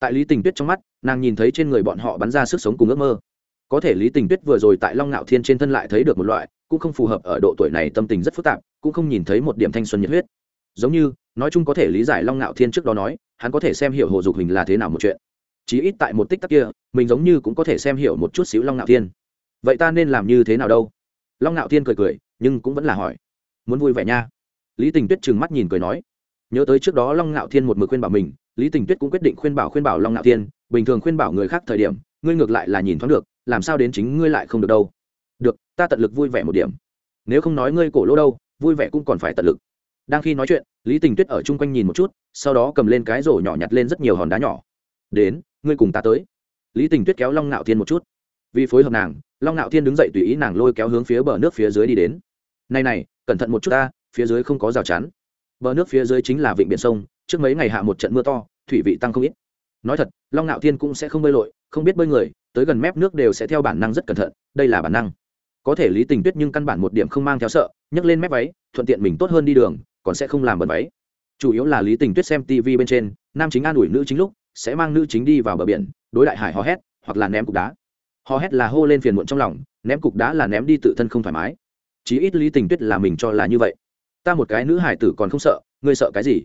Tại lý tình tuyết trong mắt, nàng nhìn thấy trên người bọn họ bắn ra sức sống cùng ước mơ. Có thể lý tình tuyết vừa rồi tại long ngạo thiên trên thân lại thấy được một loại cũng không phù hợp ở độ tuổi này tâm tình rất phức tạp, cũng không nhìn thấy một điểm thanh xuân nhiệt huyết. Giống như, nói chung có thể lý giải long ngạo thiên trước đó nói, hắn có thể xem hiểu hồ dục hình là thế nào một chuyện. Chí ít tại một tích tắc kia, mình giống như cũng có thể xem hiểu một chút xíu long ngạo thiên. Vậy ta nên làm như thế nào đâu? Long ngạo thiên cười cười, nhưng cũng vẫn là hỏi. Muốn vui vẻ nha. Lý tình tuyết trừng mắt nhìn cười nói. Nhớ tới trước đó long ngạo thiên một mực khuyên bảo mình, lý tình tuyết cũng quyết định khuyên bảo khuyên bảo long ngạo thiên, bình thường khuyên bảo người khác thời điểm, ngươi ngược lại là nhìn thoáng được, làm sao đến chính ngươi lại không được đâu? Được, ta tận lực vui vẻ một điểm. Nếu không nói ngươi cổ lỗ đâu, vui vẻ cũng còn phải tận lực. Đang khi nói chuyện, lý tình tuyết ở chung quanh nhìn một chút, sau đó cầm lên cái rổ nhỏ nhặt lên rất nhiều hòn đá nhỏ. Đến, ngươi cùng ta tới. Lý tình tuyết kéo long ngạo thiên một chút. Vì phối hợp nàng, long ngạo thiên đứng dậy tùy ý nàng lôi kéo hướng phía bờ nước phía dưới đi đến. Này này, cẩn thận một chút ta, phía dưới không có rào chắn. Bờ nước phía dưới chính là vịnh biển sông, trước mấy ngày hạ một trận mưa to, thủy vị tăng không ít. Nói thật, long ngạo thiên cũng sẽ không bơi lội, không biết bơi người, tới gần mép nước đều sẽ theo bản năng rất cẩn thận, đây là bản năng có thể lý tình tuyết nhưng căn bản một điểm không mang theo sợ, nhấc lên mép váy, thuận tiện mình tốt hơn đi đường, còn sẽ không làm bẩn váy. Chủ yếu là lý tình tuyết xem tv bên trên, nam chính an ủi nữ chính lúc, sẽ mang nữ chính đi vào bờ biển, đối đại hải hò hét, hoặc là ném cục đá. Hò hét là hô lên phiền muộn trong lòng, ném cục đá là ném đi tự thân không thoải mái. Chí ít lý tình tuyết là mình cho là như vậy. Ta một cái nữ hải tử còn không sợ, ngươi sợ cái gì?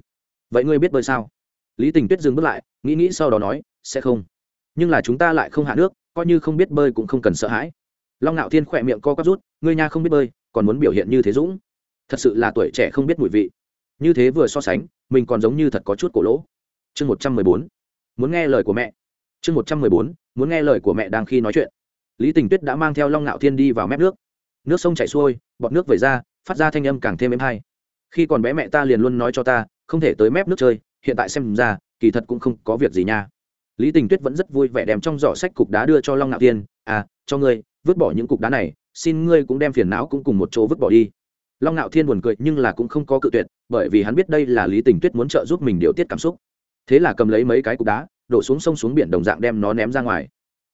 Vậy ngươi biết bơi sao? Lý tình tuyết dừng bước lại, nghĩ nghĩ sau đó nói, sẽ không. Nhưng là chúng ta lại không hạ nước, coi như không biết bơi cũng không cần sợ hãi long ngạo thiên khỏe miệng co quắp rút, ngươi nha không biết bơi, còn muốn biểu hiện như thế dũng. Thật sự là tuổi trẻ không biết mùi vị. Như thế vừa so sánh, mình còn giống như thật có chút cổ lỗ. Chương một trăm mười bốn. Muốn nghe lời của mẹ. Chương một trăm mười bốn. Muốn nghe lời của mẹ đang khi nói chuyện. Lý tình tuyết đã mang theo long ngạo thiên đi vào mép nước. Nước sông chảy xuôi, bọt nước vẩy ra, phát ra thanh âm càng thêm êm hay. Khi còn bé mẹ ta liền luôn nói cho ta, không thể tới mép nước chơi, hiện tại xem ra, kỳ thật cũng không có việc gì nha. Lý tình tuyết vẫn rất vui vẻ đem trong giỏ sách cục đá đưa cho long ngạo thiên. À cho ngươi vứt bỏ những cục đá này, xin ngươi cũng đem phiền não cũng cùng một chỗ vứt bỏ đi. Long ngạo thiên buồn cười nhưng là cũng không có cự tuyệt, bởi vì hắn biết đây là lý tình tuyết muốn trợ giúp mình điều tiết cảm xúc. Thế là cầm lấy mấy cái cục đá, đổ xuống sông xuống biển đồng dạng đem nó ném ra ngoài.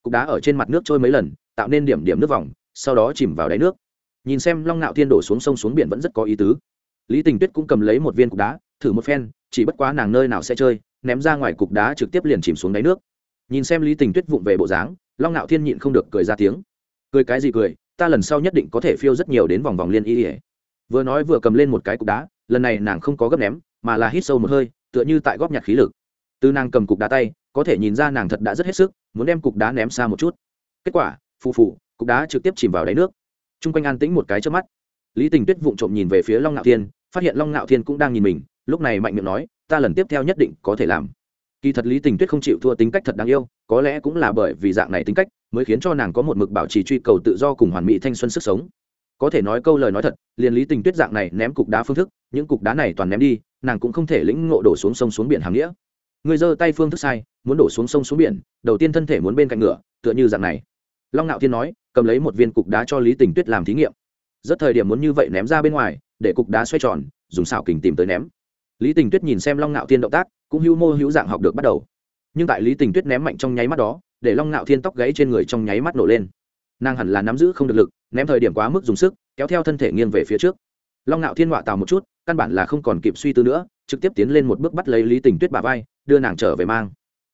Cục đá ở trên mặt nước trôi mấy lần, tạo nên điểm điểm nước vòng, sau đó chìm vào đáy nước. Nhìn xem long ngạo thiên đổ xuống sông xuống biển vẫn rất có ý tứ. Lý tình tuyết cũng cầm lấy một viên cục đá, thử một phen, chỉ bất quá nàng nơi nào sẽ chơi, ném ra ngoài cục đá trực tiếp liền chìm xuống đáy nước. Nhìn xem lý tình tuyết vụng về bộ dáng, long ngạo thiên nhịn không được cười ra tiếng cười cái gì cười, ta lần sau nhất định có thể phiêu rất nhiều đến vòng vòng liên y ỉa vừa nói vừa cầm lên một cái cục đá, lần này nàng không có gấp ném, mà là hít sâu một hơi, tựa như tại góp nhặt khí lực. Từ nàng cầm cục đá tay, có thể nhìn ra nàng thật đã rất hết sức, muốn đem cục đá ném xa một chút. Kết quả, phù phù, cục đá trực tiếp chìm vào đáy nước. T r u n g quanh an tĩnh một cái trước mắt. Lý tình tuyết vụng trộm nhìn về phía long ngạo thiên, phát hiện long ngạo thiên cũng đang nhìn mình, lúc này mạnh miệng nói, ta lần tiếp theo nhất định có thể làm. Kỳ thật lý tình tuyết không chịu thua tính cách thật đáng yêu, có lẽ cũng là bởi vì dạng này tính cách mới khiến cho nàng có một mực bảo trì truy cầu tự do cùng hoàn mỹ thanh xuân sức sống. Có thể nói câu lời nói thật, liền lý tình tuyết dạng này ném cục đá phương thức, những cục đá này toàn ném đi, nàng cũng không thể lĩnh ngộ đổ xuống sông xuống biển hàng nghĩa. Người giơ tay phương thức sai, muốn đổ xuống sông xuống biển, đầu tiên thân thể muốn bên cạnh ngựa, tựa như dạng này. Long ngạo thiên nói, cầm lấy một viên cục đá cho lý tình tuyết làm thí nghiệm. Rất thời điểm muốn như vậy ném ra bên ngoài, để cục đá xoay tròn, dùng xảo kình tìm tới ném. Lý tình tuyết nhìn xem long ngạo thiên động tác, cũng hữu mô hữu dạng học được bắt đầu. Nhưng tại lý tình tuyết ném mạnh trong nháy mắt đó để long ngạo thiên tóc gãy trên người trong nháy mắt nổ lên. Nàng hẳn là nắm giữ không được lực, ném thời điểm quá mức dùng sức, kéo theo thân thể nghiêng về phía trước. Long ngạo thiên họa tào một chút, căn bản là không còn kịp suy tư nữa, trực tiếp tiến lên một bước bắt lấy lý tình tuyết bà vai, đưa nàng trở về mang.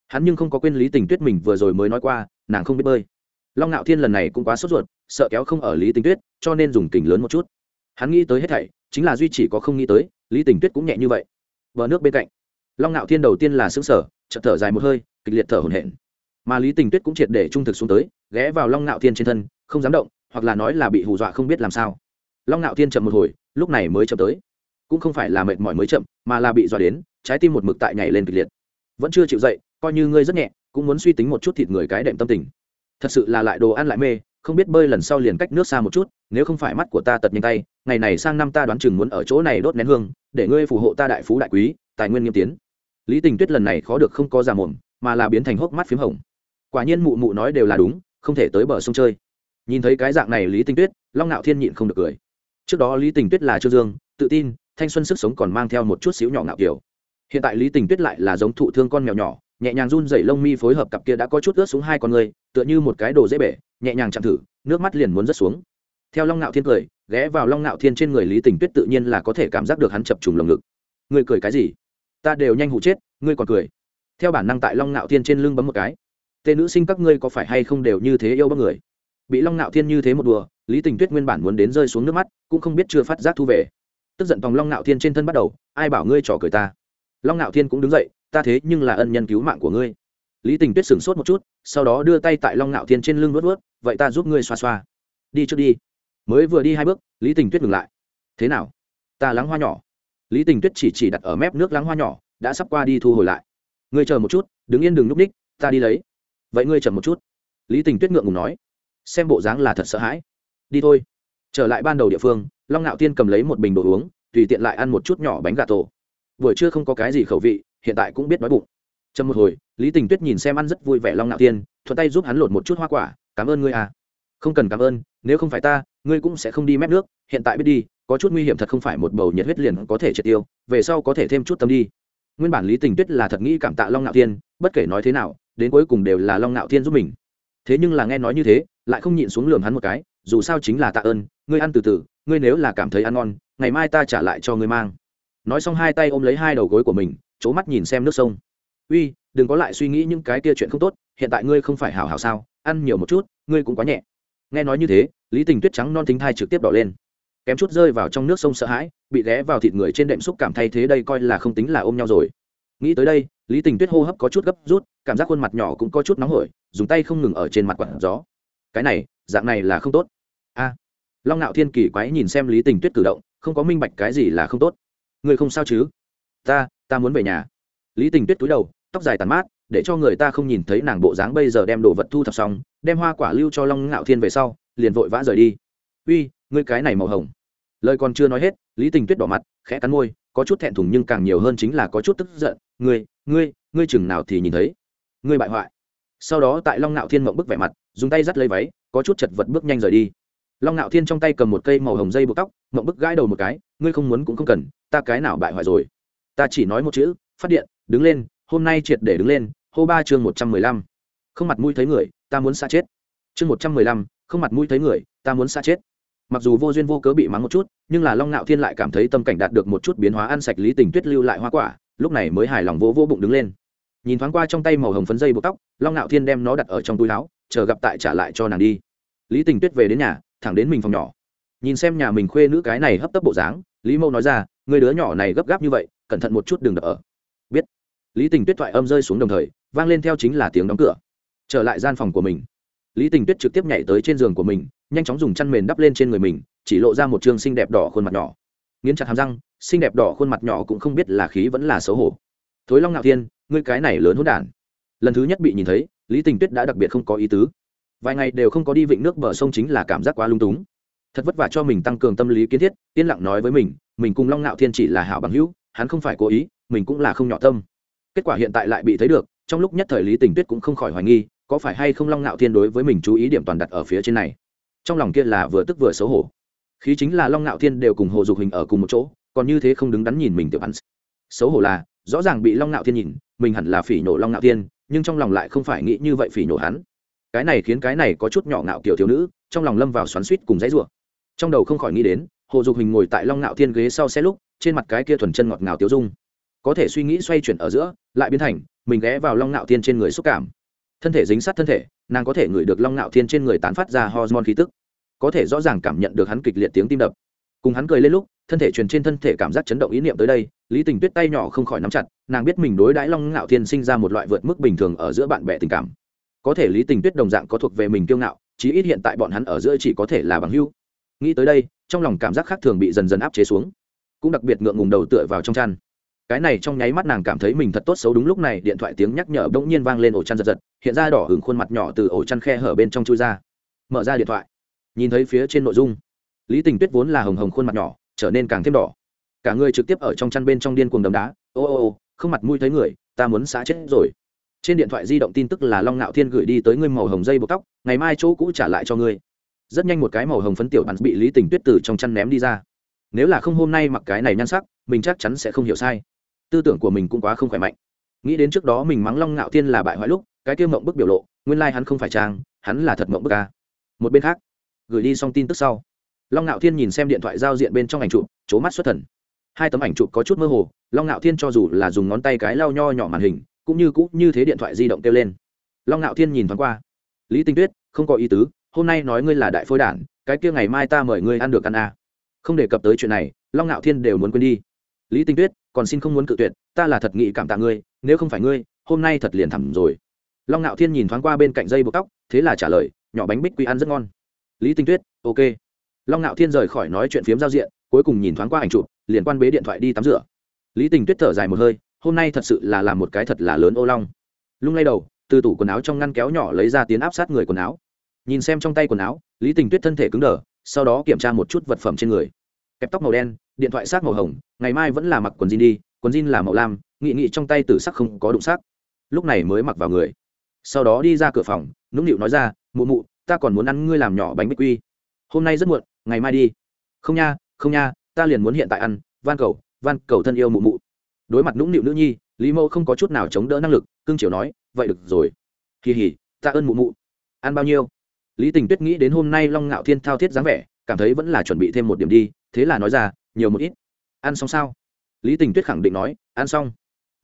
Hắn nhưng không có quên lý tình tuyết mình vừa rồi mới nói qua, nàng không biết bơi. Long ngạo thiên lần này cũng quá sốt ruột, sợ kéo không ở lý tình tuyết, cho nên dùng kình lớn một chút. Hắn nghĩ tới hết thảy, chính là duy chỉ có không nghĩ tới, lý tình tuyết cũng nhẹ như vậy. Vợ nước bên cạnh, long ngạo thiên đầu tiên là xứng sở chợt thở dài một hơi, kịch liệt thở hổn hển mà lý tình tuyết cũng triệt để trung thực xuống tới, ghé vào long ngạo thiên trên thân, không dám động, hoặc là nói là bị hù dọa không biết làm sao. Long ngạo thiên chậm một hồi, lúc này mới chậm tới. Cũng không phải là mệt mỏi mới chậm, mà là bị dọa đến, trái tim một mực tại nhảy lên kịch liệt. Vẫn chưa chịu dậy, coi như ngươi rất nhẹ, cũng muốn suy tính một chút thịt người cái đệm tâm tình. Thật sự là lại đồ ăn lại mê, không biết bơi lần sau liền cách nước xa một chút, nếu không phải mắt của ta tật nhanh tay, ngày này sang năm ta đoán chừng muốn ở chỗ này đốt nén hương, để ngươi phù hộ ta đại phú đại quý, tài nguyên nghiêm tiến. Lý tình tuyết lần này khó được không có già mồm, mà là biến thành hốc mắt p h í m hồng quả nhiên mụ mụ nói đều là đúng, không thể tới bờ sông chơi. Nhìn thấy cái dạng này lý tình tuyết, long ngạo thiên nhịn không được cười. Trước đó lý tình tuyết là trương dương, tự tin, thanh xuân sức sống còn mang theo một chút xíu nhỏ ngạo kiểu. Hiện tại lý tình tuyết lại là giống thụ thương con mèo nhỏ, nhẹ nhàng run dày lông mi phối hợp cặp kia đã có chút ướt xuống hai con người, tựa như một cái đồ dễ bể, nhẹ nhàng chạm thử, nước mắt liền muốn rớt xuống. Theo long ngạo thiên cười, ghé vào long ngạo thiên trên người lý tình tuyết tự nhiên là có thể cảm giác được hắn chập trùng lồng ngực. Ngươi cười cái gì? Ta đều nhanh hụ chết, ngươi còn cười. Theo bản năng tại long ngạo thiên trên lưng bấm một cái tên nữ sinh các ngươi có phải hay không đều như thế yêu bác người? Bị long Nạo thiên như thế một đùa, lý tình tuyết nguyên bản muốn đến rơi xuống nước mắt, cũng không biết chưa phát giác thu về. Tức giận tòng long Nạo thiên trên thân bắt đầu, ai bảo ngươi trò cười ta? Long Nạo thiên cũng đứng dậy, ta thế nhưng là ân nhân cứu mạng của ngươi. Lý tình tuyết sửng sốt một chút, sau đó đưa tay tại long Nạo thiên trên lưng vớt vớt vậy ta giúp ngươi xoa xoa. Đi trước đi. Mới vừa đi hai bước, lý tình tuyết ngừng lại. Thế nào? Ta lắng hoa nhỏ. Lý tình tuyết chỉ chỉ đặt ở mép nước lắng hoa nhỏ, đã sắp qua đi thu hồi lại. Ngươi chờ một chút, đứng yên đừng núp ních, ta đi lấy vậy ngươi chậm một chút lý tình tuyết ngượng ngùng nói xem bộ dáng là thật sợ hãi đi thôi trở lại ban đầu địa phương long ngạo tiên cầm lấy một bình đồ uống tùy tiện lại ăn một chút nhỏ bánh gà tổ buổi trưa không có cái gì khẩu vị hiện tại cũng biết đói bụng chậm một hồi lý tình tuyết nhìn xem ăn rất vui vẻ long ngạo tiên thuận tay giúp hắn lột một chút hoa quả cảm ơn ngươi à không cần cảm ơn nếu không phải ta ngươi cũng sẽ không đi mép nước hiện tại biết đi có chút nguy hiểm thật không phải một bầu nhiệt huyết liền có thể triệt tiêu về sau có thể thêm chút tâm đi nguyên bản lý tình tuyết là thật nghĩ cảm tạ long ngạo Tiên, bất kể nói thế nào đến cuối cùng đều là long ngạo thiên giúp mình. Thế nhưng là nghe nói như thế, lại không nhịn xuống lườm hắn một cái, dù sao chính là tạ ơn, ngươi ăn từ từ, ngươi nếu là cảm thấy ăn ngon, ngày mai ta trả lại cho ngươi mang. Nói xong hai tay ôm lấy hai đầu gối của mình c h ố mắt nhìn xem nước sông. Uy, đừng có lại suy nghĩ những cái kia chuyện không tốt, hiện tại ngươi không phải hảo hảo sao, ăn nhiều một chút, ngươi cũng quá nhẹ. Nghe nói như thế, lý tình tuyết trắng non thính thai trực tiếp đỏ lên. Kém chút rơi vào trong nước sông sợ hãi, bị ghé vào thịt người trên đệm xúc cảm thay thế đây coi là không tính là ôm nhau rồi. Nghĩ tới đây lý tình tuyết hô hấp có chút gấp rút, cảm giác khuôn mặt nhỏ cũng có chút nóng hổi, dùng tay không ngừng ở trên mặt quặn gió. Cái này, dạng này là không tốt. A. Long ngạo thiên kỳ quái nhìn xem lý tình tuyết cử động, không có minh bạch cái gì là không tốt. Người không sao chứ? Ta ta muốn về nhà. Lý tình tuyết túi đầu, tóc dài tàn mát, để cho người ta không nhìn thấy nàng bộ dáng bây giờ đem đồ vật thu thập xong, đem hoa quả lưu cho long ngạo thiên về sau, liền vội vã rời đi. Uy, ngươi cái này màu hồng. Lời còn chưa nói hết, lý tình tuyết đỏ mặt, khẽ cắn môi, có chút thẹn thùng nhưng càng nhiều hơn chính là có chút tức giận. Ngươi ngươi ngươi chừng nào thì nhìn thấy. Ngươi bại hoại. Sau đó tại long ngạo thiên mộng bức vẻ mặt, dùng tay dắt lấy váy, có chút chật vật bước nhanh rời đi. Long ngạo thiên trong tay cầm một cây màu hồng dây buộc tóc, mộng bức gãi đầu một cái, ngươi không muốn cũng không cần, ta cái nào bại hoại rồi? Ta chỉ nói một chữ, phát điện, đứng lên, hôm nay triệt để đứng lên, hô ba chương một trăm mười lăm. Không mặt mũi thấy người, ta muốn xa chết. Chương một trăm mười lăm, không mặt mũi thấy người, ta muốn xa chết. Mặc dù vô duyên vô cớ bị mắng một chút, nhưng là long ngạo thiên lại cảm thấy tâm cảnh đạt được một chút biến hóa ăn sạch lý tình tuyết lưu lại hoa quả lúc này mới hài lòng vỗ vỗ bụng đứng lên. Nhìn thoáng qua trong tay màu hồng phấn dây buộc tóc, long ngạo thiên đem nó đặt ở trong túi áo, chờ gặp tại trả lại cho nàng đi. Lý tình tuyết về đến nhà, thẳng đến mình phòng nhỏ. Nhìn xem nhà mình khuê nữ cái này hấp tấp bộ dáng, lý mâu nói ra, người đứa nhỏ này gấp gáp như vậy, cẩn thận một chút đừng đập ở. Biết. Lý tình tuyết thoại âm rơi xuống đồng thời, vang lên theo chính là tiếng đóng cửa. Trở lại gian phòng của mình. Lý tình tuyết trực tiếp nhảy tới trên giường của mình, nhanh chóng dùng chăn mền đắp lên trên người mình, chỉ lộ ra một chương xinh đẹp đỏ khuôn mặt nhỏ nghiến chặt hàm răng, xinh đẹp đỏ khuôn mặt nhỏ cũng không biết là khí vẫn là xấu hổ. Thối long ngạo thiên, ngươi cái này lớn hỗn đản. Lần thứ nhất bị nhìn thấy, lý tình tuyết đã đặc biệt không có ý tứ. Vài ngày đều không có đi vịnh nước bờ sông chính là cảm giác quá lung túng. Thật vất vả cho mình tăng cường tâm lý kiến thiết, yên lặng nói với mình mình cùng long ngạo thiên chỉ là hảo bằng hữu, hắn không phải cố ý, mình cũng là không nhỏ tâm. Kết quả hiện tại lại bị thấy được, trong lúc nhất thời lý tình tuyết cũng không khỏi hoài nghi, có phải hay không long ngạo thiên đối với mình chú ý điểm toàn đặt ở phía trên này. Trong lòng kia là vừa tức vừa xấu hổ khí chính là long ngạo thiên đều cùng hồ dục hình ở cùng một chỗ, còn như thế không đứng đắn nhìn mình tiểu hắn xấu hổ là, rõ ràng bị long ngạo thiên nhìn, mình hẳn là phỉ nổ long ngạo thiên, nhưng trong lòng lại không phải nghĩ như vậy phỉ nổ hắn. Cái này khiến cái này có chút nhỏ ngạo kiểu thiếu nữ, trong lòng lâm vào xoắn suýt cùng dãy rủa. Trong đầu không khỏi nghĩ đến, hồ dục hình ngồi tại long ngạo thiên ghế sau xe lúc, trên mặt cái kia thuần chân ngọt ngào tiêu dung. Có thể suy nghĩ xoay chuyển ở giữa, lại biến thành, mình ghé vào long ngạo thiên trên người xúc cảm. Thân thể dính sát thân thể, nàng có thể ngửi được long ngạo thiên trên người tán phát ra hormone khí tức có thể rõ ràng cảm nhận được hắn kịch liệt tiếng tim đập. Cùng hắn cười lên lúc, thân thể truyền trên thân thể cảm giác chấn động ý niệm tới đây, lý tình tuyết tay nhỏ không khỏi nắm chặt, nàng biết mình đối đãi long ngạo thiên sinh ra một loại vượt mức bình thường ở giữa bạn bè tình cảm. Có thể lý tình tuyết đồng dạng có thuộc về mình kiêu ngạo, chí ít hiện tại bọn hắn ở giữa chỉ có thể là bằng hưu nghĩ tới đây, trong lòng cảm giác khác thường bị dần dần áp chế xuống, cũng đặc biệt ngượng ngùng đầu tựa vào trong chăn. Cái này trong nháy mắt nàng cảm thấy mình thật tốt xấu đúng lúc này, điện thoại tiếng nhắc nhở bỗng nhiên vang lên ổ chăn giật giật, hiện ra đỏ hừng khuôn mặt nhỏ từ ổ chăn khe hở bên trong chui ra. Mở ra điện thoại nhìn thấy phía trên nội dung. Lý tình tuyết vốn là hồng hồng khuôn mặt nhỏ, trở nên càng thêm đỏ. Cả người trực tiếp ở trong chăn bên trong điên cuồng đấm đá. Ô ô ô, không mặt mũi thấy người, ta muốn xá chết rồi. Trên điện thoại di động tin tức là long ngạo thiên gửi đi tới ngươi màu hồng dây buộc tóc, ngày mai chỗ cũ trả lại cho ngươi. Rất nhanh một cái màu hồng phấn tiểu hắn bị lý tình tuyết từ trong chăn ném đi ra. Nếu là không hôm nay mặc cái này nhan sắc, mình chắc chắn sẽ không hiểu sai. Tư tưởng của mình cũng quá không khỏe mạnh. Nghĩ đến trước đó mình mắng long ngạo thiên là bại hoại lúc, cái kia mộng bức biểu lộ, nguyên lai hắn không phải trang hắn là thật mộng bức ca một bên khác gửi đi xong tin tức sau. Long ngạo thiên nhìn xem điện thoại giao diện bên trong ảnh chụp c h ố mắt xuất thần. Hai tấm ảnh chụp có chút mơ hồ, long ngạo thiên cho dù là dùng ngón tay cái lau nho nhỏ màn hình, cũng như cũng như thế điện thoại di động kêu lên. Long ngạo thiên nhìn thoáng qua. Lý tinh tuyết, không có ý tứ, hôm nay nói ngươi là đại phôi đản, cái kia ngày mai ta mời ngươi ăn được ăn à. không đề cập tới chuyện này, long ngạo thiên đều muốn quên đi. Lý tinh tuyết, còn xin không muốn cự tuyệt, ta là thật nghị cảm tạ ngươi, nếu không phải ngươi, hôm nay thật liền thẳm rồi. Long ngạo thiên nhìn thoáng qua bên cạnh dây buộc tóc, thế là trả lời, nhỏ bánh bích quy ăn rất ngon lý tinh tuyết, ok. Long ngạo thiên rời khỏi nói chuyện phiếm giao diện, cuối cùng nhìn thoáng qua ảnh chụp, liền quan bế điện thoại đi tắm rửa. Lý tình tuyết thở dài một hơi, hôm nay thật sự là làm một cái thật là lớn ô long. Lung lay đầu, từ tủ quần áo trong ngăn kéo nhỏ lấy ra tiến áp sát người quần áo. Nhìn xem trong tay quần áo, lý tình tuyết thân thể cứng đờ, sau đó kiểm tra một chút vật phẩm trên người. Kẹp tóc màu đen, điện thoại sát màu hồng, ngày mai vẫn là mặc quần jean đi, quần jean là màu lam, nghị nghị trong tay tử sắc không có đụng sắc lúc này mới mặc vào người. Sau đó đi ra cửa phòng, nũng nịu nói ra, mụ mụ ta còn muốn ăn ngươi làm nhỏ bánh bích quy. Hôm nay rất muộn, ngày mai đi. Không nha không nha, ta liền muốn hiện tại ăn, van cầu van cầu thân yêu mụ mụ. Đối mặt nũng nịu nữ nhi, lý mẫu không có chút nào chống đỡ năng lực, cưng chiều nói, vậy được rồi. Kỳ hỉ ta ơn mụ mụ. Ăn bao nhiêu? Lý tình tuyết nghĩ đến hôm nay long ngạo thiên thao thiết dáng vẻ, cảm thấy vẫn là chuẩn bị thêm một điểm đi, thế là nói ra, nhiều một ít. Ăn xong sao? Lý tình tuyết khẳng định nói, ăn xong.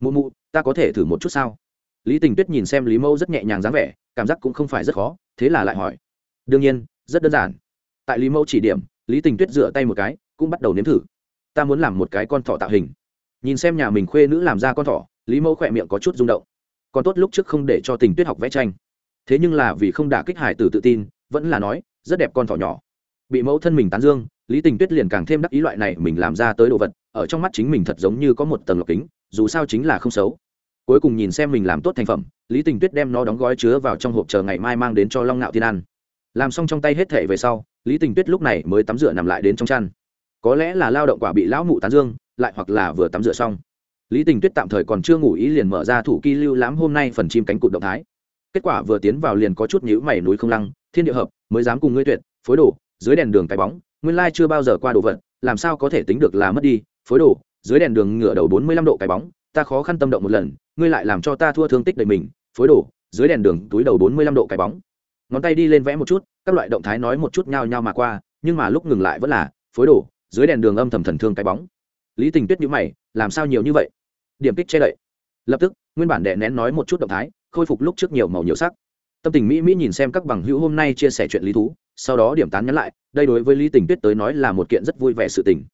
Mụ mụ, ta có thể thử một chút sao? Lý tình tuyết nhìn xem lý mẫu rất nhẹ nhàng dáng vẻ, cảm giác cũng không phải rất khó thế là lại hỏi. Đương nhiên, rất đơn giản. Tại lý mẫu chỉ điểm, lý tình tuyết dựa tay một cái, cũng bắt đầu nếm thử. Ta muốn làm một cái con thỏ tạo hình. Nhìn xem nhà mình khuê nữ làm ra con thỏ, lý mẫu khỏe miệng có chút rung động. Còn tốt lúc trước không để cho tình tuyết học vẽ tranh. Thế nhưng là vì không đả kích hải tử tự tin, vẫn là nói, rất đẹp con thỏ nhỏ. Bị mẫu thân mình tán dương, lý tình tuyết liền càng thêm đắc ý loại này mình làm ra tới đồ vật, ở trong mắt chính mình thật giống như có một tầng lọc kính, dù sao chính là không xấu cuối cùng nhìn xem mình làm tốt thành phẩm, lý tình tuyết đem nó đóng gói chứa vào trong hộp chờ ngày mai mang đến cho long ngạo thiên ăn. Làm xong trong tay hết thể về sau, lý tình tuyết lúc này mới tắm rửa nằm lại đến trong chăn. Có lẽ là lao động quả bị lão mụ tán dương, lại hoặc là vừa tắm rửa xong. Lý tình tuyết tạm thời còn chưa ngủ ý liền mở ra thủ kỳ lưu lãm hôm nay phần chim cánh cụt động thái. Kết quả vừa tiến vào liền có chút nhữ mày núi không lăng, thiên địa hợp, mới dám cùng ngươi tuyệt, phối đồ, dưới đèn đường cái bóng, nguyên lai chưa bao giờ qua đồ vật, làm sao có thể tính được là mất đi, phối đồ, dưới đèn đường ngựa đầu bốn mươi lăm độ cái bóng ta khó khăn tâm động một lần, ngươi lại làm cho ta thua thương tích đầy mình, phối đổ dưới đèn đường túi đầu bốn mươi lăm độ cái bóng. Ngón tay đi lên vẽ một chút, các loại động thái nói một chút nhao nhao mà qua, nhưng mà lúc ngừng lại vẫn là phối đổ dưới đèn đường âm thầm thần thương cái bóng. Lý tình tuyết nhữ mày, làm sao nhiều như vậy? Điểm kích che đậy. Lập tức, nguyên bản đệ nén nói một chút động thái, khôi phục lúc trước nhiều màu nhiều sắc. Tâm tình mỹ mỹ nhìn xem các bằng hữu hôm nay chia sẻ chuyện lý thú, sau đó điểm tán nhắn lại, đây đối với lý tình tuyết tới nói là một kiện rất vui vẻ sự tình.